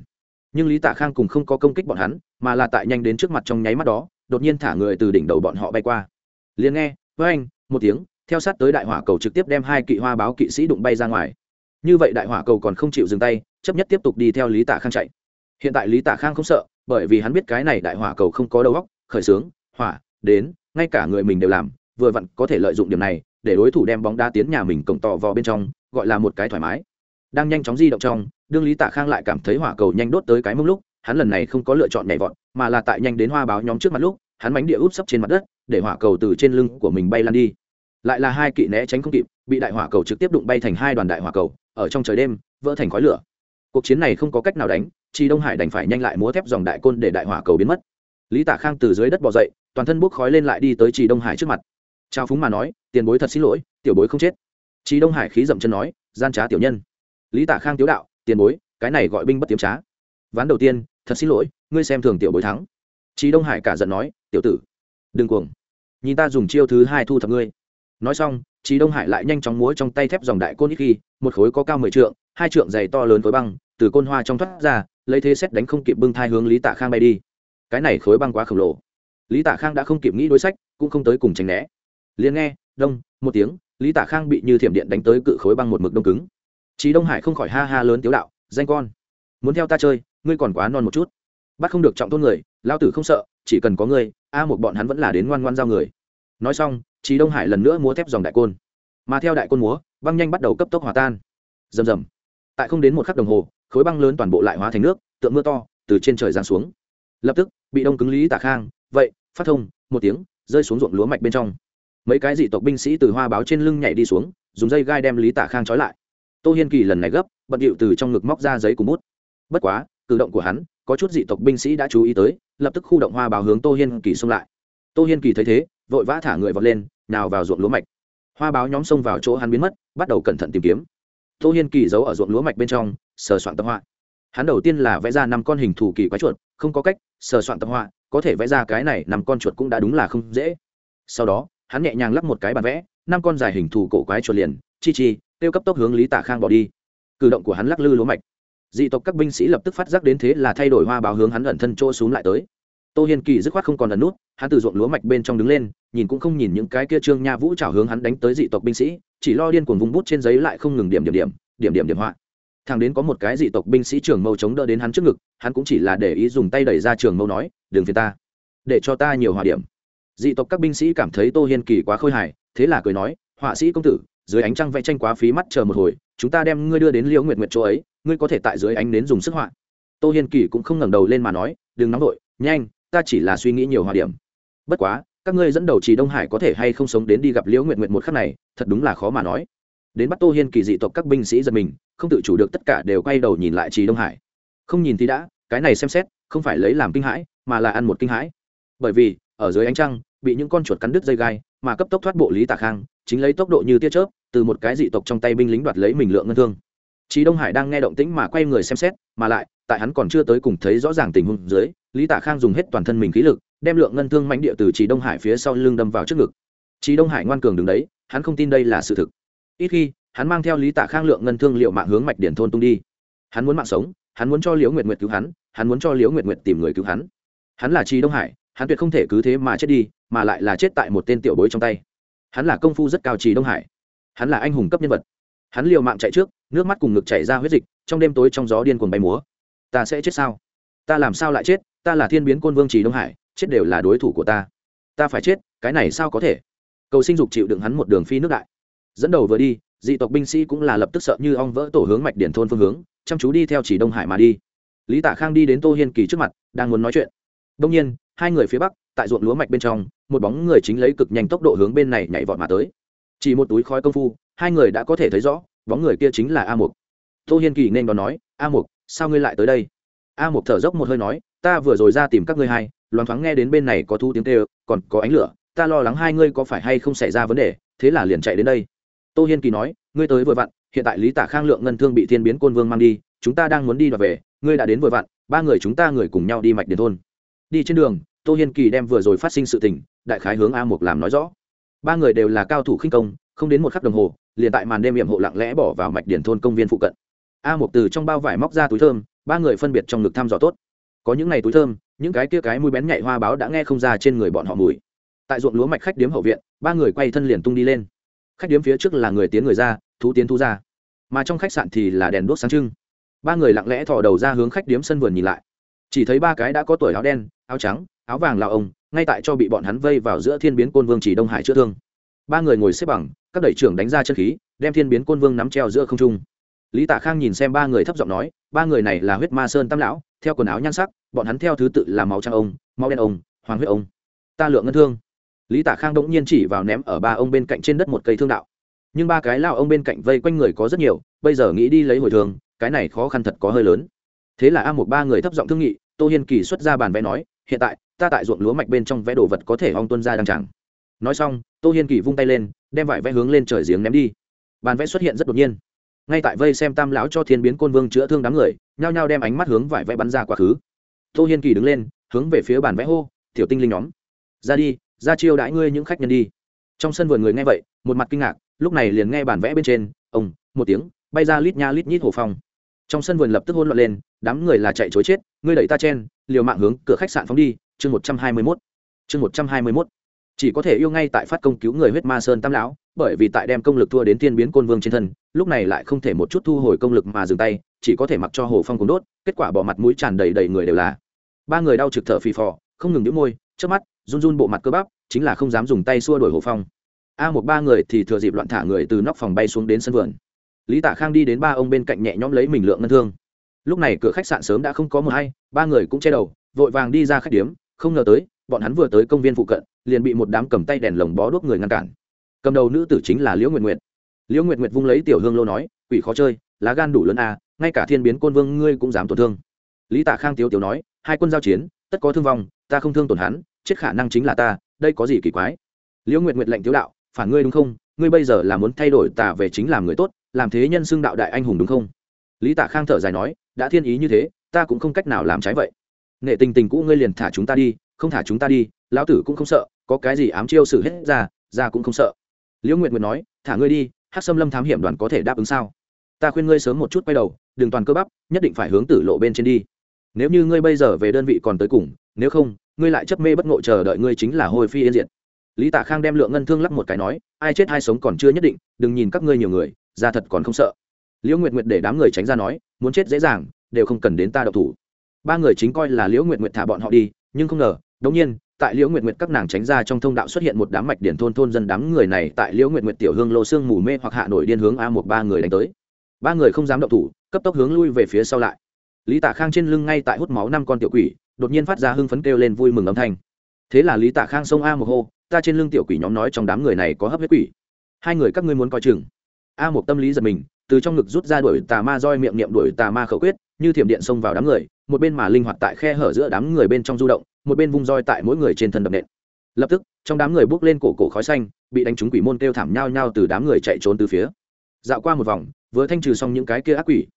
Speaker 1: nhưng lý tạ khang cùng không có công kích bọn hắn mà là tại nhanh đến trước mặt trong nháy mắt đó đột nhiên thả người từ đỉnh đầu bọn họ bay qua liền nghe với anh một tiếng theo sát tới đại hỏa cầu trực tiếp đem hai kỵ hoa báo kỵ sĩ đụng bay ra ngoài như vậy đại hỏa cầu còn không chịu dừng tay chấp nhất tiếp tục đi theo lý tạ khang chạy hiện tại lý tạ khang không sợ bởi vì hắn biết cái này đại hỏa cầu không có đầu óc khởi xướng hỏa đến ngay cả người mình đều làm vừa vặn có thể lợi dụng điểm này để đối thủ đem bóng đá tiến nhà mình cổng tỏ vò bên trong gọi là một cái thoải mái đang nhanh chóng di động trong đương lý tạ khang lại cảm thấy hỏa cầu nhanh đốt tới cái mông lúc, hắn lần này không có lựa chọn nhảy vọt, mà là tại nhanh đến hoa báo nhóm trước mặt lúc, hắn bánh địa úp sấp trên mặt đất, để hỏa cầu từ trên lưng của mình bay lan đi. Lại là hai kỵ né tránh không kịp, bị đại hỏa cầu trực tiếp đụng bay thành hai đoàn đại hỏa cầu, ở trong trời đêm, vỡ thành khói lửa. Cuộc chiến này không có cách nào đánh chỉ đông hải đành phải nhanh lại múa thép dòng đại côn để đại hỏa cầu biến mất. Lý tạ khang từ dưới đất bỏ dậy, toàn thân bốc khói lên lại đi tới Chỉ đông hải trước mặt. Trao phúng mà nói, tiền bối thật xin lỗi, tiểu bối không chết. Chỉ đông hải khí dậm chân nói, gian trá tiểu nhân. Lý tạ khang tiếu đạo tiền bối, cái này gọi binh bất tiếm trá. Ván đầu tiên, thật xin lỗi, ngươi xem thường tiểu bối thắng. Chí đông hải cả giận nói, tiểu tử, đừng cuồng. Nhìn ta dùng chiêu thứ hai thu thập ngươi. Nói xong, chí đông hải lại nhanh chóng múa trong tay thép dòng đại côn ít khi, một khối có cao mười trượng, hai trượng dày to lớn khối băng, từ côn hoa trong thoát ra, lấy thế xét đánh không kịp bưng thai hướng lý tạ khang bay đi. Cái này khối băng quá khổng lồ. Lý tạ khang đã không kịp nghĩ đối sách, cũng không tới cùng tránh né. Liền nghe, đông, một tiếng, lý tạ khang bị như thiểm điện đánh tới cự khối băng một mực đông cứng. Chí Đông Hải không khỏi ha ha lớn tiếu đạo, danh con, muốn theo ta chơi, ngươi còn quá non một chút. Bắt không được trọng tôn người, lão tử không sợ, chỉ cần có ngươi, a một bọn hắn vẫn là đến ngoan ngoan giao người. Nói xong, Chí Đông Hải lần nữa múa thép dòng đại côn. Mà theo đại côn múa, băng nhanh bắt đầu cấp tốc hòa tan. Rầm rầm. Tại không đến một khắc đồng hồ, khối băng lớn toàn bộ lại hóa thành nước, tượng mưa to từ trên trời giáng xuống. Lập tức, bị đông cứng Lý Tạ Khang, vậy, phát thông, một tiếng, rơi xuống ruộng lúa mạch bên trong. Mấy cái dị tộc binh sĩ từ hoa báo trên lưng nhảy đi xuống, dùng dây gai đem Lý Tạ Khang trói lại tô hiên kỳ lần này gấp, bận điệu từ trong ngực móc ra giấy cùng bút. Bất quá, cử động của hắn, có chút dị tộc binh sĩ đã chú ý tới, lập tức khu động hoa báo hướng tô hiên kỳ xông lại. Tô hiên kỳ thấy thế, vội vã thả người vọt lên, nào vào ruộng lúa mạch. Hoa báo nhóm xông vào chỗ hắn biến mất, bắt đầu cẩn thận tìm kiếm. Tô hiên kỳ giấu ở ruộng lúa mạch bên trong, sờ soạn tập họa. Hắn đầu tiên là vẽ ra năm con hình thủ kỳ quái chuột, không có cách, sờ soạn tập họa, có thể vẽ ra cái này năm con chuột cũng đã đúng là không dễ. Sau đó, hắn nhẹ nhàng lắp một cái bàn vẽ, năm con dài hình thù cổ quái chuột liền, chi chi tiêu cấp tốc hướng lý Tả khang bỏ đi. Cử động của hắn lắc lư lúa mạch. Dị tộc các binh sĩ lập tức phát giác đến thế là thay đổi hoa báo hướng hắn ẩn thân chỗ xuống lại tới. Tô hiên kỳ dứt khoát không còn ẩn nút, hắn từ ruộng lúa mạch bên trong đứng lên, nhìn cũng không nhìn những cái kia trương nha vũ trào hướng hắn đánh tới dị tộc binh sĩ, chỉ lo điên cuồng vùng bút trên giấy lại không ngừng điểm điểm điểm điểm điểm điểm họa. Thằng đến có một cái dị tộc binh sĩ trưởng mâu chống đỡ đến hắn trước ngực, hắn cũng chỉ là để ý dùng tay đẩy ra trường mâu nói, đừng phiền ta. Để cho ta nhiều hòa điểm. Dị tộc các binh sĩ cảm thấy tô hiên kỳ quá khôi hài, thế là cười nói, họa sĩ công tử dưới ánh trăng vẽ tranh quá phí mắt chờ một hồi, chúng ta đem ngươi đưa đến liễu nguyệt nguyệt chỗ ấy, ngươi có thể tại dưới ánh đến dùng sức họa. Tô hiên kỳ cũng không ngẩng đầu lên mà nói, đừng nóng vội, nhanh, ta chỉ là suy nghĩ nhiều hòa điểm. Bất quá, các ngươi dẫn đầu trì đông hải có thể hay không sống đến đi gặp liễu nguyệt nguyệt một khắc này, thật đúng là khó mà nói. Đến bắt tô hiên kỳ dị tộc các binh sĩ giật mình, không tự chủ được tất cả đều quay đầu nhìn lại trì đông hải. Không nhìn thì đã, cái này xem xét, không phải lấy làm kinh hãi, mà là ăn một kinh hãi. Bởi vì, ở dưới ánh trăng, bị những con chuột cắn đứt dây gai, mà cấp tốc thoát bộ lý tạ khang chính lấy tốc độ như tia chớp từ một cái dị tộc trong tay binh lính đoạt lấy mình lượng ngân thương Chí Đông Hải đang nghe động tĩnh mà quay người xem xét, mà lại, tại hắn còn chưa tới cùng thấy rõ ràng tình huống dưới, Lý Tả Khang dùng hết toàn thân mình khí lực, đem lượng ngân thương mãnh địa từ Chí Đông Hải phía sau lưng đâm vào trước ngực. Chí Đông Hải ngoan cường đứng đấy, hắn không tin đây là sự thực. Ít khi, hắn mang theo Lý Tả Khang lượng ngân thương liệu mạng hướng mạch điển thôn tung đi. Hắn muốn mạng sống, hắn muốn cho Liễu Nguyệt Nguyệt cứu hắn, hắn muốn cho Liễu Nguyệt Nguyệt tìm người cứu hắn. Hắn là Chí Đông Hải, hắn tuyệt không thể cứ thế mà chết đi, mà lại là chết tại một tên tiểu bối trong tay. Hắn là công phu rất cao trì Đông Hải, hắn là anh hùng cấp nhân vật. Hắn liều mạng chạy trước nước mắt cùng ngực chảy ra huyết dịch trong đêm tối trong gió điên cuồng bay múa. Ta sẽ chết sao? Ta làm sao lại chết? Ta là thiên biến côn vương trì đông hải chết đều là đối thủ của ta. Ta phải chết cái này sao có thể? Cầu sinh dục chịu đựng hắn một đường phi nước đại. Dẫn đầu vừa đi dị tộc binh sĩ cũng là lập tức sợ như ong vỡ tổ hướng mạch điển thôn phương hướng chăm chú đi theo chỉ đông hải mà đi. Lý tạ khang đi đến tô hiên kỳ trước mặt đang muốn nói chuyện. Đông nhiên hai người phía bắc tại ruộng lúa mạch bên trong, một bóng người chính lấy cực nhanh tốc độ hướng bên này nhảy vọt mà tới. Chỉ một túi khói công phu, hai người đã có thể thấy rõ, bóng người kia chính là a mục. Tô hiên kỳ nên đón nói, a mục, sao ngươi lại tới đây? A mục thở dốc một hơi nói, ta vừa rồi ra tìm các ngươi hai loáng thoáng nghe đến bên này có thu tiếng tê còn có ánh lửa, ta lo lắng hai ngươi có phải hay không xảy ra vấn đề, thế là liền chạy đến đây. Tô hiên kỳ nói, ngươi tới vừa vặn, hiện tại lý tả khang lượng ngân thương bị thiên biến côn vương mang đi, chúng ta đang muốn đi đoạt về, ngươi đã đến vừa vặn, ba người chúng ta người cùng nhau đi mạch điền thôn. Đi trên đường tô hiên kỳ đem vừa rồi phát sinh sự tình, đại khái hướng a mục làm nói rõ. Ba người đều là cao thủ khinh công, không đến một khắc đồng hồ, liền tại màn đêm hiểm hộ lặng lẽ bỏ vào mạch điển thôn công viên phụ cận. A Mục từ trong bao vải móc ra túi thơm, ba người phân biệt trong ngực thăm dò tốt. Có những ngày túi thơm, những cái kia cái mũi bén nhạy hoa báo đã nghe không ra trên người bọn họ mùi. Tại ruộng lúa mạch khách điếm hậu viện, ba người quay thân liền tung đi lên. Khách điếm phía trước là người tiến người ra, thú tiến thú ra. Mà trong khách sạn thì là đèn đuốc sáng trưng. Ba người lặng lẽ thò đầu ra hướng khách điếm sân vườn nhìn lại. Chỉ thấy ba cái đã có tuổi áo đen, áo trắng áo vàng lào ông, ngay tại cho bị bọn hắn vây vào giữa thiên biến côn vương chỉ đông hải chữa thương. Ba người ngồi xếp bằng, các đẩy trưởng đánh ra chân khí, đem thiên biến côn vương nắm treo giữa không trung. Lý tạ khang nhìn xem ba người thấp giọng nói, ba người này là huyết ma sơn tam lão, theo quần áo nhan sắc, bọn hắn theo thứ tự là máu trang ông, máu đen ông, hoàng huyết ông. Ta lượng ngân thương. Lý tạ khang đỗng nhiên chỉ vào ném ở ba ông bên cạnh trên đất một cây thương đạo. Nhưng ba cái lao ông bên cạnh vây quanh người có rất nhiều, bây giờ nghĩ đi lấy hồi thường, cái này khó khăn thật có hơi lớn. Thế là a một ba người thấp giọng thương nghị, tô hiên kỳ xuất ra bàn vẽ nói, hiện tại ta tại ruộng lúa mạch bên trong vẽ đồ vật có thể ong tuân ra đăng chẳng. Nói xong, tô hiên kỳ vung tay lên, đem vải vẽ hướng lên trời giếng ném đi. Bàn vẽ xuất hiện rất đột nhiên. Ngay tại vây xem tam lão cho thiên biến côn vương chữa thương đám người, nhao nhao đem ánh mắt hướng vải vẽ bắn ra quá khứ. Tô hiên kỳ đứng lên, hướng về phía bàn vẽ hô, tiểu tinh linh nhóm, ra đi, ra chiêu đãi ngươi những khách nhân đi. Trong sân vườn người nghe vậy, một mặt kinh ngạc, lúc này liền nghe bản vẽ bên trên, ông, một tiếng, bay ra lít nha lít nhít hồ phong. Trong sân vườn lập tức hôn loạn lên, đám người là chạy chối chết, ngươi đẩy ta chen, liều mạng hướng cửa khách sạn phóng đi chương một trăm hai mươi mốt. Chương một trăm hai mươi mốt. Chỉ có thể yêu ngay tại phát công cứu người huyết ma sơn tam lão, bởi vì tại đem công lực thua đến tiên biến côn vương trên thân, lúc này lại không thể một chút thu hồi công lực mà dừng tay, chỉ có thể mặc cho hồ phong cùng đốt, kết quả bỏ mặt mũi tràn đầy đầy người đều là. Ba người đau trực thở phì phò, không ngừng nhíu môi trước mắt, run run bộ mặt cơ bắp, chính là không dám dùng tay xua đuổi hồ phong. A một ba người thì thừa dịp loạn thả người từ nóc phòng bay xuống đến sân vườn. Lý tạ khang đi đến ba ông bên cạnh nhẹ nhõm lấy mình lượng ngân thương. Lúc này cửa khách sạn sớm đã không có mờ hay, ba người cũng che đầu, vội vàng đi ra khách điếm không ngờ tới, bọn hắn vừa tới công viên phụ cận, liền bị một đám cầm tay đèn lồng bó đuốc người ngăn cản. Cầm đầu nữ tử chính là liễu nguyệt nguyệt. Liễu nguyệt nguyệt vung lấy tiểu hương lô nói, quỷ khó chơi, lá gan đủ lớn à ngay cả thiên biến côn vương ngươi cũng dám tổn thương. Lý tạ khang tiếu tiếu nói, hai quân giao chiến, tất có thương vong, ta không thương tổn hắn, chết khả năng chính là ta, đây có gì kỳ quái? Liễu nguyệt nguyệt lệnh tiếu đạo, phản ngươi đúng không? Ngươi bây giờ là muốn thay đổi tả về chính làm người tốt, làm thế nhân xưng đạo đại anh hùng đúng không? Lý tạ khang thở dài nói, đã thiên ý như thế, ta cũng không cách nào làm trái vậy nghệ tình tình cũ ngươi liền thả chúng ta đi, không thả chúng ta đi, lão tử cũng không sợ, có cái gì ám chiêu xử hết ra ra cũng không sợ. Liễu nguyệt nguyệt nói, thả ngươi đi hát xâm lâm thám hiểm đoàn có thể đáp ứng sao? Ta khuyên ngươi sớm một chút quay đầu, đừng toàn cơ bắp, nhất định phải hướng tử lộ bên trên đi. Nếu như ngươi bây giờ về đơn vị còn tới cùng, nếu không, ngươi lại chấp mê bất ngộ chờ đợi ngươi chính là hồi phi yên diện. lý tạ khang đem lượng ngân thương lắc một cái nói, ai chết ai sống còn chưa nhất định, đừng nhìn các ngươi nhiều người, ra thật còn không sợ. Liễu nguyệt nguyệt để đám người tránh ra nói, muốn chết dễ dàng, đều không cần đến ta đậu thủ ba người chính coi là liễu nguyệt nguyệt thả bọn họ đi, nhưng không ngờ đống nhiên, tại liễu nguyệt nguyệt các nàng tránh ra trong thông đạo xuất hiện một đám mạch điển thôn thôn dân đám người này, tại liễu nguyệt nguyệt tiểu hương lô xương mù mê hoặc hạ nổi điên hướng a một ba người đánh tới. Ba người không dám động thủ, cấp tốc hướng lui về phía sau lại. Lý tạ khang trên lưng ngay tại hút máu năm con tiểu quỷ, đột nhiên phát ra hưng phấn kêu lên vui mừng âm thanh. Thế là lý tạ khang xông a một hô, ta trên lưng tiểu quỷ nhóm nói trong đám người này có hấp huyết quỷ. Hai người các ngươi muốn coi chừng. A một tâm lý giật mình, từ trong ngực rút ra đuổi tà ma roi miệng niệm đuổi tà ma khẩu quyết như thiểm điện xông vào đám người, một bên mà linh hoạt tại khe hở giữa đám người bên trong du động, một bên vung roi tại mỗi người trên thân đập nện. Lập tức, trong đám người bước lên cổ cổ khói xanh, bị đánh trúng quỷ môn kêu thảm nhao nhao từ đám người chạy trốn từ phía. Dạo qua một vòng, vừa thanh trừ xong những cái kia ác quỷ.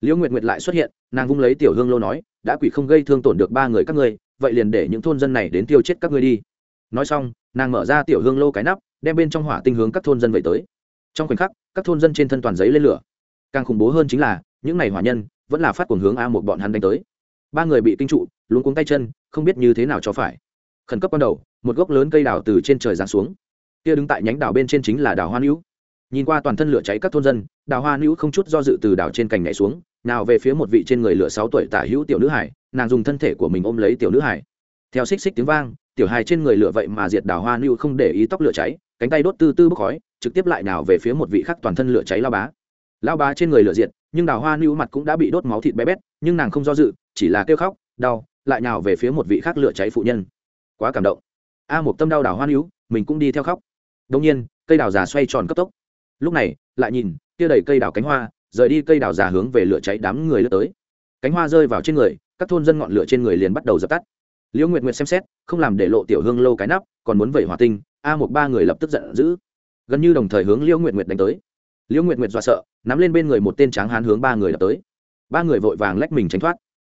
Speaker 1: Liễu nguyệt nguyệt lại xuất hiện, nàng vung lấy tiểu hương lô nói, đã quỷ không gây thương tổn được ba người các ngươi, vậy liền để những thôn dân này đến tiêu chết các ngươi đi. Nói xong, nàng mở ra tiểu hương lô cái nắp, đem bên trong hỏa tinh hướng các thôn dân vậy tới. Trong khoảnh khắc, các thôn dân trên thân toàn giấy lên lửa. Càng khủng bố hơn chính là, những n à y hỏa nhân vẫn là phát cuồng hướng a một bọn hắn đánh tới. Ba người bị kinh trụ, luống cuống tay chân, không biết như thế nào cho phải. Khẩn cấp ban đầu, một gốc lớn cây đào từ trên trời giáng xuống. Kia đứng tại nhánh đào bên trên chính là đào hoa nữ. Nhìn qua toàn thân lửa cháy các thôn dân, đào hoa nữ không chút do dự từ đào trên cành nhảy xuống, nào về phía một vị trên người lửa sáu tuổi tả hữu tiểu nữ hải nàng dùng thân thể của mình ôm lấy tiểu nữ hải theo xích xích tiếng vang, tiểu hài trên người lửa vậy mà diệt đào hoa nữ không để ý tóc lửa cháy, cánh tay đốt tư tư bốc khói, trực tiếp lại nào về phía một vị khác toàn thân lửa cháy lao bá. Lao bá trên người lửa diệt nhưng đào hoa nữu mặt cũng đã bị đốt máu thịt bé bét, nhưng nàng không do dự, chỉ là kêu khóc, đau, lại nào về phía một vị khác lửa cháy phụ nhân. Quá cảm động. A một tâm đau đào hoa nữu mình cũng đi theo khóc. Đông nhiên, cây đào già xoay tròn cấp tốc. Lúc này, lại nhìn, kia đầy cây đào cánh hoa, rời đi cây đào già hướng về lửa cháy đám người lướt tới. Cánh hoa rơi vào trên người, các thôn dân ngọn lửa trên người liền bắt đầu dập tắt. Liễu nguyệt nguyệt xem xét, không làm để lộ tiểu hương lâu cái nắp, còn muốn vẩy hỏa tinh, a một ba người lập tức giận dữ. Gần như đồng thời hướng liễu nguyệt nguyệt đánh tới liễu nguyệt nguyệt dọa sợ, nắm lên bên người một tên tráng hán hướng ba người đập tới. Ba người vội vàng lách mình tránh thoát.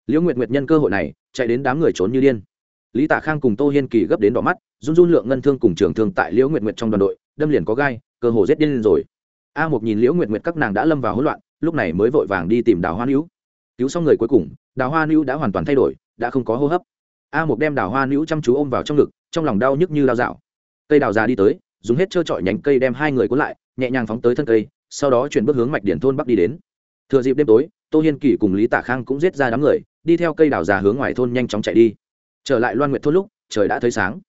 Speaker 1: Liễu nguyệt nguyệt nhân cơ hội này, chạy đến đám người trốn như điên. Lý tạ khang cùng tô hiên kỳ gấp đến đỏ mắt, run run lượng ngân thương cùng trường thương tại liễu nguyệt nguyệt trong đoàn đội, đâm liền có gai, cơ hồ rét điên lên rồi. A một nhìn liễu nguyệt nguyệt các nàng đã lâm vào hỗn loạn, lúc này mới vội vàng đi tìm đào hoa nữ cứu xong người cuối cùng, đào hoa nữ đã hoàn toàn thay đổi, đã không có hô hấp. A một đem đào hoa nữ chăm chú ôm vào trong ngực, trong lòng đau nhức như đau dạo. Cây đào già đi tới, dùng hết trơ trọi nhánh cây đem hai người cuốn lại, nhẹ nhàng phóng tới thân cây sau đó chuyển bước hướng mạch điển thôn bắc đi đến. Thừa dịp đêm tối, tô hiên kỳ cùng lý tả khang cũng giết ra đám người, đi theo cây đào già hướng ngoài thôn nhanh chóng chạy đi. Trở lại loan nguyệt thôn lúc, trời đã thấy sáng.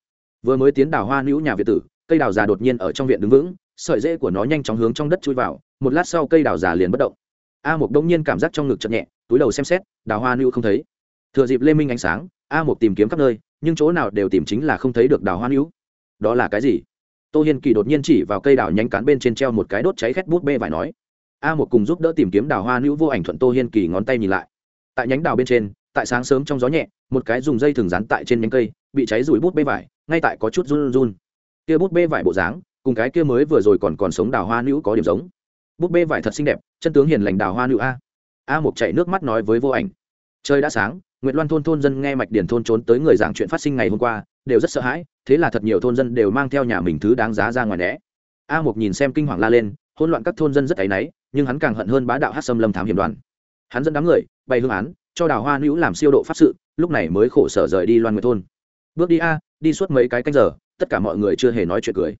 Speaker 1: Vừa mới tiến đào hoa nữ nhà việt tử, cây đào già đột nhiên ở trong viện đứng vững, sợi rễ của nó nhanh chóng hướng trong đất chui vào, một lát sau cây đào già liền bất động. A một đông nhiên cảm giác trong ngực chậm nhẹ, túi đầu xem xét, đào hoa nữ không thấy. Thừa dịp lê minh ánh sáng, a một tìm kiếm khắp nơi, nhưng chỗ nào đều tìm chính là không thấy được đào hoa nữ. Đó là cái gì? Tô hiên kỳ đột nhiên chỉ vào cây đào nhánh cán bên trên treo một cái đốt cháy khét bút bê vải nói a một cùng giúp đỡ tìm kiếm đào hoa nữ vô ảnh thuận tô hiên kỳ ngón tay nhìn lại. Tại nhánh đào bên trên tại sáng sớm trong gió nhẹ một cái dùng dây thường rán tại trên nhánh cây bị cháy rủi bút bê vải ngay tại có chút run run. Kia bút bê vải bộ dáng cùng cái kia mới vừa rồi còn còn sống đào hoa nữ có điểm giống. Bút bê vải thật xinh đẹp chân tướng hiền lành đào hoa nữ a. A một chạy nước mắt nói với vô ảnh trời đã sáng Nguyệt Loan thôn thôn dân nghe mạch điển thôn trốn tới người giảng chuyện phát sinh ngày hôm qua, đều rất sợ hãi, thế là thật nhiều thôn dân đều mang theo nhà mình thứ đáng giá ra ngoài né. A Mục nhìn xem kinh hoàng la lên, hỗn loạn các thôn dân rất áy náy, nhưng hắn càng hận hơn bá đạo hát Sâm Lâm thám hiểm đoàn. Hắn dẫn đám người, bày hương án, cho Đào Hoa nữ làm siêu độ pháp sự, lúc này mới khổ sở rời đi Loan Nguyệt thôn. Bước đi a, đi suốt mấy cái canh giờ, tất cả mọi người chưa hề nói chuyện cười.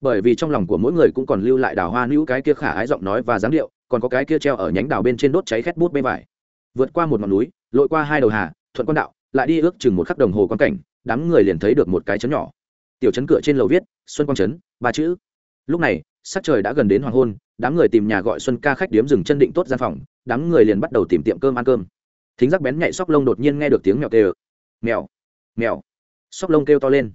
Speaker 1: Bởi vì trong lòng của mỗi người cũng còn lưu lại Đào Hoa nữ cái kia khả ái giọng nói và dáng điệu, còn có cái kia treo ở nhánh đào bên trên đốt cháy khét bút bê vải. Vượt qua một ngọn núi, lội qua hai đầu hà, thuận quan đạo, lại đi ước chừng một khắc đồng hồ quan cảnh đám người liền thấy được một cái chấn nhỏ. Tiểu chấn cửa trên lầu viết, xuân quang chấn, ba chữ. Lúc này, sắc trời đã gần đến hoàng hôn, đám người tìm nhà gọi xuân ca khách điếm dừng chân định tốt gian phòng, đám người liền bắt đầu tìm tiệm cơm ăn cơm. Thính giác bén nhạy sóc lông đột nhiên nghe được tiếng mèo kêu. Mèo mèo. Sóc lông kêu to lên.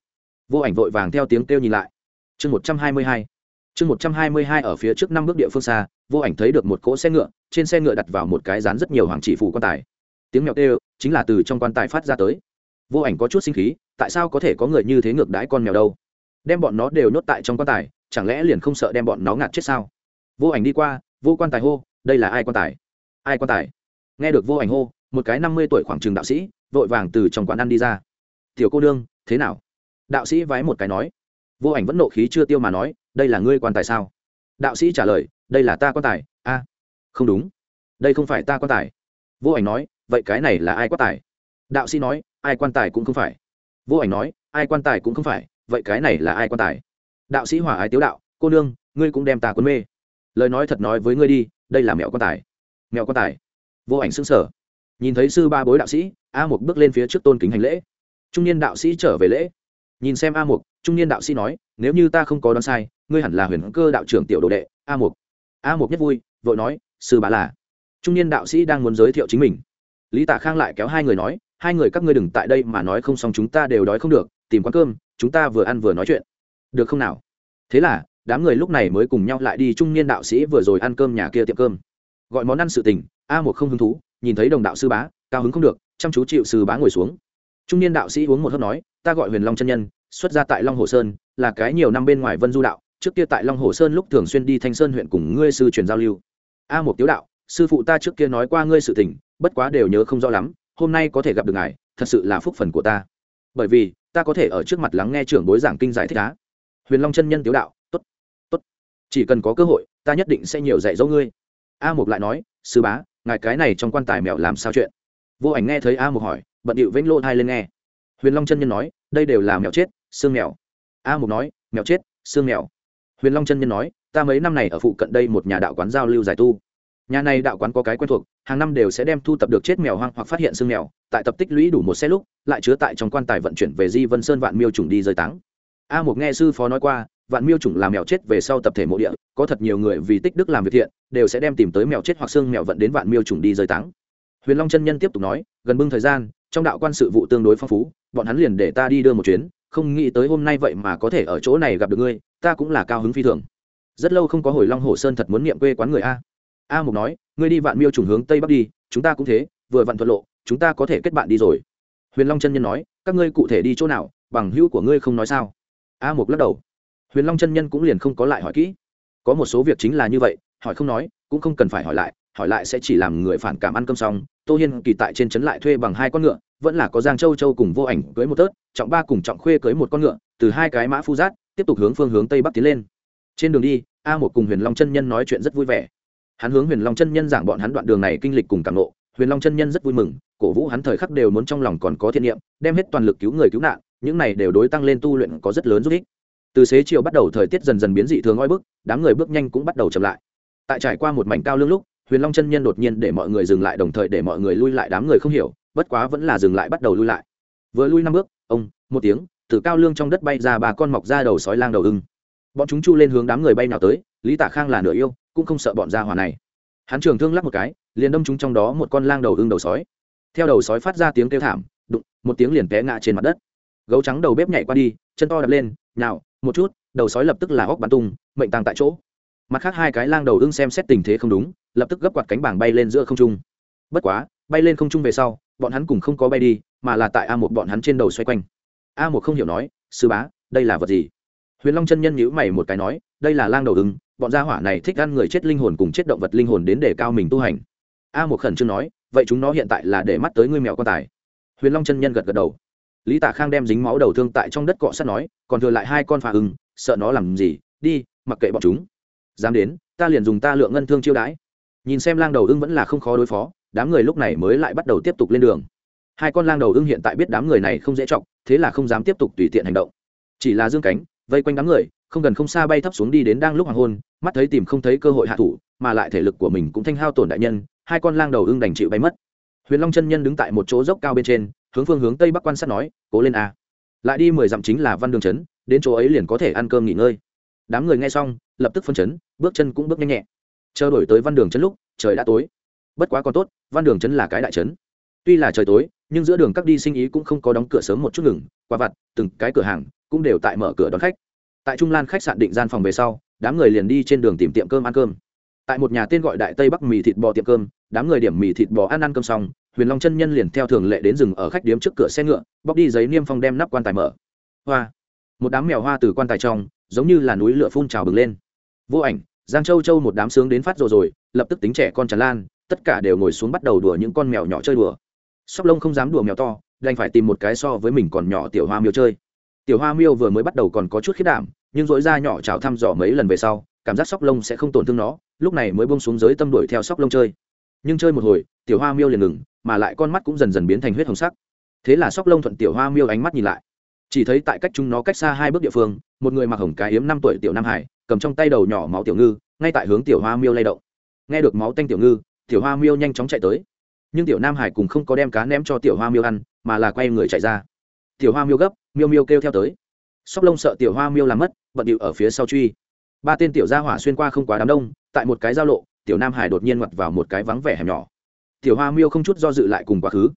Speaker 1: Vô ảnh vội vàng theo tiếng kêu nhìn lại. Chương một trăm hai mươi hai. Chương một trăm hai mươi hai ở phía trước năm bước địa phương xa, vô ảnh thấy được một cỗ xe ngựa, trên xe ngựa đặt vào một cái rán rất nhiều hoàng chỉ phủ quan tài. Tiếng mèo kêu chính là từ trong quan tài phát ra tới vô ảnh có chút sinh khí, tại sao có thể có người như thế ngược đãi con mèo đâu? Đem bọn nó đều nhốt tại trong quan tài, chẳng lẽ liền không sợ đem bọn nó ngạt chết sao? Vô ảnh đi qua, vô quan tài hô, đây là ai quan tài? Ai quan tài? Nghe được vô ảnh hô, một cái năm mươi tuổi khoảng trường đạo sĩ, vội vàng từ trong quán ăn đi ra. Tiểu cô nương, thế nào? Đạo sĩ vái một cái nói. Vô ảnh vẫn nộ khí chưa tiêu mà nói, đây là ngươi quan tài sao? Đạo sĩ trả lời, đây là ta quan tài, a, không đúng. Đây không phải ta quan tài. Vô ảnh nói, vậy cái này là ai quan tài? Đạo sĩ nói ai quan tài cũng không phải. Vô ảnh nói, ai quan tài cũng không phải, vậy cái này là ai quan tài? Đạo sĩ hỏa ái tiếu đạo, cô nương, ngươi cũng đem ta quân mê. Lời nói thật nói với ngươi đi, đây là mẹo quan tài. Mẹo quan tài. Vô ảnh xưng sở nhìn thấy sư ba bối đạo sĩ, a một bước lên phía trước tôn kính hành lễ. Trung niên đạo sĩ trở về lễ. Nhìn xem a một trung niên đạo sĩ nói, nếu như ta không có đoán sai, ngươi hẳn là huyền cơ đạo trưởng tiểu đồ đệ, a một a một nhất vui, vội nói, sư bá là. Trung niên đạo sĩ đang muốn giới thiệu chính mình. Lý tả khang lại kéo hai người nói hai người các ngươi đừng tại đây mà nói không xong chúng ta đều đói không được, tìm quán cơm, chúng ta vừa ăn vừa nói chuyện. Được không nào? Thế là, đám người lúc này mới cùng nhau lại đi trung niên đạo sĩ vừa rồi ăn cơm nhà kia tiệm cơm. Gọi món ăn sự tình, a một không hứng thú, nhìn thấy đồng đạo sư bá, cao hứng không được, chăm chú chịu sư bá ngồi xuống. Trung niên đạo sĩ uống một hớp nói, ta gọi huyền long chân nhân, xuất ra tại long hồ sơn, là cái nhiều năm bên ngoài vân du đạo, trước kia tại long hồ sơn lúc thường xuyên đi thanh sơn huyện cùng ngươi sư truyền giao lưu. A một tiếu đạo, sư phụ ta trước kia nói qua ngươi sự tình, bất quá đều nhớ không rõ lắm hôm nay có thể gặp được ngài, thật sự là phúc phần của ta. Bởi vì, ta có thể ở trước mặt lắng nghe trưởng bối giảng kinh giải thích á. Huyền long chân nhân tiếu đạo t ố t t ố t chỉ cần có cơ hội, ta nhất định sẽ nhiều dạy dỗ ngươi. A mục lại nói, sư bá, ngài cái này trong quan tài mèo làm sao chuyện? Vô ảnh nghe thấy a mục hỏi, bận điệu vĩnh lô thai lên nghe. Huyền long chân nhân nói, đây đều là mèo chết, xương mèo. A mục nói, mèo chết, xương mèo. Huyền long chân nhân nói, ta mấy năm này ở phụ cận đây một nhà đạo quán giao lưu giải tu nhà này đạo quán có cái quen thuộc, hàng năm đều sẽ đem thu tập được chết mèo hoang hoặc phát hiện xương mèo, tại tập tích lũy đủ một xe lúc, lại chứa tại trong quan tài vận chuyển về di vân sơn vạn miêu trùng đi rơi táng. A một nghe sư phó nói qua, vạn miêu trùng làm mèo chết về sau tập thể mộ địa, có thật nhiều người vì tích đức làm việc thiện, đều sẽ đem tìm tới mèo chết hoặc xương mèo vận đến vạn miêu trùng đi rơi táng. Huyền long chân nhân tiếp tục nói, gần bưng thời gian, trong đạo quan sự vụ tương đối phong phú, bọn hắn liền để ta đi đưa một chuyến, không nghĩ tới hôm nay vậy mà có thể ở chỗ này gặp được ngươi, ta cũng là cao hứng phi thường. Rất lâu không có hồi long hồ sơn thật muốn niệm quê quán người a a mục nói, ngươi đi vạn miêu trùng hướng tây bắc đi, chúng ta cũng thế, vừa vặn thuận lộ, chúng ta có thể kết bạn đi rồi. Huyền long chân nhân nói, các ngươi cụ thể đi chỗ nào, bằng hữu của ngươi không nói sao? A mục lắc đầu. Huyền long chân nhân cũng liền không có lại hỏi kỹ. Có một số việc chính là như vậy, hỏi không nói, cũng không cần phải hỏi lại hỏi lại sẽ chỉ làm người phản cảm ăn cơm xong. Tô hiên kỳ tại trên trấn lại thuê bằng hai con ngựa, vẫn là có giang châu châu cùng vô ảnh cưới một tớt, trọng ba cùng trọng khuê cưới một con ngựa, từ hai cái mã phu giác tiếp tục hướng phương hướng tây bắc tiến lên. Trên đường đi, a một cùng huyền long chân nhân nói chuyện rất vui vẻ hắn hướng huyền long chân nhân giảng bọn hắn đoạn đường này kinh lịch cùng cảm nộ huyền long chân nhân rất vui mừng, cổ vũ hắn thời khắc đều muốn trong lòng còn có thiện niệm, đem hết toàn lực cứu người cứu nạn, những này đều đối tăng lên tu luyện có rất lớn giúp ích. Từ xế chiều bắt đầu thời tiết dần dần biến dị thường oi bức, đám người bước nhanh cũng bắt đầu chậm lại. Tại trải qua một mảnh cao lương lúc, huyền long chân nhân đột nhiên để mọi người dừng lại đồng thời để mọi người lui lại đám người không hiểu, bất quá vẫn là dừng lại bắt đầu lui lại. Vừa lui năm bước, ông, một tiếng, từ cao lương trong đất bay ra ba con mọc ra đầu sói lang đầu ưng. Bọn chúng chu lên hướng đám người bay nào tới, lý tả khang là nửa yêu cũng không sợ bọn gia hỏa này. Hắn trường thương lắc một cái, liền đâm trúng trong đó một con lang đầu ưng đầu sói. Theo đầu sói phát ra tiếng kêu thảm, đụng, một tiếng liền té ngã trên mặt đất. Gấu trắng đầu bếp nhảy qua đi, chân to đập lên, nhào, một chút, đầu sói lập tức là óc bắn tung, mệnh tàng tại chỗ. Mặt khác hai cái lang đầu ưng xem xét tình thế không đúng, lập tức gấp quạt cánh bảng bay lên giữa không trung. Bất quá, bay lên không trung về sau, bọn hắn cùng không có bay đi, mà là tại a một bọn hắn trên đầu xoay quanh. A một không hiểu nói, sư bá, đây là vật gì? Huyền long chân nhân nhữ mày một cái nói, đây là lang đầu ưng bọn gia hỏa này thích ăn người chết linh hồn cùng chết động vật linh hồn đến để cao mình tu hành. A một khẩn trương nói, vậy chúng nó hiện tại là để mắt tới ngươi mèo quan tài. Huyền long chân nhân gật gật đầu. Lý tạ khang đem dính máu đầu thương tại trong đất cọ sát nói, còn thừa lại hai con phà ưng, sợ nó làm gì, đi, mặc kệ bọn chúng. Dám đến, ta liền dùng ta lượng ngân thương chiêu đãi. Nhìn xem lang đầu ưng vẫn là không khó đối phó, đám người lúc này mới lại bắt đầu tiếp tục lên đường. Hai con lang đầu ưng hiện tại biết đám người này không dễ trọng thế là không dám tiếp tục tùy tiện hành động. Chỉ là dương cánh, vây quanh đám người không gần không xa bay thấp xuống đi đến đang lúc hoàng hôn, mắt thấy tìm không thấy cơ hội hạ thủ, mà lại thể lực của mình cũng thanh hao tổn đại nhân, hai con lang đầu ưng đành chịu bay mất. Huyền long chân nhân đứng tại một chỗ dốc cao bên trên, hướng phương hướng tây bắc quan sát nói, cố lên a. Lại đi mười dặm chính là văn đường trấn, đến chỗ ấy liền có thể ăn cơm nghỉ ngơi. Đám người nghe xong, lập tức phân chấn, bước chân cũng bước nhanh nhẹ. Chờ đổi tới văn đường trấn lúc, trời đã tối. Bất quá còn tốt, văn đường trấn là cái đại trấn. Tuy là trời tối, nhưng giữa đường các đi sinh ý cũng không có đóng cửa sớm một chút ngừng, quả vặt, từng cái cửa hàng cũng đều tại mở cửa đón khách tại trung lan khách sạn định gian phòng về sau, đám người liền đi trên đường tìm tiệm cơm ăn cơm. Tại một nhà tên gọi đại tây bắc mì thịt bò tiệm cơm, đám người điểm mì thịt bò ăn ăn cơm xong, huyền long chân nhân liền theo thường lệ đến rừng ở khách điếm trước cửa xe ngựa, bóc đi giấy niêm phong đem nắp quan tài mở. Hoa. Một đám mèo hoa từ quan tài trong, giống như là núi lửa phun trào bừng lên. Vô ảnh, giang châu châu một đám sướng đến phát rồi rồi, lập tức tính trẻ con tràn lan, tất cả đều ngồi xuống bắt đầu đùa những con mèo nhỏ chơi đùa. Sóc lông không dám đùa mèo to, đành phải tìm một cái so với mình còn nhỏ tiểu hoa miêu chơi tiểu hoa miêu vừa mới bắt đầu còn có chút khiết đảm, nhưng dỗi ra nhỏ chào thăm dò mấy lần về sau, cảm giác sóc lông sẽ không tổn thương nó, lúc này mới bông xuống dưới tâm đuổi theo sóc lông chơi. Nhưng chơi một hồi, tiểu hoa miêu liền ngừng, mà lại con mắt cũng dần dần biến thành huyết hồng sắc. Thế là sóc lông thuận tiểu hoa miêu ánh mắt nhìn lại. Chỉ thấy tại cách chúng nó cách xa hai bước địa phương, một người mặc hồng cái yếm năm tuổi tiểu nam hải, cầm trong tay đầu nhỏ máu tiểu ngư, ngay tại hướng tiểu hoa miêu lay động. Nghe được máu tanh tiểu ngư, tiểu hoa miêu nhanh chóng chạy tới. Nhưng tiểu nam hải cùng không có đem cá ném cho tiểu hoa miêu ăn, mà là quay người chạy ra tiểu hoa miêu gấp, miêu miêu kêu theo tới. Sóc lông sợ tiểu hoa miêu làm mất, bận điệu ở phía sau truy. Ba tên tiểu gia hỏa xuyên qua không quá đám đông, tại một cái giao lộ, tiểu nam hải đột nhiên ngoặt vào một cái vắng vẻ hẻm nhỏ. Tiểu hoa miêu không chút do dự lại cùng quá khứ.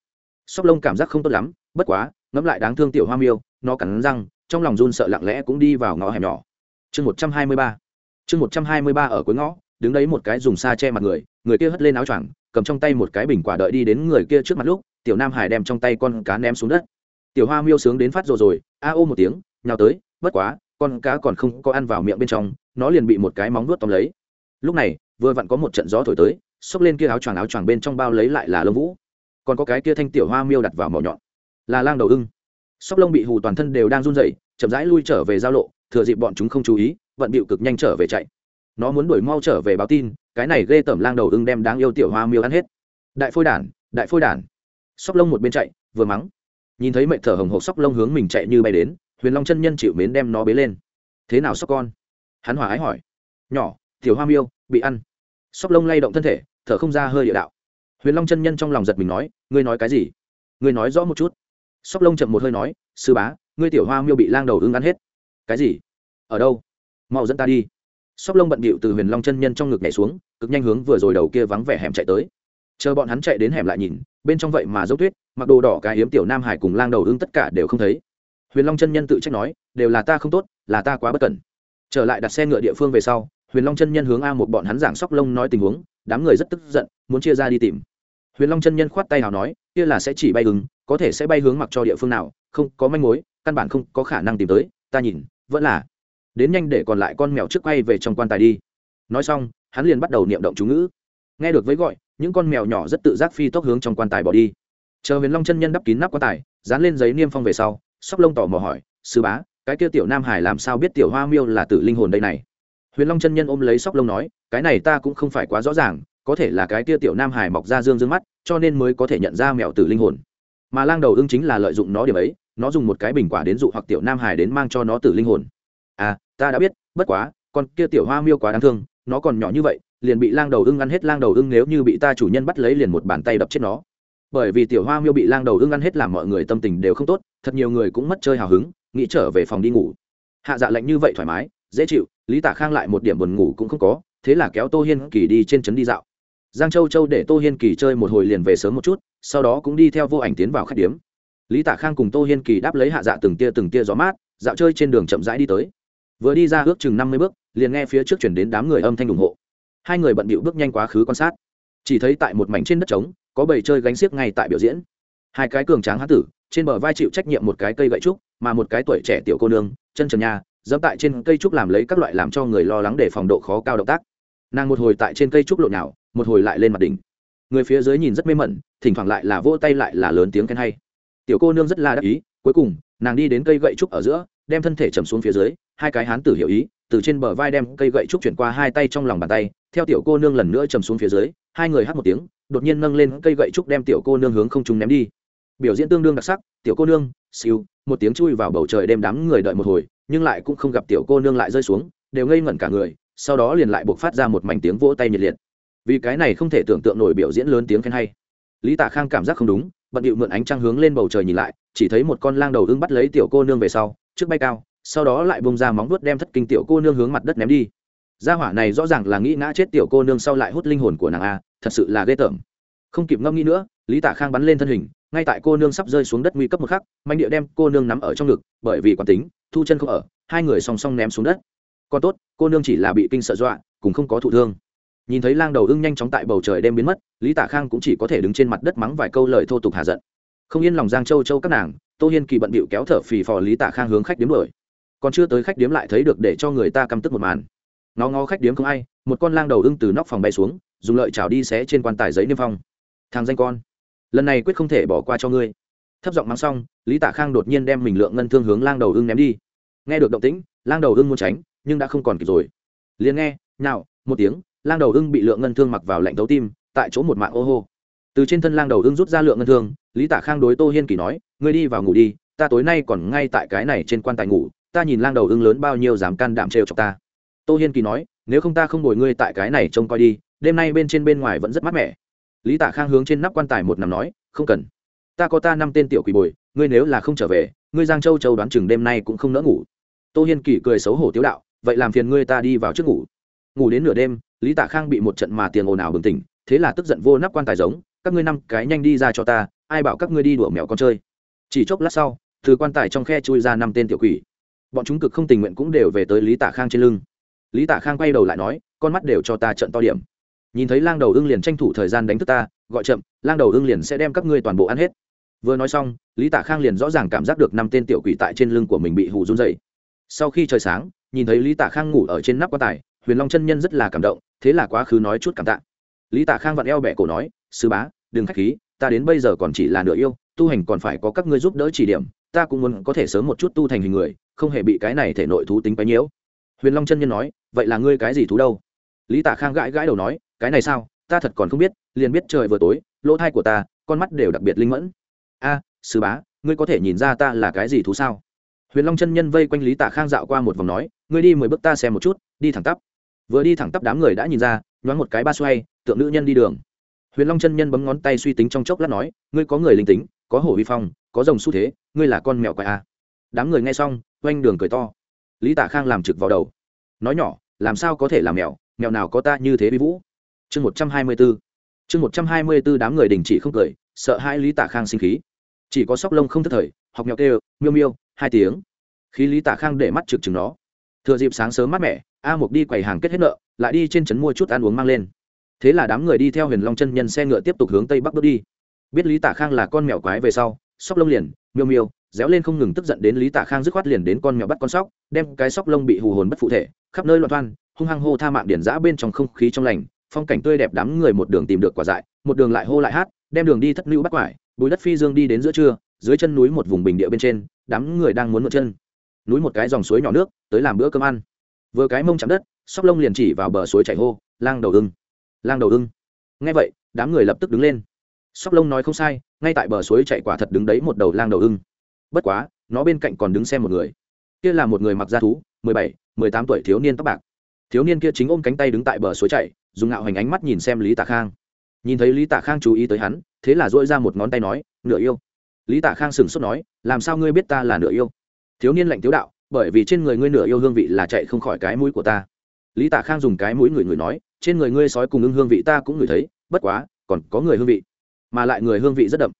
Speaker 1: Sóc lông cảm giác không tốt lắm, bất quá, ngẫm lại đáng thương tiểu hoa miêu, nó cắn răng, trong lòng run sợ lặng lẽ cũng đi vào ngõ hẻm nhỏ. Chương một trăm hai mươi ba. Chương một trăm hai mươi ba ở cuối ngõ, đứng đấy một cái dùng xa che mặt người người kia hất lên áo choàng, cầm trong tay một cái bình quả đợi đi đến người kia trước mặt lúc, tiểu nam hải đem trong tay con cá ném xuống đất tiểu hoa miêu sướng đến phát rồi rồi, a ô một tiếng, nhào tới, bất quá, con cá còn không có ăn vào miệng bên trong, nó liền bị một cái móng nuốt tóm lấy. Lúc này, vừa vặn có một trận gió thổi tới, xốc lên kia áo choàng áo choàng bên trong bao lấy lại là lông vũ. Còn có cái kia thanh tiểu hoa miêu đặt vào mỏ nhọn. Là lang đầu ưng. Sóc lông bị hù toàn thân đều đang run rẩy, chậm rãi lui trở về giao lộ, thừa dịp bọn chúng không chú ý, vận bịu cực nhanh trở về chạy. Nó muốn đuổi mau trở về báo tin, cái này ghê tởm lang đầu ưng đem đáng yêu tiểu hoa miêu ăn hết. Đại phôi đản, đại phôi đản. Sóc lông một bên chạy, vừa mắng nhìn thấy mẹ thở hồng hộc sóc lông hướng mình chạy như bay đến, huyền long chân nhân chịu mến đem nó bế lên. Thế nào sóc con? Hắn hòa ái hỏi. Nhỏ, tiểu hoa miêu, bị ăn. Sóc lông lay động thân thể, thở không ra hơi địa đạo. Huyền long chân nhân trong lòng giật mình nói, ngươi nói cái gì? Ngươi nói rõ một chút. Sóc lông chậm một hơi nói, sư bá, ngươi tiểu hoa miêu bị lang đầu ưng ăn hết. Cái gì? Ở đâu? Mau dẫn ta đi. Sóc lông bận bịu từ huyền long chân nhân trong ngực nhảy xuống, cực nhanh hướng vừa rồi đầu kia vắng vẻ hẻm chạy tới. Chờ bọn hắn chạy đến hẻm lại nhìn bên trong vậy mà dấu tuyết, mặc đồ đỏ cái hiếm tiểu nam hải cùng lang đầu ưng tất cả đều không thấy. Huyền long chân nhân tự trách nói, đều là ta không tốt, là ta quá bất cẩn. Trở lại đặt xe ngựa địa phương về sau, huyền long chân nhân hướng a một bọn hắn giảng sóc lông nói tình huống, đám người rất tức giận, muốn chia ra đi tìm. Huyền long chân nhân khoát tay nào nói, kia là sẽ chỉ bay ứng, có thể sẽ bay hướng mặc cho địa phương nào, không có manh mối, căn bản không có khả năng tìm tới, ta nhìn, vẫn là đến nhanh để còn lại con mèo trước quay về trong quan tài đi. Nói xong, hắn liền bắt đầu niệm động chú ngữ. Nghe được với gọi những con mèo nhỏ rất tự giác phi tốc hướng trong quan tài bỏ đi. Chờ huyền long chân nhân đắp kín nắp quan tài, dán lên giấy niêm phong về sau, sóc lông tỏ mò hỏi, sư bá, cái kia tiểu nam hải làm sao biết tiểu hoa miêu là tử linh hồn đây này? Huyền long chân nhân ôm lấy sóc lông nói, cái này ta cũng không phải quá rõ ràng, có thể là cái kia tiểu nam hải mọc ra dương dương mắt, cho nên mới có thể nhận ra mèo tử linh hồn. Mà lang đầu ưng chính là lợi dụng nó điểm ấy, nó dùng một cái bình quả đến dụ hoặc tiểu nam hải đến mang cho nó tử linh hồn. À ta đã biết, bất quá, con kia tiểu hoa miêu quá đáng thương, nó còn nhỏ như vậy liền bị lang đầu ưng ăn hết, lang đầu ưng nếu như bị ta chủ nhân bắt lấy liền một bàn tay đập chết nó. Bởi vì tiểu hoa miêu bị lang đầu ưng ăn hết làm mọi người tâm tình đều không tốt, thật nhiều người cũng mất chơi hào hứng, nghĩ trở về phòng đi ngủ. Hạ dạ lạnh như vậy thoải mái, dễ chịu, lý tả khang lại một điểm buồn ngủ cũng không có, thế là kéo tô hiên kỳ đi trên trấn đi dạo. Giang châu châu để tô hiên kỳ chơi một hồi liền về sớm một chút, sau đó cũng đi theo vô ảnh tiến vào khách điếm. Lý tả khang cùng tô hiên kỳ đáp lấy hạ dạ từng tia từng tia gió mát, dạo chơi trên đường chậm rãi đi tới. Vừa đi ra ước chừng năm mươi bước, liền nghe phía trước chuyển đến đám người âm thanh ủng hộ hai người bận bịu bước nhanh quá khứ quan sát. Chỉ thấy tại một mảnh trên đất trống, có bầy chơi gánh xiếc ngay tại biểu diễn. Hai cái cường tráng hán tử, trên bờ vai chịu trách nhiệm một cái cây gậy trúc, mà một cái tuổi trẻ tiểu cô nương, chân trần nhà dẫm tại trên cây trúc làm lấy các loại làm cho người lo lắng để phòng độ khó cao động tác. Nàng một hồi tại trên cây trúc lộn nào một hồi lại lên mặt đỉnh. Người phía dưới nhìn rất mê mẩn, thỉnh thoảng lại là vỗ tay lại là lớn tiếng khen hay. Tiểu cô nương rất là đắc ý, cuối cùng, nàng đi đến cây gậy trúc ở giữa, đem thân thể chầm xuống phía dưới, hai cái hán tử hiểu ý, từ trên bờ vai đem cây gậy trúc chuyển qua hai tay trong lòng bàn tay theo tiểu cô nương lần nữa chầm xuống phía dưới, hai người hát một tiếng, đột nhiên nâng lên cây gậy trúc đem tiểu cô nương hướng không trung ném đi. Biểu diễn tương đương đặc sắc, tiểu cô nương, siêu, một tiếng chui vào bầu trời đem đám người đợi một hồi, nhưng lại cũng không gặp tiểu cô nương lại rơi xuống, đều ngây ngẩn cả người, sau đó liền lại buộc phát ra một mảnh tiếng vỗ tay nhiệt liệt. Vì cái này không thể tưởng tượng nổi biểu diễn lớn tiếng khen hay. Lý tả khang cảm giác không đúng, bận điệu mượn ánh trăng hướng lên bầu trời nhìn lại, chỉ thấy một con lang đầu ưng bắt lấy tiểu cô nương về sau, trước bay cao, sau đó lại bông ra móng vuốt đem thất kinh tiểu cô nương hướng mặt đất ném đi gia hỏa này rõ ràng là nghĩ ngã chết tiểu cô nương sau lại hút linh hồn của nàng a, thật sự là ghê tởm. Không kịp ngâm nghĩ nữa, lý tả khang bắn lên thân hình, ngay tại cô nương sắp rơi xuống đất nguy cấp một khắc, manh địa đem cô nương nắm ở trong ngực, bởi vì quán tính, thu chân không ở, hai người song song ném xuống đất. Còn tốt, cô nương chỉ là bị kinh sợ dọa, cũng không có thụ thương. Nhìn thấy lang đầu ưng nhanh chóng tại bầu trời đem biến mất, lý tả khang cũng chỉ có thể đứng trên mặt đất mắng vài câu lời thô tục hạ giận. Không yên lòng giang châu châu các nàng, tô hiên kỳ bận bịu kéo thở phì phò lý tả khang hướng khách điếm đổi còn chưa tới khách điếm lại thấy được để cho người ta căm tức một màn nó ngó khách điếm không ai, một con lang đầu ưng từ nóc phòng bay xuống, dùng lợi chảo đi xé trên quan tài giấy niêm phong. Thằng danh con, lần này quyết không thể bỏ qua cho ngươi. Thấp giọng mắng xong, lý tả khang đột nhiên đem mình lượng ngân thương hướng lang đầu ưng ném đi. Nghe được động tĩnh, lang đầu ưng muốn tránh, nhưng đã không còn kịp rồi. Liền nghe nào một tiếng, lang đầu ưng bị lượng ngân thương mặc vào lạnh tấu tim, tại chỗ một mạng ô hô. Từ trên thân lang đầu ưng rút ra lượng ngân thương, lý tả khang đối tô hiên kỳ nói, ngươi đi vào ngủ đi, ta tối nay còn ngay tại cái này trên quan tài ngủ, ta nhìn lang đầu ưng lớn bao nhiêu dám can đảm trêu chọc ta tô hiên kỳ nói, nếu không ta không đổi ngươi tại cái này trông coi đi, đêm nay bên trên bên ngoài vẫn rất mát mẻ. Lý Tạ khang hướng trên nắp quan tài một nằm nói, không cần. Ta có ta năm tên tiểu quỷ bồi, ngươi nếu là không trở về, ngươi giang châu châu đoán chừng đêm nay cũng không nỡ ngủ. Tô hiên kỳ cười xấu hổ tiếu đạo, vậy làm phiền ngươi ta đi vào trước ngủ. Ngủ đến nửa đêm, lý Tạ khang bị một trận mà tiền ồn ào bừng tỉnh, thế là tức giận vô nắp quan tài giống, các ngươi năm cái nhanh đi ra cho ta, ai bảo các ngươi đi đùa mèo con chơi? Chỉ chốc lát sau, từ quan tài trong khe chui ra năm tên tiểu quỷ. Bọn chúng cực không tình nguyện cũng đều về tới lý Tạ khang trên lưng lý tả khang quay đầu lại nói, con mắt đều cho ta trận to điểm. Nhìn thấy lang đầu ưng liền tranh thủ thời gian đánh thức ta, gọi chậm, lang đầu ưng liền sẽ đem các ngươi toàn bộ ăn hết. Vừa nói xong, lý tả khang liền rõ ràng cảm giác được năm tên tiểu quỷ tại trên lưng của mình bị hù run dậy. sau khi trời sáng, nhìn thấy lý tả khang ngủ ở trên nắp quan tài, huyền long chân nhân rất là cảm động, thế là quá khứ nói chút cảm tạ. Lý tả khang vặn eo bẻ cổ nói, sư bá, đừng k h á c h khí, ta đến bây giờ còn chỉ là nửa yêu, tu hành còn phải có các ngươi giúp đỡ chỉ điểm, ta cũng muốn có thể sớm một chút tu thành hình người, không hề bị cái này thể nội thú tính quấy nhiễu huyền long chân nhân nói vậy là ngươi cái gì thú đâu? Lý tả khang gãi gãi đầu nói, cái này sao? Ta thật còn không biết, liền biết trời vừa tối, lỗ thai của ta, con mắt đều đặc biệt linh mẫn. A, sư bá, ngươi có thể nhìn ra ta là cái gì thú sao? Huyền long chân nhân vây quanh lý tả khang dạo qua một vòng nói, ngươi đi mười bước ta xem một chút, đi thẳng tắp. Vừa đi thẳng tắp đám người đã nhìn ra, nhoáng một cái ba xoay, tượng nữ nhân đi đường. Huyền long chân nhân bấm ngón tay suy tính trong chốc lát nói, ngươi có người linh tính, có hổ vi phong, có rồng xu thế, ngươi là con mèo quái a. À. đám người nghe xong, oanh đường cười to. Lý tả khang làm trực vào đầu. Nói nhỏ làm sao có thể làm mèo mèo nào có ta như thế vi vũ? Chương một trăm hai mươi b ố chương một trăm hai mươi b ố đám người đình chỉ không cười, sợ hai lý tả khang sinh khí. Chỉ có sóc lông không thất thời, học mèo kêu, miêu miêu, hai tiếng. Khi lý tả khang để mắt trực chừng nó. Thừa dịp sáng sớm mát mẻ, a mục đi quầy hàng kết hết nợ, lại đi trên trấn mua chút ăn uống mang lên. Thế là đám người đi theo huyền long chân nhân xe ngựa tiếp tục hướng tây bắc bước đi. Biết lý tả khang là con mèo quái về sau, sóc lông liền, miêu miêu réo lên không ngừng tức giận đến lý Tạ khang dứt khoát liền đến con mèo bắt con sóc, đem cái sóc lông bị hù hồn bất phụ thể, khắp nơi loạn thoan, hung hăng hô tha mạng điển giã bên trong không khí trong lành, phong cảnh tươi đẹp đám người một đường tìm được quả dại, một đường lại hô lại hát, đem đường đi thất lưu bắt quải, bùi đất phi dương đi đến giữa trưa, dưới chân núi một vùng bình địa bên trên, đám người đang muốn mượn chân. Núi một cái dòng suối nhỏ nước, tới làm bữa cơm ăn. Vừa cái mông chạm đất, sóc lông liền chỉ vào bờ suối chảy hô, lang đầu ưng, lang đầu ưng. Nghe vậy, đám người lập tức đứng lên. Sóc lông nói không sai, ngay tại bờ suối chạy quả thật đứng đấy một đầu lang đầu ưng bất quá, nó bên cạnh còn đứng xem một người. Kia là một người mặc da thú, mười bảy, mười tám tuổi thiếu niên tóc bạc. Thiếu niên kia chính ôm cánh tay đứng tại bờ suối chạy dùng ngạo hành ánh mắt nhìn xem lý tạ khang. Nhìn thấy lý tạ khang chú ý tới hắn, thế là dỗi ra một ngón tay nói, nửa yêu. Lý tạ khang sửng sốt nói, làm sao ngươi biết ta là nửa yêu? Thiếu niên lạnh tiếu đạo, bởi vì trên người ngươi nửa yêu hương vị là chạy không khỏi cái mũi của ta. Lý tạ khang dùng cái mũi người người nói, trên người ngươi sói cùng ưng hương vị ta cũng ngửi thấy, bất quá, còn có người hương vị. Mà lại người hương vị rất đậm.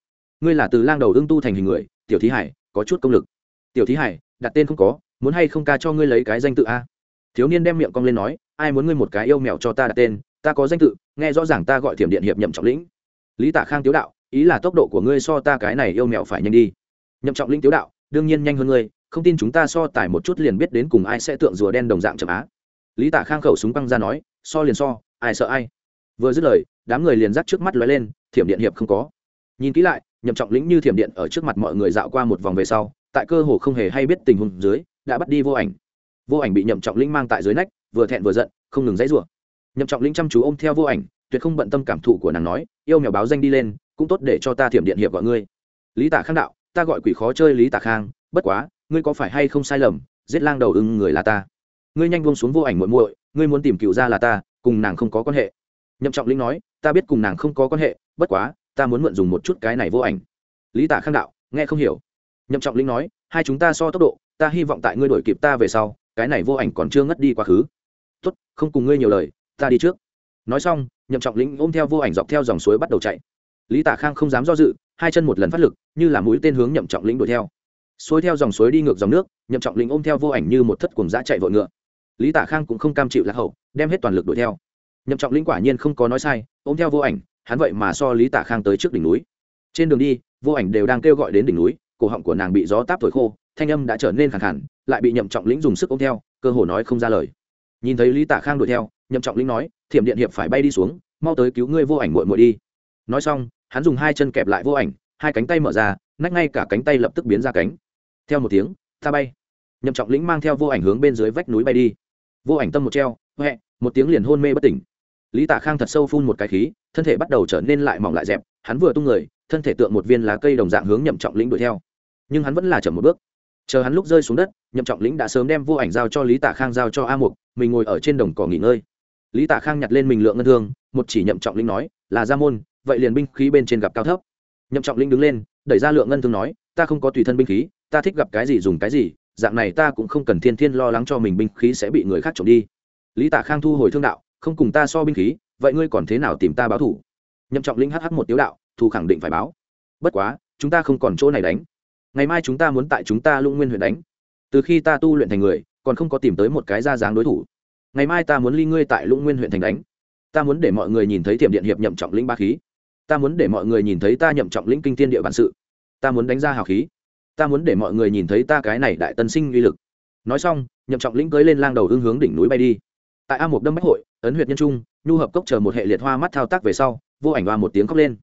Speaker 1: Ngươi là từ lang đầu ưng tu thành hình người, tiểu thí hải có chút công lực. Tiểu thí hải, đặt tên không có, muốn hay không ca cho ngươi lấy cái danh tự a? Thiếu niên đem miệng cong lên nói, ai muốn ngươi một cái yêu mèo cho ta đặt tên, ta có danh tự, nghe rõ ràng ta gọi thiểm điện hiệp nhậm trọng lĩnh. Lý tạ khang tiếu đạo, ý là tốc độ của ngươi so ta cái này yêu mèo phải nhanh đi. Nhậm trọng lĩnh tiếu đạo, đương nhiên nhanh hơn ngươi, không tin chúng ta so tải một chút liền biết đến cùng ai sẽ tượng rùa đen đồng dạng chậm á. Lý tạ khang khẩu súng băng ra nói, so liền so, ai sợ ai. Vừa dứt lời, đám người liền dắt trước mắt lóe lên, thiểm điện hiệp không có. Nhìn kỹ lại nhậm trọng lĩnh như thiểm điện ở trước mặt mọi người dạo qua một vòng về sau, tại cơ hồ không hề hay biết tình huống dưới, đã bắt đi vô ảnh. Vô ảnh bị nhậm trọng lĩnh mang tại dưới nách, vừa thẹn vừa giận, không ngừng dãy rủa. Nhậm trọng lĩnh chăm chú ôm theo vô ảnh, tuyệt không bận tâm cảm thụ của nàng nói, yêu mèo báo danh đi lên, cũng tốt để cho ta thiểm điện hiệp gọi ngươi. Lý tả khang đạo, ta gọi quỷ khó chơi lý tả khang, bất quá, ngươi có phải hay không sai lầm, giết lang đầu ưng người là ta. Ngươi nhanh buông xuống vô ảnh muội muội, ngươi muốn tìm cựu ra là ta, cùng nàng không có quan hệ. Nhậm trọng lĩnh nói, ta biết cùng nàng không có quan hệ, bất quá ta muốn mượn dùng một chút cái này vô ảnh. Lý tả khang đạo, nghe không hiểu. Nhậm trọng linh nói, hai chúng ta so tốc độ, ta hy vọng tại ngươi đổi kịp ta về sau, cái này vô ảnh còn chưa ngất đi quá khứ. Tốt, không cùng ngươi nhiều lời, ta đi trước. Nói xong, nhậm trọng lĩnh ôm theo vô ảnh dọc theo dòng suối bắt đầu chạy. Lý tả khang không dám do dự, hai chân một lần phát lực, như là mũi tên hướng nhậm trọng lĩnh đuổi theo. Xuôi theo dòng suối đi ngược dòng nước, nhậm trọng lĩnh ôm theo vô ảnh như một thất cuồng giã chạy vội ngựa. Lý tả khang cũng không cam chịu lạc hậu, đem hết toàn lực đuổi theo. Nhậm trọng lĩnh quả nhiên không có nói sai, ôm theo vô ảnh hắn vậy mà so lý tả khang tới trước đỉnh núi trên đường đi vô ảnh đều đang kêu gọi đến đỉnh núi cổ họng của nàng bị gió táp thổi khô thanh âm đã trở nên khẳng hẳn lại bị nhậm trọng lĩnh dùng sức ôm theo, cơ hồ nói không ra lời. nhìn thấy lý tả khang đuổi theo, nhậm trọng lĩnh nói, thiểm điện hiệp phải bay đi xuống, mau tới cứu ngươi vô ảnh muội muội đi. nói xong, hắn dùng hai chân kẹp lại vô ảnh, hai cánh tay mở ra, nách ngay cả cánh tay lập tức biến ra cánh. theo một tiếng, ta bay. nhậm trọng lĩnh mang theo vô ảnh hướng bên dưới vách núi bay đi. vô ảnh tâm một treo huệ một tiếng liền hôn mê bất tỉnh lý tả khang thật sâu phun một cái khí, thân thể bắt đầu trở nên lại mỏng lại dẹp, hắn vừa tung người, thân thể tượng một viên lá cây đồng dạng hướng nhậm trọng lĩnh đuổi theo. Nhưng hắn vẫn là chậm một bước. Chờ hắn lúc rơi xuống đất, nhậm trọng lĩnh đã sớm đem vô ảnh giao cho lý tả khang giao cho a mục, mình ngồi ở trên đồng cỏ nghỉ ngơi. Lý tả khang nhặt lên mình lượng ngân thương, một chỉ nhậm trọng lĩnh nói, là ra môn, vậy liền binh khí bên trên gặp cao thấp. Nhậm trọng lĩnh đứng lên, đẩy ra lượng ngân thương nói, ta không có tùy thân binh khí, ta thích gặp cái gì dùng cái gì, dạng này ta cũng không cần thiên thiên lo lắng cho mình binh khí sẽ bị người khác trộm đi. Lý tả khang thu hồi thương đạo không cùng ta so binh khí, vậy ngươi còn thế nào tìm ta báo thủ? Nhậm trọng lĩnh hh một tiếu đạo, thù khẳng định phải báo. Bất quá, chúng ta không còn chỗ này đánh. Ngày mai chúng ta muốn tại chúng ta lũng nguyên huyện đánh. Từ khi ta tu luyện thành người, còn không có tìm tới một cái ra dáng đối thủ. Ngày mai ta muốn ly ngươi tại lũng nguyên huyện thành đánh. Ta muốn để mọi người nhìn thấy thiểm điện hiệp nhậm trọng lĩnh ba khí. Ta muốn để mọi người nhìn thấy ta nhậm trọng lĩnh kinh tiên địa bản sự. Ta muốn đánh ra hào khí. Ta muốn để mọi người nhìn thấy ta cái này đại tân sinh uy lực. Nói xong, nhậm trọng lĩnh cưới lên lang đầu hương hướng đỉnh núi bay đi tại a một đâm bách hội, ấn huyện nhân trung, nhu hợp cốc chờ một hệ liệt hoa mắt thao tác về sau, vô ảnh hoa một tiếng khóc lên.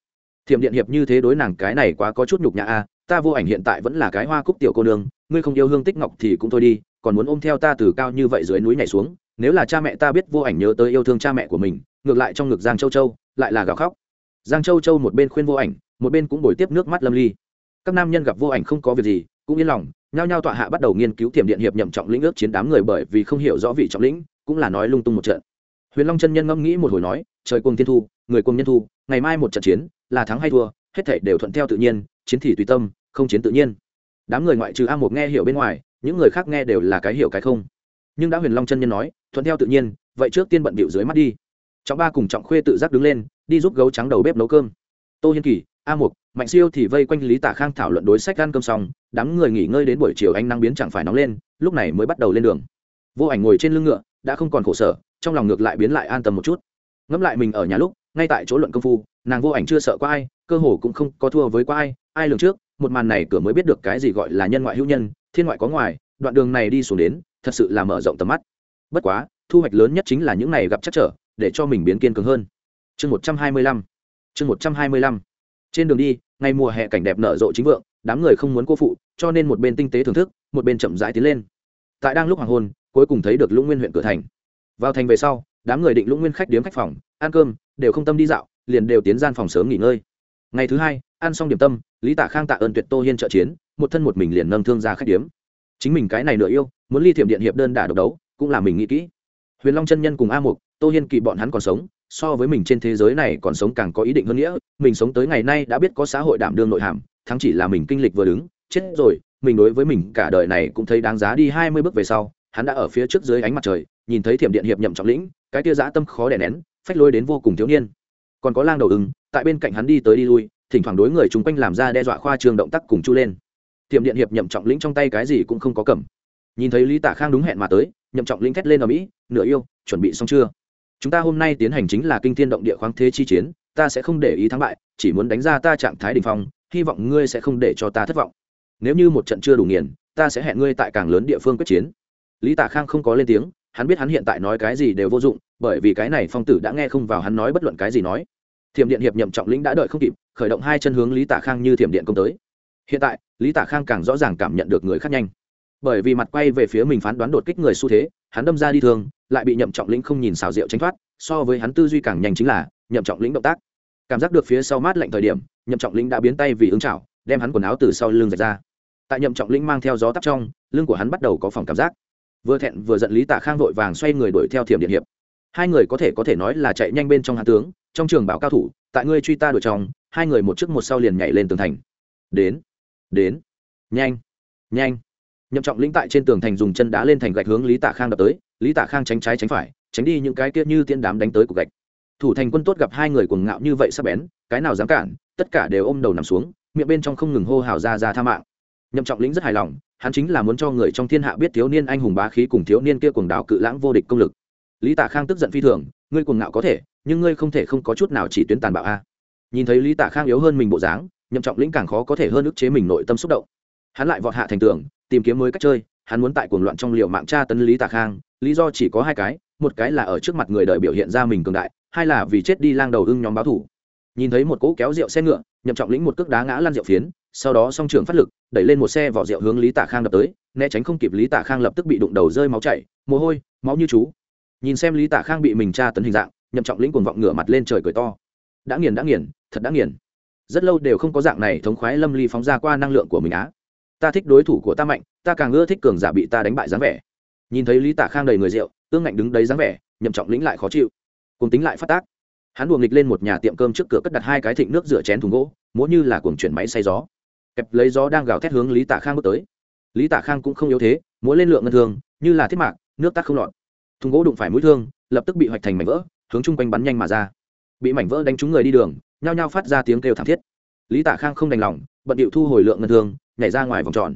Speaker 1: Thiểm điện hiệp như thế đối nàng cái này quá có chút nhục nhã a, ta vô ảnh hiện tại vẫn là cái hoa cúc tiểu cô nương, ngươi không yêu hương tích ngọc thì cũng thôi đi, còn muốn ôm theo ta từ cao như vậy dưới núi nhảy xuống, nếu là cha mẹ ta biết vô ảnh nhớ tới yêu thương cha mẹ của mình, ngược lại trong ngực giang châu châu, lại là gào khóc. Giang châu châu một bên khuyên vô ảnh, một bên cũng bồi tiếp nước mắt lâm ly. Các nam nhân gặp vô ảnh không có việc gì, cũng yên lòng, nhao nhao tọa hạ bắt đầu nghiên cứu thiểm điện hiệp nhậm trọng lĩnh ước chiến đám người bởi vì không hiểu rõ vị trọng lĩnh cũng là nói lung tung một trận. Huyền long chân nhân ngẫm nghĩ một hồi nói, trời cùng thiên thu, người cùng nhân thu, ngày mai một trận chiến, là thắng hay thua, hết thảy đều thuận theo tự nhiên, chiến thì tùy tâm, không chiến tự nhiên. Đám người ngoại trừ a một nghe hiểu bên ngoài, những người khác nghe đều là cái hiểu cái không. Nhưng đã huyền long chân nhân nói, thuận theo tự nhiên, vậy trước tiên bận bịu dưới mắt đi. Trọng ba cùng trọng khuê tự giác đứng lên, đi giúp gấu trắng đầu bếp nấu cơm. Tô hiên kỳ, a mục, mạnh siêu thì vây quanh lý tả khang thảo luận đối sách ăn cơm xong, đám người nghỉ ngơi đến buổi chiều anh năng biến chẳng phải nóng lên, lúc này mới bắt đầu lên đường. Vô ảnh ngồi trên lưng ngựa đã không còn khổ sở, trong lòng ngược lại biến lại an tâm một chút. Ngẫm lại mình ở nhà lúc, ngay tại chỗ luận công phu, nàng vô ảnh chưa sợ qua ai, cơ hồ cũng không có thua với qua ai ai lường trước, một màn này cửa mới biết được cái gì gọi là nhân ngoại hữu nhân, thiên ngoại có ngoài, đoạn đường này đi xuống đến, thật sự là mở rộng tầm mắt. Bất quá, thu hoạch lớn nhất chính là những này gặp chắc trở, để cho mình biến kiên cường hơn. Chương một trăm hai mươi lăm, chương một trăm hai mươi lăm. Trên đường đi ngày mùa hè cảnh đẹp nở rộ chính vượng, đám người không muốn cô phụ, cho nên một bên tinh tế thưởng thức, một bên chậm rãi tiến lên tại đang lúc hoàng hôn, cuối cùng thấy được lũng nguyên huyện cửa thành. Vào thành về sau, đám người định lũng nguyên khách điếm khách phòng, ăn cơm, đều không tâm đi dạo, liền đều tiến gian phòng sớm nghỉ ngơi. Ngày thứ hai, ăn xong điểm tâm, lý tạ khang tạ ơn tuyệt tô hiên trợ chiến, một thân một mình liền nâng thương ra khách điếm. Chính mình cái này nửa yêu, muốn ly thiểm điện hiệp đơn đả độc đấu, cũng là mình nghĩ kỹ. Huyền long chân nhân cùng a mục, tô hiên kỳ bọn hắn còn sống, so với mình trên thế giới này còn sống càng có ý định hơn nghĩa, mình sống tới ngày nay đã biết có xã hội đảm đương nội hàm, thắng chỉ là mình kinh lịch vừa đứng, chết rồi mình đối với mình cả đời này cũng thấy đáng giá đi hai mươi bước về sau, hắn đã ở phía trước dưới ánh mặt trời, nhìn thấy thiểm điện hiệp nhậm trọng lĩnh, cái tia dã tâm khó đè nén, phách lôi đến vô cùng thiếu niên. Còn có lang đầu ứng, tại bên cạnh hắn đi tới đi lui, thỉnh thoảng đối người chung quanh làm ra đe dọa khoa trương động tác cùng chu lên. Thiểm điện hiệp nhậm trọng lĩnh trong tay cái gì cũng không có cầm. Nhìn thấy lý tả khang đúng hẹn mà tới, nhậm trọng lĩnh thét lên ở mỹ, nửa yêu, chuẩn bị xong chưa? Chúng ta hôm nay tiến hành chính là kinh thiên động địa khoáng thế chi chiến, ta sẽ không để ý thắng bại, chỉ muốn đánh ra ta trạng thái đình phong, hy vọng ngươi sẽ không để cho ta thất vọng nếu như một trận chưa đủ nghiền, ta sẽ hẹn ngươi tại càng lớn địa phương quyết chiến. Lý tả khang không có lên tiếng, hắn biết hắn hiện tại nói cái gì đều vô dụng, bởi vì cái này phong tử đã nghe không vào hắn nói bất luận cái gì nói. Thiểm điện hiệp nhậm trọng lĩnh đã đợi không kịp, khởi động hai chân hướng lý tả khang như thiểm điện công tới. Hiện tại, lý tả khang càng rõ ràng cảm nhận được người khác nhanh. Bởi vì mặt quay về phía mình phán đoán đột kích người xu thế, hắn đâm ra đi thường lại bị nhậm trọng lĩnh không nhìn xào rượu tránh thoát, so với hắn tư duy càng nhanh chính là nhậm trọng lĩnh động tác. Cảm giác được phía sau mát lạnh thời điểm, nhậm trọng lĩnh đã biến tay vì ứng chảo, đem hắn quần áo từ sau lưng giật ra tại nhậm trọng lĩnh mang theo gió tắp trong, lưng của hắn bắt đầu có phòng cảm giác. Vừa thẹn vừa giận lý tả khang vội vàng xoay người đuổi theo thiểm điện hiệp. Hai người có thể có thể nói là chạy nhanh bên trong hạ tướng, trong trường bảo cao thủ, tại ngươi truy ta đuổi trong, hai người một trước một sau liền nhảy lên tường thành. Đến đến, nhanh nhanh. Nhậm trọng lĩnh tại trên tường thành dùng chân đá lên thành gạch hướng lý tạ khang đập tới, lý tạ khang tránh trái tránh phải, tránh đi những cái kia như tiên đám đánh tới cục gạch. Thủ thành quân tốt gặp hai người cuồng ngạo như vậy sắp bén, cái nào dám cản, tất cả đều ôm đầu nằm xuống, miệng bên trong không ngừng hô hào ra ra tha mạng nhậm trọng lĩnh rất hài lòng, hắn chính là muốn cho người trong thiên hạ biết thiếu niên anh hùng bá khí cùng thiếu niên kia cuồng đảo cự lãng vô địch công lực. Lý tạ khang tức giận phi thường, ngươi cuồng ngạo có thể, nhưng ngươi không thể không có chút nào chỉ tuyến tàn bạo a. Nhìn thấy lý tạ khang yếu hơn mình bộ dáng, nhậm trọng lĩnh càng khó có thể hơn ức chế mình nội tâm xúc động. Hắn lại vọt hạ thành tường, tìm kiếm mới cách chơi, hắn muốn tại cuồng loạn trong liệu mạng tra tấn lý tạ khang, lý do chỉ có hai cái, một cái là ở trước mặt người đời biểu hiện ra mình cường đại, hai là vì chết đi lang đầu ưng nhóm báo thủ. Nhìn thấy một cỗ kéo rượu xe ngựa, nhậm trọng lĩnh một cước đá ngã lăn rượu phiến sau đó song trường phát lực, đẩy lên một xe vỏ rượu hướng lý tạ khang đập tới, né tránh không kịp lý tạ khang lập tức bị đụng đầu rơi máu chảy, mồ hôi, máu như chú. Nhìn xem lý tạ khang bị mình tra tấn hình dạng, nhậm trọng lĩnh cuồng vọng ngửa mặt lên trời cười to. Đã nghiền đã nghiền, thật đã nghiền. Rất lâu đều không có dạng này thống khoái lâm ly phóng ra qua năng lượng của mình á. Ta thích đối thủ của ta mạnh, ta càng ưa thích cường giả bị ta đánh bại dáng vẻ. Nhìn thấy lý tạ khang đầy người rượu ương ngạnh đứng đấy dáng vẻ, nhậm trọng lĩnh lại khó chịu. Cùng tính lại phát tác. Hắn buồng nghịch lên một nhà tiệm cơm trước cửa cất đặt hai cái thịnh nước rửa chén thùng gỗ, múa như là cuồng chuyển máy xay gió kẹp lấy gió đang gào thét hướng lý tạ khang bước tới. Lý tạ khang cũng không yếu thế, múa lên lượng ngân thường như là thiết mạc, nước tắt không lọt. Thùng gỗ đụng phải mũi thương, lập tức bị hoạch thành mảnh vỡ, hướng chung quanh bắn nhanh mà ra. Bị mảnh vỡ đánh trúng người đi đường, nhao nhao phát ra tiếng kêu thảm thiết. Lý tạ khang không đành lòng, bận điệu thu hồi lượng ngân thương, nhảy ra ngoài vòng tròn.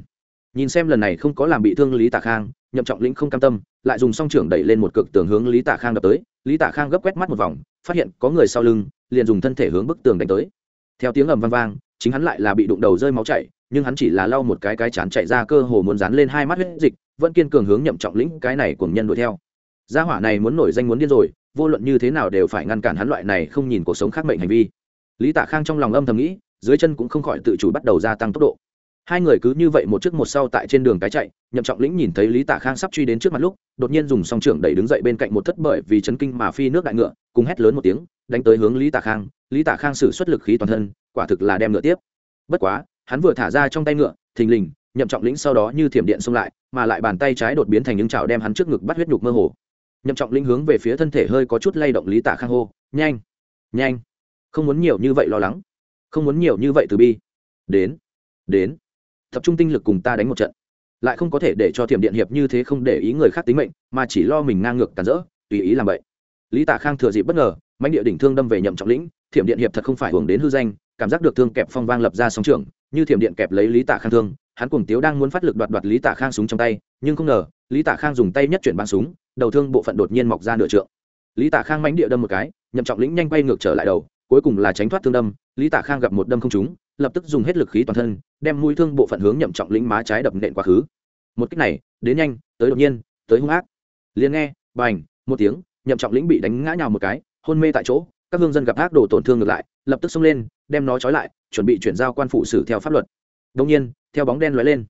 Speaker 1: Nhìn xem lần này không có làm bị thương lý tạ khang, nhậm trọng lĩnh không cam tâm, lại dùng song trưởng đẩy lên một cực tường hướng lý tạ khang đập tới. Lý tạ khang gấp quét mắt một vòng, phát hiện có người sau lưng, liền dùng thân thể hướng bức tường đánh tới. Theo tiếng ầm vang vang chính hắn lại là bị đụng đầu rơi máu chảy, nhưng hắn chỉ là lau một cái cái chán chạy ra cơ hồ muốn dán lên hai mắt huyết dịch, vẫn kiên cường hướng nhậm trọng lĩnh cái này cùng nhân đuổi theo. Gia hỏa này muốn nổi danh muốn điên rồi, vô luận như thế nào đều phải ngăn cản hắn loại này không nhìn cuộc sống khác mệnh hành vi. Lý tạ khang trong lòng âm thầm nghĩ, dưới chân cũng không khỏi tự chủ bắt đầu gia tăng tốc độ. Hai người cứ như vậy một trước một sau tại trên đường cái chạy, nhậm trọng lĩnh nhìn thấy lý tạ khang sắp truy đến trước mặt lúc, đột nhiên dùng song trưởng đẩy đứng dậy bên cạnh một thất bởi vì chấn kinh mà phi nước đại ngựa, cùng hét lớn một tiếng, đánh tới hướng lý tạ khang. Lý tạ khang sử xuất lực khí toàn thân quả thực là đem ngựa tiếp. Bất quá, hắn vừa thả ra trong tay ngựa, thình lình, nhậm trọng lĩnh sau đó như thiểm điện xông lại, mà lại bàn tay trái đột biến thành những chảo đem hắn trước ngực bắt huyết nhục mơ hồ. Nhậm trọng lĩnh hướng về phía thân thể hơi có chút lay động lý tạ khang hô, nhanh nhanh, không muốn nhiều như vậy lo lắng, không muốn nhiều như vậy từ bi. Đến đến, tập trung tinh lực cùng ta đánh một trận. Lại không có thể để cho thiểm điện hiệp như thế không để ý người khác tính mệnh, mà chỉ lo mình ngang ngược tàn rỡ, tùy ý làm vậy. Lý tạ khang thừa dịp bất ngờ, mãnh địa đỉnh thương đâm về nhậm trọng lĩnh, thiểm điện hiệp thật không phải hưởng đến hư danh cảm giác được thương kẹp phong vang lập ra sóng trường như thiểm điện kẹp lấy lý tạ khang thương, hắn cùng tiếu đang muốn phát lực đoạt đoạt lý tạ khang súng trong tay, nhưng không ngờ, lý tạ khang dùng tay nhất chuyển bắn súng, đầu thương bộ phận đột nhiên mọc ra nửa trượng. Lý tạ khang mãnh địa đâm một cái, nhậm trọng lĩnh nhanh bay ngược trở lại đầu, cuối cùng là tránh thoát thương đâm, lý tạ khang gặp một đâm không trúng, lập tức dùng hết lực khí toàn thân, đem mũi thương bộ phận hướng nhậm trọng lĩnh má trái đập nện quá khứ. Một cách này, đến nhanh, tới đột nhiên, tới hung ác. Liền nghe, bành, một tiếng, nhậm trọng lĩnh bị đánh ngã nhào một cái, hôn mê tại chỗ các hương dân gặp ác đồ tổn thương ngược lại, lập tức xông lên, đem nó trói lại, chuẩn bị chuyển giao quan phụ xử theo pháp luật. Đông nhiên, theo bóng đen lóe lên,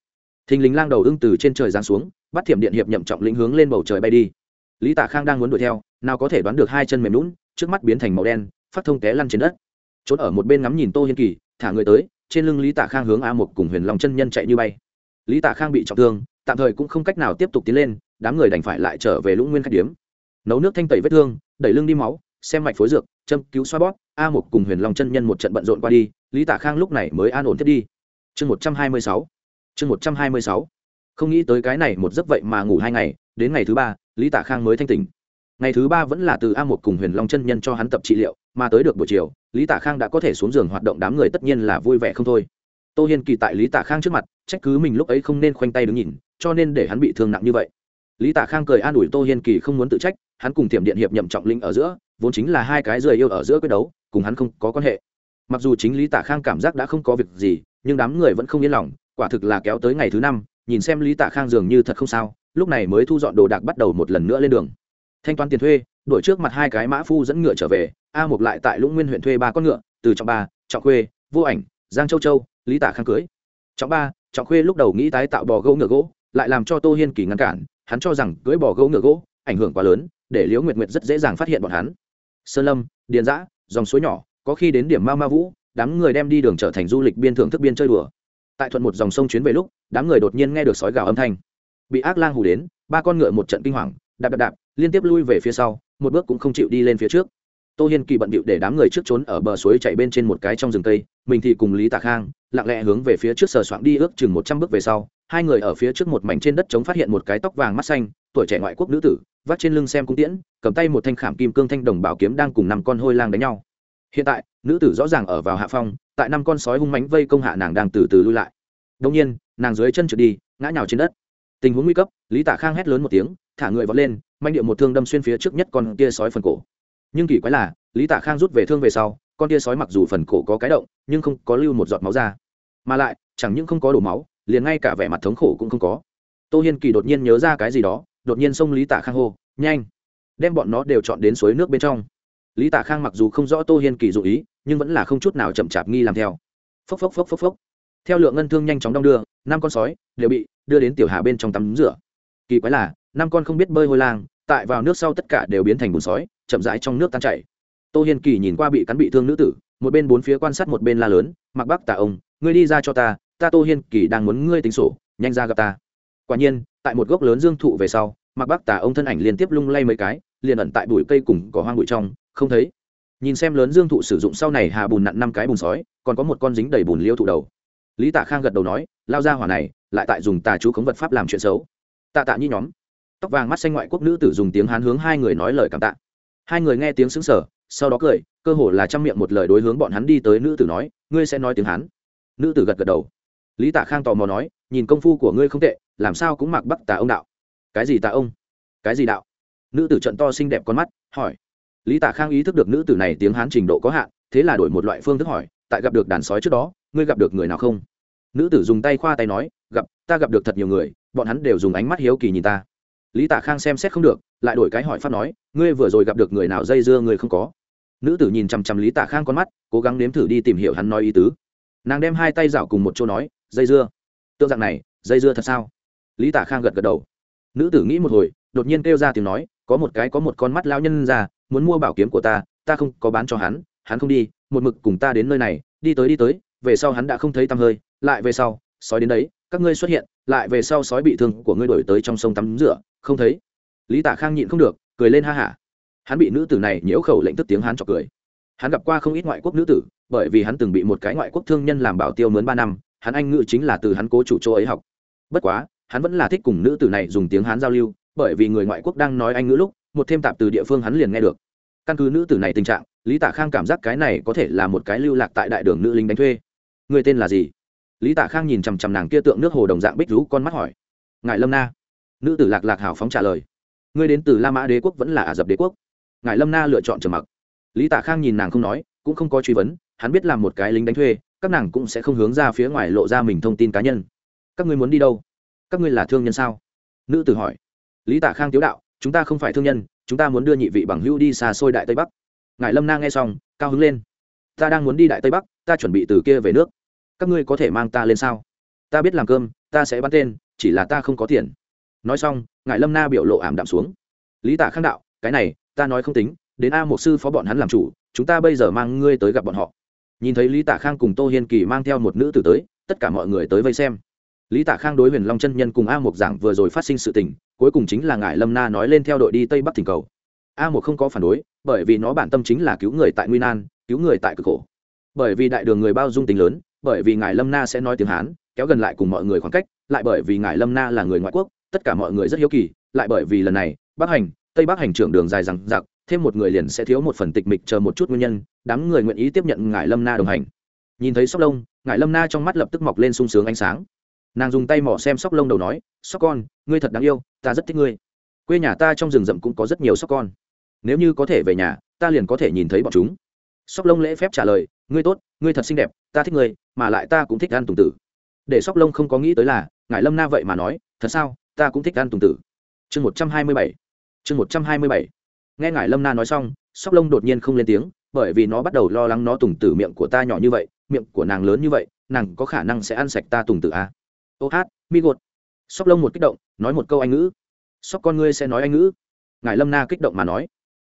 Speaker 1: thình lình lang đầu ưng từ trên trời giáng xuống, bắt thiểm điện hiệp nhậm trọng lĩnh hướng lên bầu trời bay đi. Lý tạ khang đang muốn đuổi theo, nào có thể đoán được hai chân mềm lún trước mắt biến thành màu đen, phát thông té lăn trên đất. Trốn ở một bên ngắm nhìn tô hiên kỳ, thả người tới, trên lưng lý tạ khang hướng a một cùng huyền long chân nhân chạy như bay. Lý tạ khang bị trọng thương, tạm thời cũng không cách nào tiếp tục tiến lên, đám người đành phải lại trở về lũng nguyên khách điếm. Nấu nước thanh tẩy vết thương, đẩy lưng đi máu xem mạch phối dược, châm cứu xoa bóp, a một cùng huyền long chân nhân một trận bận rộn qua đi, lý tạ khang lúc này mới an ổn thiết đi. Chương một trăm hai mươi sáu. Chương một trăm hai mươi sáu. Không nghĩ tới cái này một giấc vậy mà ngủ hai ngày, đến ngày thứ ba, lý tạ khang mới thanh tỉnh. Ngày thứ ba vẫn là từ a một cùng huyền long chân nhân cho hắn tập trị liệu, mà tới được buổi chiều, lý tạ khang đã có thể xuống giường hoạt động đám người tất nhiên là vui vẻ không thôi. Tô hiên kỳ tại lý tạ khang trước mặt, trách cứ mình lúc ấy không nên khoanh tay đứng nhìn, cho nên để hắn bị thương nặng như vậy. Lý tạ khang cười an ủi tô hiên kỳ không muốn tự trách, hắn cùng tiềm điện hiệp nhậm trọng linh ở giữa vốn chính là hai cái rời yêu ở giữa quyết đấu, cùng hắn không có quan hệ. Mặc dù chính lý Tả khang cảm giác đã không có việc gì, nhưng đám người vẫn không yên lòng, quả thực là kéo tới ngày thứ năm, nhìn xem lý Tả khang dường như thật không sao, lúc này mới thu dọn đồ đạc bắt đầu một lần nữa lên đường. Thanh toán tiền thuê, đổi trước mặt hai cái mã phu dẫn ngựa trở về, a một lại tại lũng nguyên huyện thuê ba con ngựa, từ trọng ba, trọng khuê, vô ảnh, giang châu châu, lý tả khang cưới. Trọng ba, trọng khuê lúc đầu nghĩ tái tạo bò gỗ ngựa gỗ, lại làm cho tô hiên kỳ ngăn cản, hắn cho rằng cưới bò gỗ ngựa gỗ ảnh hưởng quá lớn, để liễu nguyệt nguyệt rất dễ dàng phát hiện bọn hắn sơn lâm điền giã dòng suối nhỏ có khi đến điểm ma ma vũ đám người đem đi đường trở thành du lịch biên thưởng thức biên chơi đùa. Tại thuận một dòng sông chuyến về lúc đám người đột nhiên nghe được sói gào âm thanh. Bị ác lang hù đến ba con ngựa một trận kinh hoàng đạp đạp đạp liên tiếp lui về phía sau một bước cũng không chịu đi lên phía trước. Tô hiên kỳ bận bịu để đám người trước trốn ở bờ suối chạy bên trên một cái trong rừng tây, mình thì cùng lý tạ khang lặng lẽ hướng về phía trước sờ soạng đi ước chừng một trăm bước về sau hai người ở phía trước một mảnh trên đất chống phát hiện một cái tóc vàng mắt xanh tuổi trẻ ngoại quốc nữ tử vắt trên lưng xem cung tiễn, cầm tay một thanh khảm kim cương thanh đồng bảo kiếm đang cùng năm con hôi lang đánh nhau. Hiện tại, nữ tử rõ ràng ở vào hạ phong, tại năm con sói hung mánh vây công hạ nàng đang từ từ lui lại. Đông nhiên, nàng dưới chân trượt đi, ngã nhào trên đất. Tình huống nguy cấp, lý tạ khang hét lớn một tiếng, thả người vọt lên, manh điệu một thương đâm xuyên phía trước nhất con kia sói phần cổ. Nhưng kỳ quái là, lý tạ khang rút về thương về sau, con kia sói mặc dù phần cổ có cái động, nhưng không có lưu một giọt máu ra. Mà lại, chẳng những không có đổ máu, liền ngay cả vẻ mặt thống khổ cũng không có. Tô hiên kỳ đột nhiên nhớ ra cái gì đó đột nhiên xông lý tạ khang hô, nhanh! Đem bọn nó đều chọn đến suối nước bên trong. Lý tạ khang mặc dù không rõ tô hiên kỳ dụ ý, nhưng vẫn là không chút nào chậm chạp nghi làm theo. Phốc phốc phốc phốc phốc. Theo lượng ngân thương nhanh chóng đong đưa, năm con sói đều bị đưa đến tiểu hà bên trong tắm rửa. Kỳ quái là, năm con không biết bơi hôi lang tại vào nước sau tất cả đều biến thành bùn sói, chậm rãi trong nước tan chảy. Tô hiên kỳ nhìn qua bị cắn bị thương nữ tử, một bên bốn phía quan sát một bên la lớn mặc bắc tà ông, ngươi đi ra cho ta ta tô hiên kỳ đang muốn ngươi tính sổ, nhanh ra gặp ta. Quả nhiên tại một gốc lớn dương thụ về sau mặc bác tà ông thân ảnh liên tiếp lung lay mấy cái, liền ẩn tại bụi cây cùng cỏ hoang bụi trong, không thấy. Nhìn xem lớn dương thụ sử dụng sau này hà bùn nặn năm cái bùn sói, còn có một con dính đầy bùn liêu thụ đầu. Lý tạ khang gật đầu nói, lao ra hỏa này, lại tại dùng tà chú khống vật pháp làm chuyện xấu. Tạ tạ như nhóm tóc vàng mắt xanh ngoại quốc nữ tử dùng tiếng hán hướng hai người nói lời cảm tạ. Hai người nghe tiếng xứng sở sau đó cười, cơ hồ là chăm miệng một lời đối hướng bọn hắn đi tới nữ tử nói, ngươi sẽ nói tiếng hán. Nữ tử gật gật đầu. Lý tạ khang tò mò nói nhìn công phu của ngươi không tệ, làm sao cũng mặc bắc tà ông đạo. Cái gì tà ông? Cái gì đạo? Nữ tử trận to xinh đẹp con mắt, hỏi. Lý Tả khang ý thức được nữ tử này tiếng hán trình độ có hạn, thế là đổi một loại phương thức hỏi, tại gặp được đàn sói trước đó, ngươi gặp được người nào không? Nữ tử dùng tay khoa tay nói, gặp, ta gặp được thật nhiều người, bọn hắn đều dùng ánh mắt hiếu kỳ nhìn ta. Lý Tả khang xem xét không được, lại đổi cái hỏi pháp nói, ngươi vừa rồi gặp được người nào dây dưa người không có? Nữ tử nhìn chằm chằm lý Tả khang con mắt, cố gắng nếm thử đi tìm hiểu hắn nói ý tứ. Nàng đem hai tay rảo cùng một chỗ nói, dây dưa tượng dạng này, dây dưa thật sao? Lý Tả khang gật gật đầu. Nữ tử nghĩ một hồi, đột nhiên kêu ra tiếng nói, có một cái có một con mắt lão nhân ra, muốn mua bảo kiếm của ta ta không có bán cho hắn hắn không đi, một mực cùng ta đến nơi này, đi tới đi tới, về sau hắn đã không thấy tăm hơi, lại về sau, sói đến đấy, các ngươi xuất hiện, lại về sau sói bị thương của ngươi đổi tới trong sông tắm rửa, không thấy. Lý Tả khang nhịn không được, cười lên ha hả. Hắn bị nữ tử này nhiễu khẩu lệnh tức tiếng hắn chọc cười. Hắn gặp qua không ít ngoại quốc nữ tử, bởi vì hắn từng bị một cái ngoại quốc thương nhân làm bảo tiêu mướn ba năm hắn anh ngữ chính là từ hắn cố chủ chỗ ấy học. Bất quá, hắn vẫn là thích cùng nữ tử này dùng tiếng hán giao lưu, bởi vì người ngoại quốc đang nói anh ngữ lúc, một thêm tạp từ địa phương hắn liền nghe được. Căn cứ nữ tử này tình trạng, lý tạ khang cảm giác cái này có thể là một cái lưu lạc tại đại đường nữ lính đánh thuê. Người tên là gì? Lý tạ khang nhìn chằm chằm nàng kia tượng nước hồ đồng dạng bích rú, con mắt hỏi. Ngài lâm na. Nữ tử lạc lạc hào phóng trả lời. Ngươi đến từ la mã đế quốc vẫn là ả rập đế quốc? Ngài lâm na lựa chọn trầm mặc. Lý tạ khang nhìn nàng không nói, cũng không có truy vấn, hắn biết làm một cái lính đánh thuê các nàng cũng sẽ không hướng ra phía ngoài lộ ra mình thông tin cá nhân. Các ngươi muốn đi đâu? Các ngươi là thương nhân sao? Nữ tử hỏi. Lý tạ khang tiếu đạo, chúng ta không phải thương nhân, chúng ta muốn đưa nhị vị bằng hữu đi xa xôi đại tây bắc. Ngài lâm na nghe xong, cao hứng lên. Ta đang muốn đi đại tây bắc, ta chuẩn bị từ kia về nước. Các ngươi có thể mang ta lên sao? Ta biết làm cơm, ta sẽ bắn tên, chỉ là ta không có tiền. Nói xong, ngài lâm na biểu lộ ảm đạm xuống. Lý tạ khang đạo, cái này, ta nói không tính, đến a một sư phó bọn hắn làm chủ, chúng ta bây giờ mang ngươi tới gặp bọn họ nhìn thấy lý tạ khang cùng tô hiên kỳ mang theo một nữ tử tới, tất cả mọi người tới vây xem. Lý tạ khang đối huyền long chân nhân cùng a Mục giảng vừa rồi phát sinh sự tình, cuối cùng chính là ngài lâm na nói lên theo đội đi tây bắc thỉnh cầu. A Mục không có phản đối, bởi vì nó bản tâm chính là cứu người tại nguy nan, cứu người tại cực khổ. Bởi vì đại đường người bao dung tính lớn, bởi vì ngài lâm na sẽ nói tiếng hán, kéo gần lại cùng mọi người khoảng cách, lại bởi vì ngài lâm na là người ngoại quốc, tất cả mọi người rất hiếu kỳ, lại bởi vì lần này, bắc hành, tây bắc hành trưởng đường dài rằng giặc thêm một người liền sẽ thiếu một phần tịch mịch chờ một chút nguyên nhân, đám người nguyện ý tiếp nhận ngài lâm na đồng hành. Nhìn thấy sóc lông ngài lâm na trong mắt lập tức mọc lên sung sướng ánh sáng. Nàng dùng tay mỏ xem sóc lông đầu nói, sóc con, ngươi thật đáng yêu, ta rất thích ngươi. Quê nhà ta trong rừng rậm cũng có rất nhiều sóc con. Nếu như có thể về nhà, ta liền có thể nhìn thấy bọn chúng. Sóc lông lễ phép trả lời, ngươi tốt, ngươi thật xinh đẹp, ta thích ngươi, mà lại ta cũng thích ăn tùng tử. Để sóc lông không có nghĩ tới là ngài lâm na vậy mà nói, thật sao, ta cũng thích ăn tùng tử. Chương một trăm hai mươi bảy, chương một trăm hai mươi bảy nghe ngài lâm na nói xong, sóc lông đột nhiên không lên tiếng, bởi vì nó bắt đầu lo lắng nó tùng tử miệng của ta nhỏ như vậy, miệng của nàng lớn như vậy, nàng có khả năng sẽ ăn sạch ta tùng tử à? ô hát, mi gột. Sóc lông một kích động, nói một câu anh ngữ. Sóc con ngươi sẽ nói anh ngữ. Ngài lâm na kích động mà nói.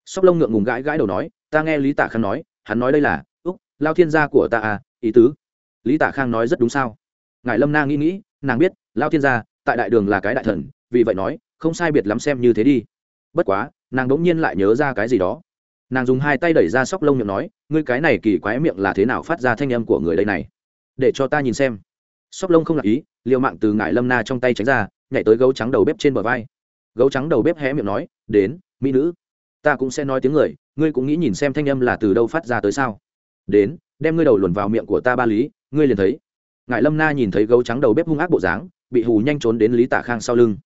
Speaker 1: Sóc lông ngượng ngùng gãi gãi đầu nói, ta nghe lý Tả khang nói, hắn nói đây là, úc, lao thiên gia của ta à ý tứ. Lý Tả khang nói rất đúng sao? Ngài lâm na nghĩ nghĩ, nàng biết, lao thiên gia, tại đại đường là cái đại thần, vì vậy nói, không sai biệt lắm xem như thế đi. Bất quá nàng đ ỗ n g nhiên lại nhớ ra cái gì đó. Nàng dùng hai tay đẩy ra sóc lông miệng nói, ngươi cái này kỳ quái miệng là thế nào phát ra thanh âm của người đây này? Để cho ta nhìn xem. Sóc lông không lạc ý, liều mạng từ ngại lâm na trong tay tránh ra, nhảy tới gấu trắng đầu bếp trên bờ vai. Gấu trắng đầu bếp hé miệng nói, đến, mỹ nữ, ta cũng sẽ nói tiếng người, ngươi cũng nghĩ nhìn xem thanh âm là từ đâu phát ra tới sao? Đến, đem ngươi đầu luồn vào miệng của ta ba lý, ngươi liền thấy. Ngại lâm na nhìn thấy gấu trắng đầu bếp hung ác bộ dáng, bị hù nhanh trốn đến lý tạ khang sau lưng.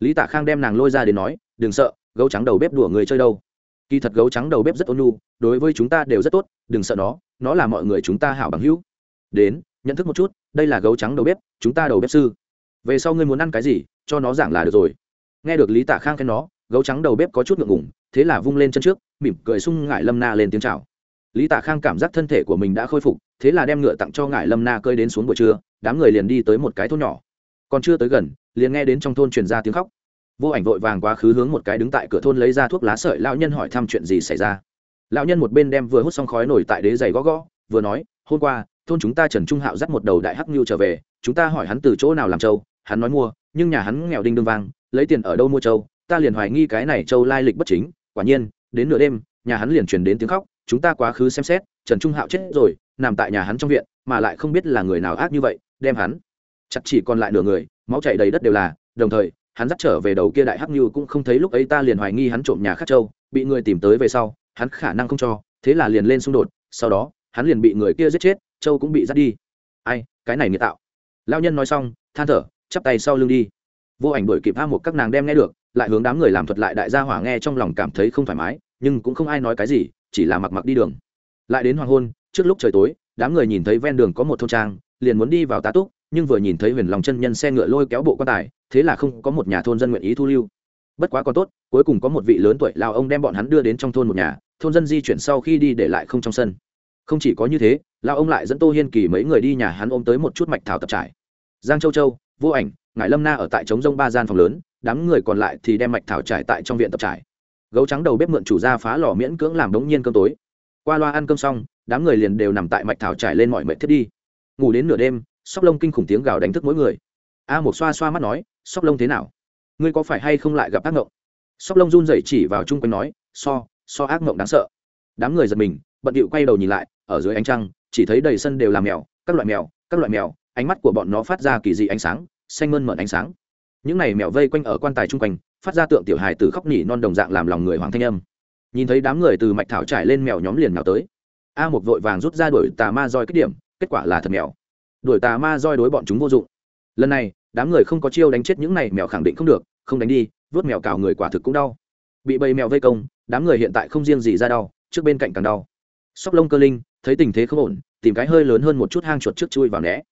Speaker 1: Lý tạ khang đem nàng lôi ra đến nói, đừng sợ gấu trắng đầu bếp đùa người chơi đâu. Kỳ thật gấu trắng đầu bếp rất ôn nhu, đối với chúng ta đều rất tốt, đừng sợ nó nó là mọi người chúng ta hảo bằng hữu. Đến, nhận thức một chút, đây là gấu trắng đầu bếp, chúng ta đầu bếp sư. Về sau ngươi muốn ăn cái gì, cho nó giảng là được rồi. Nghe được lý Tả khang khen nó, gấu trắng đầu bếp có chút ngượng ngủng thế là vung lên chân trước, mỉm cười sung ngại lâm na lên tiếng chào. Lý Tả khang cảm giác thân thể của mình đã khôi phục, thế là đem ngựa tặng cho ngại lâm na cơi đến xuống buổi trưa, đám người liền đi tới một cái thôn nhỏ. Còn chưa tới gần, liền nghe đến trong thôn truyền ra tiếng khóc vô ảnh vội vàng quá khứ hướng một cái đứng tại cửa thôn lấy ra thuốc lá sợi lão nhân hỏi thăm chuyện gì xảy ra. Lão nhân một bên đem vừa hút xong khói nổi tại đế giày gõ gõ, vừa nói, hôm qua, thôn chúng ta trần trung hạo dắt một đầu đại hắc nhu trở về, chúng ta hỏi hắn từ chỗ nào làm trâu, hắn nói mua, nhưng nhà hắn nghèo đinh đương vang, lấy tiền ở đâu mua trâu, ta liền hoài nghi cái này trâu lai lịch bất chính, quả nhiên, đến nửa đêm, nhà hắn liền truyền đến tiếng khóc, chúng ta quá khứ xem xét, trần trung hạo chết rồi, nằm tại nhà hắn trong viện, mà lại không biết là người nào ác như vậy, đem hắn, chặt chỉ còn lại nửa người, máu chảy đầy đất đều là, đồng thời hắn dắt trở về đầu kia đại hắc như cũng không thấy lúc ấy ta liền hoài nghi hắn trộm nhà khắc châu, bị người tìm tới về sau, hắn khả năng không cho, thế là liền lên xung đột, sau đó, hắn liền bị người kia giết chết, châu cũng bị dắt đi. Ai, cái này nghĩa tạo. Lao nhân nói xong, than thở, chắp tay sau lưng đi. Vô ảnh đuổi kịp a một các nàng đem nghe được, lại hướng đám người làm thuật lại đại gia hỏa nghe trong lòng cảm thấy không thoải mái, nhưng cũng không ai nói cái gì, chỉ là mặc mặc đi đường. Lại đến hoàng hôn, trước lúc trời tối, đám người nhìn thấy ven đường có một thôn trang, liền muốn đi vào tá túc, nhưng vừa nhìn thấy huyền lòng chân nhân xe ngựa lôi kéo bộ quan tài thế là không có một nhà thôn dân nguyện ý thu lưu. Bất quá còn tốt, cuối cùng có một vị lớn tuổi lao ông đem bọn hắn đưa đến trong thôn một nhà, thôn dân di chuyển sau khi đi để lại không trong sân. Không chỉ có như thế, lao ông lại dẫn tô hiên kỳ mấy người đi nhà hắn ôm tới một chút mạch thảo tập trải giang châu châu, vô ảnh, ngải lâm na ở tại trống rông ba gian phòng lớn, đám người còn lại thì đem mạch thảo trải tại trong viện tập trải gấu trắng đầu bếp mượn chủ ra phá lò miễn cưỡng làm đống nhiên cơm tối. Qua loa ăn cơm xong, đám người liền đều nằm tại mạch thảo trải lên mọi mệnh thiết đi. Ngủ đến nửa đêm, sóc lông kinh khủng tiếng gào đánh thức mỗi người. A một xoa xoa mắt nói sóc lông thế nào? Ngươi có phải hay không lại gặp ác mộng? Sóc lông run rẩy chỉ vào chung quanh nói, so so ác mộng đáng sợ. Đám người giật mình, bận điệu quay đầu nhìn lại, ở dưới ánh trăng, chỉ thấy đầy sân đều là mèo, các loại mèo, các loại mèo, ánh mắt của bọn nó phát ra kỳ dị ánh sáng, xanh mơn mởn ánh sáng. Những này mèo vây quanh ở quan tài chung quanh, phát ra tượng tiểu hài từ khóc nỉ non đồng dạng làm lòng người hoàng thanh âm. Nhìn thấy đám người từ mạch thảo trải lên mèo nhóm liền nào tới. A một vội vàng rút ra đuổi tà ma roi kích điểm, kết quả là thật mèo. Đuổi tà ma roi đối bọn chúng vô dụng. Lần này đám người không có chiêu đánh chết những này mèo khẳng định không được, không đánh đi, vớt mèo cào người quả thực cũng đau. Bị bầy mèo vây công, đám người hiện tại không riêng gì ra đau, trước bên cạnh càng đau. Sóc lông cơ linh, thấy tình thế không ổn, tìm cái hơi lớn hơn một chút hang chuột trước chui vào né.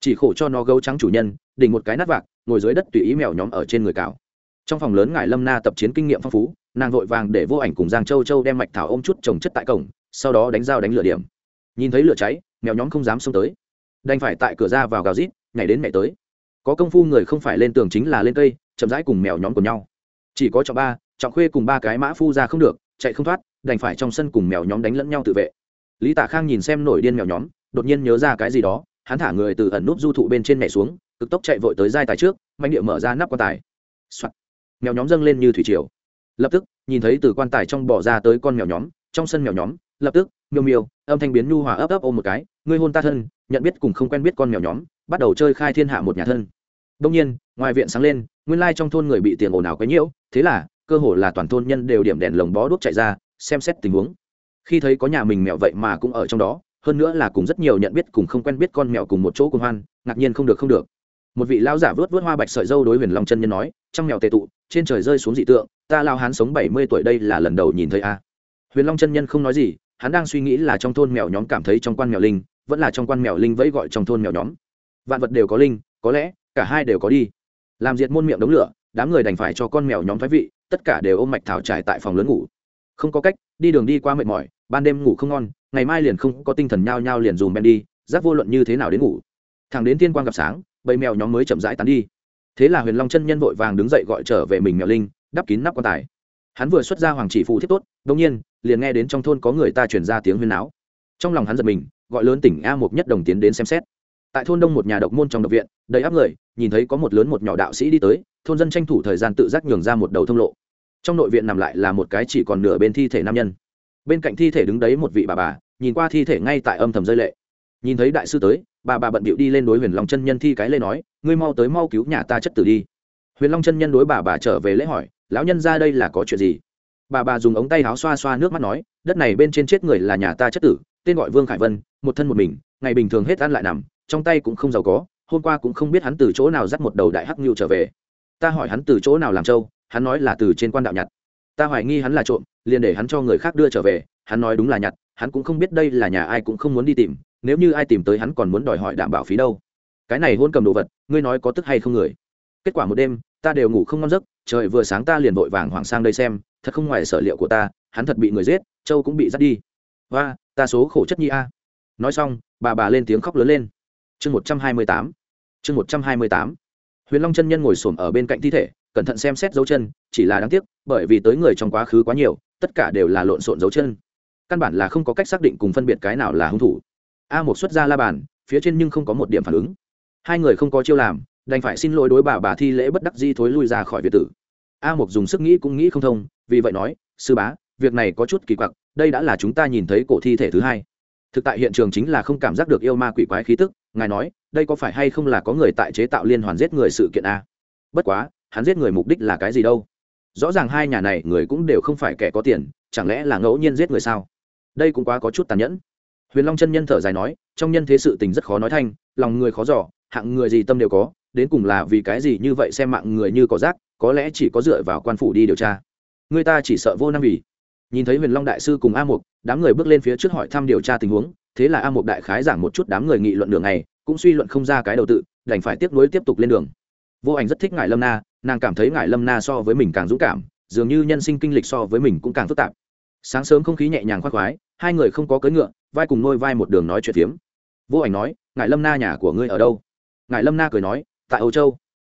Speaker 1: Chỉ khổ cho nó gấu trắng chủ nhân, đỉnh một cái nát vạc, ngồi dưới đất tùy ý mèo nhóm ở trên người cào. Trong phòng lớn ngải lâm na tập chiến kinh nghiệm phong phú, nàng vội vàng để vô ảnh cùng giang châu châu đem mạch thảo ôm chút trồng chất tại cổng, sau đó đánh dao đánh lửa điểm. Nhìn thấy lửa cháy, mèo nhóm không dám xông tới. Đành phải tại cửa ra vào gào rít, nhảy đến mẹ tới có công phu người không phải lên tường chính là lên cây, chậm rãi cùng mèo nhóm của nhau. Chỉ có trọng ba, trọng khuê cùng ba cái mã phu ra không được, chạy không thoát, đành phải trong sân cùng mèo nhóm đánh lẫn nhau tự vệ. Lý tả khang nhìn xem nổi điên mèo nhóm đột nhiên nhớ ra cái gì đó, hắn thả người từ ẩn núp du thụ bên trên nhảy xuống, cực tốc chạy vội tới giai tài trước mạnh địa mở ra nắp quan tài、Soạn. mèo nhóm dâng lên như thủy triều. Lập tức, nhìn thấy từ quan tài trong bỏ ra tới con mèo nhóm trong sân mèo nhóm lập tức, miêu miêu, âm thanh biến nhu hòa ấp ấp ôm một cái, ngươi hôn ta thân, nhận biết cùng không quen biết con mèo nhóm bắt đầu chơi khai thiên hạ một nhà thân. Đông nhiên, ngoài viện sáng lên, nguyên lai trong thôn người bị tiền ồn ào quấy nhiễu, thế là, cơ hồ là toàn thôn nhân đều điểm đèn lồng bó đuốc chạy ra, xem xét tình huống. Khi thấy có nhà mình mẹo vậy mà cũng ở trong đó, hơn nữa là cùng rất nhiều nhận biết cùng không quen biết con mèo cùng một chỗ cùng hoan, ngạc nhiên không được không được. Một vị lão giả vớt vớt hoa bạch sợi dâu đối huyền long chân nhân nói trong mèo tề tụ, trên trời rơi xuống dị tượng, ta lao hán sống bảy mươi tuổi đây là lần đầu nhìn thấy a. Huyền long chân nhân không nói gì, hắn đang suy nghĩ là trong thôn mèo nhóm cảm thấy trong quan mèo linh, vẫn là trong quan mèo linh vẫy gọi trong thôn mèo nhóm vạn vật đều có linh, có lẽ, cả hai đều có đi. Làm diệt môn miệng đống lửa, đám người đành phải cho con mèo nhóm thoái vị, tất cả đều ôm mạch thảo trải tại phòng lớn ngủ. Không có cách, đi đường đi qua mệt mỏi, ban đêm ngủ không ngon, ngày mai liền không có tinh thần nhao nhao liền dùm ben đi giác vô luận như thế nào đến ngủ. Thằng đến tiên quang gặp sáng, bầy mèo nhóm mới chậm rãi tán đi. Thế là huyền long chân nhân vội vàng đứng dậy gọi trở về mình mèo linh, đắp kín nắp quan tài. Hắn vừa xuất ra hoàng chỉ phù thiết tốt đông nhiên, liền nghe đến trong thôn có người ta chuyển ra tiếng huyên náo. Trong lòng hắn giật mình, gọi lớn tỉnh a một nhất đồng tiến đến xem xét tại thôn đông một nhà độc môn trong độc viện, đầy áp người, nhìn thấy có một lớn một nhỏ đạo sĩ đi tới, thôn dân tranh thủ thời gian tự giác nhường ra một đầu thông lộ. Trong nội viện nằm lại là một cái chỉ còn nửa bên thi thể nam nhân. Bên cạnh thi thể đứng đấy một vị bà bà, nhìn qua thi thể ngay tại âm thầm rơi lệ. Nhìn thấy đại sư tới, bà bà bận bịu đi lên đối huyền long chân nhân thi cái lê nói, ngươi mau tới mau cứu nhà ta chất tử đi. Huyền long chân nhân đối bà bà trở về lễ hỏi, lão nhân ra đây là có chuyện gì? Bà bà dùng ống tay áo xoa xoa nước mắt nói, đất này bên trên chết người là nhà ta chất tử, tên gọi vương khải vân, một thân một mình, ngày bình thường hết ăn lại nằm trong tay cũng không giàu có, hôm qua cũng không biết hắn từ chỗ nào dắt một đầu đại hắc nhu trở về. Ta hỏi hắn từ chỗ nào làm trâu, hắn nói là từ trên quan đạo nhặt. Ta hoài nghi hắn là trộm, liền để hắn cho người khác đưa trở về, hắn nói đúng là nhặt, hắn cũng không biết đây là nhà ai cũng không muốn đi tìm, nếu như ai tìm tới hắn còn muốn đòi hỏi đảm bảo phí đâu. Cái này hôn cầm đồ vật, ngươi nói có tức hay không người? Kết quả một đêm, ta đều ngủ không ngon giấc, trời vừa sáng ta liền vội vàng hoảng sang đây xem, thật không ngoài sở liệu của ta, hắn thật bị người giết châu cũng bị dắt đi. Và ta số khổ chất nhi a. Nói xong, bà bà lên tiếng khóc lớn lên chương một trăm hai mươi tám. Chương một trăm hai mươi tám. Huyền long chân nhân ngồi s ổ m ở bên cạnh thi thể, cẩn thận xem xét dấu chân, chỉ là đáng tiếc, bởi vì tới người trong quá khứ quá nhiều, tất cả đều là lộn xộn dấu chân. Căn bản là không có cách xác định cùng phân biệt cái nào là hung thủ. A một xuất ra la bàn, phía trên nhưng không có một điểm phản ứng. Hai người không có chiêu làm, đành phải xin lỗi đối bà bà thi lễ bất đắc di thối lui ra khỏi việt tử. A một dùng sức nghĩ cũng nghĩ không thông, vì vậy nói, sư bá, việc này có chút kỳ quặc, đây đã là chúng ta nhìn thấy cổ thi thể thứ hai. Thực tại hiện trường chính là không cảm giác được yêu ma quỷ quái khí tức ngài nói, đây có phải hay không là có người tại chế tạo liên hoàn giết người sự kiện a bất quá, hắn giết người mục đích là cái gì đâu? Rõ ràng hai nhà này người cũng đều không phải kẻ có tiền, chẳng lẽ là ngẫu nhiên giết người sao? Đây cũng quá có chút tàn nhẫn. Huyền long chân nhân thở dài nói, trong nhân thế sự tình rất khó nói thanh, lòng người khó giỏ hạng người gì tâm đều có, đến cùng là vì cái gì như vậy xem mạng người như có rác, có lẽ chỉ có dựa vào quan phủ đi điều tra. Người ta chỉ sợ vô năng vì. Nhìn thấy huyền long đại sư cùng a mục, đám người bước lên phía trước hỏi thăm điều tra tình huống thế là a mục đại khái giảng một chút đám người nghị luận đường này, cũng suy luận không ra cái đầu tự, đành phải tiếp nối tiếp tục lên đường. Vô ảnh rất thích ngài lâm na, nàng cảm thấy ngài lâm na so với mình càng dũng cảm, dường như nhân sinh kinh lịch so với mình cũng càng phức tạp. Sáng sớm không khí nhẹ nhàng khoác khoái, hai người không có cưỡi ngựa, vai cùng ngôi vai một đường nói chuyện phiếm. Vô ảnh nói ngài lâm na nhà của ngươi ở đâu? Ngài lâm na cười nói, tại âu châu.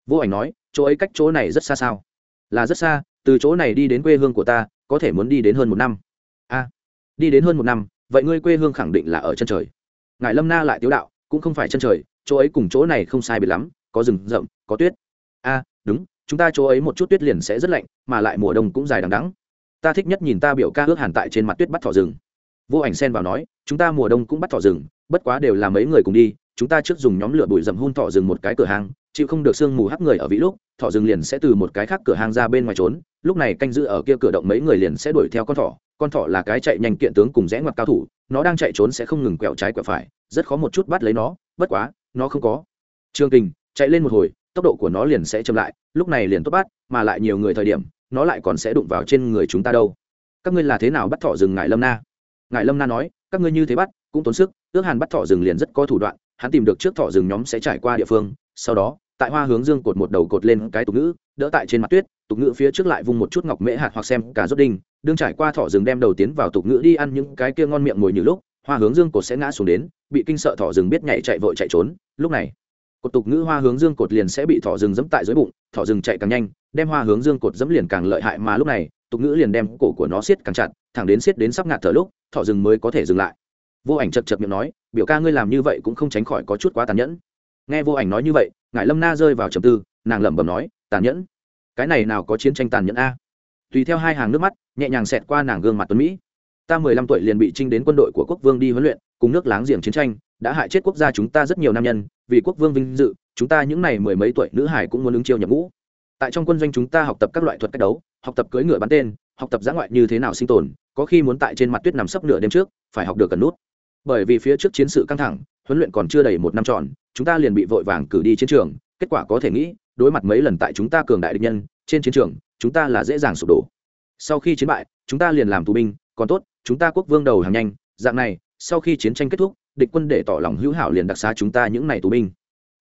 Speaker 1: Vô ảnh nói, chỗ ấy cách chỗ này rất xa sao? Là rất xa, từ chỗ này đi đến quê hương của ta, có thể muốn đi đến hơn một năm. A, đi đến hơn một năm vậy ngươi quê hương khẳng định là ở chân trời. Ngài lâm na lại tiếu đạo, cũng không phải chân trời, chỗ ấy cùng chỗ này không sai biệt lắm, có rừng rậm, có tuyết. A đúng, chúng ta chỗ ấy một chút tuyết liền sẽ rất lạnh, mà lại mùa đông cũng dài đằng đắng ta thích nhất nhìn ta biểu ca ước hàn tại trên mặt tuyết bắt thỏ rừng. Vô ảnh sen vào nói, chúng ta mùa đông cũng bắt thỏ rừng, bất quá đều là mấy người cùng đi, chúng ta trước dùng nhóm lửa bụi rậm hun thỏ rừng một cái cửa hàng chịu không được sương mù hắc người ở vĩ lúc, thỏ rừng liền sẽ từ một cái khác cửa hàng ra bên ngoài trốn, lúc này canh giữ ở kia cửa động mấy người liền sẽ đuổi theo con thỏ con thỏ là cái chạy nhanh kiện tướng cùng rẽ ngoặt cao thủ, nó đang chạy trốn sẽ không ngừng quẹo trái quẹo phải, rất khó một chút bắt lấy nó, bất quá, nó không có. Trương kình, chạy lên một hồi, tốc độ của nó liền sẽ chậm lại, lúc này liền tốt bắt, mà lại nhiều người thời điểm, nó lại còn sẽ đụng vào trên người chúng ta đâu. Các ngươi là thế nào bắt thỏ rừng ngại lâm na? Ngại lâm na nói, các ngươi như thế bắt, cũng tốn sức, ước hàn bắt thỏ rừng liền rất có thủ đoạn, hắn tìm được trước thỏ rừng nhóm sẽ trải qua địa phương, sau đó tại hoa hướng dương cột một đầu cột lên cái tục ngữ, đỡ tại trên mặt tuyết, tục ngữ phía trước lại vung một chút ngọc mễ hạt hoặc xem cả rốt đinh, đương trải qua thỏ rừng đem đầu tiến vào tục ngữ đi ăn những cái kia ngon miệng ngồi như lúc, hoa hướng dương cột sẽ ngã xuống đến, bị kinh sợ thỏ rừng biết nhảy chạy vội chạy trốn, lúc này, cột tục ngữ hoa hướng dương cột liền sẽ bị thỏ rừng dẫm tại dưới bụng, thỏ rừng chạy càng nhanh, đem hoa hướng dương cột dẫm liền càng lợi hại mà lúc này, tục ngữ liền đem cổ của nó siết càng chặt, thẳng đến siết đến sắp ngạt thở lúc, thỏ rừng mới có thể dừng lại. Vô ảnh chật chật miệng nói, biểu ca ngươi làm như vậy cũng không tránh khỏi có chút quá tàn nhẫn. Nghe vô ảnh nói như vậy ngài lâm na rơi vào trầm tư, nàng lẩm bẩm nói, tàn nhẫn? Cái này nào có chiến tranh tàn nhẫn a? Tùy theo hai hàng nước mắt, nhẹ nhàng xẹt qua nàng gương mặt tuấn mỹ. Ta mười lăm tuổi liền bị trinh đến quân đội của quốc vương đi huấn luyện, cùng nước láng giềng chiến tranh, đã hại chết quốc gia chúng ta rất nhiều nam nhân, vì quốc vương vinh dự, chúng ta những n à y mười mấy tuổi nữ hải cũng muốn ứng chiêu nhập ngũ. Tại trong quân doanh chúng ta học tập các loại thuật cách đấu, học tập cưỡi ngựa bắn tên, học tập giã ngoại như thế nào sinh tồn, có khi muốn tại trên mặt tuyết nằm sấp nửa đêm trước, phải học được cần nút. Bởi vì phía trước chiến sự căng thẳng huấn luyện còn chưa đầy một năm tròn, chúng ta liền bị vội vàng cử đi chiến trường, kết quả có thể nghĩ, đối mặt mấy lần tại chúng ta cường đại địch nhân, trên chiến trường, chúng ta là dễ dàng sụp đổ. Sau khi chiến bại, chúng ta liền làm tù binh, còn tốt, chúng ta quốc vương đầu hàng nhanh, dạng này, sau khi chiến tranh kết thúc, địch quân để tỏ lòng hữu hảo liền đặc xá chúng ta những n à y tù binh.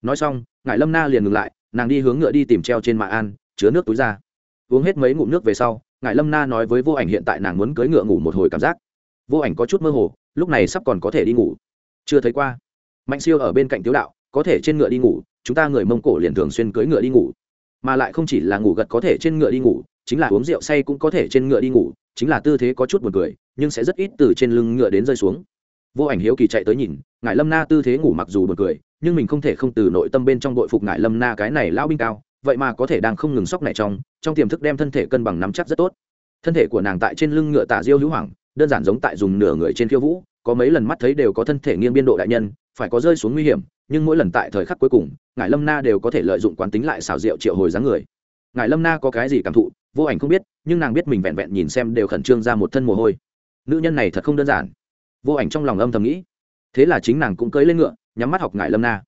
Speaker 1: Nói xong ngài lâm na liền ngừng lại, nàng đi hướng ngựa đi tìm treo trên mạ an, chứa nước túi ra. Uống hết mấy ngụm nước về sau ngài lâm na nói với vô ảnh hiện tại nàng muốn cưỡi ngựa ngủ một hồi cảm giác. Vô ảnh có chút mơ hồ, lúc này sắp còn có thể đi ngủ. Chưa thấy qua mạnh siêu ở bên cạnh tiếu đạo, có thể trên ngựa đi ngủ, chúng ta người mông cổ liền thường xuyên cưỡi ngựa đi ngủ. Mà lại không chỉ là ngủ gật có thể trên ngựa đi ngủ, chính là uống rượu say cũng có thể trên ngựa đi ngủ, chính là tư thế có chút buồn cười, nhưng sẽ rất ít từ trên lưng ngựa đến rơi xuống. Vô ảnh hiếu kỳ chạy tới nhìn ngài lâm na tư thế ngủ mặc dù buồn cười, nhưng mình không thể không từ nội tâm bên trong đội phục ngài lâm na cái này lão binh cao, vậy mà có thể đang không ngừng sóc này trong trong tiềm thức đem thân thể cân bằng nắm chắc rất tốt. Thân thể của nàng tại trên lưng ngựa tả diêu hữu hoàng đơn giản giống tại dùng nửa người trên khiêu vũ có mấy lần mắt thấy đều có thân thể nghiêng biên độ đại nhân, phải có rơi xuống nguy hiểm, nhưng mỗi lần tại thời khắc cuối cùng ngài lâm na đều có thể lợi dụng quán tính lại xào rượu triệu hồi dáng người. Ngài lâm na có cái gì cảm thụ, vô ảnh không biết, nhưng nàng biết mình vẹn vẹn nhìn xem đều khẩn trương ra một thân mồ hôi. Nữ nhân này thật không đơn giản. Vô ảnh trong lòng âm thầm nghĩ. Thế là chính nàng cũng cưỡi lên ngựa, nhắm mắt học ngài lâm na.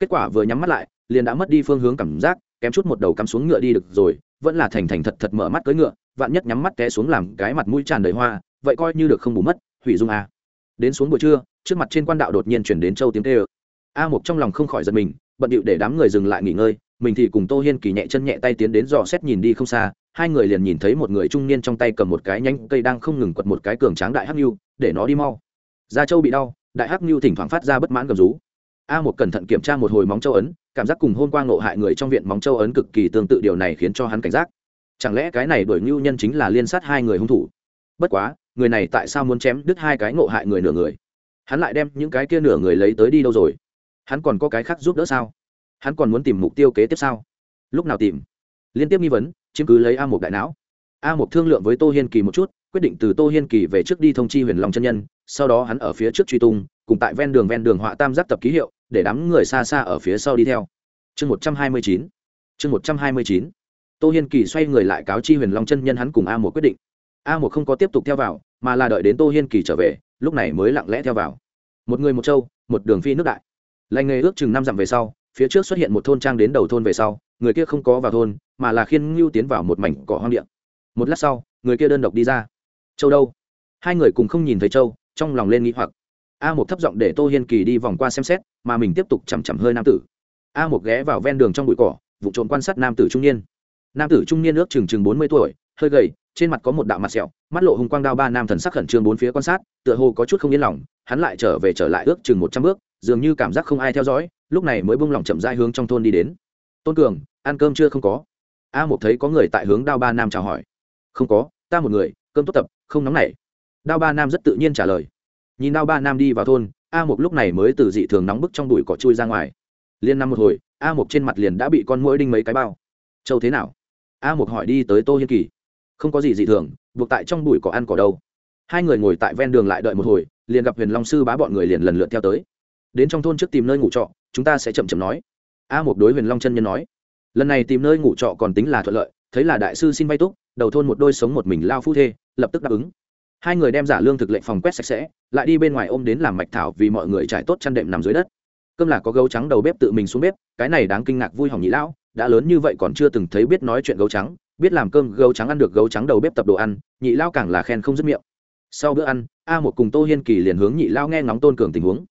Speaker 1: Kết quả vừa nhắm mắt lại, liền đã mất đi phương hướng cảm giác, kém chút một đầu cắm xuống ngựa đi được rồi, vẫn là thành thành thật thật mở mắt cưỡi ngựa, vạn nhất nhắm mắt té xuống làm cái mặt mũi tràn đầy hoa, vậy coi như được không bù mất, hủy dung à? Đến xuống buổi trưa, trước mặt trên quan đạo đột nhiên chuyển đến châu tiếng tê ơ. A Mục trong lòng không khỏi giật mình, bận điệu để đám người dừng lại nghỉ ngơi, mình thì cùng tô hiên kỳ nhẹ chân nhẹ tay tiến đến dò xét nhìn đi không xa, hai người liền nhìn thấy một người trung niên trong tay cầm một cái nhánh cây đang không ngừng quật một cái cường tráng đại hắc nhu để nó đi mau. Da châu bị đau, đại hắc nhu thỉnh thoảng phát ra bất mãn gầm rú. A một cẩn thận kiểm tra một hồi móng châu ấn, cảm giác cùng hôn qua ngộ hại người trong viện móng châu ấn cực kỳ tương tự, điều này khiến cho hắn cảnh giác. Chẳng lẽ cái này đuổi ngưu nhân chính là liên sát hai người hung thủ? Bất quá người này tại sao muốn chém đứt hai cái ngộ hại người nửa người? Hắn lại đem những cái kia nửa người lấy tới đi đâu rồi? Hắn còn có cái khác giúp đỡ sao? Hắn còn muốn tìm mục tiêu kế tiếp sao? Lúc nào tìm? Liên tiếp nghi vấn, chiếm cứ lấy a một đại não. A một thương lượng với tô hiên kỳ một chút, quyết định từ tô hiên kỳ về trước đi thông chi huyền long chân nhân, sau đó hắn ở phía trước truy tung, cùng tại ven đường ven đường họa tam giác tập ký hiệu, để đám người xa xa ở phía sau đi theo. Chương một trăm hai mươi chín. Chương một trăm hai mươi chín. Tô hiên kỳ xoay người lại cáo chi huyền long chân nhân hắn cùng a một quyết định. A một không có tiếp tục theo vào mà là đợi đến tô hiên kỳ trở về, lúc này mới lặng lẽ theo vào. Một người một châu một đường phi nước đại. Lành nghề ước chừng năm dặm về sau, phía trước xuất hiện một thôn trang đến đầu thôn về sau, người kia không có vào thôn, mà là khiên ngưu tiến vào một mảnh cỏ hoang điện một lát sau, người kia đơn độc đi ra. Châu đâu? Hai người cùng không nhìn thấy châu, trong lòng lên nghĩ hoặc. A một thấp giọng để tô hiên kỳ đi vòng qua xem xét, mà mình tiếp tục chằm chằm hơi nam tử. A một ghé vào ven đường trong bụi cỏ, vụ trộm quan sát nam tử trung niên. Nam tử trung niên ước chừng chừng bốn mươi tuổi, hơi gầy, trên mặt có một đạo mặt sẹo mắt lộ hùng quang đao ba nam thần sắc khẩn trương bốn phía quan sát, tựa hồ có chút không yên lòng, hắn lại trở về trở lại ước chừng một trăm bước, dường như cảm giác không ai theo dõi, lúc này mới bung lòng chậm dai hướng trong thôn đi đến. Tôn cường, ăn cơm chưa không có? A một thấy có người tại hướng đao ba nam chào hỏi. Không có, ta một người, cơm tốt tập, không nóng nảy. Đao ba nam rất tự nhiên trả lời. Nhìn đao ba nam đi vào thôn, a một lúc này mới từ dị thường nóng bức trong đùi cỏ chui ra ngoài. Liên năm một hồi, a một trên mặt liền đã bị con mũi đinh mấy cái bao. Châu thế nào? A một hỏi đi tới tô hiên kỳ. Không có gì dị thường buộc tại trong bụi cỏ ăn cỏ đâu. Hai người ngồi tại ven đường lại đợi một hồi, liền gặp huyền long sư bá bọn người liền lần lượt theo tới. Đến trong thôn trước tìm nơi ngủ trọ, chúng ta sẽ chậm chậm nói. A một đối huyền long chân nhân nói. Lần này tìm nơi ngủ trọ còn tính là thuận lợi, thấy là đại sư xin vay túc, đầu thôn một đôi sống một mình lao phu thê, lập tức đáp ứng. Hai người đem giả lương thực lệnh phòng quét sạch sẽ, lại đi bên ngoài ôm đến làm mạch thảo vì mọi người trải tốt chăn đệm nằm dưới đất. Cơm là có gấu trắng đầu bếp tự mình xuống bếp, cái này đáng kinh ngạc vui hỏng nhị lão, đã lớn như vậy còn chưa từng thấy biết nói chuyện gấu trắng biết làm cơm gấu trắng ăn được gấu trắng đầu bếp tập đồ ăn, nhị lao càng là khen không dứt miệng. Sau bữa ăn, a một cùng tô hiên kỳ liền hướng nhị lao nghe ngóng tôn cường tình huống.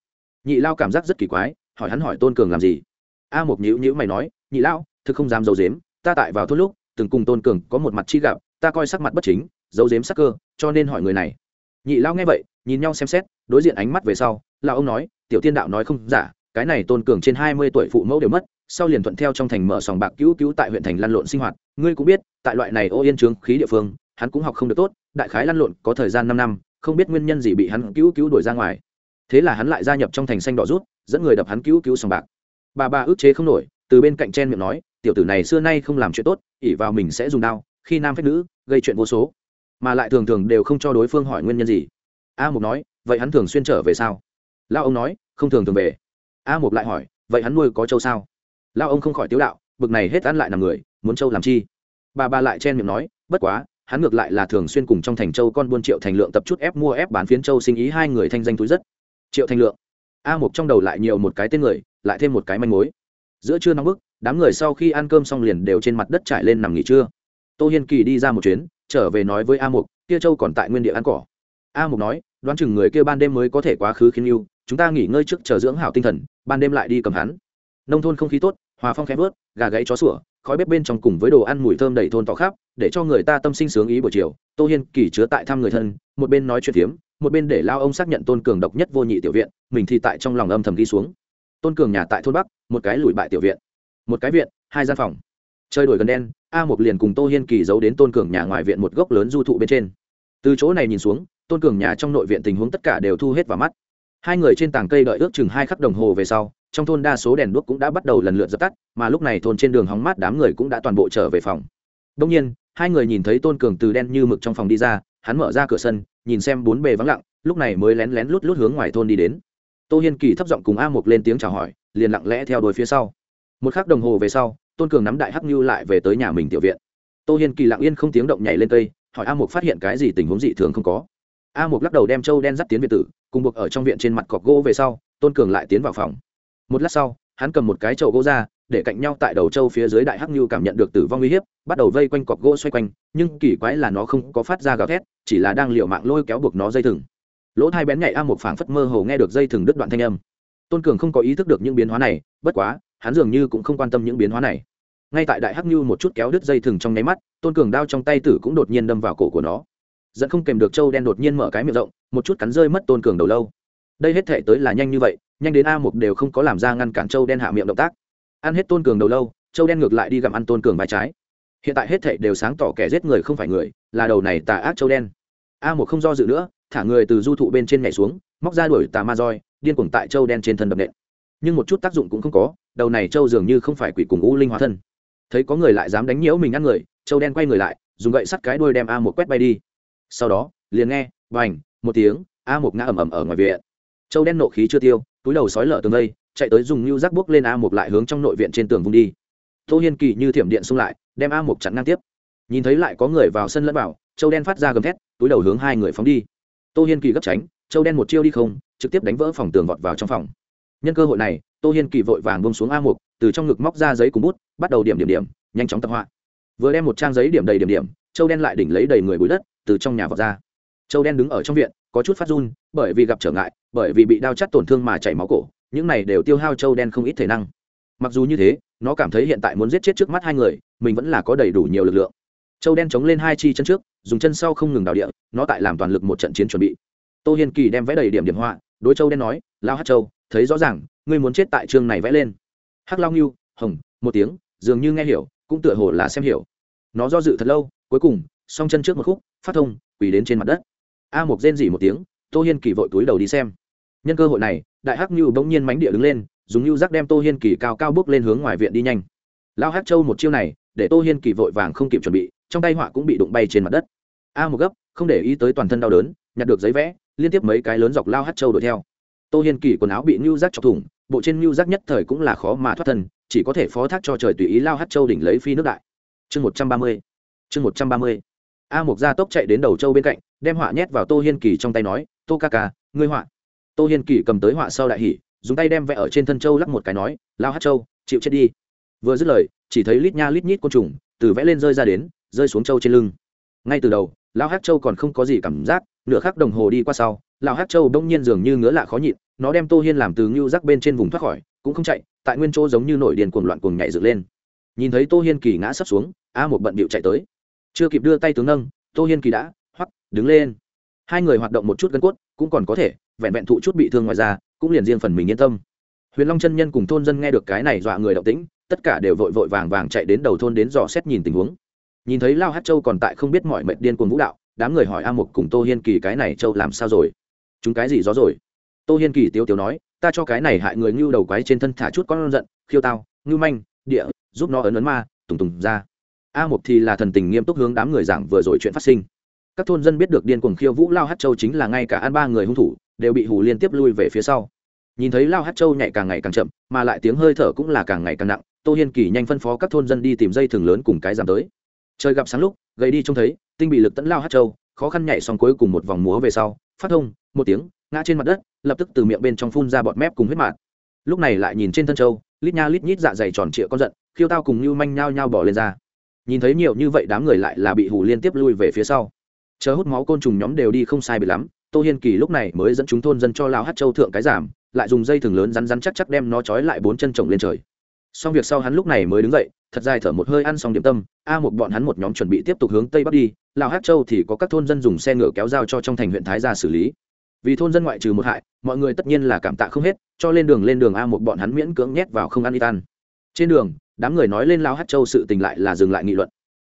Speaker 1: Nhị lao cảm giác rất kỳ quái, hỏi hắn hỏi tôn cường làm gì? A một nhữ nhữ mày nói, nhị lao, thực không dám giấu dếm ta tại vào thốt lúc, từng cùng tôn cường có một mặt chi gặp, ta coi sắc mặt bất chính, giấu dếm sắc cơ, cho nên hỏi người này. Nhị lao nghe vậy, nhìn nhau xem xét, đối diện ánh mắt về sau là ông nói, tiểu tiên đạo nói không giả, cái này tôn cường trên hai mươi tuổi phụ mẫu đều mất sau liền thuận theo trong thành mở sòng bạc cứu cứu tại huyện thành lăn lộn sinh hoạt. Ngươi cũng biết, tại loại này ô yên trướng khí địa phương, hắn cũng học không được tốt, đại khái lăn lộn có thời gian năm năm, không biết nguyên nhân gì bị hắn cứu cứu đuổi ra ngoài. Thế là hắn lại gia nhập trong thành xanh đỏ rút, dẫn người đập hắn cứu cứu sòng bạc. Bà bà ức chế không nổi, từ bên cạnh chen miệng nói, tiểu tử này xưa nay không làm chuyện tốt ỉ vào mình sẽ dùng đao, khi nam phép nữ, gây chuyện vô số. Mà lại thường thường đều không cho đối phương hỏi nguyên nhân gì. A mục nói, vậy hắn thường xuyên trở về sao? Lao ông nói, không thường thường về. A mục lại hỏi, vậy hắn nuôi có châu sao? Lao ông không khỏi tiếu đạo, bực này hết ăn lại nằm người, muốn châu làm chi? Bà bà lại chen miệng nói, bất quá, hắn ngược lại là thường xuyên cùng trong thành châu con buôn triệu thành lượng tập chút ép mua ép bán phiến châu sinh ý hai người thanh danh túi rất. Triệu thành lượng. A một trong đầu lại nhiều một cái tên người, lại thêm một cái manh mối. Giữa trưa nóng bức, đám người sau khi ăn cơm xong liền đều trên mặt đất trải lên nằm nghỉ trưa. Tô hiên kỳ đi ra một chuyến, trở về nói với a mục, kia châu còn tại nguyên địa ăn cỏ. A mục nói, đoán chừng người kia ban đêm mới có thể quá khứ khiến yêu, chúng ta nghỉ ngơi trước chờ dưỡng hảo tinh thần, ban đêm lại đi cầm hắn. Nông thôn không khí tốt hòa phong khẽ vớt gà gãy chó sủa, khói bếp bên trong cùng với đồ ăn mùi thơm đầy thôn tỏ khắp, để cho người ta tâm sinh sướng ý buổi chiều. Tô hiên kỳ chứa tại thăm người thân, một bên nói chuyện phiếm, một bên để lao ông xác nhận tôn cường độc nhất vô nhị tiểu viện, mình thì tại trong lòng âm thầm đi xuống. Tôn cường nhà tại thôn bắc, một cái lùi bại tiểu viện, một cái viện, hai gian phòng. Chơi đuổi gần đen, a một liền cùng tô hiên kỳ giấu đến tôn cường nhà ngoài viện một gốc lớn du thụ bên trên. Từ chỗ này nhìn xuống, tôn cường nhà trong nội viện tình huống tất cả đều thu hết vào mắt. Hai người trên tảng cây đợi ước chừng hai khắc đồng hồ về sau trong thôn đa số đèn đuốc cũng đã bắt đầu lần lượt dập tắt, mà lúc này thôn trên đường hóng mát đám người cũng đã toàn bộ trở về phòng. Đông nhiên, hai người nhìn thấy tôn cường từ đen như mực trong phòng đi ra, hắn mở ra cửa sân, nhìn xem bốn bề vắng lặng, lúc này mới lén lén lút lút hướng ngoài thôn đi đến. Tô hiên kỳ thấp giọng cùng a mục lên tiếng chào hỏi, liền lặng lẽ theo đuôi phía sau. Một khắc đồng hồ về sau, tôn cường nắm đại hắc như lại về tới nhà mình tiểu viện. Tô hiên kỳ lặng yên không tiếng động nhảy lên cây, hỏi a mục phát hiện cái gì tình huống dị thường không có. A mục lắc đầu đem trâu đen dắt tiến viện tử, cùng buộc ở trong viện trên mặt cọc gỗ về sau, tôn cường lại tiến vào phòng một lát sau, hắn cầm một cái chậu gỗ ra, để cạnh nhau tại đầu trâu phía dưới đại hắc như cảm nhận được tử vong uy hiếp, bắt đầu vây quanh cọc gỗ xoay quanh, nhưng kỳ quái là nó không có phát ra gào thét, chỉ là đang liệu mạng lôi kéo buộc nó dây thừng. Lỗ thai bén nhạy a một phảng phất mơ hồ nghe được dây thừng đứt đoạn thanh âm. Tôn cường không có ý thức được những biến hóa này, bất quá, hắn dường như cũng không quan tâm những biến hóa này. Ngay tại đại hắc như một chút kéo đứt dây thừng trong nháy mắt, tôn cường đao trong tay tử cũng đột nhiên đâm vào cổ của nó. Dẫn không kèm được trâu đen đột nhiên mở cái miệng rộng, một chút cắn rơi mất tôn cường đầu lâu. Đây hết thể tới là nhanh như vậy nhanh đến a một đều không có làm ra ngăn cản châu đen hạ miệng động tác. Ăn hết tôn cường đầu lâu, châu đen ngược lại đi gặm ăn tôn cường vai trái. Hiện tại hết thảy đều sáng tỏ kẻ giết người không phải người, là đầu này tà ác châu đen. A một không do dự nữa, thả người từ du thụ bên trên nhảy xuống, móc ra đuổi tà ma roi, điên cuồng tại châu đen trên thân đập nện. Nhưng một chút tác dụng cũng không có, đầu này châu dường như không phải quỷ cùng u linh hóa thân. Thấy có người lại dám đánh nhiễu mình ăn người, châu đen quay người lại, dùng gậy sắt cái đuôi đem a một quét bay đi. Sau đó, liền nghe vành một tiếng, a một ngã ầm ầm ở ngoài viện. Châu đen nộ khí chưa tiêu túi đầu sói lở tường đây, chạy tới dùng lưu rác bước lên a một lại hướng trong nội viện trên tường vung đi. Tô hiên kỳ như thiểm điện xung lại, đem a một chặn ngang tiếp. Nhìn thấy lại có người vào sân lẫn bảo châu đen phát ra gầm thét, túi đầu hướng hai người phóng đi. Tô hiên kỳ gấp tránh, châu đen một chiêu đi không, trực tiếp đánh vỡ phòng tường vọt vào trong phòng. Nhân cơ hội này, tô hiên kỳ vội vàng bông xuống a một, từ trong ngực móc ra giấy cùng bút, bắt đầu điểm điểm điểm, nhanh chóng tập họa. Vừa đem một trang giấy điểm đầy điểm điểm, châu đen lại đỉnh lấy đầy người bụi đất, từ trong nhà vọt ra châu đen đứng ở trong viện, có chút phát run, bởi vì gặp trở ngại, bởi vì bị đau chắt tổn thương mà chảy máu cổ, những này đều tiêu hao châu đen không ít thể năng. Mặc dù như thế, nó cảm thấy hiện tại muốn giết chết trước mắt hai người, mình vẫn là có đầy đủ nhiều lực lượng. Châu đen chống lên hai chi chân trước, dùng chân sau không ngừng đào địa, nó tại làm toàn lực một trận chiến chuẩn bị. Tô hiên kỳ đem vẽ đầy điểm điểm họa, đối châu đen nói lao hát châu, thấy rõ ràng, ngươi muốn chết tại trường này vẽ lên. Hắc lao nghiêu hồng, một tiếng, dường như nghe hiểu, cũng tựa hồ là xem hiểu. Nó do dự thật lâu, cuối cùng, song chân trước một khúc, phát thông, quỳ đến trên mặt đất a một rên dỉ một tiếng, tô hiên kỳ vội túi đầu đi xem. Nhân cơ hội này, đại hắc như bỗng nhiên mánh địa đứng lên, dùng như rác đem tô hiên kỳ cao cao bước lên hướng ngoài viện đi nhanh. Lao hắc châu một chiêu này, để tô hiên kỳ vội vàng không kịp chuẩn bị, trong tay họa cũng bị đụng bay trên mặt đất. A một gấp, không để ý tới toàn thân đau đớn, nhặt được giấy vẽ, liên tiếp mấy cái lớn dọc lao hắc châu đuổi theo. Tô hiên kỳ quần áo bị ngưu rác chọc thủng, bộ trên ngưu rác nhất thời cũng là khó mà thoát thân, chỉ có thể phó thác cho trời tùy ý lao hắc châu đỉnh lấy phi nước đại. Chương một trăm ba mươi, chương một trăm ba mươi a mục gia tốc chạy đến đầu châu bên cạnh, đem họa nhét vào tô hiên kỳ trong tay nói, tô ca ca, ngươi họa. Tô hiên kỳ cầm tới họa sau đại hỉ, dùng tay đem vẽ ở trên thân châu lắc một cái nói, lao hát châu, chịu chết đi. Vừa dứt lời, chỉ thấy lít nha lít nhít côn trùng, từ vẽ lên rơi ra đến, rơi xuống châu trên lưng. Ngay từ đầu, lao hát châu còn không có gì cảm giác, nửa khắc đồng hồ đi qua sau, lao hát châu bỗng nhiên dường như ngứa lạ khó nhịn, nó đem tô hiên làm từ ngưu rắc bên trên vùng thoát khỏi, cũng không chạy, tại nguyên chỗ giống như nổi điền cuồng loạn cuồng nhảy dựng lên. Nhìn thấy tô hiên kỳ ngã sấp xuống, a một bận bịu chạy tới chưa kịp đưa tay tướng nâng, tô hiên kỳ đã hoắc, đứng lên. Hai người hoạt động một chút gân cốt, cũng còn có thể, vẹn vẹn thụ chút bị thương ngoài ra cũng liền riêng phần mình yên tâm. Huyền long chân nhân cùng thôn dân nghe được cái này dọa người động tĩnh, tất cả đều vội vội vàng vàng chạy đến đầu thôn đến dò xét nhìn tình huống. Nhìn thấy lao hát châu còn tại không biết mọi mệnh điên cuồng vũ đạo, đám người hỏi a mục cùng tô hiên kỳ cái này châu làm sao rồi? Chúng cái gì gió rồi? Tô hiên kỳ tiếu tiếu nói, ta cho cái này hại người ngưu đầu quái trên thân thả chút con giận, khiêu tao, ngưu manh, địa, giúp nó ấn ấn ma, tùng tùng ra a một thì là thần tình nghiêm túc hướng đám người giảng vừa rồi chuyện phát sinh. Các thôn dân biết được điên cuồng khiêu vũ lao hát châu chính là ngay cả an ba người hung thủ đều bị hù liên tiếp lui về phía sau. Nhìn thấy lao hát châu nhảy càng ngày càng chậm, mà lại tiếng hơi thở cũng là càng ngày càng nặng, tô hiên kỳ nhanh phân phó các thôn dân đi tìm dây thừng lớn cùng cái giảm tới. Trời gặp sáng lúc, gầy đi trông thấy, tinh bị lực tẫn lao hát châu, khó khăn nhảy xong cuối cùng một vòng múa về sau, phát thông, một tiếng, ngã trên mặt đất, lập tức từ miệng bên trong phun ra bọt mép cùng huyết mạt. Lúc này lại nhìn trên thân châu, lít nha lít nhít dạ dày tròn trịa con giận, khiêu tao cùng như manh nhao nhao bỏ lên ra nhìn thấy nhiều như vậy đám người lại là bị hù liên tiếp lui về phía sau. Chờ hút máu côn trùng nhóm đều đi không sai bị lắm, tô hiên kỳ lúc này mới dẫn chúng thôn dân cho lao hát châu thượng cái giảm, lại dùng dây thừng lớn rắn rắn chắc chắc đem nó trói lại bốn chân trồng lên trời. Xong việc sau hắn lúc này mới đứng dậy, thật dài thở một hơi ăn xong điểm tâm, a một bọn hắn một nhóm chuẩn bị tiếp tục hướng tây bắc đi lào hát châu thì có các thôn dân dùng xe ngựa kéo dao cho trong thành huyện thái ra xử lý. Vì thôn dân ngoại trừ một hại, mọi người tất nhiên là cảm tạ không hết, cho lên đường lên đường a một bọn hắn miễn cưỡng nhét vào không ăn đi tan. Trên đường đám người nói lên lao hát châu sự tình lại là dừng lại nghị luận.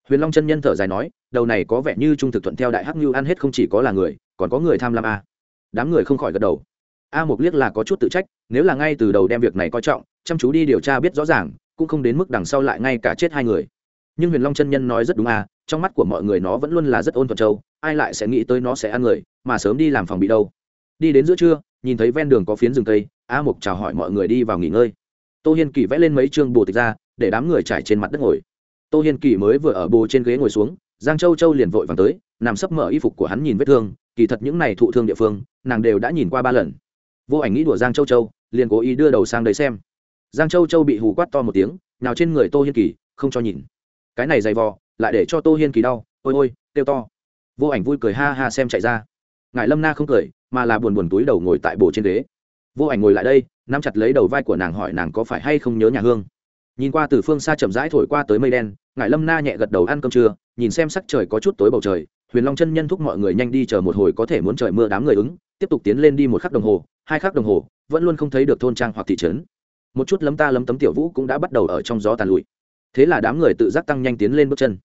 Speaker 1: Huyền long chân nhân thở dài nói, đầu này có vẻ như trung thực thuận theo đại hắc như ăn hết không chỉ có là người, còn có người tham lam a. Đám người không khỏi gật đầu. A mục liếc là có chút tự trách, nếu là ngay từ đầu đem việc này coi trọng, chăm chú đi điều tra biết rõ ràng, cũng không đến mức đằng sau lại ngay cả chết hai người. Nhưng huyền long chân nhân nói rất đúng a, trong mắt của mọi người nó vẫn luôn là rất ôn thuận châu, ai lại sẽ nghĩ tới nó sẽ ăn người, mà sớm đi làm phòng bị đâu. Đi đến giữa trưa, nhìn thấy ven đường có phiến rừng cây, a mục chào hỏi mọi người đi vào nghỉ ngơi. Tô hiên kỳ vẽ lên mấy chương bồ tịch ra để đám người trải trên mặt đất ngồi. Tô hiên kỳ mới vừa ở bồ trên ghế ngồi xuống, giang châu châu liền vội vàng tới, nằm sấp mở y phục của hắn nhìn vết thương, kỳ thật những này thụ thương địa phương, nàng đều đã nhìn qua ba lần. Vô ảnh nghĩ đùa giang châu châu, liền cố ý đưa đầu sang đấy xem. Giang châu châu bị hù quát to một tiếng nào trên người tô hiên kỳ, không cho nhìn. Cái này dày vò, lại để cho tô hiên kỳ đau, ôi ôi, kêu to. Vô ảnh vui cười ha ha xem chạy ra. Ngại lâm na không cười, mà là buồn buồn túi đầu ngồi tại bồ trên ghế. Vô ảnh ngồi lại đây, nắm chặt lấy đầu vai của nàng hỏi nàng có phải hay không nhớ nhà hương nhìn qua từ phương xa chậm rãi thổi qua tới mây đen, Ngải lâm na nhẹ gật đầu ăn cơm trưa, nhìn xem sắc trời có chút tối bầu trời, huyền long chân nhân thúc mọi người nhanh đi chờ một hồi có thể muốn trời mưa đám người ứng, tiếp tục tiến lên đi một khắc đồng hồ, hai khắc đồng hồ, vẫn luôn không thấy được thôn trang hoặc thị trấn. Một chút lấm ta lấm tấm tiểu vũ cũng đã bắt đầu ở trong gió tàn lụi. Thế là đám người tự giác tăng nhanh tiến lên bước chân.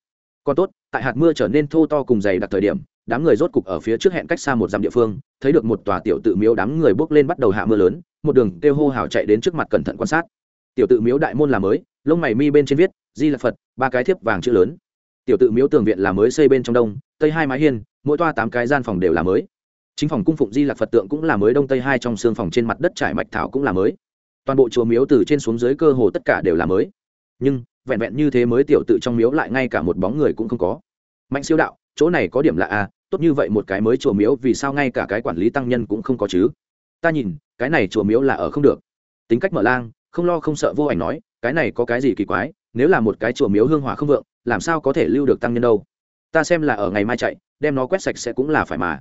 Speaker 1: Còn tốt, tại hạt mưa trở nên thô to cùng dày đặc thời điểm, đám người rốt cục ở phía trước hẹn cách xa một dặm địa phương, thấy được một tòa tiểu tự miếu đám người bước lên bắt đầu hạ mưa lớn, một đường kêu hô hào chạy đến trước mặt cẩn thận quan sát tiểu tự miếu đại môn là mới, lông mày mi bên trên viết, di là phật, ba cái thiếp vàng chữ lớn. Tiểu tự miếu tường viện là mới xây bên trong đông, tây hai mái hiên, mỗi toa tám cái gian phòng đều là mới. Chính phòng cung phụng di lạc phật tượng cũng là mới, đông tây hai trong xương phòng trên mặt đất trải mạch thảo cũng là mới. Toàn bộ chùa miếu từ trên xuống dưới cơ hồ tất cả đều là mới. Nhưng, vẹn vẹn như thế mới tiểu tự trong miếu lại ngay cả một bóng người cũng không có. Mạnh siêu đạo, chỗ này có điểm lạ à tốt như vậy một cái mới chùa miếu vì sao ngay cả cái quản lý tăng nhân cũng không có chứ? Ta nhìn, cái này chùa miếu là ở không được. Tính cách mở lang không lo không sợ vô ảnh nói, cái này có cái gì kỳ quái, nếu là một cái chùa miếu hương hỏa không vượng, làm sao có thể lưu được tăng nhân đâu? Ta xem là ở ngày mai chạy, đem nó quét sạch sẽ cũng là phải mà.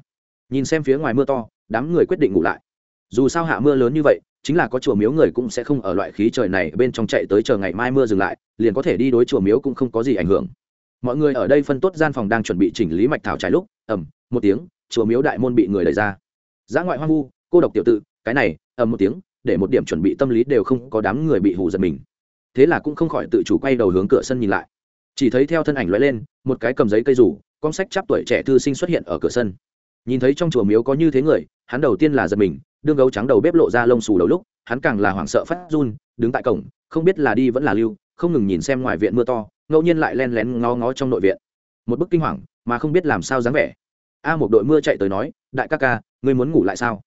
Speaker 1: Nhìn xem phía ngoài mưa to, đám người quyết định ngủ lại. Dù sao hạ mưa lớn như vậy, chính là có chùa miếu người cũng sẽ không ở loại khí trời này bên trong chạy tới chờ ngày mai mưa dừng lại, liền có thể đi đối chùa miếu cũng không có gì ảnh hưởng. Mọi người ở đây phân tốt gian phòng đang chuẩn bị chỉnh lý mạch thảo trái lúc ẩm một tiếng, chùa miếu đại môn bị người đẩy ra. Giã ngoại hoang vu, cô độc tiểu tự, cái này, ầm một tiếng để một điểm chuẩn bị tâm lý đều không có đám người bị hù giật mình. Thế là cũng không khỏi tự chủ quay đầu hướng cửa sân nhìn lại. Chỉ thấy theo thân ảnh lóe lên, một cái cầm giấy cây rủ, con sách chắp tuổi trẻ thư sinh xuất hiện ở cửa sân. Nhìn thấy trong chùa miếu có như thế người, hắn đầu tiên là giật mình, đương gấu trắng đầu bếp lộ ra lông xù đầu lúc, hắn càng là hoảng sợ phát run, đứng tại cổng, không biết là đi vẫn là lưu, không ngừng nhìn xem ngoài viện mưa to, ngẫu nhiên lại len lén ngó ngó trong nội viện. Một bức kinh hoàng, mà không biết làm sao dáng vẻ. A một đội mưa chạy tới nói, đại ca ca, ngươi muốn ngủ lại sao?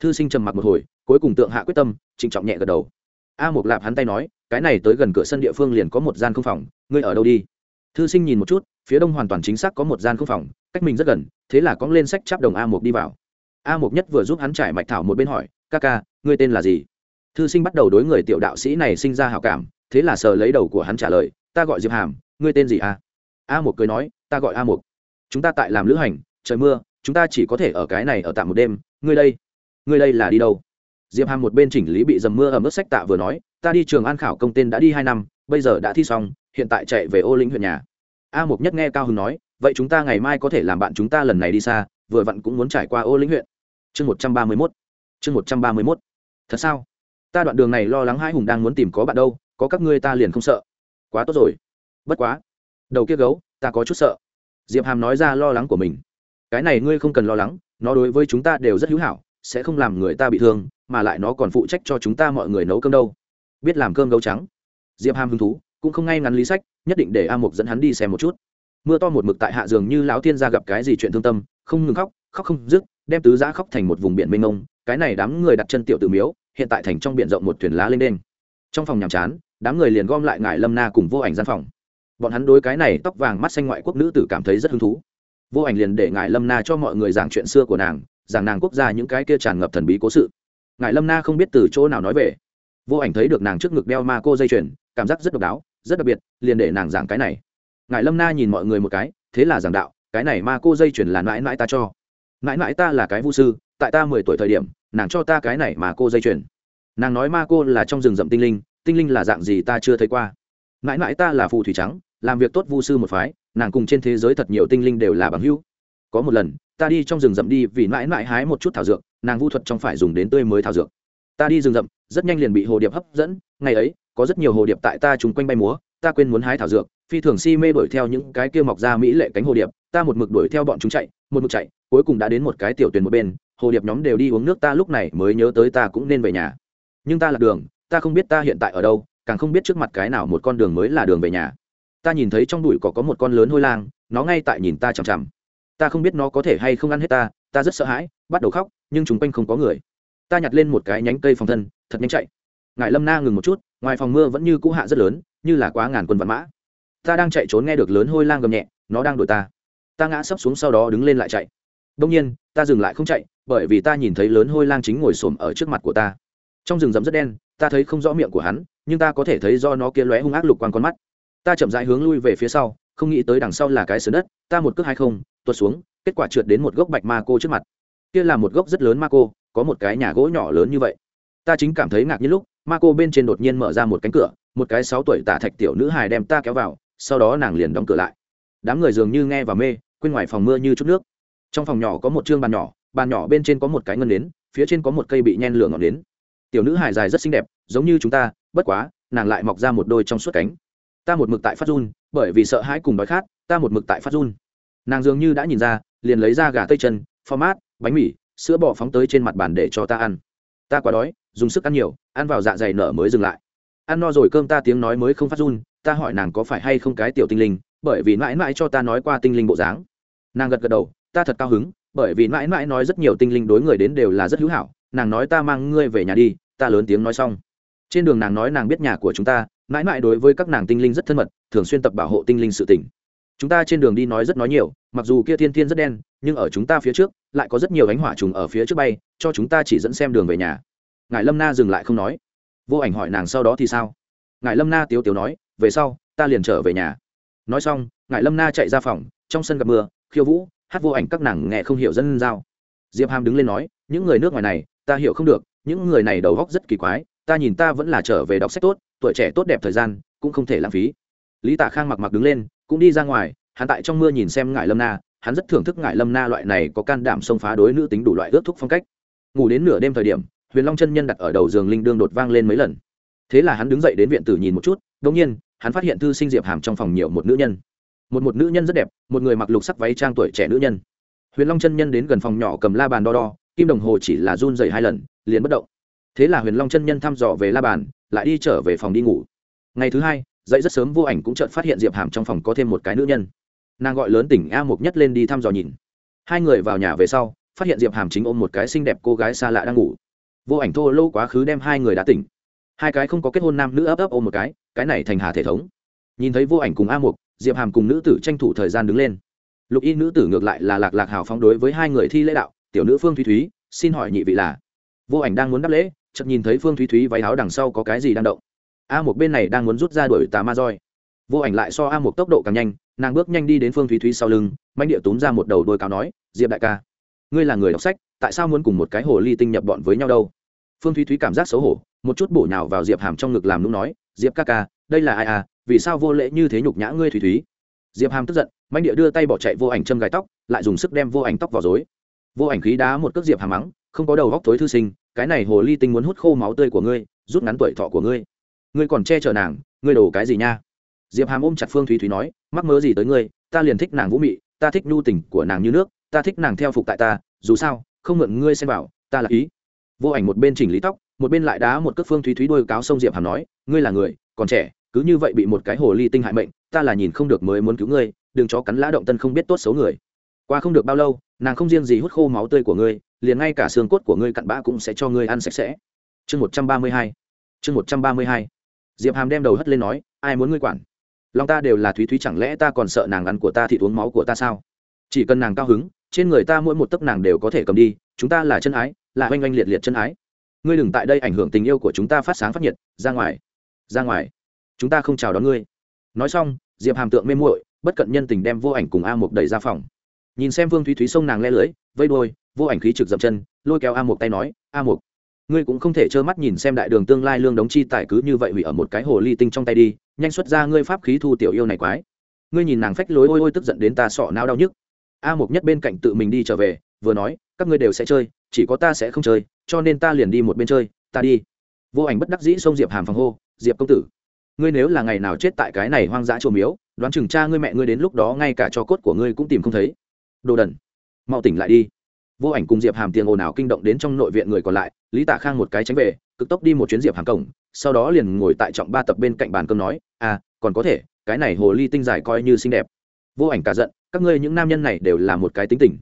Speaker 1: Thư sinh trầm mặc một hồi cuối cùng tượng hạ quyết tâm, trịnh trọng nhẹ gật đầu. A một lạp hắn tay nói, cái này tới gần cửa sân địa phương liền có một gian không phòng, ngươi ở đâu đi? Thư sinh nhìn một chút, phía đông hoàn toàn chính xác có một gian không phòng, cách mình rất gần, thế là cóng lên sách chắp đồng a một đi vào. A một nhất vừa giúp hắn trải mạch thảo một bên hỏi, ca ca, ngươi tên là gì? Thư sinh bắt đầu đối người tiểu đạo sĩ này sinh ra hào cảm, thế là sờ lấy đầu của hắn trả lời, ta gọi diệp hàm, ngươi tên gì a? A một cười nói, ta gọi a một chúng ta tại làm lữ hành, trời mưa, chúng ta chỉ có thể ở cái này ở tạm một đêm. Ngươi đây ngươi đây là đi đâu? Diệp hàm một bên chỉnh lý bị dầm mưa ở mức sách tạ vừa nói, ta đi trường an khảo công tên đã đi hai năm, bây giờ đã thi xong, hiện tại chạy về ô lĩnh huyện nhà. A mục nhất nghe cao hưng nói, vậy chúng ta ngày mai có thể làm bạn chúng ta lần này đi xa, vừa vặn cũng muốn trải qua ô lĩnh huyện. Chương một trăm ba mươi mốt. Chương một trăm ba mươi mốt. Thật sao? Ta đoạn đường này lo lắng hai hùng đang muốn tìm có bạn đâu, có các ngươi ta liền không sợ. Quá tốt rồi. Bất quá. Đầu kia gấu, ta có chút sợ. Diệp hàm nói ra lo lắng của mình. Cái này ngươi không cần lo lắng, nó đối với chúng ta đều rất hữu hảo, sẽ không làm người ta bị thương mà lại nó còn phụ trách cho chúng ta mọi người nấu cơm đâu. Biết làm cơm gấu trắng. Diệp hàm hứng thú, cũng không ngay ngắn lý sách, nhất định để a mục dẫn hắn đi xem một chút. Mưa to một mực tại hạ dường như lão thiên gia gặp cái gì chuyện thương tâm, không ngừng khóc khóc không dứt, đem tứ giã khóc thành một vùng biển mênh mông, cái này đám người đặt chân tiểu tự miếu, hiện tại thành trong biển rộng một thuyền lá lên đen trong phòng nhàm chán, đám người liền gom lại ngải lâm na cùng vô ảnh gian phòng. Bọn hắn đối cái này tóc vàng mắt xanh ngoại quốc nữ tử cảm thấy rất hứng thú. Vô ảnh liền để ngải lâm na cho mọi người giảng chuyện xưa của nàng, giảng nàng quốc gia những cái kia tràn ngập thần bí cố sự. Ngài lâm na không biết từ chỗ nào nói về vô ảnh thấy được nàng trước ngực đeo ma cô dây chuyền cảm giác rất độc đáo rất đặc biệt liền để nàng giảng cái này ngài lâm na nhìn mọi người một cái thế là giảng đạo cái này ma cô dây chuyền là mãi mãi ta cho mãi mãi ta là cái vu sư tại ta mười tuổi thời điểm nàng cho ta cái này mà cô dây chuyền nàng nói ma cô là trong rừng rậm tinh linh tinh linh là dạng gì ta chưa thấy qua mãi mãi ta là phù thủy trắng làm việc tốt vu sư một phái nàng cùng trên thế giới thật nhiều tinh linh đều là bằng hữu có một lần ta đi trong rừng rậm đi vì mãi mãi hái một chút thảo dược nàng vu thuật trong phải dùng đến tươi mới thảo dược. Ta đi rừng rậm, rất nhanh liền bị hồ điệp hấp dẫn, ngày ấy, có rất nhiều hồ điệp tại ta chung quanh bay múa, ta quên muốn hái thảo dược, phi thường si mê đuổi theo những cái kia mọc ra mỹ lệ cánh hồ điệp, ta một mực đuổi theo bọn chúng chạy, một mực chạy, cuối cùng đã đến một cái tiểu tuyển một bên, hồ điệp nhóm đều đi uống nước ta lúc này mới nhớ tới ta cũng nên về nhà. Nhưng ta là đường, ta không biết ta hiện tại ở đâu, càng không biết trước mặt cái nào một con đường mới là đường về nhà. Ta nhìn thấy trong bụi cỏ có một con lớn hôi lang, nó ngay tại nhìn ta chằm chằm. Ta không biết nó có thể hay không ăn hết ta ta rất sợ hãi, bắt đầu khóc nhưng chúng quanh không có người. Ta nhặt lên một cái nhánh cây phòng thân, thật nhanh chạy. Ngài lâm na ngừng một chút, ngoài phòng mưa vẫn như cũ hạ rất lớn, như là quá ngàn quân vạn mã. Ta đang chạy trốn nghe được lớn hôi lang gầm nhẹ, nó đang đuổi ta. Ta ngã sấp xuống sau đó đứng lên lại chạy. Đông nhiên, ta dừng lại không chạy, bởi vì ta nhìn thấy lớn hôi lang chính ngồi xổm ở trước mặt của ta. Trong rừng rậm rất đen, ta thấy không rõ miệng của hắn, nhưng ta có thể thấy do nó kia lóe hung ác lục quang con mắt. Ta chậm rãi hướng lui về phía sau, không nghĩ tới đằng sau là cái sườn đất, ta một cước hay không, tuột xuống, kết quả trượt đến một gốc bạch ma cô trước mặt kia là một gốc rất lớn ma cô có một cái nhà gỗ nhỏ lớn như vậy. Ta chính cảm thấy ngạc nhiên lúc ma cô bên trên đột nhiên mở ra một cánh cửa, một cái sáu tuổi tạ thạch tiểu nữ hài đem ta kéo vào, sau đó nàng liền đóng cửa lại. Đám người dường như nghe và mê, quên ngoài phòng mưa như chút nước. Trong phòng nhỏ có một chương bàn nhỏ bàn nhỏ bên trên có một cái ngân nến, phía trên có một cây bị nhen lửa ngọn nến. Tiểu nữ hài dài rất xinh đẹp, giống như chúng ta, bất quá, nàng lại mọc ra một đôi trong suốt cánh. Ta một mực tại phát run, bởi vì sợ hãi cùng đói khát, ta một mực tại phát run. Nàng dường như đã nhìn ra, liền lấy ra gà tây chân format bánh mì, sữa bò phóng tới trên mặt bàn để cho ta ăn. Ta quá đói, dùng sức ăn nhiều, ăn vào dạ dày nở mới dừng lại. Ăn no rồi cơm ta tiếng nói mới không phát run, ta hỏi nàng có phải hay không cái tiểu tinh linh, bởi vì mãi mãi cho ta nói qua tinh linh bộ dáng. Nàng gật gật đầu, ta thật cao hứng, bởi vì mãi mãi nói rất nhiều tinh linh đối người đến đều là rất hữu hảo, nàng nói ta mang ngươi về nhà đi, ta lớn tiếng nói xong. Trên đường nàng nói nàng biết nhà của chúng ta, mãi mãi đối với các nàng tinh linh rất thân mật, thường xuyên tập bảo hộ tinh linh sự tỉnh chúng ta trên đường đi nói rất nói nhiều, mặc dù kia thiên thiên rất đen nhưng ở chúng ta phía trước, lại có rất nhiều ánh hỏa trùng ở phía trước bay, cho chúng ta chỉ dẫn xem đường về nhà. Ngài lâm na dừng lại không nói. Vô ảnh hỏi nàng sau đó thì sao? Ngài lâm na tiếu tiếu nói, về sau, ta liền trở về nhà. Nói xong ngài lâm na chạy ra phòng, trong sân gặp mưa, khiêu vũ, hát vô ảnh các nàng nghe không hiểu dân giao. Diệp hàm đứng lên nói, những người nước ngoài này, ta hiểu không được, những người này đầu góc rất kỳ quái, ta nhìn ta vẫn là trở về đọc sách tốt, tuổi trẻ tốt đẹp thời gian, cũng không thể lãng phí. Lý tạ khang mặc mặc đứng lên, cũng đi ra ngoài, hắn tại trong mưa nhìn xem ngài lâm na hắn rất thưởng thức ngại lâm na loại này có can đảm xông phá đối nữ tính đủ loại ước thúc phong cách. Ngủ đến nửa đêm thời điểm, huyền long chân nhân đặt ở đầu giường linh đương đột vang lên mấy lần. Thế là hắn đứng dậy đến viện tử nhìn một chút đ ỗ n g nhiên, hắn phát hiện thư sinh diệp hàm trong phòng nhiều một nữ nhân. Một một nữ nhân rất đẹp, một người mặc lục sắc váy trang tuổi trẻ nữ nhân. Huyền long chân nhân đến gần phòng nhỏ cầm la bàn đo đo, kim đồng hồ chỉ là run dày hai lần, liền bất động. Thế là huyền long chân nhân thăm dò về la bàn, lại đi trở về phòng đi ngủ. Ngày thứ hai, dậy rất sớm vô ảnh cũng chợt phát hiện diệp hàm trong phòng có thêm một cái nữ nhân nàng gọi lớn tỉnh a mục nhất lên đi thăm dò nhìn. Hai người vào nhà về sau, phát hiện diệp hàm chính ôm một cái xinh đẹp cô gái xa lạ đang ngủ. Vô ảnh thô lâu quá khứ đem hai người đã tỉnh. Hai cái không có kết hôn nam nữ ấp ấp ôm một cái cái này thành hà thể thống. Nhìn thấy vô ảnh cùng a mục, diệp hàm cùng nữ tử tranh thủ thời gian đứng lên. Lục y nữ tử ngược lại là lạc lạc hào phóng đối với hai người thi lễ đạo, tiểu nữ phương thúy thúy, xin hỏi nhị vị là? Vô ảnh đang muốn đáp lễ, chợt nhìn thấy phương thúy thúy váy áo đằng sau có cái gì đang động. A một bên này đang muốn rút ra đuổi tà ma roi. Vô ảnh lại so a một tốc độ càng nhanh nàng bước nhanh đi đến phương thúy thúy sau lưng manh địa túm ra một đầu đôi cáo nói, diệp đại ca, ngươi là người đọc sách, tại sao muốn cùng một cái hồ ly tinh nhập bọn với nhau đâu? Phương thúy thúy cảm giác xấu hổ, một chút bổ nhào vào diệp hàm trong ngực làm lúc nói, diệp ca ca, đây là ai à vì sao vô lễ như thế nhục nhã ngươi thúy thúy? Diệp hàm tức giận manh địa đưa tay bỏ chạy vô ảnh châm gài tóc, lại dùng sức đem vô ảnh tóc vào dối vô ảnh khí đá một cước diệp hàm mắng, không có đầu góc thối thư sinh, cái này hồ ly tinh muốn hút khô máu tươi của ngươi, rút ngắn tuổi thọ của ngươi. Ngươi còn che chở nàng, ngươi đổ cái gì nha? Diệp hàm ôm chặt phương thúy thúy nói mắc mớ gì tới ngươi ta liền thích nàng vũ mị ta thích nhu tình của nàng như nước ta thích nàng theo phục tại ta dù sao không mượn ngươi xem vào, ta là ý. Vô ảnh một bên chỉnh lý tóc một bên lại đá một cước phương thúy thúy đôi cáo sông diệp hàm nói ngươi là người còn trẻ cứ như vậy bị một cái hồ ly tinh hại mệnh ta là nhìn không được mới muốn cứu ngươi đừng cho cắn lã động tân không biết tốt xấu người. Qua không được bao lâu nàng không riêng gì hút khô máu tươi của ngươi liền ngay cả xương cốt của ngươi cặn bã cũng sẽ cho ngươi ăn sạch sẽ. Chương một trăm ba mươi hai chương một trăm ba mươi hai. Diệp hàm đem đầu hất lên nói ai muốn ngươi quản? Lòng ta đều là thúy thúy, chẳng lẽ ta còn sợ nàng ăn của ta thì uống máu của ta sao? Chỉ cần nàng cao hứng, trên người ta mỗi một tấc nàng đều có thể cầm đi, chúng ta là chân ái, là oanh oanh liệt liệt chân ái. Ngươi đừng tại đây ảnh hưởng tình yêu của chúng ta phát sáng phát nhiệt, ra ngoài ra ngoài. Chúng ta không chào đón ngươi. Nói xong, diệp hàm tượng mê muội, bất cận nhân tình đem vô ảnh cùng a mục đẩy ra phòng. Nhìn xem vương thúy thúy sông nàng le lưới, vây đôi vô ảnh khí trực dậm chân, lôi kéo a mục tay nói, a mục, ngươi cũng không thể trơ mắt nhìn xem đại đường tương lai lương đống chi tài cứ như vậy hủy ở một cái hồ ly tinh trong tay đi nhanh xuất ra ngươi pháp khí thu tiểu yêu này quái. Ngươi nhìn nàng phách lối ôi ôi tức giận đến ta sọ não đau nhức. A mục nhất bên cạnh tự mình đi trở về, vừa nói, các ngươi đều sẽ chơi, chỉ có ta sẽ không chơi, cho nên ta liền đi một bên chơi, ta đi. Vô ảnh bất đắc dĩ xông diệp hàm phòng hô, diệp công tử, ngươi nếu là ngày nào chết tại cái này hoang dã trồ miếu, đoán chừng cha ngươi mẹ ngươi đến lúc đó ngay cả cho cốt của ngươi cũng tìm không thấy. Đồ đần, mau tỉnh lại đi. Vô ảnh cùng diệp hàm tiền ồn ào kinh động đến trong nội viện người còn lại, lý tạ khang một cái tránh về cực tốc đi một chuyến diệp hàm cổng, sau đó liền ngồi tại trọng ba tập bên cạnh bàn cơm nói à còn có thể, cái này hồ ly tinh dài coi như xinh đẹp. Vô ảnh cả giận, các ngươi những nam nhân này đều là một cái tính tình.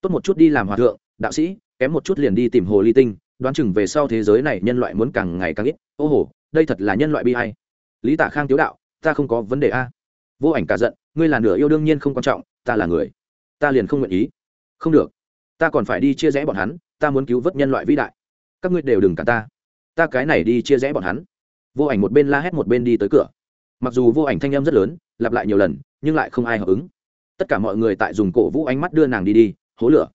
Speaker 1: Tốt một chút đi làm hòa thượng, đạo sĩ, kém một chút liền đi tìm hồ ly tinh, đoán chừng về sau thế giới này nhân loại muốn càng ngày càng ít. Ô hồ, đây thật là nhân loại bi hay lý Tả khang tiếu đạo, ta không có vấn đề a. Vô ảnh cả giận, ngươi là nửa yêu đương nhiên không quan trọng, ta là người. Ta liền không nguyện ý. Không được, ta còn phải đi chia rẽ bọn hắn, ta muốn cứu vớt nhân loại vĩ đại. Các ngươi đều đừng cả ta ta cái này đi chia rẽ bọn hắn. Vô ảnh một bên la hét một bên đi tới cửa. Mặc dù vô ảnh thanh âm rất lớn, lặp lại nhiều lần, nhưng lại không ai hợp ứng. Tất cả mọi người tại dùng cổ vũ ánh mắt đưa nàng đi đi, hố lửa.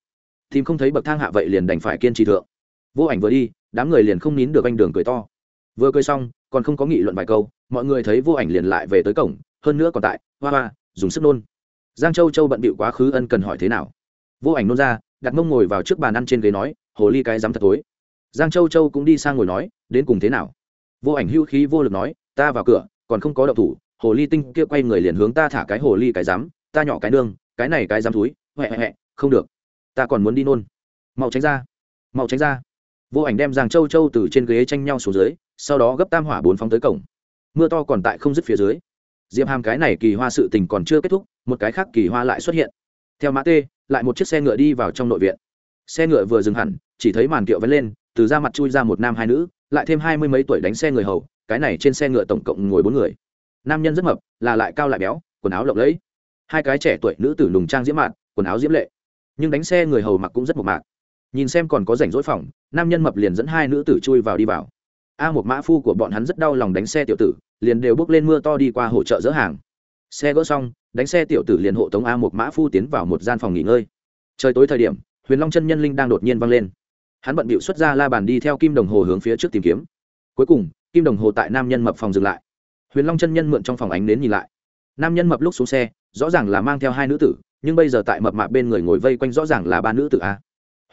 Speaker 1: Tìm không thấy bậc thang hạ vậy liền đành phải kiên trì thượng. Vô ảnh vừa đi, đám người liền không nín được anh đường cười to. Vừa cười xong, còn không có nghị luận vài câu, mọi người thấy vô ảnh liền lại về tới cổng, hơn nữa còn tại, hoa hoa, dùng sức nôn. Giang châu châu bận bịu quá khứ ân cần hỏi thế nào. Vô ảnh nôn ra, đặt mông ngồi vào trước bàn ăn trên ghế nói, hồ ly cái dám thật tối giang châu châu cũng đi sang ngồi nói, đến cùng thế nào? Vô ảnh hưu khí vô lực nói, ta vào cửa, còn không có đậu thủ, hồ ly tinh kia quay người liền hướng ta thả cái hồ ly cái dám ta nhỏ cái nương, cái này cái dám túi huệ huệ không được, ta còn muốn đi nôn. Mau tránh ra, mau tránh ra. Vô ảnh đem giang châu châu từ trên ghế tranh nhau xuống dưới, sau đó gấp tam hỏa bốn phóng tới cổng. Mưa to còn tại không dứt phía dưới. Diệp hàm cái này kỳ hoa sự tình còn chưa kết thúc, một cái khác kỳ hoa lại xuất hiện. Theo mã tê, lại một chiếc xe ngựa đi vào trong nội viện. Xe ngựa vừa dừng hẳn, chỉ thấy màn kiệu vẫn lên từ ra mặt chui ra một nam hai nữ, lại thêm hai mươi mấy tuổi đánh xe người hầu, cái này trên xe ngựa tổng cộng ngồi bốn người. Nam nhân rất mập, là lại cao lại béo, quần áo lộng lẫy. Hai cái trẻ tuổi nữ tử lùng trang diễm mạn, quần áo diễm lệ. Nhưng đánh xe người hầu mặc cũng rất mộc mạc. Nhìn xem còn có rảnh rỗi phòng, nam nhân mập liền dẫn hai nữ tử chui vào đi vào. A một mã phu của bọn hắn rất đau lòng đánh xe tiểu tử, liền đều bước lên mưa to đi qua hỗ trợ dỡ hàng. Xe gỡ xong, đánh xe tiểu tử liền hộ tống a một mã phu tiến vào một gian phòng nghỉ ngơi. Trời tối thời điểm, huyền long chân nhân linh đang đột nhiên văng lên hắn bận bịu xuất ra la bàn đi theo kim đồng hồ hướng phía trước tìm kiếm. Cuối cùng, kim đồng hồ tại nam nhân mập phòng dừng lại. Huyền long chân nhân mượn trong phòng ánh đến nhìn lại. Nam nhân mập lúc xuống xe, rõ ràng là mang theo hai nữ tử, nhưng bây giờ tại mập mạp bên người ngồi vây quanh rõ ràng là ba nữ tử a.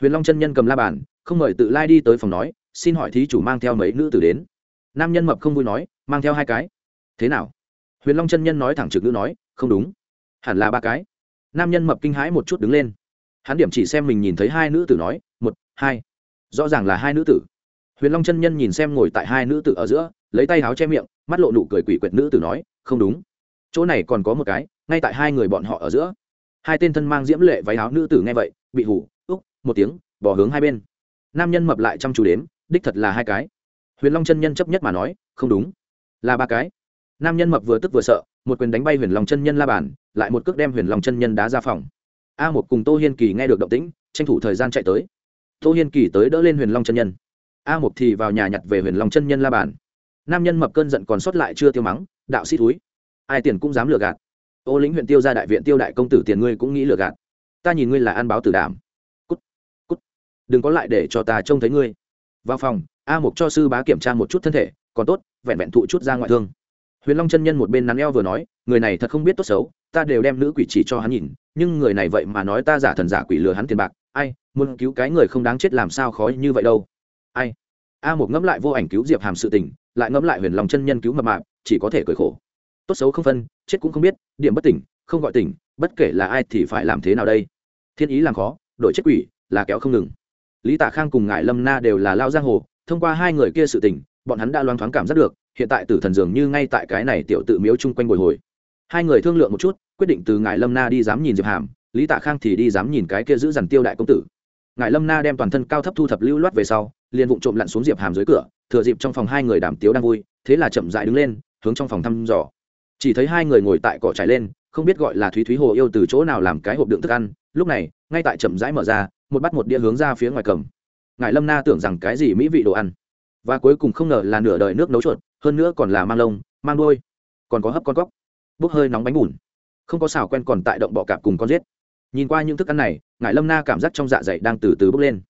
Speaker 1: Huyền long chân nhân cầm la bàn, không mời tự lai đi tới phòng nói, xin hỏi thí chủ mang theo mấy nữ tử đến? Nam nhân mập không vui nói, mang theo hai cái. Thế nào? Huyền long chân nhân nói thẳng trực nữ nói, không đúng. Hẳn là ba cái. Nam nhân mập kinh hãi một chút đứng lên. Hắn điểm chỉ xem mình nhìn thấy hai nữ tử nói, một, hai rõ ràng là hai nữ tử. Huyền long chân nhân nhìn xem ngồi tại hai nữ tử ở giữa, lấy tay áo che miệng, mắt lộ nụ cười quỷ quyệt nữ tử nói, không đúng. Chỗ này còn có một cái, ngay tại hai người bọn họ ở giữa. Hai tên thân mang diễm lệ váy áo nữ tử nghe vậy, bị hủ úc một tiếng, bỏ hướng hai bên. Nam nhân mập lại chăm chú đếm, đích thật là hai cái. Huyền long chân nhân chấp nhất mà nói, không đúng. Là ba cái. Nam nhân mập vừa tức vừa sợ, một quyền đánh bay huyền long chân nhân la bàn, lại một cước đem huyền long chân nhân đá ra phòng. A một cùng tô hiên kỳ nghe được động tĩnh, tranh thủ thời gian chạy tới tô hiên kỳ tới đỡ lên huyền long chân nhân. A Mục thì vào nhà nhặt về huyền long chân nhân la bàn. Nam nhân mập cơn giận còn sót lại chưa tiêu mắng, đạo sĩ túi ai tiền cũng dám lừa gạt. Ô lĩnh huyện tiêu ra đại viện tiêu đại công tử tiền ngươi cũng nghĩ lừa gạt. Ta nhìn ngươi là ăn báo tử đảm cút cút. Đừng có lại để cho ta trông thấy ngươi. Vào phòng, a mục cho sư bá kiểm tra một chút thân thể, còn tốt, vẹn vẹn thụ chút ra ngoại thương. Huyền long chân nhân một bên nắn eo vừa nói, người này thật không biết tốt xấu, ta đều đem nữ quỷ chỉ cho hắn nhìn, nhưng người này vậy mà nói ta giả thần giả quỷ lừa hắn tiền bạc, ai muốn cứu cái người không đáng chết làm sao khó như vậy đâu. Ai? A một ngẫm lại vô ảnh cứu diệp hàm sự tình, lại ngẫm lại huyền lòng chân nhân cứu mập mạp, chỉ có thể cười khổ. Tốt xấu không phân, chết cũng không biết, điểm bất tỉnh, không gọi tỉnh, bất kể là ai thì phải làm thế nào đây? Thiên ý làm khó, đổi chết quỷ, là kéo không ngừng. Lý tạ khang cùng ngải lâm na đều là lao giang hồ, thông qua hai người kia sự tình, bọn hắn đã loang thoáng cảm giác được, hiện tại tử thần dường như ngay tại cái này tiểu tự miếu chung quanh bồi hồi. Hai người thương lượng một chút, quyết định từ ngải lâm na đi dám nhìn diệp hàm, lý tạ khang thì đi dám nhìn cái kia giữ dằn tiêu đại công tử ngài lâm na đem toàn thân cao thấp thu thập lưu loát về sau, liền vụng trộm lặn xuống diệp hàm dưới cửa, thừa dịp trong phòng hai người đàm tiếu đang vui, thế là chậm dại đứng lên, hướng trong phòng thăm dò. Chỉ thấy hai người ngồi tại cỏ trải lên, không biết gọi là thúy thúy hồ yêu từ chỗ nào làm cái hộp đựng thức ăn, lúc này, ngay tại chậm rãi mở ra, một bắt một đĩa hướng ra phía ngoài cầm. Ngài lâm na tưởng rằng cái gì mỹ vị đồ ăn. Và cuối cùng không ngờ là nửa đời nước nấu chuột, hơn nữa còn là mang lông, mang đôi còn có hấp con cóc. Bốc hơi nóng bánh bùn. Không có xào quen còn tại động bọ cạp cùng con giết nhìn qua những thức ăn này ngài lâm na cảm giác trong dạ dày đang từ từ bốc lên.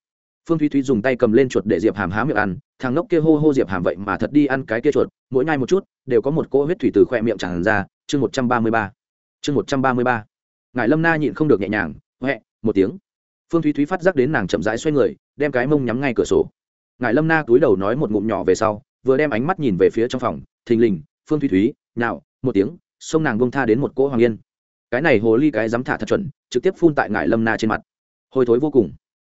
Speaker 1: Phương thúy thúy dùng tay cầm lên chuột để diệp hàm há miệng ăn, thằng ngốc kia hô hô diệp hàm vậy mà thật đi ăn cái kia chuột, mỗi nhai một chút, đều có một cỗ huyết thủy từ khoe miệng tràn ra, chương một trăm ba mươi ba. Chương một trăm ba mươi ba. Ngài lâm na nhịn không được nhẹ nhàng huệ một tiếng. Phương thúy thúy phát giác đến nàng chậm rãi xoay người, đem cái mông nhắm ngay cửa sổ. Ngài lâm na túi đầu nói một ngụm nhỏ về sau, vừa đem ánh mắt nhìn về phía trong phòng, thình lình, phương thúy thúy nào một tiếng, xông nàng bông tha đến một cỗ hoàng yên cái này hồ ly cái dám thả thật chuẩn, trực tiếp phun tại ngài lâm na trên mặt. Hôi thối vô cùng.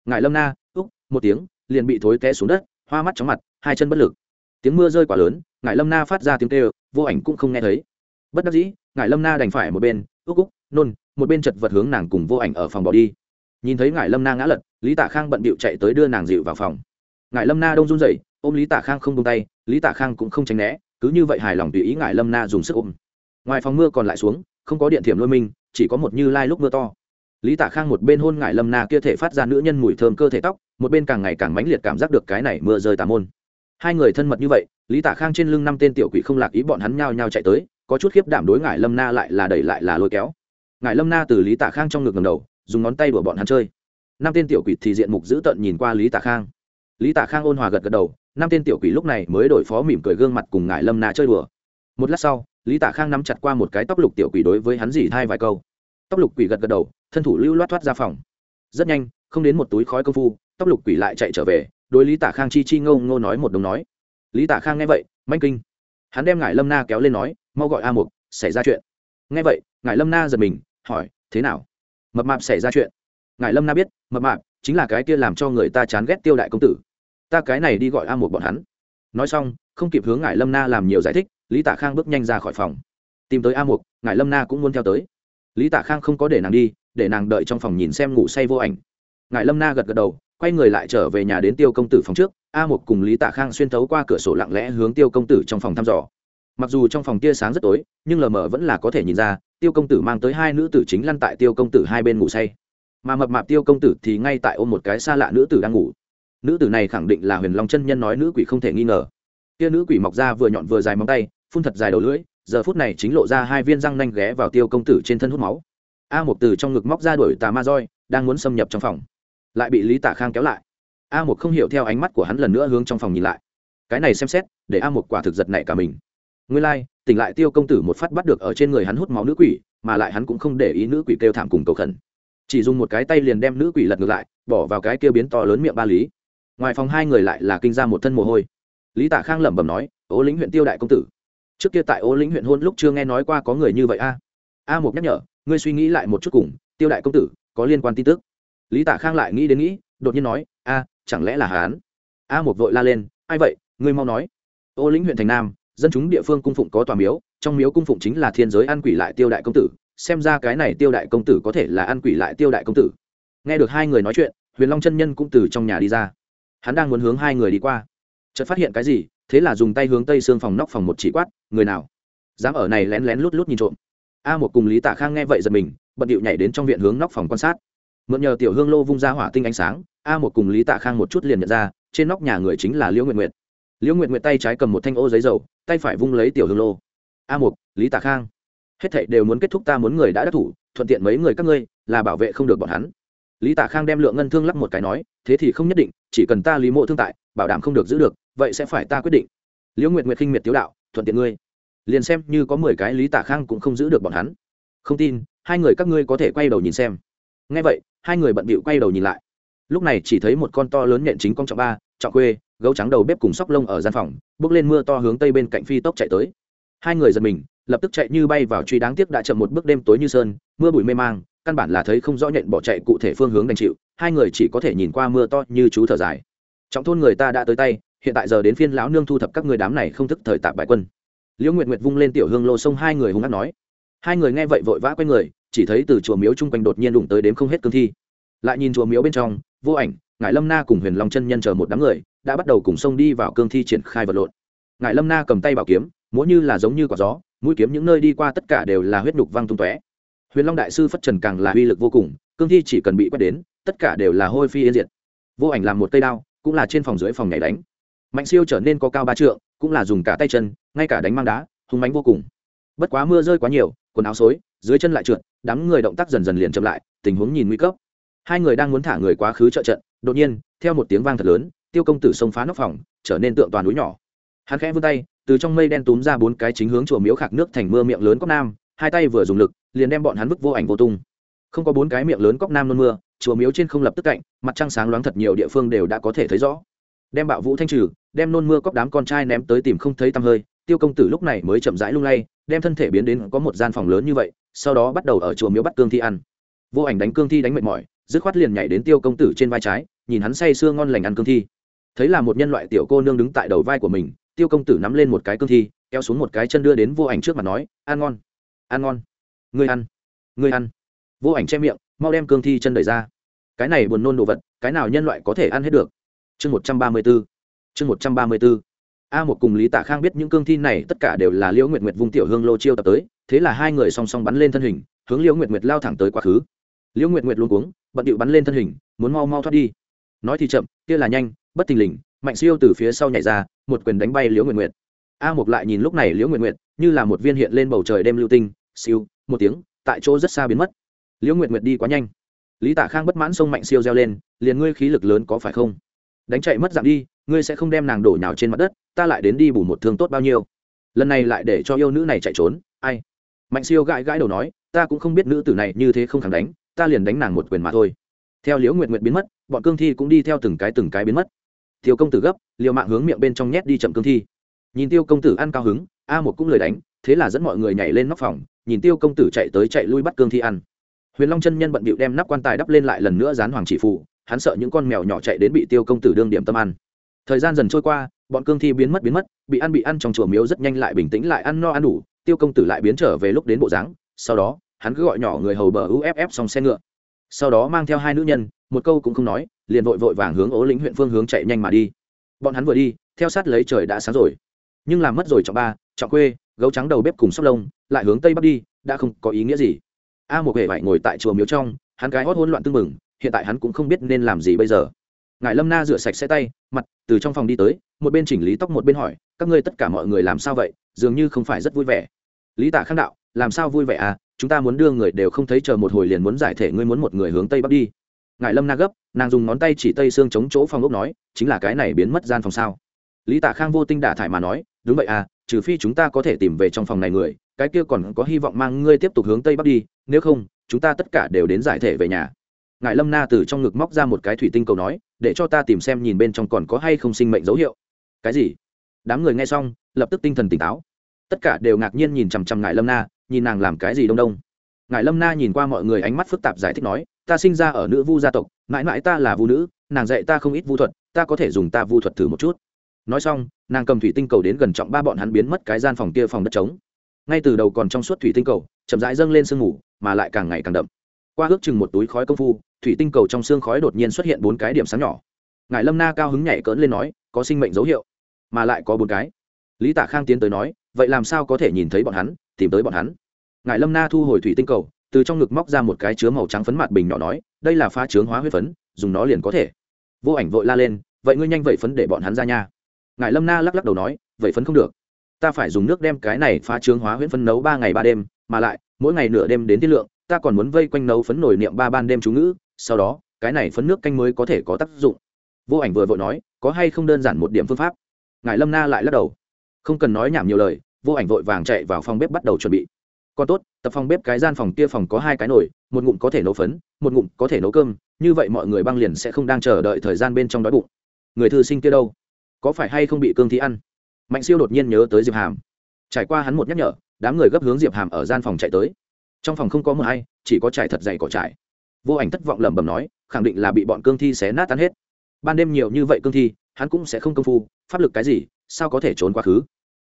Speaker 1: Ngài lâm na úc một tiếng, liền bị thối té xuống đất, hoa mắt chóng mặt, hai chân bất lực. Tiếng mưa rơi quá lớn ngài lâm na phát ra tiếng kêu, vô ảnh cũng không nghe thấy. Bất đắc dĩ ngài lâm na đành phải một bên úc úc nôn, một bên chật vật hướng nàng cùng vô ảnh ở phòng bỏ đi. Nhìn thấy ngài lâm na ngã lật, lý tạ khang bận bịu chạy tới đưa nàng dịu vào phòng. Ngài lâm na đông run rẩy, ôm lý tạ khang không tung tay, lý tạ khang cũng không tránh né, cứ như vậy hài lòng tùy ý ngài lâm na dùng sức ôm. Ngoài phòng mưa còn lại xuống không có điện thiểm lôi minh chỉ có một như lai lúc mưa to. Lý Tả khang một bên hôn ngải lâm na kia thể phát ra nữ nhân mùi thơm cơ thể tóc, một bên càng ngày càng mãnh liệt cảm giác được cái này mưa rơi tà môn. Hai người thân mật như vậy, lý Tả khang trên lưng năm tên tiểu quỷ không lạc ý bọn hắn nhao nhao chạy tới, có chút khiếp đảm đối ngải lâm na lại là đẩy lại là lôi kéo. Ngải lâm na từ lý Tả khang trong ngực ngầm đầu, dùng ngón tay đùa bọn hắn chơi. Năm tên tiểu quỷ thì diện mục dữ tợn nhìn qua lý Tả khang. Lý Tả khang ôn hòa gật gật đầu, năm tên tiểu quỷ lúc này mới đổi phó mỉm cười gương mặt cùng ngải lâm na chơi đùa. Một lát sau lý tạ khang nắm chặt qua một cái tóc lục tiểu quỷ đối với hắn dỉ thai vài câu. Tóc lục quỷ gật gật đầu, thân thủ lưu loát thoát ra phòng. Rất nhanh, không đến một túi khói công phu, tóc lục quỷ lại chạy trở về, đối lý tả khang chi chi ngâu ngô nói một đồng nói. Lý tả khang nghe vậy, manh kinh. Hắn đem ngải lâm na kéo lên nói, mau gọi a mục, xảy ra chuyện. Nghe vậy, ngải lâm na giật mình, hỏi, thế nào? Mập mạp xảy ra chuyện. Ngải lâm na biết, mập mạp chính là cái kia làm cho người ta chán ghét tiêu đại công tử. Ta cái này đi gọi a mục bọn hắn. Nói xong không kịp hướng ngải lâm na làm nhiều giải thích, lý tạ khang bước nhanh ra khỏi phòng. Tìm tới a mục ngải lâm na cũng muốn theo tới. Lý tạ khang không có để nàng đi, để nàng đợi trong phòng nhìn xem ngủ say vô ảnh. Ngài lâm na gật gật đầu, quay người lại trở về nhà đến tiêu công tử phòng trước. A một cùng lý tạ khang xuyên thấu qua cửa sổ lặng lẽ hướng tiêu công tử trong phòng thăm dò. Mặc dù trong phòng tia sáng rất tối, nhưng lờ mờ vẫn là có thể nhìn ra, tiêu công tử mang tới hai nữ tử chính lăn tại tiêu công tử hai bên ngủ say. Mà mập mạp tiêu công tử thì ngay tại ôm một cái xa lạ nữ tử đang ngủ. Nữ tử này khẳng định là huyền long chân nhân nói nữ quỷ không thể nghi ngờ kia nữ quỷ mọc ra vừa nhọn vừa dài móng tay phun thật dài đầu lưỡi giờ phút này chính lộ ra hai viên răng nanh ghé vào tiêu công tử trên thân hút máu. A một từ trong ngực móc ra đuổi tà ma roi đang muốn xâm nhập trong phòng. Lại bị lý tả khang kéo lại. A một không hiểu theo ánh mắt của hắn lần nữa hướng trong phòng nhìn lại. Cái này xem xét để a một quả thực giật nảy cả mình. Nguyên lai、like, tỉnh lại tiêu công tử một phát bắt được ở trên người hắn hút máu nữ quỷ mà lại hắn cũng không để ý nữ quỷ kêu thảm cùng cầu khẩn. Chỉ dùng một cái tay liền đem nữ quỷ lật ngược lại bỏ vào cái kia biến to lớn miệng ba lý. Ngoài phòng hai người lại là kinh ra một thân mồ hôi lý tạ khang lẩm bẩm nói, Ô lĩnh huyện tiêu đại công tử, trước kia tại Ô lĩnh huyện hôn lúc chưa nghe nói qua có người như vậy a. A một nhắc nhở, ngươi suy nghĩ lại một chút cùng, tiêu đại công tử, có liên quan tin tức. Lý tạ khang lại nghĩ đến nghĩ, đột nhiên nói, a, chẳng lẽ là hán a một vội la lên, ai vậy, ngươi mau nói. Ô lĩnh huyện thành nam, dân chúng địa phương cung phụng có tòa miếu, trong miếu cung phụng chính là thiên giới ăn quỷ lại tiêu đại công tử, xem ra cái này tiêu đại công tử có thể là ăn quỷ lại tiêu đại công tử. Nghe được hai người nói chuyện, huyền long chân nhân cũng từ trong nhà đi ra. Hắn đang muốn hướng hai người đi qua chợt phát hiện cái gì, thế là dùng tay hướng tây xương phòng nóc phòng một chỉ quát, người nào? Dám ở này lén lén lút lút nhìn trộm. A một cùng lý tạ khang nghe vậy giật mình, bận điệu nhảy đến trong viện hướng nóc phòng quan sát. Mượn nhờ tiểu hương lô vung ra hỏa tinh ánh sáng, a một cùng lý tạ khang một chút liền nhận ra, trên nóc nhà người chính là liễu nguyện nguyện liễu nguyện nguyện tay trái cầm một thanh ô giấy dầu, tay phải vung lấy tiểu hương lô. A một lý tạ khang, hết thảy đều muốn kết thúc ta muốn người đã đắc thủ, thuận tiện mấy người các ngươi, là bảo vệ không được bọn hắn lý tạ khang đem lượng ngân thương lắp một cái nói, thế thì không nhất định, chỉ cần ta lý mộ thương tại, bảo đảm không được giữ được, vậy sẽ phải ta quyết định. Liễu nguyệt nguyệt khinh miệt tiếu đạo, thuận tiện ngươi. Liền xem như có mười cái lý tạ khang cũng không giữ được bọn hắn. Không tin, hai người các ngươi có thể quay đầu nhìn xem. Ngay vậy, hai người bận bịu quay đầu nhìn lại. Lúc này chỉ thấy một con to lớn nhện chính con trọng ba, trọng quê gấu trắng đầu bếp cùng sóc lông ở gian phòng, bước lên mưa to hướng tây bên cạnh phi tốc chạy tới. Hai người giật mình, lập tức chạy như bay vào truy đáng tiếc đã chậm một bước đêm tối như sơn, mưa bụi mê mang căn bản là thấy không rõ nhện bỏ chạy cụ thể phương hướng đành chịu, hai người chỉ có thể nhìn qua mưa to như chú thở dài. Trọng thôn người ta đã tới tay, hiện tại giờ đến phiên lão nương thu thập các người đám này không thức thời tạp bại quân. Liễu nguyệt nguyệt vung lên tiểu hương lô sông hai người hung hát nói. Hai người nghe vậy vội vã quay người, chỉ thấy từ chùa miếu chung quanh đột nhiên đụng tới đếm không hết cương thi. Lại nhìn chùa miếu bên trong, vô ảnh ngài lâm na cùng huyền long chân nhân chờ một đám người, đã bắt đầu cùng sông đi vào cương thi triển khai vật lộn. Ngài lâm na cầm tay bảo kiếm, múa như là giống như quả gió, mũi kiếm những nơi đi qua tất cả đều là huyết nhục văng tung tóe huyền long đại sư phất trần càng là uy lực vô cùng, cương thi chỉ cần bị quét đến, tất cả đều là hôi phi yên diệt. Vô ảnh làm một cây đao, cũng là trên phòng dưới phòng nhảy đánh. Mạnh siêu trở nên có cao ba trượng, cũng là dùng cả tay chân, ngay cả đánh mang đá, hung mánh vô cùng. Bất quá mưa rơi quá nhiều, quần áo xối, dưới chân lại trượt, đám người động tác dần dần liền chậm lại, tình huống nhìn nguy cấp. Hai người đang muốn thả người quá khứ trợ trận, đột nhiên, theo một tiếng vang thật lớn, tiêu công tử xông phá nóc phòng, trở nên tượng toàn núi nhỏ. Hắn khẽ vươn tay, từ trong mây đen túm ra bốn cái chính hướng chùa miếu khạc nước thành mưa miệng lớn cốc nam hai tay vừa dùng lực, liền đem bọn hắn vứt vô ảnh vô tung. Không có bốn cái miệng lớn cốc nam nôn mưa, chùa miếu trên không lập tức cạnh, mặt trăng sáng loáng thật nhiều địa phương đều đã có thể thấy rõ. Đem bạo vũ thanh trừ, đem nôn mưa cốc đám con trai ném tới tìm không thấy tăm hơi, tiêu công tử lúc này mới chậm rãi lung lay, đem thân thể biến đến có một gian phòng lớn như vậy, sau đó bắt đầu ở chùa miếu bắt cương thi ăn. Vô ảnh đánh cương thi đánh mệt mỏi, dứt khoát liền nhảy đến tiêu công tử trên vai trái, nhìn hắn say sưa ngon lành ăn cương thi. Thấy là một nhân loại tiểu cô nương đứng tại đầu vai của mình, tiêu công tử nắm lên một cái cương thi, kéo xuống một cái chân đưa đến vô ảnh trước mặt nói, ăn ngon ăn ngon. Ngươi ăn ngươi ăn. Vô ảnh che miệng, mau đem cương thi chân đẩy ra. Cái này buồn nôn đồ vật, cái nào nhân loại có thể ăn hết được? Chương một trăm ba mươi b ố chương một trăm ba mươi b ố a một cùng lý tạ khang biết những cương thi này tất cả đều là liễu nguyệt nguyệt vung tiểu hương lô chiêu tập tới, thế là hai người song song bắn lên thân hình, hướng liễu nguyệt nguyệt lao thẳng tới quá khứ. Liễu nguyệt nguyệt luôn cuống, bận điệu bắn lên thân hình, muốn mau mau thoát đi. Nói thì chậm, kia là nhanh, bất thình lình, mạnh siêu từ phía sau nhảy ra, một quyền đánh bay liễu nguyệt nguyệt. A một lại nhìn lúc này liễu nguyệt nguyệt, như là một viên hiện lên bầu trời đêm lưu tinh siêu, một tiếng, tại chỗ rất xa biến mất. Liễu nguyệt nguyệt đi quá nhanh. Lý Tả khang bất mãn sông mạnh siêu reo lên, liền ngươi khí lực lớn có phải không? Đánh chạy mất dạng đi, ngươi sẽ không đem nàng đổ nhào trên mặt đất, ta lại đến đi bù một thương tốt bao nhiêu. Lần này lại để cho yêu nữ này chạy trốn, ai? Mạnh siêu gãi gãi đầu nói, ta cũng không biết nữ tử này như thế không khẳng đánh, ta liền đánh nàng một quyền mà thôi. Theo liễu nguyệt nguyệt biến mất, bọn cương thi cũng đi theo từng cái từng cái biến mất. Tiêu công tử gấp, liều mạng hướng miệng bên trong nhét đi chậm cương thi. Nhìn tiêu công tử ăn cao hứng, a một cũng lời đánh thế là dẫn mọi người nhảy lên nóc phòng, nhìn tiêu công tử chạy tới chạy lui bắt cương thi ăn. Huyền long chân nhân bận bịu đem nắp quan tài đắp lên lại lần nữa dán hoàng chỉ phụ hắn sợ những con mèo nhỏ chạy đến bị tiêu công tử đương điểm tâm ăn. Thời gian dần trôi qua, bọn cương thi biến mất biến mất, bị ăn bị ăn trong chùa miếu rất nhanh lại bình tĩnh lại ăn no ăn đủ, tiêu công tử lại biến trở về lúc đến bộ dáng, sau đó, hắn cứ gọi nhỏ người hầu bờ uff xong xe ngựa. Sau đó mang theo hai nữ nhân, một câu cũng không nói, liền vội vội vàng hướng ố lĩnh huyện phương hướng chạy nhanh mà đi. Bọn hắn vừa đi, theo sát lấy trời đã sáng rồi. Nhưng làm mất rồi, trọng ba, trọng quê gấu trắng đầu bếp cùng sóc lông, lại hướng tây bắc đi, đã không có ý nghĩa gì. A một hệ vải ngồi tại chùa miếu trong, hắn gái hót hỗn loạn tưng mừng hiện tại hắn cũng không biết nên làm gì bây giờ. Ngài lâm na rửa sạch xe tay, mặt, từ trong phòng đi tới, một bên chỉnh lý tóc một bên hỏi, các ngươi tất cả mọi người làm sao vậy, dường như không phải rất vui vẻ. Lý tả khang đạo, làm sao vui vẻ à chúng ta muốn đưa người đều không thấy chờ một hồi liền muốn giải thể ngươi muốn một người hướng tây bắc đi. Ngài lâm na gấp, nàng dùng ngón tay chỉ tây xương chống chỗ phòng ốc nói, chính là cái này biến mất gian phòng sao. Lý tả khang vô tinh đả thải mà nói, đúng vậy à trừ phi chúng ta có thể tìm về trong phòng này người, cái kia còn có hy vọng mang ngươi tiếp tục hướng tây bắc đi, nếu không, chúng ta tất cả đều đến giải thể về nhà. Ngài lâm na từ trong ngực móc ra một cái thủy tinh cầu nói, để cho ta tìm xem nhìn bên trong còn có hay không sinh mệnh dấu hiệu. Cái gì? Đám người nghe xong, lập tức tinh thần tỉnh táo. Tất cả đều ngạc nhiên nhìn chằm chằm ngài lâm na, nhìn nàng làm cái gì đông đông. Ngài lâm na nhìn qua mọi người ánh mắt phức tạp giải thích nói, ta sinh ra ở nữ vu gia tộc, mãi mãi ta là vu nữ, nàng dạy ta không ít vu thuật, ta có thể dùng ta vu thuật thử một chút nói xong, nàng cầm thủy tinh cầu đến gần trọng ba bọn hắn biến mất cái gian phòng kia phòng đất trống. Ngay từ đầu còn trong suốt thủy tinh cầu, chậm rãi dâng lên sương mù, mà lại càng ngày càng đậm. Qua ước chừng một túi khói công phu, thủy tinh cầu trong xương khói đột nhiên xuất hiện bốn cái điểm sáng nhỏ. Ngài lâm na cao hứng nhảy cỡn lên nói, có sinh mệnh dấu hiệu, mà lại có bốn cái. Lý tạ khang tiến tới nói, vậy làm sao có thể nhìn thấy bọn hắn, tìm tới bọn hắn? Ngài lâm na thu hồi thủy tinh cầu, từ trong ngực móc ra một cái chứa màu trắng phấn mặt bình nhỏ nói, đây là pha chướng hóa huyết phấn, dùng nó liền có thể. Vô ảnh vội la lên, vậy ngươi nhanh vậy phấn để bọn hắn ra nha ngài lâm na lắc lắc đầu nói, vậy phấn không được. Ta phải dùng nước đem cái này phá trướng hóa huyễn phấn nấu ba ngày ba đêm, mà lại, mỗi ngày nửa đêm đến tiết lượng, ta còn muốn vây quanh nấu phấn nổi niệm ba ban đêm chú ngữ, sau đó, cái này phấn nước canh mới có thể có tác dụng. Vô ảnh vừa vội nói, có hay không đơn giản một điểm phương pháp? Ngài lâm na lại lắc đầu. Không cần nói nhảm nhiều lời, vô ảnh vội vàng chạy vào phòng bếp bắt đầu chuẩn bị. Còn tốt, tập phòng bếp cái gian phòng kia phòng có hai cái nồi, một ngụm có thể nấu phấn, một ngụm có thể nấu cơm, như vậy mọi người băng liền sẽ không đang chờ đợi thời gian bên trong đói bụng. Người thư sinh kia đâu? Có phải hay không bị cương thi ăn? Mạnh siêu đột nhiên nhớ tới diệp hàm. Trải qua hắn một nhắc nhở, đám người gấp hướng diệp hàm ở gian phòng chạy tới. Trong phòng không có mờ hay chỉ có trải thật dày cỏ trải. Vô ảnh thất vọng lẩm bẩm nói, khẳng định là bị bọn cương thi xé nát tan hết. Ban đêm nhiều như vậy cương thi, hắn cũng sẽ không công phu, pháp lực cái gì, sao có thể trốn quá khứ?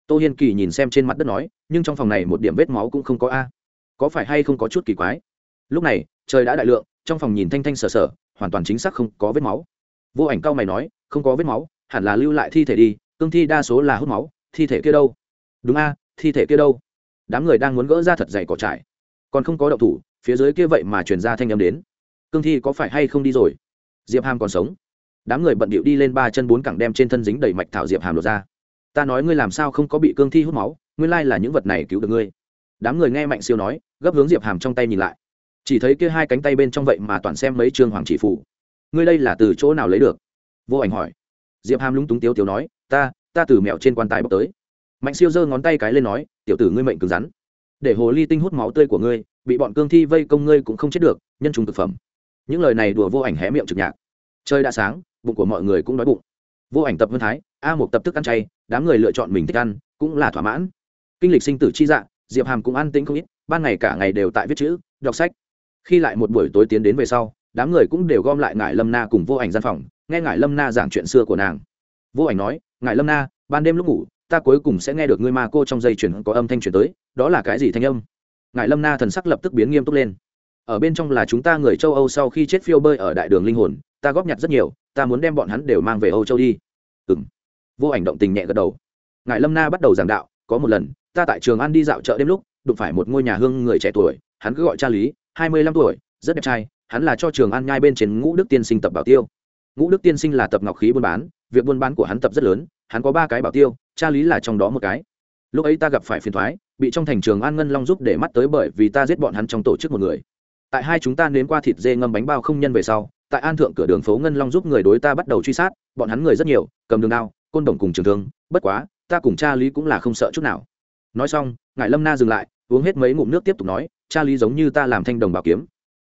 Speaker 1: Tô hiên kỳ nhìn xem trên mặt đất nói, nhưng trong phòng này một điểm vết máu cũng không có a. Có phải hay không có chút kỳ quái? Lúc này, trời đã đại lượng, trong phòng nhìn thanh thanh sờ sờ, hoàn toàn chính xác không có vết máu. Vô ảnh cao mày nói, không có vết máu hẳn là lưu lại thi thể đi, cương thi đa số là hút máu, thi thể kia đâu? Đúng a, thi thể kia đâu? Đám người đang muốn gỡ ra thật dày cỏ trải còn không có động thủ, phía dưới kia vậy mà truyền ra thanh âm đến. Cương thi có phải hay không đi rồi? Diệp hàm còn sống. Đám người bận bịu đi lên ba chân bốn cẳng đem trên thân dính đầy mạch thảo diệp hàm lột ra. Ta nói ngươi làm sao không có bị cương thi hút máu, nguyên lai là những vật này cứu được ngươi. Đám người nghe mạnh siêu nói, gấp hướng diệp hàm trong tay nhìn lại. Chỉ thấy kia hai cánh tay bên trong vậy mà toàn xem mấy trường hoàng chỉ phủ. Ngươi đây là từ chỗ nào lấy được? Vô ảnh hỏi diệp hàm lúng túng tiếu tiếu nói, ta ta từ mẹo trên quan tài bốc tới. Mạnh siêu giơ ngón tay cái lên nói, tiểu tử ngươi mệnh cứng rắn. Để hồ ly tinh hút máu tươi của ngươi, bị bọn cương thi vây công ngươi cũng không chết được, nhân trùng thực phẩm. Những lời này đùa vô ảnh hé miệng trực nhạc. Trời đã sáng, bụng của mọi người cũng đói bụng. Vô ảnh tập hơn thái, a một tập thức ăn chay, đám người lựa chọn mình thích ăn, cũng là thỏa mãn. Kinh lịch sinh tử chi dạ diệp hàm cũng ăn tính không ít, ban ngày cả ngày đều tại viết chữ, đọc sách. Khi lại một buổi tối tiến đến về sau, đám người cũng đều gom lại ngải lâm na cùng vô ảnh gian phòng nghe ngài lâm na giảng chuyện xưa của nàng. Vô ảnh nói, ngài lâm na, ban đêm lúc ngủ, ta cuối cùng sẽ nghe được ngươi ma cô trong dây chuyển có âm thanh chuyển tới, đó là cái gì thanh âm? Ngài lâm na thần sắc lập tức biến nghiêm túc lên. Ở bên trong là chúng ta người châu âu sau khi chết phiêu bơi ở đại đường linh hồn, ta góp nhặt rất nhiều, ta muốn đem bọn hắn đều mang về âu châu đi. Ừ m vô ảnh động tình nhẹ gật đầu. Ngài lâm na bắt đầu giảng đạo, có một lần, ta tại trường ăn đi dạo chợ đêm lúc, đụng phải một ngôi nhà hương người trẻ tuổi, hắn cứ gọi cha lý, hai mươi lăm tuổi, rất đẹp trai, hắn là cho trường ăn nhai bên trên ngũ đức tiên sinh tập bảo tiêu ngũ đức tiên sinh là tập ngọc khí buôn bán, việc buôn bán của hắn tập rất lớn, hắn có ba cái bảo tiêu, cha lý là trong đó một cái. Lúc ấy ta gặp phải phiền thoái, bị trong thành trường an ngân long giúp để mắt tới bởi vì ta giết bọn hắn trong tổ chức một người. Tại hai chúng ta nếm qua thịt dê ngâm bánh bao không nhân về sau, tại an thượng cửa đường phố ngân long giúp người đối ta bắt đầu truy sát, bọn hắn người rất nhiều, cầm đường đao, côn đồng cùng trường thương, bất quá, ta cùng cha lý cũng là không sợ chút nào. Nói xong, ngài lâm na dừng lại, uống hết mấy ngụm nước tiếp tục nói, cha lý giống như ta làm thanh đồng bảo kiếm.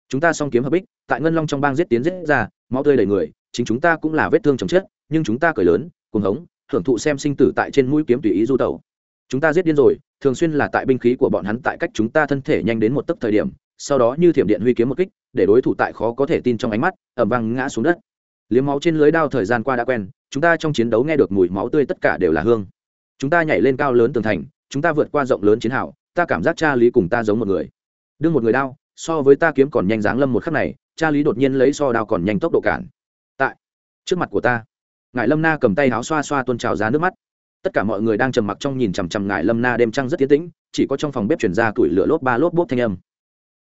Speaker 1: Chúng ta song kiếm hợp bích, tại ngân long trong bang giết tiến giết ra, máu tươi đầy người chính chúng ta cũng là vết thương chồng chết, nhưng chúng ta cười lớn, cuồng hống, hưởng thụ xem sinh tử tại trên mũi kiếm tùy ý du tẩu. Chúng ta giết điên rồi, thường xuyên là tại binh khí của bọn hắn tại cách chúng ta thân thể nhanh đến một tấc thời điểm, sau đó như thiểm điện huy kiếm một kích, để đối thủ tại khó có thể tin trong ánh mắt ẩm vang ngã xuống đất. Liếm máu trên lưới đao thời gian qua đã quen, chúng ta trong chiến đấu nghe được mùi máu tươi tất cả đều là hương. Chúng ta nhảy lên cao lớn tường thành, chúng ta vượt qua rộng lớn chiến hào, ta cảm giác cha lý cùng ta giống một người. Đương một người đao, so với ta kiếm còn nhanh dáng lâm một khắc này, cha lý đột nhiên lấy so đao còn nhanh tốc độ cản trước mặt của ta. Ngài lâm na cầm tay áo xoa xoa tuôn trào ra nước mắt. Tất cả mọi người đang trầm mặc trong nhìn chằm chằm ngài lâm na đêm trăng rất tiến tĩnh, chỉ có trong phòng bếp chuyển ra tuổi lửa lốp ba lốp bốp thanh âm.